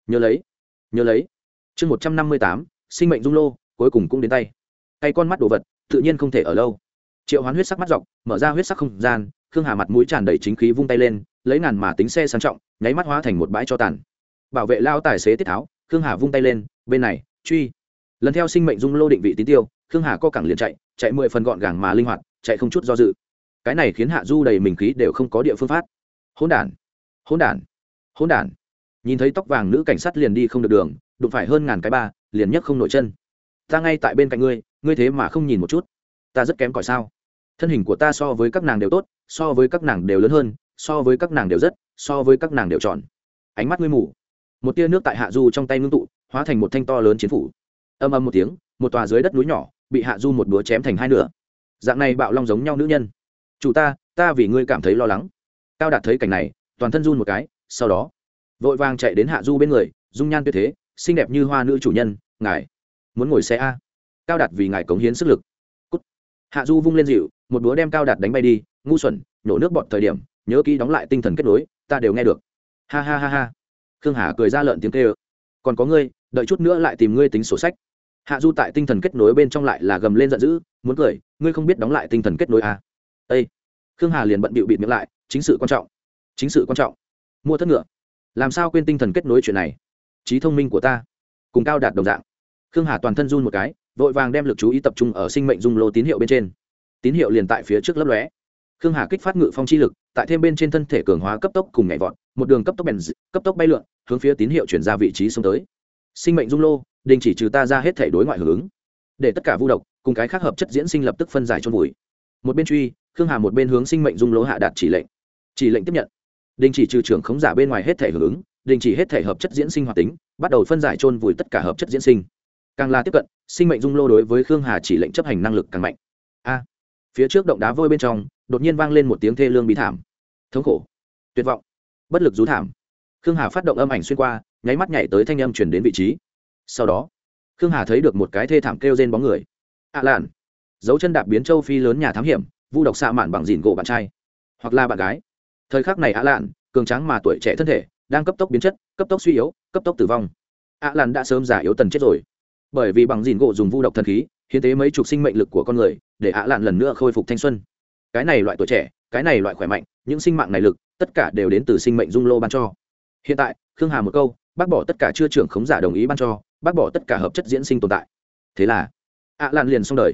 Nhớ lấy. Nhớ lấy. Chương một trăm năm mươi tám sinh mệnh dung lô, cuối cùng cũng đến tay. Tay con mắt đồ vật, tự nhiên không thể ở lâu. Triệu hoán huyết sắc mắt dọc, mở ra huyết sắc không gian, khương hà mặt mũi tràn đầy chính khí vung tay lên, lấy ngàn mà tính xe sang trọng, nháy mắt hóa thành một bãi cho tàn. Bảo vệ lao tài xế tiết tháo, khương hà vung tay lên, bên này, truy. Lần theo sinh mệnh dung lô định vị tín tiêu, khương hà co cẳng liền chạy chạy mười phần gọn gàng mà linh hoạt, chạy không chút do dự. Cái này khiến hạ du đầy mình khí đều không có địa phương phát. Hỗn đản hỗn đản hỗn đản. Nhìn thấy tóc vàng nữ cảnh sát liền đi không được đường, đụng phải hơn ngàn cái ba liền nhấc không nổi chân. Ta ngay tại bên cạnh ngươi ngươi thế mà không nhìn một chút. Ta rất kém cỏi sao? Thân hình của ta so với các nàng đều tốt, so với các nàng đều lớn hơn, so với các nàng đều rất, so với các nàng đều tròn. Ánh mắt ngươi mù. Một tia nước tại hạ du trong tay ngưng tụ, hóa thành một thanh to lớn chiến phủ. Âm âm một tiếng, một tòa dưới đất núi nhỏ, bị hạ du một búa chém thành hai nửa. Dạng này bạo long giống nhau nữ nhân. Chủ ta ta vì ngươi cảm thấy lo lắng. Cao đạt thấy cảnh này, toàn thân run một cái, sau đó, vội vàng chạy đến hạ du bên người, dung nhan tuyệt thế xinh đẹp như hoa nữ chủ nhân, ngài muốn ngồi xe a. Cao đạt vì ngài cống hiến sức lực. Cút. hạ du vung lên dịu, một búa đem cao đạt đánh bay đi, ngu xuẩn nhổ nước bọt thời điểm, nhớ kỹ đóng lại tinh thần kết nối, ta đều nghe được. Ha ha ha ha. Khương hà cười ra lợn tiếng kêu. Còn có ngươi, đợi chút nữa lại tìm ngươi tính sổ sách. Hạ du tại tinh thần kết nối bên trong lại là gầm lên giận dữ, muốn cười, ngươi không biết đóng lại tinh thần kết nối à. ây khương hà liền bận bịu bịt miệng lại, chính sự quan trọng, chính sự quan trọng. Mua thất ngựa. Làm sao quên tinh thần kết nối chuyện này? Trí thông minh của ta. Cùng cao đạt đồng dạng. Khương hà toàn thân run một cái, vội vàng đem l ự c chú ý tập trung ở sinh mệnh dung lô tín hiệu bên trên. Tín hiệu liền tại phía trước lấp lóe. Khương hà kích phát ngự phong chi lực, tại thêm bên trên thân thể cường hóa cấp tốc cùng nhảy vọt, một đường cấp tốc bèn cấp tốc bay lượn, hướng phía tín hiệu chuyển ra vị trí xông tới. Sinh mệnh dung lô, đình chỉ trừ ta ra hết thể đối ngoại hưởng ứng. Để tất cả vu độc, cùng cái khác hợp chất diễn sinh lập tức phân giải cho vùi một bên truy, khương hà một bên hướng sinh mệnh dung lô hạ đạt chỉ lệnh. Chỉ lệnh tiếp nhận. Đình chỉ trừ trưởng khống giả bên ngoài hết thể hưởng ứng đình chỉ hết thể hợp chất diễn sinh hoạt tính, bắt đầu phân giải trôn vùi tất cả hợp chất diễn sinh. Càng là tiếp cận, sinh mệnh dung lô đối với khương hà chỉ lệnh chấp hành năng lực càng mạnh. A! Phía trước động đá vôi bên trong, đột nhiên vang lên một tiếng thê lương bí thảm. Thống khổ, tuyệt vọng, bất lực rú thảm. Khương hà phát động âm ảnh xuyên qua, nháy mắt nhảy tới thanh âm chuyển đến vị trí. Sau đó, khương hà thấy được một cái thê thảm kêu trên bóng người. Ạ à lạn, dấu chân đạp biến châu phi lớn nhà thám hiểm, vu độc xạ mạn bằng dìn gỗ bạn trai, hoặc là bạn gái. Thời khắc này ạ lạn, cường tráng mà tuổi trẻ thân thể đang cấp tốc biến chất, cấp tốc suy yếu, cấp tốc tử vong. Ạ lạn đã sớm giả yếu tần chết rồi. Bởi vì bằng dìn gỗ dùng vu độc thần khí, hiến tế mấy chục sinh mệnh lực của con người, để ạ lạn lần nữa khôi phục thanh xuân. Cái này loại tuổi trẻ, cái này loại khỏe mạnh, những sinh mạng này lực, tất cả đều đến từ sinh mệnh dung lô ban cho. Hiện tại, khương hà một câu, bác bỏ tất cả chưa trưởng khống giả đồng ý ban cho, bác bỏ tất cả hợp chất diễn sinh tồn tại. Thế là ạ lạn liền xong đời.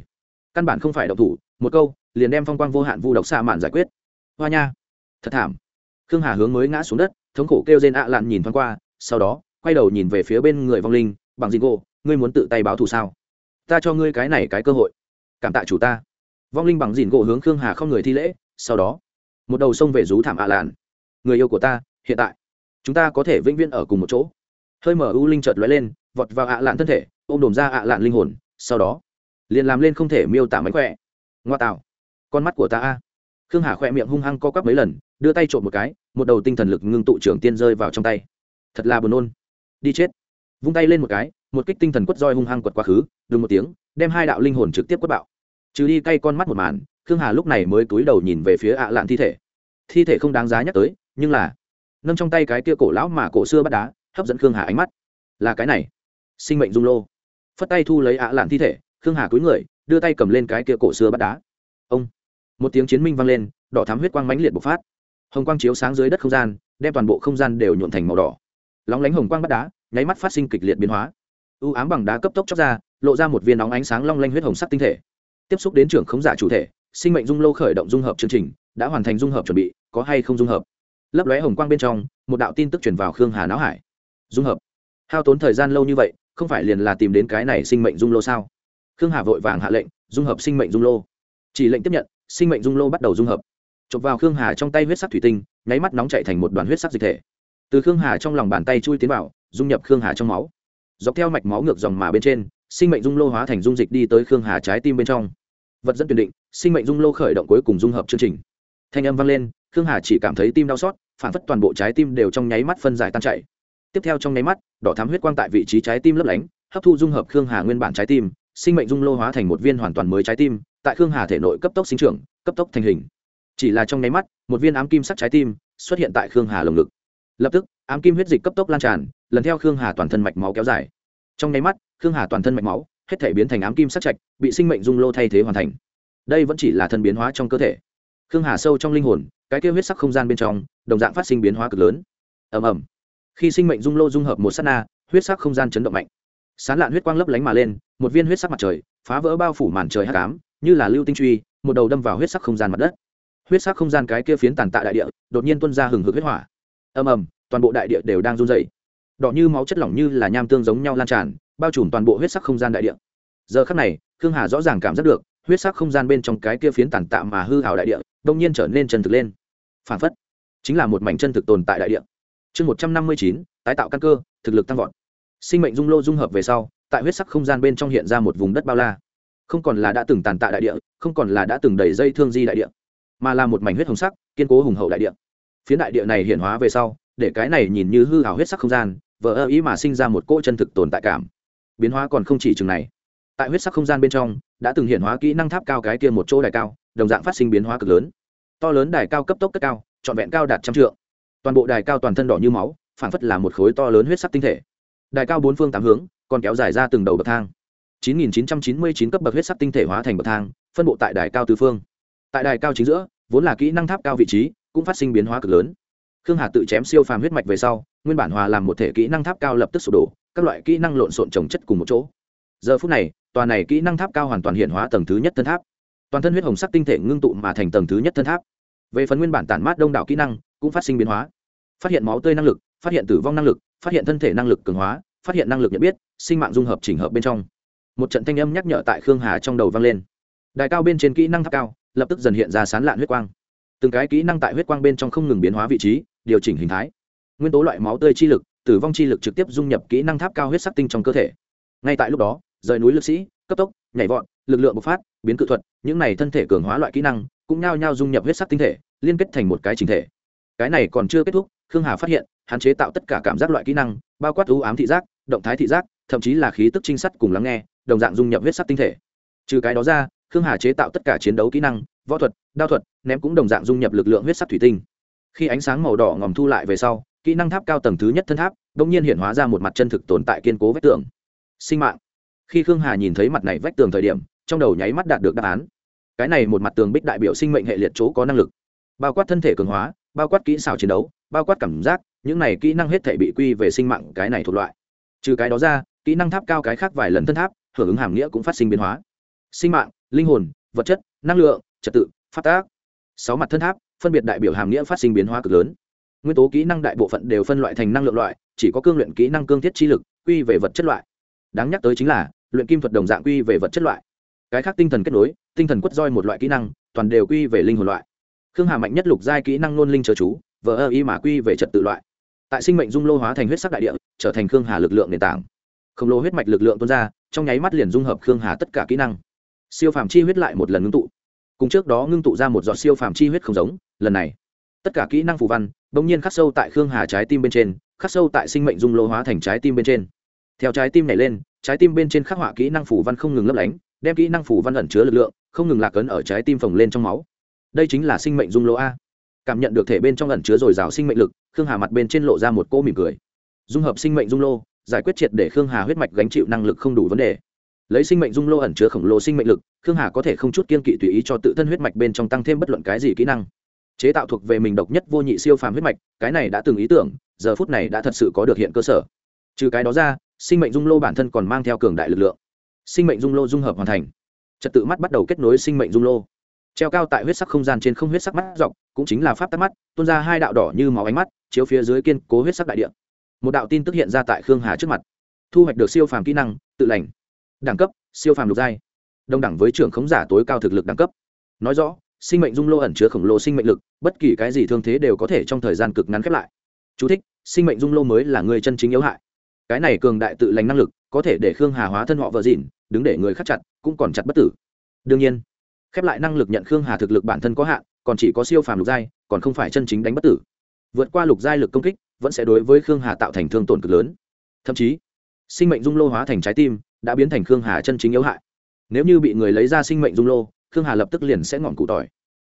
Căn bản không phải độc thủ, một câu, liền đem phong quang vô hạn vu độc xa mạn giải quyết. Hoa nha. Thật thảm. Khương hà hướng mới ngã xuống đất thống khổ kêu rên ạ lạn nhìn thoáng qua, sau đó, quay đầu nhìn về phía bên người vong linh, bằng gì gỗ ngươi muốn tự tay báo thù sao? Ta cho ngươi cái này cái cơ hội. Cảm tạ chủ ta. Vong linh bằng dìn gỗ hướng khương hà không người thi lễ, sau đó, một đầu sông về rú thảm ạ lạn. Người yêu của ta, hiện tại, chúng ta có thể vĩnh viễn ở cùng một chỗ. Hơi mở u linh chợt lóe lên, vọt vào ạ lạn thân thể, ôm đồm ra ạ lạn linh hồn, sau đó, liền làm lên không thể miêu tả mánh khỏe. Ngoa tạo. Con mắt của ta a. Khương hà khỏe miệng hung hăng co quắp mấy lần đưa tay trộm một cái, một đầu tinh thần lực ngưng tụ trưởng tiên rơi vào trong tay. Thật là buồn nôn. Đi chết. Vung tay lên một cái, một kích tinh thần quất roi hung hăng quật quá khứ đừng một tiếng, đem hai đạo linh hồn trực tiếp quất bạo. Trừ đi cay con mắt một màn, khương hà lúc này mới túi đầu nhìn về phía ạ lạn thi thể. Thi thể không đáng giá nhắc tới, nhưng là, nâng trong tay cái kia cổ lão mà cổ xưa bắt đá, hấp dẫn khương hà ánh mắt. Là cái này. Sinh mệnh dung lô. Phất tay thu lấy ạ lạn thi thể, khương hà cúi người, đưa tay cầm lên cái kia cổ xưa bắt đá. Ông. Một tiếng chiến minh vang lên, đỏ thám huyết quang mãnh liệt bộc phát hồng quang chiếu sáng dưới đất không gian, đem toàn bộ không gian đều nhuộn thành màu đỏ. Lóng lánh hồng quang bắt đá, nháy mắt phát sinh kịch liệt biến hóa. U ám bằng đá cấp tốc chóc ra, lộ ra một viên nóng ánh sáng long lanh huyết hồng sắc tinh thể. Tiếp xúc đến trưởng khống giả chủ thể, sinh mệnh dung lô khởi động dung hợp chương trình, đã hoàn thành dung hợp chuẩn bị, có hay không dung hợp? Lấp lóe hồng quang bên trong, một đạo tin tức truyền vào khương hà não hải. Dung hợp. Hao tốn thời gian lâu như vậy, không phải liền là tìm đến cái này sinh mệnh dung lô sao? Khương hà vội vàng hạ lệnh, dung hợp sinh mệnh dung lô. Chỉ lệnh tiếp nhận, sinh mệnh dung lô bắt đầu dung hợp chộp vào khương hà trong tay huyết sắc thủy tinh, nháy mắt nóng chạy thành một đoàn huyết sắc dịch thể. Từ khương hà trong lòng bàn tay chui tiến vào, dung nhập khương hà trong máu. Dọc theo mạch máu ngược dòng mà bên trên, sinh mệnh dung lô hóa thành dung dịch đi tới khương hà trái tim bên trong. Vật dẫn tuyển định, sinh mệnh dung lô khởi động cuối cùng dung hợp chương trình. Thanh âm vang lên, khương hà chỉ cảm thấy tim đau xót, phản phất toàn bộ trái tim đều trong nháy mắt phân giải tan chảy. Tiếp theo trong nháy mắt, đỏ thám huyết quang tại vị trí trái tim lấp lánh, hấp thu dung hợp khương hà nguyên bản trái tim, sinh mệnh dung lô hóa thành một viên hoàn toàn mới trái tim, tại khương hà thể nội cấp tốc sinh trưởng, cấp tốc thành hình chỉ là trong nháy mắt, một viên ám kim sắc trái tim xuất hiện tại khương hà lồng ngực. Lập tức, ám kim huyết dịch cấp tốc lan tràn, lần theo khương hà toàn thân mạch máu kéo dài. Trong nháy mắt, khương hà toàn thân mạch máu hết thể biến thành ám kim sắc trạch, bị sinh mệnh dung lô thay thế hoàn thành. Đây vẫn chỉ là thân biến hóa trong cơ thể. Khương hà sâu trong linh hồn, cái kêu huyết sắc không gian bên trong, đồng dạng phát sinh biến hóa cực lớn. Ầm ầm. Khi sinh mệnh dung lô dung hợp một s á t na, huyết sắc không gian chấn động mạnh. Sán lạn huyết quang lấp lánh mà lên, một viên huyết sắc mặt trời, phá vỡ bao phủ màn trời h tám như là lưu tinh truy, một đầu đâm vào huyết sắc không gian mặt đất huyết sắc không gian cái kia phiến tàn tạ đại địa, đột nhiên tuân ra hừng hực huyết hỏa. Ầm ầm, toàn bộ đại địa đều đang run dày đỏ như máu chất lỏng như là nham tương giống nhau lan tràn, bao trùm toàn bộ huyết sắc không gian đại địa. Giờ khắc này, khương hà rõ ràng cảm giác được, huyết sắc không gian bên trong cái kia phiến tàn tạ mà hư hào đại địa, đông nhiên trở nên chân thực lên. Phản phất, chính là một mảnh chân thực tồn tại đại địa. Chương một trăm năm mươi chín, tái tạo căn cơ, thực lực tăng vọt. Sinh mệnh dung lô dung hợp về sau, tại huyết sắc không gian bên trong hiện ra một vùng đất bao la. Không còn là đã từng tàn tạ đại địa, không còn là đã từng đầy dây thương di đại địa mà là một mảnh huyết hồng sắc, kiên cố hùng hậu đại địa. Phiến đại địa này hiện hóa về sau, để cái này nhìn như hư hào huyết sắc không gian vỡ ơ ý mà sinh ra một cỗ chân thực tồn tại cảm. Biến hóa còn không chỉ chừng này. Tại huyết sắc không gian bên trong, đã từng hiện hóa kỹ năng tháp cao cái kia một chỗ đài cao, đồng dạng phát sinh biến hóa cực lớn. To lớn đài cao cấp tốc cất cao, trọn vẹn cao đạt trăm trượng. Toàn bộ đài cao toàn thân đỏ như máu phản phất là một khối to lớn huyết sắc tinh thể. Đài cao bốn phương tám hướng, còn kéo dài ra từng đầu bậc thang. 9999 cấp bậc huyết sắc tinh thể hóa thành bậc thang, phân bộ tại đài cao tứ phương tại đài cao chính giữa, vốn là kỹ năng tháp cao vị trí, cũng phát sinh biến hóa cực lớn. Khương hà tự chém siêu phàm huyết mạch về sau, nguyên bản hòa làm một thể kỹ năng tháp cao lập tức sụp đổ, các loại kỹ năng lộn xộn trồng chất cùng một chỗ. Giờ phút này, tòa này kỹ năng tháp cao hoàn toàn hiện hóa tầng thứ nhất thân tháp. Toàn thân huyết hồng sắc tinh thể ngưng tụ mà thành tầng thứ nhất thân tháp. Về phần nguyên bản tản mát đông đảo kỹ năng, cũng phát sinh biến hóa. Phát hiện máu tươi năng lực, phát hiện tử vong năng lực, phát hiện thân thể năng lực cường hóa, phát hiện năng lực nhận biết, sinh mạng dung hợp chỉnh hợp bên trong. Một trận thanh âm nhắc nhở tại khương hà trong đầu vang lên. Đài cao bên trên kỹ năng tháp cao lập tức dần hiện ra sán lạn huyết quang. Từng cái kỹ năng tại huyết quang bên trong không ngừng biến hóa vị trí, điều chỉnh hình thái. Nguyên tố loại máu tươi chi lực, tử vong chi lực trực tiếp dung nhập kỹ năng tháp cao huyết sắc tinh trong cơ thể. Ngay tại lúc đó, rời núi lực sĩ, cấp tốc, nhảy vọt, lực lượng bộc phát, biến cự thuật, những này thân thể cường hóa loại kỹ năng cũng nhao nhao dung nhập huyết sắc tinh thể, liên kết thành một cái trình thể. Cái này còn chưa kết thúc, khương hà phát hiện hạn chế tạo tất cả cảm giác loại kỹ năng, bao quát ưu ám thị giác, động thái thị giác, thậm chí là khí tức trinh sát cùng lắng nghe, đồng dạng dung nhập huyết sắc tinh thể. Trừ cái đó ra khương hà chế tạo tất cả chiến đấu kỹ năng, võ thuật, đao thuật, ném cũng đồng dạng dung nhập lực lượng huyết sắc thủy tinh. Khi ánh sáng màu đỏ ngòm thu lại về sau, kỹ năng tháp cao tầng thứ nhất thân tháp, đột nhiên hiện hóa ra một mặt chân thực tồn tại kiên cố vách tường. Sinh mạng. Khi khương hà nhìn thấy mặt này vách tường thời điểm, trong đầu nháy mắt đạt được đáp án. Cái này một mặt tường bích đại biểu sinh mệnh hệ liệt chỗ có năng lực. Bao quát thân thể cường hóa, bao quát kỹ xảo chiến đấu, bao quát cảm giác, những này kỹ năng hết thể bị quy về sinh mạng, cái này thuộc loại. Trừ cái đó ra, kỹ năng tháp cao cái khác vài lần thân tháp, hưởng ứng hàm nghĩa cũng phát sinh biến hóa. Sinh mạng linh hồn, vật chất, năng lượng, trật tự phát tác. Sáu mặt thân tháp, phân biệt đại biểu hàm nghĩa phát sinh biến hóa cực lớn. Nguyên tố kỹ năng đại bộ phận đều phân loại thành năng lượng loại, chỉ có cương luyện kỹ năng cương thiết chi lực, quy về vật chất loại. Đáng nhắc tới chính là, luyện kim thuật đồng dạng quy về vật chất loại. Cái khác tinh thần kết nối, tinh thần quất roi một loại kỹ năng, toàn đều quy về linh hồn loại. Khương hà mạnh nhất lục giai kỹ năng nôn linh chờ chú, vờ ơ y mà quy về trật tự loại. Tại sinh mệnh dung lô hóa thành huyết sắc đại địa, trở thành khương hà lực lượng nền tảng. Khổng lồ huyết mạch lực lượng tuôn ra, trong nháy mắt liền dung hợp khương hà tất cả kỹ năng siêu phàm chi huyết lại một lần ngưng tụ. Cùng trước đó ngưng tụ ra một giọt siêu phàm chi huyết không giống, lần này, tất cả kỹ năng phù văn bỗng nhiên khắc sâu tại khương hà trái tim bên trên, khắc sâu tại sinh mệnh dung lô hóa thành trái tim bên trên. Theo trái tim này lên, trái tim bên trên khắc họa kỹ năng phù văn không ngừng lấp lánh, đem kỹ năng phù văn ẩn chứa lực lượng, không ngừng lạc ấn ở trái tim phồng lên trong máu. Đây chính là sinh mệnh dung lô a. Cảm nhận được thể bên trong ẩn chứa dồi dào sinh mệnh lực, khương hà mặt bên trên lộ ra một cỗ mỉm cười. Dung hợp sinh mệnh dung lô, giải quyết triệt để khương hà huyết mạch gánh chịu năng lực không đủ vấn đề lấy sinh mệnh dung lô ẩn chứa khổng lồ sinh mệnh lực, khương hà có thể không chút kiên kỵ tùy ý cho tự thân huyết mạch bên trong tăng thêm bất luận cái gì kỹ năng. Chế tạo thuộc về mình độc nhất vô nhị siêu phàm huyết mạch, cái này đã từng ý tưởng, giờ phút này đã thật sự có được hiện cơ sở. Trừ cái đó ra, sinh mệnh dung lô bản thân còn mang theo cường đại lực lượng. Sinh mệnh dung lô dung hợp hoàn thành. Trật tự mắt bắt đầu kết nối sinh mệnh dung lô. Treo cao tại huyết sắc không gian trên không huyết sắc mắt dọc, cũng chính là pháp tắc mắt, tuôn ra hai đạo đỏ như máu ánh mắt, chiếu phía dưới kiên cố huyết sắc đại địa. Một đạo tin tức hiện ra tại khương hà trước mặt. Thu hoạch được siêu phàm kỹ năng, tự lành đẳng cấp siêu phàm lục giai. Đồng đẳng với trưởng khống giả tối cao thực lực đẳng cấp. Nói rõ sinh mệnh dung lô ẩn chứa khổng lồ sinh mệnh lực bất kỳ cái gì thương thế đều có thể trong thời gian cực ngắn khép lại. Chú thích, sinh mệnh dung lô mới là người chân chính yếu hại. Cái này cường đại tự lành năng lực có thể để khương hà hóa thân họ vợ dịn đứng để người khắc chặt cũng còn chặt bất tử. Đương nhiên khép lại năng lực nhận khương hà thực lực bản thân có hạn còn chỉ có siêu phàm lục giai còn không phải chân chính đánh bất tử. Vượt qua lục giai lực công kích vẫn sẽ đối với khương hà tạo thành thương tổn cực lớn. Thậm chí sinh mệnh dung lô hóa thành trái tim, đã biến thành khương hà chân chính yếu hại. Nếu như bị người lấy ra sinh mệnh dung lô, khương hà lập tức liền sẽ ngọn cụ tỏi.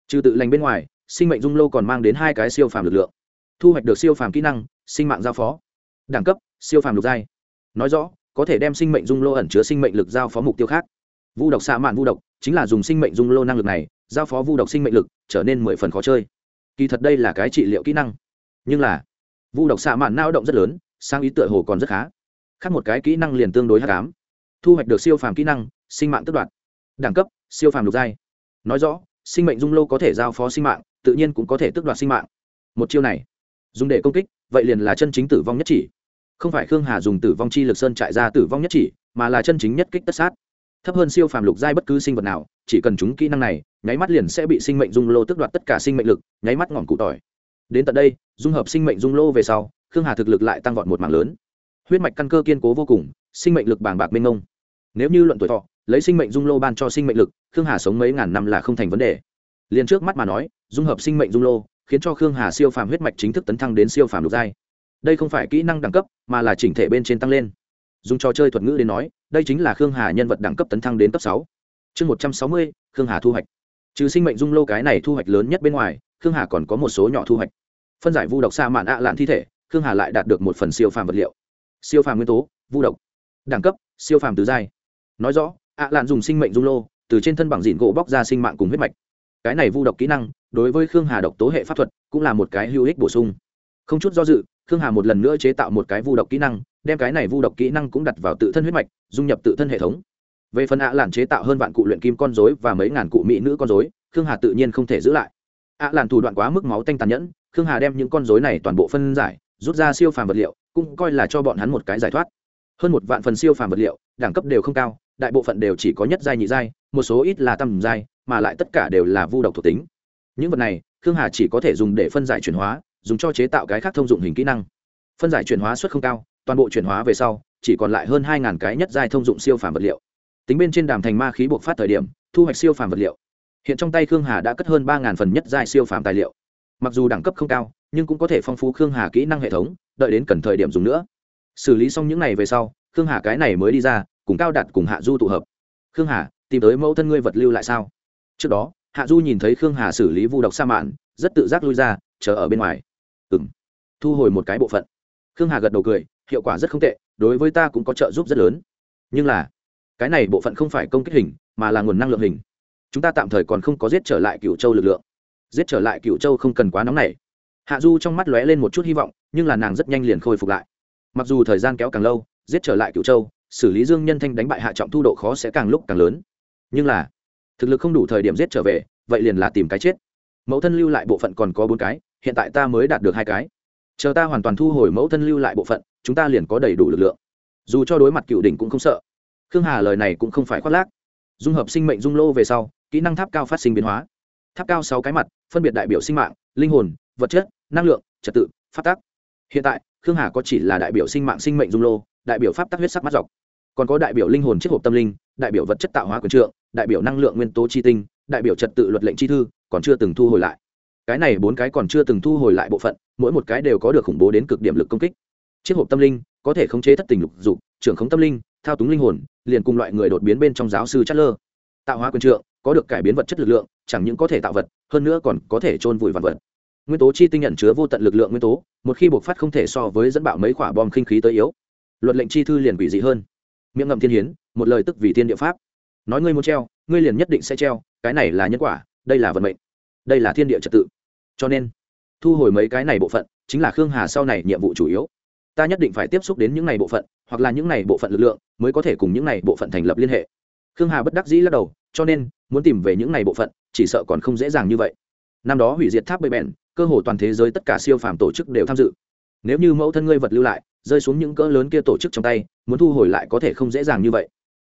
Trừ tự lành bên ngoài, sinh mệnh dung lô còn mang đến hai cái siêu phàm lực lượng. Thu hoạch được siêu phàm kỹ năng, sinh mạng giao phó. Đẳng cấp, siêu phàm lục giai. Nói rõ, có thể đem sinh mệnh dung lô ẩn chứa sinh mệnh lực giao phó mục tiêu khác. Vu độc xạ mạn vu độc, chính là dùng sinh mệnh dung lô năng lực này, giao phó vu độc sinh mệnh lực, trở nên mười phần khó chơi. Kỳ thật đây là cái trị liệu kỹ năng. Nhưng là, vu độc xạ mạn nao động rất lớn sang ý tựa hồ còn rất khá khác một cái kỹ năng liền tương đối hát cám thu hoạch được siêu phàm kỹ năng, sinh mạng tất đoạt. Đẳng cấp, siêu phàm lục giai. Nói rõ, sinh mệnh dung lô có thể giao phó sinh mạng, tự nhiên cũng có thể tước đoạt sinh mạng. Một chiêu này, dùng để công kích, vậy liền là chân chính tử vong nhất chỉ. Không phải khương hà dùng tử vong chi lực sơn trại ra tử vong nhất chỉ, mà là chân chính nhất kích tất sát. Thấp hơn siêu phàm lục giai bất cứ sinh vật nào, chỉ cần chúng kỹ năng này, nháy mắt liền sẽ bị sinh mệnh dung lô tước đoạt tất cả sinh mệnh lực, nháy mắt ngọn cụ tỏi. Đến tận đây, dung hợp sinh mệnh dung lô về sau, khương hà thực lực lại tăng vọt một mảng lớn huyết mạch căn cơ kiên cố vô cùng, sinh mệnh lực bàng bạc mênh mông. Nếu như luận tuổi thọ, lấy sinh mệnh dung lô ban cho sinh mệnh lực, khương hà sống mấy ngàn năm là không thành vấn đề. Liền trước mắt mà nói, dung hợp sinh mệnh dung lô, khiến cho khương hà siêu phàm huyết mạch chính thức tấn thăng đến siêu phàm lục giai. Đây không phải kỹ năng đẳng cấp, mà là chỉnh thể bên trên tăng lên. Dùng trò chơi thuật ngữ đến nói, đây chính là khương hà nhân vật đẳng cấp tấn thăng đến cấp sáu. Chương một trăm sáu mươi, khương hà thu hoạch. Trừ sinh mệnh dung lô cái này thu hoạch lớn nhất bên ngoài, khương hà còn có một số nhỏ thu hoạch. Phân giải vu độc xa mạn ạ lạn thi thể, khương hà lại đạt được một phần siêu phàm vật liệu siêu phàm nguyên tố, vu độc. Đẳng cấp, siêu phàm tứ giai. Nói rõ, ạ lạn dùng sinh mệnh dung lô, từ trên thân bằng dịn gỗ bóc ra sinh mạng cùng huyết mạch. Cái này vu độc kỹ năng, đối với khương hà độc tố hệ pháp thuật, cũng là một cái hữu ích bổ sung. Không chút do dự, khương hà một lần nữa chế tạo một cái vu độc kỹ năng, đem cái này vu độc kỹ năng cũng đặt vào tự thân huyết mạch, dung nhập tự thân hệ thống. Về phần ạ lạn chế tạo hơn vạn cụ luyện kim con dối và mấy ngàn cụ mỹ nữ con dối khương hà tự nhiên không thể giữ lại. Ạ lạn thủ đoạn quá mức máu tanh tàn nhẫn, khương hà đem những con dối này toàn bộ phân giải rút ra siêu phàm vật liệu, cũng coi là cho bọn hắn một cái giải thoát. Hơn một vạn phần siêu phàm vật liệu, đẳng cấp đều không cao, đại bộ phận đều chỉ có nhất giai nhị giai, một số ít là tầm giai, mà lại tất cả đều là vu độc thuộc tính. Những vật này, khương hà chỉ có thể dùng để phân giải chuyển hóa, dùng cho chế tạo cái khác thông dụng hình kỹ năng. Phân giải chuyển hóa suất không cao, toàn bộ chuyển hóa về sau, chỉ còn lại hơn hai cái nhất giai thông dụng siêu phàm vật liệu. Tính bên trên đàm thành ma khí buộc phát thời điểm, thu hoạch siêu phàm vật liệu. Hiện trong tay khương hà đã cất hơn ba phần nhất giai siêu phàm tài liệu mặc dù đẳng cấp không cao, nhưng cũng có thể phong phú khương hà kỹ năng hệ thống, đợi đến cần thời điểm dùng nữa. Xử lý xong những n à y về sau, khương hà cái này mới đi ra, cùng cao đặt cùng hạ du tụ hợp. Khương hà, tìm tới mẫu thân ngươi vật lưu lại sao? Trước đó, hạ du nhìn thấy khương hà xử lý vu độc sa mạn, rất tự giác lui ra, chờ ở bên ngoài. Ừ m thu hồi một cái bộ phận. Khương hà gật đầu cười, hiệu quả rất không tệ, đối với ta cũng có trợ giúp rất lớn. Nhưng là, cái này bộ phận không phải công kích hình, mà là nguồn năng lượng hình. Chúng ta tạm thời còn không có giết trở lại cựu châu lực lượng giết trở lại cựu châu không cần quá nóng này. Hạ du trong mắt lóe lên một chút hy vọng, nhưng là nàng rất nhanh liền khôi phục lại. Mặc dù thời gian kéo càng lâu, giết trở lại cựu châu, xử lý dương nhân thanh đánh bại hạ trọng thu độ khó sẽ càng lúc càng lớn. Nhưng là, thực lực không đủ thời điểm giết trở về, vậy liền là tìm cái chết. Mẫu thân lưu lại bộ phận còn có bốn cái, hiện tại ta mới đạt được hai cái. Chờ ta hoàn toàn thu hồi mẫu thân lưu lại bộ phận, chúng ta liền có đầy đủ lực lượng. Dù cho đối mặt cựu đỉnh cũng không sợ. Khương hà lời này cũng không phải khoác lác. Dung hợp sinh mệnh dung lô về sau, kỹ năng tháp cao phát sinh biến hóa tháp cao sáu cái mặt, phân biệt đại biểu sinh mạng, linh hồn, vật chất, năng lượng, trật tự phát tác hiện tại, khương hà có chỉ là đại biểu sinh mạng sinh mệnh dung lô, đại biểu pháp tắc huyết sắc mắt dọc. Còn có đại biểu linh hồn chiếc hộp tâm linh, đại biểu vật chất tạo hóa quyền trượng, đại biểu năng lượng nguyên tố chi tinh, đại biểu trật tự luật lệnh chi thư, còn chưa từng thu hồi lại. Cái này bốn cái còn chưa từng thu hồi lại bộ phận, mỗi một cái đều có được khủng bố đến cực điểm lực công kích. Chiếc hộp tâm linh có thể khống chế thất tình lục dục, trưởng khống tâm linh, thao túng linh hồn, liền cùng loại người đột biến bên trong giáo sư chất lơ tạo hóa quyền trượng có được cải biến vật chất lực lượng chẳng những có thể tạo vật, hơn nữa còn có thể trôn vùi vạn vật. Nguyên tố chi tinh nhận chứa vô tận lực lượng nguyên tố, một khi bộc phát không thể so với dẫn bạo mấy quả bom khinh khí tới yếu. Luật lệnh chi thư liền quỷ dị hơn. Miệng ngậm thiên hiến, một lời tức vì thiên địa pháp. Nói ngươi muốn treo, ngươi liền nhất định sẽ treo, cái này là nhân quả, đây là vận mệnh. Đây là thiên địa trật tự. Cho nên, thu hồi mấy cái này bộ phận, chính là khương hà sau này nhiệm vụ chủ yếu. Ta nhất định phải tiếp xúc đến những này bộ phận, hoặc là những này bộ phận lực lượng, mới có thể cùng những này bộ phận thành lập liên hệ. Khương hà bất đắc dĩ lắc đầu, cho nên, muốn tìm về những này bộ phận chỉ sợ còn không dễ dàng như vậy. Năm đó hủy diệt tháp bầy bèn cơ hồ toàn thế giới tất cả siêu phàm tổ chức đều tham dự. Nếu như mẫu thân ngươi vật lưu lại, rơi xuống những cỡ lớn kia tổ chức trong tay, muốn thu hồi lại có thể không dễ dàng như vậy.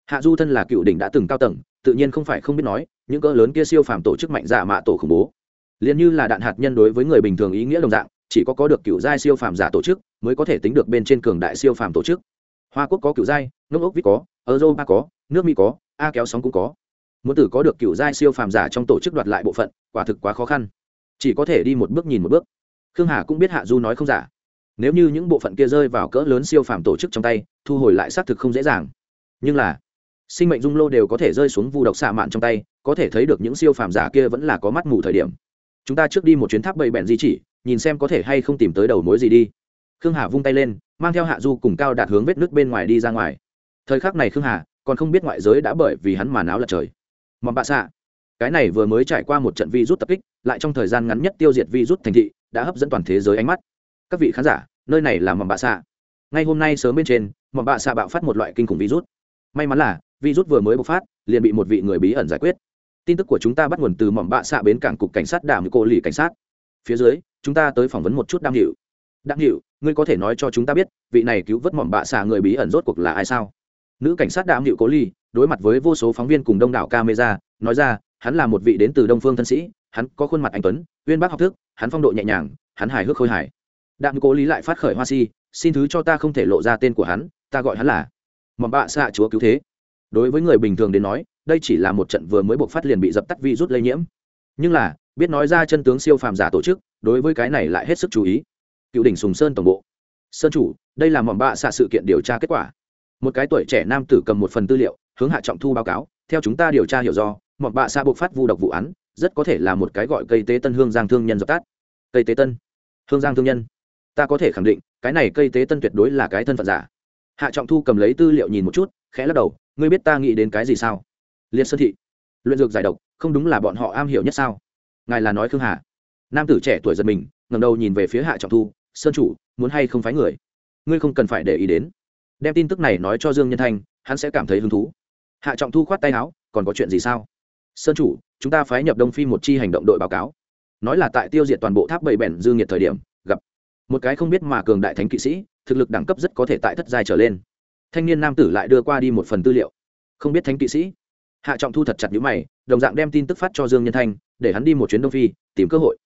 Hạ du thân là cựu đỉnh đã từng cao tầng, tự nhiên không phải không biết nói, những cỡ lớn kia siêu phàm tổ chức mạnh giả mạ tổ khủng bố. Liền như là đạn hạt nhân đối với người bình thường ý nghĩa đồng dạng, chỉ có có được cựu giai siêu phàm giả tổ chức, mới có thể tính được bên trên cường đại siêu phàm tổ chức. Hoa quốc có cựu giai nước ốc vít có europa có, nước mỹ có, a kéo sóng cũng có muốn tử có được cựu giai siêu phàm giả trong tổ chức đoạt lại bộ phận, quả thực quá khó khăn. Chỉ có thể đi một bước nhìn một bước. Khương hà cũng biết hạ du nói không giả. Nếu như những bộ phận kia rơi vào cỡ lớn siêu phàm tổ chức trong tay, thu hồi lại xác thực không dễ dàng. Nhưng là, sinh mệnh dung lô đều có thể rơi xuống vu độc xạ mạn trong tay, có thể thấy được những siêu phàm giả kia vẫn là có mắt mù thời điểm. Chúng ta trước đi một chuyến tháp bầy bẹn di chỉ, nhìn xem có thể hay không tìm tới đầu mối gì đi. Khương hà vung tay lên, mang theo hạ du cùng cao đạt hướng vết nước bên ngoài đi ra ngoài. Thời khắc này khương hà còn không biết ngoại giới đã bởi vì hắn mà náo lật trời mầm bạ xạ. Cái này vừa mới trải qua một trận vi rút tập kích, lại trong thời gian ngắn nhất tiêu diệt vi rút thành thị, đã hấp dẫn toàn thế giới ánh mắt. Các vị khán giả, nơi này là mầm bạ xạ. Ngay hôm nay sớm bên trên mầm bạ xạ bạo phát một loại kinh khủng virus may mắn là virus vừa mới bộc phát, liền bị một vị người bí ẩn giải quyết. Tin tức của chúng ta bắt nguồn từ mầm bạ xạ bến cảng cục cảnh sát đảm cô lì cảnh sát. Phía dưới, chúng ta tới phỏng vấn một chút đam hiệu đam hiệu ngươi có thể nói cho chúng ta biết, vị này cứu vớt mầm bạ xạ người bí ẩn rốt cuộc là ai sao? Nữ cảnh sát đảm hiệu cố ly đối mặt với vô số phóng viên cùng đông đảo camera, nói ra, hắn là một vị đến từ đông phương thân sĩ, hắn có khuôn mặt anh tuấn, uyên bác học thức, hắn phong độ nhẹ nhàng, hắn hài hước khôi hài. Đạm cố lý lại phát khởi hoa si, xin thứ cho ta không thể lộ ra tên của hắn, ta gọi hắn là mầm bạ xạ chúa cứu thế. Đối với người bình thường đến nói, đây chỉ là một trận vừa mới buộc phát liền bị dập tắt vi rút lây nhiễm. Nhưng là, biết nói ra chân tướng siêu phàm giả tổ chức, đối với cái này lại hết sức chú ý. Cựu đỉnh sùng sơn tổng bộ. Sơn chủ, đây là mầm bạ xạ sự kiện điều tra kết quả. Một cái tuổi trẻ nam tử cầm một phần tư liệu hướng hạ trọng thu báo cáo, theo chúng ta điều tra hiểu do, mọt bạ xa buộc phát vu độc vụ án, rất có thể là một cái gọi cây tế tân hương giang thương nhân dập tắt. Cây tế tân? Hương giang thương nhân? Ta có thể khẳng định, cái này cây tế tân tuyệt đối là cái thân phận giả. Hạ trọng thu cầm lấy tư liệu nhìn một chút, khẽ lắc đầu, ngươi biết ta nghĩ đến cái gì sao? Liệt sơn thị. Luyện dược giải độc, không đúng là bọn họ am hiểu nhất sao? Ngài là nói khương hà. Nam tử trẻ tuổi giật mình ngầm đầu nhìn về phía hạ trọng thu, sơn chủ, muốn hay không phái người? Ngươi không cần phải để ý đến. Đem tin tức này nói cho dương nhân thanh, hắn sẽ cảm thấy hứng thú hạ trọng thu khoát tay áo, còn có chuyện gì sao? Sơn chủ, chúng ta phái nhập đông phi một chi hành động đội báo cáo. Nói là tại tiêu diệt toàn bộ tháp bảy bèn dương nhiệt thời điểm, gặp một cái không biết mà cường đại thánh kỵ sĩ, thực lực đẳng cấp rất có thể tại thất giai trở lên. Thanh niên nam tử lại đưa qua đi một phần tư liệu. Không biết thánh kỵ sĩ? Hạ trọng thu thật chặt những mày, đồng dạng đem tin tức phát cho dương nhân thanh, để hắn đi một chuyến đông phi, tìm cơ hội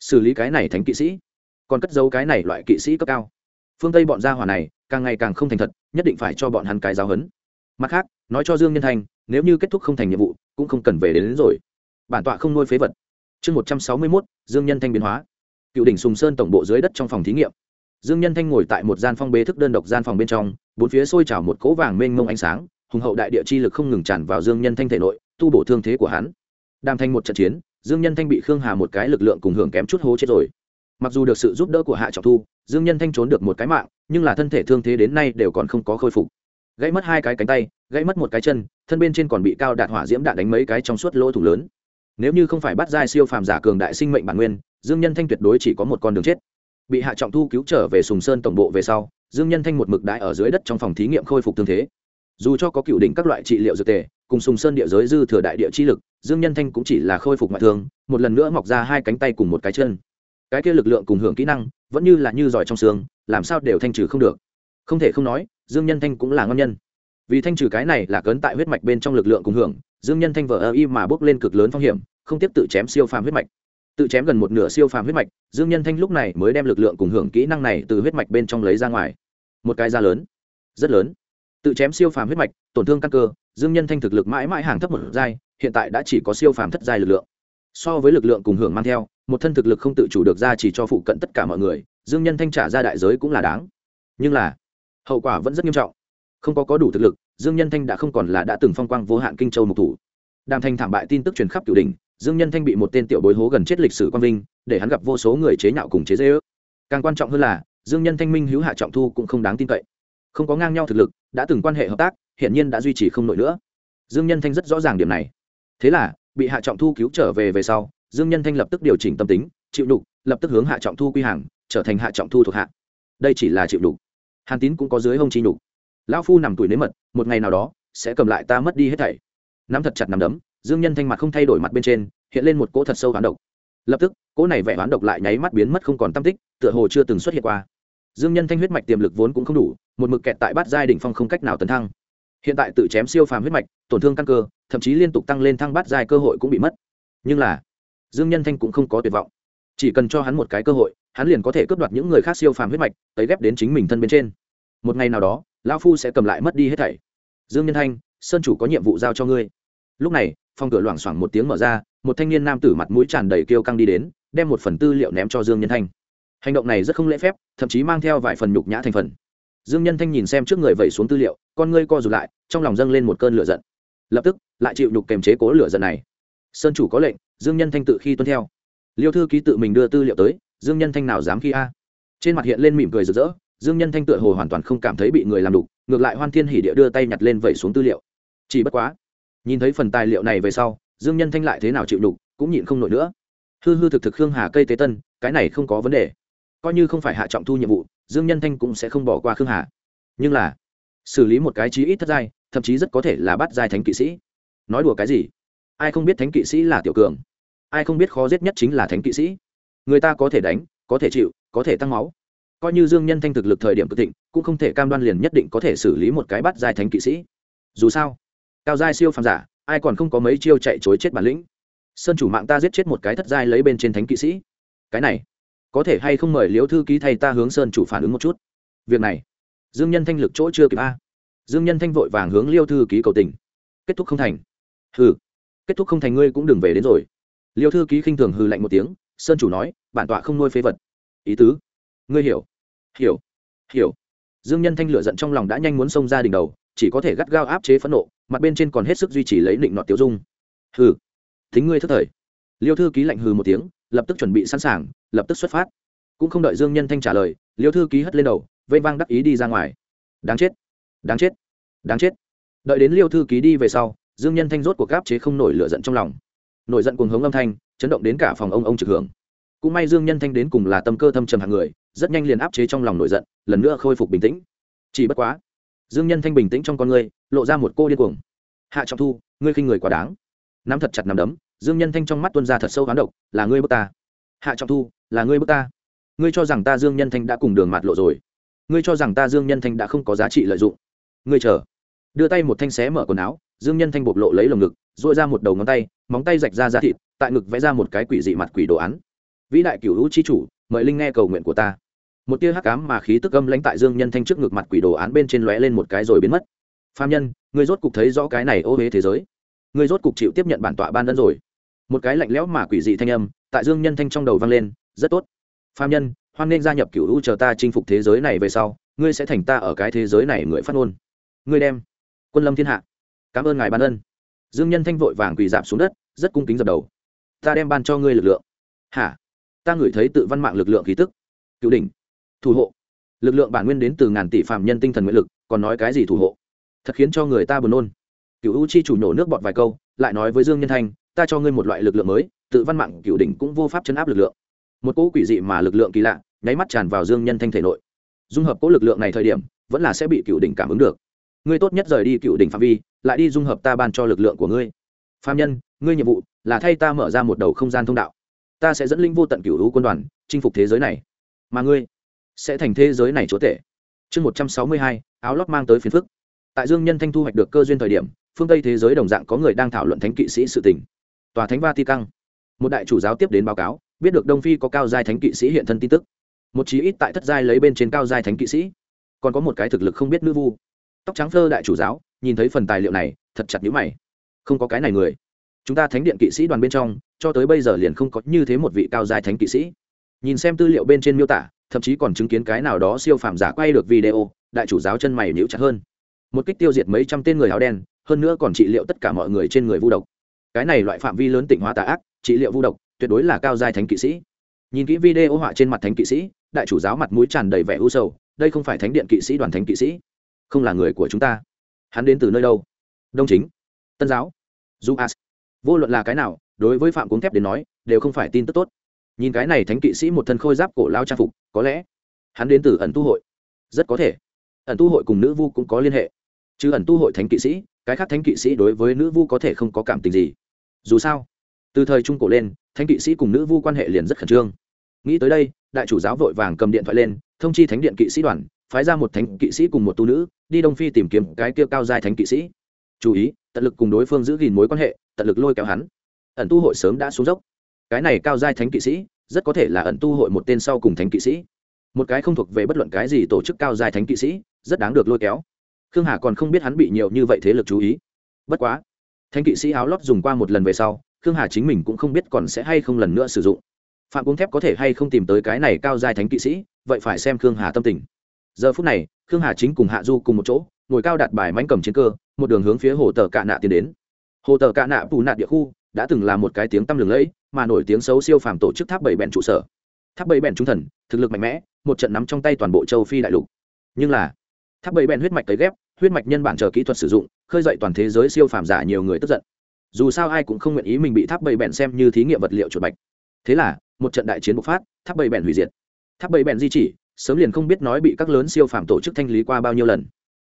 xử lý cái này thánh kỵ sĩ. Còn cất giấu cái này loại kỵ sĩ cấp cao. Phương tây bọn gia hỏa này càng ngày càng không thành thật, nhất định phải cho bọn hắn cái giáo hấn mặt khác nói cho dương nhân thanh nếu như kết thúc không thành nhiệm vụ cũng không cần về đến, đến rồi. Bản tọa không nuôi phế vật. Chương một trăm sáu mươi mốt dương nhân thanh biến hóa. Cựu đỉnh sùng sơn tổng bộ dưới đất trong phòng thí nghiệm. Dương nhân thanh ngồi tại một gian phong bế thức đơn độc gian phòng bên trong bốn phía sôi trào một cỗ vàng mênh mông ánh sáng hùng hậu đại địa chi lực không ngừng tràn vào dương nhân thanh thể nội tu bổ thương thế của hắn. Đang thanh một trận chiến dương nhân thanh bị khương hà một cái lực lượng cùng hưởng kém chút hố chết rồi. Mặc dù được sự giúp đỡ của hạ trọng thu dương nhân thanh trốn được một cái mạng nhưng là thân thể thương thế đến nay đều còn không có khôi phục gãy mất hai cái cánh tay, gãy mất một cái chân, thân bên trên còn bị cao đạt hỏa diễm đạn đánh mấy cái trong suốt lỗ thủ lớn. Nếu như không phải bắt giai siêu phàm giả cường đại sinh mệnh bản nguyên, dương nhân thanh tuyệt đối chỉ có một con đường chết. Bị hạ trọng thu cứu trở về sùng sơn tổng bộ về sau, dương nhân thanh một mực đại ở dưới đất trong phòng thí nghiệm khôi phục thương thế. Dù cho có cựu đỉnh các loại trị liệu dược tề, cùng sùng sơn địa giới dư thừa đại địa chi lực, dương nhân thanh cũng chỉ là khôi phục ngoại thương, một lần nữa mọc ra hai cánh tay cùng một cái chân. Cái kia lực lượng cùng hưởng kỹ năng, vẫn như là như giỏi trong xương, làm sao đều thanh trừ không được. Không thể không nói dương nhân thanh cũng là ngon nhân. Vì thanh trừ cái này là cấn tại huyết mạch bên trong lực lượng cùng hưởng, dương nhân thanh vợ ơ y mà bước lên cực lớn phong hiểm, không tiếp tự chém siêu phàm huyết mạch. Tự chém gần một nửa siêu phàm huyết mạch, dương nhân thanh lúc này mới đem lực lượng cùng hưởng kỹ năng này từ huyết mạch bên trong lấy ra ngoài. Một cái da lớn, rất lớn. Tự chém siêu phàm huyết mạch, tổn thương căn cơ, dương nhân thanh thực lực mãi mãi hàng thấp một giai, hiện tại đã chỉ có siêu phàm thất giai lực lượng. So với lực lượng cùng hưởng mang theo, một thân thực lực không tự chủ được ra chỉ cho phụ cận tất cả mọi người, dương nhân thanh trả ra đại giới cũng là đáng. Nhưng là hậu quả vẫn rất nghiêm trọng. Không có có đủ thực lực, dương nhân thanh đã không còn là đã từng phong quang vô hạn kinh châu mục thủ. Đàm thanh thảm bại tin tức truyền khắp cửu đình dương nhân thanh bị một tên tiểu bối hố gần chết lịch sử quang vinh, để hắn gặp vô số người chế nhạo cùng chế dễ ước càng quan trọng hơn là, dương nhân thanh minh hữu hạ trọng thu cũng không đáng tin cậy. Không có ngang nhau thực lực, đã từng quan hệ hợp tác hiện nhiên đã duy trì không nổi nữa. Dương nhân thanh rất rõ ràng điểm này. Thế là, bị hạ trọng thu cứu trở về về sau, dương nhân thanh lập tức điều chỉnh tâm tính, chịu đục, lập tức hướng hạ trọng thu quy hàng, trở thành hạ trọng thu thuộc hạ. Đây chỉ là chịu đục hàn tín cũng có dưới hông chi nhục. Lão phu nằm tuổi nếm mật, một ngày nào đó, sẽ cầm lại ta mất đi hết thảy. Nắm thật chặt nằm đấm, dương nhân thanh mặt không thay đổi mặt bên trên, hiện lên một cỗ thật sâu hoán độc. Lập tức, cỗ này vẻ hoán độc lại nháy mắt biến mất không còn tâm tích, tựa hồ chưa từng xuất hiện qua. Dương nhân thanh huyết mạch tiềm lực vốn cũng không đủ, một mực kẹt tại bát giai đỉnh phong không cách nào tấn thăng. Hiện tại tự chém siêu phàm huyết mạch, tổn thương căn cơ, thậm chí liên tục tăng lên thăng bát giai cơ hội cũng bị mất. Nhưng là, dương nhân thanh cũng không có tuyệt vọng chỉ cần cho hắn một cái cơ hội, hắn liền có thể cướp đoạt những người khác siêu phàm huyết mạch tới ghép đến chính mình thân bên trên. Một ngày nào đó, lão phu sẽ cầm lại mất đi hết thảy. Dương nhân thanh, sơn chủ có nhiệm vụ giao cho ngươi. Lúc này, phòng cửa loảng xoảng một tiếng mở ra, một thanh niên nam tử mặt mũi tràn đầy kêu căng đi đến, đem một phần tư liệu ném cho dương nhân thanh. Hành động này rất không lễ phép, thậm chí mang theo vài phần nhục nhã thành phần. Dương nhân thanh nhìn xem trước người vẩy xuống tư liệu, con ngươi co rụt lại, trong lòng dâng lên một cơn lửa giận. Lập tức, lại chịu nhục kềm chế cố lửa giận này. Sơn chủ có lệnh, dương nhân thanh tự khi tuân theo liêu thư ký tự mình đưa tư liệu tới, dương nhân thanh nào dám khi a? Trên mặt hiện lên mỉm cười rực rỡ, dương nhân thanh tựa hồ hoàn toàn không cảm thấy bị người làm đục, ngược lại hoan thiên hỉ địa đưa tay nhặt lên vẩy xuống tư liệu. Chỉ bất quá, nhìn thấy phần tài liệu này về sau, dương nhân thanh lại thế nào chịu đục, cũng nhịn không nổi nữa. Hư hư thực thực khương hà cây tế tân, cái này không có vấn đề. Coi như không phải hạ trọng thu nhiệm vụ, dương nhân thanh cũng sẽ không bỏ qua khương hà. Nhưng là, xử lý một cái chí ít thất giai, thậm chí rất có thể là bắt giai thánh kỵ sĩ. Nói đùa cái gì? Ai không biết thánh kỵ sĩ là tiểu cường? Ai không biết khó giết nhất chính là thánh kỵ sĩ. Người ta có thể đánh, có thể chịu, có thể tăng máu. Coi như dương nhân thanh thực lực thời điểm cực thịnh, cũng không thể cam đoan liền nhất định có thể xử lý một cái bắt giai thánh kỵ sĩ. Dù sao, cao giai siêu phàm giả, ai còn không có mấy chiêu chạy chối chết bản lĩnh? Sơn chủ mạng ta giết chết một cái thất giai lấy bên trên thánh kỵ sĩ. Cái này, có thể hay không mời liễu thư ký thay ta hướng sơn chủ phản ứng một chút? Việc này, dương nhân thanh lực chỗ chưa kịp a. Dương nhân thanh vội vàng hướng liêu thư ký cầu tình. Kết thúc không thành. Hừ, kết thúc không thành ngươi cũng đừng về đến rồi liêu thư ký khinh thường hừ lạnh một tiếng, sơn chủ nói, bản tọa không nuôi phế vật. Ý tứ? Ngươi hiểu. Hiểu. Hiểu. Dương nhân thanh lửa giận trong lòng đã nhanh muốn xông ra đỉnh đầu, chỉ có thể gắt gao áp chế phẫn nộ, mặt bên trên còn hết sức duy trì lấy định nọt tiêu dung. Hừ. Thính ngươi thất thời. Liêu thư ký lạnh hừ một tiếng, lập tức chuẩn bị sẵn sàng, lập tức xuất phát. Cũng không đợi dương nhân thanh trả lời, liêu thư ký hất lên đầu, vây vang đắc ý đi ra ngoài. Đáng chết. Đáng chết. Đáng chết. Đợi đến liêu thư ký đi về sau, dương nhân thanh rốt cuộc gáp chế không nổi lửa giận trong lòng nổi giận cuồng hống âm thanh, chấn động đến cả phòng ông ông trực hưởng. Cũng may dương nhân thanh đến cùng là tâm cơ thâm trầm hạng người, rất nhanh liền áp chế trong lòng nổi giận, lần nữa khôi phục bình tĩnh. Chỉ bất quá, dương nhân thanh bình tĩnh trong con ngươi lộ ra một cô điên cuồng. Hạ trọng thu, ngươi khinh người quá đáng. Nắm thật chặt nắm đấm, dương nhân thanh trong mắt tuân ra thật sâu hoán độc, là ngươi bước ta. Hạ trọng thu, là ngươi bước ta. Ngươi cho rằng ta dương nhân thanh đã cùng đường mặt lộ rồi. Ngươi cho rằng ta dương nhân thanh đã không có giá trị lợi dụng. Ngươi chờ. Đưa tay một thanh xé mở quần áo, dương nhân thanh bộc lộ lấy lồng ngực dội ra một đầu ngón tay móng tay rạch ra da thịt, tại ngực vẽ ra một cái quỷ dị mặt quỷ đồ án. Vĩ đại cửu hữu chi chủ, mời linh nghe cầu nguyện của ta. Một tia hắc ám mà khí tức âm lãnh tại dương nhân thanh trước ngực mặt quỷ đồ án bên trên lóe lên một cái rồi biến mất. Phàm nhân người rốt cục thấy rõ cái này ô huế thế giới. Người rốt cục chịu tiếp nhận bản tọa ban đơn rồi. Một cái lạnh lẽo mà quỷ dị thanh âm, tại dương nhân thanh trong đầu vang lên, rất tốt. Phàm nhân, hoan nên gia nhập cửu hữu chờ ta chinh phục thế giới này về sau, ngươi sẽ thành ta ở cái thế giới này người phát ngôn. Ngươi đem, quân lâm thiên hạ. Cảm ơn ngài ban ân dương nhân thanh vội vàng quỳ dạp xuống đất, rất cung kính dập đầu. Ta đem ban cho ngươi lực lượng. Hả? Ta ngửi thấy tự văn mạng lực lượng khí tức. Cựu đỉnh. Thủ hộ. Lực lượng bản nguyên đến từ ngàn tỷ phạm nhân tinh thần nguyện lực, còn nói cái gì thủ hộ? Thật khiến cho người ta buồn nôn. Cựu u chi chủ nhổ nước bọt vài câu, lại nói với dương nhân thanh, ta cho ngươi một loại lực lượng mới, tự văn mạng cựu đỉnh cũng vô pháp chấn áp lực lượng. Một cỗ quỷ dị mà lực lượng kỳ lạ, nháy mắt tràn vào dương nhân thanh thể nội. Dung hợp cỗ lực lượng này thời điểm, vẫn là sẽ bị cựu đỉnh cảm ứng được ngươi tốt nhất rời đi cựu đỉnh phạm vi, lại đi dung hợp ta ban cho lực lượng của ngươi. Phạm nhân, ngươi nhiệm vụ là thay ta mở ra một đầu không gian thông đạo. Ta sẽ dẫn linh vô tận cựu lũ quân đoàn chinh phục thế giới này. Mà ngươi sẽ thành thế giới này chúa tể. Chương một trăm sáu mươi hai, áo lót mang tới phiền phức. Tại dương nhân thanh thu hoạch được cơ duyên thời điểm, phương tây thế giới đồng dạng có người đang thảo luận thánh kỵ sĩ sự tình. Tòa thánh vatican. Một đại chủ giáo tiếp đến báo cáo, biết được đông phi có cao giai thánh kỵ sĩ hiện thân tin tức. Một chí ít tại thất giai lấy bên trên cao giai thánh kỵ sĩ. Còn có một cái thực lực không biết nữ vu tóc trắng phơ đại chủ giáo, nhìn thấy phần tài liệu này, thật chặt nhữ mày. Không có cái này người. Chúng ta thánh điện kỵ sĩ đoàn bên trong, cho tới bây giờ liền không có như thế một vị cao giai thánh kỵ sĩ. Nhìn xem tư liệu bên trên miêu tả, thậm chí còn chứng kiến cái nào đó siêu phàm giả quay được video, đại chủ giáo chân mày níu chặt hơn. Một kích tiêu diệt mấy trăm tên người áo đen, hơn nữa còn trị liệu tất cả mọi người trên người vu độc. Cái này loại phạm vi lớn tỉnh hóa tà ác, trị liệu vu độc, tuyệt đối là cao giai thánh kỵ sĩ. Nhìn kỹ video họa trên mặt thánh kỵ sĩ, đại chủ giáo mặt mũi tràn đầy vẻ u sầu, đây không phải thánh điện kỵ sĩ đoàn thánh kỵ sĩ không là người của chúng ta. Hắn đến từ nơi đâu? Đông chính. Tân giáo. Du as. Vô luận là cái nào, đối với phạm cuống thép đến nói, đều không phải tin tức tốt. Nhìn cái này thánh kỵ sĩ một thân khôi giáp cổ lao trang phục, có lẽ hắn đến từ ẩn tu hội. Rất có thể, ẩn tu hội cùng nữ vu cũng có liên hệ. Chứ ẩn tu hội thánh kỵ sĩ, cái khác thánh kỵ sĩ đối với nữ vu có thể không có cảm tình gì. Dù sao, từ thời trung cổ lên, thánh kỵ sĩ cùng nữ vu quan hệ liền rất khẩn trương. Nghĩ tới đây, đại chủ giáo vội vàng cầm điện thoại lên thông chi thánh điện kỵ sĩ đoàn, phái ra một thánh kỵ sĩ cùng một tu nữ, đi đông phi tìm kiếm cái kia cao giai thánh kỵ sĩ. Chú ý, tận lực cùng đối phương giữ gìn mối quan hệ, tận lực lôi kéo hắn. Ẩn tu hội sớm đã xuống dốc. Cái này cao giai thánh kỵ sĩ, rất có thể là ẩn tu hội một tên sau cùng thánh kỵ sĩ. Một cái không thuộc về bất luận cái gì tổ chức cao giai thánh kỵ sĩ, rất đáng được lôi kéo. Khương hà còn không biết hắn bị nhiều như vậy thế lực chú ý. Bất quá, thánh kỵ sĩ áo lót dùng qua một lần về sau, khương hà chính mình cũng không biết còn sẽ hay không lần nữa sử dụng phạm cuống thép có thể hay không tìm tới cái này cao giai thánh kỵ sĩ, vậy phải xem khương hà tâm tình. Giờ phút này, khương hà chính cùng hạ du cùng một chỗ, ngồi cao đặt bài mánh cầm chiến cơ, một đường hướng phía hồ tờ cạ nạ tiến đến. Hồ tờ cạ nạ bù nạ địa khu đã từng là một cái tiếng tăm lừng lẫy, mà nổi tiếng xấu siêu phàm tổ chức tháp bảy bèn trụ sở. Tháp bảy bèn trung thần, thực lực mạnh mẽ, một trận nắm trong tay toàn bộ châu phi đại lục. Nhưng là, tháp bảy bèn huyết mạch cấy ghép, huyết mạch nhân bản chờ kỹ thuật sử dụng, khơi dậy toàn thế giới siêu phàm giả nhiều người tức giận. Dù sao ai cũng không nguyện ý mình bị tháp bảy bèn xem như thí nghiệm vật liệu chuột bạch thế là, một trận đại chiến bộc phát, tháp bảy bèn hủy diệt. Tháp bảy bèn di chỉ, sớm liền không biết nói bị các lớn siêu phàm tổ chức thanh lý qua bao nhiêu lần.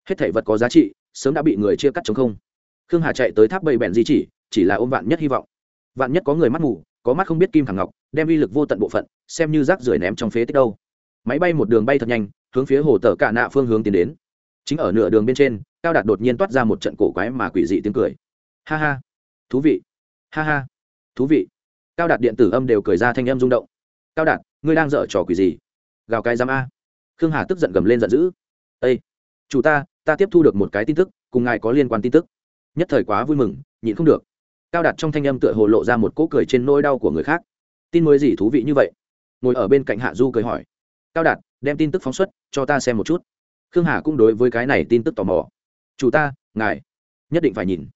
Hết thảy vật có giá trị, sớm đã bị người chia cắt chống không. Khương hà chạy tới tháp bảy bèn di chỉ chỉ là ôm vạn nhất hy vọng. Vạn nhất có người mắt mù, có mắt không biết kim thằng ngọc, đem uy lực vô tận bộ phận, xem như rác rưởi ném trong phế tích đâu. Máy bay một đường bay thật nhanh, hướng phía hồ tờ cả nạ phương hướng tiến đến. Chính ở nửa đường bên trên, cao đạt đột nhiên toát ra một trận cổ quái mà quỷ dị tiếng cười. Ha ha. Thú vị. Ha ha. Thú vị cao đạt điện tử âm đều cười ra thanh âm rung động. Cao đạt, ngươi đang dở trò quỷ gì? Gào cái giám a. Khương hà tức giận gầm lên giận dữ. Ây chủ ta ta tiếp thu được một cái tin tức, cùng ngài có liên quan tin tức. Nhất thời quá vui mừng, nhịn không được. Cao đạt trong thanh âm tựa hồ lộ ra một cỗ cười trên nỗi đau của người khác. Tin mới gì thú vị như vậy? Ngồi ở bên cạnh hạ du cười hỏi. Cao đạt, đem tin tức phóng xuất, cho ta xem một chút. Khương hà cũng đối với cái này tin tức tò mò. Chủ ta, ngài, nhất định phải nhìn.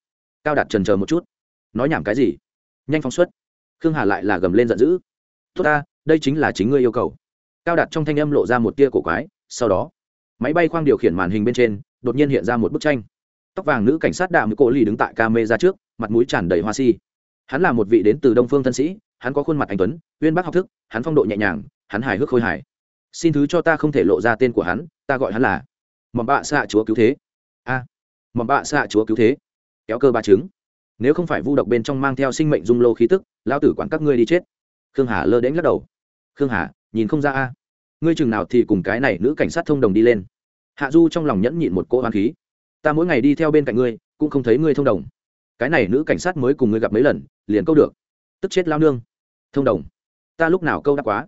Cao đạt trần chờ một chút. Nói nhảm cái gì? Nhanh phóng xuất khương hà lại là gầm lên giận dữ. Tốt ta đây chính là chính ngươi yêu cầu. Cao đạt trong thanh âm lộ ra một tia cổ quái sau đó máy bay khoang điều khiển màn hình bên trên đột nhiên hiện ra một bức tranh. Tóc vàng nữ cảnh sát đạm cổ lì đứng tại ca mê ra trước mặt mũi tràn đầy hoa si. Hắn là một vị đến từ đông phương thân sĩ hắn có khuôn mặt anh tuấn uyên bác học thức hắn phong độ nhẹ nhàng hắn hài hước khôi hài. Xin thứ cho ta không thể lộ ra tên của hắn ta gọi hắn là mầm bạ xạ chúa cứu thế. A à, mầm bạ xạ chúa cứu thế. Kéo cơ ba trứng nếu không phải vu độc bên trong mang theo sinh mệnh dung lô khí tức lao tử quản các ngươi đi chết. Khương hà lơ đễnh lắc đầu. Khương hà, nhìn không ra a. Ngươi chừng nào thì cùng cái này nữ cảnh sát thông đồng đi lên. Hạ du trong lòng nhẫn nhịn một cỗ hoán khí. Ta mỗi ngày đi theo bên cạnh ngươi, cũng không thấy ngươi thông đồng. Cái này nữ cảnh sát mới cùng ngươi gặp mấy lần, liền câu được. Tức chết lao nương. Thông đồng. Ta lúc nào câu đã quá?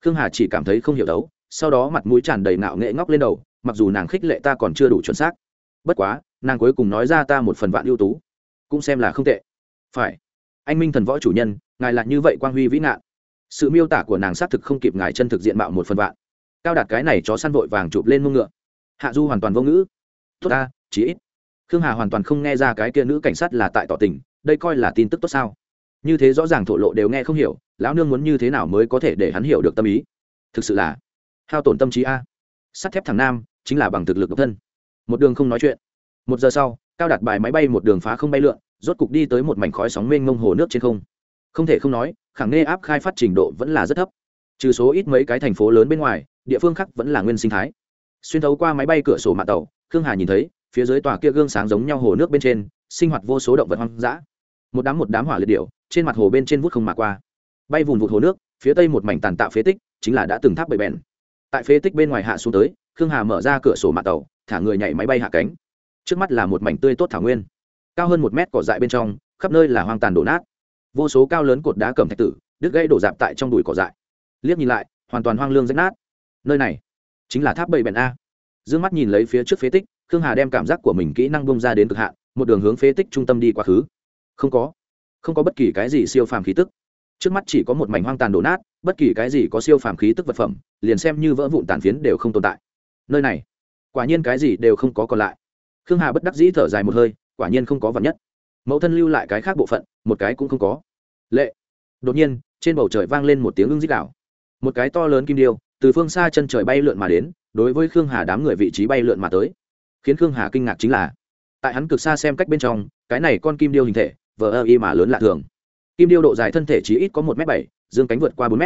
Khương hà chỉ cảm thấy không hiểu đấu, sau đó mặt mũi tràn đầy nạo nghệ ngóc lên đầu, mặc dù nàng khích lệ ta còn chưa đủ chuẩn xác. Bất quá, nàng cuối cùng nói ra ta một phần vạn ưu tú cũng xem là không tệ. Phải. Anh minh thần võ chủ nhân, ngài là như vậy quang huy vĩ ngạn. Sự miêu tả của nàng xác thực không kịp ngài chân thực diện mạo một phần vạn. Cao đạt cái này chó săn vội vàng chụp lên mông ngựa. Hạ du hoàn toàn vô ngữ. Tốt ta chỉ ít. Khương hà hoàn toàn không nghe ra cái kia nữ cảnh sát là tại tỏ tình, đây coi là tin tức tốt sao? Như thế rõ ràng thổ lộ đều nghe không hiểu, lão nương muốn như thế nào mới có thể để hắn hiểu được tâm ý? Thực sự là hao tổn tâm trí a. Sắt thép thằng nam chính là bằng thực lực độc thân. Một đường không nói chuyện. Một giờ sau cao đặt bài máy bay một đường phá không bay lượn, rốt cục đi tới một mảnh khói sóng mênh mông hồ nước trên không. Không thể không nói, khẳng nê áp khai phát trình độ vẫn là rất thấp. Trừ số ít mấy cái thành phố lớn bên ngoài, địa phương khác vẫn là nguyên sinh thái. Xuyên thấu qua máy bay cửa sổ mạng tàu, khương hà nhìn thấy, phía dưới tòa kia gương sáng giống nhau hồ nước bên trên, sinh hoạt vô số động vật hoang dã. Một đám một đám hỏa liệt điệu trên mặt hồ bên trên vút không mà qua. Bay vùng vụt hồ nước, phía tây một mảnh tàn tạo phế tích, chính là đã từng tháp bậy bèn. Tại phế tích bên ngoài hạ xuống tới, khương hà mở ra cửa sổ mạng tàu, thả người nhảy máy bay hạ cánh trước mắt là một mảnh tươi tốt thảo nguyên. Cao hơn một mét cỏ dại bên trong, khắp nơi là hoang tàn đổ nát. Vô số cao lớn cột đá cầm thạch tử, đứt gãy đổ dạp tại trong đùi cỏ dại. Liếc nhìn lại, hoàn toàn hoang lương rách nát. Nơi này chính là tháp bầy bèn a. D ư ơ n g mắt nhìn lấy phía trước phế tích, khương hà đem cảm giác của mình kỹ năng bông ra đến cực hạn, một đường hướng phế tích trung tâm đi quá khứ. Không có không có bất kỳ cái gì siêu phàm khí tức. Trước mắt chỉ có một mảnh hoang tàn đổ nát, bất kỳ cái gì có siêu phàm khí tức vật phẩm, liền xem như vỡ vụn tàn phiến đều không tồn tại. Nơi này, quả nhiên cái gì đều không có còn lại khương hà bất đắc dĩ thở dài một hơi, quả nhiên không có vật nhất. Mẫu thân lưu lại cái khác bộ phận, một cái cũng không có. Lệ. Đột nhiên, trên bầu trời vang lên một tiếng ưng dích đảo một cái to lớn kim điêu, từ phương xa chân trời bay lượn mà đến, đối với khương hà đám người vị trí bay lượn mà tới. Khiến khương hà kinh ngạc chính là, tại hắn cực xa xem cách bên trong, cái này con kim điêu hình thể, vờ ơ y mà lớn lạ thường. Kim điêu độ dài thân thể chỉ ít có một m bảy, dương cánh vượt qua bốn m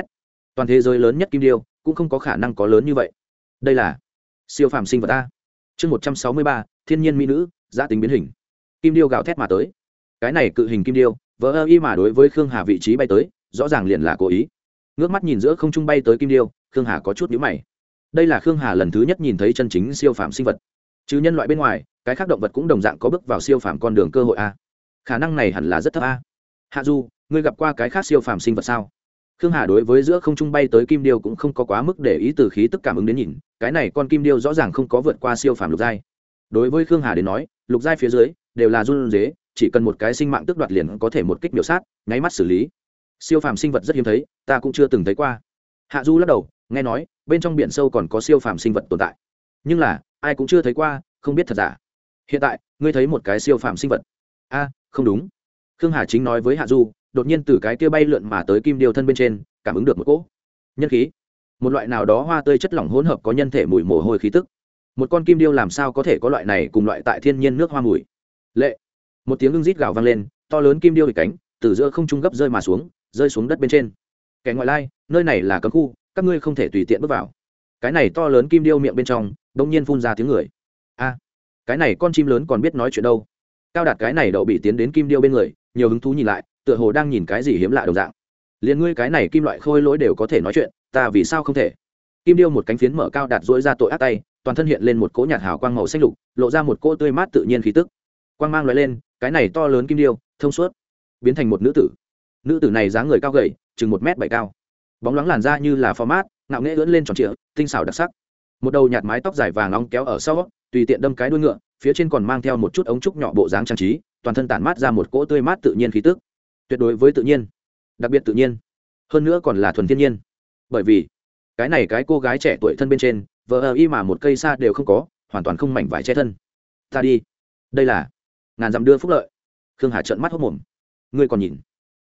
toàn thế giới lớn nhất kim điêu, cũng không có khả năng có lớn như vậy. Đây là siêu phàm sinh vật ta chương một trăm sáu mươi ba, thiên nhiên mỹ nữ giã tính biến hình. Kim điêu gào thét mà tới. Cái này cự hình kim điêu vỡ ơ y mà đối với khương hà vị trí bay tới, rõ ràng liền là cố ý. Ngước mắt nhìn giữa không trung bay tới kim điêu, khương hà có chút nhữ mày. Đây là khương hà lần thứ nhất nhìn thấy chân chính siêu phạm sinh vật. Chứ nhân loại bên ngoài, cái khác động vật cũng đồng dạng có bước vào siêu phạm con đường cơ hội a. Khả năng này hẳn là rất thấp a. Hạ du, ngươi gặp qua cái khác siêu phạm sinh vật sao? Khương hà đối với giữa không trung bay tới kim điêu cũng không có quá mức để ý từ khí tức cảm ứng đến nhìn, cái này con kim điêu rõ ràng không có vượt qua siêu phàm lục giai. Đối với khương hà đến nói, lục giai phía dưới đều là run dế chỉ cần một cái sinh mạng tước đoạt liền có thể một kích biểu sát, nháy mắt xử lý. Siêu phàm sinh vật rất hiếm thấy, ta cũng chưa từng thấy qua. Hạ du lắc đầu, nghe nói, bên trong biển sâu còn có siêu phàm sinh vật tồn tại. Nhưng là, ai cũng chưa thấy qua, không biết thật giả. Hiện tại, ngươi thấy một cái siêu phàm sinh vật. A, không đúng. Khương hà chính nói với hạ du đột nhiên từ cái kia bay lượn mà tới kim điêu thân bên trên, cảm ứng được một cỗ nhân khí. Một loại nào đó hoa tươi chất lỏng hỗn hợp có nhân thể mùi mồ hôi khí tức. Một con kim điêu làm sao có thể có loại này cùng loại tại thiên nhiên nước hoa mùi? Lệ. Một tiếng ưng rít gào vang lên, to lớn kim điêu bị cánh từ giữa không trung gấp rơi mà xuống, rơi xuống đất bên trên. Kẻ ngoại lai, nơi này là cấm khu, các ngươi không thể tùy tiện bước vào. Cái này to lớn kim điêu miệng bên trong đông nhiên phun ra tiếng người. A, cái này con chim lớn còn biết nói chuyện đâu? Cao đạt cái này đậu bị tiến đến kim điêu bên người, nhiều hứng thú nhìn lại tựa hồ đang nhìn cái gì hiếm lạ đồng dạng. Liền ngươi cái này kim loại khôi lỗi đều có thể nói chuyện, ta vì sao không thể? Kim điêu một cánh phiến mở cao đạt dỗi ra tội ác tay, toàn thân hiện lên một cỗ nhạt hào quang màu xanh lục, lộ ra một cỗ tươi mát tự nhiên khí tức. Quang mang loại lên, cái này to lớn kim điêu, thông suốt, biến thành một nữ tử. Nữ tử này dáng người cao gầy, chừng một m bảy cao. Bóng loáng làn da như là format, ngạo nghễ ưỡn lên tròn trịa, tinh xảo đặc sắc. Một đầu nhạt mái tóc dài vàng nóng kéo ở sau, tùy tiện đâm cái đuôi ngựa, phía trên còn mang theo một chút ống trúc nhỏ bộ dáng trang trí, toàn thân tản mát ra một cỗ tươi mát tự nhiên khí tức tuyệt đối với tự nhiên, đặc biệt tự nhiên, hơn nữa còn là thuần thiên nhiên. Bởi vì, cái này cái cô gái trẻ tuổi thân bên trên vợ ờ y mà một cây xa đều không có, hoàn toàn không mảnh vải che thân. Ta đi. Đây là ngàn dặm đưa phúc lợi. Khương hà trợn mắt hốc mồm. Ngươi còn nhìn?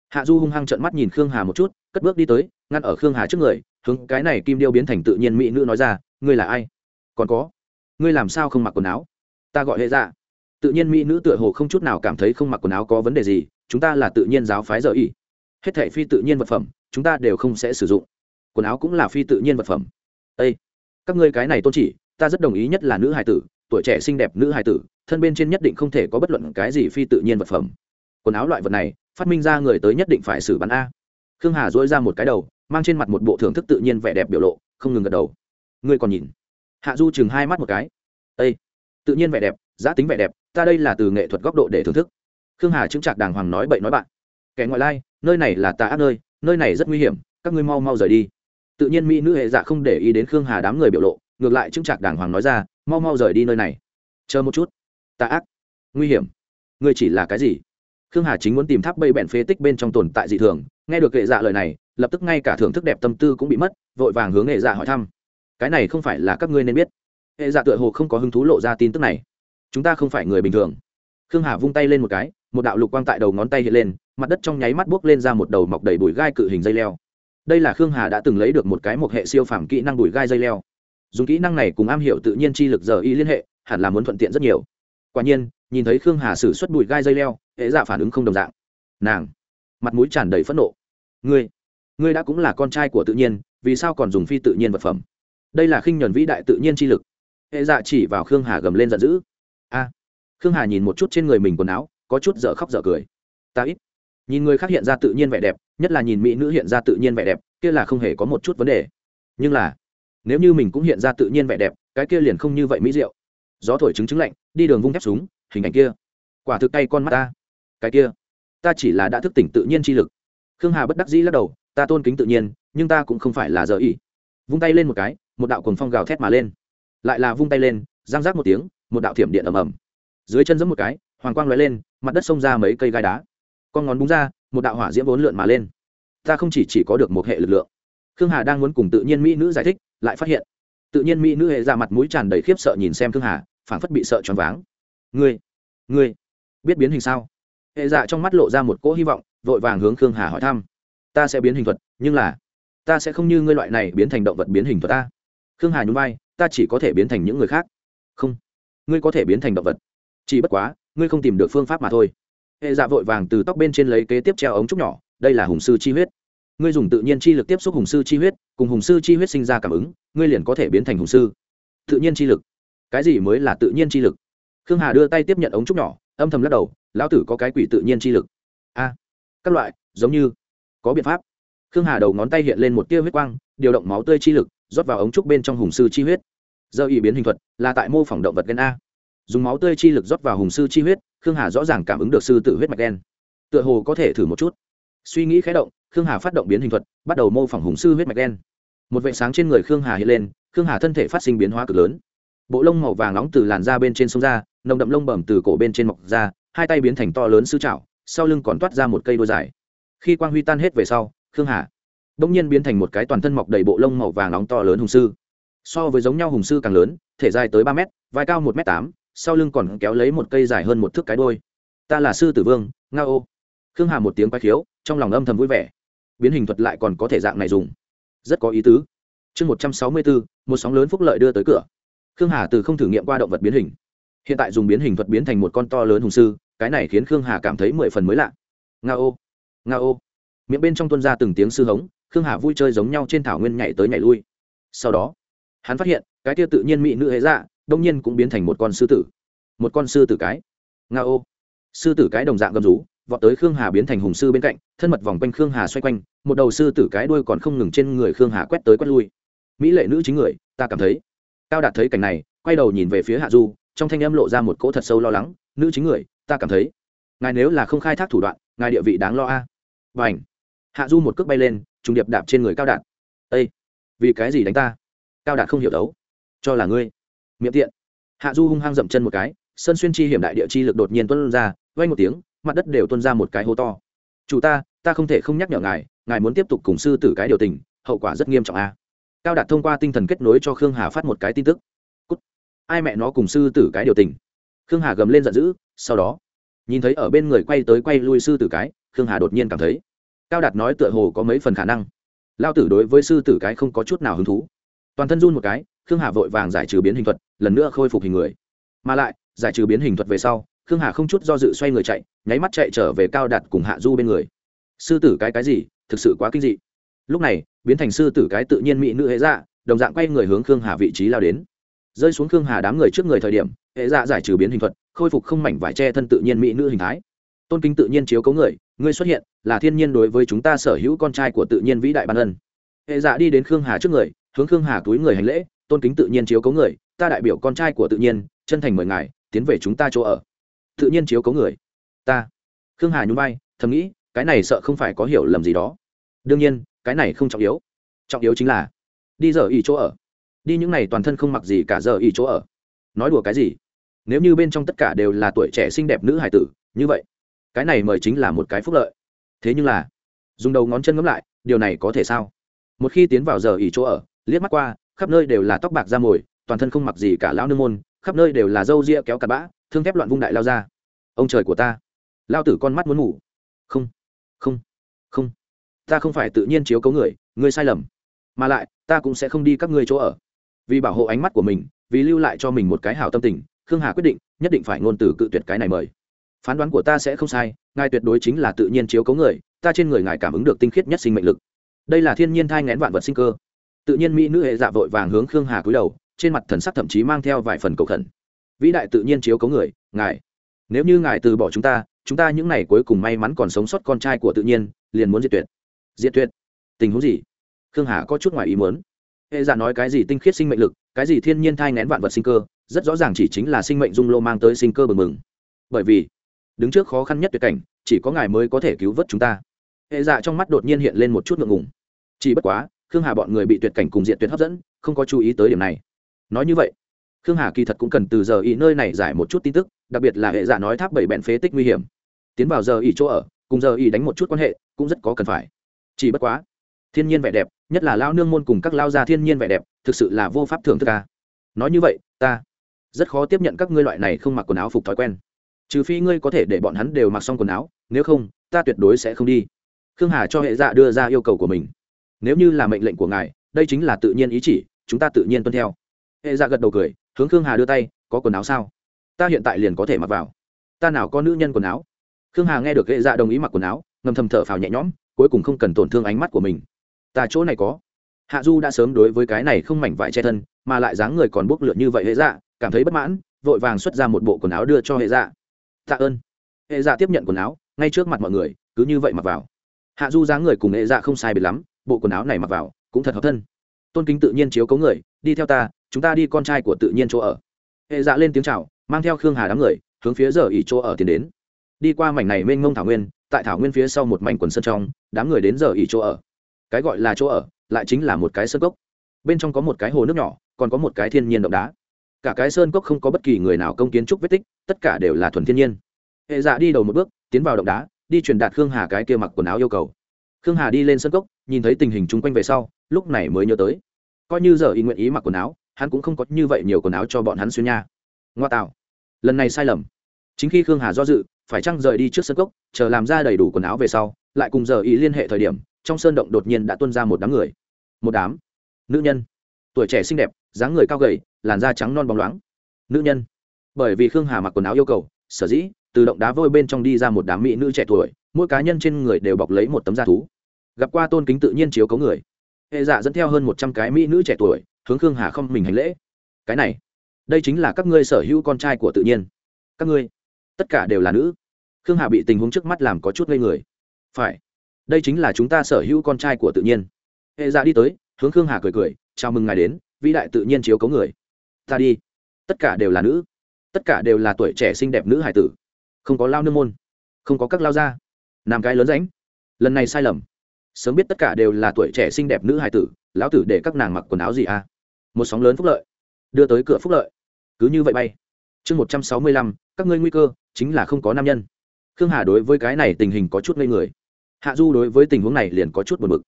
Hạ du hung hăng trợn mắt nhìn khương hà một chút, cất bước đi tới, ngăn ở khương hà trước người, hướng cái này kim điêu biến thành tự nhiên mỹ nữ nói ra, ngươi là ai? Còn có? Ngươi làm sao không mặc quần áo? Ta gọi hệ ra dạ. tự nhiên mỹ nữ tựa hồ không chút nào cảm thấy không mặc quần áo có vấn đề gì chúng ta là tự nhiên giáo phái giờ ý hết thảy phi tự nhiên vật phẩm, chúng ta đều không sẽ sử dụng. Quần áo cũng là phi tự nhiên vật phẩm. Ây các ngươi cái này tôn chỉ, ta rất đồng ý nhất là nữ hài tử, tuổi trẻ xinh đẹp nữ hài tử, thân bên trên nhất định không thể có bất luận cái gì phi tự nhiên vật phẩm. Quần áo loại vật này, phát minh ra người tới nhất định phải xử bắn a. Khương hà dỗi ra một cái đầu, mang trên mặt một bộ thưởng thức tự nhiên vẻ đẹp biểu lộ, không ngừng gật đầu. Ngươi còn nhìn. Hạ du chừng hai mắt một cái. Ây tự nhiên vẻ đẹp, giá tính vẻ đẹp, ta đây là từ nghệ thuật góc độ để thưởng thức khương hà chứng trạc đàng hoàng nói bậy nói bạn. Kẻ ngoại lai, nơi này là tà ác nơi nơi này rất nguy hiểm, các ngươi mau mau rời đi. Tự nhiên mỹ nữ hệ dạ không để ý đến khương hà đám người biểu lộ, ngược lại chứng trạc đàng hoàng nói ra, mau mau rời đi nơi này. Chờ một chút. Tà ác. Nguy hiểm. Ngươi chỉ là cái gì? Khương hà chính muốn tìm tháp bây bẹn phế tích bên trong tồn tại dị thường, nghe được hệ dạ lời này, lập tức ngay cả thưởng thức đẹp tâm tư cũng bị mất, vội vàng hướng hệ dạ hỏi thăm. Cái này không phải là các ngươi nên biết. Hệ dạ tựa hồ không có hứng thú lộ ra tin tức này. Chúng ta không phải người bình thường. Khương hà vung tay lên một cái một đạo lục quang tại đầu ngón tay hiện lên, mặt đất trong nháy mắt buốc lên ra một đầu mọc đầy bụi gai cự hình dây leo. Đây là khương hà đã từng lấy được một cái một hệ siêu phàm kỹ năng bụi gai dây leo. Dùng kỹ năng này cùng am hiểu tự nhiên chi lực giờ y liên hệ, hẳn là muốn thuận tiện rất nhiều. Quả nhiên, nhìn thấy khương hà xử suất bụi gai dây leo, hệ dạ phản ứng không đồng dạng. Nàng, mặt mũi tràn đầy phẫn nộ. Ngươi ngươi đã cũng là con trai của tự nhiên, vì sao còn dùng phi tự nhiên vật phẩm? Đây là khinh nhuần vĩ đại tự nhiên chi lực. Hệ dạ chỉ vào khương hà gầm lên giận dữ. A, khương hà nhìn một chút trên người mình quần áo có chút dở khóc dở cười. Ta ít. Nhìn người khác hiện ra tự nhiên vẻ đẹp, nhất là nhìn mỹ nữ hiện ra tự nhiên vẻ đẹp, kia là không hề có một chút vấn đề. Nhưng là, nếu như mình cũng hiện ra tự nhiên vẻ đẹp, cái kia liền không như vậy mỹ diệu. Gió thổi trứng trứng lạnh, đi đường vung thép súng, hình ảnh kia. Quả thực tay con mắt ta. Cái kia, ta chỉ là đã thức tỉnh tự nhiên chi lực. Khương hà bất đắc dĩ lắc đầu, ta tôn kính tự nhiên, nhưng ta cũng không phải là giờ ý vung tay lên một cái, một đạo cuồng phong gào thét mà lên. Lại là vung tay lên giang rác một tiếng, một đạo thiểm điện ầm ầm. Dưới chân giẫm một cái, hoàng quang lóe lên mặt đất xông ra mấy cây gai đá. Con ngón búng ra, một đạo hỏa diễm vốn lượn mà lên. Ta không chỉ chỉ có được một hệ lực lượng. Khương hà đang muốn cùng tự nhiên mỹ nữ giải thích, lại phát hiện, tự nhiên mỹ nữ hệ ra mặt mũi tràn đầy khiếp sợ nhìn xem khương hà, phảng phất bị sợ choáng váng. Ngươi ngươi, biết biến hình sao? Hệ dạ trong mắt lộ ra một cỗ hy vọng, vội vàng hướng khương hà hỏi thăm. Ta sẽ biến hình thuật, nhưng là, ta sẽ không như ngươi loại này biến thành động vật biến hình thuật ta. Khương hà nhún vai, ta chỉ có thể biến thành những người khác. Không, ngươi có thể biến thành động vật. Chỉ bất quá ngươi không tìm được phương pháp mà thôi. Hệ dạ vội vàng từ tóc bên trên lấy kế tiếp treo ống trúc nhỏ, đây là hùng sư chi huyết. Ngươi dùng tự nhiên chi lực tiếp xúc hùng sư chi huyết, cùng hùng sư chi huyết sinh ra cảm ứng, ngươi liền có thể biến thành hùng sư. Tự nhiên chi lực. Cái gì mới là tự nhiên chi lực? Khương hà đưa tay tiếp nhận ống trúc nhỏ, âm thầm lắc đầu, lão tử có cái quỷ tự nhiên chi lực. A, các loại, giống như, có biện pháp. Khương hà đầu ngón tay hiện lên một tia huyết quang, điều động máu tươi chi lực, rót vào ống trúc bên trong hùng sư chi huyết. Giờ ý biến hình thuật, là tại mô phỏng động vật gen a dùng máu tươi chi lực rót vào hùng sư chi huyết, khương hà rõ ràng cảm ứng được sư tự huyết mạch đen. Tựa hồ có thể thử một chút. Suy nghĩ khé động, khương hà phát động biến hình thuật, bắt đầu mô phỏng hùng sư huyết mạch đen. Một vệ sáng trên người khương hà hiện lên, khương hà thân thể phát sinh biến hóa cực lớn. Bộ lông màu vàng nóng từ làn da bên trên sông ra, nồng đậm lông bẩm từ cổ bên trên mọc ra, hai tay biến thành to lớn sư trạo sau lưng còn toát ra một cây đôi dài. Khi quang huy tan hết về sau, khương hà đ ỗ n g nhiên biến thành một cái toàn thân mọc đầy bộ lông màu vàng nóng to lớn hùng sư. So với giống nhau hùng sư càng lớn, thể dài tới ba m vai cao một m tám sau lưng còn kéo lấy một cây dài hơn một thước cái đôi. Ta là sư tử vương nga ô khương hà một tiếng quái khiếu, trong lòng âm thầm vui vẻ. Biến hình thuật lại còn có thể dạng này dùng. Rất có ý tứ. Chương một trăm sáu mươi bốn, một sóng lớn phúc lợi đưa tới cửa. Khương hà từ không thử nghiệm qua động vật biến hình. Hiện tại dùng biến hình thuật biến thành một con to lớn hùng sư, cái này khiến khương hà cảm thấy mười phần mới lạ. Nga ô nga ô miệng bên trong tuân ra từng tiếng sư hống, khương hà vui chơi giống nhau trên thảo nguyên nhảy tới nhảy lui. Sau đó, hắn phát hiện, cái tiêu tự nhiên mỹ nữ hệ dạ đông nhiên cũng biến thành một con sư tử. Một con sư tử cái. Nga ô. Sư tử cái đồng dạng gầm rú, vọt tới khương hà biến thành hùng sư bên cạnh, thân mật vòng quanh khương hà xoay quanh, một đầu sư tử cái đuôi còn không ngừng trên người khương hà quét tới quét lui. Mỹ lệ nữ chính người, ta cảm thấy. Cao đạt thấy cảnh này, quay đầu nhìn về phía hạ du, trong thanh âm lộ ra một cỗ thật sâu lo lắng, nữ chính người, ta cảm thấy. Ngài nếu là không khai thác thủ đoạn, ngài địa vị đáng lo a. À. và ảnh hạ du một cước bay lên, trùng điệp đạp trên người cao đạt. Ây vì cái gì đánh ta? Cao đạt không hiểu đấu. Cho là ngươi miệng tiện. Hạ du hung hăng dậm chân một cái, sơn xuyên chi hiểm đại địa chi lực đột nhiên tuân ra vay một tiếng, mặt đất đều tuân ra một cái hố to. Chủ ta ta không thể không nhắc nhở ngài ngài muốn tiếp tục cùng sư tử cái điều tình, hậu quả rất nghiêm trọng a. Cao đạt thông qua tinh thần kết nối cho khương hà phát một cái tin tức. Cút. ai mẹ nó cùng sư tử cái điều tình? Khương hà gầm lên giận dữ, sau đó, nhìn thấy ở bên người quay tới quay lui sư tử cái, khương hà đột nhiên cảm thấy, cao đạt nói tựa hồ có mấy phần khả năng. Lao tử đối với sư tử cái không có chút nào hứng thú toàn thân run một cái, khương hà vội vàng giải trừ biến hình thuật, lần nữa khôi phục hình người. Mà lại, giải trừ biến hình thuật về sau, khương hà không chút do dự xoay người chạy, nháy mắt chạy trở về cao đạt cùng hạ du bên người. Sư tử cái cái gì? Thực sự quá kinh dị. Lúc này, biến thành sư tử cái tự nhiên mỹ nữ hệ dạ đồng dạng quay người hướng khương hà vị trí lao đến. Rơi xuống khương hà đám người trước người thời điểm hệ dạ giải trừ biến hình thuật, khôi phục không mảnh vải che thân tự nhiên mỹ nữ hình thái. Tôn kính tự nhiên chiếu cấu người ngươi xuất hiện, là thiên nhiên đối với chúng ta sở hữu con trai của tự nhiên vĩ đại ban ân. Hệ dạ đi đến khương hà trước người hướng khương hà túi người hành lễ, tôn kính tự nhiên chiếu cấu người, ta đại biểu con trai của tự nhiên, chân thành mời ngài, tiến về chúng ta chỗ ở. Tự nhiên chiếu cấu người. Ta. Khương hà nhún vai, thầm nghĩ, cái này sợ không phải có hiểu lầm gì đó. Đương nhiên, cái này không trọng yếu. Trọng yếu chính là, đi giờ ý chỗ ở. Đi những này toàn thân không mặc gì cả giờ ý chỗ ở. Nói đùa cái gì? Nếu như bên trong tất cả đều là tuổi trẻ xinh đẹp nữ hải tử, như vậy, cái này mời chính là một cái phúc lợi. Thế nhưng là, dùng đầu ngón chân ngấm lại, điều này có thể sao? Một khi tiến vào giờ ỉ chỗ ở liếc mắt qua, khắp nơi đều là tóc bạc da mồi, toàn thân không mặc gì cả lão nương môn, khắp nơi đều là râu ria kéo cặp bã, thương thép loạn vung đại lao ra. Ông trời của ta. Lao tử con mắt muốn ngủ không không không. Ta không phải tự nhiên chiếu cấu người ngươi sai lầm. Mà lại, ta cũng sẽ không đi các ngươi chỗ ở. Vì bảo hộ ánh mắt của mình, vì lưu lại cho mình một cái hảo tâm tình, khương hà quyết định, nhất định phải ngôn từ cự tuyệt cái này mời. Phán đoán của ta sẽ không sai, ngài tuyệt đối chính là tự nhiên chiếu cấu người, ta trên người ngài cảm ứng được tinh khiết nhất sinh mệnh lực. Đây là thiên nhiên thai ngén vạn vật sinh cơ tự nhiên mỹ nữ hệ dạ vội vàng hướng khương hà cúi đầu, trên mặt thần sắc thậm chí mang theo vài phần cầu khẩn. Vĩ đại tự nhiên chiếu cấu người, ngài. Nếu như ngài từ bỏ chúng ta chúng ta những ngày cuối cùng may mắn còn sống sót con trai của tự nhiên, liền muốn diệt tuyệt. Diệt tuyệt? Tình huống gì? Khương hà có chút ngoài ý muốn. Hệ giả nói cái gì tinh khiết sinh mệnh lực, cái gì thiên nhiên thai ngén vạn vật sinh cơ, rất rõ ràng chỉ chính là sinh mệnh dung lô mang tới sinh cơ bừng mừng bởi vì, đứng trước khó khăn nhất tuyệt cảnh, chỉ có ngài mới có thể cứu vớt chúng ta. Hệ dạ trong mắt đột nhiên hiện lên một chút ngượng ngùng. Chỉ bất quá khương hà bọn người bị tuyệt cảnh cùng diện tuyệt hấp dẫn, không có chú ý tới điểm này. Nói như vậy, khương hà kỳ thật cũng cần từ giờ ý nơi này giải một chút tin tức, đặc biệt là hệ giả nói tháp bảy bẹn phế tích nguy hiểm. Tiến vào giờ ý chỗ ở, cùng giờ ý đánh một chút quan hệ, cũng rất có cần phải. Chỉ bất quá, thiên nhiên vẻ đẹp, nhất là lao nương môn cùng các lao gia thiên nhiên vẻ đẹp, thực sự là vô pháp thưởng thức ca nói như vậy, ta rất khó tiếp nhận các ngươi loại này không mặc quần áo phục thói quen. Trừ phi ngươi có thể để bọn hắn đều mặc xong quần áo, nếu không, ta tuyệt đối sẽ không đi. Khương hà cho hệ dạ đưa ra yêu cầu của mình nếu như là mệnh lệnh của ngài, đây chính là tự nhiên ý chỉ, chúng ta tự nhiên tuân theo. Hệ dạ gật đầu cười, hướng khương hà đưa tay, có quần áo sao? Ta hiện tại liền có thể mặc vào. Ta nào có nữ nhân quần áo? Khương hà nghe được hệ dạ đồng ý mặc quần áo, ngầm thầm thở phào nhẹ nhõm, cuối cùng không cần tổn thương ánh mắt của mình. Ta chỗ này có. Hạ du đã sớm đối với cái này không mảnh vải che thân, mà lại dáng người còn bốc lượn như vậy hệ dạ cảm thấy bất mãn, vội vàng xuất ra một bộ quần áo đưa cho hệ dạ. Tạ ơn. Hệ dạ tiếp nhận quần áo, ngay trước mặt mọi người, cứ như vậy mặc vào. Hạ du dáng người cùng hệ dạ không sai biệt lắm bộ quần áo này mặc vào, cũng thật hợp thân. Tôn kính tự nhiên chiếu cấu người, đi theo ta, chúng ta đi con trai của tự nhiên chỗ ở. Hệ dạ lên tiếng c h à o mang theo khương hà đám người, hướng phía giờ ỉ chỗ ở tiến đến. Đi qua mảnh này mênh mông thảo nguyên, tại thảo nguyên phía sau một mảnh quần sân trong, đám người đến giờ ỉ chỗ ở. Cái gọi là chỗ ở, lại chính là một cái sơn cốc. Bên trong có một cái hồ nước nhỏ, còn có một cái thiên nhiên động đá. Cả cái sơn cốc không có bất kỳ người nào công kiến trúc vết tích, tất cả đều là thuần thiên nhiên. Hệ dạ đi đầu một bước, tiến vào động đá, đi truyền đạt khương hà cái kia mặc quần áo yêu cầu khương hà đi lên sân cốc, nhìn thấy tình hình chung quanh về sau, lúc này mới nhớ tới. Coi như giờ y nguyện ý mặc quần áo, hắn cũng không có như vậy nhiều quần áo cho bọn hắn xuyên nha. Ngoa tạo. Lần này sai lầm. Chính khi khương hà do dự, phải chăng rời đi trước sân cốc, chờ làm ra đầy đủ quần áo về sau, lại cùng giờ y liên hệ thời điểm, trong sơn động đột nhiên đã tuân ra một đám người. Một đám nữ nhân. Tuổi trẻ xinh đẹp, dáng người cao gầy, làn da trắng non bóng loáng. Nữ nhân. Bởi vì khương hà mặc quần áo yêu cầu, sở dĩ, từ động đá vôi bên trong đi ra một đám mỹ nữ trẻ tuổi, mỗi cá nhân trên người đều bọc lấy một tấm da thú gặp qua tôn kính tự nhiên chiếu cấu người. Hệ dạ dẫn theo hơn một trăm cái mỹ nữ trẻ tuổi, hướng khương hà không mình hành lễ. Cái này, đây chính là các ngươi sở hữu con trai của tự nhiên. Các ngươi, tất cả đều là nữ. Khương hà bị tình huống trước mắt làm có chút ngây người. Phải, đây chính là chúng ta sở hữu con trai của tự nhiên. Hệ dạ đi tới, hướng khương hà cười cười, chào mừng ngài đến, vĩ đại tự nhiên chiếu cấu người. Ta đi. Tất cả đều là nữ. Tất cả đều là tuổi trẻ xinh đẹp nữ hải tử. Không có lao nương môn. Không có các lao gia. Làm cái lớn ránh lần này sai lầm sớm biết tất cả đều là tuổi trẻ xinh đẹp nữ hài tử, lão tử để các nàng mặc quần áo gì à? Một sóng lớn phúc lợi, đưa tới cửa phúc lợi. Cứ như vậy bay. Chương một trăm sáu mươi lăm, các ngươi nguy cơ, chính là không có nam nhân. Khương hà đối với cái này tình hình có chút ngây người. Hạ du đối với tình huống này liền có chút buồn bực.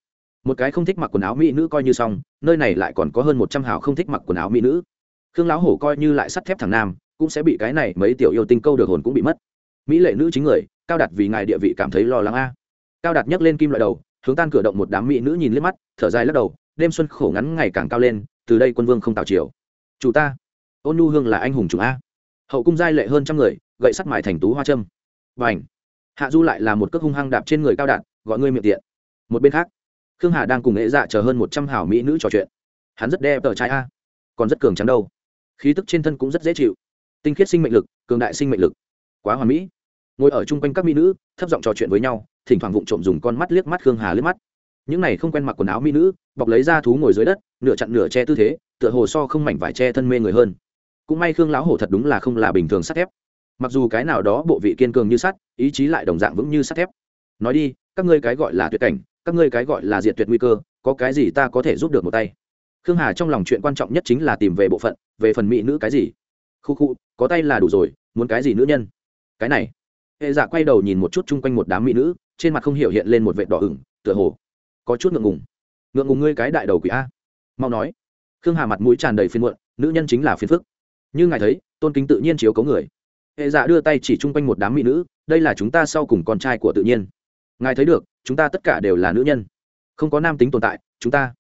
Một cái không thích mặc quần áo mỹ nữ coi như xong, nơi này lại còn có hơn một trăm hào không thích mặc quần áo mỹ nữ. Khương lão hổ coi như lại sắt thép thằng nam, cũng sẽ bị cái này mấy tiểu yêu tinh câu được hồn cũng bị mất. Mỹ lệ nữ chính người, cao đạt vì ngài địa vị cảm thấy lo lắng a. Cao đạt nhấc lên kim loại đầu hướng tan cửa động một đám mỹ nữ nhìn liếc mắt thở dài lắc đầu đêm xuân khổ ngắn ngày càng cao lên từ đây quân vương không tào chiều chủ ta ôn nhu hương là anh hùng chủ a. Hậu cung giai lệ hơn trăm người gậy sắt mại thành tú hoa trâm và ảnh hạ du lại là một cước hung hăng đạp trên người cao đạn, gọi ngươi miệng tiện. Một bên khác khương hà đang cùng nghệ dạ chờ hơn một trăm hảo mỹ nữ trò chuyện. Hắn rất đẹp tờ trai a. Còn rất cường trắng đâu. Khí tức trên thân cũng rất dễ chịu. Tinh khiết sinh mệnh lực cường đại sinh mệnh lực. Quá hoàn mỹ. Ngồi ở chung quanh các mỹ nữ thấp giọng trò chuyện với nhau thỉnh thoảng vụng trộm dùng con mắt liếc mắt khương hà liếc mắt. Những này không quen mặc quần áo mỹ nữ, bọc lấy ra thú ngồi dưới đất, nửa chặn nửa che tư thế, tựa hồ so không mảnh vải che thân mê người hơn. Cũng may khương lão hổ thật đúng là không là bình thường sắt thép. Mặc dù cái nào đó bộ vị kiên cường như sắt, ý chí lại đồng dạng vững như sắt thép. Nói đi, các ngươi cái gọi là tuyệt cảnh, các ngươi cái gọi là diệt tuyệt nguy cơ, có cái gì ta có thể giúp được một tay? Khương hà trong lòng chuyện quan trọng nhất chính là tìm về bộ phận, về phần mỹ nữ cái gì? Khu khu, có tay là đủ rồi, muốn cái gì nữ nhân? Cái này hệ dạ quay đầu nhìn một chút chung quanh một đám mỹ nữ, trên mặt không hiểu hiện lên một vệ đỏ ửng, tựa hồ có chút ngượng ngùng. Ngượng ngùng ngươi cái đại đầu quỷ a. Mau nói. Khương hà mặt mũi tràn đầy phiên muộn, nữ nhân chính là phiền phức. Như ngài thấy, tôn kính tự nhiên chiếu cấu người. Hệ dạ đưa tay chỉ chung quanh một đám mỹ nữ, đây là chúng ta sau cùng con trai của tự nhiên. Ngài thấy được, chúng ta tất cả đều là nữ nhân. Không có nam tính tồn tại, chúng ta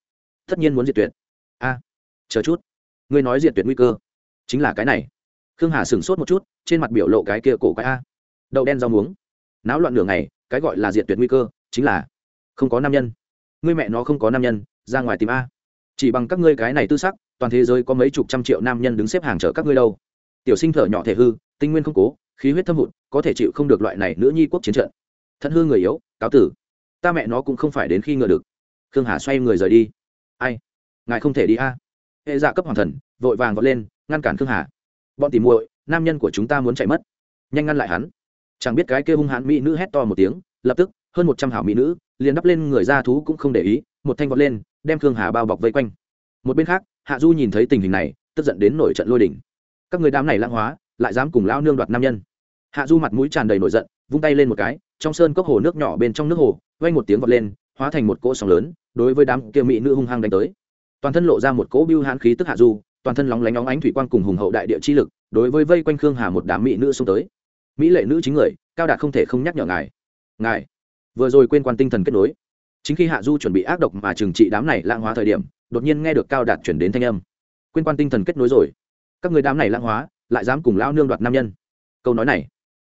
tất nhiên muốn diệt tuyệt. A, chờ chút. Ngươi nói diệt tuyệt nguy cơ, chính là cái này. Khương hà sửng sốt một chút, trên mặt biểu lộ cái kia cổ cái a đậu đen rau muống. Náo loạn nửa ngày, cái gọi là diệt tuyệt nguy cơ chính là không có nam nhân. Ngươi mẹ nó không có nam nhân, ra ngoài tìm a. Chỉ bằng các ngươi cái này tư sắc, toàn thế giới có mấy chục trăm triệu nam nhân đứng xếp hàng chở các ngươi đâu. Tiểu sinh thở nhỏ thể hư, tinh nguyên không cố, khí huyết thâm hụt, có thể chịu không được loại này nữ nhi quốc chiến trận. Thân hư người yếu, cáo tử. Ta mẹ nó cũng không phải đến khi ngờ được. Khương hà xoay người rời đi. Ai? Ngài không thể đi a. Hệ dạ cấp hoàng thần, vội vàng vọt lên, ngăn cản khương hà. Bọn tìm muội, nam nhân của chúng ta muốn chạy mất. Nhanh ngăn lại hắn chẳng biết cái kia hung hãn mỹ nữ hét to một tiếng, lập tức, hơn một trăm hảo mỹ nữ, liền đắp lên người ra thú cũng không để ý, một thanh vọt lên, đem khương hà bao bọc vây quanh. Một bên khác, hạ du nhìn thấy tình hình này, tức giận đến nổi trận lôi đỉnh các người đám này lãng hóa, lại dám cùng lao nương đoạt nam nhân. Hạ du mặt mũi tràn đầy nổi giận, vung tay lên một cái, trong sơn cốc hồ nước nhỏ bên trong nước hồ vay một tiếng vọt lên, hóa thành một cỗ sóng lớn, đối với đám kia mỹ nữ hung hăng đánh tới. Toàn thân lộ ra một cỗ biêu hãn khí tức hạ du, toàn thân lóng lánh óng ánh thủy quang cùng hùng hậu đại địa chi lực, đối với vây quanh khương hà một đám mỹ nữ xông tới mỹ lệ nữ chính người, cao đạt không thể không nhắc nhở ngài. Ngài, vừa rồi quên quan tinh thần kết nối. Chính khi hạ du chuẩn bị ác độc mà trừng trị đám này lãng hóa thời điểm, đột nhiên nghe được cao đạt chuyển đến thanh âm. Quên quan tinh thần kết nối rồi. Các người đám này lãng hóa, lại dám cùng lao nương đoạt nam nhân. Câu nói này,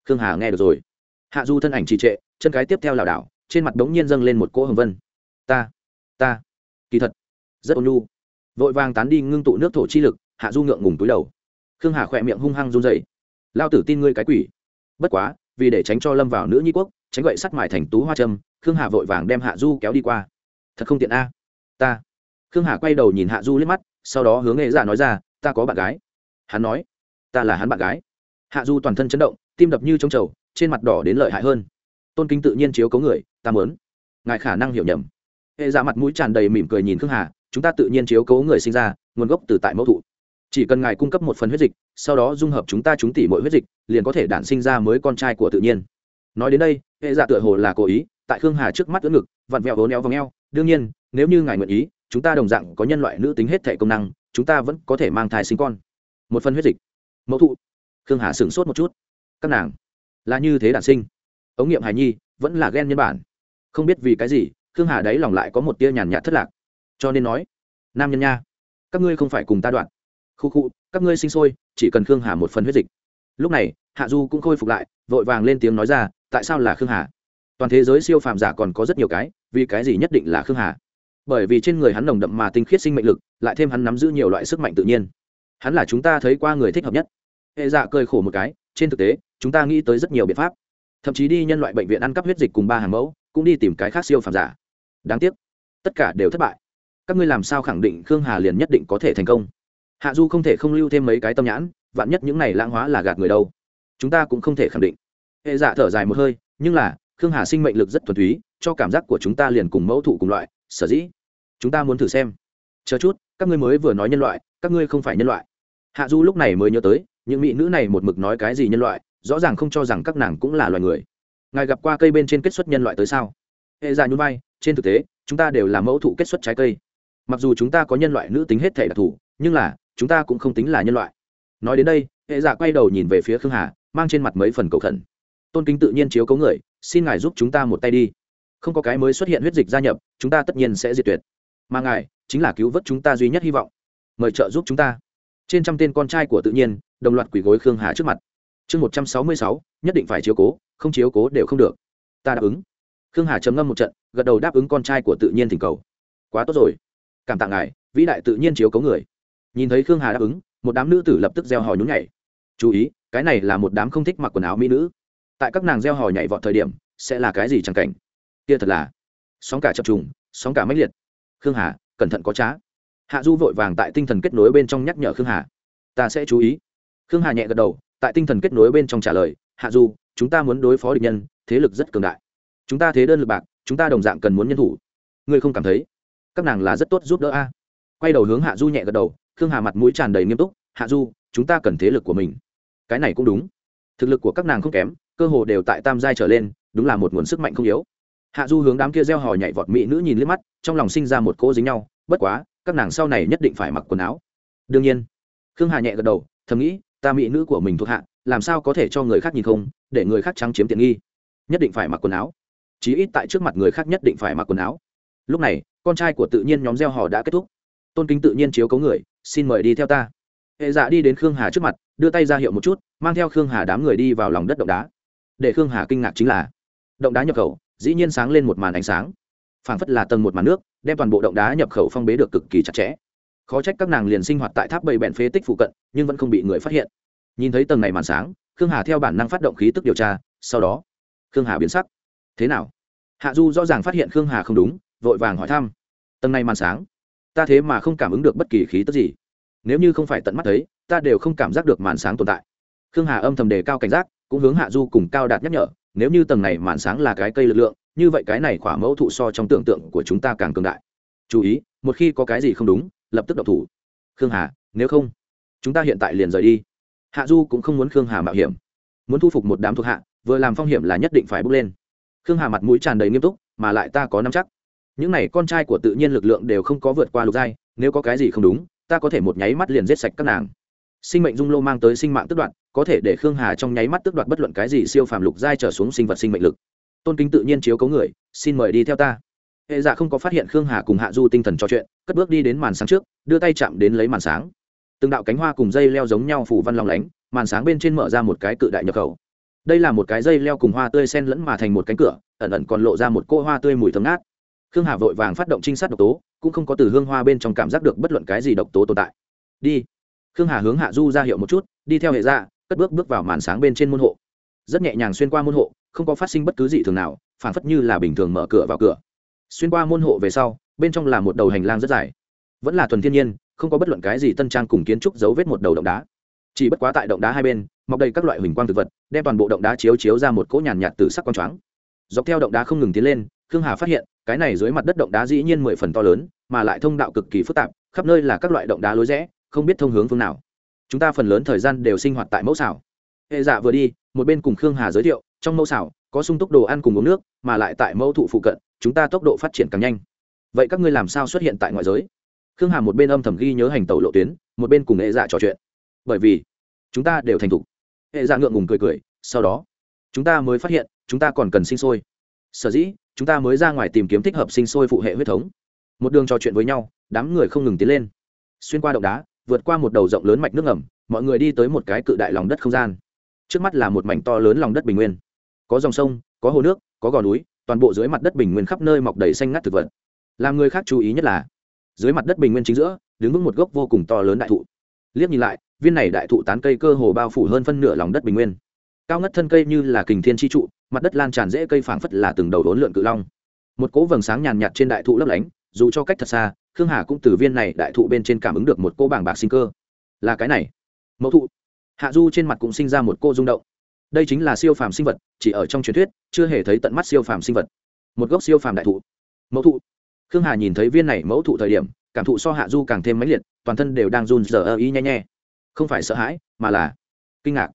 khương hà nghe được rồi. Hạ du thân ảnh trì trệ, chân cái tiếp theo lảo đảo, trên mặt đống nhiên dâng lên một cỗ hồng vân. Ta ta, kỳ thật, rất ôn nhu. Vội vàng tán đi ngưng tụ nước thổ chi lực, hạ du ngượng ngùng túi đầu. Khương hà khỏe miệng hung hăng run dậy lao tử tin ngươi cái quỷ bất quá, vì để tránh cho lâm vào nữ nhi quốc, tránh gậy sắt mại thành tú hoa trâm khương hà vội vàng đem hạ du kéo đi qua. Thật không tiện a. Ta. Khương hà quay đầu nhìn hạ du liếc mắt, sau đó hướng nghệ giả nói ra, ta có bạn gái. Hắn nói, ta là hắn bạn gái. Hạ du toàn thân chấn động, tim đập như trống trầu, trên mặt đỏ đến lợi hại hơn. Tôn kính tự nhiên chiếu cấu người, ta mớn ngài khả năng hiểu nhầm. Hệ giả mặt mũi tràn đầy mỉm cười nhìn khương hà, chúng ta tự nhiên chiếu cấu người sinh ra, nguồn gốc từ tại mẫu thụ chỉ cần ngài cung cấp một phần huyết dịch, sau đó dung hợp chúng ta chúng tỉ mỗi huyết dịch, liền có thể đản sinh ra mới con trai của tự nhiên. Nói đến đây, hệ dạ tựa hồ là cố ý, tại khương hà trước mắt ưỡn ngực, vặn vẹo vốn éo v ò đương nhiên, nếu như ngài nguyện ý, chúng ta đồng dạng có nhân loại nữ tính hết thể công năng, chúng ta vẫn có thể mang thai sinh con. Một phần huyết dịch. Mẫu thụ. Khương hà sửng sốt một chút. Các nàng, là như thế đản sinh. Ống nghiệm hài nhi, vẫn là ghen nhân bản. Không biết vì cái gì, khương hà đấy lòng lại có một tia nhàn nhạt thất lạc. Cho nên nói, nam nhân nha, các ngươi không phải cùng ta đoạn khu khu, các ngươi sinh sôi, chỉ cần khương hà một phần huyết dịch. Lúc này, hạ du cũng khôi phục lại, vội vàng lên tiếng nói ra, tại sao là khương hà? Toàn thế giới siêu phàm giả còn có rất nhiều cái, vì cái gì nhất định là khương hà? Bởi vì trên người hắn nồng đậm mà tinh khiết sinh mệnh lực, lại thêm hắn nắm giữ nhiều loại sức mạnh tự nhiên. Hắn là chúng ta thấy qua người thích hợp nhất. Hệ dạ cười khổ một cái, trên thực tế, chúng ta nghĩ tới rất nhiều biện pháp. Thậm chí đi nhân loại bệnh viện ăn cắp huyết dịch cùng ba hàng mẫu, cũng đi tìm cái khác siêu phàm giả. Đáng tiếc, tất cả đều thất bại. Các ngươi làm sao khẳng định khương hà liền nhất định có thể thành công? Hạ du không thể không lưu thêm mấy cái tâm nhãn, vạn nhất những này lãng hóa là gạt người đâu. Chúng ta cũng không thể khẳng định. Hệ dạ thở dài một hơi, nhưng là, khương hà sinh mệnh lực rất thuần túy, cho cảm giác của chúng ta liền cùng mẫu thụ cùng loại, sở dĩ. Chúng ta muốn thử xem. Chờ chút, các ngươi mới vừa nói nhân loại, các ngươi không phải nhân loại. Hạ du lúc này mới nhớ tới, những mỹ nữ này một mực nói cái gì nhân loại, rõ ràng không cho rằng các nàng cũng là loài người. Ngài gặp qua cây bên trên kết xuất nhân loại tới sao? Hệ Dạ nhún vai, trên thực tế, chúng ta đều là mẫu thụ kết xuất trái cây. Mặc dù chúng ta có nhân loại nữ tính hết thể đặc thù, nhưng là chúng ta cũng không tính là nhân loại. Nói đến đây, hệ giả quay đầu nhìn về phía khương hà, mang trên mặt mấy phần cầu khẩn. Tôn kính tự nhiên chiếu cấu người, xin ngài giúp chúng ta một tay đi. Không có cái mới xuất hiện huyết dịch gia nhập, chúng ta tất nhiên sẽ diệt tuyệt. Mà ngài, chính là cứu vớt chúng ta duy nhất hy vọng. Mời trợ giúp chúng ta. Trên trăm tên con trai của tự nhiên, đồng loạt quỷ gối khương hà trước mặt. Chương một trăm sáu mươi sáu, nhất định phải chiếu cố, không chiếu cố đều không được. Ta đáp ứng. Khương hà trầm ngâm một trận, gật đầu đáp ứng con trai của tự nhiên thỉnh cầu. Quá tốt rồi. Cảm tạ ngài, vĩ đại tự nhiên chiếu cấu người nhìn thấy khương hà đáp ứng, một đám nữ tử lập tức gieo hò nhún nhảy. Chú ý, cái này là một đám không thích mặc quần áo mỹ nữ. Tại các nàng gieo hò nhảy vọt thời điểm, sẽ là cái gì chẳng cảnh? Kia thật là sóng cả chập trùng, sóng cả mãnh liệt. Khương hà, cẩn thận có trá. Hạ du vội vàng tại tinh thần kết nối bên trong nhắc nhở khương hà. Ta sẽ chú ý. Khương hà nhẹ gật đầu, tại tinh thần kết nối bên trong trả lời, hạ du, chúng ta muốn đối phó địch nhân, thế lực rất cường đại. Chúng ta thế đơn lực bạc, chúng ta đồng dạng cần muốn nhân thủ. Ngươi không cảm thấy các nàng là rất tốt giúp đỡ a? Quay đầu hướng hạ du nhẹ gật đầu khương hà mặt mũi tràn đầy nghiêm túc, hạ du, chúng ta cần thế lực của mình. Cái này cũng đúng. Thực lực của các nàng không kém, cơ hồ đều tại tam giai trở lên, đúng là một nguồn sức mạnh không yếu. Hạ du hướng đám kia gieo hò nhảy vọt mỹ nữ nhìn liếc mắt, trong lòng sinh ra một cỗ dính nhau, bất quá, các nàng sau này nhất định phải mặc quần áo. Đương nhiên. Khương hà nhẹ gật đầu, thầm nghĩ, ta mỹ nữ của mình thuộc hạ, làm sao có thể cho người khác nhìn không, để người khác trắng chiếm tiện nghi? Nhất định phải mặc quần áo. Chí ít tại trước mặt người khác nhất định phải mặc quần áo. Lúc này, con trai của tự nhiên nhóm gieo hò đã kết thúc tôn kính tự nhiên chiếu cấu người, xin mời đi theo ta. Hệ dạ đi đến khương hà trước mặt, đưa tay ra hiệu một chút, mang theo khương hà đám người đi vào lòng đất động đá. Để khương hà kinh ngạc chính là, động đá nhập khẩu, dĩ nhiên sáng lên một màn ánh sáng. Phảng phất là tầng một màn nước, đem toàn bộ động đá nhập khẩu phong bế được cực kỳ chặt chẽ. Khó trách các nàng liền sinh hoạt tại tháp bầy bẹn phế tích phụ cận, nhưng vẫn không bị người phát hiện. Nhìn thấy tầng này màn sáng, khương hà theo bản năng phát động khí tức điều tra, sau đó, khương hà biến sắc. Thế nào? Hạ du rõ ràng phát hiện khương hà không đúng, vội vàng hỏi thăm. Tầng này màn sáng ta thế mà không cảm ứng được bất kỳ khí tức gì. Nếu như không phải tận mắt thấy, ta đều không cảm giác được màn sáng tồn tại. Khương hà âm thầm đề cao cảnh giác, cũng hướng hạ du cùng cao đạt nhắc nhở, nếu như tầng này màn sáng là cái cây lực lượng, như vậy cái này khỏa mẫu thụ so trong tưởng tượng của chúng ta càng cường đại. Chú ý, một khi có cái gì không đúng, lập tức độc thủ. Khương hà, nếu không, chúng ta hiện tại liền rời đi. Hạ du cũng không muốn khương hà mạo hiểm. Muốn thu phục một đám thuộc hạ, vừa làm phong hiểm là nhất định phải bước lên. Khương hà mặt mũi tràn đầy nghiêm túc, mà lại ta có năm chắc những này con trai của tự nhiên lực lượng đều không có vượt qua lục giai, nếu có cái gì không đúng, ta có thể một nháy mắt liền giết sạch các nàng. Sinh mệnh dung lô mang tới sinh mạng tức đoạn có thể để khương hà trong nháy mắt tức đoạt bất luận cái gì siêu phàm lục giai trở xuống sinh vật sinh mệnh lực. Tôn kính tự nhiên chiếu cấu người, xin mời đi theo ta. Hệ dạ không có phát hiện khương hà cùng hạ du tinh thần trò chuyện, cất bước đi đến màn sáng trước, đưa tay chạm đến lấy màn sáng. Từng đạo cánh hoa cùng dây leo giống nhau phủ văn lòng lánh, màn sáng bên trên mở ra một cái cự đại nhập khẩu. Đây là một cái dây leo cùng hoa tươi sen lẫn mà thành một cánh cửa, ẩn ẩn còn lộ ra một cô hoa tươi mùi thơm ngát khương hà vội vàng phát động trinh sát độc tố, cũng không có từ hương hoa bên trong cảm giác được bất luận cái gì độc tố tồn tại. Đi. Khương hà hướng hạ du ra hiệu một chút, đi theo hệ ra cất bước bước vào màn sáng bên trên môn hộ. Rất nhẹ nhàng xuyên qua môn hộ, không có phát sinh bất cứ gì thường nào phản phất như là bình thường mở cửa vào cửa. Xuyên qua môn hộ về sau, bên trong là một đầu hành lang rất dài. Vẫn là thuần thiên nhiên, không có bất luận cái gì tân trang cùng kiến trúc dấu vết một đầu động đá. Chỉ bất quá tại động đá hai bên, mọc đầy các loại huỳnh quang thực vật, đem toàn bộ động đá chiếu chiếu ra một cỗ nhàn nhạt từ sắc quang choáng. Dọc theo động đá không ngừng tiến lên, khương hà phát hiện cái này dưới mặt đất động đá dĩ nhiên mười phần to lớn, mà lại thông đạo cực kỳ phức tạp, khắp nơi là các loại động đá lối rẽ, không biết thông hướng phương nào. Chúng ta phần lớn thời gian đều sinh hoạt tại mẫu xảo hệ dạ vừa đi, một bên cùng khương hà giới thiệu, trong mẫu xảo có sung túc đồ ăn cùng uống nước, mà lại tại mẫu thụ phụ cận, chúng ta tốc độ phát triển càng nhanh. Vậy các ngươi làm sao xuất hiện tại ngoại giới? Khương hà một bên âm thầm ghi nhớ hành tàu lộ tuyến, một bên cùng hệ dạ trò chuyện. Bởi vì, chúng ta đều thành thục. Hệ dạ ngượng ngùng cười cười, sau đó, chúng ta mới phát hiện, chúng ta còn cần sinh sôi. Sở dĩ chúng ta mới ra ngoài tìm kiếm thích hợp sinh sôi phụ hệ huyết thống. Một đường trò chuyện với nhau, đám người không ngừng tiến lên. Xuyên qua động đá, vượt qua một đầu rộng lớn mạch nước ngầm, mọi người đi tới một cái cự đại lòng đất không gian. Trước mắt là một mảnh to lớn lòng đất bình nguyên. Có dòng sông, có hồ nước, có gò núi, toàn bộ dưới mặt đất bình nguyên khắp nơi mọc đầy xanh ngắt thực vật. Làm người khác chú ý nhất là, dưới mặt đất bình nguyên chính giữa, đứng vững một gốc vô cùng to lớn đại thụ. Liếc nhìn lại, viên này đại thụ tán cây cơ hồ bao phủ hơn phân nửa lòng đất bình nguyên. Cao ngất thân cây như là kình thiên tri trụ mặt đất lan tràn dễ cây phảng phất là từng đầu đốn lượn cự long. Một cỗ vầng sáng nhàn nhạt trên đại thụ lấp lánh, dù cho cách thật xa, khương hà cũng từ viên này đại thụ bên trên cảm ứng được một cô bảng bạc sinh cơ. Là cái này. Mẫu thụ. Hạ du trên mặt cũng sinh ra một cô rung động. Đây chính là siêu phàm sinh vật, chỉ ở trong truyền thuyết, chưa hề thấy tận mắt siêu phàm sinh vật. Một gốc siêu phàm đại thụ. Mẫu thụ. Khương hà nhìn thấy viên này mẫu thụ thời điểm, cảm thụ so hạ du càng thêm mãnh liệt, toàn thân đều đang run rờ ơ ý nhẹ nhẹ. Không phải sợ hãi, mà là kinh ngạc.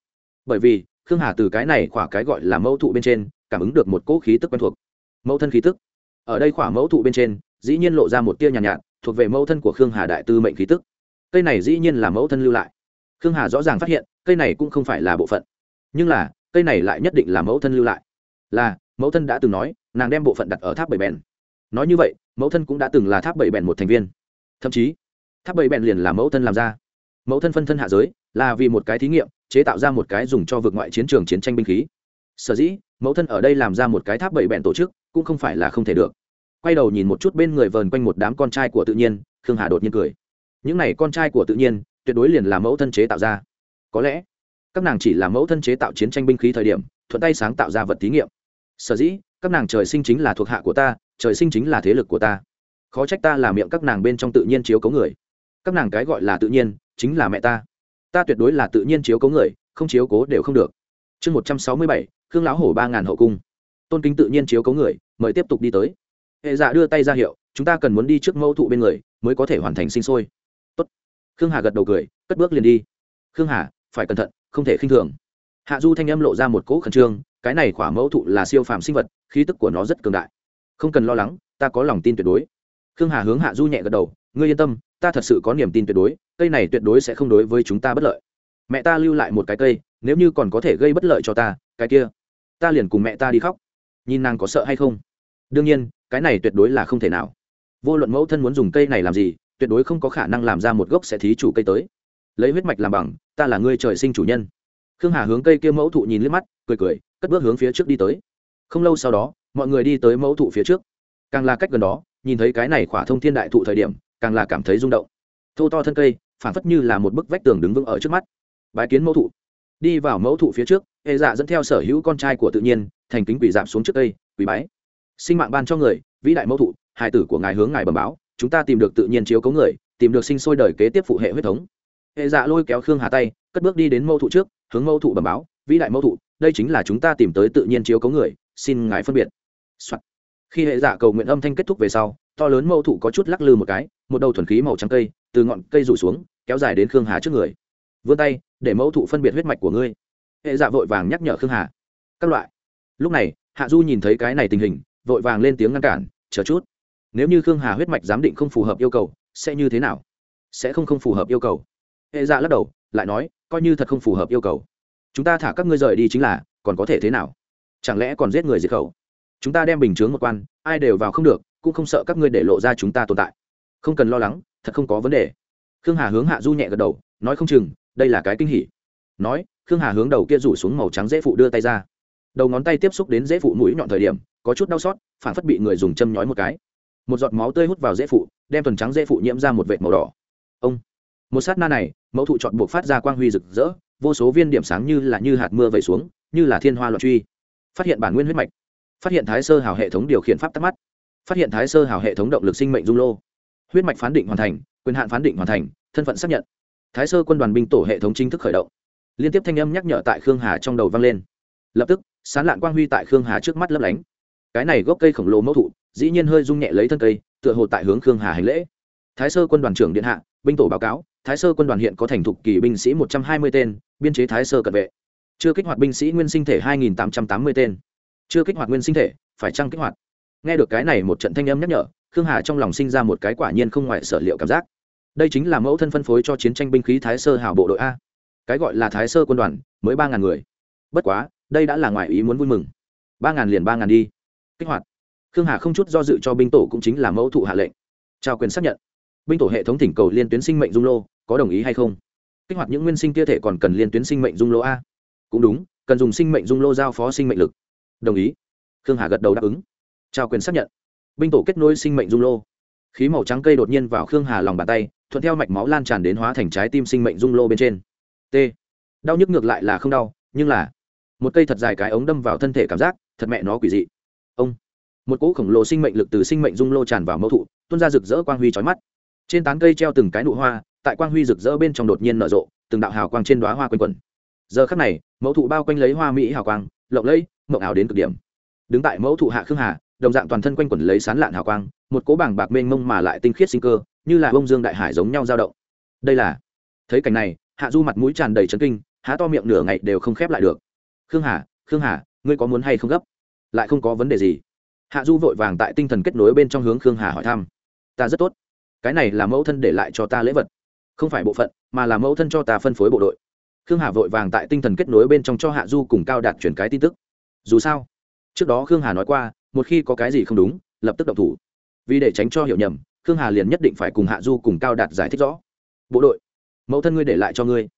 Bởi vì khương hà từ cái này khỏa cái gọi là mẫu thụ bên trên cảm ứng được một cỗ khí tức quen thuộc. Mẫu thân khí tức. Ở đây khỏa mẫu thụ bên trên dĩ nhiên lộ ra một tia nhàn nhạt, nhạt thuộc về mẫu thân của khương hà đại tư mệnh khí tức. Cây này dĩ nhiên là mẫu thân lưu lại. Khương hà rõ ràng phát hiện cây này cũng không phải là bộ phận. Nhưng là cây này lại nhất định là mẫu thân lưu lại. Là mẫu thân đã từng nói nàng đem bộ phận đặt ở tháp bảy bèn. Nói như vậy mẫu thân cũng đã từng là tháp bảy bèn một thành viên. Thậm chí tháp bảy bèn liền là mẫu thân làm ra. Mẫu thân phân thân hạ giới là vì một cái thí nghiệm, chế tạo ra một cái dùng cho vượt ngoại chiến trường chiến tranh binh khí. Sở dĩ, mẫu thân ở đây làm ra một cái tháp bảy bẹn tổ chức, cũng không phải là không thể được. Quay đầu nhìn một chút bên người vờn quanh một đám con trai của tự nhiên, khương hà đột nhiên cười. Những này con trai của tự nhiên, tuyệt đối liền là mẫu thân chế tạo ra. Có lẽ, các nàng chỉ là mẫu thân chế tạo chiến tranh binh khí thời điểm, thuận tay sáng tạo ra vật thí nghiệm. Sở dĩ, các nàng trời sinh chính là thuộc hạ của ta, trời sinh chính là thế lực của ta. Khó trách ta là miệng các nàng bên trong tự nhiên chiếu cấu người. Các nàng cái gọi là tự nhiên, chính là mẹ ta ta tuyệt đối là tự nhiên chiếu cố người, không chiếu cố đều không được. Chương một trăm sáu mươi bảy, khương lão hổ ba ngàn hậu cung. Tôn kính tự nhiên chiếu cố người, mời tiếp tục đi tới. Hệ dạ đưa tay ra hiệu, chúng ta cần muốn đi trước mẫu thụ bên người, mới có thể hoàn thành sinh sôi. Tốt. khương hà gật đầu cười, cất bước liền đi. Khương hà, phải cẩn thận, không thể khinh thường. Hạ du thanh âm lộ ra một cỗ khẩn trương, cái này khỏa mẫu thụ là siêu phàm sinh vật, khí tức của nó rất cường đại. Không cần lo lắng, ta có lòng tin tuyệt đối. Khương hà hướng hạ du nhẹ gật đầu, ngươi yên tâm ta thật sự có niềm tin tuyệt đối, cây này tuyệt đối sẽ không đối với chúng ta bất lợi. Mẹ ta lưu lại một cái cây, nếu như còn có thể gây bất lợi cho ta, cái kia, ta liền cùng mẹ ta đi khóc. Nhìn nàng có sợ hay không? Đương nhiên, cái này tuyệt đối là không thể nào. Vô luận mẫu thân muốn dùng cây này làm gì, tuyệt đối không có khả năng làm ra một gốc sẽ thí chủ cây tới. Lấy huyết mạch làm bằng, ta là ngươi trời sinh chủ nhân. Khương hà hướng cây kia mẫu thụ nhìn liếc mắt, cười cười, cất bước hướng phía trước đi tới. Không lâu sau đó, mọi người đi tới mẫu thụ phía trước. Càng là cách gần đó, nhìn thấy cái này khỏa thông thiên đại thụ thời điểm càng là cảm thấy rung động. Thô to thân cây phản phất như là một bức vách tường đứng vững ở trước mắt. Bái kiến mẫu thụ. Đi vào mẫu thụ phía trước hệ dạ dẫn theo sở hữu con trai của tự nhiên, thành kính quỷ giảm xuống trước cây quỷ bái. Sinh mạng ban cho người, vĩ đại mẫu thụ, hài tử của ngài hướng ngài bẩm báo, chúng ta tìm được tự nhiên chiếu cấu người, tìm được sinh sôi đời kế tiếp phụ hệ huyết thống. Hệ dạ lôi kéo khương hà tay, cất bước đi đến mẫu thụ trước, hướng mẫu thụ bẩm báo, vĩ đại mẫu thụ, đây chính là chúng ta tìm tới tự nhiên chiếu cấu người, xin ngài phân biệt、Soạn. khi hệ dạ cầu nguyện âm thanh kết thúc về sau to lớn mâu thụ có chút lắc lư một cái, một đầu thuần khí màu trắng cây, từ ngọn cây rủ xuống, kéo dài đến khương hà trước người. Vươn tay, để mẫu thụ phân biệt huyết mạch của ngươi. Hệ dạ vội vàng nhắc nhở khương hà. Các loại. Lúc này, hạ du nhìn thấy cái này tình hình, vội vàng lên tiếng ngăn cản, chờ chút. Nếu như khương hà huyết mạch giám định không phù hợp yêu cầu, sẽ như thế nào? Sẽ không không phù hợp yêu cầu. Hệ dạ lắc đầu, lại nói, coi như thật không phù hợp yêu cầu. Chúng ta thả các ngươi rời đi chính là, còn có thể thế nào? Chẳng lẽ còn giết người diệt khẩu? Chúng ta đem bình chướng một quan, ai đều vào không được cũng không sợ các ngươi để lộ ra chúng ta tồn tại. Không cần lo lắng, thật không có vấn đề. Khương hà hướng hạ du nhẹ gật đầu, nói không chừng, đây là cái kinh hỉ. Nói, khương hà hướng đầu kia rủ xuống màu trắng dễ phụ đưa tay ra. Đầu ngón tay tiếp xúc đến dễ phụ mũi nhọn thời điểm, có chút đau xót, phản phất bị người dùng châm nhói một cái. Một giọt máu tươi hút vào dễ phụ, đem tuần trắng dễ phụ nhiễm ra một vệt màu đỏ. Ông, một sát na này, mẫu thụ chọn buộc phát ra quang huy rực rỡ, vô số viên điểm sáng như là như hạt mưa vẩy xuống, như là thiên hoa loạn truy. Phát hiện bản nguyên huyết mạch. Phát hiện thái sơ hào hệ thống điều khiển pháp tắc mắt phát hiện thái sơ hào hệ thống động lực sinh mệnh dung lô. Huyết mạch phán định hoàn thành, quyền hạn phán định hoàn thành, thân phận xác nhận. Thái sơ quân đoàn binh tổ hệ thống chính thức khởi động. Liên tiếp thanh âm nhắc nhở tại khương hà trong đầu vang lên. Lập tức, sán lạn quang huy tại khương hà trước mắt lấp lánh. Cái này gốc cây khổng lồ mẫu thụ, dĩ nhiên hơi rung nhẹ lấy thân cây, tựa hồ tại hướng khương hà hành lễ. Thái sơ quân đoàn trưởng điện hạ, binh tổ báo cáo, thái sơ quân đoàn hiện có thành thục kỳ binh sĩ một trăm hai mươi tên, biên chế thái sơ cận vệ. Chưa kích hoạt binh sĩ nguyên sinh thể hai nghìn tám trăm tám mươi tên. Chưa kích hoạt nguyên sinh thể, phải chăng kích hoạt? Nghe được cái này một trận thanh âm nhắc nhở, khương hà trong lòng sinh ra một cái quả nhiên không ngoại sở liệu cảm giác. Đây chính là mẫu thân phân phối cho chiến tranh binh khí thái sơ hào bộ đội a. Cái gọi là thái sơ quân đoàn, mới ba ngàn người. Bất quá, đây đã là ngoài ý muốn vui mừng. Ba ngàn liền ba ngàn đi. Kích hoạt. Khương hà không chút do dự cho binh tổ cũng chính là mẫu thụ hạ lệnh. Trao quyền xác nhận. Binh tổ hệ thống thỉnh cầu liên tuyến sinh mệnh dung lô, có đồng ý hay không? Kích hoạt những nguyên sinh kia thể còn cần liên tuyến sinh mệnh dung lô a? Cũng đúng, cần dùng sinh mệnh dung lô giao phó sinh mệnh lực. Đồng ý. Khương hà gật đầu đáp ứng trao quyền xác nhận. Binh tổ kết nối sinh mệnh dung lô. Khí màu trắng cây đột nhiên vào khương hà lòng bàn tay, thuận theo mạch máu lan tràn đến hóa thành trái tim sinh mệnh dung lô bên trên. T. Đau nhức ngược lại là không đau, nhưng là một cây thật dài cái ống đâm vào thân thể cảm giác, thật mẹ nó quỷ dị. Ông. Một cỗ khổng lồ sinh mệnh lực từ sinh mệnh dung lô tràn vào mẫu thụ, tuôn ra rực rỡ quang huy trói mắt. Trên tán cây treo từng cái nụ hoa, tại quang huy rực rỡ bên trong đột nhiên nở rộ, từng đạo hào quang trên đoá hoa quanh quẩn. Giờ khắc này, mẫu thụ bao quanh lấy hoa mỹ hào quang, lộng lẫy, mộng ảo đến cực điểm. Đứng tại mẫu thụ hạ khương hà đồng dạng toàn thân quanh quẩn lấy sán lạn hào quang, một cỗ bảng bạc mênh mông mà lại tinh khiết sinh cơ, như là bông dương đại hải giống nhau dao động. Đây là, thấy cảnh này, hạ du mặt mũi tràn đầy trấn kinh, há to miệng nửa ngày đều không khép lại được. Khương hà khương hà, ngươi có muốn hay không gấp? Lại không có vấn đề gì. Hạ du vội vàng tại tinh thần kết nối bên trong hướng khương hà hỏi thăm. Ta rất tốt. Cái này là mẫu thân để lại cho ta lễ vật. Không phải bộ phận, mà là mẫu thân cho ta phân phối bộ đội. Khương hà vội vàng tại tinh thần kết nối bên trong cho hạ du cùng cao đạt chuyển cái tin tức. Dù sao, trước đó khương hà nói qua một khi có cái gì không đúng, lập tức động thủ. Vì để tránh cho hiểu nhầm, khương hà liền nhất định phải cùng hạ du cùng cao đạt giải thích rõ. Bộ đội, mẫu thân ngươi để lại cho ngươi.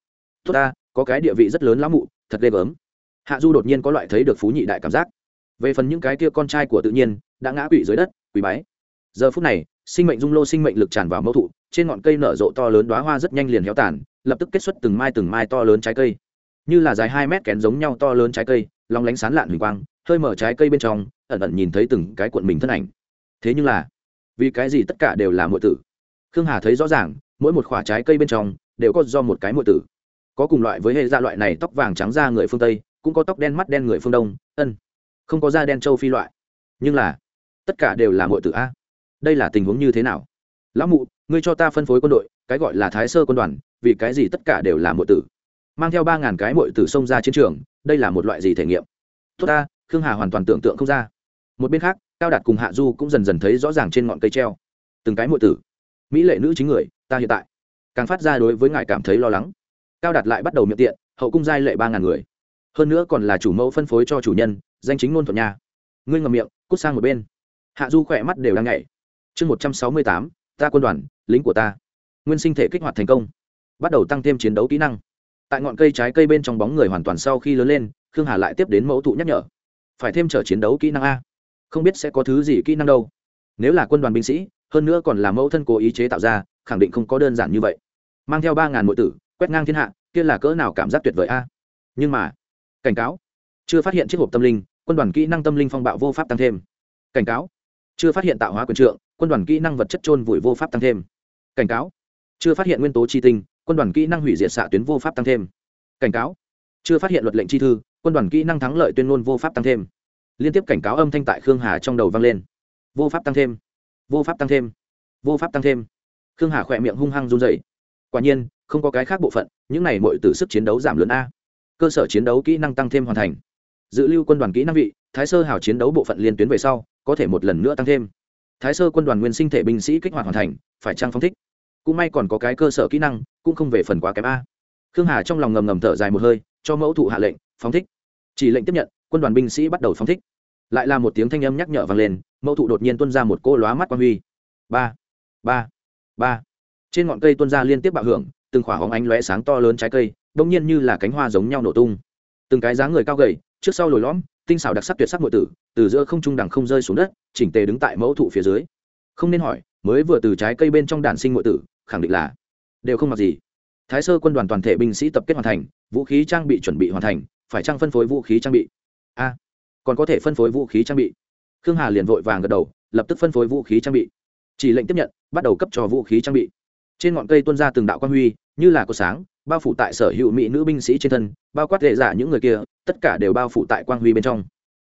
Tốt ta, có cái địa vị rất lớn lão mụ, thật ghê gớm. Hạ du đột nhiên có loại thấy được phú nhị đại cảm giác. Về phần những cái kia con trai của tự nhiên, đã ngã quỵ dưới đất, quỳ bái. Giờ phút này, sinh mệnh dung lô sinh mệnh lực tràn vào mẫu thụ, trên ngọn cây nở rộ to lớn đoá hoa rất nhanh liền héo tàn, lập tức kết xuất từng mai từng mai to lớn trái cây. Như là dài hai mét kén giống nhau to lớn trái cây, long lánh sán lạn huỳnh quang, hơi mở trái cây bên trong ẩn ẩn nhìn thấy từng cái cuộn mình thân ảnh. Thế nhưng là, vì cái gì tất cả đều là muội tử? Khương hà thấy rõ ràng, mỗi một khoả trái cây bên trong đều có do một cái muội tử. Có cùng loại với hệ da loại này, tóc vàng trắng da người phương tây, cũng có tóc đen mắt đen người phương đông, ân. Không có da đen châu phi loại. Nhưng là, tất cả đều là muội tử a. Đây là tình huống như thế nào? Lão mụ, ngươi cho ta phân phối quân đội, cái gọi là thái sơ quân đoàn, vì cái gì tất cả đều là muội tử? Mang theo ba ngàn cái muội tử xông ra chiến trường, đây là một loại gì thể nghiệm? Tốt ta, khương hà hoàn toàn tưởng tượng không ra một bên khác cao đạt cùng hạ du cũng dần dần thấy rõ ràng trên ngọn cây treo từng cái mọi tử mỹ lệ nữ chính người ta hiện tại càng phát ra đối với ngài cảm thấy lo lắng cao đạt lại bắt đầu miệng tiện hậu cung giai lệ ba ngàn người hơn nữa còn là chủ mẫu phân phối cho chủ nhân danh chính ngôn thuận nhà ngươi ngầm miệng cút sang một bên hạ du khỏe mắt đều đang nhảy chương một trăm sáu mươi tám ta quân đoàn lính của ta nguyên sinh thể kích hoạt thành công bắt đầu tăng thêm chiến đấu kỹ năng tại ngọn cây trái cây bên trong bóng người hoàn toàn sau khi lớn lên khương hà lại tiếp đến mẫu thụ nhắc nhở phải thêm trở chiến đấu kỹ năng a không biết sẽ có thứ gì kỹ năng đâu. Nếu là quân đoàn binh sĩ, hơn nữa còn là mẫu thân cố ý chế tạo ra, khẳng định không có đơn giản như vậy. Mang theo ba ngàn nội tử, quét ngang thiên hạ, kia là cỡ nào cảm giác tuyệt vời a? Nhưng mà, cảnh cáo, chưa phát hiện chiếc hộp tâm linh, quân đoàn kỹ năng tâm linh phong bạo vô pháp tăng thêm. Cảnh cáo, chưa phát hiện tạo hóa quyền trượng, quân đoàn kỹ năng vật chất trôn vùi vô pháp tăng thêm. Cảnh cáo, chưa phát hiện nguyên tố chi tinh, quân đoàn kỹ năng hủy diệt xạ tuyến vô pháp tăng thêm. Cảnh cáo, chưa phát hiện luật lệnh chi thư, quân đoàn kỹ năng thắng lợi tuyên ngôn vô pháp tăng thêm liên tiếp cảnh cáo âm thanh tại khương hà trong đầu vang lên. Vô pháp tăng thêm. Vô pháp tăng thêm. Vô pháp tăng thêm. Khương hà khỏe miệng hung hăng run dậy quả nhiên, không có cái khác bộ phận, những này mọi từ sức chiến đấu giảm lớn a. Cơ sở chiến đấu kỹ năng tăng thêm hoàn thành. Dự lưu quân đoàn kỹ năng vị, thái sơ hào chiến đấu bộ phận liên tuyến về sau, có thể một lần nữa tăng thêm. Thái sơ quân đoàn nguyên sinh thể binh sĩ kích hoạt hoàn thành, phải trang phong thích? Cũng may còn có cái cơ sở kỹ năng, cũng không về phần quá kém a. Khương hà trong lòng ngầm ngầm thở dài một hơi, cho mẫu thụ hạ lệnh, phóng thích. Chỉ lệnh tiếp nhận quân đoàn binh sĩ bắt đầu phóng thích. Lại là một tiếng thanh âm nhắc nhở vang lên, mẫu thụ đột nhiên tuân ra một cô lóa mắt quan huy. Ba ba ba. Trên ngọn cây tuân ra liên tiếp bạo hưởng, từng khỏa hóng ánh lóe sáng to lớn trái cây, đông nhiên như là cánh hoa giống nhau nổ tung. Từng cái dáng người cao gầy, trước sau lồi lõm, tinh xảo đặc sắc tuyệt sắc nội tử, từ giữa không trung đằng không rơi xuống đất, chỉnh tề đứng tại mẫu thụ phía dưới. Không nên hỏi, mới vừa từ trái cây bên trong đàn sinh nội tử, khẳng định là đều không mặc gì. Thái sơ quân đoàn toàn thể binh sĩ tập kết hoàn thành, vũ khí trang bị chuẩn bị hoàn thành, phải trang phân phối vũ khí trang bị? A còn có thể phân phối vũ khí trang bị. Khương hà liền vội vàng gật đầu lập tức phân phối vũ khí trang bị. Chỉ lệnh tiếp nhận bắt đầu cấp cho vũ khí trang bị. Trên ngọn cây tuân ra từng đạo quan huy như là có sáng bao phủ tại sở hữu mỹ nữ binh sĩ trên thân bao quát hệ giả dạ những người kia tất cả đều bao phủ tại quang huy bên trong.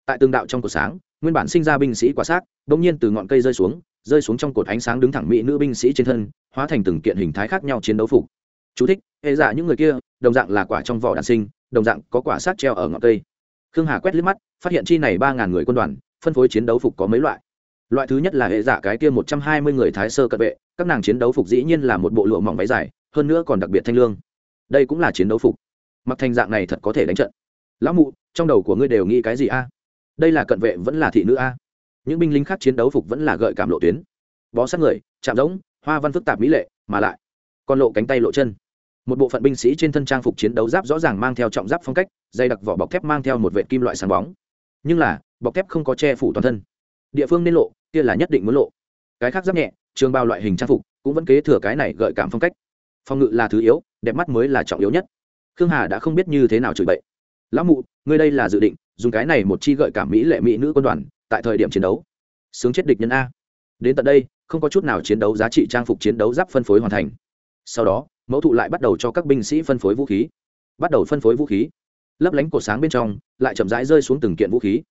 Tại từng đạo trong cột sáng nguyên bản sinh ra binh sĩ quả xác đ ỗ n g nhiên từ ngọn cây rơi xuống rơi xuống trong cột ánh sáng đứng thẳng mỹ nữ binh sĩ trên thân hóa thành từng kiện hình thái khác nhau chiến đấu phục. Chú thích, hệ giả dạ những người kia đồng dạng là quả trong vỏ đạn sinh đồng dạng có quả xác treo ở ngọn cây khương hà quét liếc mắt, phát hiện chi này ba ngàn người quân đoàn, phân phối chiến đấu phục có mấy loại. Loại thứ nhất là hệ giả cái kia một trăm hai mươi người thái sơ cận vệ, các nàng chiến đấu phục dĩ nhiên là một bộ lụa mỏng váy dài, hơn nữa còn đặc biệt thanh lương. Đây cũng là chiến đấu phục. Mặc thành dạng này thật có thể đánh trận. Lão mụ, trong đầu của ngươi đều nghĩ cái gì a? Đây là cận vệ vẫn là thị nữ a? Những binh lính khác chiến đấu phục vẫn là gợi cảm lộ tuyến. Bó sát người, chạm giống hoa văn phức tạp mỹ lệ, mà lại còn lộ cánh tay lộ chân một bộ phận binh sĩ trên thân trang phục chiến đấu giáp rõ ràng mang theo trọng giáp phong cách, dày đặc vỏ bọc thép mang theo một vệ kim loại sáng bóng. Nhưng là, bọc thép không có che phủ toàn thân. Địa phương nên lộ, kia là nhất định muốn lộ. Cái khác giáp nhẹ, trường bao loại hình trang phục, cũng vẫn kế thừa cái này gợi cảm phong cách. Phòng ngự là thứ yếu, đẹp mắt mới là trọng yếu nhất. Khương hà đã không biết như thế nào chửi bậy. Lão mụ, ngươi đây là dự định, dùng cái này một chi gợi cảm mỹ lệ mỹ nữ quân đoàn, tại thời điểm chiến đấu. Sướng chết địch nhân a. Đến tận đây, không có chút nào chiến đấu giá trị trang phục chiến đấu giáp phân phối hoàn thành. Sau đó mẫu thụ lại bắt đầu cho các binh sĩ phân phối vũ khí. Bắt đầu phân phối vũ khí. Lấp lánh cột sáng bên trong, lại chậm rãi rơi xuống từng kiện vũ khí.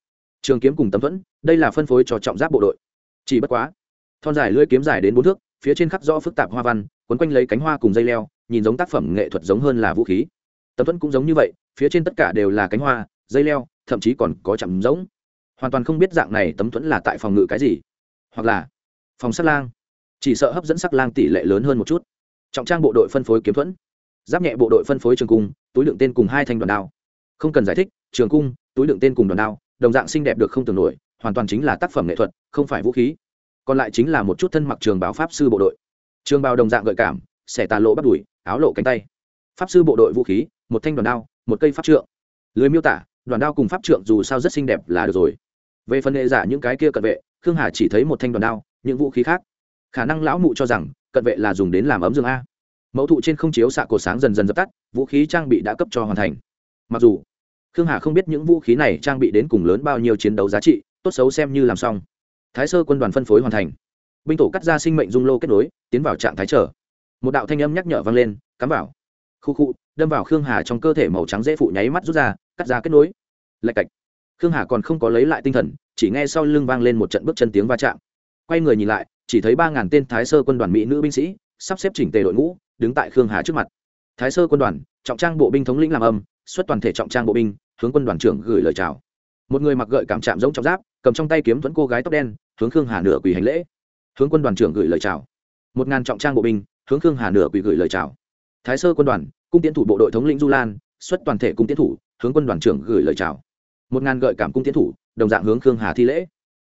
Trường kiếm cùng tấm thuẫn, đây là phân phối cho trọng giáp bộ đội. Chỉ bất quá, thon dài lưỡi kiếm dài đến bốn thước, phía trên khắc rõ phức tạp hoa văn, quấn quanh lấy cánh hoa cùng dây leo, nhìn giống tác phẩm nghệ thuật giống hơn là vũ khí. Tấm thuẫn cũng giống như vậy, phía trên tất cả đều là cánh hoa, dây leo, thậm chí còn có chạm giống. Hoàn toàn không biết dạng này tấm thuẫn là tại phòng ngự cái gì, hoặc là phòng sắt lang. Chỉ sợ hấp dẫn sắc lang tỷ lệ lớn hơn một chút trọng trang bộ đội phân phối kiếm thuẫn, giáp nhẹ bộ đội phân phối trường cung, túi đựng tên cùng hai thanh đoàn đao. Không cần giải thích, trường cung, túi đựng tên cùng đoàn đao, đồng dạng xinh đẹp được không tưởng nổi, hoàn toàn chính là tác phẩm nghệ thuật, không phải vũ khí. Còn lại chính là một chút thân mặc trường báo pháp sư bộ đội. Trường bào đồng dạng gợi cảm, xẻ tà lộ bắt đùi, áo lộ cánh tay. Pháp sư bộ đội vũ khí, một thanh đoàn đao, một cây pháp trượng. Lưới miêu tả, đoàn đao cùng pháp trượng dù sao rất xinh đẹp là được rồi. Về phần hệ giả những cái kia cận vệ, khương hà chỉ thấy một thanh đoàn đao, những vũ khí khác. Khả năng lão mụ cho rằng cận vệ là dùng đến làm ấm dương a. Mẫu thụ trên không chiếu xạ cột sáng dần dần dập tắt, vũ khí trang bị đã cấp cho hoàn thành. Mặc dù, khương hà không biết những vũ khí này trang bị đến cùng lớn bao nhiêu chiến đấu giá trị, tốt xấu xem như làm xong. Thái sơ quân đoàn phân phối hoàn thành. Binh tổ cắt ra sinh mệnh dung lô kết nối, tiến vào trạng thái trở một đạo thanh âm nhắc nhở vang lên, cắm vào. Khu khu, đâm vào khương hà trong cơ thể màu trắng dễ phụ nháy mắt rút ra, cắt ra kết nối. Lạch cạch. Khương hà còn không có lấy lại tinh thần, chỉ nghe sau lưng vang lên một trận bước chân tiếng va chạm. Quay người nhìn lại chỉ thấy ba ngàn tên thái sơ quân đoàn mỹ nữ binh sĩ sắp xếp chỉnh tề đội ngũ, đứng tại khương hà trước mặt. Thái sơ quân đoàn, trọng trang bộ binh thống lĩnh làm âm, xuất toàn thể trọng trang bộ binh, hướng quân đoàn trưởng gửi lời chào. Một người mặc gợi cảm chạm giống trọng giáp, cầm trong tay kiếm thuẫn cô gái tóc đen, hướng khương hà nửa quỳ hành lễ. Hướng quân đoàn trưởng gửi lời chào. Một ngàn trọng trang bộ binh, hướng khương hà nửa quỳ gửi lời chào. Thái sơ quân đoàn, cung tiến thủ bộ đội thống lĩnh du lan, xuất toàn thể cung tiến thủ, hướng quân đoàn trưởng gửi lời chào. Một ngàn gợi cảm cung tiến thủ, đồng dạng hướng khương hà thi lễ.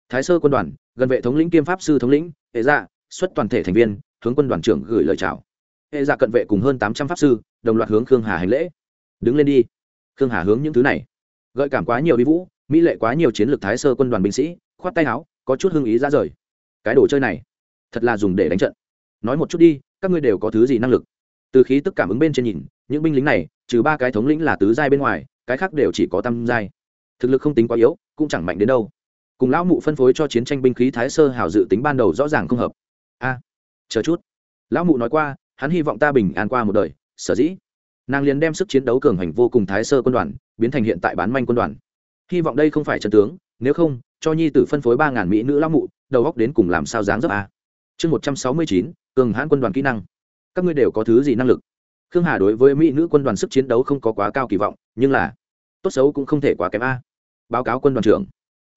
Thái sơ quân đoàn, gần vệ thống lĩnh kiêm pháp sư thống lĩnh hệ dạ xuất toàn thể thành viên, hướng quân đoàn trưởng gửi lời chào. Hệ dạ cận vệ cùng hơn tám trăm pháp sư, đồng loạt hướng khương hà hành lễ. Đứng lên đi. Khương hà hướng những thứ này. Gợi cảm quá nhiều đi vũ, mỹ lệ quá nhiều chiến lược thái sơ quân đoàn binh sĩ, khoát tay áo, có chút hưng ý ra rời. Cái đồ chơi này, thật là dùng để đánh trận. Nói một chút đi, các ngươi đều có thứ gì năng lực? Từ khí tức cảm ứng bên trên nhìn, những binh lính này, trừ ba cái thống lĩnh là tứ giai bên ngoài, cái khác đều chỉ có tam giai. Thực lực không tính quá yếu, cũng chẳng mạnh đến đâu cùng lão mụ phân phối cho chiến tranh binh khí thái sơ hào dự tính ban đầu rõ ràng không hợp. A, chờ chút. Lão mụ nói qua, hắn hy vọng ta bình an qua một đời, sở dĩ. Nàng liền đem sức chiến đấu cường hành vô cùng thái sơ quân đoàn, biến thành hiện tại bán manh quân đoàn. Hy vọng đây không phải trận tướng, nếu không, cho nhi tử phân phối ba ngàn mỹ nữ lão mụ, đầu góc đến cùng làm sao dáng dấp a. Chương một trăm sáu mươi chín, cường hãn quân đoàn kỹ năng. Các ngươi đều có thứ gì năng lực? Khương hà đối với mỹ nữ quân đoàn sức chiến đấu không có quá cao kỳ vọng, nhưng là tốt xấu cũng không thể quá kém a. Báo cáo quân đoàn trưởng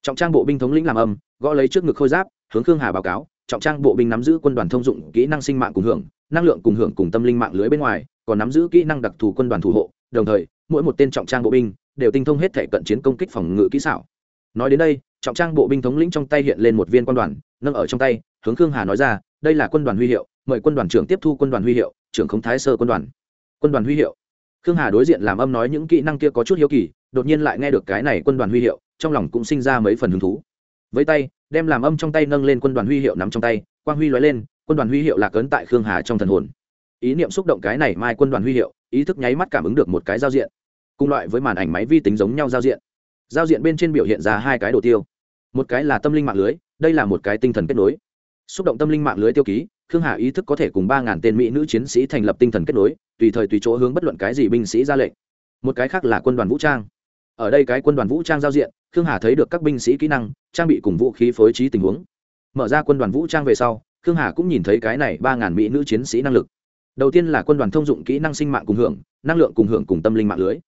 trọng trang bộ binh thống lĩnh làm âm, gõ lấy trước ngực khôi giáp, hướng khương hà báo cáo, trọng trang bộ binh nắm giữ quân đoàn thông dụng, kỹ năng sinh mạng cùng hưởng, năng lượng cùng hưởng cùng tâm linh mạng lưới bên ngoài, còn nắm giữ kỹ năng đặc thù quân đoàn thủ hộ, đồng thời, mỗi một tên trọng trang bộ binh đều tinh thông hết thể cận chiến công kích phòng ngự kỹ xảo. Nói đến đây, trọng trang bộ binh thống lĩnh trong tay hiện lên một viên quân đoàn, nâng ở trong tay, hướng khương hà nói ra, đây là quân đoàn huy hiệu, mời quân đoàn trưởng tiếp thu quân đoàn huy hiệu, trưởng không thái sơ quân đoàn. Quân đoàn huy hiệu. Khương hà đối diện làm âm nói những kỹ năng kia có chút hiếu kỳ, đột nhiên lại nghe được cái này quân đoàn huy hiệu trong lòng cũng sinh ra mấy phần hứng thú. Với tay, đem làm âm trong tay nâng lên quân đoàn huy hiệu nắm trong tay, quang huy lóe lên, quân đoàn huy hiệu lạc ấn tại khương hà trong thần hồn. Ý niệm xúc động cái này mai quân đoàn huy hiệu, ý thức nháy mắt cảm ứng được một cái giao diện. Cùng loại với màn ảnh máy vi tính giống nhau giao diện. Giao diện bên trên biểu hiện ra hai cái đồ tiêu. Một cái là tâm linh mạng lưới, đây là một cái tinh thần kết nối. Xúc động tâm linh mạng lưới tiêu ký, khương hà ý thức có thể cùng ba ngàn tên mỹ nữ chiến sĩ thành lập tinh thần kết nối, tùy thời tùy chỗ hướng bất luận cái gì binh sĩ ra lệnh. Một cái khác là quân đoàn vũ trang ở đây cái quân đoàn vũ trang giao diện, khương hà thấy được các binh sĩ kỹ năng, trang bị cùng vũ khí phối trí tình huống. Mở ra quân đoàn vũ trang về sau, khương hà cũng nhìn thấy cái này ba ngàn mỹ nữ chiến sĩ năng lực. Đầu tiên là quân đoàn thông dụng kỹ năng sinh mạng cùng hưởng, năng lượng cùng hưởng cùng tâm linh mạng lưới.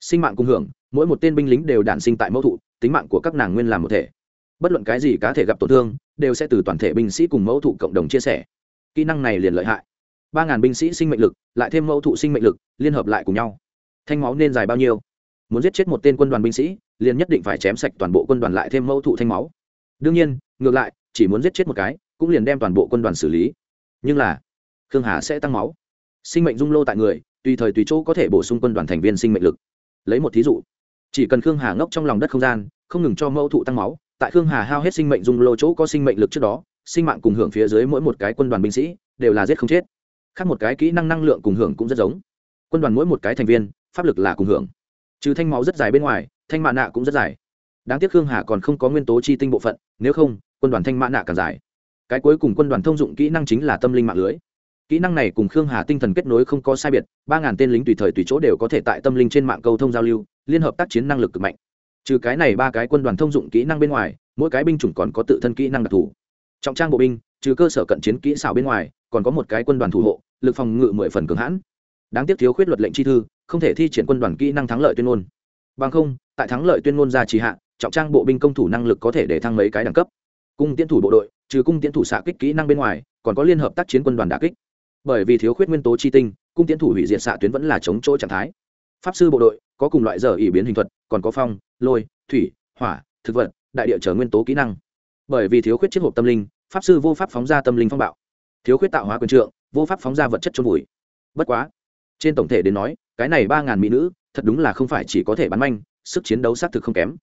Sinh mạng cùng hưởng, mỗi một tên binh lính đều đản sinh tại mẫu thụ, tính mạng của các nàng nguyên làm một thể. Bất luận cái gì cá thể gặp tổn thương, đều sẽ từ toàn thể binh sĩ cùng mẫu thụ cộng đồng chia sẻ. Kỹ năng này liền lợi hại. ba ngàn binh sĩ sinh mệnh lực, lại thêm mẫu thụ sinh mệnh lực, liên hợp lại cùng nhau. Thanh máu nên dài bao nhiêu? Muốn giết chết một tên quân đoàn binh sĩ, liền nhất định phải chém sạch toàn bộ quân đoàn lại thêm mẫu thụ thanh máu. Đương nhiên, ngược lại, chỉ muốn giết chết một cái, cũng liền đem toàn bộ quân đoàn xử lý. Nhưng là, khương hà sẽ tăng máu. Sinh mệnh dung lô tại người, tùy thời tùy chỗ có thể bổ sung quân đoàn thành viên sinh mệnh lực. Lấy một thí dụ, chỉ cần khương hà ngốc trong lòng đất không gian, không ngừng cho mẫu thụ tăng máu, tại khương hà hao hết sinh mệnh dung lô chỗ có sinh mệnh lực trước đó, sinh mạng cùng hưởng phía dưới mỗi một cái quân đoàn binh sĩ, đều là giết không chết. Khác một cái kỹ năng năng lượng cùng hưởng cũng rất giống. Quân đoàn mỗi một cái thành viên, pháp lực là cùng hưởng trừ thanh máu rất dài bên ngoài, thanh mạ nạ cũng rất dài. Đáng tiếc khương hà còn không có nguyên tố chi tinh bộ phận, nếu không, quân đoàn thanh mạ nạ càng dài. Cái cuối cùng quân đoàn thông dụng kỹ năng chính là tâm linh mạng lưới. Kỹ năng này cùng khương hà tinh thần kết nối không có sai biệt, ba ngàn tên lính tùy thời tùy chỗ đều có thể tại tâm linh trên mạng cầu thông giao lưu, liên hợp tác chiến năng lực cực mạnh. Trừ cái này ba cái quân đoàn thông dụng kỹ năng bên ngoài, mỗi cái binh chủng còn có tự thân kỹ năng đặc thù. Trọng trang bộ binh, trừ cơ sở cận chiến kỹ xảo bên ngoài, còn có một cái quân đoàn thủ hộ, lực phòng ngự mười phần cường hãn. Đáng tiếc thiếu khuyết luật lệnh chi thư không thể thi triển quân đoàn kỹ năng thắng lợi tuyên ngôn. Bằng không, tại thắng lợi tuyên ngôn ra trì hạ, trọng trang bộ binh công thủ năng lực có thể để thăng mấy cái đẳng cấp. Cung tiến thủ bộ đội, trừ cung tiến thủ xạ kích kỹ năng bên ngoài, còn có liên hợp tác chiến quân đoàn đà kích. Bởi vì thiếu khuyết nguyên tố chi tinh, cung tiến thủ hủy diệt xạ tuyến vẫn là chống chỗ trạng thái. Pháp sư bộ đội, có cùng loại giờ ỉ biến hình thuật, còn có phong, lôi, thủy, hỏa, thực vật, đại địa chở nguyên tố kỹ năng. Bởi vì thiếu khuyết chiếc hộp tâm linh, pháp sư vô pháp phóng ra tâm linh phong bạo. Thiếu khuyết tạo hóa quyền trượng, vô pháp phóng ra vật chất trôn vùi. Bất quá, trên tổng thể đến nói cái này ba ngàn mỹ nữ, thật đúng là không phải chỉ có thể bắn manh, sức chiến đấu xác thực không kém.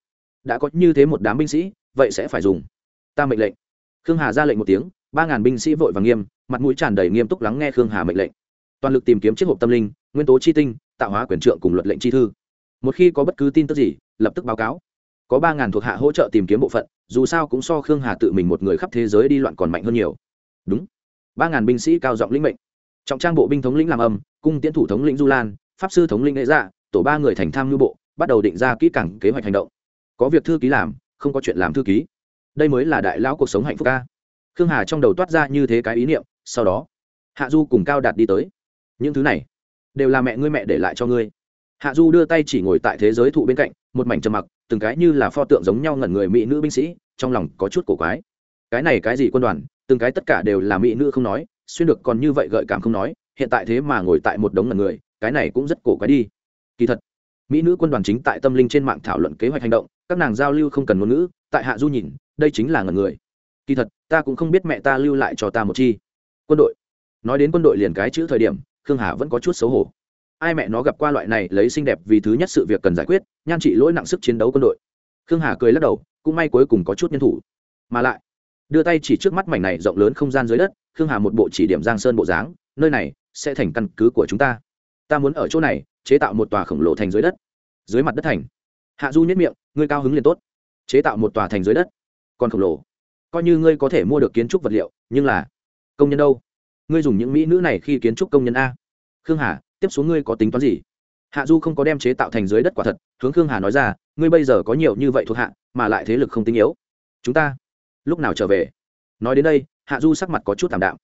Đã có như thế một đám binh sĩ, vậy sẽ phải dùng. Ta mệnh lệnh. Khương hà ra lệnh một tiếng, ba ngàn binh sĩ vội và nghiêm, mặt mũi tràn đầy nghiêm túc lắng nghe khương hà mệnh lệnh. Toàn lực tìm kiếm chiếc hộp tâm linh, nguyên tố chi tinh, tạo hóa quyền trượng cùng luật lệnh chi thư. Một khi có bất cứ tin tức gì, lập tức báo cáo. Có ba ngàn thuộc hạ hỗ trợ tìm kiếm bộ phận, dù sao cũng so khương hà tự mình một người khắp thế giới đi loạn còn mạnh hơn nhiều. Đúng. Ba ngàn binh sĩ cao giọng lĩnh mệnh. Trọng trang bộ binh thống lĩnh làm âm, cung tiến thủ thống lĩnh du lan pháp sư thống linh lễ dạ tổ ba người thành tham lưu bộ, bắt đầu định ra kỹ càng kế hoạch hành động. Có việc thư ký làm, không có chuyện làm thư ký. Đây mới là đại lão cuộc sống hạnh phúc ca. Khương hà trong đầu toát ra như thế cái ý niệm, sau đó, hạ du cùng cao đạt đi tới. Những thứ này, đều là mẹ ngươi mẹ để lại cho ngươi. Hạ du đưa tay chỉ ngồi tại thế giới thụ bên cạnh, một mảnh trầm mặc, từng cái như là pho tượng giống nhau ngẩn người mỹ nữ binh sĩ, trong lòng có chút cổ quái. Cái này cái gì quân đoàn, từng cái tất cả đều là mỹ nữ không nói, xuyên được còn như vậy gợi cảm không nói, hiện tại thế mà ngồi tại một đống ngẩn người cái này cũng rất cổ quái đi. Kỳ thật, mỹ nữ quân đoàn chính tại tâm linh trên mạng thảo luận kế hoạch hành động, các nàng giao lưu không cần ngôn ngữ, tại hạ du nhìn, đây chính là ngẩn người. Kỳ thật, ta cũng không biết mẹ ta lưu lại cho ta một chi. Quân đội. Nói đến quân đội liền cái chữ thời điểm, khương hà vẫn có chút xấu hổ. Ai mẹ nó gặp qua loại này lấy xinh đẹp vì thứ nhất sự việc cần giải quyết, nhan trị lỗi nặng sức chiến đấu quân đội. Khương hà cười lắc đầu, cũng may cuối cùng có chút nhân thủ. Mà lại, đưa tay chỉ trước mắt mảnh này rộng lớn không gian dưới đất, khương hà một bộ chỉ điểm giang sơn bộ dáng, nơi này sẽ thành căn cứ của chúng ta ta muốn ở chỗ này chế tạo một tòa khổng lồ thành dưới đất, dưới mặt đất thành. Hạ du nhất miệng, ngươi cao hứng liền tốt. Chế tạo một tòa thành dưới đất, còn khổng lồ. Coi như ngươi có thể mua được kiến trúc vật liệu, nhưng là công nhân đâu? Ngươi dùng những mỹ nữ này khi kiến trúc công nhân a. Khương hà, tiếp xuống ngươi có tính toán gì? Hạ du không có đem chế tạo thành dưới đất quả thật, hướng khương hà nói ra, ngươi bây giờ có nhiều như vậy thuộc hạ, mà lại thế lực không tinh yếu. Chúng ta lúc nào trở về? Nói đến đây, hạ du sắc mặt có chút t ạ m đạm.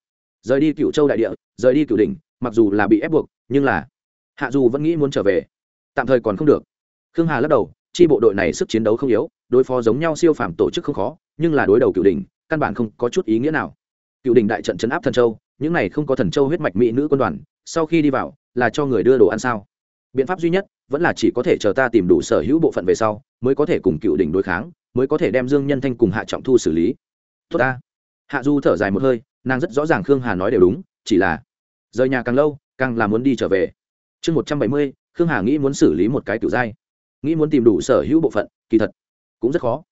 Rời đi cựu châu đại địa, rời đi cựu đình mặc dù là bị ép buộc nhưng là, hạ du vẫn nghĩ muốn trở về. Tạm thời còn không được. Khương hà lắc đầu, chi bộ đội này sức chiến đấu không yếu, đối phó giống nhau siêu phàm tổ chức không khó, nhưng là đối đầu cựu đình, căn bản không có chút ý nghĩa nào. Cựu đình đại trận chấn áp thần châu, những này không có thần châu huyết mạch mỹ nữ quân đoàn, sau khi đi vào, là cho người đưa đồ ăn sao? Biện pháp duy nhất, vẫn là chỉ có thể chờ ta tìm đủ sở hữu bộ phận về sau, mới có thể cùng cựu đỉnh đối kháng, mới có thể đem dương nhân thanh cùng hạ trọng thu xử lý. Tốt ta. Hạ du thở dài một hơi, nàng rất rõ ràng khương hà nói đều đúng, chỉ là rời nhà càng lâu càng là muốn đi trở về. Chương một trăm bảy mươi, khương hà nghĩ muốn xử lý một cái kiểu dai. Nghĩ muốn tìm đủ sở hữu bộ phận, kỳ thật cũng rất khó.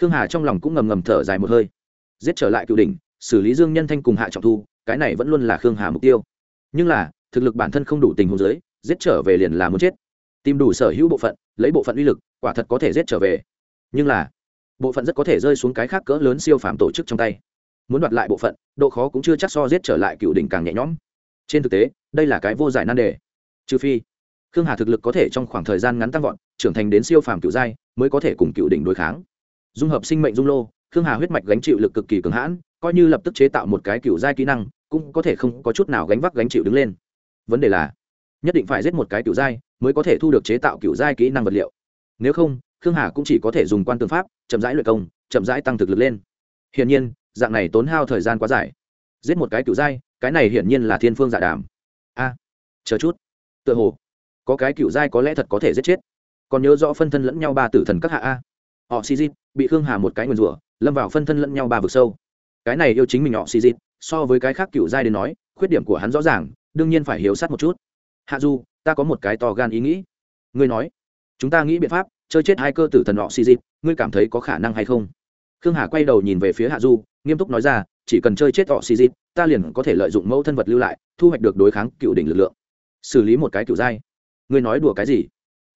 Khương hà trong lòng cũng ngầm ngầm thở dài một hơi. Giết trở lại cựu đỉnh, xử lý dương nhân thanh cùng hạ trọng thu, cái này vẫn luôn là khương hà mục tiêu. Nhưng là, thực lực bản thân không đủ tình huống giới giết trở về liền là muốn chết. Tìm đủ sở hữu bộ phận, lấy bộ phận uy lực, quả thật có thể giết trở về. Nhưng là, bộ phận rất có thể rơi xuống cái khác cỡ lớn siêu phàm tổ chức trong tay. Muốn đoạt lại bộ phận, độ khó cũng chưa chắc so giết trở lại cựu đỉnh càng nhẹ nhõm trên thực tế, đây là cái vô giải nan đề. Trừ phi, khương hà thực lực có thể trong khoảng thời gian ngắn tăng vọt, trưởng thành đến siêu phàm cựu giai, mới có thể cùng cựu đỉnh đối kháng. Dung hợp sinh mệnh dung lô, khương hà huyết mạch gánh chịu lực cực kỳ cường hãn, coi như lập tức chế tạo một cái cựu giai kỹ năng, cũng có thể không có chút nào gánh vác gánh chịu đứng lên. Vấn đề là, nhất định phải giết một cái cựu giai mới có thể thu được chế tạo cựu giai kỹ năng vật liệu. Nếu không, khương hà cũng chỉ có thể dùng quan tư pháp, chậm rãi luyện công, chậm rãi tăng thực lực lên. Hiển nhiên, dạng này tốn hao thời gian quá dài. Giết một cái cựu giai cái này hiển nhiên là thiên phương giả dạ đàm. A, chờ chút. Tựa hồ, có cái cựu giai có lẽ thật có thể giết chết. Còn nhớ rõ phân thân lẫn nhau ba tử thần các hạ a. Họ xì dít bị khương hà một cái nguyền rủa, lâm vào phân thân lẫn nhau ba vực sâu. Cái này yêu chính mình họ xì dít so với cái khác cựu giai đến nói, khuyết điểm của hắn rõ ràng, đương nhiên phải hiếu sát một chút. Hạ du, ta có một cái to gan ý nghĩ. Ngươi nói, chúng ta nghĩ biện pháp, chơi chết hai cơ tử thần họ xì dịp ngươi cảm thấy có khả năng hay không? Khương hà quay đầu nhìn về phía hạ du, nghiêm túc nói ra chỉ cần chơi chết họ xì dịp ta liền có thể lợi dụng mẫu thân vật lưu lại, thu hoạch được đối kháng cựu đỉnh lực lượng. Xử lý một cái cựu giai ngươi nói đùa cái gì?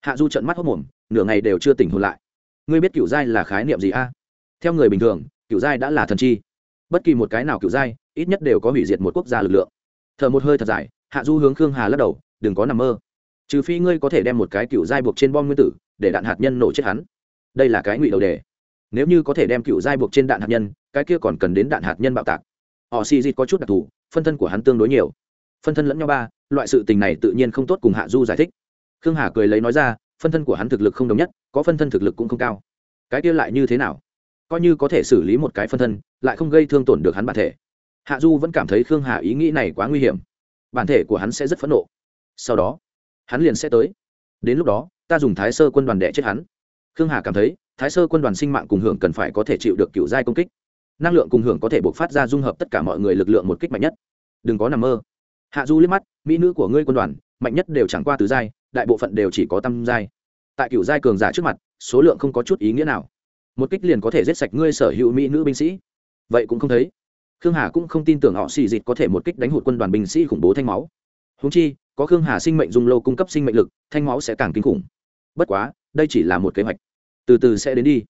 Hạ du trận mắt hốc mồm, nửa ngày đều chưa tỉnh hồn lại. Ngươi biết cựu giai là khái niệm gì a? Theo người bình thường cựu giai đã là thần chi. Bất kỳ một cái nào cựu giai ít nhất đều có hủy diệt một quốc gia lực lượng. Thở một hơi thật dài, hạ du hướng khương hà lắc đầu, đừng có nằm mơ. Trừ phi ngươi có thể đem một cái cựu giai buộc trên bom nguyên tử, để đạn hạt nhân nổ chết hắn. Đây là cái ngụy đầu đề. Nếu như có thể đem cựu giai buộc trên đạn hạt nhân cái kia còn cần đến đạn hạt nhân bạo tạc. Họ xì dịt có chút đặc thù, phân thân của hắn tương đối nhiều. Phân thân lẫn nhau ba, loại sự tình này tự nhiên không tốt cùng hạ du giải thích. Khương hà cười lấy nói ra, phân thân của hắn thực lực không đồng nhất, có phân thân thực lực cũng không cao. Cái kia lại như thế nào? Coi như có thể xử lý một cái phân thân, lại không gây thương tổn được hắn bản thể. Hạ du vẫn cảm thấy khương hà ý nghĩ này quá nguy hiểm. Bản thể của hắn sẽ rất phẫn nộ. Sau đó, hắn liền sẽ tới. Đến lúc đó, ta dùng thái sơ quân đoàn đẻ chết hắn. Khương hà cảm thấy, thái sơ quân đoàn sinh mạng cùng hưởng cần phải có thể chịu được cựu giai công kích năng lượng cùng hưởng có thể buộc phát ra dung hợp tất cả mọi người lực lượng một kích mạnh nhất. Đừng có nằm mơ. Hạ du liếc mắt, mỹ nữ của ngươi quân đoàn, mạnh nhất đều chẳng qua tứ giai, đại bộ phận đều chỉ có tam giai. Tại cựu giai cường giả trước mặt, số lượng không có chút ý nghĩa nào. Một kích liền có thể giết sạch ngươi sở hữu mỹ nữ binh sĩ. Vậy cũng không thấy. Khương hà cũng không tin tưởng họ xì dịt có thể một kích đánh hụt quân đoàn binh sĩ khủng bố thanh máu. Húng chi, có khương hà sinh mệnh dung lâu cung cấp sinh mệnh lực, thanh máu sẽ càng kinh khủng. Bất quá, đây chỉ là một kế hoạch. Từ từ sẽ đến đi.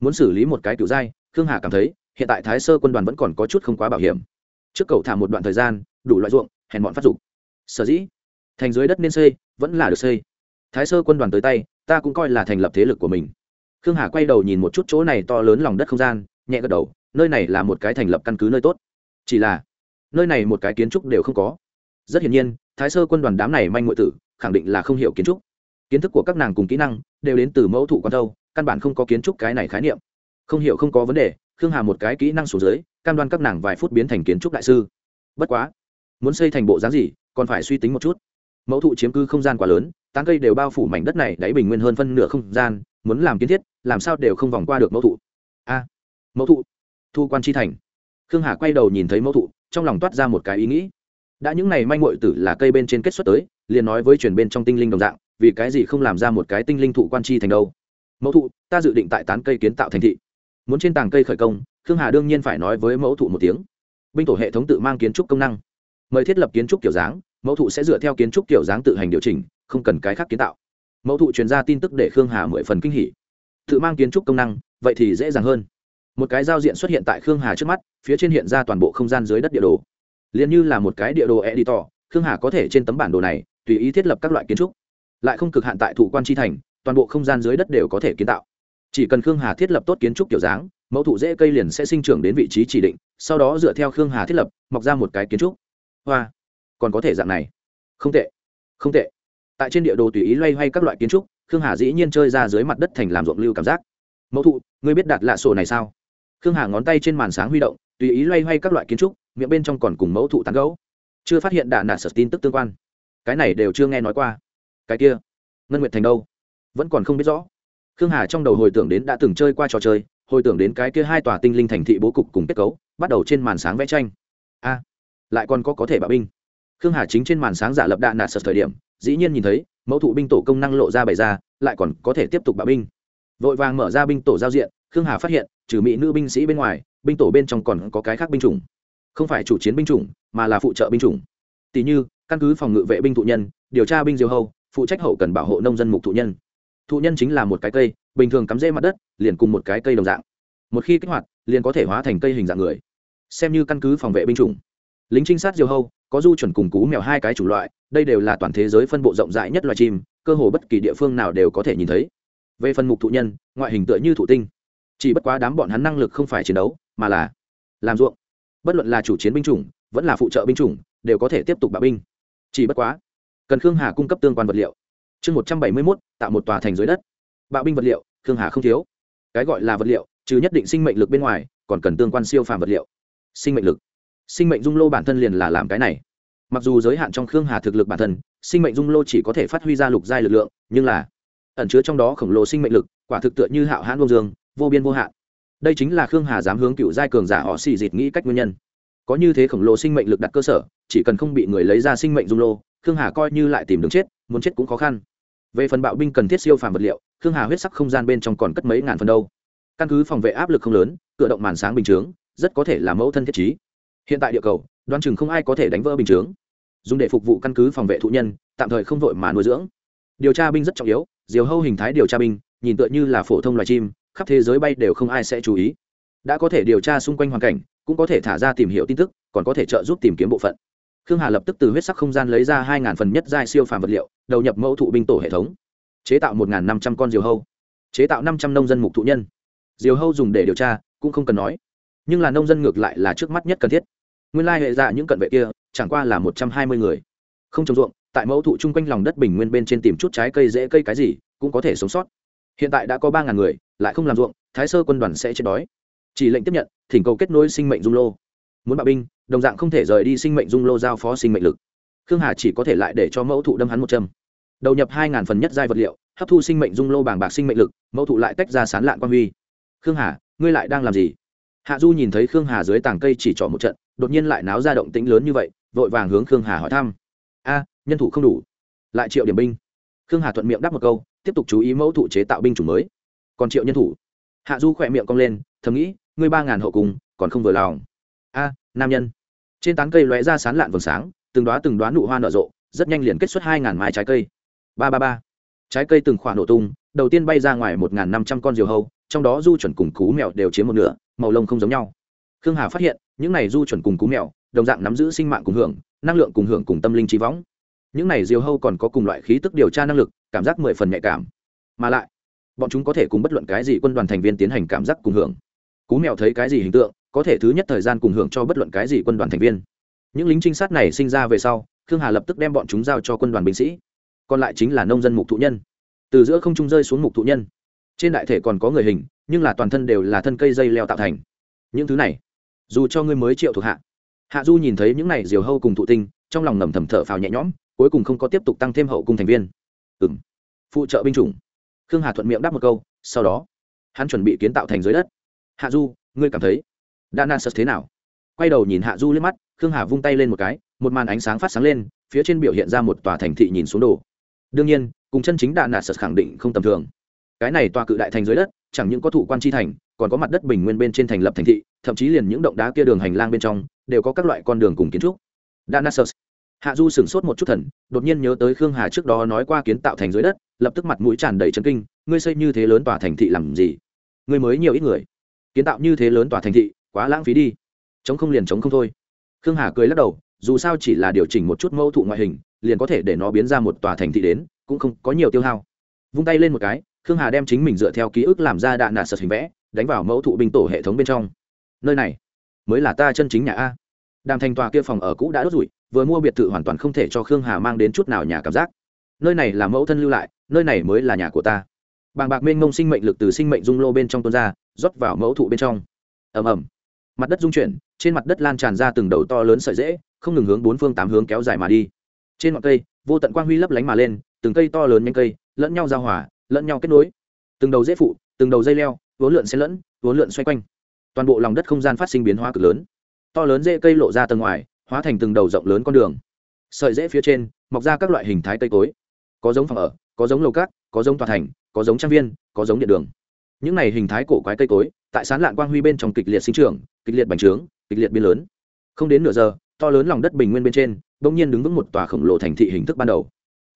Muốn xử lý một cái kiểu giai, khương hà cảm thấy hiện tại thái sơ quân đoàn vẫn còn có chút không quá bảo hiểm. Trước cầu thả một đoạn thời gian, đủ loại ruộng, hèn bọn phát dục. Sở dĩ, thành dưới đất nên xây, vẫn là được xây. Thái sơ quân đoàn tới tay, ta cũng coi là thành lập thế lực của mình. Khương hà quay đầu nhìn một chút chỗ này to lớn lòng đất không gian, nhẹ gật đầu, nơi này là một cái thành lập căn cứ nơi tốt. Chỉ là, nơi này một cái kiến trúc đều không có. Rất hiển nhiên, thái sơ quân đoàn đám này manh ngoại tử, khẳng định là không hiểu kiến trúc. Kiến thức của các nàng cùng kỹ năng, đều đến từ mẫu thụ quan thâu căn bản không có kiến trúc cái này khái niệm. Không hiểu không có vấn đề khương hà một cái kỹ năng số dưới, cam đoan các nàng vài phút biến thành kiến trúc đại sư. Bất quá, muốn xây thành bộ dáng gì, còn phải suy tính một chút. Mẫu thụ chiếm cư không gian quá lớn, tán cây đều bao phủ mảnh đất này, đáy bình nguyên hơn phân nửa không gian, muốn làm kiến thiết, làm sao đều không vòng qua được mẫu thụ. A, mẫu thụ, thu quan chi thành. Khương hà quay đầu nhìn thấy mẫu thụ, trong lòng toát ra một cái ý nghĩ. Đã những này manh mội tử là cây bên trên kết xuất tới, liền nói với truyền bên trong tinh linh đồng dạng, vì cái gì không làm ra một cái tinh linh thụ quan chi thành đâu. Mẫu thụ, ta dự định tại tán cây kiến tạo thành thị muốn trên tàng cây khởi công, khương hà đương nhiên phải nói với mẫu thụ một tiếng. Binh tổ hệ thống tự mang kiến trúc công năng. Mời thiết lập kiến trúc kiểu dáng, mẫu thụ sẽ dựa theo kiến trúc kiểu dáng tự hành điều chỉnh, không cần cái khác kiến tạo. Mẫu thụ truyền ra tin tức để khương hà mười phần kinh hỉ. Tự mang kiến trúc công năng, vậy thì dễ dàng hơn. Một cái giao diện xuất hiện tại khương hà trước mắt, phía trên hiện ra toàn bộ không gian dưới đất địa đồ. Liền như là một cái địa đồ editor, khương hà có thể trên tấm bản đồ này, tùy ý thiết lập các loại kiến trúc. Lại không cực hạn tại thủ quan tri thành, toàn bộ không gian dưới đất đều có thể kiến tạo chỉ cần khương hà thiết lập tốt kiến trúc kiểu dáng, mẫu thụ dễ cây liền sẽ sinh trưởng đến vị trí chỉ định, sau đó dựa theo khương hà thiết lập, mọc ra một cái kiến trúc. Hoa! Còn có thể dạng này. Không tệ. Không tệ. Tại trên địa đồ tùy ý loay hoay các loại kiến trúc, khương hà dĩ nhiên chơi ra dưới mặt đất thành làm ruộng lưu cảm giác. Mẫu thụ, ngươi biết đặt lạ sổ này sao? Khương hà ngón tay trên màn sáng huy động, tùy ý loay hoay các loại kiến trúc, miệng bên trong còn cùng mẫu thụ tán gấu chưa phát hiện đạn nạt sở tin tức tương quan. Cái này đều chưa nghe nói qua. Cái kia, ngân nguyệt thành đâu? Vẫn còn không biết rõ khương hà trong đầu hồi tưởng đến đã từng chơi qua trò chơi, hồi tưởng đến cái kia hai tòa tinh linh thành thị bố cục cùng kết cấu, bắt đầu trên màn sáng vẽ tranh. A, lại còn có có thể bạo binh. Khương hà chính trên màn sáng giả lập đạn nạt sật thời điểm, dĩ nhiên nhìn thấy, mẫu thụ binh tổ công năng lộ ra bày ra, lại còn có thể tiếp tục bạo binh. Vội vàng mở ra binh tổ giao diện, khương hà phát hiện, trừ mỹ nữ binh sĩ bên ngoài, binh tổ bên trong còn có cái khác binh chủng. Không phải chủ chiến binh chủng, mà là phụ trợ binh chủng. Tỷ như, căn cứ phòng ngự vệ binh thụ nhân, điều tra binh diều hâu phụ trách hậu cần bảo hộ nông dân mục thụ nhân thụ nhân chính là một cái cây, bình thường cắm rễ mặt đất, liền cùng một cái cây đồng dạng. Một khi kích hoạt, liền có thể hóa thành cây hình dạng người. Xem như căn cứ phòng vệ binh chủng. Lính trinh sát diều hâu, có du chuẩn cùng cú mèo hai cái chủng loại, đây đều là toàn thế giới phân bộ rộng rãi nhất loài chim, cơ hồ bất kỳ địa phương nào đều có thể nhìn thấy. Về phần mục thụ nhân, ngoại hình tựa như thụ tinh. Chỉ bất quá đám bọn hắn năng lực không phải chiến đấu, mà là làm ruộng. Bất luận là chủ chiến binh chủng, vẫn là phụ trợ binh chủng, đều có thể tiếp tục bạo binh. Chỉ bất quá, cần khương hà cung cấp tương quan vật liệu chương một trăm bảy mươi mốt, tạo một tòa thành dưới đất. Bạo binh vật liệu, khương hà không thiếu. Cái gọi là vật liệu, trừ nhất định sinh mệnh lực bên ngoài, còn cần tương quan siêu phàm vật liệu. Sinh mệnh lực. Sinh mệnh dung lô bản thân liền là làm cái này. Mặc dù giới hạn trong khương hà thực lực bản thân, sinh mệnh dung lô chỉ có thể phát huy ra lục giai lực lượng, nhưng là ẩn chứa trong đó khổng lồ sinh mệnh lực, quả thực tựa như hạo hãn vô dương, vô biên vô hạn. Đây chính là khương hà dám hướng cựu giai cường giả họ xì dịt nghĩ cách nguyên nhân. Có như thế khổng lồ sinh mệnh lực đặt cơ sở, chỉ cần không bị người lấy ra sinh mệnh dung lô, khương hà coi như lại tìm đường chết, muốn chết cũng khó khăn về phần bạo binh cần thiết siêu phàm vật liệu, khương hà huyết sắc không gian bên trong còn cất mấy ngàn phần đâu. Căn cứ phòng vệ áp lực không lớn, cửa động màn sáng bình chướng, rất có thể là mẫu thân thiết trí. Hiện tại địa cầu đoan chừng không ai có thể đánh vỡ bình chướng. Dùng để phục vụ căn cứ phòng vệ thụ nhân, tạm thời không vội mà nuôi dưỡng. Điều tra binh rất trọng yếu, diều hâu hình thái điều tra binh, nhìn tựa như là phổ thông loài chim, khắp thế giới bay đều không ai sẽ chú ý. Đã có thể điều tra xung quanh hoàn cảnh, cũng có thể thả ra tìm hiểu tin tức, còn có thể trợ giúp tìm kiếm bộ phận khương hà lập tức từ huyết sắc không gian lấy ra hai phần nhất giai siêu phàm vật liệu, đầu nhập mẫu thụ binh tổ hệ thống. Chế tạo một năm trăm con diều hâu. Chế tạo năm trăm nông dân mục thụ nhân. Diều hâu dùng để điều tra, cũng không cần nói. Nhưng là nông dân ngược lại là trước mắt nhất cần thiết. Nguyên lai hệ dạ những cận vệ kia, chẳng qua là một trăm hai mươi người. Không trồng ruộng, tại mẫu thụ chung quanh lòng đất bình nguyên bên trên tìm chút trái cây dễ cây cái gì, cũng có thể sống sót. Hiện tại đã có ba ngàn người, lại không làm ruộng, thái sơ quân đoàn sẽ chết đói. Chỉ lệnh tiếp nhận, thỉnh cầu kết nối sinh mệnh dung lô. Muốn bạo binh đồng dạng không thể rời đi sinh mệnh dung lô giao phó sinh mệnh lực. Khương hà chỉ có thể lại để cho mẫu thụ đâm hắn một châm. Đầu nhập hai ngàn phần nhất giai vật liệu, hấp thu sinh mệnh dung lô bảng bạc sinh mệnh lực, mẫu thụ lại tách ra sán lạn quan huy. Khương hà, ngươi lại đang làm gì? Hạ du nhìn thấy khương hà dưới tảng cây chỉ trỏ một trận, đột nhiên lại náo ra động tĩnh lớn như vậy, vội vàng hướng khương hà hỏi thăm. A, nhân thủ không đủ. Lại triệu điểm binh. Khương hà thuận miệng đáp một câu, tiếp tục chú ý mẫu thụ chế tạo binh chủng mới. Còn triệu nhân thủ. Hạ du khỏe miệng cong lên, thầm nghĩ, ngươi ba ngàn hậu cùng, còn không vừa lòng. A nam nhân. Trên tán cây lóe ra sán lạn vầng sáng, từng đoá từng đoá nụ hoa nở rộ, rất nhanh liền kết xuất hai ngàn mai trái cây. Ba ba ba. Trái cây từng khoảng nổ tung, đầu tiên bay ra ngoài một ngàn năm trăm con diều hâu, trong đó du chuẩn cùng cú mèo đều chiếm một nửa, màu lông không giống nhau. Khương hà phát hiện, những này du chuẩn cùng cú mèo, đồng dạng nắm giữ sinh mạng cùng hưởng, năng lượng cùng hưởng cùng tâm linh trí võng. Những này diều hâu còn có cùng loại khí tức điều tra năng lực, cảm giác mười phần nhạy cảm. Mà lại, bọn chúng có thể cùng bất luận cái gì quân đoàn thành viên tiến hành cảm giác cùng hưởng. Cú mèo thấy cái gì hình tượng có thể thứ nhất thời gian cùng hưởng cho bất luận cái gì quân đoàn thành viên. Những lính trinh sát này sinh ra về sau, khương hà lập tức đem bọn chúng giao cho quân đoàn binh sĩ. Còn lại chính là nông dân mục thụ nhân. Từ giữa không trung rơi xuống mục thụ nhân. Trên đại thể còn có người hình, nhưng là toàn thân đều là thân cây dây leo tạo thành. Những thứ này, dù cho ngươi mới triệu thuộc hạ. Hạ du nhìn thấy những này diều hâu cùng thụ tinh, trong lòng ngầm thầm thở phào nhẹ nhõm, cuối cùng không có tiếp tục tăng thêm hậu cung thành viên. Ừ m phụ trợ binh chủng. Khương hà thuận miệng đáp một câu, sau đó, hắn chuẩn bị kiến tạo thành dưới đất. Hạ du, ngươi cảm thấy? Đã na sật thế nào? Quay đầu nhìn hạ du lên mắt, khương hà vung tay lên một cái, một màn ánh sáng phát sáng lên, phía trên biểu hiện ra một tòa thành thị nhìn xuống đồ. Đương nhiên, cùng chân chính đạn nạt sật khẳng định không tầm thường. Cái này tòa cự đại thành dưới đất, chẳng những có thủ quan chi thành, còn có mặt đất bình nguyên bên trên thành lập thành thị, thậm chí liền những động đá kia đường hành lang bên trong, đều có các loại con đường cùng kiến trúc. Đạn nạt sật hạ du sửng sốt một chút thần, đột nhiên nhớ tới khương hà trước đó nói qua kiến tạo thành dưới đất, lập tức mặt mũi tràn đầy trấn kinh, ngươi xây như thế lớn tòa thành thị làm gì? Ngươi mới nhiều ít người. Kiến tạo như thế lớn tòa thành thị quá lãng phí đi. Chống không liền chống không thôi. Khương hà cười lắc đầu, dù sao chỉ là điều chỉnh một chút mẫu thụ ngoại hình, liền có thể để nó biến ra một tòa thành thị đến, cũng không có nhiều tiêu hao. Vung tay lên một cái, khương hà đem chính mình dựa theo ký ức làm ra đạn nạt sật hình vẽ, đánh vào mẫu thụ binh tổ hệ thống bên trong. Nơi này mới là ta chân chính nhà a. Đàm thành tòa kia phòng ở cũ đã đốt rụi, vừa mua biệt thự hoàn toàn không thể cho khương hà mang đến chút nào nhà cảm giác. Nơi này là mẫu thân lưu lại, nơi này mới là nhà của ta. Bàng bạc mênh mông sinh mệnh lực từ sinh mệnh dung lô bên trong tuôn ra, rót vào mẫu thụ bên trong. Ầm ầm mặt đất dung chuyển, trên mặt đất lan tràn ra từng đầu to lớn sợi dễ, không ngừng hướng bốn phương tám hướng kéo dài mà đi. Trên ngọn cây, vô tận quang huy lấp lánh mà lên, từng cây to lớn nhanh cây, lẫn nhau giao hòa, lẫn nhau kết nối. Từng đầu dễ phụ, từng đầu dây leo, vốn lượn xen lẫn, vốn lượn xoay quanh. Toàn bộ lòng đất không gian phát sinh biến hóa cực lớn. To lớn dễ cây lộ ra tầng ngoài, hóa thành từng đầu rộng lớn con đường. Sợi dễ phía trên, mọc ra các loại hình thái cây cối. Có giống phòng ở, có giống lầu cát, có giống tòa thành, có giống trang viên, có giống điện đường những này hình thái cổ quái cây cối, tại sán lạn quang huy bên trong kịch liệt sinh trưởng, kịch liệt bành trướng, kịch liệt biên lớn. Không đến nửa giờ, to lớn lòng đất bình nguyên bên trên đ ỗ n g nhiên đứng vững một tòa khổng lồ thành thị hình thức ban đầu.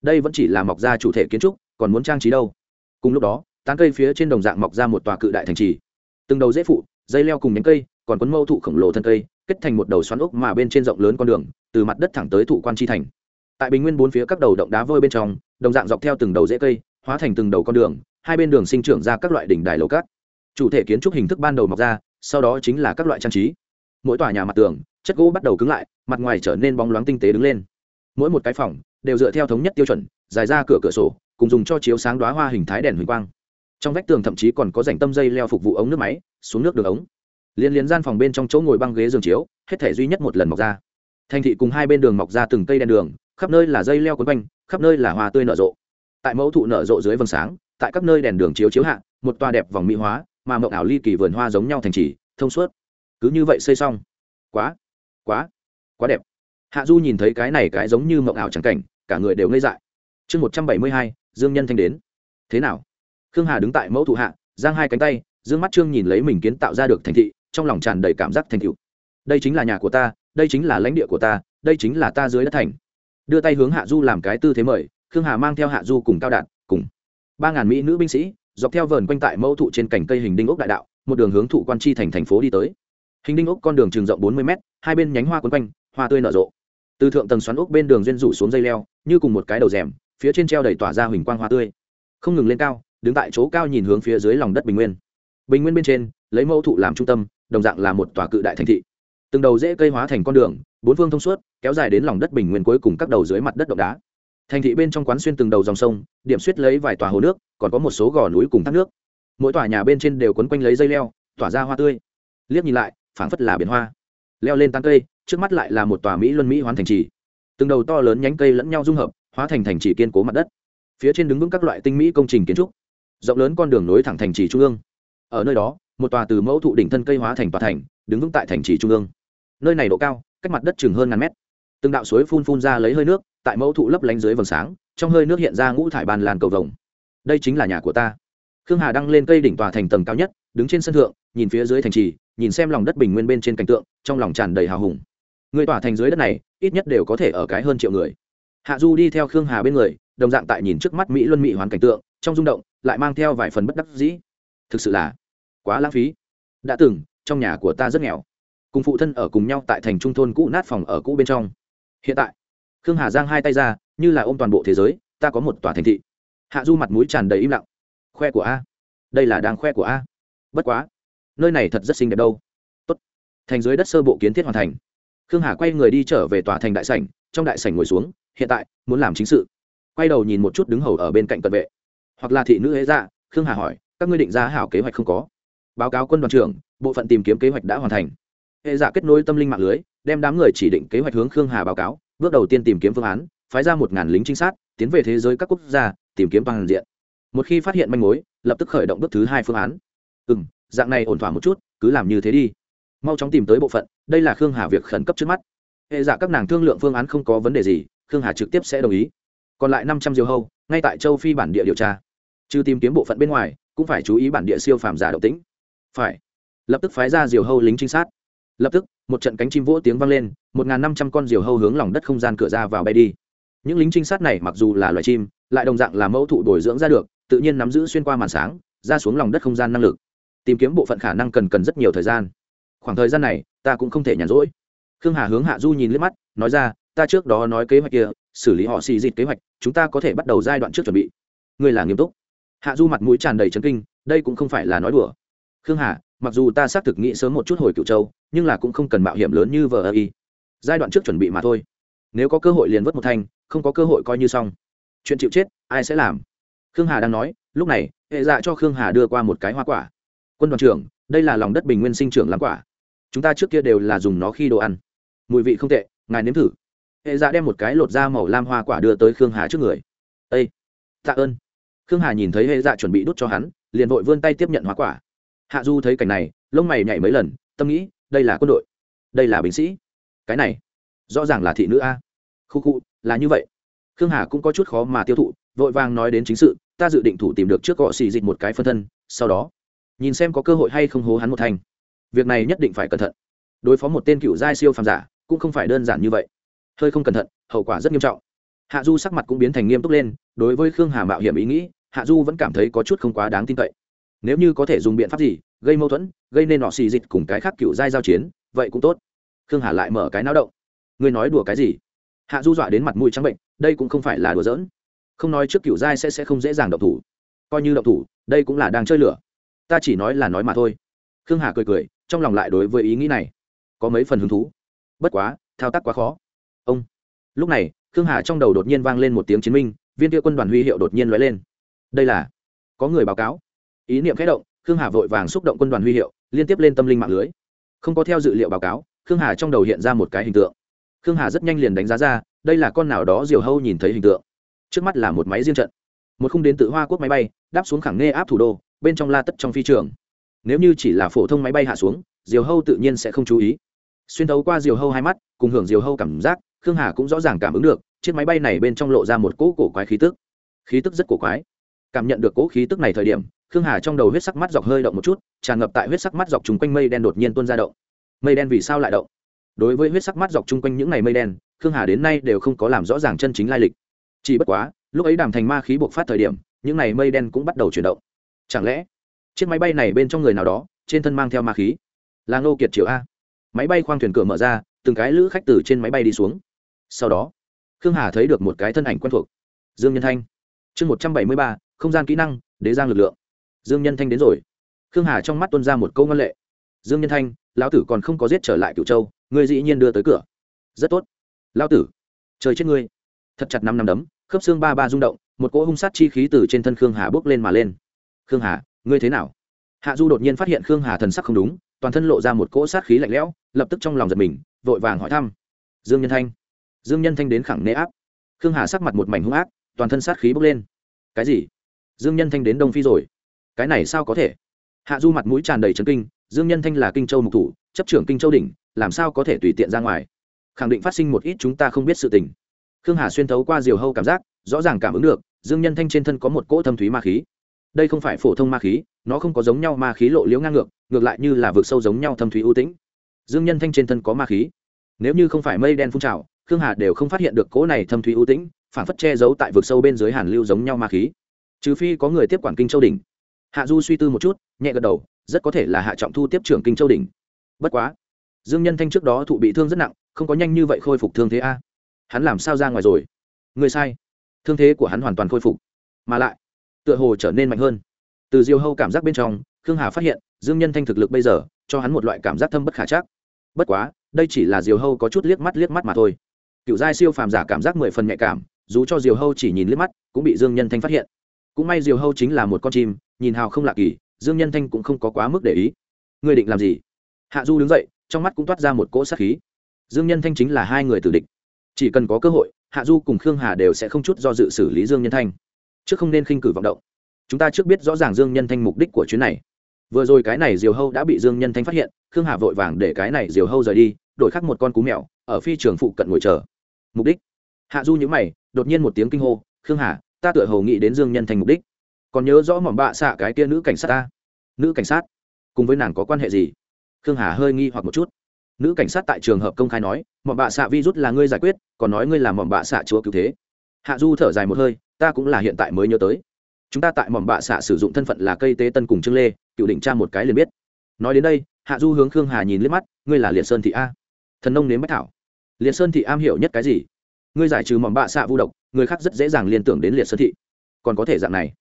Đây vẫn chỉ là mọc ra chủ thể kiến trúc, còn muốn trang trí đâu? Cùng lúc đó, tán cây phía trên đồng dạng mọc ra một tòa cự đại thành trì. Từng đầu dễ phụ, dây leo cùng nhánh cây, còn quấn mâu thụ khổng lồ thân cây, kết thành một đầu xoắn ốc mà bên trên rộng lớn con đường, từ mặt đất thẳng tới thụ quan tri thành. Tại bình nguyên bốn phía các đầu động đá vôi bên trong, đồng dạng dọc theo từng đầu dễ cây, hóa thành từng đầu con đường hai bên đường sinh trưởng ra các loại đỉnh đài lầu cát. Chủ thể kiến trúc hình thức ban đầu mọc ra, sau đó chính là các loại trang trí. Mỗi tòa nhà mặt tường, chất gỗ bắt đầu cứng lại, mặt ngoài trở nên bóng loáng tinh tế đứng lên. Mỗi một cái phòng đều dựa theo thống nhất tiêu chuẩn, dài ra cửa cửa sổ, cùng dùng cho chiếu sáng đoá hoa hình thái đèn huỳnh quang. Trong vách tường thậm chí còn có dành tâm dây leo phục vụ ống nước máy, xuống nước đường ống. Liên liên gian phòng bên trong chỗ ngồi băng ghế giường chiếu, hết thể duy nhất một lần mọc ra. Thành thị cùng hai bên đường mọc ra từng cây đèn đường, khắp nơi là dây leo quấn quanh, khắp nơi là hoa tươi nở rộ. Tại mẫu thụ nở rộ dưới vầng sáng tại các nơi đèn đường chiếu chiếu hạ, một toa đẹp vòng mỹ hóa, mà mộng ảo ly kỳ vườn hoa giống nhau thành trì, thông suốt. Cứ như vậy xây xong. Quá quá quá đẹp. Hạ du nhìn thấy cái này cái giống như mộng ảo chẳng cảnh, cả người đều ngây dại. Chương một trăm bảy mươi hai, dương nhân thanh đến. Thế nào? Khương hà đứng tại mẫu thụ hạ, giang hai cánh tay, dương mắt trương nhìn lấy mình kiến tạo ra được thành thị, trong lòng tràn đầy cảm giác thành cựu đây chính là nhà của ta, đây chính là lãnh địa của ta, đây chính là ta dưới đất thành. Đưa tay hướng hạ du làm cái tư thế mời, khương hà mang theo hạ du cùng cao đạt, cùng ba ngàn mỹ nữ binh sĩ, dọc theo vườn quanh tại mẫu thụ trên cành cây hình đinh ốc đại đạo, một đường hướng thụ quan chi thành thành phố đi tới. Hình đinh ốc con đường trường rộng bốn mươi m hai bên nhánh hoa quấn quanh, hoa tươi nở rộ. Từ thượng tầng xoắn ốc bên đường duyên rủ xuống dây leo, như cùng một cái đầu rèm, phía trên treo đầy tỏa ra huỳnh quang hoa tươi. Không ngừng lên cao, đứng tại chỗ cao nhìn hướng phía dưới lòng đất bình nguyên. Bình nguyên bên trên, lấy mẫu thụ làm trung tâm, đồng dạng là một tòa cự đại thành thị. Từng đầu dễ cây hóa thành con đường, bốn phương thông suốt, kéo dài đến lòng đất bình nguyên cuối cùng các đầu dưới mặt đất động đá thành thị bên trong quán xuyên từng đầu dòng sông, điểm suýt lấy vài tòa hồ nước, còn có một số gò núi cùng thác nước. Mỗi tòa nhà bên trên đều quấn quanh lấy dây leo, tỏa ra hoa tươi. Liếc nhìn lại, phảng phất là biển hoa. Leo lên tán cây, trước mắt lại là một tòa mỹ luân mỹ hoàn thành trì. Từng đầu to lớn nhánh cây lẫn nhau dung hợp, hóa thành thành trì kiên cố mặt đất. Phía trên đứng vững các loại tinh mỹ công trình kiến trúc. Rộng lớn con đường nối thẳng thành trì trung ương. Ở nơi đó, một tòa từ mẫu thụ đỉnh thân cây hóa thành tòa thành, đứng vững tại thành trì trung ương. Nơi này độ cao, cách mặt đất chừng hơn ngàn mét. Từng đạo suối phun phun ra lấy hơi nước tại mẫu thụ lấp lánh dưới vầng sáng, trong hơi nước hiện ra ngũ thải bàn làn cầu vồng. Đây chính là nhà của ta. Khương hà đăng lên cây đỉnh tòa thành tầng cao nhất, đứng trên sân thượng, nhìn phía dưới thành trì, nhìn xem lòng đất bình nguyên bên trên cảnh tượng, trong lòng tràn đầy hào hùng. Người tòa thành dưới đất này, ít nhất đều có thể ở cái hơn triệu người. Hạ du đi theo khương hà bên người, đồng dạng tại nhìn trước mắt mỹ luân mỹ hoàn cảnh tượng, trong rung động, lại mang theo vài phần bất đắc dĩ. Thực sự là quá lãng phí. Đã từng, trong nhà của ta rất nghèo. Cùng phụ thân ở cùng nhau tại thành trung thôn cũ nát phòng ở cũ bên trong. Hiện tại khương hà giang hai tay ra, như là ôm toàn bộ thế giới, ta có một tòa thành thị. Hạ du mặt mũi tràn đầy im lặng. Khoe của a. Đây là đang khoe của a. Bất quá. Nơi này thật rất xinh đẹp đâu. Tốt. thành dưới đất sơ bộ kiến thiết hoàn thành. Khương hà quay người đi trở về tòa thành đại sảnh, trong đại sảnh ngồi xuống, hiện tại, muốn làm chính sự. Quay đầu nhìn một chút đứng hầu ở bên cạnh cận vệ. Hoặc là thị nữ hễ dạ khương hà hỏi, các ngươi định ra hảo kế hoạch không có? Báo cáo quân đoàn trưởng, bộ phận tìm kiếm kế hoạch đã hoàn thành. Hệ giả kết nối tâm linh mạng lưới, đem đám người chỉ định kế hoạch hướng khương hà báo cáo bước đầu tiên tìm kiếm phương án, phái ra một ngàn lính trinh sát, tiến về thế giới các quốc gia, tìm kiếm toàn diện. Một khi phát hiện manh mối, lập tức khởi động bước thứ hai phương án. Ừ m dạng này ổn thỏa một chút, cứ làm như thế đi. Mau chóng tìm tới bộ phận, đây là khương hà việc khẩn cấp trước mắt. Hệ giả các nàng thương lượng phương án không có vấn đề gì, khương hà trực tiếp sẽ đồng ý. Còn lại năm trăm diều hâu, ngay tại châu phi bản địa điều tra. Chứ tìm kiếm bộ phận bên ngoài, cũng phải chú ý bản địa siêu phàm giả động tĩnh. Phải. Lập tức phái ra diều hâu lính trinh sát. Lập tức một trận cánh chim vỗ tiếng vang lên, một n g h n năm trăm con diều hâu hướng lòng đất không gian cửa ra vào bay đi. Những lính trinh sát này mặc dù là loài chim, lại đồng dạng là mẫu thụ bồi dưỡng ra được, tự nhiên nắm giữ xuyên qua màn sáng, ra xuống lòng đất không gian năng lực, tìm kiếm bộ phận khả năng cần cần rất nhiều thời gian. Khoảng thời gian này, ta cũng không thể nhàn rỗi. Khương hà hướng hạ du nhìn liếc mắt, nói ra, ta trước đó nói kế hoạch kia, xử lý họ xì dịt kế hoạch, chúng ta có thể bắt đầu giai đoạn trước chuẩn bị. Ngươi là nghiêm túc. Hạ du mặt mũi tràn đầy trấn kinh, đây cũng không phải là nói đùa. Khương hà mặc dù ta xác thực nghĩ sớm một chút hồi cựu châu, nhưng là cũng không cần mạo hiểm lớn như vờ ơ y. Giai đoạn trước chuẩn bị mà thôi. Nếu có cơ hội liền vớt một thanh, không có cơ hội coi như xong. Chuyện chịu chết, ai sẽ làm? Khương hà đang nói, lúc này, hệ dạ cho khương hà đưa qua một cái hoa quả. Quân đoàn trưởng, đây là lòng đất bình nguyên sinh trưởng làm quả. Chúng ta trước kia đều là dùng nó khi đồ ăn. Mùi vị không tệ, ngài nếm thử. Hệ dạ đem một cái lột da màu lam hoa quả đưa tới khương hà trước người. Ây tạ ơn. Khương hà nhìn thấy hệ dạ chuẩn bị đút cho hắn, liền vội vươn tay tiếp nhận hoa quả hạ du thấy cảnh này, lông mày nhảy mấy lần, tâm nghĩ, đây là quân đội, đây là binh sĩ. Cái này, rõ ràng là thị nữ a. Khu khu, là như vậy. Khương hà cũng có chút khó mà tiêu thụ, vội vàng nói đến chính sự, ta dự định thủ tìm được trước gọ xì dịch một cái phân thân, sau đó, nhìn xem có cơ hội hay không hố hắn một thành. Việc này nhất định phải cẩn thận. Đối phó một tên cựu giai siêu phàm giả, cũng không phải đơn giản như vậy. Hơi không cẩn thận, hậu quả rất nghiêm trọng. Hạ du sắc mặt cũng biến thành nghiêm túc lên, đối với khương hà mạo hiểm ý nghĩ, hạ du vẫn cảm thấy có chút không quá đáng tin cậy nếu như có thể dùng biện pháp gì, gây mâu thuẫn, gây nên nọ xì dịch cùng cái khác cựu giai giao chiến, vậy cũng tốt. Khương hà lại mở cái náo động. Ngươi nói đùa cái gì? Hạ du dọa đến mặt mũi trắng bệnh, đây cũng không phải là đùa giỡn. Không nói trước cựu giai sẽ sẽ không dễ dàng động thủ. Coi như động thủ, đây cũng là đang chơi lửa. Ta chỉ nói là nói mà thôi. Khương hà cười cười, trong lòng lại đối với ý nghĩ này. Có mấy phần hứng thú. Bất quá, thao tác quá khó. Ông. Lúc này, khương hà trong đầu đột nhiên vang lên một tiếng chiến minh, viên kia quân đoàn huy hiệu đột nhiên lóe lên. Đây là, có người báo cáo ý niệm khẽ động, khương hà vội vàng xúc động quân đoàn huy hiệu, liên tiếp lên tâm linh mạng lưới. Không có theo dự liệu báo cáo, khương hà trong đầu hiện ra một cái hình tượng. Khương hà rất nhanh liền đánh giá ra, đây là con nào đó diều hâu nhìn thấy hình tượng. Trước mắt là một máy riêng trận. Một khung đến tự hoa quốc máy bay, đáp xuống khẳng nghe áp thủ đô, bên trong la tất trong phi trường. Nếu như chỉ là phổ thông máy bay hạ xuống, diều hâu tự nhiên sẽ không chú ý. Xuyên thấu qua diều hâu hai mắt, cùng hưởng diều hâu cảm giác, khương hà cũng rõ ràng cảm ứng được, chiếc máy bay này bên trong lộ ra một cỗ cổ quái khí tức. Khí tức rất cổ quái. Cảm nhận được cỗ khí tức này thời điểm khương hà trong đầu huyết sắc mắt dọc hơi động một chút, tràn ngập tại huyết sắc mắt dọc chung quanh mây đen đột nhiên tuôn ra động. Mây đen vì sao lại động? Đối với huyết sắc mắt dọc chung quanh những ngày mây đen, khương hà đến nay đều không có làm rõ ràng chân chính lai lịch. Chỉ bất quá, lúc ấy đàm thành ma khí buộc phát thời điểm, những ngày mây đen cũng bắt đầu chuyển động. Chẳng lẽ, chiếc máy bay này bên trong người nào đó, trên thân mang theo ma khí? Là ngô kiệt triệu a. Máy bay khoang thuyền cửa mở ra, từng cái lữ khách từ trên máy bay đi xuống. Sau đó, khương hà thấy được một cái thân ảnh quen thuộc. Dương nhân thanh. Chương một trăm bảy mươi ba, không gian kỹ năng, đế giang lực lượng dương nhân thanh đến rồi. Khương hà trong mắt tuân ra một câu ngân lệ. Dương nhân thanh, lão tử còn không có giết trở lại cựu châu, ngươi dĩ nhiên đưa tới cửa. Rất tốt. Lão tử, trời chết ngươi. Thật chặt năm năm đấm, khớp xương ba ba rung động, một cỗ hung sát chi khí từ trên thân khương hà bước lên mà lên. Khương hà, ngươi thế nào? Hạ du đột nhiên phát hiện khương hà thần sắc không đúng, toàn thân lộ ra một cỗ sát khí lạnh lẽo, lập tức trong lòng giật mình, vội vàng hỏi thăm. Dương nhân thanh. Dương nhân thanh đến khẳng nế áp. Khương hà sắc mặt một mảnh hung ác, toàn thân sát khí bốc lên. Cái gì? Dương nhân thanh đến đông phi rồi cái này sao có thể? Hạ du mặt mũi tràn đầy trấn kinh, dương nhân thanh là kinh châu mục thủ, chấp trưởng kinh châu đỉnh, làm sao có thể tùy tiện ra ngoài? Khẳng định phát sinh một ít chúng ta không biết sự tình. Khương hà xuyên thấu qua diều hâu cảm giác, rõ ràng cảm ứng được, dương nhân thanh trên thân có một cỗ thâm thúy ma khí. Đây không phải phổ thông ma khí, nó không có giống nhau ma khí lộ liễu ngang ngược ngược lại như là vực sâu giống nhau thâm thúy ưu tĩnh. Dương nhân thanh trên thân có ma khí. Nếu như không phải mây đen phun trào, khương hà đều không phát hiện được cỗ này thâm thúy ưu tĩnh, phản phất che giấu tại vực sâu bên dưới hàn lưu giống nhau ma khí. Trừ phi có người tiếp quản kinh châu đỉnh hạ du suy tư một chút, nhẹ gật đầu, rất có thể là hạ trọng thu tiếp trưởng kinh châu đỉnh. Bất quá, dương nhân thanh trước đó thụ bị thương rất nặng, không có nhanh như vậy khôi phục thương thế a. Hắn làm sao ra ngoài rồi? Người sai. Thương thế của hắn hoàn toàn khôi phục, mà lại, tựa hồ trở nên mạnh hơn. Từ diêu hâu cảm giác bên trong, khương hà phát hiện, dương nhân thanh thực lực bây giờ, cho hắn một loại cảm giác thâm bất khả chắc. Bất quá, đây chỉ là diều hâu có chút liếc mắt liếc mắt mà thôi. Cựu giai siêu phàm giả cảm giác mười phần nhạy cảm, dù cho diều hâu chỉ nhìn liếc mắt, cũng bị dương nhân thanh phát hiện cũng may diều hâu chính là một con chim, nhìn hào không lạ kỳ, dương nhân thanh cũng không có quá mức để ý. Người định làm gì? Hạ du đứng dậy, trong mắt cũng toát ra một cỗ sát khí. Dương nhân thanh chính là hai người tử địch. Chỉ cần có cơ hội, hạ du cùng khương hà đều sẽ không chút do dự xử lý dương nhân thanh. Trước không nên khinh cử vọng động. Chúng ta trước biết rõ ràng dương nhân thanh mục đích của chuyến này. Vừa rồi cái này diều hâu đã bị dương nhân thanh phát hiện, khương hà vội vàng để cái này diều hâu rời đi, đổi khắc một con cú mèo, ở phi trường phụ cận ngồi chờ. Mục đích. Hạ du nhữ mày, đột nhiên một tiếng kinh hô, khương hà ta tựa hồ nghĩ đến dương nhân Thành mục đích. Còn nhớ rõ mỏm bạ xạ cái kia nữ cảnh sát ta? Nữ cảnh sát? Cùng với nàng có quan hệ gì? Khương hà hơi nghi hoặc một chút. Nữ cảnh sát tại trường hợp công khai nói, mỏm bạ xạ vi là ngươi giải quyết, còn nói ngươi là mỏm bạ xạ chúa cứu thế. Hạ du thở dài một hơi, ta cũng là hiện tại mới nhớ tới. Chúng ta tại mỏm bạ xạ sử dụng thân phận là cây tế tân cùng trương lê, cựu định tra một cái liền biết. Nói đến đây, hạ du hướng khương hà nhìn liếc mắt, ngươi là liệt sơn thị a? Thần nông nếm bách thảo. Liệt sơn thị am hiểu nhất cái gì? Ngươi giải trừ mỏm bạ xạ vu độc, người khác rất dễ dàng liên tưởng đến liệt sơn thị. Còn có thể dạng này.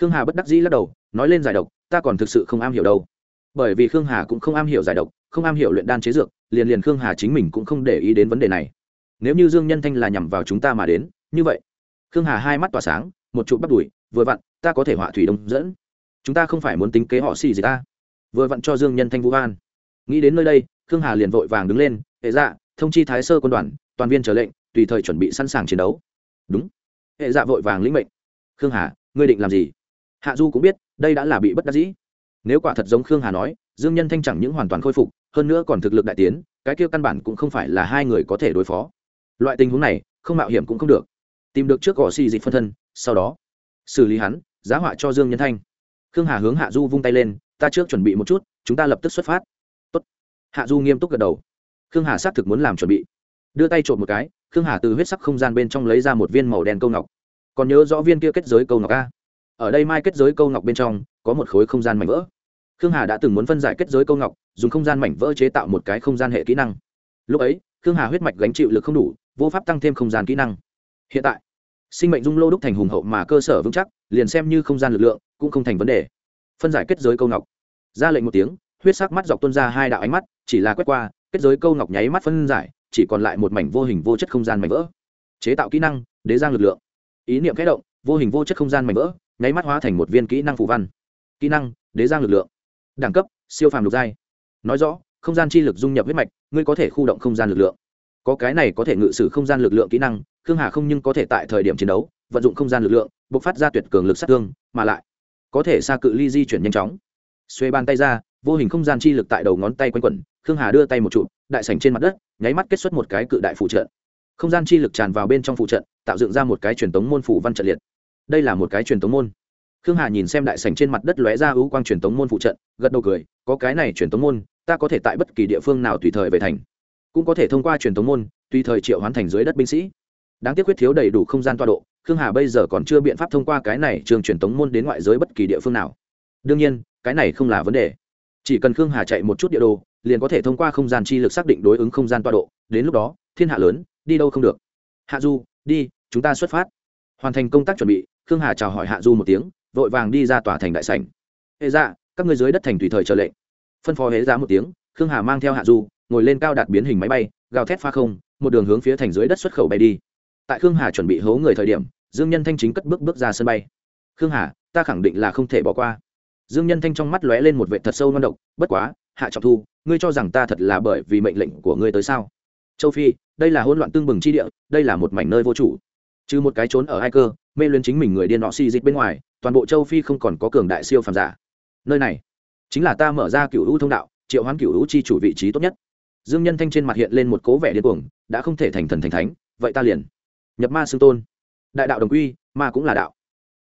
Khương hà bất đắc dĩ lắc đầu, nói lên giải độc, ta còn thực sự không am hiểu đâu. Bởi vì khương hà cũng không am hiểu giải độc, không am hiểu luyện đan chế dược, liền liền khương hà chính mình cũng không để ý đến vấn đề này. Nếu như dương nhân thanh là nhằm vào chúng ta mà đến, như vậy, khương hà hai mắt tỏa sáng, một trụ bắt đùi vừa vặn, ta có thể họa thủy đông dẫn. Chúng ta không phải muốn tính kế họ xì gì ta. Vừa vặn cho dương nhân thanh vũ an. Nghĩ đến nơi đây, khương hà liền vội vàng đứng lên hệ dạ thông chi thái sơ quân đoàn, toàn viên trở lệnh tùy thời chuẩn bị sẵn sàng chiến đấu. Đúng. Hệ dạ vội vàng lĩnh mệnh. Khương hà, ngươi định làm gì? Hạ du cũng biết, đây đã là bị bất đắc dĩ. Nếu quả thật giống khương hà nói, dương nhân thanh chẳng những hoàn toàn khôi phục, hơn nữa còn thực lực đại tiến, cái kia căn bản cũng không phải là hai người có thể đối phó. Loại tình huống này, không mạo hiểm cũng không được. Tìm được trước gò xì dịch phân thân, sau đó xử lý hắn, giá họa cho dương nhân thanh. Khương hà hướng hạ du vung tay lên, ta trước chuẩn bị một chút, chúng ta lập tức xuất phát. Tốt. hạ du nghiêm túc gật đầu. Khương hà xác thực muốn làm chuẩn bị đưa tay trộm một cái, khương hà từ huyết sắc không gian bên trong lấy ra một viên màu đen câu ngọc. Còn nhớ rõ viên kia kết giới câu ngọc a? Ở đây mai kết giới câu ngọc bên trong, có một khối không gian mảnh vỡ. Khương hà đã từng muốn phân giải kết giới câu ngọc, dùng không gian mảnh vỡ chế tạo một cái không gian hệ kỹ năng. Lúc ấy, khương hà huyết mạch gánh chịu lực không đủ, vô pháp tăng thêm không gian kỹ năng. Hiện tại, sinh mệnh dung lô đúc thành hùng hậu mà cơ sở vững chắc, liền xem như không gian lực lượng, cũng không thành vấn đề. Phân giải kết giới câu ngọc. Ra lệnh một tiếng, huyết sắc mắt dọc tuân ra hai đạo ánh mắt, chỉ là quét qua, kết giới câu ngọc nháy mắt phân giải chỉ còn lại một mảnh vô hình vô chất không gian mảnh vỡ. Chế tạo kỹ năng, đế giang lực lượng. Ý niệm kẽ động, vô hình vô chất không gian mảnh vỡ, nháy mắt hóa thành một viên kỹ năng phụ văn. Kỹ năng, đế giang lực lượng. Đẳng cấp, siêu phàm lục giai. Nói rõ, không gian chi lực dung nhập huyết mạch, ngươi có thể khu động không gian lực lượng. Có cái này có thể ngự sử không gian lực lượng kỹ năng, khương hà không nhưng có thể tại thời điểm chiến đấu, vận dụng không gian lực lượng b ộ c phát ra tuyệt cường lực sát thương, mà lại, có thể xa cự ly di chuyển nhanh chóng. Xuê bàn tay ra, vô hình không gian chi lực tại đầu ngón tay quanh quẩn, khương hà đưa tay một chụp đại sảnh trên mặt đất, nháy mắt kết xuất một cái cự đại phụ trận. không gian chi lực tràn vào bên trong phụ trận, tạo dựng ra một cái truyền tống môn phủ văn trận liệt. Đây là một cái truyền tống môn. Khương hà nhìn xem đại sảnh trên mặt đất lóe ra ưu quang truyền tống môn phụ trận, gật đầu cười, có cái này truyền tống môn, ta có thể tại bất kỳ địa phương nào tùy thời về thành. Cũng có thể thông qua truyền tống môn, tùy thời triệu hoán thành dưới đất binh sĩ. Đáng tiếc quyết thiếu đầy đủ không gian toa độ, khương hà bây giờ còn chưa biện pháp thông qua cái này trường truyền tống môn đến ngoại giới bất kỳ địa phương nào. Đương nhiên, cái này không là vấn đề. Chỉ cần khương hà chạy một chút địa đồ liền có thể thông qua không gian chi lực xác định đối ứng không gian tọa độ, đến lúc đó, thiên hạ lớn, đi đâu không được. Hạ du, đi, chúng ta xuất phát. Hoàn thành công tác chuẩn bị, khương hà chào hỏi hạ du một tiếng, vội vàng đi ra tòa thành đại sảnh. Hệ ra dạ, các người dưới đất thành tùy thời chờ lệnh. Phân phó hệ ra dạ một tiếng, khương hà mang theo hạ du, ngồi lên cao đạt biến hình máy bay, gào thét pha không, một đường hướng phía thành dưới đất xuất khẩu bay đi. Tại khương hà chuẩn bị hố người thời điểm, dương nhân thanh chính cất bước bước ra sân bay. Khương hà, ta khẳng định là không thể bỏ qua. Dương nhân thanh trong mắt lóe lên một vệ thật sâu ngon độc, bất quá, hạ trọng thu ngươi cho rằng ta thật là bởi vì mệnh lệnh của ngươi tới sao? Châu phi, đây là hỗn loạn tương bừng chi địa, đây là một mảnh nơi vô chủ. Trừ một cái trốn ở hai cơ, mê luyến chính mình người điên nọ si dịch bên ngoài, toàn bộ châu phi không còn có cường đại siêu phàm giả. Nơi này, chính là ta mở ra cựu hữu thông đạo, triệu hoán cựu hữu chi chủ vị trí tốt nhất. Dương nhân thanh trên mặt hiện lên một cố vẻ điên cuồng, đã không thể thành thần thành thánh, vậy ta liền nhập ma xưng tôn. Đại đạo đồng quy, ma cũng là đạo.